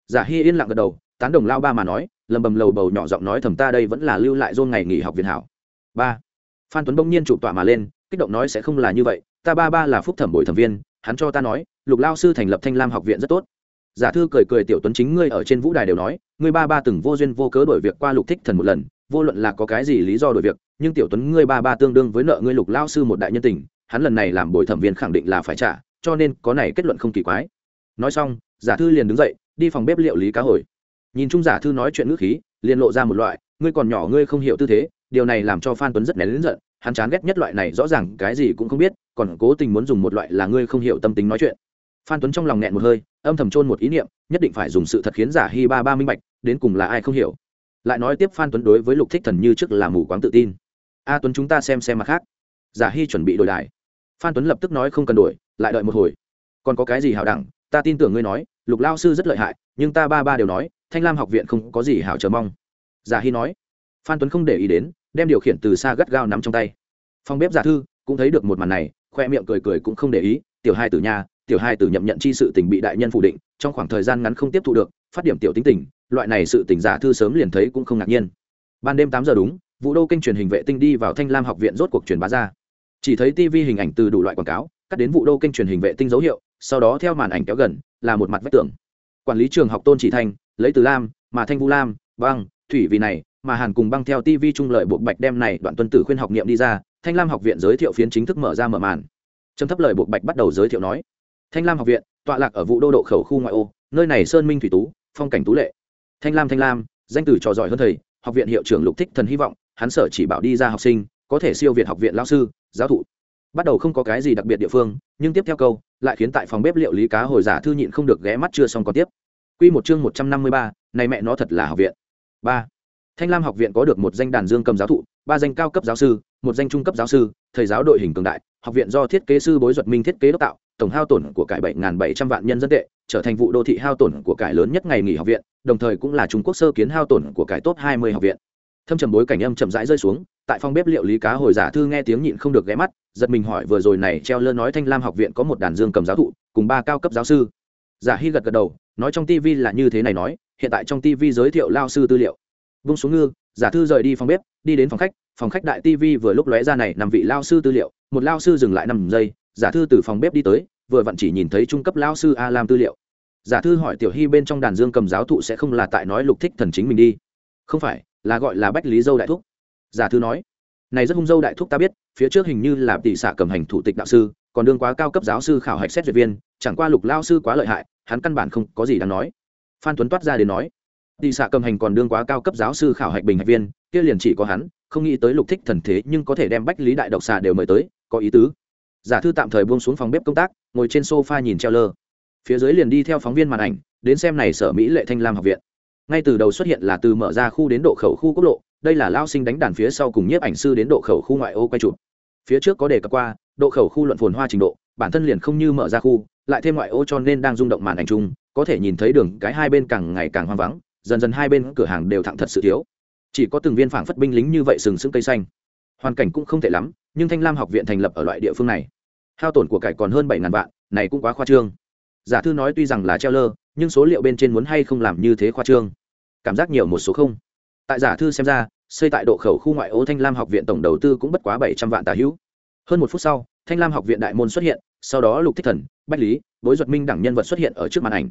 Giả hy yên lặng gật đầu, tán đồng lao ba mà nói, lầm bầm lầu bầu nhỏ giọng nói thầm ta đây vẫn là lưu lại dôn ngày nghỉ học viện hảo. Ba, phan tuấn bỗng nhiên chụp tọa mà lên, kích động nói sẽ không là như vậy, ta ba ba là phúc thẩm bồi thẩm viên, hắn cho ta nói, lục lao sư thành lập thanh lam học viện rất tốt giả thư cười cười tiểu tuấn chính ngươi ở trên vũ đài đều nói, ngươi ba ba từng vô duyên vô cớ đổi việc qua lục thích thần một lần, vô luận là có cái gì lý do đổi việc, nhưng tiểu tuấn ngươi ba ba tương đương với nợ ngươi lục lao sư một đại nhân tình, hắn lần này làm bồi thẩm viên khẳng định là phải trả, cho nên có này kết luận không kỳ quái. Nói xong, giả thư liền đứng dậy, đi phòng bếp liệu lý cá hồi. Nhìn chung giả thư nói chuyện ngữ khí, liền lộ ra một loại, ngươi còn nhỏ ngươi không hiểu tư thế, điều này làm cho phan tuấn rất nén lớn giận, hắn chán ghét nhất loại này rõ ràng cái gì cũng không biết, còn cố tình muốn dùng một loại là ngươi không hiểu tâm tính nói chuyện phan tuấn trong lòng nghẹn một hơi, âm thầm trôn một ý niệm, nhất định phải dùng sự thật khiến giả hy ba ba minh bạch, đến cùng là ai không hiểu. Lại nói tiếp phan tuấn đối với lục thích thần như trước là mù quáng tự tin. A tuấn, chúng ta xem xem mặt khác. Giả hy chuẩn bị đổi đài. Phan tuấn lập tức nói không cần đổi, lại đợi một hồi. Còn có cái gì hảo đẳng? Ta tin tưởng ngươi nói, lục lao sư rất lợi hại, nhưng ta ba ba đều nói, thanh lam học viện không có gì hảo chờ mong. Giả hy nói. Phan tuấn không để ý đến, đem điều khiển từ xa gắt gao nắm trong tay. Phòng bếp giả thư cũng thấy được một màn này, khoe miệng cười cười cũng không để ý, tiểu hai tử nhà tiểu hai tử nhậm nhận chi sự tình bị đại nhân phủ định, trong khoảng thời gian ngắn không tiếp thu được, phát điểm tiểu tính tình, loại này sự tình giả thư sớm liền thấy cũng không ngạc nhiên. Ban đêm tám giờ đúng vụ đô kênh truyền hình vệ tinh đi vào thanh lam học viện rốt cuộc truyền bá ra. Chỉ thấy tv hình ảnh từ đủ loại quảng cáo, cắt đến vụ đô kênh truyền hình vệ tinh dấu hiệu, sau đó theo màn ảnh kéo gần, là một mặt vách tường. Quản lý trường học tôn chỉ thanh lấy từ lam, mà thanh vu lam, băng, thủy vì này, mà hàn cùng băng theo tv trung lợi buộc bạch đem này đoạn tuân tử khuyên học niệm đi ra, thanh lam học viện giới thiệu phiến chính thức mở ra mở màn. Trầm thấp lời buộc bạch bắt đầu giới thiệu nói thanh lam học viện tọa lạc ở vụ đô độ khẩu khu ngoại ô nơi này sơn minh thủy tú phong cảnh tú lệ. Thanh lam thanh lam danh từ trò giỏi hơn thầy học viện hiệu trưởng lục thích thần hy vọng hắn sở chỉ bảo đi ra học sinh có thể siêu việt học viện lao sư giáo thụ. Bắt đầu không có cái gì đặc biệt địa phương nhưng tiếp theo câu lại khiến tại phòng bếp liệu lý cá hồi giả thư nhịn không được ghé mắt chưa xong còn tiếp. Quy một chương một trăm năm mươi ba, này mẹ nó thật là học viện. ba. Thanh Lam học viện có được một danh đàn dương cầm giáo thụ, ba danh cao cấp giáo sư, một danh trung cấp giáo sư, thầy giáo đội hình cường đại, học viện do thiết kế sư Bối Duật Minh thiết kế đốc tạo, tổng hao tổn của cải 7700 vạn nhân dân tệ, trở thành vụ đô thị hao tổn của cải lớn nhất ngày nghỉ học viện, đồng thời cũng là Trung Quốc sơ kiến hao tổn của cải top 20 học viện. Thâm trầm bối cảnh âm chậm rãi rơi xuống, tại phòng bếp liệu lý cá hồi giả thư nghe tiếng nhịn không được ghé mắt, giật mình hỏi vừa rồi này treo lơ nói Thanh Lam học viện có một đàn dương cầm giáo thụ, cùng ba cao cấp giáo sư. Giả Hy gật gật đầu, nói trong TV là như thế này nói, hiện tại trong TV giới thiệu lao sư tư liệu. Vung xuống ngư, giả thư rời đi phòng bếp, đi đến phòng khách, phòng khách đại TV vừa lúc lóe ra này nằm vị lao sư tư liệu, một lao sư dừng lại năm giây, giả thư từ phòng bếp đi tới, vừa vặn chỉ nhìn thấy trung cấp lão sư a lam tư liệu. Giả thư hỏi tiểu hy bên trong đàn dương cầm giáo thụ sẽ không là tại nói lục thích thần chính mình đi. Không phải là gọi là bách lý dâu đại thúc. Giả thư nói này rất hung dâu đại thúc ta biết phía trước hình như là tỷ xạ cầm hành thủ tịch đạo sư còn đương quá cao cấp giáo sư khảo hạch xét duyệt viên chẳng qua lục lao sư quá lợi hại hắn căn bản không có gì đáng nói. Phan tuấn toát ra đến nói tỷ xạ cầm hành còn đương quá cao cấp giáo sư khảo hạch bình hạch viên kia liền chỉ có hắn không nghĩ tới lục thích thần thế nhưng có thể đem bách lý đại độc xạ đều mời tới có ý tứ? Giả thư tạm thời buông xuống phòng bếp công tác, ngồi trên sofa nhìn treo lơ. Phía dưới liền đi theo phóng viên màn ảnh, đến xem này sở mỹ lệ thanh lam học viện. Ngay từ đầu xuất hiện là từ mở ra khu đến độ khẩu khu quốc lộ, đây là lao sinh đánh đàn phía sau cùng nhiếp ảnh sư đến độ khẩu khu ngoại ô quay chụp. Phía trước có đề cập qua, độ khẩu khu luận phồn hoa trình độ, bản thân liền không như mở ra khu, lại thêm ngoại ô cho nên đang rung động màn ảnh chung, có thể nhìn thấy đường, cái hai bên càng ngày càng hoang vắng, dần dần hai bên cửa hàng đều thẳng thật sự thiếu. Chỉ có từng viên phảng phất binh lính như vậy sừng sững cây xanh. Hoàn cảnh cũng không tệ lắm, nhưng thanh lam học viện thành lập ở loại địa phương này hao tổn của cải còn hơn bảy ngàn vạn, này cũng quá khoa trương. Giả thư nói tuy rằng là treo lơ, nhưng số liệu bên trên muốn hay không làm như thế khoa trương? Cảm giác nhiều một số không. Tại giả thư xem ra, xây tại độ khẩu khu ngoại ô thanh lam học viện tổng đầu tư cũng bất quá bảy trăm vạn tà hữu. Hơn một phút sau, thanh lam học viện đại môn xuất hiện, sau đó lục thích thần, bách lý, bối duật minh đẳng nhân vật xuất hiện ở trước màn ảnh.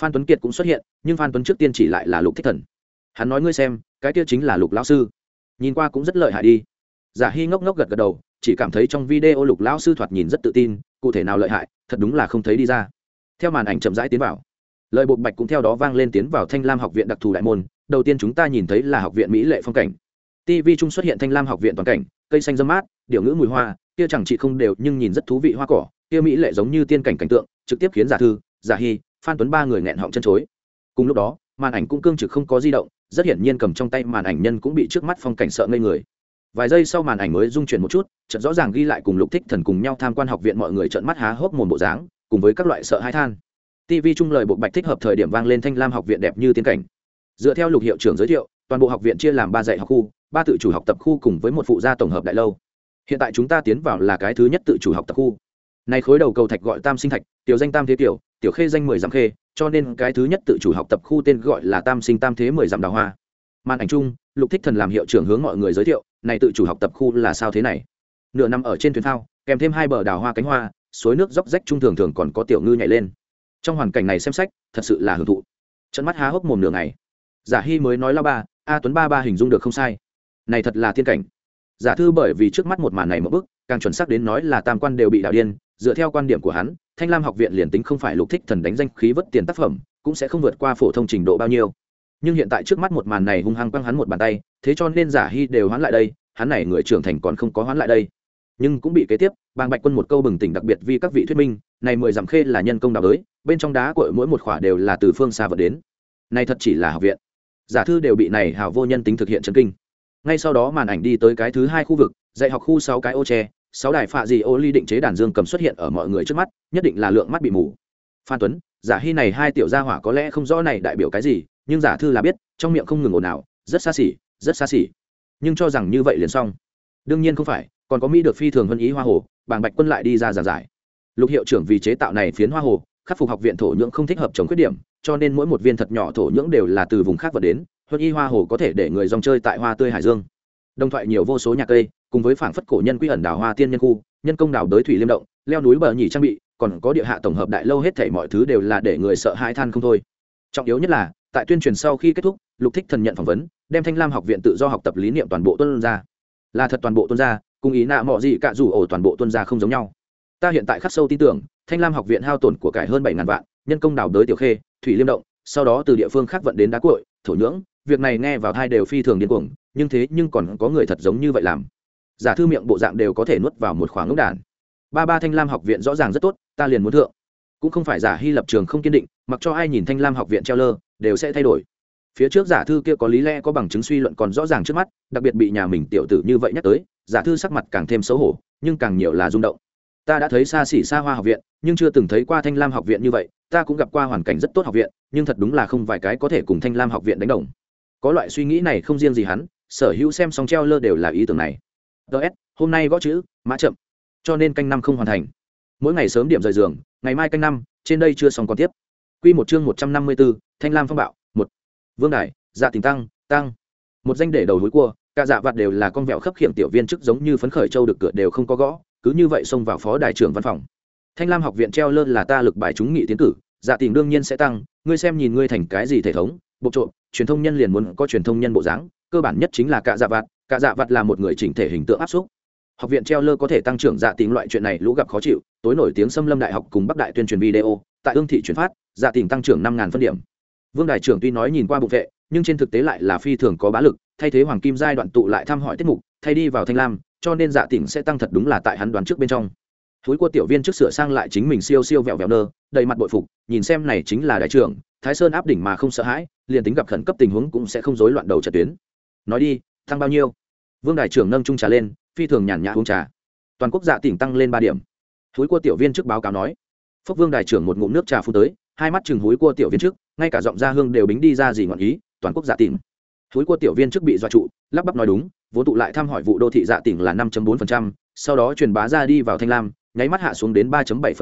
Phan tuấn kiệt cũng xuất hiện, nhưng phan tuấn trước tiên chỉ lại là lục thích thần. Hắn nói ngươi xem, cái kia chính là lục lão sư. Nhìn qua cũng rất lợi hại đi. Giả hy ngốc ngốc gật gật đầu chỉ cảm thấy trong video lục lão sư thoạt nhìn rất tự tin, cụ thể nào lợi hại, thật đúng là không thấy đi ra. Theo màn ảnh chậm rãi tiến vào, lời bộ bạch cũng theo đó vang lên tiến vào thanh lam học viện đặc thù đại môn, đầu tiên chúng ta nhìn thấy là học viện mỹ lệ phong cảnh. Tv trung xuất hiện thanh lam học viện toàn cảnh, cây xanh dâm mát điệu ngữ mùi hoa, kia chẳng chị không đều nhưng nhìn rất thú vị hoa cỏ, kia mỹ lệ giống như tiên cảnh cảnh tượng, trực tiếp khiến giả thư, giả hy, phan tuấn ba người nghẹn họng chân chối. Cùng lúc đó, màn ảnh cũng cương trực không có di động, rất hiển nhiên cầm trong tay màn ảnh nhân cũng bị trước mắt phong cảnh sợ ngây người vài giây sau màn ảnh mới dung chuyển một chút, chợt rõ ràng ghi lại cùng lục thích thần cùng nhau tham quan học viện mọi người trợn mắt há hốc mồm bộ dáng, cùng với các loại sợ hãi than. Tv chung lời bộ bạch thích hợp thời điểm vang lên thanh lam học viện đẹp như tiên cảnh. Dựa theo lục hiệu trưởng giới thiệu, toàn bộ học viện chia làm ba dạy học khu, ba tự chủ học tập khu cùng với một phụ gia tổng hợp đại lâu. Hiện tại chúng ta tiến vào là cái thứ nhất tự chủ học tập khu. Này khối đầu cầu thạch gọi tam sinh thạch, tiểu danh tam thế tiểu tiểu khê danh mười dặm khê, cho nên cái thứ nhất tự chủ học tập khu tên gọi là tam sinh tam thế mười dặm đào hoa. Màn ảnh chung, lục thích thần làm hiệu trưởng hướng mọi người giới thiệu này tự chủ học tập khu là sao thế này? Nửa năm ở trên thuyền thao, kèm thêm hai bờ đào hoa cánh hoa, suối nước róc rách trung thường thường còn có tiểu ngư nhảy lên. Trong hoàn cảnh này xem sách, thật sự là hưởng thụ. Trận mắt há hốc mồm nửa ngày. Giả hy mới nói lao ba, a tuấn ba ba hình dung được không sai. Này thật là thiên cảnh. Giả thư bởi vì trước mắt một màn này một bức càng chuẩn xác đến nói là tam quan đều bị đạo điên, dựa theo quan điểm của hắn, thanh lam học viện liền tính không phải lục thích thần đánh danh khí vất tiền tác phẩm, cũng sẽ không vượt qua phổ thông trình độ bao nhiêu nhưng hiện tại trước mắt một màn này hung hăng quăng hắn một bàn tay, thế cho nên giả hy đều hoán lại đây, hắn này người trưởng thành còn không có hoán lại đây. Nhưng cũng bị kế tiếp, bàng bạch quân một câu bừng tỉnh đặc biệt vì các vị thuyết minh, này mười dặm khê là nhân công đào đới, bên trong đá của mỗi một khỏa đều là từ phương xa vật đến. Này thật chỉ là học viện. Giả thư đều bị này hào vô nhân tính thực hiện chân kinh. Ngay sau đó màn ảnh đi tới cái thứ hai khu vực, dạy học khu sáu cái ô tre, sáu đài phạ gì ô ly định chế đàn dương cầm xuất hiện ở mọi người trước mắt, nhất định là lượng mắt bị mù. Phan tuấn, giả hy này hai tiểu gia hỏa có lẽ không rõ này đại biểu cái gì nhưng giả thư là biết, trong miệng không ngừng ồn ào, rất xa xỉ, rất xa xỉ. Nhưng cho rằng như vậy liền xong. Đương nhiên không phải, còn có mỹ được phi thường hân ý hoa hồ, bàng bạch quân lại đi ra giảng giải. Lục hiệu trưởng vì chế tạo này phiến hoa hồ, khắc phục học viện thổ nhưỡng không thích hợp chống khuyết điểm, cho nên mỗi một viên thật nhỏ thổ nhưỡng đều là từ vùng khác vật đến huân y hoa hồ có thể để người dòng chơi tại hoa tươi hải dương. Đồng thoại nhiều vô số nhạc cây, cùng với phảng phất cổ nhân quy ẩn đảo hoa tiên nhân khu, nhân công đảo đới thủy liêm động, leo núi bờ nhỉ trang bị, còn có địa hạ tổng hợp đại lâu hết thảy mọi thứ đều là để người sợ hãi than không thôi. Trọng yếu nhất là tại tuyên truyền sau khi kết thúc, lục thích thần nhận phỏng vấn, đem thanh lam học viện tự do học tập lý niệm toàn bộ tuân ra. Là thật toàn bộ tuân ra, cùng ý nạ mọi gì cả dù ổ toàn bộ tuân ra không giống nhau. Ta hiện tại khắc sâu tin tưởng, thanh lam học viện hao tổn của cải hơn bảy ngàn vạn, nhân công đào đới tiểu khê, thủy liêm động, sau đó từ địa phương khác vận đến đá cội thổ nhưỡng, việc này nghe vào thai đều phi thường điên cuồng, nhưng thế nhưng còn có người thật giống như vậy làm. Giả thư miệng bộ dạng đều có thể nuốt vào một khoảng ngốc đàn. Ba ba thanh lam học viện rõ ràng rất tốt, ta liền muốn thượng cũng không phải giả hy lập trường không kiên định, mặc cho ai nhìn thanh lam học viện treo lơ, đều sẽ thay đổi. Phía trước giả thư kia có lý lẽ có bằng chứng suy luận còn rõ ràng trước mắt, đặc biệt bị nhà mình tiểu tử như vậy nhắc tới, giả thư sắc mặt càng thêm xấu hổ, nhưng càng nhiều là rung động. Ta đã thấy xa xỉ xa hoa học viện, nhưng chưa từng thấy qua thanh lam học viện như vậy, ta cũng gặp qua hoàn cảnh rất tốt học viện, nhưng thật đúng là không vài cái có thể cùng thanh lam học viện đánh đồng. Có loại suy nghĩ này không riêng gì hắn, sở hữu xem xong treo lơ đều là ý tưởng này. Ts hôm nay gõ chữ, mã chậm. Cho nên canh năm không hoàn thành. Mỗi ngày sớm điểm rời giường ngày mai canh năm, trên đây chưa xong còn tiếp. Q một chương một trăm năm mươi b ố thanh lam phong bạo, một. Vương đại dạ tình tăng tăng. Một danh để đầu hối cua, cả dạ vặt đều là con vẹo khấp khiển tiểu viên chức giống như phấn khởi châu được cửa đều không có gõ, cứ như vậy xông vào phó đại trưởng văn phòng. Thanh lam học viện treo lơn là ta lực bài chúng nghị tiến cử dạ tình đương nhiên sẽ tăng, ngươi xem nhìn ngươi thành cái gì thể thống, bộ trộm, truyền thông nhân liền muốn có truyền thông nhân bộ dáng, cơ bản nhất chính là cả dạ vặt, cả dạ vặt là một người chỉnh thể hình tượng áp xúc học viện treo lơ có thể tăng trưởng dạ tình loại chuyện này, lũ gặp khó chịu. Tối nổi tiếng xâm lâm đại học cùng bắc đại tuyên truyền video, tại ương thị chuyển phát dạ tình tăng trưởng năm ngàn phân điểm. Vương đại trưởng tuy nói nhìn qua bục vệ, nhưng trên thực tế lại là phi thường có bá lực, thay thế hoàng kim giai đoạn tụ lại thăm hỏi tiết mục, thay đi vào thanh lam, cho nên dạ tỉnh sẽ tăng thật đúng là tại hắn đoán trước bên trong. Thúi của tiểu viên trước sửa sang lại chính mình siêu siêu vẹo vẹo nơ, đầy mặt bội phục, nhìn xem này chính là đại trưởng, thái sơn áp đỉnh mà không sợ hãi, liền tính gặp khẩn cấp tình huống cũng sẽ không rối loạn đầu trận tuyến. Nói đi tăng bao nhiêu? Vương đại trưởng nâng trung trà lên, phi thường nhàn nhã uống trà. Toàn quốc dạ tỉnh tăng lên ba điểm. Thúi cua tiểu viên trước báo cáo nói. Phúc vương đại trưởng một ngụm nước trà phu tới, hai mắt chừng húi cua tiểu viên trước, ngay cả giọng gia hương đều bính đi ra gì ngọn ý, toàn quốc dạ tỉnh. Hối cua tiểu viên trước bị dọa trụ, lắp bắp nói đúng, vốn tụ lại thăm hỏi vụ đô thị dạ tỉnh là năm bốn sau đó truyền bá ra đi vào thanh lam, nháy mắt hạ xuống đến ba bảy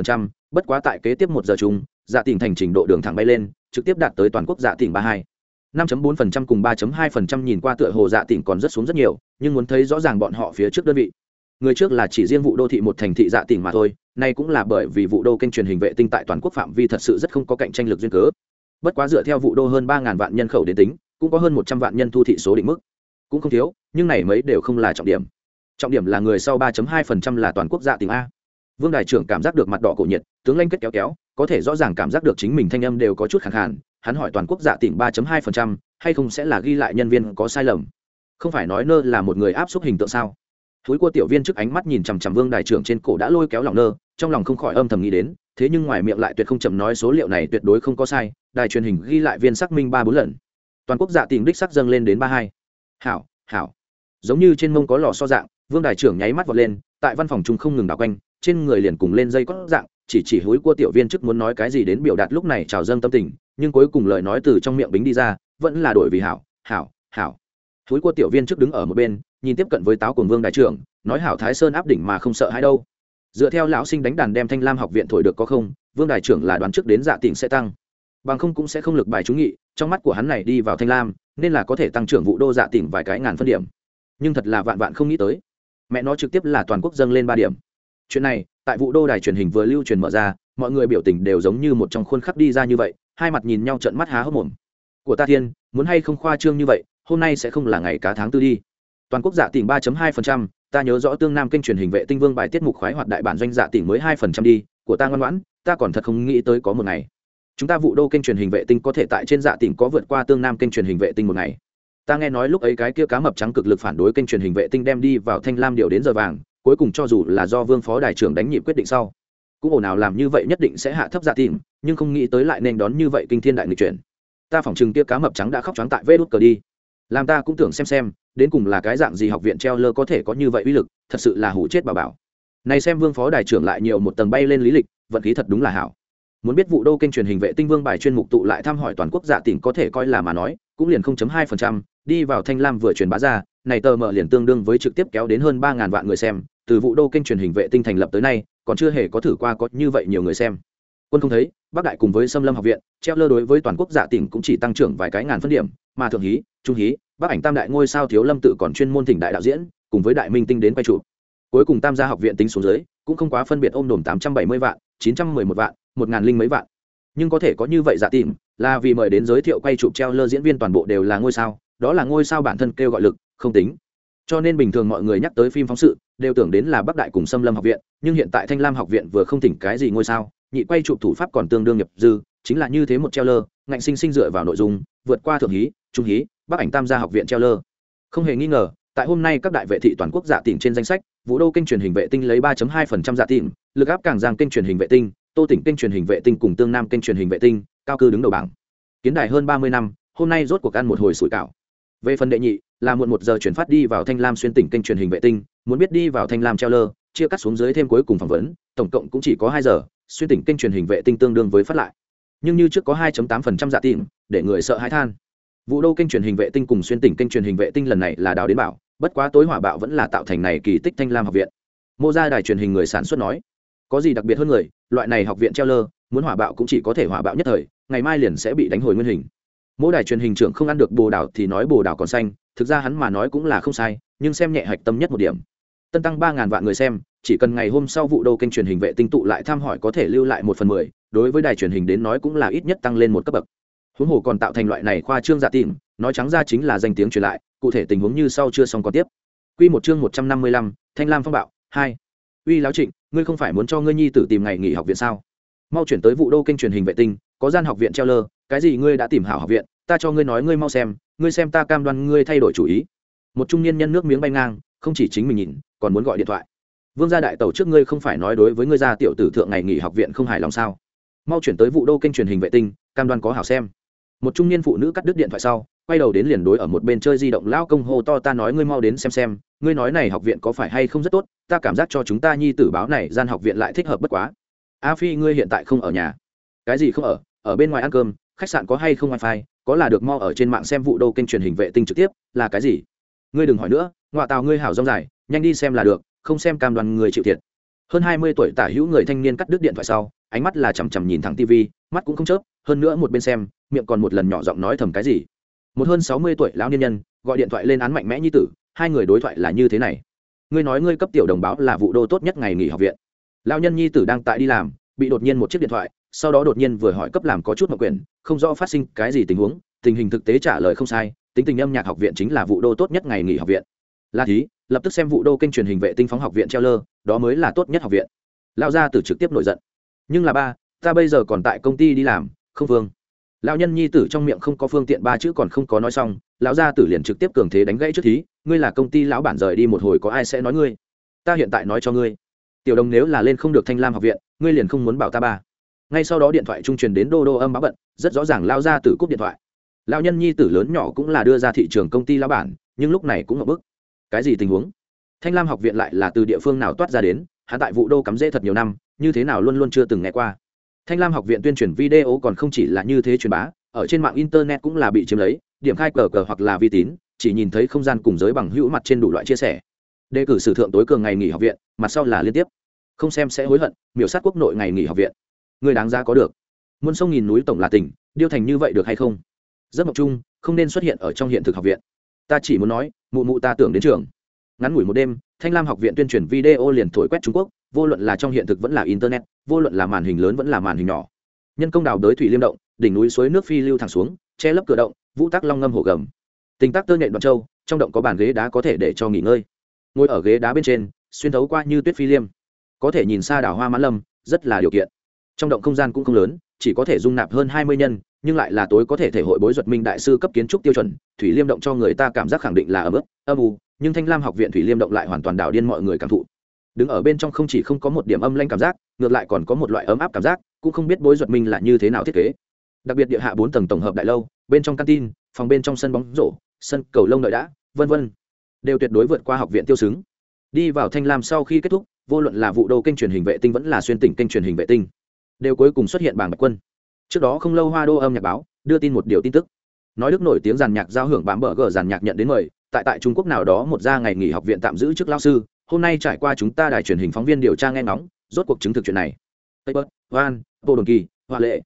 bất quá tại kế tiếp một giờ chung dạ tỉnh thành trình độ đường thẳng bay lên, trực tiếp đạt tới toàn quốc dạ tỉnh ba hai. năm bốn cùng ba hai nhìn qua tựa hồ dạ tỉnh còn rất xuống rất nhiều nhưng muốn thấy rõ ràng bọn họ phía trước đơn vị. Người trước là chỉ riêng vụ đô thị một thành thị dạ tỉnh mà thôi, nay cũng là bởi vì vụ đô kênh truyền hình vệ tinh tại toàn quốc phạm vi thật sự rất không có cạnh tranh lực duyên cớ. Bất quá dựa theo vụ đô hơn ba vạn nhân khẩu đến tính, cũng có hơn một trăm vạn nhân thu thị số định mức. Cũng không thiếu, nhưng này mấy đều không là trọng điểm. Trọng điểm là người sau ba hai phần trăm là toàn quốc dạ tỉnh a. Vương đại trưởng cảm giác được mặt đỏ cổ nhiệt, tướng lanh kết kéo kéo, có thể rõ ràng cảm giác được chính mình thanh âm đều có chút khẳng hẳn hắn hỏi toàn quốc dạ tỉnh ba hai phần trăm, hay không sẽ là ghi lại nhân viên có sai lầm không phải nói nơ là một người áp suất hình tượng sao? Thúi của tiểu viên trước ánh mắt nhìn chằm chằm vương đại trưởng trên cổ đã lôi kéo lòng nơ, trong lòng không khỏi âm thầm nghĩ đến, thế nhưng ngoài miệng lại tuyệt không chậm nói số liệu này tuyệt đối không có sai, đài truyền hình ghi lại viên xác minh ba bốn lần. Toàn quốc dạ tìm đích sắc dâng lên đến ba hai. Hảo hảo. Giống như trên mông có lò so dạng, vương đại trưởng nháy mắt vọt lên, tại văn phòng chúng không ngừng đảo quanh, trên người liền cùng lên dây có dạng, chỉ chỉ hối của tiểu viên trước muốn nói cái gì đến biểu đạt lúc này trào dâng tâm tình, nhưng cuối cùng lời nói từ trong miệng bính đi ra, vẫn là đổi vì hảo hảo hảo hối của tiểu viên trước đứng ở một bên, nhìn tiếp cận với táo cùng vương đại trưởng, nói hảo thái sơn áp đỉnh mà không sợ hãi đâu. Dựa theo lão sinh đánh đàn đem thanh lam học viện thổi được có không, vương đại trưởng là đoán trước đến dạ tỉnh sẽ tăng. Bằng không cũng sẽ không lực bài trúng nghị, trong mắt của hắn này đi vào thanh lam, nên là có thể tăng trưởng vụ đô dạ tỉnh vài cái ngàn phân điểm. Nhưng thật là vạn vạn không nghĩ tới. Mẹ nó trực tiếp là toàn quốc dâng lên ba điểm. Chuyện này, tại vụ đô đài truyền hình vừa lưu truyền mở ra, mọi người biểu tình đều giống như một trong khuôn khắc đi ra như vậy, hai mặt nhìn nhau trận mắt há hốc mồm. Của ta thiên, muốn hay không khoa trương như vậy hôm nay sẽ không là ngày cá tháng tư đi. Toàn quốc giả tỉnh ba hai phần trăm, ta nhớ rõ tương nam kênh truyền hình vệ tinh vương bài tiết mục khoái hoạt đại bản doanh giả tỉnh mới hai phần trăm đi, của ta ngoan ngoãn, ta còn thật không nghĩ tới có một ngày. Chúng ta vụ đô kênh truyền hình vệ tinh có thể tại trên dạ tỉnh có vượt qua tương nam kênh truyền hình vệ tinh một ngày. Ta nghe nói lúc ấy cái kia cá mập trắng cực lực phản đối kênh truyền hình vệ tinh đem đi vào thanh lam điều đến giờ vàng, cuối cùng cho dù là do vương phó đại trưởng đánh nhịp quyết định sau, cũng ổ nào làm như vậy nhất định sẽ hạ thấp dạ tỉnh, nhưng không nghĩ tới lại nên đón như vậy kinh thiên đại nghịch chuyển. Ta phỏng chừng kia cá mập trắng đã khóc trắng tại vê đốt cờ đi làm ta cũng tưởng xem xem đến cùng là cái dạng gì học viện treo lơ có thể có như vậy uy lực thật sự là hủ chết bà bảo. Này xem vương phó đại trưởng lại nhiều một tầng bay lên lý lịch vận khí thật đúng là hảo. Muốn biết vụ đô kênh truyền hình vệ tinh vương bài chuyên mục tụ lại thăm hỏi toàn quốc giả tỉnh có thể coi là mà nói cũng liền 0.2%, đi vào thanh lam vừa truyền bá ra này tờ mở liền tương đương với trực tiếp kéo đến hơn ba ngàn vạn người xem từ vụ đô kênh truyền hình vệ tinh thành lập tới nay còn chưa hề có thử qua có như vậy nhiều người xem quân không thấy, bắc đại cùng với xâm lâm học viện treo lơ đối với toàn quốc giả tỉnh cũng chỉ tăng trưởng vài cái ngàn phân điểm, mà thượng hí, trung hí, bắc ảnh tam đại ngôi sao thiếu lâm tự còn chuyên môn thỉnh đại đạo diễn, cùng với đại minh tinh đến quay trụ cuối cùng tam gia học viện tính xuống dưới, cũng không quá phân biệt ôm đồm tám trăm bảy mươi vạn, chín trăm mười một vạn, một ngàn linh mấy vạn. Nhưng có thể có như vậy giả tìm là vì mời đến giới thiệu quay chụp treo lơ diễn viên toàn bộ đều là ngôi sao, đó là ngôi sao bản thân kêu gọi lực, không tính. Cho nên bình thường mọi người nhắc tới phim phóng sự, đều tưởng đến là bắc đại cùng xâm lâm học viện, nhưng hiện tại thanh lam học viện vừa không thỉnh cái gì ngôi sao nhị quay chụp thủ pháp còn tương đương nghiệp dư, chính là như thế một treo lơ ngạnh sinh sinh dựa vào nội dung, vượt qua thượng hí, trung hí bắc ảnh tam gia học viện treo lơ không hề nghi ngờ, tại hôm nay các đại vệ thị toàn quốc giả tỉnh trên danh sách, vũ đô kênh truyền hình vệ tinh lấy 3.2% giả dạ tỉnh, lực áp càng giang kênh truyền hình vệ tinh, tô tỉnh kênh truyền hình vệ tinh cùng tương nam kênh truyền hình vệ tinh, cao cư đứng đầu bảng. Kiến đài hơn ba mươi năm, hôm nay rốt cuộc ăn một hồi sủi cảo. Về phần đệ nhị, là muộn một giờ chuyển phát đi vào thanh lam xuyên tỉnh kênh truyền hình vệ tinh, muốn biết đi vào thanh lam treo lơ chia cắt xuống dưới thêm cuối cùng phỏng vấn, tổng cộng cũng chỉ có hai giờ xuyên tỉnh kênh truyền hình vệ tinh tương đương với phát lại. Nhưng như trước có 2.8% dạ tìm, để người sợ hãi than. Vụ đô kênh truyền hình vệ tinh cùng xuyên tỉnh kênh truyền hình vệ tinh lần này là đào đến bảo, bất quá tối hỏa bạo vẫn là tạo thành này kỳ tích thanh lam học viện. Mô ra đài truyền hình người sản xuất nói, có gì đặc biệt hơn người, loại này học viện treo lơ, muốn hỏa bạo cũng chỉ có thể hỏa bạo nhất thời, ngày mai liền sẽ bị đánh hồi nguyên hình. Mỗi đài truyền hình trưởng không ăn được bồ đào thì nói bồ đào còn xanh, thực ra hắn mà nói cũng là không sai, nhưng xem nhẹ hạch tâm nhất một điểm. Tân tăng ba ngàn vạn người xem chỉ cần ngày hôm sau vụ đô kênh truyền hình vệ tinh tụ lại tham hỏi có thể lưu lại một phần mười, đối với đài truyền hình đến nói cũng là ít nhất tăng lên một cấp bậc. Huống hồ còn tạo thành loại này khoa trương giả tìm, nói trắng ra chính là danh tiếng truyền lại, cụ thể tình huống như sau chưa xong còn tiếp. Quy một chương một trăm năm mươi lăm, thanh lam phong bạo, hai. Uy lão trịnh, ngươi không phải muốn cho ngươi nhi tử tìm ngày nghỉ học viện sao? Mau chuyển tới vụ đô kênh truyền hình vệ tinh, có gian học viện treo lơ, cái gì ngươi đã tìm hảo học viện, ta cho ngươi nói ngươi mau xem, ngươi xem ta cam đoan ngươi thay đổi chủ ý. Một trung niên nhân nước miếng bay ngang, không chỉ chính mình nhìn, còn muốn gọi điện thoại vương gia đại tẩu trước ngươi không phải nói đối với ngươi gia tiểu tử thượng ngày nghỉ học viện không hài lòng sao? Mau chuyển tới vụ đô kênh truyền hình vệ tinh, cam đoan có hảo xem. Một trung niên phụ nữ cắt đứt điện thoại sau, quay đầu đến liền đối ở một bên chơi di động lão công hô to ta nói ngươi mau đến xem xem, ngươi nói này học viện có phải hay không rất tốt, ta cảm giác cho chúng ta nhi tử báo này, gian học viện lại thích hợp bất quá. A phi ngươi hiện tại không ở nhà. Cái gì không ở? Ở bên ngoài ăn cơm, khách sạn có hay không wifi? Có là được mau ở trên mạng xem vụ đô kênh truyền hình vệ tinh trực tiếp, là cái gì? Ngươi đừng hỏi nữa, ngoại tào ngươi hảo rong dài, nhanh đi xem là được không xem cam đoàn người chịu thiệt. Hơn hai mươi tuổi tả hữu người thanh niên cắt đứt điện thoại sau, ánh mắt là chằm chằm nhìn thẳng tv mắt cũng không chớp, hơn nữa một bên xem, miệng còn một lần nhỏ giọng nói thầm cái gì. Một hơn sáu mươi tuổi lão niên nhân, gọi điện thoại lên án mạnh mẽ như tử, hai người đối thoại là như thế này. Ngươi nói ngươi cấp tiểu đồng báo là vụ đô tốt nhất ngày nghỉ học viện. Lão nhân nhi tử đang tại đi làm, bị đột nhiên một chiếc điện thoại, sau đó đột nhiên vừa hỏi cấp làm có chút mặc quyền, không rõ phát sinh cái gì tình huống, tình hình thực tế trả lời không sai, tính tình âm nhạc học viện chính là vụ đô tốt nhất ngày nghỉ học viện. La thí lập tức xem vụ đô kênh truyền hình vệ tinh phóng học viện treo lơ đó mới là tốt nhất học viện. Lao gia tử trực tiếp nổi giận. Nhưng là ba, ta bây giờ còn tại công ty đi làm, không vương. Lão nhân nhi tử trong miệng không có phương tiện ba chữ còn không có nói xong, lão gia tử liền trực tiếp cường thế đánh gãy trước thí, ngươi là công ty lão bản rời đi một hồi có ai sẽ nói ngươi? Ta hiện tại nói cho ngươi. Tiểu đồng nếu là lên không được thanh lam học viện, ngươi liền không muốn bảo ta ba. Ngay sau đó điện thoại trung truyền đến đô đô âm báo bận, rất rõ ràng lao ra từ cúp điện thoại. Lão nhân nhi tử lớn nhỏ cũng là đưa ra thị trường công ty lão bản, nhưng lúc này cũng ngập bức cái gì tình huống? Thanh lam học viện lại là từ địa phương nào toát ra đến hạ tại vụ đô cắm rễ thật nhiều năm, như thế nào luôn luôn chưa từng nghe qua. Thanh lam học viện tuyên truyền video còn không chỉ là như thế truyền bá, ở trên mạng internet cũng là bị chiếm lấy, điểm khai cờ cờ hoặc là vi tín, chỉ nhìn thấy không gian cùng giới bằng hữu mặt trên đủ loại chia sẻ. Đề cử sử thượng tối cường ngày nghỉ học viện, mặt sau là liên tiếp. Không xem sẽ hối hận, miểu sát quốc nội ngày nghỉ học viện. Người đáng ra có được. Muôn sông nghìn núi tổng là tỉnh điêu thành như vậy được hay không? Rất mộc chung, không nên xuất hiện ở trong hiện thực học viện. Ta chỉ muốn nói mụ mụ ta tưởng đến trường. Ngắn ngủi một đêm, thanh lam học viện tuyên truyền video liền thổi quét trung quốc, vô luận là trong hiện thực vẫn là internet, vô luận là màn hình lớn vẫn là màn hình nhỏ. Nhân công đào đới thủy liêm động, đỉnh núi suối nước phi lưu thẳng xuống, che lấp cửa động, vũ tắc long ngâm hồ gầm. Tình tác tơ nhện đoạn châu, trong động có bàn ghế đá có thể để cho nghỉ ngơi. Ngồi ở ghế đá bên trên, xuyên thấu qua như tuyết phi liêm. Có thể nhìn xa đảo hoa mã lâm, rất là điều kiện. Trong động không gian cũng không lớn chỉ có thể dung nạp hơn hai mươi nhân, nhưng lại là tối có thể thể hội bối duật minh đại sư cấp kiến trúc tiêu chuẩn, thủy liêm động cho người ta cảm giác khẳng định là ấm ức, âm u, nhưng thanh lam học viện thủy liêm động lại hoàn toàn đảo điên mọi người cảm thụ. Đứng ở bên trong không chỉ không có một điểm âm lanh cảm giác, ngược lại còn có một loại ấm áp cảm giác, cũng không biết bối duật minh là như thế nào thiết kế. Đặc biệt địa hạ bốn tầng tổng hợp đại lâu, bên trong canteen, phòng bên trong sân bóng rổ, sân cầu lông đợi đã, vân vân. Đều tuyệt đối vượt qua học viện tiêu xứng. Đi vào thanh lam sau khi kết thúc, vô luận là vụ đầu kênh truyền hình vệ tinh vẫn là xuyên tỉnh kênh truyền hình vệ tinh đều cuối cùng xuất hiện bảng bạch quân trước đó không lâu hoa đô âm nhạc báo đưa tin một điều tin tức nói đức nổi tiếng giàn nhạc giao hưởng bám bờ gờ giàn nhạc nhận đến mời tại tại trung quốc nào đó một gia ngày nghỉ học viện tạm giữ chức lao sư hôm nay trải qua chúng ta đài truyền hình phóng viên điều tra nghe ngóng rốt cuộc chứng thực chuyện này Tây Van, Tô Đồn Kỳ, Hoa Lệ.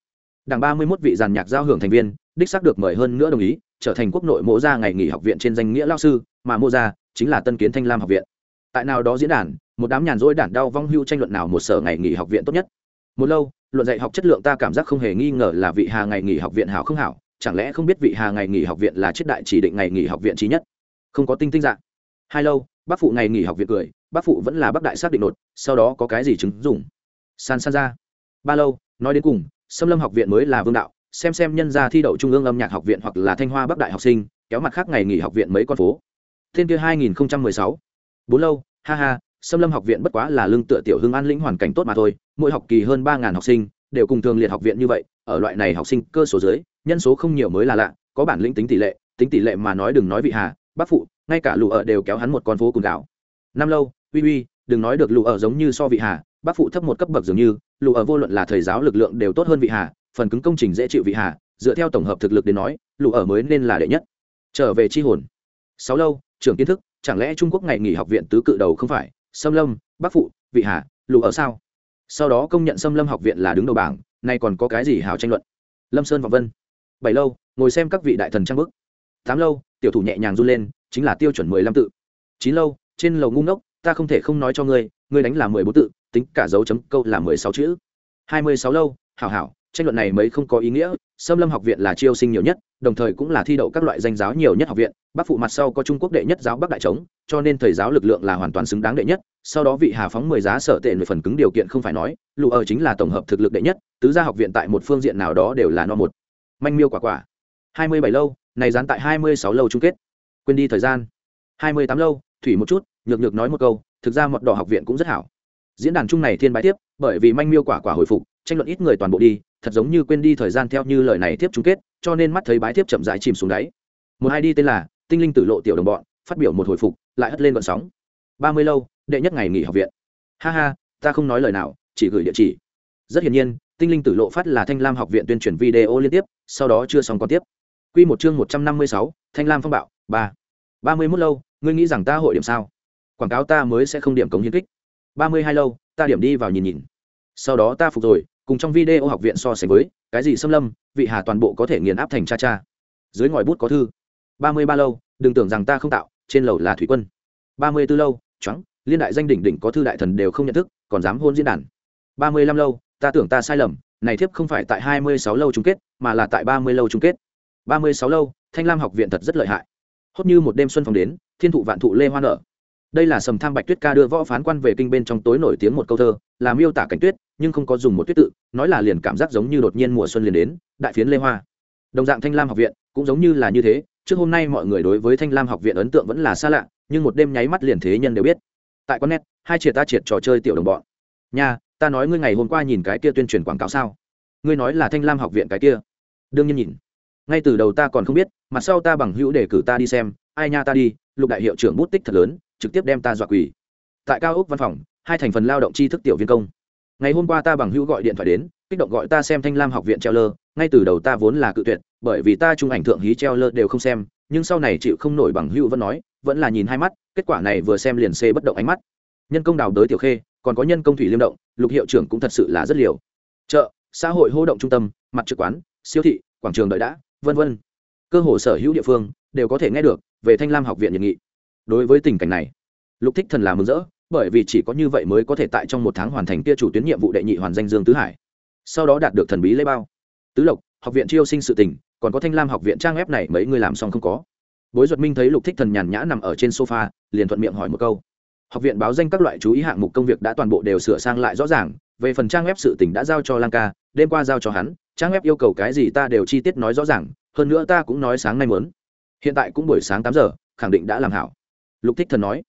Đảng ba mươi 31 vị giàn nhạc giao hưởng thành viên, đích xác được mời hơn nữa đồng ý, trở thành quốc nội mộ gia ngày nghỉ học viện trên danh nghĩa lao sư, mà mộ gia chính là Tân Kiến Thanh Lam học viện. Tại nào đó diễn đàn, một đám nhàn rỗi đản đau vong hưu tranh luận nào một sở ngày nghỉ học viện tốt nhất. Một lâu, luận dạy học chất lượng ta cảm giác không hề nghi ngờ là vị Hà ngày nghỉ học viện hảo không hảo, chẳng lẽ không biết vị Hà ngày nghỉ học viện là chiết đại chỉ định ngày nghỉ học viện trí nhất. Không có tinh tinh dạng. Hai lâu, bác phụ ngày nghỉ học viện cười, bác phụ vẫn là bác đại xác định nột, sau đó có cái gì chứng dụng. San san ra. Ba lâu, nói đến cùng, Sâm Lâm học viện mới là vương đạo, xem xem nhân gia thi đậu trung ương âm nhạc học viện hoặc là Thanh Hoa Bắc đại học sinh, kéo mặt khác ngày nghỉ học viện mấy con phố. Thiên kia 2016. Bốn lâu, ha ha, Sâm Lâm học viện bất quá là lương tựa tiểu hưng an lĩnh hoàn cảnh tốt mà thôi, mỗi học kỳ hơn ba học sinh, đều cùng thường liệt học viện như vậy, ở loại này học sinh cơ số dưới, nhân số không nhiều mới là lạ, có bản lĩnh tính tỷ lệ, tính tỷ lệ mà nói đừng nói vị hà, bác phụ, ngay cả lù ở đều kéo hắn một con phố cùng đảo. Năm lâu, uy uy, đừng nói được lù ở giống như so vị hà, bác phụ thấp một cấp bậc dường như, lù ở vô luận là thầy giáo lực lượng đều tốt hơn vị hà, phần cứng công trình dễ chịu vị hà, dựa theo tổng hợp thực lực đến nói, lù ở mới nên là đệ nhất. Trở về chi hồn. Sáu lâu, trưởng kiến thức, chẳng lẽ Trung Quốc ngày nghỉ học viện tứ cự đầu không phải? Sâm Lâm, Bắc Phụ, Vị Hà, lù ở sao? Sau đó công nhận xâm Lâm học viện là đứng đầu bảng, nay còn có cái gì hào tranh luận? Lâm Sơn và Vân. Bảy lâu, ngồi xem các vị đại thần trang bức. Tám lâu, tiểu thủ nhẹ nhàng run lên, chính là tiêu chuẩn mười lăm tự. Chín lâu, trên lầu ngu ngốc, ta không thể không nói cho ngươi, ngươi đánh là mười bốn tự, tính cả dấu chấm câu là mười sáu chữ. Hai mươi sáu lâu, hảo hảo, tranh luận này mấy không có ý nghĩa xâm lâm học viện là chiêu sinh nhiều nhất, đồng thời cũng là thi đậu các loại danh giáo nhiều nhất học viện. Bắc phụ mặt sau có trung quốc đệ nhất giáo bắc đại trống, cho nên thầy giáo lực lượng là hoàn toàn xứng đáng đệ nhất. Sau đó vị hà phóng mười giá sở tệ về phần cứng điều kiện không phải nói lụ ở chính là tổng hợp thực lực đệ nhất, tứ gia học viện tại một phương diện nào đó đều là no một. Manh miêu quả quả. Hai mươi bảy lâu, này dán tại hai mươi sáu lâu chung kết. Quên đi thời gian. Hai mươi tám lâu, thủy một chút, nhược nhược nói một câu, thực ra mật đỏ học viện cũng rất hảo. Diễn đàn chung này thiên bái tiếp, bởi vì manh miêu quả quả hồi phục, tranh luận ít người toàn bộ đi thật giống như quên đi thời gian theo như lời này tiếp chung kết, cho nên mắt thấy bái tiếp chậm rãi chìm xuống đáy. Một hai đi tên là tinh linh tử lộ tiểu đồng bọn, phát biểu một hồi phục, lại hất lên vận sóng. Ba mươi lâu, đệ nhất ngày nghỉ học viện. Ha ha, ta không nói lời nào, chỉ gửi địa chỉ. Rất hiển nhiên, tinh linh tử lộ phát là thanh lam học viện tuyên truyền video liên tiếp, sau đó chưa xong còn tiếp. Q một chương một trăm năm mươi sáu, thanh lam phong bạo, ba. Ba mươi mốt lâu, ngươi nghĩ rằng ta hội điểm sao? Quảng cáo ta mới sẽ không điểm cống hiến kích. Ba mươi hai lâu, ta điểm đi vào nhìn nhìn. Sau đó ta phục rồi cùng trong video học viện so sánh với, cái gì xâm lâm, vị hà toàn bộ có thể nghiền áp thành cha cha. Dưới ngòi bút có thư, ba mươi ba lâu, đừng tưởng rằng ta không tạo, trên lầu là thủy quân. Ba mươi b ố lâu trắng liên đại danh đỉnh đỉnh có thư đại thần đều không nhận thức, còn dám hôn diễn đàn. Ba mươi lăm lâu, ta tưởng ta sai lầm, này thiếp không phải tại hai mươi sáu lâu chung kết, mà là tại ba mươi lâu chung kết. Ba mươi sáu lâu, thanh lam học viện thật rất lợi hại. Hốt như một đêm xuân phòng đến, thiên thụ vạn thụ lê hoa nở đây là sầm tham bạch tuyết ca đưa võ phán quan về kinh bên trong tối nổi tiếng một câu thơ làm miêu tả cảnh tuyết nhưng không có dùng một tuyết tự, nói là liền cảm giác giống như đột nhiên mùa xuân liền đến, đại phiến lê hoa. Đồng dạng thanh lam học viện cũng giống như là như thế, trước hôm nay mọi người đối với thanh lam học viện ấn tượng vẫn là xa lạ, nhưng một đêm nháy mắt liền thế nhân đều biết. Tại con net hai triệt ta triệt trò chơi tiểu đồng bọn. Nha, ta nói ngươi ngày hôm qua nhìn cái kia tuyên truyền quảng cáo sao? Ngươi nói là thanh lam học viện cái kia. Đương nhiên nhìn. Ngay từ đầu ta còn không biết mặt sau ta bằng hữu để cử ta đi xem, ai nha ta đi, lục đại hiệu trưởng bút tích thật lớn, trực tiếp đem ta dọa quỳ. Tại cao ốc văn phòng, hai thành phần lao động tri thức tiểu viên công ngày hôm qua ta bằng hữu gọi điện thoại đến, kích động gọi ta xem thanh lam học viện treo lơ, ngay từ đầu ta vốn là cự tuyệt, bởi vì ta trung ảnh thượng hí treo lơ đều không xem, nhưng sau này chịu không nổi bằng hữu vẫn nói, vẫn là nhìn hai mắt, kết quả này vừa xem liền xê bất động ánh mắt. Nhân công đào đới tiểu khê, còn có nhân công thủy liêm động, lục hiệu trưởng cũng thật sự là rất liều. Chợ, xã hội hô động trung tâm, mặt trực quán, siêu thị, quảng trường đợi đã, vân vân. Cơ hồ sở hữu địa phương đều có thể nghe được về thanh lam học viện nhiệt nghị. Đối với tình cảnh này, lục thích thần là mừng rỡ bởi vì chỉ có như vậy mới có thể tại trong một tháng hoàn thành kia chủ tuyến nhiệm vụ đệ nhị hoàn danh dương tứ hải. Sau đó đạt được thần bí lễ bao. Tứ lộc, học viện chiêu sinh sự tình, còn có thanh lam học viện trang web này mấy người làm xong không có. Bối duật minh thấy lục thích thần nhàn nhã nằm ở trên sofa, liền thuận miệng hỏi một câu. Học viện báo danh các loại chú ý hạng mục công việc đã toàn bộ đều sửa sang lại rõ ràng, về phần trang web sự tỉnh đã giao cho lang ca, đêm qua giao cho hắn, trang web yêu cầu cái gì ta đều chi tiết nói rõ ràng, hơn nữa ta cũng nói sáng nay muốn. Hiện tại cũng buổi sáng tám giờ, khẳng định đã làm hảo. Lục thích thần nói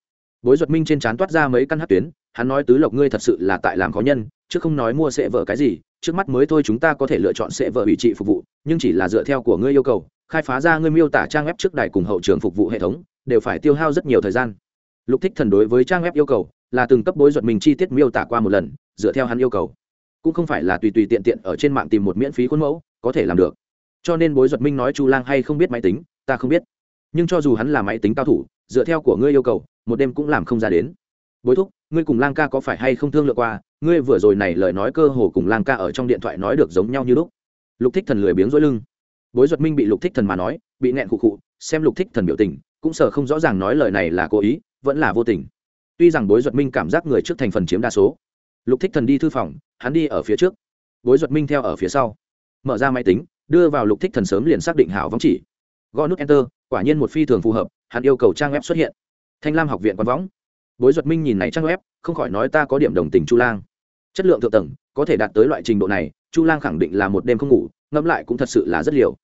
bối duật minh trên trán toát ra mấy căn hát tuyến, hắn nói tứ lộc ngươi thật sự là tại làm khó nhân, chứ không nói mua sẽ vợ cái gì, trước mắt mới thôi chúng ta có thể lựa chọn sẽ vợ ủy trị phục vụ, nhưng chỉ là dựa theo của ngươi yêu cầu, khai phá ra ngươi miêu tả trang web trước đài cùng hậu trường phục vụ hệ thống, đều phải tiêu hao rất nhiều thời gian. Lục thích thần đối với trang web yêu cầu là từng cấp bối duật mình chi tiết miêu tả qua một lần, dựa theo hắn yêu cầu. Cũng không phải là tùy tùy tiện tiện ở trên mạng tìm một miễn phí khuôn mẫu, có thể làm được. Cho nên bối duật minh nói chu lang hay không biết máy tính, ta không biết. Nhưng cho dù hắn là máy tính cao thủ, dựa theo của ngươi yêu cầu một đêm cũng làm không ra đến. Bối thúc, ngươi cùng lang ca có phải hay không thương lượng qua? Ngươi vừa rồi này lời nói cơ hồ cùng lang ca ở trong điện thoại nói được giống nhau như lúc. Lục thích thần lười biếng dối lưng. Bối duật minh bị lục thích thần mà nói, bị nẹn khụ khụ, xem lục thích thần biểu tình, cũng sợ không rõ ràng nói lời này là cố ý, vẫn là vô tình. Tuy rằng bối duật minh cảm giác người trước thành phần chiếm đa số. Lục thích thần đi thư phòng, hắn đi ở phía trước. Bối duật minh theo ở phía sau. Mở ra máy tính, đưa vào lục thích thần sớm liền xác định hảo vắng chỉ. Gõ nút enter, quả nhiên một phi thường phù hợp, hắn yêu cầu trang web xuất hiện thanh lam học viện quán võng. Bối duật minh nhìn này trang web, không khỏi nói ta có điểm đồng tình chu lang. Chất lượng thượng tầng, có thể đạt tới loại trình độ này, chu lang khẳng định là một đêm không ngủ, ngẫm lại cũng thật sự là rất liều.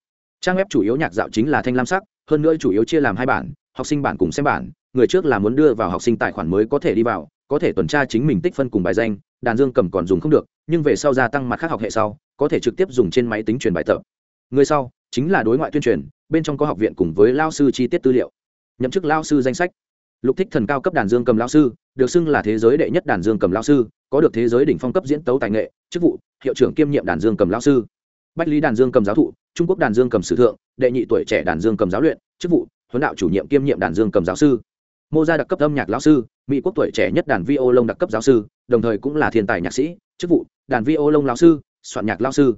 Trang web chủ yếu nhạc dạo chính là thanh lam sắc, hơn nữa chủ yếu chia làm hai bản, học sinh bản cùng xem bản, người trước là muốn đưa vào học sinh tài khoản mới có thể đi vào, có thể tuần tra chính mình tích phân cùng bài danh, đàn dương cầm còn dùng không được, nhưng về sau gia tăng mặt khác học hệ sau, có thể trực tiếp dùng trên máy tính truyền bài tập. Người sau, chính là đối ngoại tuyên truyền, bên trong có học viện cùng với lao sư chi tiết tư liệu. Nhậm chức lao sư danh sách lục thích thần cao cấp đàn dương cầm lao sư, được xưng là thế giới đệ nhất đàn dương cầm lao sư, có được thế giới đỉnh phong cấp diễn tấu tài nghệ, chức vụ, hiệu trưởng kiêm nhiệm đàn dương cầm lao sư. Bách lý đàn dương cầm giáo thụ, trung quốc đàn dương cầm sử thượng, đệ nhị tuổi trẻ đàn dương cầm giáo luyện, chức vụ, huấn đạo chủ nhiệm kiêm nhiệm đàn dương cầm giáo sư. Mô gia đặc cấp âm nhạc lão sư, mỹ quốc tuổi trẻ nhất đàn vi ô lông đặc cấp giáo sư, đồng thời cũng là thiên tài nhạc sĩ, chức vụ, đàn vi ô lông lão sư, soạn nhạc lão sư.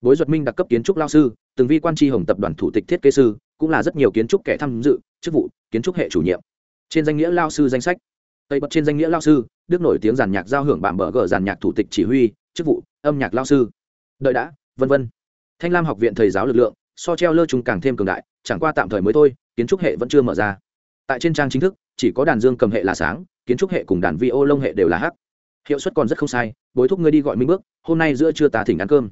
Bối duật minh đặc cấp kiến trúc lão sư, từng vi quan tri hồng tập đoàn thủ tịch thiết kế sư, cũng là rất nhiều kiến trúc kẻ tham dự, chức vụ, kiến trúc hệ chủ nhiệm trên danh nghĩa lao sư danh sách. Tây bật trên danh nghĩa lao sư, đức nổi tiếng giàn nhạc giao hưởng bản bờ gờ giàn nhạc thủ tịch chỉ huy, chức vụ, âm nhạc lao sư. Đợi đã, vân vân. Thanh lam học viện thầy giáo lực lượng, so treo lơ chúng càng thêm cường đại, chẳng qua tạm thời mới thôi, kiến trúc hệ vẫn chưa mở ra. Tại trên trang chính thức, chỉ có đàn dương cầm hệ là sáng, kiến trúc hệ cùng đàn vi ô lông hệ đều là hắc. Hiệu suất còn rất không sai, bối thúc ngươi đi gọi minh bước, hôm nay giữa trưa ta thỉnh ăn cơm.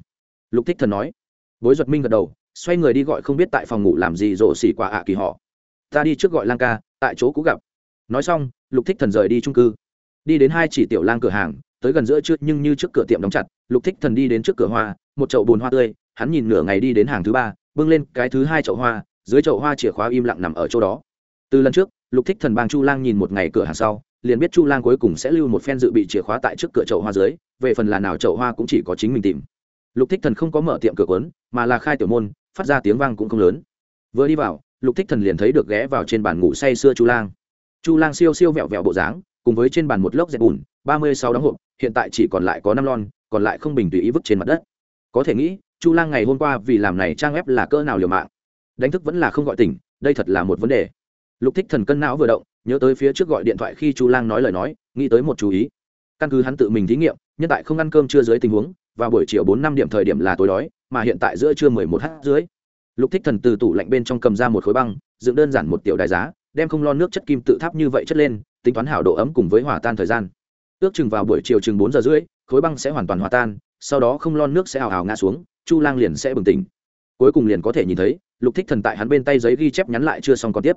Lục thích thần nói. Bối duật minh gật đầu, xoay người đi gọi không biết tại phòng ngủ làm gì rộ xỉ quả ạ kỳ họ. Ta đi trước gọi lang ca, tại chỗ cũ gặp nói xong, lục thích thần rời đi trung cư. Đi đến hai chỉ tiểu lang cửa hàng, tới gần giữa trưa nhưng như trước cửa tiệm đóng chặt, lục thích thần đi đến trước cửa hoa, một chậu bùn hoa tươi, hắn nhìn nửa ngày đi đến hàng thứ ba, bưng lên cái thứ hai chậu hoa, dưới chậu hoa chìa khóa im lặng nằm ở chỗ đó. Từ lần trước, lục thích thần bang chu lang nhìn một ngày cửa hàng sau, liền biết chu lang cuối cùng sẽ lưu một phen dự bị chìa khóa tại trước cửa chậu hoa dưới, về phần là nào chậu hoa cũng chỉ có chính mình tìm. Lục thích thần không có mở tiệm cửa quấn mà là khai tiểu môn, phát ra tiếng vang cũng không lớn. Vừa đi vào, lục thích thần liền thấy được ghé vào trên bàn ngủ say sưa chu lang chu lang siêu siêu vẹo vẹo bộ dáng, cùng với trên bàn một lốc dẹp bùn, ba mươi sáu đóng hộp, hiện tại chỉ còn lại có năm lon, còn lại không bình tùy ý vứt trên mặt đất. Có thể nghĩ, chu lang ngày hôm qua vì làm này trang web là cỡ nào liều mạng. Đánh thức vẫn là không gọi tỉnh, đây thật là một vấn đề. Lục thích thần cân não vừa động, nhớ tới phía trước gọi điện thoại khi chu lang nói lời nói, nghĩ tới một chú ý. Căn cứ hắn tự mình thí nghiệm, nhân tại không ăn cơm chưa dưới tình huống và buổi chiều bốn năm điểm thời điểm là tối đói, mà hiện tại giữa trưa mười một h dưới lục thích thần từ tủ lạnh bên trong cầm ra một khối băng, dựng đơn giản một tiểu đài giá đem không lo nước chất kim tự tháp như vậy chất lên, tính toán hảo độ ấm cùng với hòa tan thời gian. Ước chừng vào buổi chiều chừng bốn giờ rưỡi, khối băng sẽ hoàn toàn hòa tan, sau đó không lon nước sẽ ào ào ngã xuống, chu lang liền sẽ bừng tỉnh. Cuối cùng liền có thể nhìn thấy, lục thích thần tại hắn bên tay giấy ghi chép nhắn lại chưa xong còn tiếp.